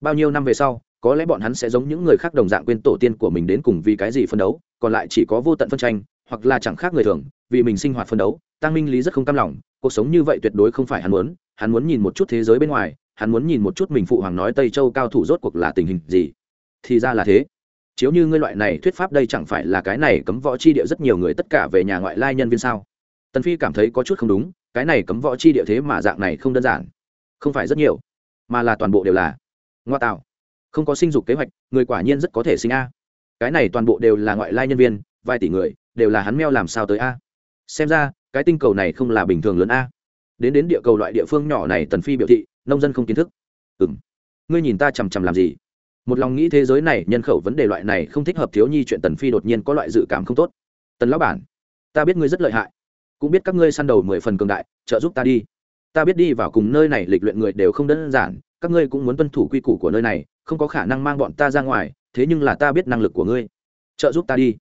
Bao nhiêu năm về sau, có lẽ bọn hắn sẽ giống những người khác đồng dạng quên tổ tiên của mình đến cùng vì cái gì phân đấu, còn lại chỉ có vô tận phân tranh, hoặc là chẳng khác người thường, vì mình sinh hoạt phân đấu tăng minh lý rất không cam lòng, cuộc sống như vậy tuyệt đối không phải hắn muốn hắn muốn nhìn một chút thế giới bên ngoài, hắn muốn nhìn một chút mình phụ hoàng nói tây châu cao thủ rốt cuộc là tình hình gì. Thì ra là thế. Chiếu như ngươi loại này thuyết pháp đây chẳng phải là cái này cấm võ chi địa rất nhiều người tất cả về nhà ngoại lai nhân viên sao? Tần phi cảm thấy có chút không đúng, cái này cấm võ chi địa thế mà dạng này không đơn giản. Không phải rất nhiều, mà là toàn bộ đều là. Ngoa tạo. Không có sinh dục kế hoạch, người quả nhiên rất có thể sinh a. Cái này toàn bộ đều là ngoại lai nhân viên, vài tỷ người, đều là hắn meo làm sao tới a. Xem ra cái tinh cầu này không là bình thường lớn a. Đến đến địa cầu loại địa phương nhỏ này tần phi biểu thị, nông dân không kiến thức. Ừ m ngươi nhìn ta chằm chằm làm gì? Một lòng nghĩ thế giới này, nhân khẩu vấn đề loại này không thích hợp thiếu nhi chuyện tần phi đột nhiên có loại dự cảm không tốt. Tần lão bản, ta biết ngươi rất lợi hại. Cũng biết các ngươi săn đầu mười phần cường đại, trợ giúp ta đi. Ta biết đi vào cùng nơi này lịch luyện người đều không đơn giản, các ngươi cũng muốn tuân thủ quy củ của nơi này, không có khả năng mang bọn ta ra ngoài, thế nhưng là ta biết năng lực của ngươi. Trợ giúp ta đi.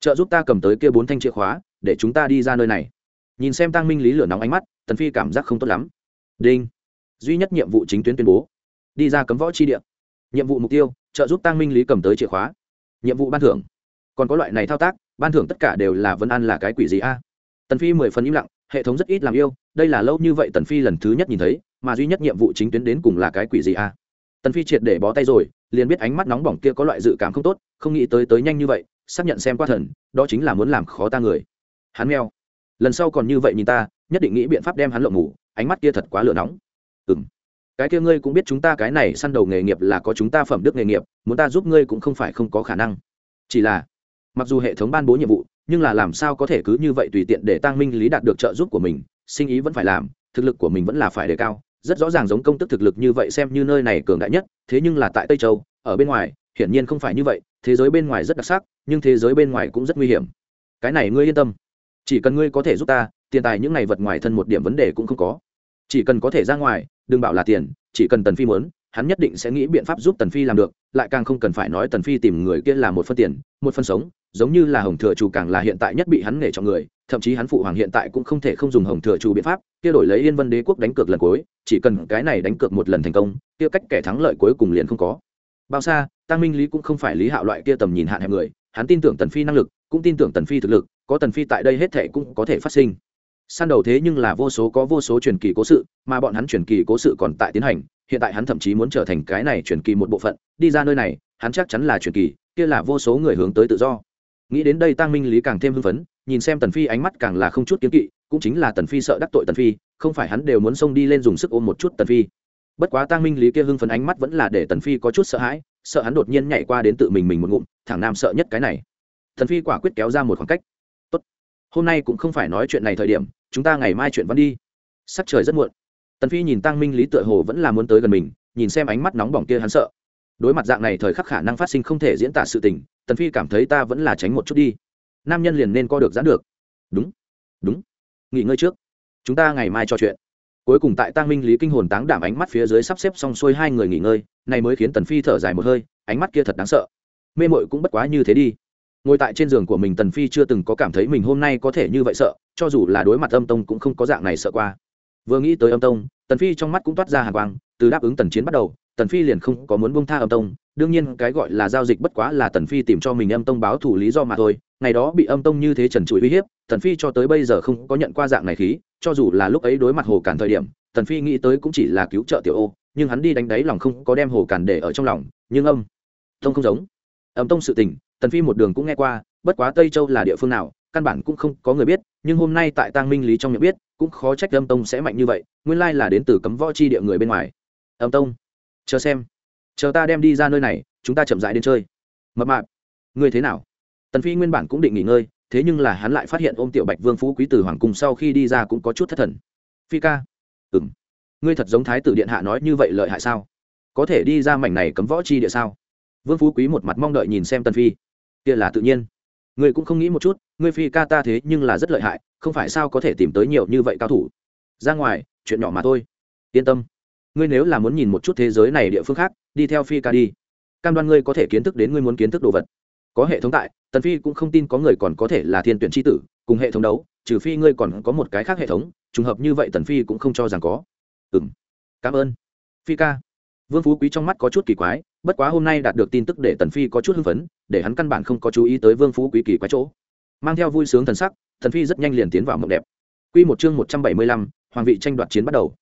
Trợ giúp ta cầm tới kia bốn thanh chìa khóa, để chúng ta đi ra nơi này nhìn xem tăng minh lý lửa nóng ánh mắt, tần phi cảm giác không tốt lắm. Đinh. Duy nhất nhiệm vụ chính tuyến tuyên bố. Đi ra cấm võ chi địa. Nhiệm vụ mục tiêu, trợ giúp tăng minh lý cầm tới chìa khóa. Nhiệm vụ ban thưởng. Còn có loại này thao tác, ban thưởng tất cả đều là vân an là cái quỷ gì a? Tần phi mười phần im lặng, hệ thống rất ít làm yêu, đây là lâu như vậy tần phi lần thứ nhất nhìn thấy, mà duy nhất nhiệm vụ chính tuyến đến cùng là cái quỷ gì a? Tần phi triệt để bó tay rồi, liền biết ánh mắt nóng bỏng kia có loại dự cảm không tốt, không nghĩ tới tới nhanh như vậy, xác nhận xem qua thần, đó chính là muốn làm khó ta người. Hắn meo lần sau còn như vậy nhìn ta, nhất định nghĩ biện pháp đem hắn lộng ngủ, ánh mắt kia thật quá lửa nóng. Ừm. Cái kia ngươi cũng biết chúng ta cái này săn đầu nghề nghiệp là có chúng ta phẩm đức nghề nghiệp, muốn ta giúp ngươi cũng không phải không có khả năng. Chỉ là, mặc dù hệ thống ban bố nhiệm vụ, nhưng là làm sao có thể cứ như vậy tùy tiện để tăng minh lý đạt được trợ giúp của mình, sinh ý vẫn phải làm, thực lực của mình vẫn là phải đề cao, rất rõ ràng giống công tức thực lực như vậy xem như nơi này cường đại nhất, thế nhưng là tại tây châu, ở bên ngoài, hiển nhiên không phải như vậy, thế giới bên ngoài rất đặc sắc, nhưng thế giới bên ngoài cũng rất nguy hiểm. Cái này ngươi yên tâm chỉ cần ngươi có thể giúp ta, tiền tài những ngày vật ngoài thân một điểm vấn đề cũng không có. Chỉ cần có thể ra ngoài, đừng bảo là tiền, chỉ cần tần phi muốn, hắn nhất định sẽ nghĩ biện pháp giúp tần phi làm được, lại càng không cần phải nói tần phi tìm người kia là một phân tiền, một phân sống, giống như là hồng thừa chủ càng là hiện tại nhất bị hắn nể cho người, thậm chí hắn phụ hoàng hiện tại cũng không thể không dùng hồng thừa chủ biện pháp, kia đổi lấy yên vân đế quốc đánh cược lần cuối, chỉ cần cái này đánh cược một lần thành công, kia cách kẻ thắng lợi cuối cùng liền không có. Bao xa, tăng minh lý cũng không phải lý hạo loại kia tầm nhìn hạn hẹp người, hắn tin tưởng tần phi năng lực, cũng tin tưởng tần phi thực lực có tần phi tại đây hết thệ cũng có thể phát sinh. Săn đầu thế nhưng là vô số có vô số truyền kỳ cố sự, mà bọn hắn truyền kỳ cố sự còn tại tiến hành, hiện tại hắn thậm chí muốn trở thành cái này truyền kỳ một bộ phận, đi ra nơi này, hắn chắc chắn là truyền kỳ, kia là vô số người hướng tới tự do. Nghĩ đến đây tăng minh lý càng thêm hưng phấn, nhìn xem tần phi ánh mắt càng là không chút kiếm kỵ, cũng chính là tần phi sợ đắc tội tần phi, không phải hắn đều muốn xông đi lên dùng sức ôm một chút tần phi. Bất quá tăng minh lý kia hưng phấn ánh mắt vẫn là để tần phi có chút sợ hãi, sợ hắn đột nhiên nhảy qua đến tự mình mình một ngụm thẳng nam sợ nhất cái này. Tần phi quả quyết kéo ra một khoảng cách hôm nay cũng không phải nói chuyện này thời điểm, chúng ta ngày mai chuyện văn đi. Sắc trời rất muộn. Tần phi nhìn tăng minh lý tựa hồ vẫn là muốn tới gần mình, nhìn xem ánh mắt nóng bỏng kia hắn sợ. Đối mặt dạng này thời khắc khả năng phát sinh không thể diễn tả sự tình, tần phi cảm thấy ta vẫn là tránh một chút đi. Nam nhân liền nên co được giãn được. Đúng đúng. Nghỉ ngơi trước. Chúng ta ngày mai trò chuyện. Cuối cùng tại tăng minh lý kinh hồn táng đảm ánh mắt phía dưới sắp xếp xong xuôi hai người nghỉ ngơi, này mới khiến tần phi thở dài một hơi, ánh mắt kia thật đáng sợ. Mê mội cũng bất quá như thế đi ngồi tại trên giường của mình tần phi chưa từng có cảm thấy mình hôm nay có thể như vậy sợ, cho dù là đối mặt âm tông cũng không có dạng này sợ qua. Vừa nghĩ tới âm tông, tần phi trong mắt cũng toát ra hàng quang, từ đáp ứng tần chiến bắt đầu, tần phi liền không có muốn bông tha âm tông, đương nhiên cái gọi là giao dịch bất quá là tần phi tìm cho mình âm tông báo thủ lý do mà thôi, ngày đó bị âm tông như thế trần trụi uy hiếp, tần phi cho tới bây giờ không có nhận qua dạng này khí, cho dù là lúc ấy đối mặt hồ cản thời điểm, tần phi nghĩ tới cũng chỉ là cứu trợ tiểu ô, nhưng hắn đi đánh đáy lòng không có đem hồ cản để ở trong lòng, nhưng âm tông không giống. Âm tông sự tình tần phi một đường cũng nghe qua, bất quá tây châu là địa phương nào, căn bản cũng không có người biết, nhưng hôm nay tại tang minh lý trong miệng biết, cũng khó trách âm tông sẽ mạnh như vậy, nguyên lai là đến từ cấm võ chi địa người bên ngoài. Âm tông, chờ xem. Chờ ta đem đi ra nơi này, chúng ta chậm rãi đến chơi. Mập mạp, ngươi thế nào? Tần phi nguyên bản cũng định nghỉ ngơi, thế nhưng là hắn lại phát hiện ôm tiểu bạch vương phú quý từ hoàng cung sau khi đi ra cũng có chút thất thần. Phi ca. Ừm. Ngươi thật giống thái tử điện hạ nói như vậy lợi hại sao? Có thể đi ra mảnh này cấm võ chi địa sao? Vương phú quý một mặt mong đợi nhìn xem tần phi kia là tự nhiên. Ngươi cũng không nghĩ một chút, ngươi phi ca ta thế nhưng là rất lợi hại, không phải sao có thể tìm tới nhiều như vậy cao thủ. Ra ngoài, chuyện nhỏ mà thôi. Yên tâm. Ngươi nếu là muốn nhìn một chút thế giới này địa phương khác, đi theo phi ca đi. Cam đoan ngươi có thể kiến thức đến ngươi muốn kiến thức đồ vật. Có hệ thống tại, tần phi cũng không tin có người còn có thể là thiên tuyển tri tử, cùng hệ thống đấu, trừ phi ngươi còn có một cái khác hệ thống, trùng hợp như vậy tần phi cũng không cho rằng có. Ừ m cảm ơn. Phi ca. Vương phú quý trong mắt có chút kỳ quái, bất quá hôm nay đạt được tin tức để tần phi có chút hưng phấn để hắn căn bản không có chú ý tới vương phú quý kỳ quái chỗ. Mang theo vui sướng thần sắc thần phi rất nhanh liền tiến vào mộng đẹp. Quy một chương một trăm bảy mươi lăm, hoàng vị tranh đoạt chiến bắt đầu.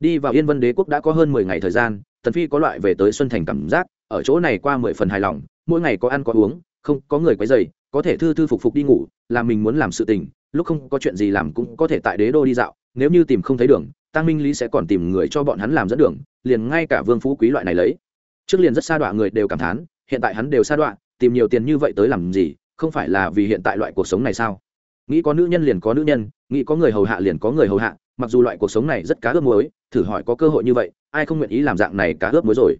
Đi vào yên vân đế quốc đã có hơn mười ngày thời gian thần phi có loại về tới xuân thành cảm giác ở chỗ này qua mười phần hài lòng mỗi ngày có ăn có uống không có người quấy dày có thể thư thư phục phục đi ngủ làm mình muốn làm sự tình lúc không có chuyện gì làm cũng có thể tại đế đô đi dạo nếu như tìm không thấy đường tăng minh lý sẽ còn tìm người cho bọn hắn làm dẫn đường liền ngay cả vương phú quý loại này lấy. Trước liền rất xa đoạn người đều cảm thán hiện tại hắn đều xa đoạn tìm nhiều tiền như vậy tới làm gì, không phải là vì hiện tại loại cuộc sống này sao? Nghĩ có nữ nhân liền có nữ nhân, nghĩ có người hầu hạ liền có người hầu hạ, mặc dù loại cuộc sống này rất cá ướp muối, thử hỏi có cơ hội như vậy, ai không nguyện ý làm dạng này cá ướp muối rồi?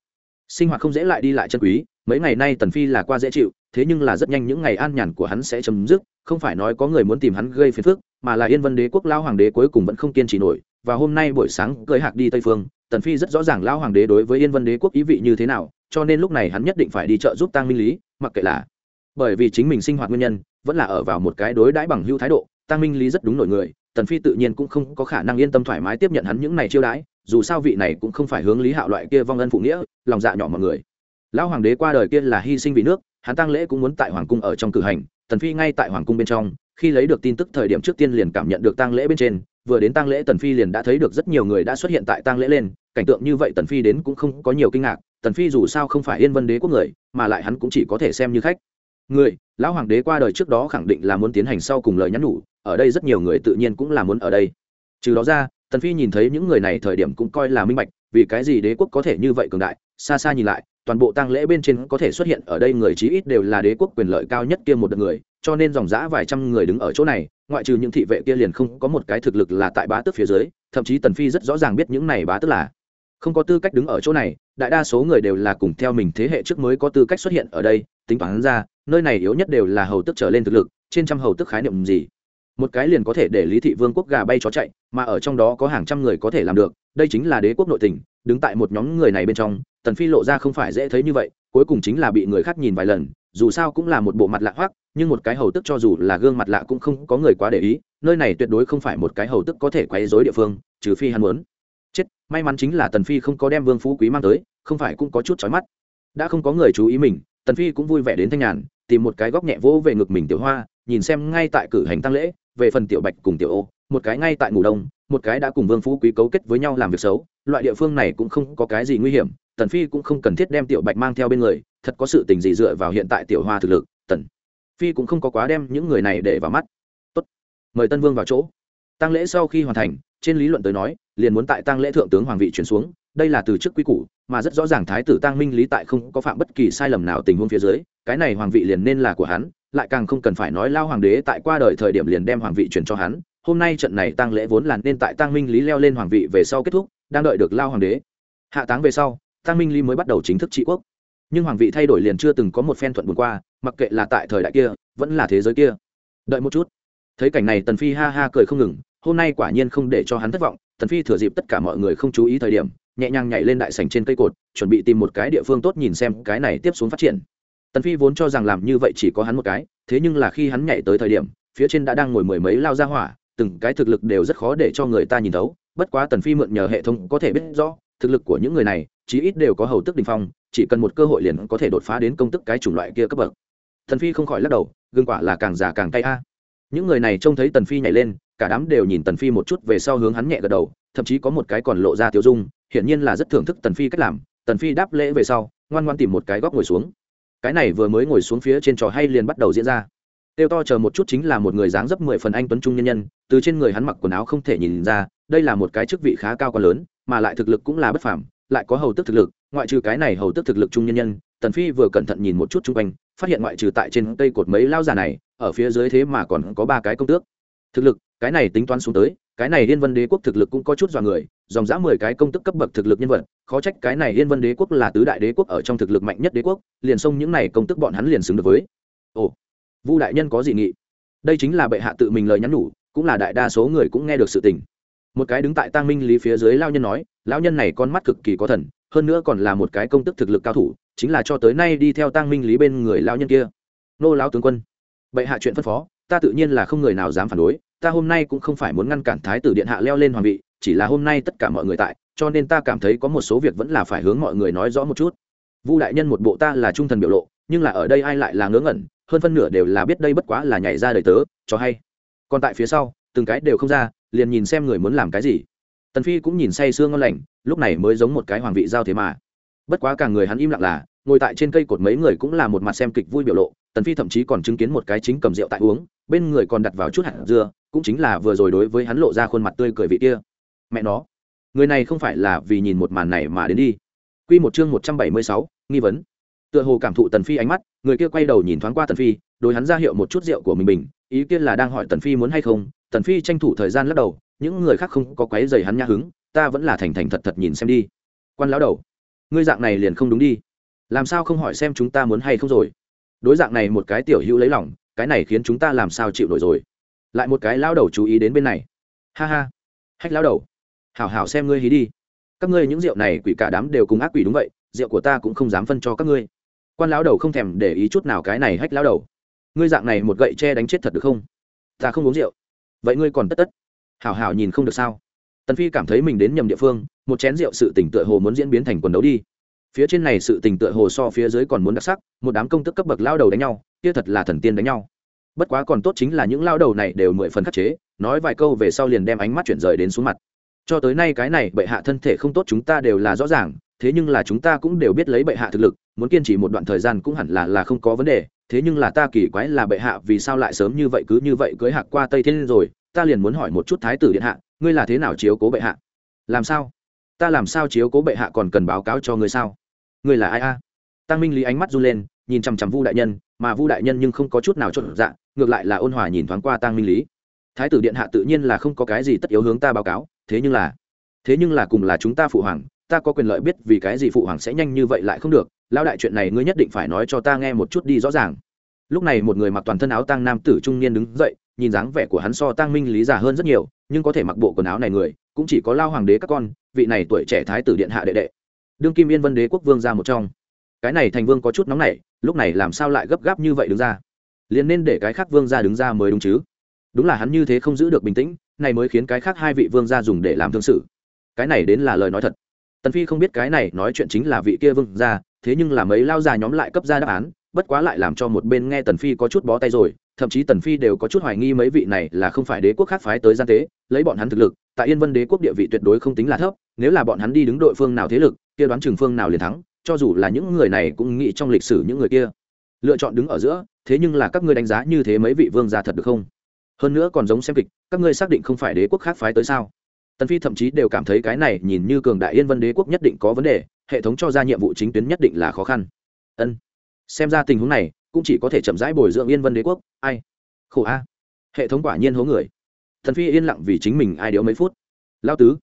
Sinh hoạt không dễ lại đi lại chân quý, mấy ngày nay tần phi là qua dễ chịu, thế nhưng là rất nhanh những ngày an nhàn của hắn sẽ chấm dứt, không phải nói có người muốn tìm hắn gây phiền phức, mà là yên vân đế quốc lao hoàng đế cuối cùng vẫn không kiên trì nổi, và hôm nay buổi sáng cưới hạc đi tây phương, tần phi rất rõ ràng lao hoàng đế đối với yên vân đế quốc ý vị như thế nào, cho nên lúc này hắn nhất định phải đi chợ giúp tăng minh lý mặc kệ là bởi vì chính mình sinh hoạt nguyên nhân, vẫn là ở vào một cái đối đãi bằng hưu thái độ, tăng minh lý rất đúng nổi người, tần phi tự nhiên cũng không có khả năng yên tâm thoải mái tiếp nhận hắn những này chiêu đãi, dù sao vị này cũng không phải hướng lý hạo loại kia vong ân phụ nghĩa, lòng dạ nhỏ mọi người. Lão hoàng đế qua đời kia là hy sinh vì nước, hắn tăng lễ cũng muốn tại hoàng cung ở trong cử hành, tần phi ngay tại hoàng cung bên trong, khi lấy được tin tức thời điểm trước tiên liền cảm nhận được tăng lễ bên trên, vừa đến tăng lễ tần phi liền đã thấy được rất nhiều người đã xuất hiện tại tăng lễ lên, cảnh tượng như vậy tần phi đến cũng không có nhiều kinh ngạc tần phi dù sao không phải yên vân đế quốc người, mà lại hắn cũng chỉ có thể xem như khách. Người, lão hoàng đế qua đời trước đó khẳng định là muốn tiến hành sau cùng lời nhắn nhủ, ở đây rất nhiều người tự nhiên cũng là muốn ở đây. Trừ đó ra, tần phi nhìn thấy những người này thời điểm cũng coi là minh bạch, vì cái gì đế quốc có thể như vậy cường đại, xa xa nhìn lại, toàn bộ tang lễ bên trên có thể xuất hiện ở đây người chí ít đều là đế quốc quyền lợi cao nhất kia một đợt người, cho nên dòng dã vài trăm người đứng ở chỗ này, ngoại trừ những thị vệ kia liền không có một cái thực lực là tại bá tước phía dưới, thậm chí tần phi rất rõ ràng biết những này bá tước là không có tư cách đứng ở chỗ này, đại đa số người đều là cùng theo mình thế hệ trước mới có tư cách xuất hiện ở đây, tính toán ra, nơi này yếu nhất đều là hầu tức trở lên thực lực, trên trăm hầu tức khái niệm gì. Một cái liền có thể để lý thị vương quốc gà bay chó chạy, mà ở trong đó có hàng trăm người có thể làm được, đây chính là đế quốc nội tình, đứng tại một nhóm người này bên trong, tần phi lộ ra không phải dễ thấy như vậy, cuối cùng chính là bị người khác nhìn vài lần, dù sao cũng là một bộ mặt lạ hoắc, nhưng một cái hầu tức cho dù là gương mặt lạ cũng không có người quá để ý, nơi này tuyệt đối không phải một cái hầu tức có thể quấy rối địa phương, trừ phi hắn muốn may mắn chính là tần phi không có đem vương phú quý mang tới, không phải cũng có chút chói mắt. Đã không có người chú ý mình, tần phi cũng vui vẻ đến thanh nhàn, tìm một cái góc nhẹ vỗ về ngực mình tiểu hoa, nhìn xem ngay tại cử hành tăng lễ, về phần tiểu bạch cùng tiểu ô, một cái ngay tại ngủ đông, một cái đã cùng vương phú quý cấu kết với nhau làm việc xấu, loại địa phương này cũng không có cái gì nguy hiểm, tần phi cũng không cần thiết đem tiểu bạch mang theo bên người, thật có sự tình gì dựa vào hiện tại tiểu hoa thực lực, tần phi cũng không có quá đem những người này để vào mắt. Tốt, mời tân vương vào chỗ tăng lễ sau khi hoàn thành, trên lý luận tới nói, liền muốn tại tăng lễ thượng tướng hoàng vị chuyển xuống, đây là từ chức quy củ, mà rất rõ ràng thái tử tăng minh lý tại không có phạm bất kỳ sai lầm nào tình huống phía dưới, cái này hoàng vị liền nên là của hắn, lại càng không cần phải nói lao hoàng đế tại qua đời thời điểm liền đem hoàng vị chuyển cho hắn, hôm nay trận này tăng lễ vốn là nên tại tăng minh lý leo lên hoàng vị về sau kết thúc, đang đợi được lao hoàng đế. Hạ táng về sau tăng minh lý mới bắt đầu chính thức trị quốc. Nhưng hoàng vị thay đổi liền chưa từng có một phen thuận buồn qua, mặc kệ là tại thời đại kia, vẫn là thế giới kia. Đợi một chút thấy cảnh này tần phi ha ha cười không ngừng, hôm nay quả nhiên không để cho hắn thất vọng, tần phi thừa dịp tất cả mọi người không chú ý thời điểm, nhẹ nhàng nhảy lên đại sảnh trên cây cột, chuẩn bị tìm một cái địa phương tốt nhìn xem cái này tiếp xuống phát triển. Tần phi vốn cho rằng làm như vậy chỉ có hắn một cái, thế nhưng là khi hắn nhảy tới thời điểm, phía trên đã đang ngồi mười mấy lao ra hỏa, từng cái thực lực đều rất khó để cho người ta nhìn thấu, bất quá tần phi mượn nhờ hệ thống có thể biết rõ, thực lực của những người này, chí ít đều có hầu tức đình phong, chỉ cần một cơ hội liền có thể đột phá đến công tức cái chủng loại kia cấp bậc. Tần phi không khỏi lắc đầu, gương quả là càng già càng cay a những người này trông thấy tần phi nhảy lên, cả đám đều nhìn tần phi một chút về sau hướng hắn nhẹ gật đầu, thậm chí có một cái còn lộ ra tiêu dung, hiển nhiên là rất thưởng thức tần phi cách làm. Tần phi đáp lễ về sau, ngoan ngoan tìm một cái góc ngồi xuống. Cái này vừa mới ngồi xuống phía trên trò hay liền bắt đầu diễn ra. Tiêu to chờ một chút chính là một người dáng dấp mười phần anh tuấn trung nhân nhân, từ trên người hắn mặc quần áo không thể nhìn ra, đây là một cái chức vị khá cao quá lớn, mà lại thực lực cũng là bất phàm, lại có hầu tức thực lực, ngoại trừ cái này hầu tức thực lực trung nhân nhân tần phi vừa cẩn thận nhìn một chút chung quanh, phát hiện ngoại trừ tại trên cây cột mấy lao già này, ở phía dưới thế mà còn có ba cái công tước. Thực lực, cái này tính toán xuống tới, cái này liên vân đế quốc thực lực cũng có chút dọa người, dòng dã mười cái công tức cấp bậc thực lực nhân vật, khó trách cái này liên vân đế quốc là tứ đại đế quốc ở trong thực lực mạnh nhất đế quốc, liền xông những này công tức bọn hắn liền xứng được với. Ồ, vu đại nhân có gì nghị. Đây chính là bệ hạ tự mình lời nhắn nhủ, cũng là đại đa số người cũng nghe được sự tình. Một cái đứng tại tang minh lý phía dưới lao nhân nói, lão nhân này con mắt cực kỳ có thần, hơn nữa còn là một cái công tức thực lực cao thủ chính là cho tới nay đi theo tang minh lý bên người lao nhân kia. Nô lão tướng quân, bệ hạ chuyện phân phó, ta tự nhiên là không người nào dám phản đối, ta hôm nay cũng không phải muốn ngăn cản thái tử điện hạ leo lên hoàng vị, chỉ là hôm nay tất cả mọi người tại, cho nên ta cảm thấy có một số việc vẫn là phải hướng mọi người nói rõ một chút. Vu đại nhân một bộ ta là trung thần biểu lộ, nhưng là ở đây ai lại là ngớ ngẩn, hơn phân nửa đều là biết đây bất quá là nhảy ra đời tớ, cho hay. Còn tại phía sau, từng cái đều không ra, liền nhìn xem người muốn làm cái gì. Tần phi cũng nhìn say sương ngon lành, lúc này mới giống một cái hoàng vị giao thế mà bất quá cả người hắn im lặng là ngồi tại trên cây cột mấy người cũng là một mặt xem kịch vui biểu lộ tần phi thậm chí còn chứng kiến một cái chính cầm rượu tại uống bên người còn đặt vào chút hạt dưa cũng chính là vừa rồi đối với hắn lộ ra khuôn mặt tươi cười vị kia. Mẹ nó người này không phải là vì nhìn một màn này mà đến đi. Quy một chương một trăm bảy mươi sáu, nghi vấn. Tựa hồ cảm thụ tần phi ánh mắt người kia quay đầu nhìn thoáng qua tần phi đối hắn ra hiệu một chút rượu của mình bình ý kia là đang hỏi tần phi muốn hay không tần phi tranh thủ thời gian lắc đầu những người khác không có quấy dày hắn nhã hứng ta vẫn là thành thành thật thật nhìn xem đi. Quan lão đầu ngươi dạng này liền không đúng đi. Làm sao không hỏi xem chúng ta muốn hay không rồi? Đối dạng này một cái tiểu hữu lấy lòng, cái này khiến chúng ta làm sao chịu nổi rồi? Lại một cái lao đầu chú ý đến bên này. Ha ha. Hách lao đầu. Hảo hảo xem ngươi hí đi. Các ngươi những rượu này quỷ cả đám đều cùng ác quỷ đúng vậy, rượu của ta cũng không dám phân cho các ngươi. Quan lão đầu không thèm để ý chút nào cái này hách lão đầu. Ngươi dạng này một gậy che đánh chết thật được không? Ta không uống rượu. Vậy ngươi còn tất tất. Hảo hảo nhìn không được sao? Tần phi cảm thấy mình đến nhầm địa phương, một chén rượu sự tỉnh tựa hồ muốn diễn biến thành quần đấu đi. Phía trên này sự tình tựa hồ so phía dưới còn muốn đặc sắc, một đám công tức cấp bậc lao đầu đánh nhau, kia thật là thần tiên đánh nhau. Bất quá còn tốt chính là những lao đầu này đều mười phần khắc chế, nói vài câu về sau liền đem ánh mắt chuyển rời đến xuống mặt. Cho tới nay cái này bệ hạ thân thể không tốt chúng ta đều là rõ ràng, thế nhưng là chúng ta cũng đều biết lấy bệ hạ thực lực, muốn kiên trì một đoạn thời gian cũng hẳn là là không có vấn đề, thế nhưng là ta kỳ quái là bệ hạ vì sao lại sớm như vậy cứ như vậy cưới hạc qua tây thiên rồi ta liền muốn hỏi một chút thái tử điện hạ, ngươi là thế nào chiếu cố bệ hạ? Làm sao? Ta làm sao chiếu cố bệ hạ còn cần báo cáo cho ngươi sao? Ngươi là ai a? Tăng minh lý ánh mắt run lên, nhìn chằm chằm vu đại nhân, mà vu đại nhân nhưng không có chút nào chốt dạ ngược lại là ôn hòa nhìn thoáng qua tăng minh lý. Thái tử điện hạ tự nhiên là không có cái gì tất yếu hướng ta báo cáo, thế nhưng là, thế nhưng là cùng là chúng ta phụ hoàng, ta có quyền lợi biết vì cái gì phụ hoàng sẽ nhanh như vậy lại không được lao đại chuyện này ngươi nhất định phải nói cho ta nghe một chút đi rõ ràng. Lúc này một người mặc toàn thân áo tăng nam tử trung niên đứng dậy nhìn dáng vẻ của hắn so tăng minh lý già hơn rất nhiều, nhưng có thể mặc bộ quần áo này người, cũng chỉ có lao hoàng đế các con, vị này tuổi trẻ thái tử điện hạ đệ đệ. Đương kim yên vân đế quốc vương ra một trong. Cái này thành vương có chút nóng nảy, lúc này làm sao lại gấp gáp như vậy đứng ra? Liền nên để cái khác vương ra đứng ra mới đúng chứ? Đúng là hắn như thế không giữ được bình tĩnh, này mới khiến cái khác hai vị vương ra dùng để làm thương sự. Cái này đến là lời nói thật. Tần phi không biết cái này nói chuyện chính là vị kia vương ra thế nhưng là mấy lao già nhóm lại cấp ra đáp án, bất quá lại làm cho một bên nghe tần phi có chút bó tay rồi thậm chí tần phi đều có chút hoài nghi mấy vị này là không phải đế quốc khác phái tới gian tế, lấy bọn hắn thực lực, tại yên vân đế quốc địa vị tuyệt đối không tính là thấp, nếu là bọn hắn đi đứng đội phương nào thế lực, kia đoán trường phương nào liền thắng, cho dù là những người này cũng nghĩ trong lịch sử những người kia. Lựa chọn đứng ở giữa, thế nhưng là các ngươi đánh giá như thế mấy vị vương gia thật được không? Hơn nữa còn giống xem kịch, các ngươi xác định không phải đế quốc khác phái tới sao? Tần phi thậm chí đều cảm thấy cái này nhìn như cường đại yên vân đế quốc nhất định có vấn đề, hệ thống cho ra nhiệm vụ chính tuyến nhất định là khó khăn. Ân. Xem ra tình huống này cũng chỉ có thể chậm rãi bồi dưỡng yên vân đế quốc. Ai? Khổ a. Hệ thống quả nhiên hố người. Thần phi yên lặng vì chính mình ai điếu mấy phút. Lao tứ,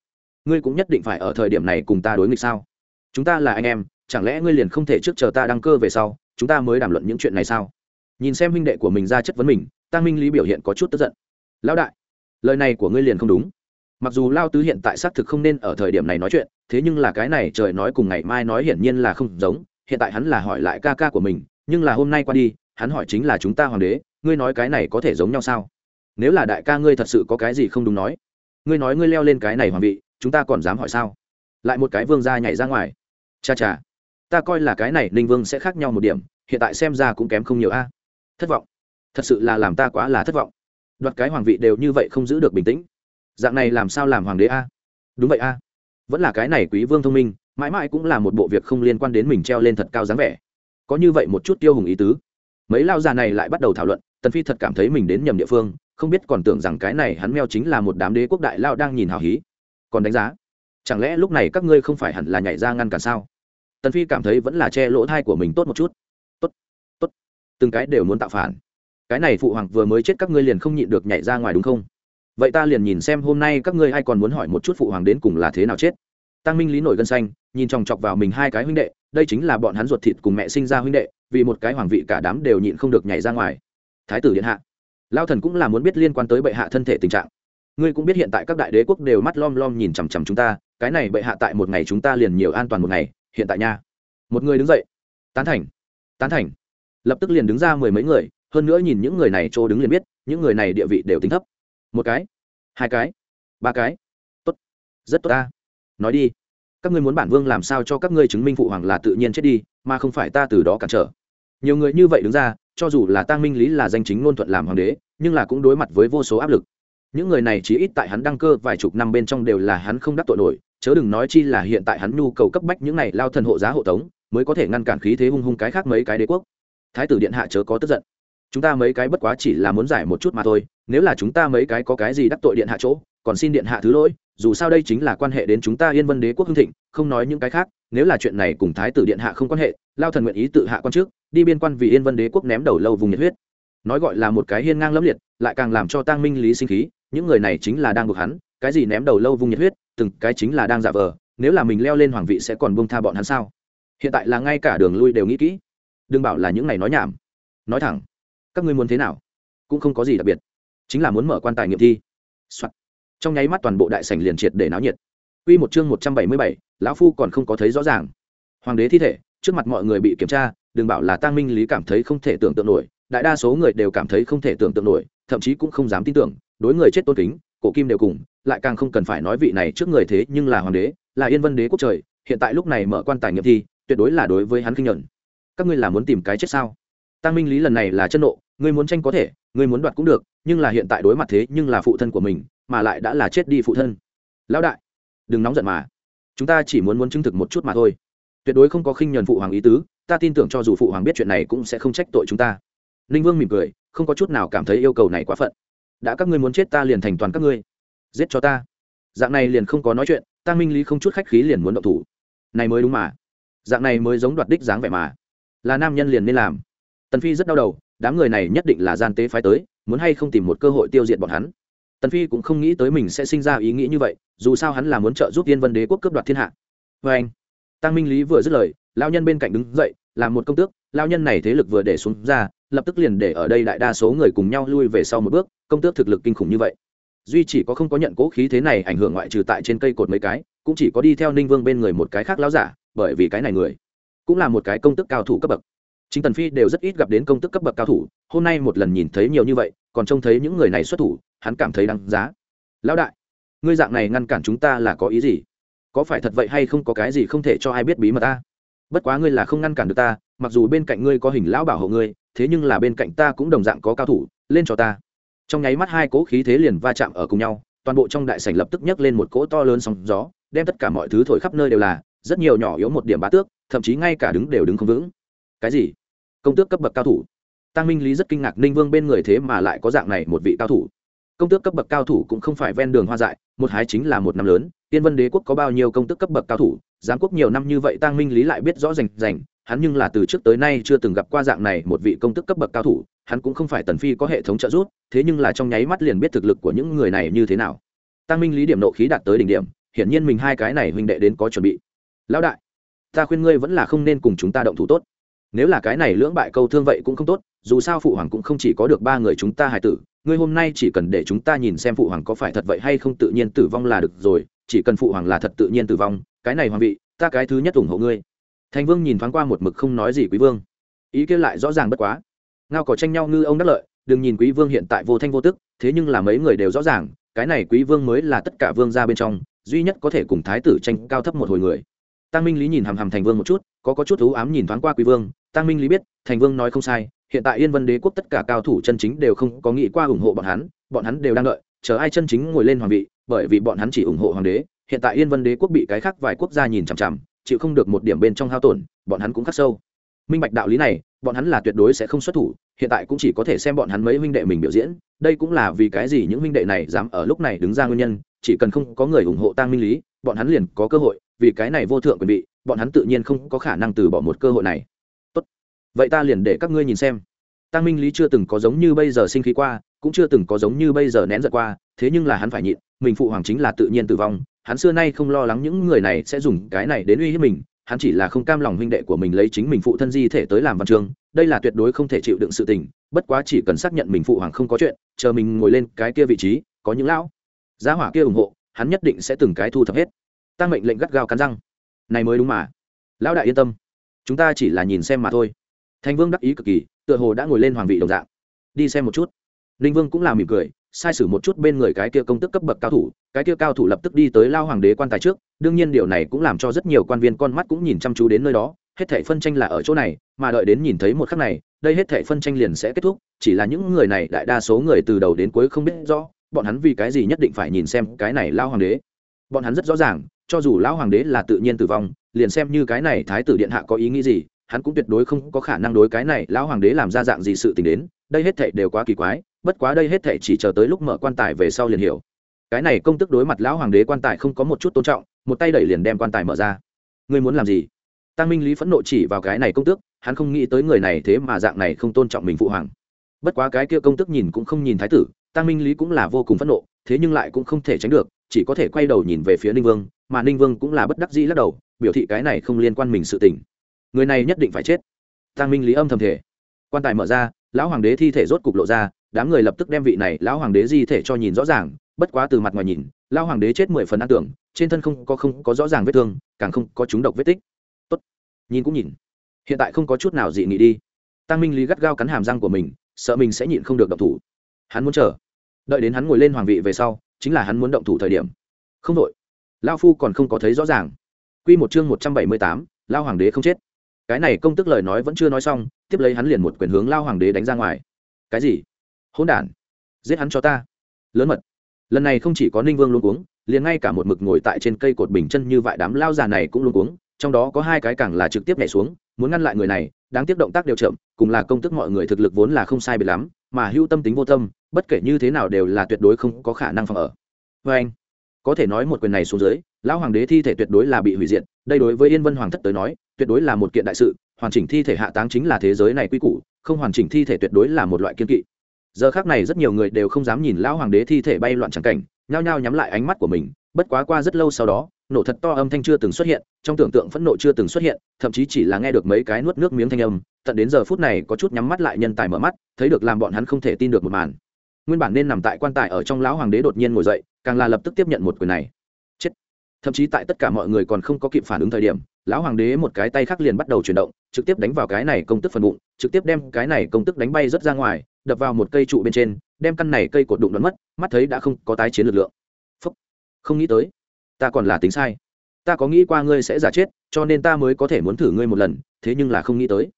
ngươi cũng nhất định phải ở thời điểm này cùng ta đối nghịch sao? Chúng ta là anh em, chẳng lẽ ngươi liền không thể trước chờ ta đăng cơ về sau, chúng ta mới đàm luận những chuyện này sao? Nhìn xem huynh đệ của mình ra chất vấn mình tăng minh lý biểu hiện có chút tức giận. Lão đại, lời này của ngươi liền không đúng. Mặc dù lao tứ hiện tại xác thực không nên ở thời điểm này nói chuyện, thế nhưng là cái này trời nói cùng ngày mai nói hiển nhiên là không giống. Hiện tại hắn là hỏi lại ca ca của mình nhưng là hôm nay qua đi, hắn hỏi chính là chúng ta hoàng đế, ngươi nói cái này có thể giống nhau sao? Nếu là đại ca ngươi thật sự có cái gì không đúng nói, ngươi nói ngươi leo lên cái này hoàng vị, chúng ta còn dám hỏi sao? Lại một cái vương gia nhảy ra ngoài. Cha cha, ta coi là cái này ninh vương sẽ khác nhau một điểm, hiện tại xem ra cũng kém không nhiều a. Thất vọng. Thật sự là làm ta quá là thất vọng. Đoạt cái hoàng vị đều như vậy không giữ được bình tĩnh. Dạng này làm sao làm hoàng đế a? Đúng vậy a. Vẫn là cái này quý vương thông minh, mãi mãi cũng là một bộ việc không liên quan đến mình treo lên thật cao dáng vẻ có như vậy một chút tiêu hùng ý tứ. Mấy lao già này lại bắt đầu thảo luận, tần phi thật cảm thấy mình đến nhầm địa phương, không biết còn tưởng rằng cái này hắn meo chính là một đám đế quốc đại lao đang nhìn hào hí. Còn đánh giá, chẳng lẽ lúc này các ngươi không phải hẳn là nhảy ra ngăn cản sao? Tần phi cảm thấy vẫn là che lỗ thai của mình tốt một chút. Tốt tốt, từng cái đều muốn tạo phản. Cái này phụ hoàng vừa mới chết các ngươi liền không nhịn được nhảy ra ngoài đúng không? Vậy ta liền nhìn xem hôm nay các ngươi ai còn muốn hỏi một chút phụ hoàng đến cùng là thế nào chết. Tăng minh lý nổi gân xanh, nhìn chòng chọc vào mình hai cái huynh đệ đây chính là bọn hắn ruột thịt cùng mẹ sinh ra huynh đệ, vì một cái hoàng vị cả đám đều nhịn không được nhảy ra ngoài. Thái tử điện hạ, lao thần cũng là muốn biết liên quan tới bệ hạ thân thể tình trạng. Ngươi cũng biết hiện tại các đại đế quốc đều mắt lom lom nhìn chằm chằm chúng ta, cái này bệ hạ tại một ngày chúng ta liền nhiều an toàn một ngày, hiện tại nha. Một người đứng dậy. Tán thành. Tán thành. Lập tức liền đứng ra mười mấy người, hơn nữa nhìn những người này chỗ đứng liền biết, những người này địa vị đều tính thấp. Một cái, hai cái, ba cái. Tốt. Rất tốt ta. Nói đi các ngươi muốn bản vương làm sao cho các ngươi chứng minh phụ hoàng là tự nhiên chết đi, mà không phải ta từ đó cản trở. Nhiều người như vậy đứng ra, cho dù là tăng minh lý là danh chính ngôn thuận làm hoàng đế, nhưng là cũng đối mặt với vô số áp lực. Những người này chỉ ít tại hắn đăng cơ vài chục năm bên trong đều là hắn không đắc tội nổi, chớ đừng nói chi là hiện tại hắn nhu cầu cấp bách những này lao thần hộ giá hộ tống, mới có thể ngăn cản khí thế hung hung cái khác mấy cái đế quốc. Thái tử điện hạ chớ có tức giận. Chúng ta mấy cái bất quá chỉ là muốn giải một chút mà thôi, nếu là chúng ta mấy cái có cái gì đắc tội điện hạ chỗ, còn xin điện hạ thứ lỗi dù sao đây chính là quan hệ đến chúng ta yên vân đế quốc hưng thịnh, không nói những cái khác, nếu là chuyện này cùng thái tử điện hạ không quan hệ, lao thần nguyện ý tự hạ quan trước, đi biên quan vì yên vân đế quốc ném đầu lâu vùng nhiệt huyết. Nói gọi là một cái hiên ngang lẫm liệt, lại càng làm cho tăng minh lý sinh khí, những người này chính là đang buộc hắn, cái gì ném đầu lâu vùng nhiệt huyết, từng cái chính là đang giả vờ, nếu là mình leo lên hoàng vị sẽ còn buông tha bọn hắn sao? Hiện tại là ngay cả đường lui đều nghĩ kỹ. Đừng bảo là những này nói nhảm. Nói thẳng, các ngươi muốn thế nào? Cũng không có gì đặc biệt. Chính là muốn mở quan tài nghiệm thi、Soạn trong nháy mắt toàn bộ đại sảnh liền triệt để náo nhiệt Quy một chương một trăm bảy mươi bảy, lão phu còn không có thấy rõ ràng. Hoàng đế thi thể, trước mặt mọi người bị kiểm tra, đừng bảo là Tang Minh Lý cảm thấy không thể tưởng tượng nổi, đại đa số người đều cảm thấy không thể tưởng tượng nổi, thậm chí cũng không dám tin tưởng, đối người chết tôn kính cổ kim đều cùng lại càng không cần phải nói vị này trước người thế nhưng là hoàng đế là yên vân đế quốc trời hiện tại lúc này mở quan tài nghiệm thi tuyệt đối là đối với hắn kinh nhận. các ngươi là muốn tìm cái chết sao tăng minh lý lần này là chân nộ ngươi muốn tranh có thể ngươi muốn đoạt cũng được nhưng là hiện tại đối mặt thế nhưng là phụ thân của mình mà lại đã là chết đi phụ thân. Lão đại, đừng nóng giận mà. Chúng ta chỉ muốn muốn chứng thực một chút mà thôi. Tuyệt đối không có khinh nhuần phụ hoàng ý tứ, ta tin tưởng cho dù phụ hoàng biết chuyện này cũng sẽ không trách tội chúng ta. Ninh vương mỉm cười, không có chút nào cảm thấy yêu cầu này quá phận. Đã các ngươi muốn chết ta liền thành toàn các ngươi. Giết cho ta. Dạng này liền không có nói chuyện tăng minh lý không chút khách khí liền muốn động thủ. Này mới đúng mà. Dạng này mới giống đoạt đích dáng vẻ mà. Là nam nhân liền nên làm. Tần phi rất đau đầu, đám người này nhất định là gian tế phái tới, muốn hay không tìm một cơ hội tiêu diệt bọn hắn tần phi cũng không nghĩ tới mình sẽ sinh ra ý nghĩ như vậy, dù sao hắn là muốn trợ giúp tiên vân đế quốc cướp đoạt thiên hạ. Vê anh, tăng minh lý vừa dứt lời lao nhân bên cạnh đứng dậy, làm một công tước lao nhân này thế lực vừa để xuống ra, lập tức liền để ở đây đại đa số người cùng nhau lui về sau một bước, công tước thực lực kinh khủng như vậy. Duy chỉ có không có nhận cố khí thế này ảnh hưởng ngoại trừ tại trên cây cột mấy cái, cũng chỉ có đi theo ninh vương bên người một cái khác láo giả, bởi vì cái này người cũng là một cái công tức cao thủ cấp bậc. Chính tần phi đều rất ít gặp đến công tức cấp bậc cao thủ, hôm nay một lần nhìn thấy nhiều như vậy, còn trông thấy những người này xuất thủ hắn cảm thấy đáng giá. Lão đại, ngươi dạng này ngăn cản chúng ta là có ý gì? Có phải thật vậy hay không có cái gì không thể cho ai biết bí mật ta? Bất quá ngươi là không ngăn cản được ta, mặc dù bên cạnh ngươi có hình lão bảo hộ ngươi, thế nhưng là bên cạnh ta cũng đồng dạng có cao thủ, lên cho ta. Trong nháy mắt hai cỗ khí thế liền va chạm ở cùng nhau, toàn bộ trong đại sảnh lập tức nhấc lên một cỗ to lớn sóng gió, đem tất cả mọi thứ thổi khắp nơi đều là, rất nhiều nhỏ yếu một điểm bá tước, thậm chí ngay cả đứng đều đứng không vững. Cái gì? Công tước cấp bậc cao thủ. Tăng minh lý rất kinh ngạc, ninh vương bên người thế mà lại có dạng này một vị cao thủ công tước cấp bậc cao thủ cũng không phải ven đường hoa dại, một hái chính là một năm lớn, tiên vân đế quốc có bao nhiêu công tước cấp bậc cao thủ, giám quốc nhiều năm như vậy tăng minh lý lại biết rõ rành rành, hắn nhưng là từ trước tới nay chưa từng gặp qua dạng này một vị công tước cấp bậc cao thủ, hắn cũng không phải tần phi có hệ thống trợ giúp, thế nhưng là trong nháy mắt liền biết thực lực của những người này như thế nào. Tăng minh lý điểm nộ khí đạt tới đỉnh điểm, hiển nhiên mình hai cái này huynh đệ đến có chuẩn bị. Lão đại, ta khuyên ngươi vẫn là không nên cùng chúng ta động thủ tốt. Nếu là cái này lưỡng bại câu thương vậy cũng không tốt, dù sao phụ hoàng cũng không chỉ có được ba người chúng ta hài tử ngươi hôm nay chỉ cần để chúng ta nhìn xem phụ hoàng có phải thật vậy hay không tự nhiên tử vong là được rồi, chỉ cần phụ hoàng là thật tự nhiên tử vong, cái này hoàng vị, ta cái thứ nhất ủng hộ ngươi. Thành vương nhìn thoáng qua một mực không nói gì quý vương. Ý kia lại rõ ràng bất quá. Ngao cỏ tranh nhau ngư ông đắc lợi, đừng nhìn quý vương hiện tại vô thanh vô tức, thế nhưng là mấy người đều rõ ràng, cái này quý vương mới là tất cả vương ra bên trong, duy nhất có thể cùng thái tử tranh cao thấp một hồi người. Tăng minh lý nhìn hàm hàm thành vương một chút, có có chút thú ám nhìn thoáng qua quý vương. Tăng minh lý biết, thành vương nói không sai hiện tại yên vân đế quốc tất cả cao thủ chân chính đều không có nghĩ qua ủng hộ bọn hắn bọn hắn đều đang đợi chờ ai chân chính ngồi lên hoàng vị bởi vì bọn hắn chỉ ủng hộ hoàng đế. Hiện tại yên vân đế quốc bị cái khác vài quốc gia nhìn chằm chằm chịu không được một điểm bên trong hao tổn bọn hắn cũng khắc sâu. Minh bạch đạo lý này bọn hắn là tuyệt đối sẽ không xuất thủ hiện tại cũng chỉ có thể xem bọn hắn mấy huynh đệ mình biểu diễn. Đây cũng là vì cái gì những huynh đệ này dám ở lúc này đứng ra nguyên nhân chỉ cần không có người ủng hộ tăng minh lý bọn hắn liền có cơ hội vì cái này vô thượng quyền vị, bọn hắn tự nhiên không có khả năng từ bỏ một cơ hội này vậy ta liền để các ngươi nhìn xem. Tăng minh lý chưa từng có giống như bây giờ sinh khí qua, cũng chưa từng có giống như bây giờ nén giận qua, thế nhưng là hắn phải nhịn, mình phụ hoàng chính là tự nhiên tử vong, hắn xưa nay không lo lắng những người này sẽ dùng cái này đến uy hiếp mình, hắn chỉ là không cam lòng huynh đệ của mình lấy chính mình phụ thân di thể tới làm văn chương, đây là tuyệt đối không thể chịu đựng sự tình, bất quá chỉ cần xác nhận mình phụ hoàng không có chuyện, chờ mình ngồi lên cái kia vị trí, có những lão giá hỏa kia ủng hộ, hắn nhất định sẽ từng cái thu thập hết. Tăng mệnh lệnh gắt gao cắn răng. Này mới đúng mà. Lão đại yên tâm. Chúng ta chỉ là nhìn xem mà thôi thành vương đắc ý cực kỳ, tựa hồ đã ngồi lên hoàng vị đồng dạng. Đi xem một chút. Ninh vương cũng là mỉm cười, sai sử một chút bên người cái kia công tức cấp bậc cao thủ, cái kia cao thủ lập tức đi tới lao hoàng đế quan tài trước, đương nhiên điều này cũng làm cho rất nhiều quan viên con mắt cũng nhìn chăm chú đến nơi đó, hết thảy phân tranh là ở chỗ này, mà đợi đến nhìn thấy một khắc này, đây hết thảy phân tranh liền sẽ kết thúc, chỉ là những người này đại đa số người từ đầu đến cuối không biết rõ, bọn hắn vì cái gì nhất định phải nhìn xem cái này lao hoàng đế. Bọn hắn rất rõ ràng, cho dù lão hoàng đế là tự nhiên tử vong, liền xem như cái này thái tử điện hạ có ý nghĩ gì hắn cũng tuyệt đối không có khả năng đối cái này lão hoàng đế làm ra dạng gì sự tình đến, đây hết thảy đều quá kỳ quái, bất quá đây hết thảy chỉ chờ tới lúc mở quan tài về sau liền hiểu. Cái này công tức đối mặt lão hoàng đế quan tài không có một chút tôn trọng, một tay đẩy liền đem quan tài mở ra. Ngươi muốn làm gì? Tăng minh lý phẫn nộ chỉ vào cái này công tước, hắn không nghĩ tới người này thế mà dạng này không tôn trọng mình phụ hoàng. Bất quá cái kia công tức nhìn cũng không nhìn thái tử, tăng minh lý cũng là vô cùng phẫn nộ, thế nhưng lại cũng không thể tránh được, chỉ có thể quay đầu nhìn về phía ninh vương, mà ninh vương cũng là bất đắc dĩ lắc đầu, biểu thị cái này không liên quan mình sự tình người này nhất định phải chết. Tăng minh lý âm thầm thể quan tài mở ra, lão hoàng đế thi thể rốt cục lộ ra, đám người lập tức đem vị này lão hoàng đế di thể cho nhìn rõ ràng, bất quá từ mặt ngoài nhìn, lão hoàng đế chết mười phần an tưởng, trên thân không có không có rõ ràng vết thương, càng không có chúng độc vết tích. Tốt. Nhìn cũng nhìn. Hiện tại không có chút nào dị nghị đi. Tăng minh lý gắt gao cắn hàm răng của mình, sợ mình sẽ nhịn không được độc thủ. Hắn muốn chờ. Đợi đến hắn ngồi lên hoàng vị về sau, chính là hắn muốn động thủ thời điểm. Không đội. Lao phu còn không có thấy rõ ràng. Q một chương một trăm bảy mươi tám lao hoàng đế không chết cái này công tức lời nói vẫn chưa nói xong, tiếp lấy hắn liền một quyền hướng lao hoàng đế đánh ra ngoài. Cái gì? Hỗn đản. Giết hắn cho ta. Lớn mật. Lần này không chỉ có ninh vương luôn uống liền ngay cả một mực ngồi tại trên cây cột bình chân như vại đám lao già này cũng luôn uống trong đó có hai cái càng là trực tiếp nhảy xuống, muốn ngăn lại người này, đáng tiếc động tác đều chậm, cùng là công tức mọi người thực lực vốn là không sai biệt lắm, mà hưu tâm tính vô tâm, bất kể như thế nào đều là tuyệt đối không có khả năng phòng ở. Vê anh có thể nói một quyền này xuống dưới, lão hoàng đế thi thể tuyệt đối là bị hủy diệt, đây đối với yên vân hoàng thất tới nói, tuyệt đối là một kiện đại sự, hoàn chỉnh thi thể hạ táng chính là thế giới này quy củ, không hoàn chỉnh thi thể tuyệt đối là một loại kiên kỵ. Giờ khác này rất nhiều người đều không dám nhìn lão hoàng đế thi thể bay loạn trắng cảnh, nhao nhao nhắm lại ánh mắt của mình, bất quá qua rất lâu sau đó, nổ thật to âm thanh chưa từng xuất hiện, trong tưởng tượng phẫn nộ chưa từng xuất hiện, thậm chí chỉ là nghe được mấy cái nuốt nước miếng thanh âm, tận đến giờ phút này có chút nhắm mắt lại nhân tài mở mắt, thấy được làm bọn hắn không thể tin được một màn nguyên bản nên nằm tại quan tài ở trong lão hoàng đế đột nhiên ngồi dậy, càng là lập tức tiếp nhận một quyền này. Chết. Thậm chí tại tất cả mọi người còn không có kịp phản ứng thời điểm, lão hoàng đế một cái tay khác liền bắt đầu chuyển động, trực tiếp đánh vào cái này công tức phần bụng, trực tiếp đem cái này công tức đánh bay rớt ra ngoài, đập vào một cây trụ bên trên, đem căn này cây cột đụng đoán mất, mắt thấy đã không có tái chiến lực lượng. Phúc. không nghĩ tới, ta còn là tính sai. Ta có nghĩ qua ngươi sẽ giả chết, cho nên ta mới có thể muốn thử ngươi một lần, thế nhưng là không nghĩ tới.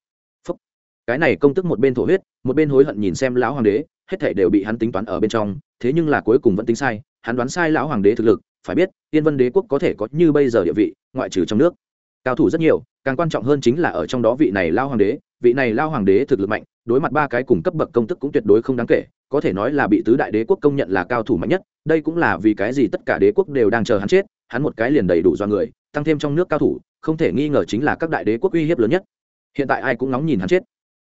Phúc. cái này công tức một bên thổ huyết, một bên hối hận nhìn xem lão hoàng đế hết thảy đều bị hắn tính toán ở bên trong, thế nhưng là cuối cùng vẫn tính sai, hắn đoán sai lão hoàng đế thực lực, phải biết yên vân đế quốc có thể có như bây giờ địa vị, ngoại trừ trong nước. Cao thủ rất nhiều, càng quan trọng hơn chính là ở trong đó vị này lao hoàng đế, vị này lao hoàng đế thực lực mạnh, đối mặt ba cái cùng cấp bậc công tức cũng tuyệt đối không đáng kể, có thể nói là bị tứ đại đế quốc công nhận là cao thủ mạnh nhất, đây cũng là vì cái gì tất cả đế quốc đều đang chờ hắn chết, hắn một cái liền đầy đủ do người, tăng thêm trong nước cao thủ, không thể nghi ngờ chính là các đại đế quốc uy hiếp lớn nhất. Hiện tại ai cũng nóng nhìn hắn chết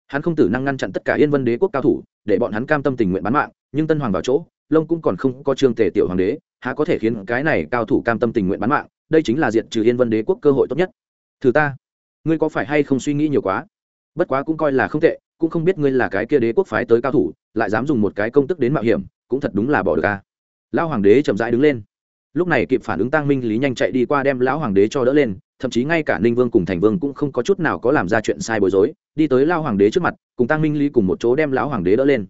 hắn không tử năng ngăn chặn tất cả yên vân đế quốc cao thủ, để bọn hắn cam tâm tình nguyện bán mạng, nhưng tân hoàng vào chỗ, lông cũng còn không có trương tề tiểu hoàng đế, há có thể khiến cái này cao thủ cam tâm tình nguyện bán mạng? Đây chính là diệt trừ yên vân đế quốc cơ hội tốt nhất. Thử ta, ngươi có phải hay không suy nghĩ nhiều quá? Bất quá cũng coi là không tệ, cũng không biết ngươi là cái kia đế quốc phái tới cao thủ, lại dám dùng một cái công tức đến mạo hiểm, cũng thật đúng là bỏ được à? ca lao hoàng đế chậm rãi đứng lên lúc này kịp phản ứng tăng minh, lý nhanh chạy đi qua đem lão hoàng đế cho đỡ lên, thậm chí ngay cả ninh vương cùng thành vương cũng không có chút nào có làm ra chuyện sai bối rối, đi tới lao hoàng đế trước mặt, cùng tăng minh, lý cùng một chỗ đem lão hoàng đế đỡ lên.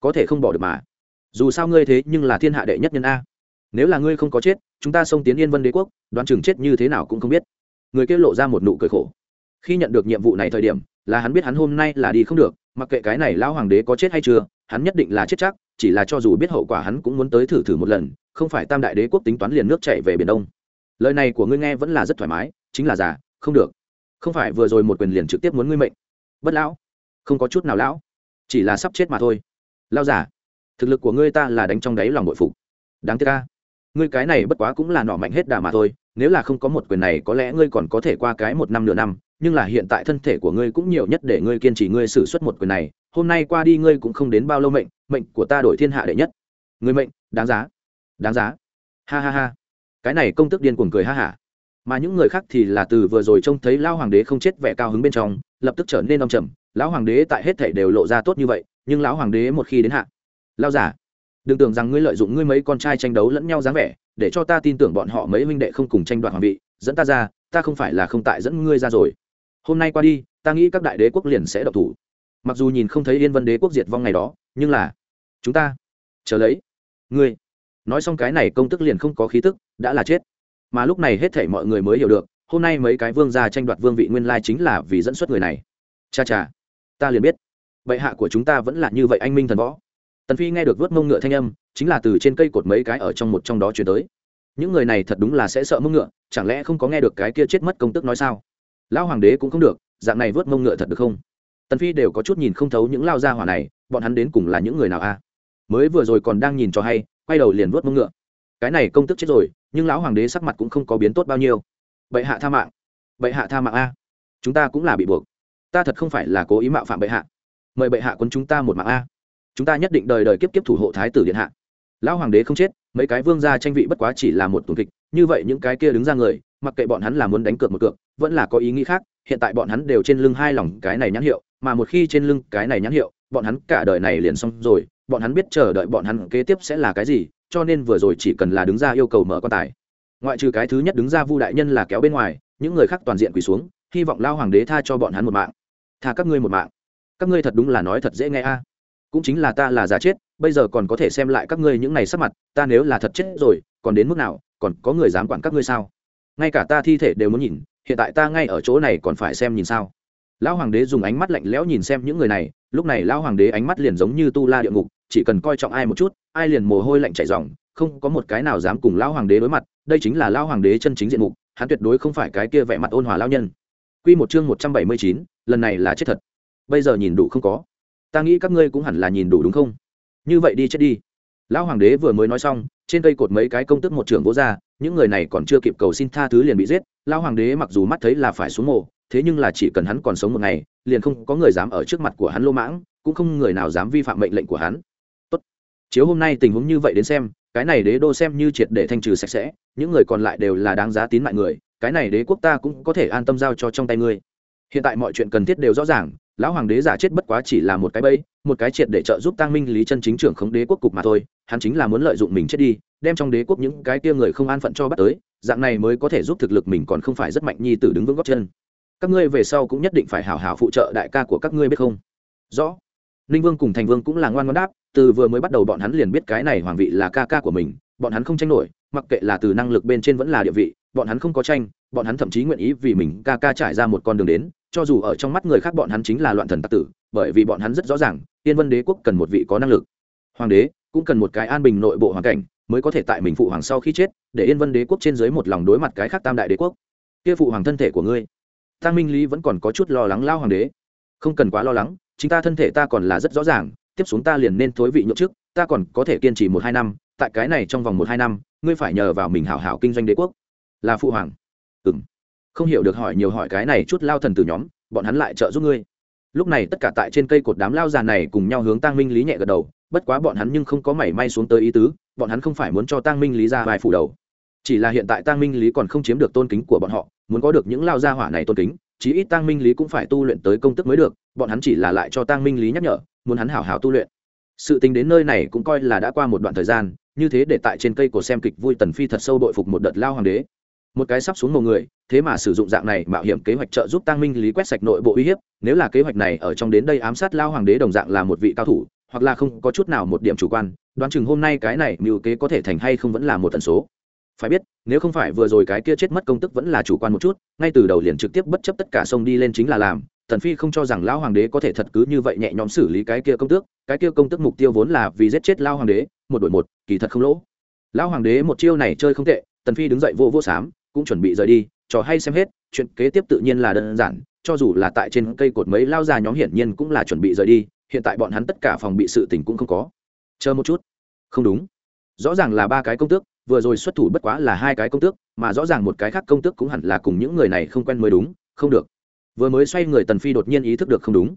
Có thể không bỏ được mà. Dù sao ngươi thế nhưng là thiên hạ đệ nhất nhân a. Nếu là ngươi không có chết, chúng ta xông tiến yên vân đế quốc, đoán chừng chết như thế nào cũng không biết. Người kia lộ ra một nụ cười khổ. Khi nhận được nhiệm vụ này thời điểm, là hắn biết hắn hôm nay là đi không được, mặc kệ cái này lão hoàng đế có chết hay chưa, hắn nhất định là chết chắc, chỉ là cho dù biết hậu quả hắn cũng muốn tới thử thử một lần không phải tam đại đế quốc tính toán liền nước chạy về biển đông. Lời này của ngươi nghe vẫn là rất thoải mái, chính là giả không được. Không phải vừa rồi một quyền liền trực tiếp muốn ngươi mệnh. Bất lão. Không có chút nào lão. Chỉ là sắp chết mà thôi. Lao giả thực lực của ngươi ta là đánh trong đáy lòng nội phục. Đáng tiếc ca ngươi cái này bất quá cũng là nọ mạnh hết đà mà thôi, nếu là không có một quyền này có lẽ ngươi còn có thể qua cái một năm nửa năm, nhưng là hiện tại thân thể của ngươi cũng nhiều nhất để ngươi kiên trì ngươi xử suất một quyền này, hôm nay qua đi ngươi cũng không đến bao lâu mệnh mệnh của ta đổi thiên hạ đệ nhất. Người mệnh, đáng giá đáng giá. Ha ha ha. Cái này công tức điên cuồng cười ha hả. Mà những người khác thì là từ vừa rồi trông thấy lão hoàng đế không chết vẻ cao hứng bên trong, lập tức trở nên đông trầm. Lão hoàng đế tại hết thể đều lộ ra tốt như vậy, nhưng lão hoàng đế một khi đến hạ lao giả đừng tưởng rằng ngươi lợi dụng ngươi mấy con trai tranh đấu lẫn nhau dáng vẻ, để cho ta tin tưởng bọn họ mấy huynh đệ không cùng tranh đoạt hoàng vị. Dẫn ta ra, ta không phải là không tại dẫn ngươi ra rồi. Hôm nay qua đi, ta nghĩ các đại đế quốc liền sẽ độc thủ. Mặc dù nhìn không thấy yên vân đế quốc diệt vong ngày đó, nhưng là, chúng ta, chờ lấy. Ngươi nói xong cái này công tức liền không có khí tức, đã là chết. Mà lúc này hết thảy mọi người mới hiểu được, hôm nay mấy cái vương gia tranh đoạt vương vị nguyên lai chính là vì dẫn xuất người này. Cha cha, ta liền biết. Bệ hạ của chúng ta vẫn là như vậy anh minh thần võ. Tần phi nghe được vớt mông ngựa thanh âm, chính là từ trên cây cột mấy cái ở trong một trong đó chuyển tới. Những người này thật đúng là sẽ sợ mông ngựa, chẳng lẽ không có nghe được cái kia chết mất công tức nói sao? Lão hoàng đế cũng không được, dạng này vớt mông ngựa thật được không? Tần phi đều có chút nhìn không thấu những lao gia hỏa này, bọn hắn đến cùng là những người nào a? Mới vừa rồi còn đang nhìn cho hay quay đầu liền vuốt mông ngựa. Cái này công tức chết rồi, nhưng lão hoàng đế sắc mặt cũng không có biến tốt bao nhiêu. Bệ hạ tha mạng. Bệ hạ tha mạng a. Chúng ta cũng là bị buộc. Ta thật không phải là cố ý mạo phạm bệ hạ. Mời bệ hạ quân chúng ta một mạng a. Chúng ta nhất định đời đời kiếp kiếp thủ hộ thái tử điện hạ. Lão hoàng đế không chết, mấy cái vương gia tranh vị bất quá chỉ là một tuần kịch. Như vậy những cái kia đứng ra người, mặc kệ bọn hắn là muốn đánh cược một cược, vẫn là có ý nghĩ khác, hiện tại bọn hắn đều trên lưng hai lòng cái này nhãn hiệu, mà một khi trên lưng cái này nhãn hiệu, bọn hắn cả đời này liền xong rồi bọn hắn biết chờ đợi bọn hắn kế tiếp sẽ là cái gì, cho nên vừa rồi chỉ cần là đứng ra yêu cầu mở quan tài. Ngoại trừ cái thứ nhất đứng ra vu đại nhân là kéo bên ngoài, những người khác toàn diện quỳ xuống, hy vọng lao hoàng đế tha cho bọn hắn một mạng. Tha các ngươi một mạng. Các ngươi thật đúng là nói thật dễ nghe a. Cũng chính là ta là giả chết, bây giờ còn có thể xem lại các ngươi những ngày sắc mặt, ta nếu là thật chết rồi, còn đến mức nào, còn có người dám quản các ngươi sao? Ngay cả ta thi thể đều muốn nhìn, hiện tại ta ngay ở chỗ này còn phải xem nhìn sao? Lão hoàng đế dùng ánh mắt lạnh lẽo nhìn xem những người này, lúc này lão hoàng đế ánh mắt liền giống như tu la địa ngục chỉ cần coi trọng ai một chút ai liền mồ hôi lạnh chảy ròng không có một cái nào dám cùng lão hoàng đế đối mặt đây chính là lão hoàng đế chân chính diện mục hắn tuyệt đối không phải cái kia vẻ mặt ôn hòa lão nhân Quy một chương một trăm bảy mươi chín, lần này là chết thật. Bây giờ nhìn đủ không có. Ta nghĩ các ngươi cũng hẳn là nhìn đủ đúng không? Như vậy đi chết đi. Lão hoàng đế vừa mới nói xong, trên cây cột mấy cái công tức một trưởng vỗ ra, những người này còn chưa kịp cầu xin tha thứ liền bị giết. Lão hoàng đế mặc dù mắt thấy là phải xuống mồ, thế nhưng là chỉ cần hắn còn sống một ngày, liền không có người dám ở trước mặt của hắn lô mãng, cũng không người nào dám vi phạm mệnh lệnh của hắn. Chiếu hôm nay tình huống như vậy đến xem, cái này đế đô xem như triệt để thanh trừ sạch sẽ, những người còn lại đều là đáng giá tín mại người, cái này đế quốc ta cũng có thể an tâm giao cho trong tay ngươi. Hiện tại mọi chuyện cần thiết đều rõ ràng lão hoàng đế giả chết bất quá chỉ là một cái bẫy một cái triệt để trợ giúp tăng minh lý chân chính trưởng khống đế quốc cục mà thôi hắn chính là muốn lợi dụng mình chết đi đem trong đế quốc những cái kia người không an phận cho bắt tới dạng này mới có thể giúp thực lực mình còn không phải rất mạnh nhi tử đứng vững góc chân. Các ngươi về sau cũng nhất định phải hào hào phụ trợ đại ca của các ngươi biết không? Rõ ninh vương cùng thành vương cũng là ngoan ngoan đáp, từ vừa mới bắt đầu bọn hắn liền biết cái này hoàng vị là ca ca của mình, bọn hắn không tranh nổi, mặc kệ là từ năng lực bên trên vẫn là địa vị, bọn hắn không có tranh, bọn hắn thậm chí nguyện ý vì mình ca ca trải ra một con đường đến, cho dù ở trong mắt người khác bọn hắn chính là loạn thần tặc tử, bởi vì bọn hắn rất rõ ràng, tiên vân đế quốc cần một vị có năng lực. Hoàng đế cũng cần một cái an bình nội bộ hoàn cảnh, mới có thể tại mình phụ hoàng sau khi chết, để yên vân đế quốc trên dưới một lòng đối mặt cái khác tam đại đế quốc. Kia phụ hoàng thân thể của ngươi tăng minh lý vẫn còn có chút lo lắng lao hoàng đế. Không cần quá lo lắng chính ta thân thể ta còn là rất rõ ràng, tiếp xuống ta liền nên thối vị nhượng trước, ta còn có thể kiên trì một hai năm, tại cái này trong vòng một hai năm, ngươi phải nhờ vào mình hảo hảo kinh doanh đế quốc. Là phụ hoàng. Ừ m không hiểu được hỏi nhiều hỏi cái này chút lao thần từ nhóm, bọn hắn lại trợ giúp ngươi. Lúc này tất cả tại trên cây cột đám lao già này cùng nhau hướng tăng minh lý nhẹ gật đầu, bất quá bọn hắn nhưng không có mảy may xuống tới ý tứ, bọn hắn không phải muốn cho tăng minh lý ra vài phủ đầu. Chỉ là hiện tại tăng minh lý còn không chiếm được tôn kính của bọn họ, muốn có được những lao gia hỏa này tôn kính chí ít tăng minh lý cũng phải tu luyện tới công tức mới được, bọn hắn chỉ là lại cho tăng minh lý nhắc nhở, muốn hắn hảo hảo tu luyện. Sự tính đến nơi này cũng coi là đã qua một đoạn thời gian, như thế để tại trên cây của xem kịch vui tần phi thật sâu đội phục một đợt lao hoàng đế. Một cái sắp xuống một người, thế mà sử dụng dạng này mạo hiểm kế hoạch trợ giúp tăng minh lý quét sạch nội bộ uy hiếp, nếu là kế hoạch này ở trong đến đây ám sát lao hoàng đế đồng dạng là một vị cao thủ, hoặc là không có chút nào một điểm chủ quan, đoán chừng hôm nay cái này mưu kế có thể thành hay không vẫn là một tần số phải biết, nếu không phải vừa rồi cái kia chết mất công tức vẫn là chủ quan một chút, ngay từ đầu liền trực tiếp bất chấp tất cả sông đi lên chính là làm, tần phi không cho rằng lão hoàng đế có thể thật cứ như vậy nhẹ nhõm xử lý cái kia công tước, cái kia công tước mục tiêu vốn là vì giết chết lao hoàng đế, một đội một, kỳ thật không lỗ. Lão hoàng đế một chiêu này chơi không tệ, tần phi đứng dậy vô vô sám, cũng chuẩn bị rời đi trò hay xem hết, chuyện kế tiếp tự nhiên là đơn giản, cho dù là tại trên cây cột mấy lao già nhóm hiển nhiên cũng là chuẩn bị rời đi, hiện tại bọn hắn tất cả phòng bị sự tình cũng không có. Chờ một chút. Không đúng. Rõ ràng là ba cái công tước vừa rồi xuất thủ bất quá là hai cái công tước, mà rõ ràng một cái khác công tước cũng hẳn là cùng những người này không quen mới đúng, không được. Vừa mới xoay người tần phi đột nhiên ý thức được không đúng.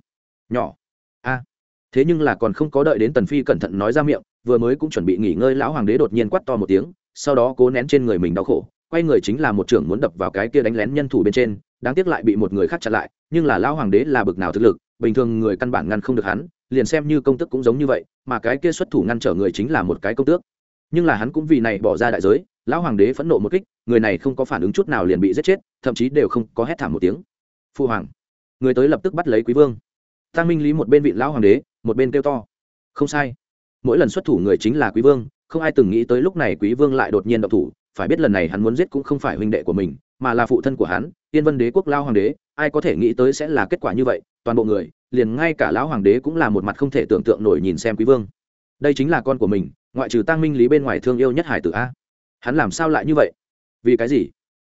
Nhỏ. A. Thế nhưng là còn không có đợi đến tần phi cẩn thận nói ra miệng, vừa mới cũng chuẩn bị nghỉ ngơi, lão hoàng đế đột nhiên quát to một tiếng, sau đó cố nén trên người mình đau khổ, quay người chính là một trưởng muốn đập vào cái kia đánh lén nhân thủ bên trên, đáng tiếc lại bị một người khác chặn lại, nhưng là lão hoàng đế là bực nào thực lực, bình thường người căn bản ngăn không được hắn, liền xem như công tước cũng giống như vậy, mà cái kia xuất thủ ngăn trở người chính là một cái công tước nhưng là hắn cũng vì này bỏ ra đại giới, lão hoàng đế phẫn nộ một kích, người này không có phản ứng chút nào liền bị giết chết, thậm chí đều không có hét thảm một tiếng. Phu hoàng, người tới lập tức bắt lấy quý vương. Tăng minh lý một bên vị lão hoàng đế, một bên kêu to. Không sai. Mỗi lần xuất thủ người chính là quý vương, không ai từng nghĩ tới lúc này quý vương lại đột nhiên động thủ, phải biết lần này hắn muốn giết cũng không phải huynh đệ của mình, mà là phụ thân của hắn tiên vân đế quốc lao hoàng đế, ai có thể nghĩ tới sẽ là kết quả như vậy, toàn bộ người, liền ngay cả lão hoàng đế cũng là một mặt không thể tưởng tượng nổi nhìn xem quý vương. Đây chính là con của mình ngoại trừ tăng minh lý bên ngoài thương yêu nhất hải tử a hắn làm sao lại như vậy vì cái gì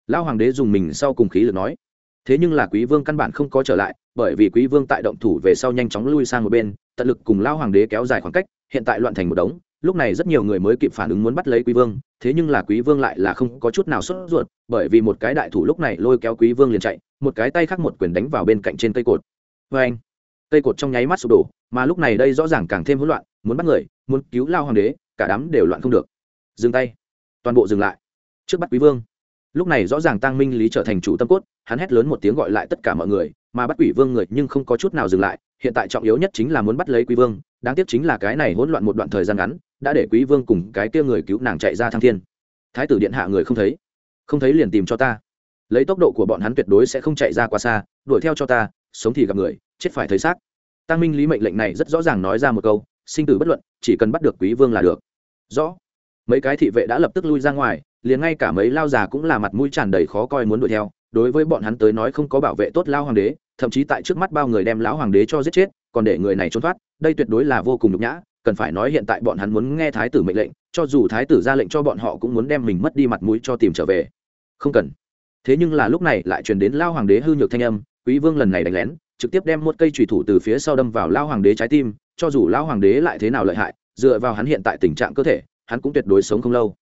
lão hoàng đế dùng mình sau cùng khí lực nói thế nhưng là quý vương căn bản không có trở lại bởi vì quý vương tại động thủ về sau nhanh chóng lui sang một bên tận lực cùng lao hoàng đế kéo dài khoảng cách hiện tại loạn thành một đống lúc này rất nhiều người mới kịp phản ứng muốn bắt lấy quý vương thế nhưng là quý vương lại là không có chút nào sốt ruột bởi vì một cái đại thủ lúc này lôi kéo quý vương liền chạy một cái tay khác một quyền đánh vào bên cạnh trên cây cột vê anh cây cột trong nháy mắt sụp đổ mà lúc này đây rõ ràng càng thêm hỗn loạn muốn bắt người muốn cứu lao hoàng đế cả đám đều loạn không được. Dừng tay. Toàn bộ dừng lại. Trước bắt quý vương. Lúc này rõ ràng tăng minh lý trở thành chủ tâm cốt, hắn hét lớn một tiếng gọi lại tất cả mọi người, mà bắt quỷ vương người nhưng không có chút nào dừng lại, hiện tại trọng yếu nhất chính là muốn bắt lấy quý vương, đáng tiếc chính là cái này hỗn loạn một đoạn thời gian ngắn, đã để quý vương cùng cái kia người cứu nàng chạy ra thăng thiên. Thái tử điện hạ người không thấy. Không thấy liền tìm cho ta. Lấy tốc độ của bọn hắn tuyệt đối sẽ không chạy ra quá xa, đuổi theo cho ta, sống thì gặp người, chết phải thấy xác. Tăng minh lý mệnh lệnh này rất rõ ràng nói ra một câu, sinh tử bất luận, chỉ cần bắt được quý vương là được rõ. Mấy cái thị vệ đã lập tức lui ra ngoài, liền ngay cả mấy lao già cũng là mặt mũi tràn đầy khó coi muốn đuổi theo. Đối với bọn hắn tới nói không có bảo vệ tốt lao hoàng đế, thậm chí tại trước mắt bao người đem lão hoàng đế cho giết chết, còn để người này trốn thoát, đây tuyệt đối là vô cùng nhục nhã. Cần phải nói hiện tại bọn hắn muốn nghe thái tử mệnh lệnh, cho dù thái tử ra lệnh cho bọn họ cũng muốn đem mình mất đi mặt mũi cho tìm trở về. Không cần. Thế nhưng là lúc này lại truyền đến lao hoàng đế hư nhược thanh âm, quý vương lần này đánh lén, trực tiếp đem một cây trùy thủ từ phía sau đâm vào lao hoàng đế trái tim, cho dù lao hoàng đế lại thế nào lợi hại dựa vào hắn hiện tại tình trạng cơ thể, hắn cũng tuyệt đối sống không lâu.